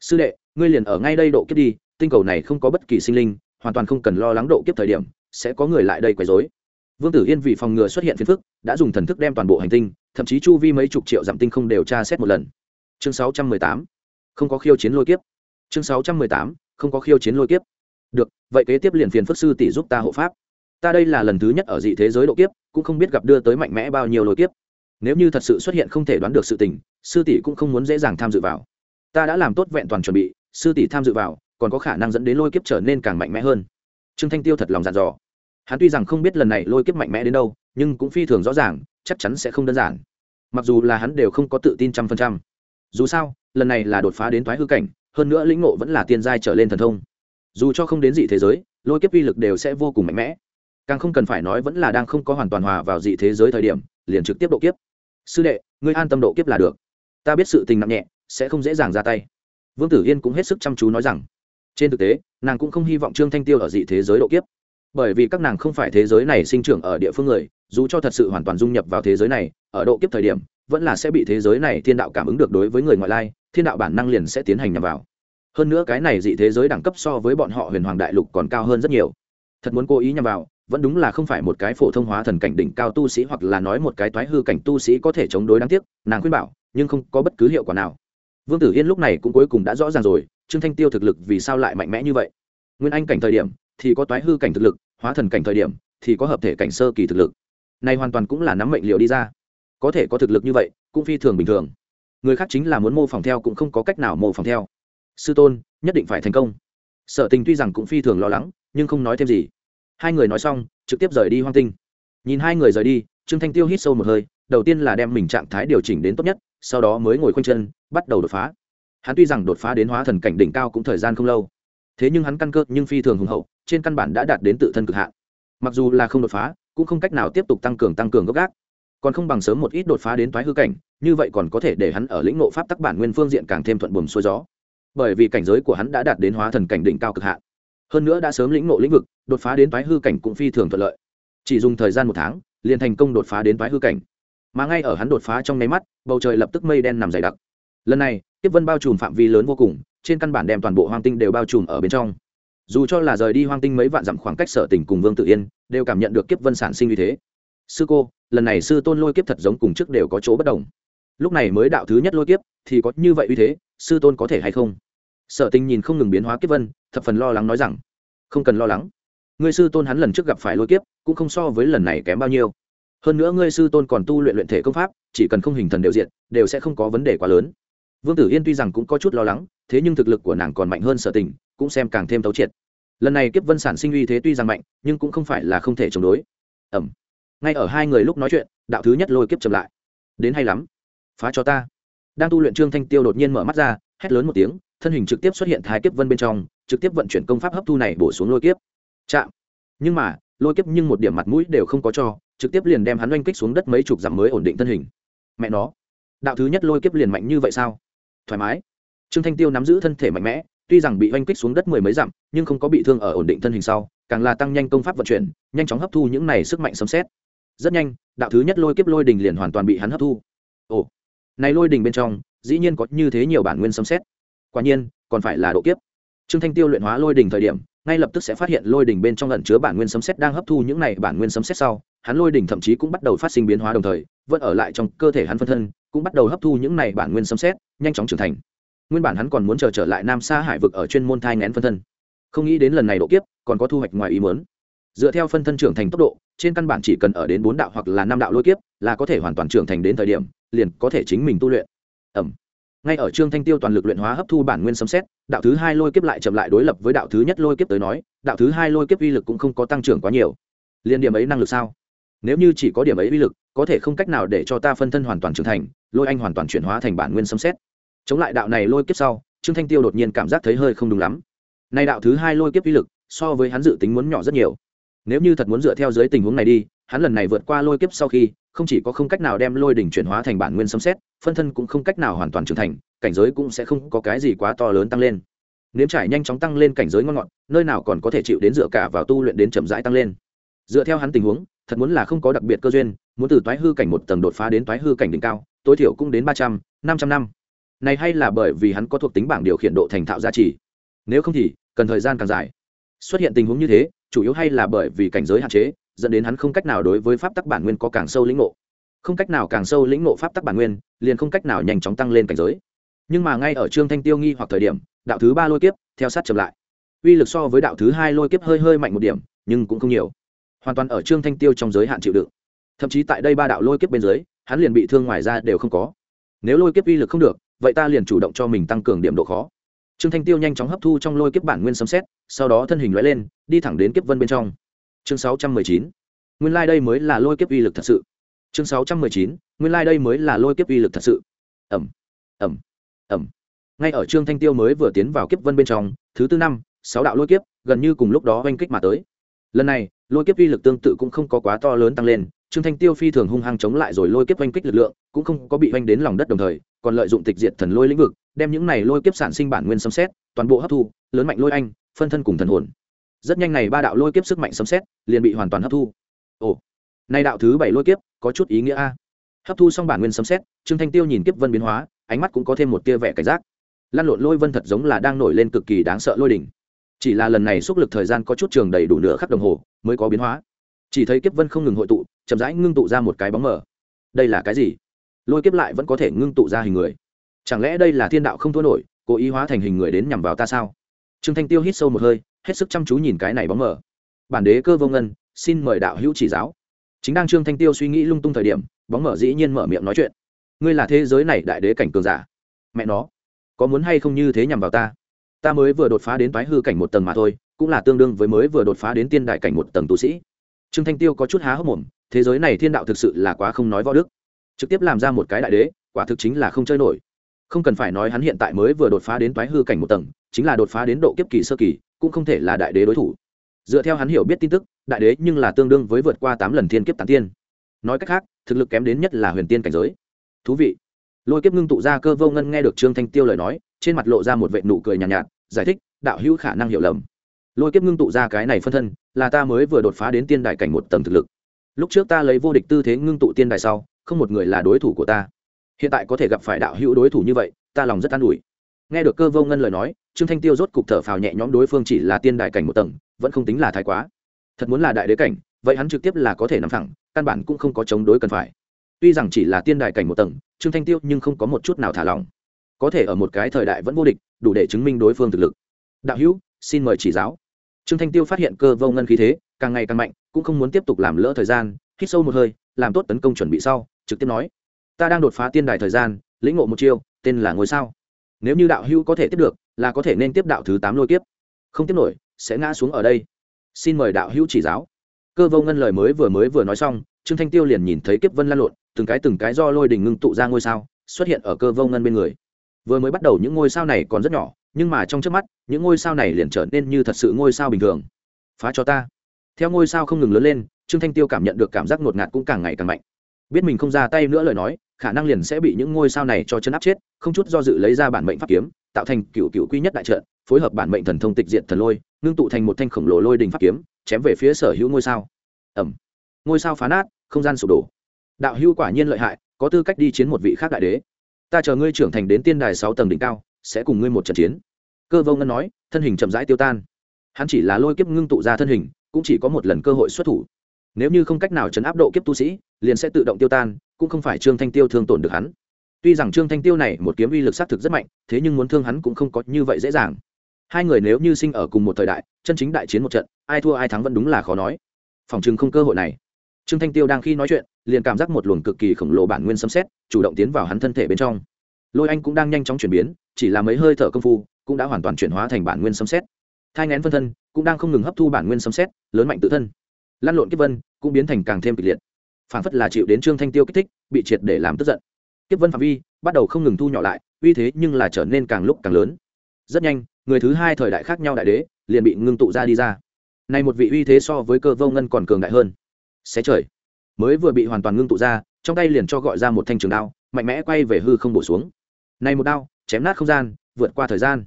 Sư đệ, ngươi liền ở ngay đây độ kiếp đi tinh cầu này không có bất kỳ sinh linh, hoàn toàn không cần lo lắng độ kiếp thời điểm, sẽ có người lại đây quấy rối. Vương tử yên vì phòng ngừa xuất hiện phiền phức, đã dùng thần thức đem toàn bộ hành tinh, thậm chí chu vi mấy chục triệu dặm tinh không đều tra xét một lần. Chương 618 không có khiêu chiến lôi kiếp. Chương 618 không có khiêu chiến lôi kiếp. Được, vậy kế tiếp liền phiền phức sư tỷ giúp ta hộ pháp. Ta đây là lần thứ nhất ở dị thế giới độ kiếp, cũng không biết gặp đưa tới mạnh mẽ bao nhiêu lôi kiếp. Nếu như thật sự xuất hiện không thể đoán được sự tình, sư tỷ cũng không muốn dễ dàng tham dự vào. Ta đã làm tốt vẹn toàn chuẩn bị, sư tỷ tham dự vào còn có khả năng dẫn đến lôi kiếp trở nên càng mạnh mẽ hơn. Trương thanh tiêu thật lòng dặn dò. Hắn tuy rằng không biết lần này lôi kiếp mạnh mẽ đến đâu, nhưng cũng phi thường rõ ràng, chắc chắn sẽ không đơn giản. Mặc dù là hắn đều không có tự tin trăm phần trăm. Dù sao, lần này là đột phá đến thoái hư cảnh, hơn nữa lĩnh ngộ vẫn là tiên giai trở lên thần thông. Dù cho không đến dị thế giới, lôi kiếp uy lực đều sẽ vô cùng mạnh mẽ. Càng không cần phải nói vẫn là đang không có hoàn toàn hòa vào dị thế giới thời điểm, liền trực tiếp độ kiếp. Sư đệ, ngươi an tâm độ kiếp là được. Ta biết sự tình nặng nhẹ, sẽ không dễ dàng ra tay. Vương tử yên cũng hết sức chăm chú nói rằng trên thực tế, nàng cũng không hy vọng trương thanh tiêu ở dị thế giới độ kiếp. Bởi vì các nàng không phải thế giới này sinh trưởng ở địa phương người, dù cho thật sự hoàn toàn dung nhập vào thế giới này, ở độ kiếp thời điểm, vẫn là sẽ bị thế giới này thiên đạo cảm ứng được đối với người ngoại lai, thiên đạo bản năng liền sẽ tiến hành nhằm vào. Hơn nữa cái này dị thế giới đẳng cấp so với bọn họ huyền hoàng đại lục còn cao hơn rất nhiều. Thật muốn cố ý nhằm vào, vẫn đúng là không phải một cái phổ thông hóa thần cảnh đỉnh cao tu sĩ hoặc là nói một cái toái hư cảnh tu sĩ có thể chống đối đáng tiếc, nàng khuyên bảo, nhưng không có bất cứ hiệu quả nào. Vương tử yên lúc này cũng cuối cùng đã rõ ràng rồi trương thanh tiêu thực lực vì sao lại mạnh mẽ như vậy? Nguyên anh cảnh thời điểm thì có toái hư cảnh thực lực, hóa thần cảnh thời điểm thì có hợp thể cảnh sơ kỳ thực lực. Này hoàn toàn cũng là nắm mệnh liệu đi ra. Có thể có thực lực như vậy cũng phi thường bình thường. Người khác chính là muốn mô phỏng theo cũng không có cách nào mô phỏng theo. Sư tôn, nhất định phải thành công. Sở tình tuy rằng cũng phi thường lo lắng, nhưng không nói thêm gì. Hai người nói xong, trực tiếp rời đi hoang tinh. Nhìn hai người rời đi, trương thanh tiêu hít sâu một hơi, đầu tiên là đem mình trạng thái điều chỉnh đến tốt nhất, sau đó mới ngồi khoanh chân, bắt đầu đột phá hắn tuy rằng đột phá đến hóa thần cảnh đỉnh cao cũng thời gian không lâu, thế nhưng hắn căn cơ nhưng phi thường hùng hậu, trên căn bản đã đạt đến tự thân cực hạn. Mặc dù là không đột phá, cũng không cách nào tiếp tục tăng cường tăng cường gốc gác. Còn không bằng sớm một ít đột phá đến thoái hư cảnh, như vậy còn có thể để hắn ở lĩnh nộ pháp tắc bản nguyên phương diện càng thêm thuận buồm xuôi gió. Bởi vì cảnh giới của hắn đã đạt đến hóa thần cảnh đỉnh cao cực hạn. Hơn nữa đã sớm lĩnh ngộ lĩnh vực, đột phá đến thoái hư cảnh cũng phi thường thuận lợi. Chỉ dùng thời gian một tháng, liền thành công đột phá đến thoái hư cảnh. Mà ngay ở hắn đột phá trong nháy mắt, bầu trời lập tức mây đen nằm dày đặc lần này, tiếp vân bao trùm phạm vi lớn vô cùng, trên căn bản đem toàn bộ hoang tinh đều bao trùm ở bên trong. Dù cho là rời đi hoang tinh mấy vạn dặm khoảng cách sở tỉnh cùng vương tự yên, đều cảm nhận được kiếp vân sản sinh như thế. Sư cô, lần này sư tôn lôi kiếp thật giống cùng trước đều có chỗ bất đồng. Lúc này mới đạo thứ nhất lôi kiếp, thì có như vậy uy thế, sư tôn có thể hay không? Sở tình nhìn không ngừng biến hóa kiếp vân, thập phần lo lắng nói rằng, không cần lo lắng. Ngươi sư tôn hắn lần trước gặp phải lôi kiếp, cũng không so với lần này kém bao nhiêu. Hơn nữa ngươi sư tôn còn tu luyện luyện thể công pháp, chỉ cần không hình thần đều diện đều sẽ không có vấn đề quá lớn vương tử yên tuy rằng cũng có chút lo lắng, thế nhưng thực lực của nàng còn mạnh hơn sở tình, cũng xem càng thêm tấu triệt. Lần này kiếp vân sản sinh uy thế tuy rằng mạnh, nhưng cũng không phải là không thể chống đối. Ẩm. Ngay ở hai người lúc nói chuyện, đạo thứ nhất lôi kiếp chậm lại. Đến hay lắm. Phá cho ta. Đang tu luyện trương thanh tiêu đột nhiên mở mắt ra, hét lớn một tiếng, thân hình trực tiếp xuất hiện thái kiếp vân bên trong, trực tiếp vận chuyển công pháp hấp thu này bổ xuống lôi kiếp. Chạm. Nhưng mà, lôi kiếp nhưng một điểm mặt mũi đều không có cho, trực tiếp liền đem hắn oanh kích xuống đất mấy chục dặm mới ổn định thân hình. Mẹ nó. Đạo thứ nhất lôi kiếp liền mạnh như vậy sao? Thoải mái. Trương thanh tiêu nắm giữ thân thể mạnh mẽ, tuy rằng bị oanh kích xuống đất mười mấy dặm, nhưng không có bị thương ở ổn định thân hình sau, càng là tăng nhanh công pháp vận chuyển, nhanh chóng hấp thu những này sức mạnh sấm xét rất nhanh, đạo thứ nhất lôi kiếp lôi đình liền hoàn toàn bị hắn hấp thu. Ồ, này lôi đình bên trong, dĩ nhiên có như thế nhiều bản nguyên sấm xét quả nhiên, còn phải là độ kiếp. Trương thanh tiêu luyện hóa lôi đình thời điểm ngay lập tức sẽ phát hiện lôi đỉnh bên trong lẩn chứa bản nguyên sấm sét đang hấp thu những này bản nguyên sấm sét sau, hắn lôi đỉnh thậm chí cũng bắt đầu phát sinh biến hóa đồng thời, vẫn ở lại trong cơ thể hắn phân thân, cũng bắt đầu hấp thu những này bản nguyên sấm sét, nhanh chóng trưởng thành. Nguyên bản hắn còn muốn chờ trở lại Nam Sa Hải vực ở chuyên môn thai nghén phân thân, không nghĩ đến lần này độ kiếp, còn có thu hoạch ngoài ý muốn. Dựa theo phân thân trưởng thành tốc độ, trên căn bản chỉ cần ở đến bốn đạo hoặc là năm đạo lôi kiếp, là có thể hoàn toàn trưởng thành đến thời điểm, liền có thể chính mình tu luyện. Ẩm ngay ở trương thanh tiêu toàn lực luyện hóa hấp thu bản nguyên sấm xét đạo thứ hai lôi kiếp lại chậm lại đối lập với đạo thứ nhất lôi kiếp tới nói, đạo thứ hai lôi kiếp uy lực cũng không có tăng trưởng quá nhiều. Liên điểm ấy năng lực sao? Nếu như chỉ có điểm ấy uy lực, có thể không cách nào để cho ta phân thân hoàn toàn trưởng thành, lôi anh hoàn toàn chuyển hóa thành bản nguyên sấm xét chống lại đạo này lôi kiếp sau, trương thanh tiêu đột nhiên cảm giác thấy hơi không đúng lắm. Nay đạo thứ hai lôi kiếp uy lực, so với hắn dự tính muốn nhỏ rất nhiều. Nếu như thật muốn dựa theo dưới tình huống này đi hắn lần này vượt qua lôi kiếp sau khi, không chỉ có không cách nào đem lôi đỉnh chuyển hóa thành bản nguyên sấm xét, phân thân cũng không cách nào hoàn toàn trưởng thành, cảnh giới cũng sẽ không có cái gì quá to lớn tăng lên. Nếm trải nhanh chóng tăng lên cảnh giới ngon ngọt, nơi nào còn có thể chịu đến dựa cả vào tu luyện đến chậm rãi tăng lên. Dựa theo hắn tình huống, thật muốn là không có đặc biệt cơ duyên, muốn từ toái hư cảnh một tầng đột phá đến toái hư cảnh đỉnh cao, tối thiểu cũng đến ba trăm, năm trăm năm. Này hay là bởi vì hắn có thuộc tính bảng điều khiển độ thành thạo giá trị? Nếu không thì, cần thời gian càng dài. Xuất hiện tình huống như thế, chủ yếu hay là bởi vì cảnh giới hạn chế dẫn đến hắn không cách nào đối với pháp tắc bản nguyên có càng sâu lĩnh ngộ. Không cách nào càng sâu lĩnh ngộ pháp tắc bản nguyên, liền không cách nào nhanh chóng tăng lên cảnh giới. Nhưng mà ngay ở trương thanh tiêu nghi hoặc thời điểm, đạo thứ ba lôi kiếp, theo sát chậm lại. Uy lực so với đạo thứ hai lôi kiếp hơi hơi mạnh một điểm, nhưng cũng không nhiều. Hoàn toàn ở trương thanh tiêu trong giới hạn chịu đựng. Thậm chí tại đây ba đạo lôi kiếp bên dưới, hắn liền bị thương ngoài ra đều không có. Nếu lôi kiếp uy lực không được, vậy ta liền chủ động cho mình tăng cường điểm độ khó. Trương thanh tiêu nhanh chóng hấp thu trong lôi kiếp bản nguyên sấm xét sau đó thân hình loại lên, đi thẳng đến kiếp vân bên trong chương sáu trăm mười chín. Nguyên lai、like、đây mới là lôi kiếp uy lực thật sự. Chương sáu trăm mười chín. Nguyên lai、like、đây mới là lôi kiếp uy lực thật sự. Ẩm ẩm ẩm. Ngay ở trương thanh tiêu mới vừa tiến vào kiếp vân bên trong, thứ tư năm, sáu đạo lôi kiếp, gần như cùng lúc đó oanh kích mà tới. Lần này, lôi kiếp uy lực tương tự cũng không có quá to lớn tăng lên, trương thanh tiêu phi thường hung hăng chống lại rồi lôi kiếp oanh kích lực lượng, cũng không có bị oanh đến lòng đất đồng thời, còn lợi dụng tịch diệt thần lôi lĩnh vực, đem những này lôi kiếp sản sinh bản nguyên sấm xét, toàn bộ hấp thu, lớn mạnh lôi anh, phân thân cùng thần hồn rất nhanh này ba đạo lôi kiếp sức mạnh sấm xét liền bị hoàn toàn hấp thu. Ồ nay đạo thứ bảy lôi kiếp có chút ý nghĩa a. Hấp thu xong bản nguyên sấm xét trương thanh tiêu nhìn kiếp vân biến hóa, ánh mắt cũng có thêm một tia vẻ cảnh giác. Lan lộn lôi vân thật giống là đang nổi lên cực kỳ đáng sợ lôi đỉnh. Chỉ là lần này xúc lực thời gian có chút trường đầy đủ nửa khắc đồng hồ mới có biến hóa. Chỉ thấy kiếp vân không ngừng hội tụ, chậm rãi ngưng tụ ra một cái bóng mờ. Đây là cái gì? Lôi kiếp lại vẫn có thể ngưng tụ ra hình người. Chẳng lẽ đây là thiên đạo không thua nổi, cố ý hóa thành hình người đến nhằm vào ta sao? Trương thanh tiêu hít sâu một hơi hết sức chăm chú nhìn cái này bóng mờ. Bản đế cơ vô ngân, xin mời đạo hữu chỉ giáo. Chính đang trương thanh tiêu suy nghĩ lung tung thời điểm, bóng mở dĩ nhiên mở miệng nói chuyện. Ngươi là thế giới này đại đế cảnh cường giả. Mẹ nó, có muốn hay không như thế nhằm vào ta? Ta mới vừa đột phá đến toái hư cảnh một tầng mà thôi, cũng là tương đương với mới vừa đột phá đến tiên đại cảnh một tầng tu sĩ. Trương thanh tiêu có chút há hốc mồm, thế giới này thiên đạo thực sự là quá không nói võ đức. Trực tiếp làm ra một cái đại đế, quả thực chính là không chơi nổi. Không cần phải nói hắn hiện tại mới vừa đột phá đến toái hư cảnh một tầng, chính là đột phá đến độ kiếp kỳ sơ kỳ cũng không thể là đại đế đối thủ. Dựa theo hắn hiểu biết tin tức đại đế nhưng là tương đương với vượt qua tám lần thiên kiếp tán tiên. Nói cách khác thực lực kém đến nhất là huyền tiên cảnh giới. Thú vị. Lôi kiếp ngưng tụ ra cơ vô ngân nghe được trương thanh tiêu lời nói trên mặt lộ ra một vệ nụ cười nhàn nhạt, nhạt giải thích đạo hữu khả năng hiểu lầm. Lôi kiếp ngưng tụ ra cái này phân thân là ta mới vừa đột phá đến tiên đại cảnh một tầng thực lực. Lúc trước ta lấy vô địch tư thế ngưng tụ tiên đại sau không một người là đối thủ của ta. Hiện tại có thể gặp phải đạo hữu đối thủ như vậy ta lòng rất an ủi nghe được cơ vô ngân lời nói, trương thanh tiêu rốt cục thở phào nhẹ nhõm đối phương chỉ là tiên đại cảnh một tầng, vẫn không tính là thái quá. Thật muốn là đại đế cảnh, vậy hắn trực tiếp là có thể nằm thẳng, căn bản cũng không có chống đối cần phải. Tuy rằng chỉ là tiên đại cảnh một tầng, trương thanh tiêu nhưng không có một chút nào thả lỏng. Có thể ở một cái thời đại vẫn vô địch, đủ để chứng minh đối phương thực lực. Đạo hữu, xin mời chỉ giáo. Trương thanh tiêu phát hiện cơ vô ngân khí thế, càng ngày càng mạnh, cũng không muốn tiếp tục làm lỡ thời gian, hít sâu một hơi, làm tốt tấn công chuẩn bị sau, trực tiếp nói, ta đang đột phá tiên đài thời gian, lĩnh ngộ một chiêu, tên là ngôi sao nếu như đạo hữu có thể tiếp được, là có thể nên tiếp đạo thứ tám lôi kiếp. Không tiếp nổi, sẽ ngã xuống ở đây. Xin mời đạo hữu chỉ giáo. Cơ vô ngân lời mới vừa mới vừa nói xong, trương thanh tiêu liền nhìn thấy kiếp vân lan lộn, từng cái từng cái do lôi đình ngưng tụ ra ngôi sao, xuất hiện ở cơ vô ngân bên người. Vừa mới bắt đầu những ngôi sao này còn rất nhỏ, nhưng mà trong trước mắt, những ngôi sao này liền trở nên như thật sự ngôi sao bình thường. Phá cho ta. Theo ngôi sao không ngừng lớn lên, trương thanh tiêu cảm nhận được cảm giác ngột ngạt cũng càng ngày càng mạnh. Biết mình không ra tay nữa lời nói khả năng liền sẽ bị những ngôi sao này cho chân áp chết, không chút do dự lấy ra bản mệnh pháp kiếm, tạo thành cựu cựu quy nhất đại trận, phối hợp bản mệnh thần thông tịch diện thần lôi, ngưng tụ thành một thanh khổng lồ lôi đình pháp kiếm, chém về phía sở hữu ngôi sao. Ẩm. Ngôi sao phá nát, không gian sụp đổ. Đạo hữu quả nhiên lợi hại, có tư cách đi chiến một vị khác đại đế. Ta chờ ngươi trưởng thành đến tiên đài sáu tầng đỉnh cao, sẽ cùng ngươi một trận chiến. Cơ vô ngân nói, thân hình chậm rãi tiêu tan. Hắn chỉ là lôi kiếp ngưng tụ ra thân hình, cũng chỉ có một lần cơ hội xuất thủ. Nếu như không cách nào chấn áp độ kiếp tu sĩ, liền sẽ tự động tiêu tan cũng không phải trương thanh tiêu thương tổn được hắn. Tuy rằng trương thanh tiêu này một kiếm uy lực xác thực rất mạnh, thế nhưng muốn thương hắn cũng không có như vậy dễ dàng. Hai người nếu như sinh ở cùng một thời đại, chân chính đại chiến một trận, ai thua ai thắng vẫn đúng là khó nói. Phòng chừng không cơ hội này. Trương thanh tiêu đang khi nói chuyện, liền cảm giác một luồng cực kỳ khổng lồ bản nguyên sấm xét, chủ động tiến vào hắn thân thể bên trong. Lôi anh cũng đang nhanh chóng chuyển biến, chỉ là mấy hơi thở công phu, cũng đã hoàn toàn chuyển hóa thành bản nguyên sấm xét. Thai ngén phân thân, cũng đang không ngừng hấp thu bản nguyên sấm xét, lớn mạnh tự thân. Lăn lộn kiếp vân, cũng biến thành càng thêm kịch liệt phản phất là chịu đến trương thanh tiêu kích thích, bị triệt để làm tức giận. Kiếp vân phạm vi bắt đầu không ngừng thu nhỏ lại, uy thế nhưng là trở nên càng lúc càng lớn. Rất nhanh, người thứ hai thời đại khác nhau đại đế liền bị ngưng tụ ra đi ra. Này một vị uy thế so với cơ vô ngân còn cường đại hơn. Xé trời. Mới vừa bị hoàn toàn ngưng tụ ra, trong tay liền cho gọi ra một thanh trường đao, mạnh mẽ quay về hư không bổ xuống. Này một đao, chém nát không gian, vượt qua thời gian.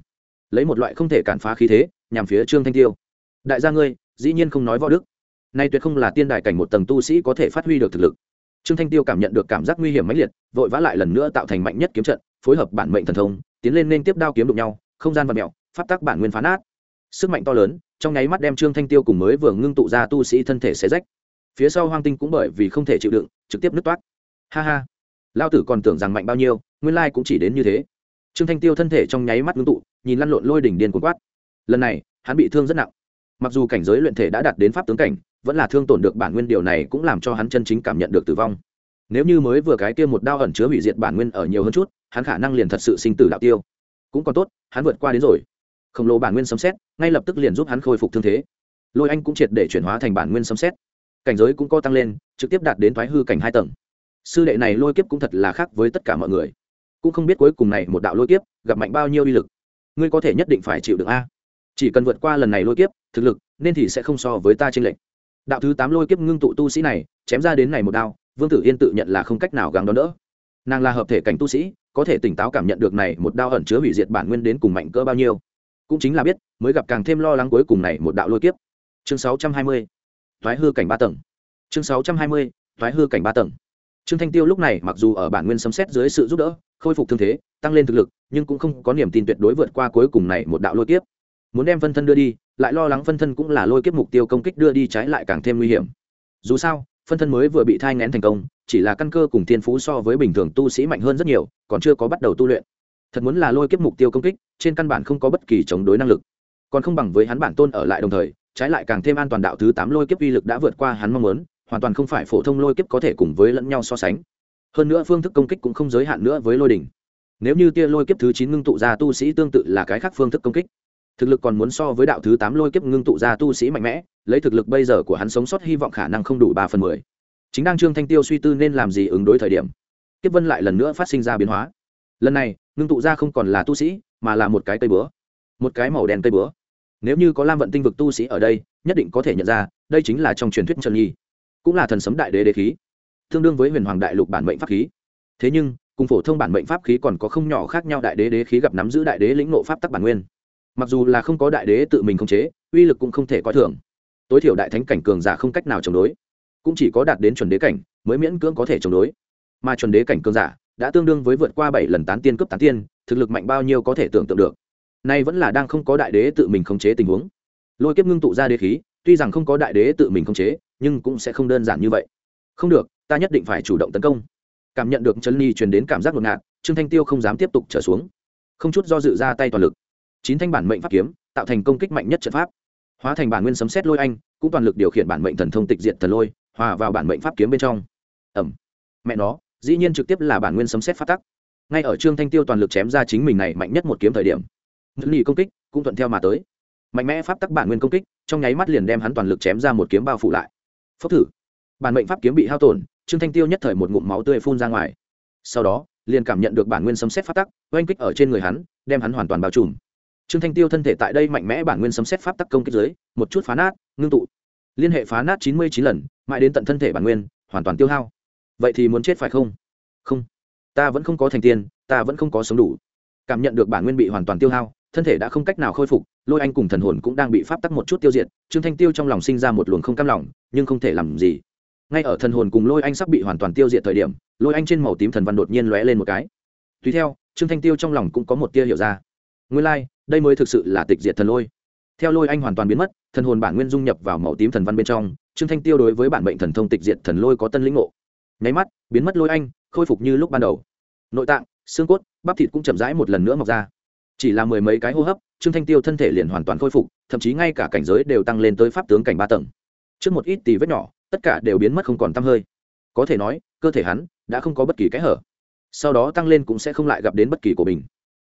Lấy một loại không thể cản phá khí thế, nhằm phía trương thanh tiêu. Đại gia ngươi, dĩ nhiên không nói võ đức nay tuyệt không là tiên đài cảnh một tầng tu sĩ có thể phát huy được thực lực. Trương thanh tiêu cảm nhận được cảm giác nguy hiểm mãnh liệt, vội vã lại lần nữa tạo thành mạnh nhất kiếm trận, phối hợp bản mệnh thần thông, tiến lên nên tiếp đao kiếm đụng nhau, không gian vật mẹo phát tác bản nguyên phá nát. Sức mạnh to lớn, trong nháy mắt đem trương thanh tiêu cùng mới vừa ngưng tụ ra tu sĩ thân thể xé rách. Phía sau hoang tinh cũng bởi vì không thể chịu đựng, trực tiếp nứt toát ha ha. Lao tử còn tưởng rằng mạnh bao nhiêu, nguyên lai cũng chỉ đến như thế. Trương thanh tiêu thân thể trong nháy mắt ngưng tụ, nhìn lăn lộn lôi đỉnh điên cuốn quát. Lần này, hắn bị thương rất nặng. Mặc dù cảnh giới luyện thể đã đạt đến pháp tướng cảnh vẫn là thương tổn được bản nguyên, điều này cũng làm cho hắn chân chính cảm nhận được tử vong. Nếu như mới vừa cái kia một đao ẩn chứa hủy diệt bản nguyên ở nhiều hơn chút, hắn khả năng liền thật sự sinh tử đạo tiêu. Cũng còn tốt, hắn vượt qua đến rồi. Khổng lồ bản nguyên sấm xét ngay lập tức liền giúp hắn khôi phục thương thế. Lôi anh cũng triệt để chuyển hóa thành bản nguyên sấm xét cảnh giới cũng co tăng lên, trực tiếp đạt đến thoái hư cảnh hai tầng. Sư đệ này lôi kiếp cũng thật là khác với tất cả mọi người. Cũng không biết cuối cùng này một đạo lôi kiếp gặp mạnh bao nhiêu uy lực. Ngươi có thể nhất định phải chịu được a. Chỉ cần vượt qua lần này lôi kiếp, thực lực, nên thì sẽ không so với ta trên lệnh đạo thứ tám lôi kiếp ngưng tụ tu sĩ này, chém ra đến này một đao, vương tử yên tự nhận là không cách nào gắng đón đỡ. Nàng là hợp thể cảnh tu sĩ, có thể tỉnh táo cảm nhận được này một đao ẩn chứa hủy diệt bản nguyên đến cùng mạnh cỡ bao nhiêu. Cũng chính là biết, mới gặp càng thêm lo lắng cuối cùng này một đạo lôi kiếp. Chương 620 thoái hư cảnh ba tầng. Chương 620 thoái hư cảnh ba tầng. Trương thanh tiêu lúc này mặc dù ở bản nguyên sấm xét dưới sự giúp đỡ, khôi phục thương thế, tăng lên thực lực, nhưng cũng không có niềm tin tuyệt đối vượt qua cuối cùng này một đạo lôi kiếp muốn đem phân thân đưa đi, lại lo lắng phân thân cũng là lôi kiếp mục tiêu công kích đưa đi trái lại càng thêm nguy hiểm. Dù sao, phân thân mới vừa bị thai ngén thành công, chỉ là căn cơ cùng thiên phú so với bình thường tu sĩ mạnh hơn rất nhiều, còn chưa có bắt đầu tu luyện. Thật muốn là lôi kiếp mục tiêu công kích, trên căn bản không có bất kỳ chống đối năng lực. Còn không bằng với hắn bản tôn ở lại đồng thời, trái lại càng thêm an toàn đạo thứ tám lôi kiếp uy lực đã vượt qua hắn mong muốn, hoàn toàn không phải phổ thông lôi kiếp có thể cùng với lẫn nhau so sánh. Hơn nữa phương thức công kích cũng không giới hạn nữa với lôi đỉnh. Nếu như tia lôi kiếp thứ chín ngưng tụ ra tu sĩ tương tự là cái khác phương thức công kích thực lực còn muốn so với đạo thứ tám lôi kiếp ngưng tụ ra tu sĩ mạnh mẽ, lấy thực lực bây giờ của hắn sống sót hy vọng khả năng không đủ ba phần mười. Chính đang trương thanh tiêu suy tư nên làm gì ứng đối thời điểm, kiếp vân lại lần nữa phát sinh ra biến hóa. Lần này, ngưng tụ ra không còn là tu sĩ, mà là một cái cây búa. Một cái màu đen cây búa. Nếu như có lam vận tinh vực tu sĩ ở đây, nhất định có thể nhận ra, đây chính là trong truyền thuyết trần nhi, cũng là thần sấm đại đế đế khí, tương đương với huyền hoàng đại lục bản mệnh pháp khí. Thế nhưng, cùng phổ thông bản mệnh pháp khí còn có không nhỏ khác nhau đại đế đế khí gặp nắm giữ đại đế lĩnh nộ pháp tắc bản nguyên mặc dù là không có đại đế tự mình khống chế, uy lực cũng không thể coi thường. Tối thiểu đại thánh cảnh cường giả không cách nào chống đối. Cũng chỉ có đạt đến chuẩn đế cảnh mới miễn cưỡng có thể chống đối. Mà chuẩn đế cảnh cường giả đã tương đương với vượt qua bảy lần tán tiên cấp tán tiên, thực lực mạnh bao nhiêu có thể tưởng tượng được. Nay vẫn là đang không có đại đế tự mình khống chế tình huống. Lôi kiếp ngưng tụ ra đế khí, tuy rằng không có đại đế tự mình khống chế, nhưng cũng sẽ không đơn giản như vậy. Không được, ta nhất định phải chủ động tấn công. Cảm nhận được chân ly truyền đến cảm giác ngột ngạt, trương thanh tiêu không dám tiếp tục trở xuống. Không chút do dự ra tay toàn lực chín thanh bản mệnh pháp kiếm, tạo thành công kích mạnh nhất trận pháp. Hóa thành bản nguyên sấm xét lôi anh, cũng toàn lực điều khiển bản mệnh thần thông tịch diện thần lôi, hòa vào bản mệnh pháp kiếm bên trong. Ẩm mẹ nó, dĩ nhiên trực tiếp là bản nguyên sấm xét phát tắc. Ngay ở trương thanh tiêu toàn lực chém ra chính mình này mạnh nhất một kiếm thời điểm, nữ nghị công kích cũng thuận theo mà tới. Mạnh mẽ pháp tắc bản nguyên công kích, trong nháy mắt liền đem hắn toàn lực chém ra một kiếm bao phủ lại. Phốc thử. Bản mệnh pháp kiếm bị hao tổn, trương thanh tiêu nhất thời một ngụm máu tươi phun ra ngoài. Sau đó, liền cảm nhận được bản nguyên sấm xét pháp tắc, oanh kích ở trên người hắn, đem hắn hoàn toàn bao trùm trương thanh tiêu thân thể tại đây mạnh mẽ bản nguyên sấm xét pháp tắc công kích dưới một chút phá nát ngưng tụ. Liên hệ phá nát chín mươi chín lần mãi đến tận thân thể bản nguyên hoàn toàn tiêu hao. Vậy thì muốn chết phải không? Không. Ta vẫn không có thành tiên ta vẫn không có sống đủ. Cảm nhận được bản nguyên bị hoàn toàn tiêu hao thân thể đã không cách nào khôi phục lôi anh cùng thần hồn cũng đang bị pháp tắc một chút tiêu diệt trương thanh tiêu trong lòng sinh ra một luồng không cam lòng nhưng không thể làm gì. Ngay ở thần hồn cùng lôi anh sắp bị hoàn toàn tiêu diệt thời điểm lôi anh trên màu tím thần văn đột nhiên lóe lên một cái. Tùy theo trương thanh tiêu trong lòng cũng có một tia hiểu ra. Nguyên lai、like, đây mới thực sự là tịch diệt thần lôi. Theo lôi anh hoàn toàn biến mất, thần hồn bản nguyên dung nhập vào màu tím thần văn bên trong, trương thanh tiêu đối với bản mệnh thần thông tịch diệt thần lôi có tân lĩnh ngộ. Nháy mắt, biến mất lôi anh, khôi phục như lúc ban đầu. Nội tạng, xương cốt, bắp thịt cũng chậm rãi một lần nữa mọc ra. Chỉ là mười mấy cái hô hấp, trương thanh tiêu thân thể liền hoàn toàn khôi phục, thậm chí ngay cả cảnh giới đều tăng lên tới pháp tướng cảnh ba tầng. Trước một ít tì vết nhỏ, tất cả đều biến mất không còn tăm hơi. Có thể nói, cơ thể hắn đã không có bất kỳ cái hở. Sau đó tăng lên cũng sẽ không lại gặp đến bất kỳ của mình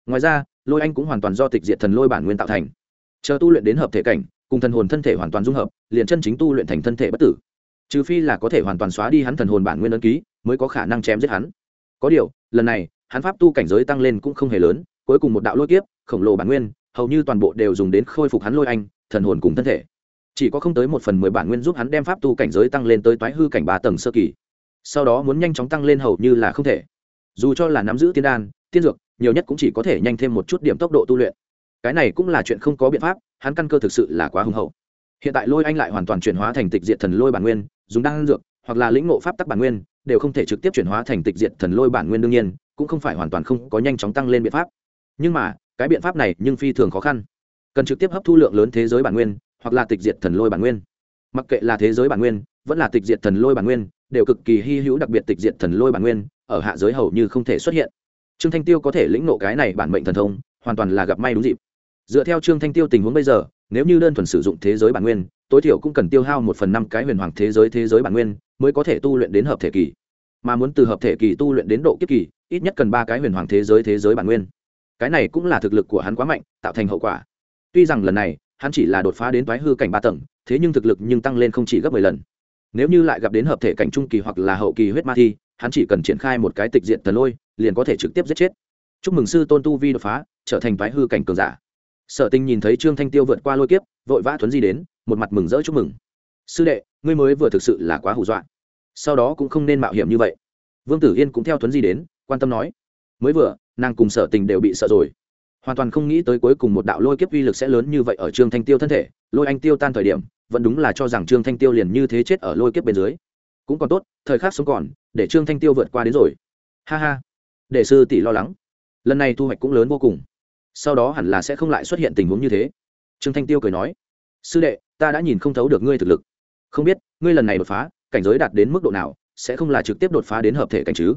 ngoài ra, lôi anh cũng hoàn toàn do tịch diệt thần lôi bản nguyên tạo thành. Chờ tu luyện đến hợp thể cảnh, cùng thần hồn thân thể hoàn toàn dung hợp, liền chân chính tu luyện thành thân thể bất tử. Trừ phi là có thể hoàn toàn xóa đi hắn thần hồn bản nguyên ấn ký, mới có khả năng chém giết hắn. Có điều, lần này, hắn pháp tu cảnh giới tăng lên cũng không hề lớn, cuối cùng một đạo lôi kiếp, khổng lồ bản nguyên, hầu như toàn bộ đều dùng đến khôi phục hắn lôi anh, thần hồn cùng thân thể. Chỉ có không tới một phần mười bản nguyên giúp hắn đem pháp tu cảnh giới tăng lên tới toái hư cảnh ba tầng sơ kỳ. Sau đó muốn nhanh chóng tăng lên hầu như là không thể. Dù cho là nắm giữ tiên đan, tiên dược nhiều nhất cũng chỉ có thể nhanh thêm một chút điểm tốc độ tu luyện. Cái này cũng là chuyện không có biện pháp, hắn căn cơ thực sự là quá hùng hậu. Hiện tại lôi anh lại hoàn toàn chuyển hóa thành tịch diện thần lôi bản nguyên, dùng đan dược, hoặc là lĩnh ngộ pháp tắc bản nguyên, đều không thể trực tiếp chuyển hóa thành tịch diện thần lôi bản nguyên đương nhiên, cũng không phải hoàn toàn không có nhanh chóng tăng lên biện pháp. Nhưng mà, cái biện pháp này nhưng phi thường khó khăn. Cần trực tiếp hấp thu lượng lớn thế giới bản nguyên, hoặc là tịch diệt thần lôi bản nguyên. Mặc kệ là thế giới bản nguyên, vẫn là tịch diệt thần lôi bản nguyên, đều cực kỳ hy hữu đặc biệt tịch diệt thần lôi bản nguyên, ở hạ giới hầu như không thể xuất hiện trương thanh tiêu có thể lĩnh nộ cái này bản mệnh thần thông, hoàn toàn là gặp may đúng dịp. Dựa theo trương thanh tiêu tình huống bây giờ, nếu như đơn thuần sử dụng thế giới bản nguyên, tối thiểu cũng cần tiêu hao một phần năm cái huyền hoàng thế giới thế giới bản nguyên mới có thể tu luyện đến hợp thể kỳ. Mà muốn từ hợp thể kỳ tu luyện đến độ kiếp kỳ, ít nhất cần ba cái huyền hoàng thế giới thế giới bản nguyên. Cái này cũng là thực lực của hắn quá mạnh, tạo thành hậu quả. Tuy rằng lần này, hắn chỉ là đột phá đến toái hư cảnh ba tầng, thế nhưng thực lực nhưng tăng lên không chỉ gấp mười lần. Nếu như lại gặp đến hợp thể cảnh trung kỳ hoặc là hậu kỳ huyết ma thi, hắn chỉ cần triển khai một cái tịch diện thần lôi liền có thể trực tiếp giết chết. Chúc mừng sư tôn tu vi đột phá, trở thành toái hư cảnh cường giả. Sở tinh nhìn thấy trương thanh tiêu vượt qua lôi kiếp, vội vã thuấn di đến, một mặt mừng rỡ chúc mừng. Sư đệ, ngươi mới vừa thực sự là quá hù dọa. Sau đó cũng không nên mạo hiểm như vậy. Vương tử yên cũng theo thuấn di đến, quan tâm nói, mới vừa, nàng cùng sở tình đều bị sợ rồi. Hoàn toàn không nghĩ tới cuối cùng một đạo lôi kiếp uy lực sẽ lớn như vậy ở trương thanh tiêu thân thể. Lôi anh tiêu tan thời điểm, vẫn đúng là cho rằng trương thanh tiêu liền như thế chết ở lôi kiếp bên dưới. Cũng còn tốt, thời khắc sống còn, để trương thanh tiêu vượt qua đến rồi. Ha ha để sư tỷ lo lắng. Lần này thu hoạch cũng lớn vô cùng. Sau đó hẳn là sẽ không lại xuất hiện tình huống như thế. Trương thanh tiêu cười nói sư đệ ta đã nhìn không thấu được ngươi thực lực. Không biết ngươi lần này đột phá cảnh giới đạt đến mức độ nào sẽ không là trực tiếp đột phá đến hợp thể cảnh chứ?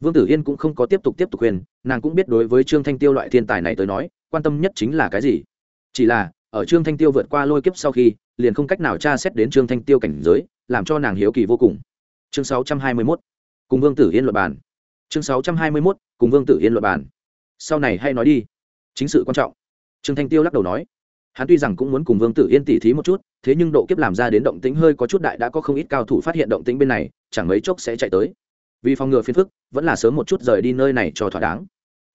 Vương tử yên cũng không có tiếp tục tiếp tục khuyên nàng cũng biết đối với trương thanh tiêu loại thiên tài này tới nói quan tâm nhất chính là cái gì. Chỉ là ở trương thanh tiêu vượt qua lôi kiếp sau khi liền không cách nào tra xét đến trương thanh tiêu cảnh giới làm cho nàng hiếu kỳ vô cùng. Chương 621, cùng vương tử yên luật bàn chương 621, cùng vương tử yên luật bàn. Sau này hay nói đi. Chính sự quan trọng. Trương thanh tiêu lắc đầu nói. Hắn tuy rằng cũng muốn cùng vương tử yên tỉ thí một chút thế nhưng độ kiếp làm ra đến động tĩnh hơi có chút đại đã có không ít cao thủ phát hiện động tĩnh bên này chẳng mấy chốc sẽ chạy tới. Vì phòng ngừa phiền phức vẫn là sớm một chút rời đi nơi này cho thỏa đáng.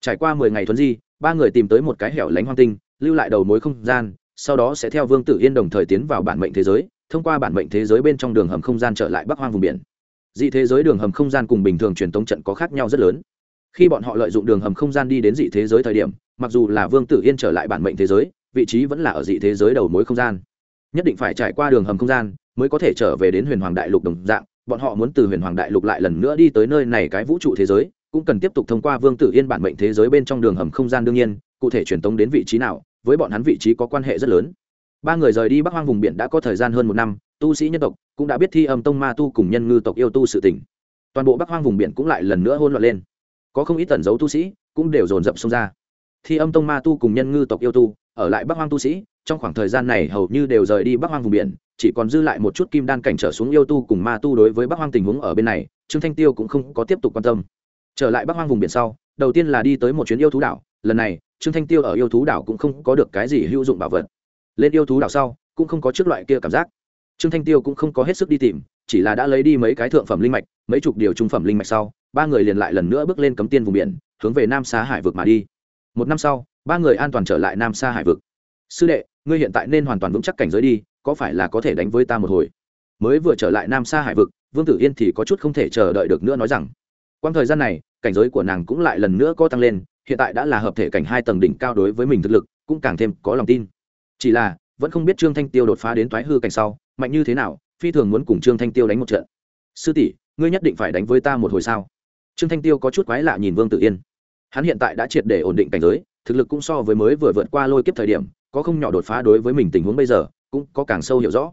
Trải qua mười ngày thuấn di ba người tìm tới một cái hẻo lánh hoang tinh lưu lại đầu mối không gian sau đó sẽ theo vương tử yên đồng thời tiến vào bản mệnh thế giới thông qua bản mệnh thế giới bên trong đường hầm không gian trở lại bắc hoang vùng biển dị thế giới đường hầm không gian cùng bình thường truyền tống trận có khác nhau rất lớn. Khi bọn họ lợi dụng đường hầm không gian đi đến dị thế giới thời điểm, mặc dù là vương tử yên trở lại bản mệnh thế giới, vị trí vẫn là ở dị thế giới đầu mối không gian. Nhất định phải trải qua đường hầm không gian mới có thể trở về đến huyền hoàng đại lục đồng dạng, bọn họ muốn từ huyền hoàng đại lục lại lần nữa đi tới nơi này cái vũ trụ thế giới, cũng cần tiếp tục thông qua vương tử yên bản mệnh thế giới bên trong đường hầm không gian đương nhiên, cụ thể truyền tống đến vị trí nào, với bọn hắn vị trí có quan hệ rất lớn. Ba người rời đi bắc hoang vùng biển đã có thời gian hơn một năm tu sĩ nhân tộc cũng đã biết thi âm tông ma tu cùng nhân ngư tộc yêu tu sự tỉnh toàn bộ bắc hoang vùng biển cũng lại lần nữa hôn loạn lên. Có không ít tẩn dấu tu sĩ cũng đều dồn dập xông ra. Thi âm tông ma tu cùng nhân ngư tộc yêu tu ở lại bắc hoang tu sĩ, trong khoảng thời gian này hầu như đều rời đi bắc hoang vùng biển, chỉ còn dư lại một chút kim đan cảnh trở xuống yêu tu cùng ma tu đối với bắc hoang tình huống ở bên này, trương thanh tiêu cũng không có tiếp tục quan tâm. Trở lại bắc hoang vùng biển sau, đầu tiên là đi tới một chuyến yêu thú đảo, lần này, trương thanh tiêu ở yêu thú đảo cũng không có được cái gì hữu dụng bảo vật. Lên yêu thú đảo sau, cũng không có trước loại kia cảm giác trương thanh tiêu cũng không có hết sức đi tìm, chỉ là đã lấy đi mấy cái thượng phẩm linh mạch, mấy chục điều trung phẩm linh mạch sau, ba người liền lại lần nữa bước lên cấm tiên vùng biển, hướng về nam xa hải vực mà đi. Một năm sau, ba người an toàn trở lại nam xa hải vực. Sư đệ, ngươi hiện tại nên hoàn toàn vững chắc cảnh giới đi, có phải là có thể đánh với ta một hồi? Mới vừa trở lại nam xa hải vực, vương tử yên thì có chút không thể chờ đợi được nữa nói rằng quang thời gian này, cảnh giới của nàng cũng lại lần nữa có tăng lên, hiện tại đã là hợp thể cảnh hai tầng đỉnh cao đối với mình thực lực, cũng càng thêm có lòng tin. Chỉ là, vẫn không biết trương thanh tiêu đột phá đến thoái hư cảnh sau mạnh như thế nào, phi thường muốn cùng trương thanh tiêu đánh một trận. Sư tỷ, ngươi nhất định phải đánh với ta một hồi sao? Trương thanh tiêu có chút quái lạ nhìn vương tử yên. Hắn hiện tại đã triệt để ổn định cảnh giới, thực lực cũng so với mới vừa vượt qua lôi kiếp thời điểm, có không nhỏ đột phá đối với mình tình huống bây giờ, cũng có càng sâu hiểu rõ.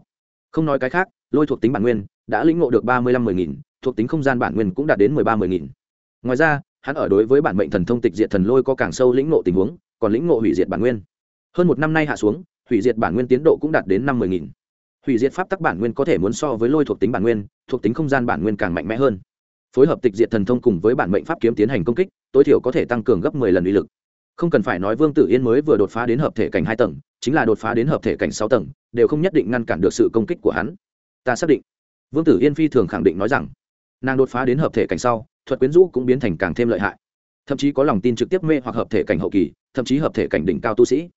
Không nói cái khác, lôi thuộc tính bản nguyên đã lĩnh ngộ được ba mươi lăm mười nghìn, thuộc tính không gian bản nguyên cũng đạt đến mười ba mười nghìn. Ngoài ra, hắn ở đối với bản mệnh thần thông tịch diệt thần lôi có càng sâu lĩnh ngộ tình huống, còn lĩnh ngộ hủy diệt bản nguyên. Hơn một năm nay hạ xuống, hủy diệt bản nguyên tiến độ cũng đạt đến năm mười nghìn hủy diệt pháp tắc bản nguyên có thể muốn so với lôi thuộc tính bản nguyên, thuộc tính không gian bản nguyên càng mạnh mẽ hơn. Phối hợp tịch diệt thần thông cùng với bản mệnh pháp kiếm tiến hành công kích, tối thiểu có thể tăng cường gấp mười lần uy lực. Không cần phải nói vương tử yên mới vừa đột phá đến hợp thể cảnh hai tầng, chính là đột phá đến hợp thể cảnh sáu tầng, đều không nhất định ngăn cản được sự công kích của hắn. Ta xác định. Vương tử yên phi thường khẳng định nói rằng, nàng đột phá đến hợp thể cảnh sau, thuật quyến rũ cũng biến thành càng thêm lợi hại. Thậm chí có lòng tin trực tiếp mê hoặc hợp thể cảnh hậu kỳ, thậm chí hợp thể cảnh đỉnh cao tu sĩ.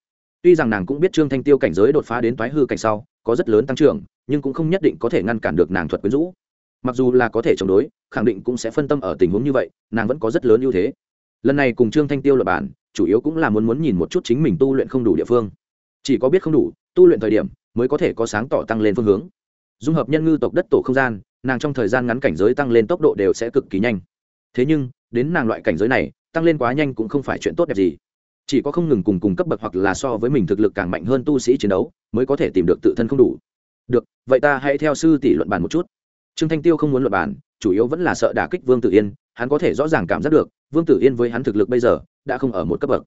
Tuy rằng nàng cũng biết trương thanh tiêu cảnh giới đột phá đến toái hư cảnh sau có rất lớn tăng trưởng, nhưng cũng không nhất định có thể ngăn cản được nàng thuật quyến rũ. Mặc dù là có thể chống đối, khẳng định cũng sẽ phân tâm ở tình huống như vậy, nàng vẫn có rất lớn ưu thế. Lần này cùng trương thanh tiêu lập bản chủ yếu cũng là muốn muốn nhìn một chút chính mình tu luyện không đủ địa phương. Chỉ có biết không đủ, tu luyện thời điểm mới có thể có sáng tỏ tăng lên phương hướng. Dung hợp nhân ngư tộc đất tổ không gian, nàng trong thời gian ngắn cảnh giới tăng lên tốc độ đều sẽ cực kỳ nhanh. Thế nhưng, đến nàng loại cảnh giới này, tăng lên quá nhanh cũng không phải chuyện tốt đẹp gì chỉ có không ngừng cùng cùng cấp bậc hoặc là so với mình thực lực càng mạnh hơn tu sĩ chiến đấu mới có thể tìm được tự thân không đủ. Được, vậy ta hãy theo sư tỷ luận bàn một chút. Trương thanh tiêu không muốn luận bàn, chủ yếu vẫn là sợ đả kích vương tử yên, hắn có thể rõ ràng cảm giác được, vương tử yên với hắn thực lực bây giờ đã không ở một cấp bậc.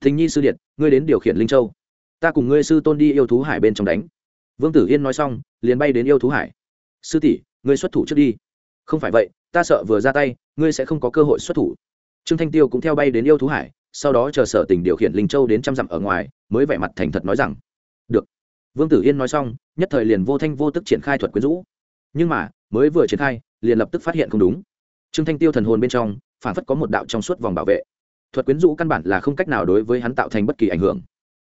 Thình nhi sư điện ngươi đến điều khiển linh châu. Ta cùng ngươi sư tôn đi yêu thú hải bên trong đánh. Vương tử yên nói xong, liền bay đến yêu thú hải. Sư tỷ, ngươi xuất thủ trước đi. Không phải vậy, ta sợ vừa ra tay, ngươi sẽ không có cơ hội xuất thủ. Trương thanh tiêu cũng theo bay đến yêu thú hải sau đó chờ sở tình điều khiển linh châu đến trăm dặm ở ngoài, mới vẻ mặt thành thật nói rằng, được. Vương tử yên nói xong, nhất thời liền vô thanh vô tức triển khai thuật quyến rũ. Nhưng mà, mới vừa triển khai, liền lập tức phát hiện không đúng. Trương thanh tiêu thần hồn bên trong, phản phất có một đạo trong suốt vòng bảo vệ. Thuật quyến rũ căn bản là không cách nào đối với hắn tạo thành bất kỳ ảnh hưởng.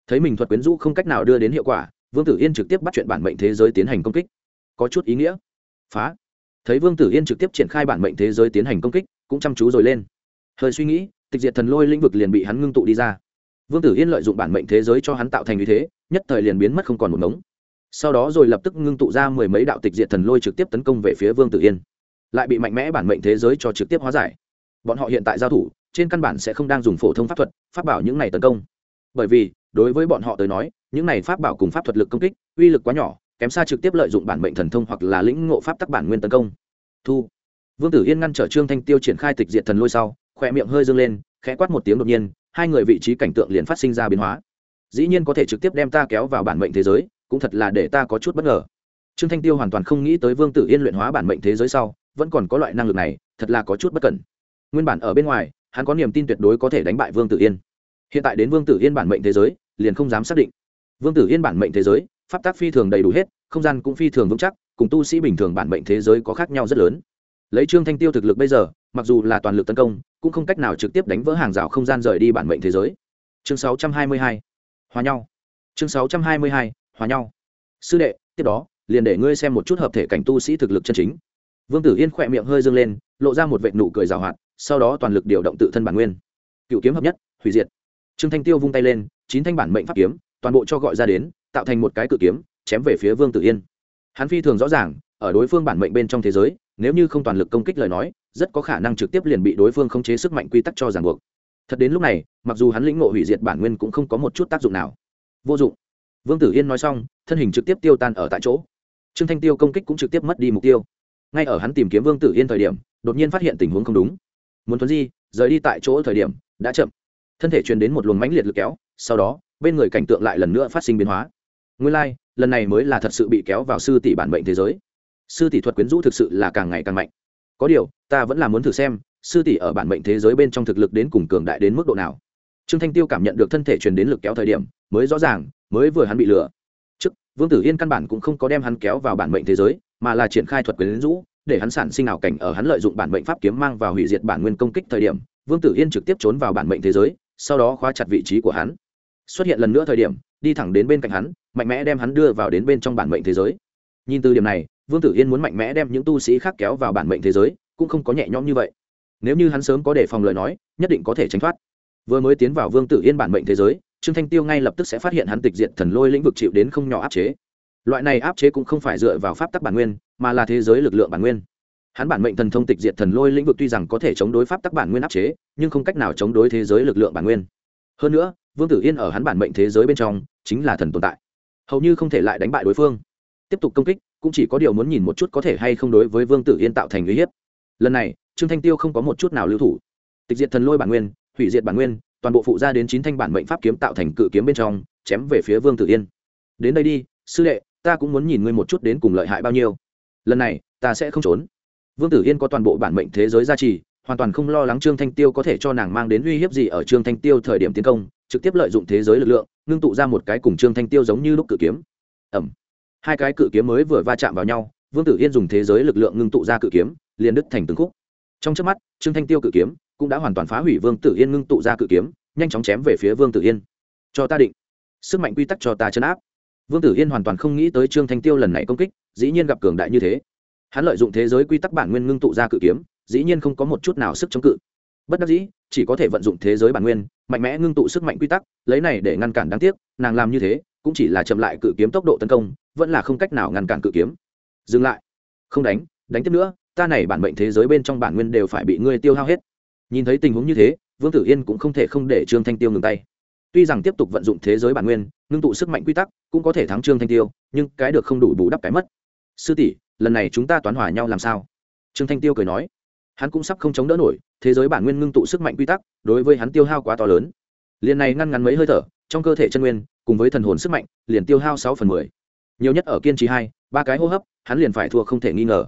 Thấy mình thuật quyến rũ không cách nào đưa đến hiệu quả, vương tử yên trực tiếp bắt chuyện bản mệnh thế giới tiến hành công kích. Có chút ý nghĩa. Phá. Thấy vương tử yên trực tiếp triển khai bản mệnh thế giới tiến hành công kích, cũng chăm chú rồi lên. Hơi suy nghĩ tịch diệt thần lôi lĩnh vực liền bị hắn ngưng tụ đi ra. Vương tử yên lợi dụng bản mệnh thế giới cho hắn tạo thành như thế, nhất thời liền biến mất không còn một mống sau đó rồi lập tức ngưng tụ ra mười mấy đạo tịch diệt thần lôi trực tiếp tấn công về phía vương tử yên. Lại bị mạnh mẽ bản mệnh thế giới cho trực tiếp hóa giải. Bọn họ hiện tại giao thủ, trên căn bản sẽ không đang dùng phổ thông pháp thuật, pháp bảo những này tấn công. Bởi vì, đối với bọn họ tới nói, những này pháp bảo cùng pháp thuật lực công kích, uy lực quá nhỏ, kém xa trực tiếp lợi dụng bản mệnh thần thông hoặc là lĩnh ngộ pháp tắc bản nguyên tấn công. Thu. Vương tử yên ngăn trở trương thanh tiêu triển khai tịch diệt thần lôi sau khỏe miệng hơi dâng lên, khẽ quát một tiếng đột nhiên, hai người vị trí cảnh tượng liền phát sinh ra biến hóa. Dĩ nhiên có thể trực tiếp đem ta kéo vào bản mệnh thế giới, cũng thật là để ta có chút bất ngờ. Trương thanh tiêu hoàn toàn không nghĩ tới vương tử yên luyện hóa bản mệnh thế giới sau, vẫn còn có loại năng lực này, thật là có chút bất cẩn. Nguyên bản ở bên ngoài, hắn có niềm tin tuyệt đối có thể đánh bại vương tử yên. Hiện tại đến vương tử yên bản mệnh thế giới, liền không dám xác định. Vương tử yên bản mệnh thế giới, pháp tác phi thường đầy đủ hết, không gian cũng phi thường vững chắc, cùng tu sĩ bình thường bản mệnh thế giới có khác nhau rất lớn. Lấy trương thanh tiêu thực lực bây giờ mặc dù là toàn lực tấn công, cũng không cách nào trực tiếp đánh vỡ hàng rào không gian rời đi bản mệnh thế giới. Chương 622. hòa nhau. Chương 622. hòa nhau. Sư đệ, tiếp đó, liền để ngươi xem một chút hợp thể cảnh tu sĩ thực lực chân chính. Vương tử yên khỏe miệng hơi dâng lên, lộ ra một vệt nụ cười rào hoạt, sau đó toàn lực điều động tự thân bản nguyên. Cựu kiếm hợp nhất, hủy diệt. Trương thanh tiêu vung tay lên, chín thanh bản mệnh pháp kiếm, toàn bộ cho gọi ra đến, tạo thành một cái cự kiếm, chém về phía vương tử yên. Hắn phi thường rõ ràng, ở đối phương bản mệnh bên trong thế giới, nếu như không toàn lực công kích lời nói rất có khả năng trực tiếp liền bị đối phương khống chế sức mạnh quy tắc cho ràng buộc. Thật đến lúc này mặc dù hắn lĩnh ngộ hủy diệt bản nguyên cũng không có một chút tác dụng nào. Vô dụng. Vương tử yên nói xong thân hình trực tiếp tiêu tan ở tại chỗ. Trương thanh tiêu công kích cũng trực tiếp mất đi mục tiêu. Ngay ở hắn tìm kiếm vương tử yên thời điểm đột nhiên phát hiện tình huống không đúng. Muốn thuấn di rời đi tại chỗ thời điểm đã chậm. Thân thể truyền đến một luồng mãnh liệt lực kéo sau đó bên người cảnh tượng lại lần nữa phát sinh biến hóa. Nguyên lai、like, lần này mới là thật sự bị kéo vào sư tỷ bản bệnh thế giới. Sư tỷ thuật quyến rũ thực sự là càng ngày càng mạnh có điều, ta vẫn là muốn thử xem, sư tỷ ở bản mệnh thế giới bên trong thực lực đến cùng cường đại đến mức độ nào. Trương thanh tiêu cảm nhận được thân thể truyền đến lực kéo thời điểm, mới rõ ràng, mới vừa hắn bị lừa. Trước, vương tử yên căn bản cũng không có đem hắn kéo vào bản mệnh thế giới, mà là triển khai thuật quyến rũ, để hắn sản sinh ảo cảnh ở hắn lợi dụng bản mệnh pháp kiếm mang vào hủy diệt bản nguyên công kích thời điểm, vương tử yên trực tiếp trốn vào bản mệnh thế giới, sau đó khóa chặt vị trí của hắn. Xuất hiện lần nữa thời điểm, đi thẳng đến bên cạnh hắn, mạnh mẽ đem hắn đưa vào đến bên trong bản mệnh thế giới. Nhìn từ điểm này vương tử yên muốn mạnh mẽ đem những tu sĩ khác kéo vào bản mệnh thế giới, cũng không có nhẹ nhõm như vậy. Nếu như hắn sớm có đề phòng lời nói, nhất định có thể tránh thoát. Vừa mới tiến vào vương tử yên bản mệnh thế giới, trương thanh tiêu ngay lập tức sẽ phát hiện hắn tịch diện thần lôi lĩnh vực chịu đến không nhỏ áp chế. Loại này áp chế cũng không phải dựa vào pháp tắc bản nguyên, mà là thế giới lực lượng bản nguyên. Hắn bản mệnh thần thông tịch diệt thần lôi lĩnh vực tuy rằng có thể chống đối pháp tắc bản nguyên áp chế, nhưng không cách nào chống đối thế giới lực lượng bản nguyên. Hơn nữa, vương tử yên ở hắn bản mệnh thế giới bên trong, chính là thần tồn tại. Hầu như không thể lại đánh bại đối phương. Tiếp tục công kích cũng chỉ có điều muốn nhìn một chút có thể hay không đối với vương tử yên tạo thành uy hiếp. Lần này, trương thanh tiêu không có một chút nào lưu thủ. Tịch diệt thần lôi bản nguyên, hủy diệt bản nguyên, toàn bộ phụ ra đến chín thanh bản mệnh pháp kiếm tạo thành cự kiếm bên trong, chém về phía vương tử yên. Đến đây đi, sư đệ, ta cũng muốn nhìn ngươi một chút đến cùng lợi hại bao nhiêu. Lần này, ta sẽ không trốn. Vương tử yên có toàn bộ bản mệnh thế giới gia trì, hoàn toàn không lo lắng trương thanh tiêu có thể cho nàng mang đến uy hiếp gì ở trương thanh tiêu thời điểm tiến công, trực tiếp lợi dụng thế giới lực lượng, ngưng tụ ra một cái cùng trương thanh tiêu giống như lúc cự kiếm. Ẩm hai cái cự kiếm mới vừa va chạm vào nhau, vương tử yên dùng thế giới lực lượng ngưng tụ ra cự kiếm, liền đứt thành từng khúc. Trong trước mắt, trương thanh tiêu cự kiếm cũng đã hoàn toàn phá hủy vương tử yên ngưng tụ ra cự kiếm, nhanh chóng chém về phía vương tử yên. Cho ta định. Sức mạnh quy tắc cho ta chấn áp. Vương tử yên hoàn toàn không nghĩ tới trương thanh tiêu lần này công kích, dĩ nhiên gặp cường đại như thế. Hắn lợi dụng thế giới quy tắc bản nguyên ngưng tụ ra cự kiếm, dĩ nhiên không có một chút nào sức chống cự. Bất đắc dĩ, chỉ có thể vận dụng thế giới bản nguyên, mạnh mẽ ngưng tụ sức mạnh quy tắc, lấy này để ngăn cản đáng tiếc, nàng làm như thế cũng chỉ là chậm lại cự kiếm tốc độ tấn công vẫn là không cách nào ngăn cản cự kiếm. Dừng lại. Không đánh đánh tiếp nữa, ta này bản mệnh thế giới bên trong bản nguyên đều phải bị ngươi tiêu hao hết. Nhìn thấy tình huống như thế, vương tử yên cũng không thể không để trương thanh tiêu ngừng tay. Tuy rằng tiếp tục vận dụng thế giới bản nguyên, ngưng tụ sức mạnh quy tắc, cũng có thể thắng trương thanh tiêu, nhưng cái được không đủ bù đắp cái mất. Sư tỷ, lần này chúng ta toán hòa nhau làm sao? Trương thanh tiêu cười nói. Hắn cũng sắp không chống đỡ nổi, thế giới bản nguyên ngưng tụ sức mạnh quy tắc, đối với hắn tiêu hao quá to lớn. Liền này ngăn ngắn mấy hơi thở, trong cơ thể chân nguyên, cùng với thần hồn sức mạnh, liền tiêu hao sáu phần mười nhiều nhất ở kiên trì hai, ba cái hô hấp, hắn liền phải thua không thể nghi ngờ.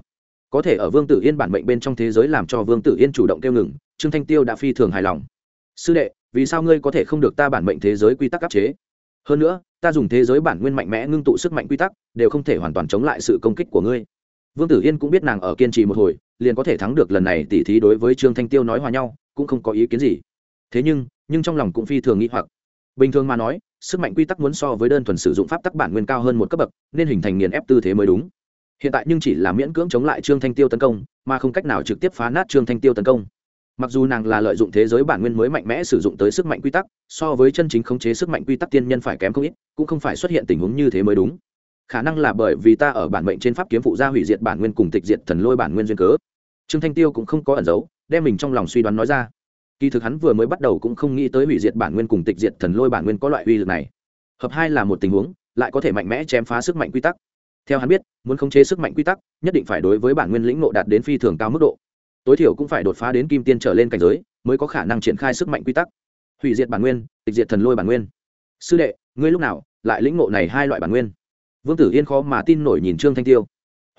Có thể ở vương tử yên bản mệnh bên trong thế giới làm cho vương tử yên chủ động kêu ngừng, trương thanh tiêu đã phi thường hài lòng. Sư đệ, vì sao ngươi có thể không được ta bản mệnh thế giới quy tắc áp chế? Hơn nữa, ta dùng thế giới bản nguyên mạnh mẽ ngưng tụ sức mạnh quy tắc, đều không thể hoàn toàn chống lại sự công kích của ngươi. Vương tử yên cũng biết nàng ở kiên trì một hồi, liền có thể thắng được lần này tỉ thí đối với trương thanh tiêu nói hòa nhau, cũng không có ý kiến gì. Thế nhưng nhưng trong lòng cũng phi thường nghĩ hoặc. Bình thường mà nói sức mạnh quy tắc muốn so với đơn thuần sử dụng pháp tắc bản nguyên cao hơn một cấp bậc, nên hình thành nghiền ép tư thế mới đúng. Hiện tại nhưng chỉ là miễn cưỡng chống lại trương thanh tiêu tấn công, mà không cách nào trực tiếp phá nát trương thanh tiêu tấn công. Mặc dù nàng là lợi dụng thế giới bản nguyên mới mạnh mẽ sử dụng tới sức mạnh quy tắc, so với chân chính khống chế sức mạnh quy tắc tiên nhân phải kém không ít, cũng không phải xuất hiện tình huống như thế mới đúng. Khả năng là bởi vì ta ở bản mệnh trên pháp kiếm phụ gia hủy diệt bản nguyên cùng tịch diệt thần lôi bản nguyên duyên cớ. Trương thanh tiêu cũng không có ẩn giấu, đem mình trong lòng suy đoán nói ra kỳ thực hắn vừa mới bắt đầu cũng không nghĩ tới hủy diệt bản nguyên cùng tịch diệt thần lôi bản nguyên có loại uy lực này. Hợp hai là một tình huống, lại có thể mạnh mẽ chém phá sức mạnh quy tắc. Theo hắn biết, muốn khống chế sức mạnh quy tắc, nhất định phải đối với bản nguyên lĩnh nộ đạt đến phi thường cao mức độ. Tối thiểu cũng phải đột phá đến kim tiên trở lên cảnh giới, mới có khả năng triển khai sức mạnh quy tắc. Hủy diệt bản nguyên, tịch diệt thần lôi bản nguyên. Sư đệ, ngươi lúc nào lại lĩnh ngộ này hai loại bản nguyên? Vương tử yên khó mà tin nổi nhìn trương thanh tiêu.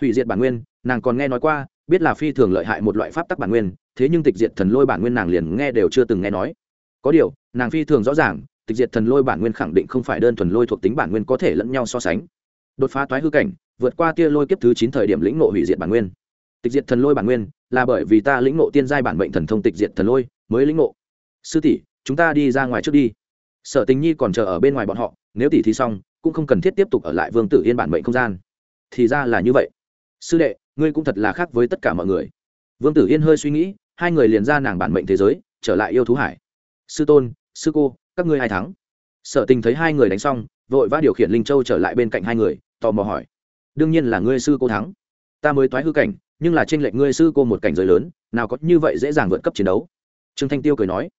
Hủy diệt bản nguyên, nàng còn nghe nói qua biết là phi thường lợi hại một loại pháp tắc bản nguyên, thế nhưng tịch diệt thần lôi bản nguyên nàng liền nghe đều chưa từng nghe nói. Có điều, nàng phi thường rõ ràng, tịch diệt thần lôi bản nguyên khẳng định không phải đơn thuần lôi thuộc tính bản nguyên có thể lẫn nhau so sánh. Đột phá toái hư cảnh, vượt qua tia lôi kiếp thứ chín thời điểm lĩnh ngộ hủy diệt bản nguyên. Tịch diệt thần lôi bản nguyên là bởi vì ta lĩnh ngộ tiên giai bản mệnh thần thông tịch diệt thần lôi mới lĩnh ngộ. Sư tỷ, chúng ta đi ra ngoài trước đi. Sở tình nhi còn chờ ở bên ngoài bọn họ, nếu tỷ thi xong, cũng không cần thiết tiếp tục ở lại vương tử yên bản mệnh không gian. Thì ra là như vậy. Sư đệ ngươi cũng thật là khác với tất cả mọi người. Vương tử yên hơi suy nghĩ, hai người liền ra nàng bản mệnh thế giới, trở lại yêu thú hải. Sư tôn, sư cô, các ngươi hai thắng? Sở tình thấy hai người đánh xong, vội vã điều khiển linh châu trở lại bên cạnh hai người, tò mò hỏi. Đương nhiên là ngươi sư cô thắng. Ta mới toái hư cảnh, nhưng là trên lệnh ngươi sư cô một cảnh giới lớn, nào có như vậy dễ dàng vượt cấp chiến đấu. Trương thanh tiêu cười nói.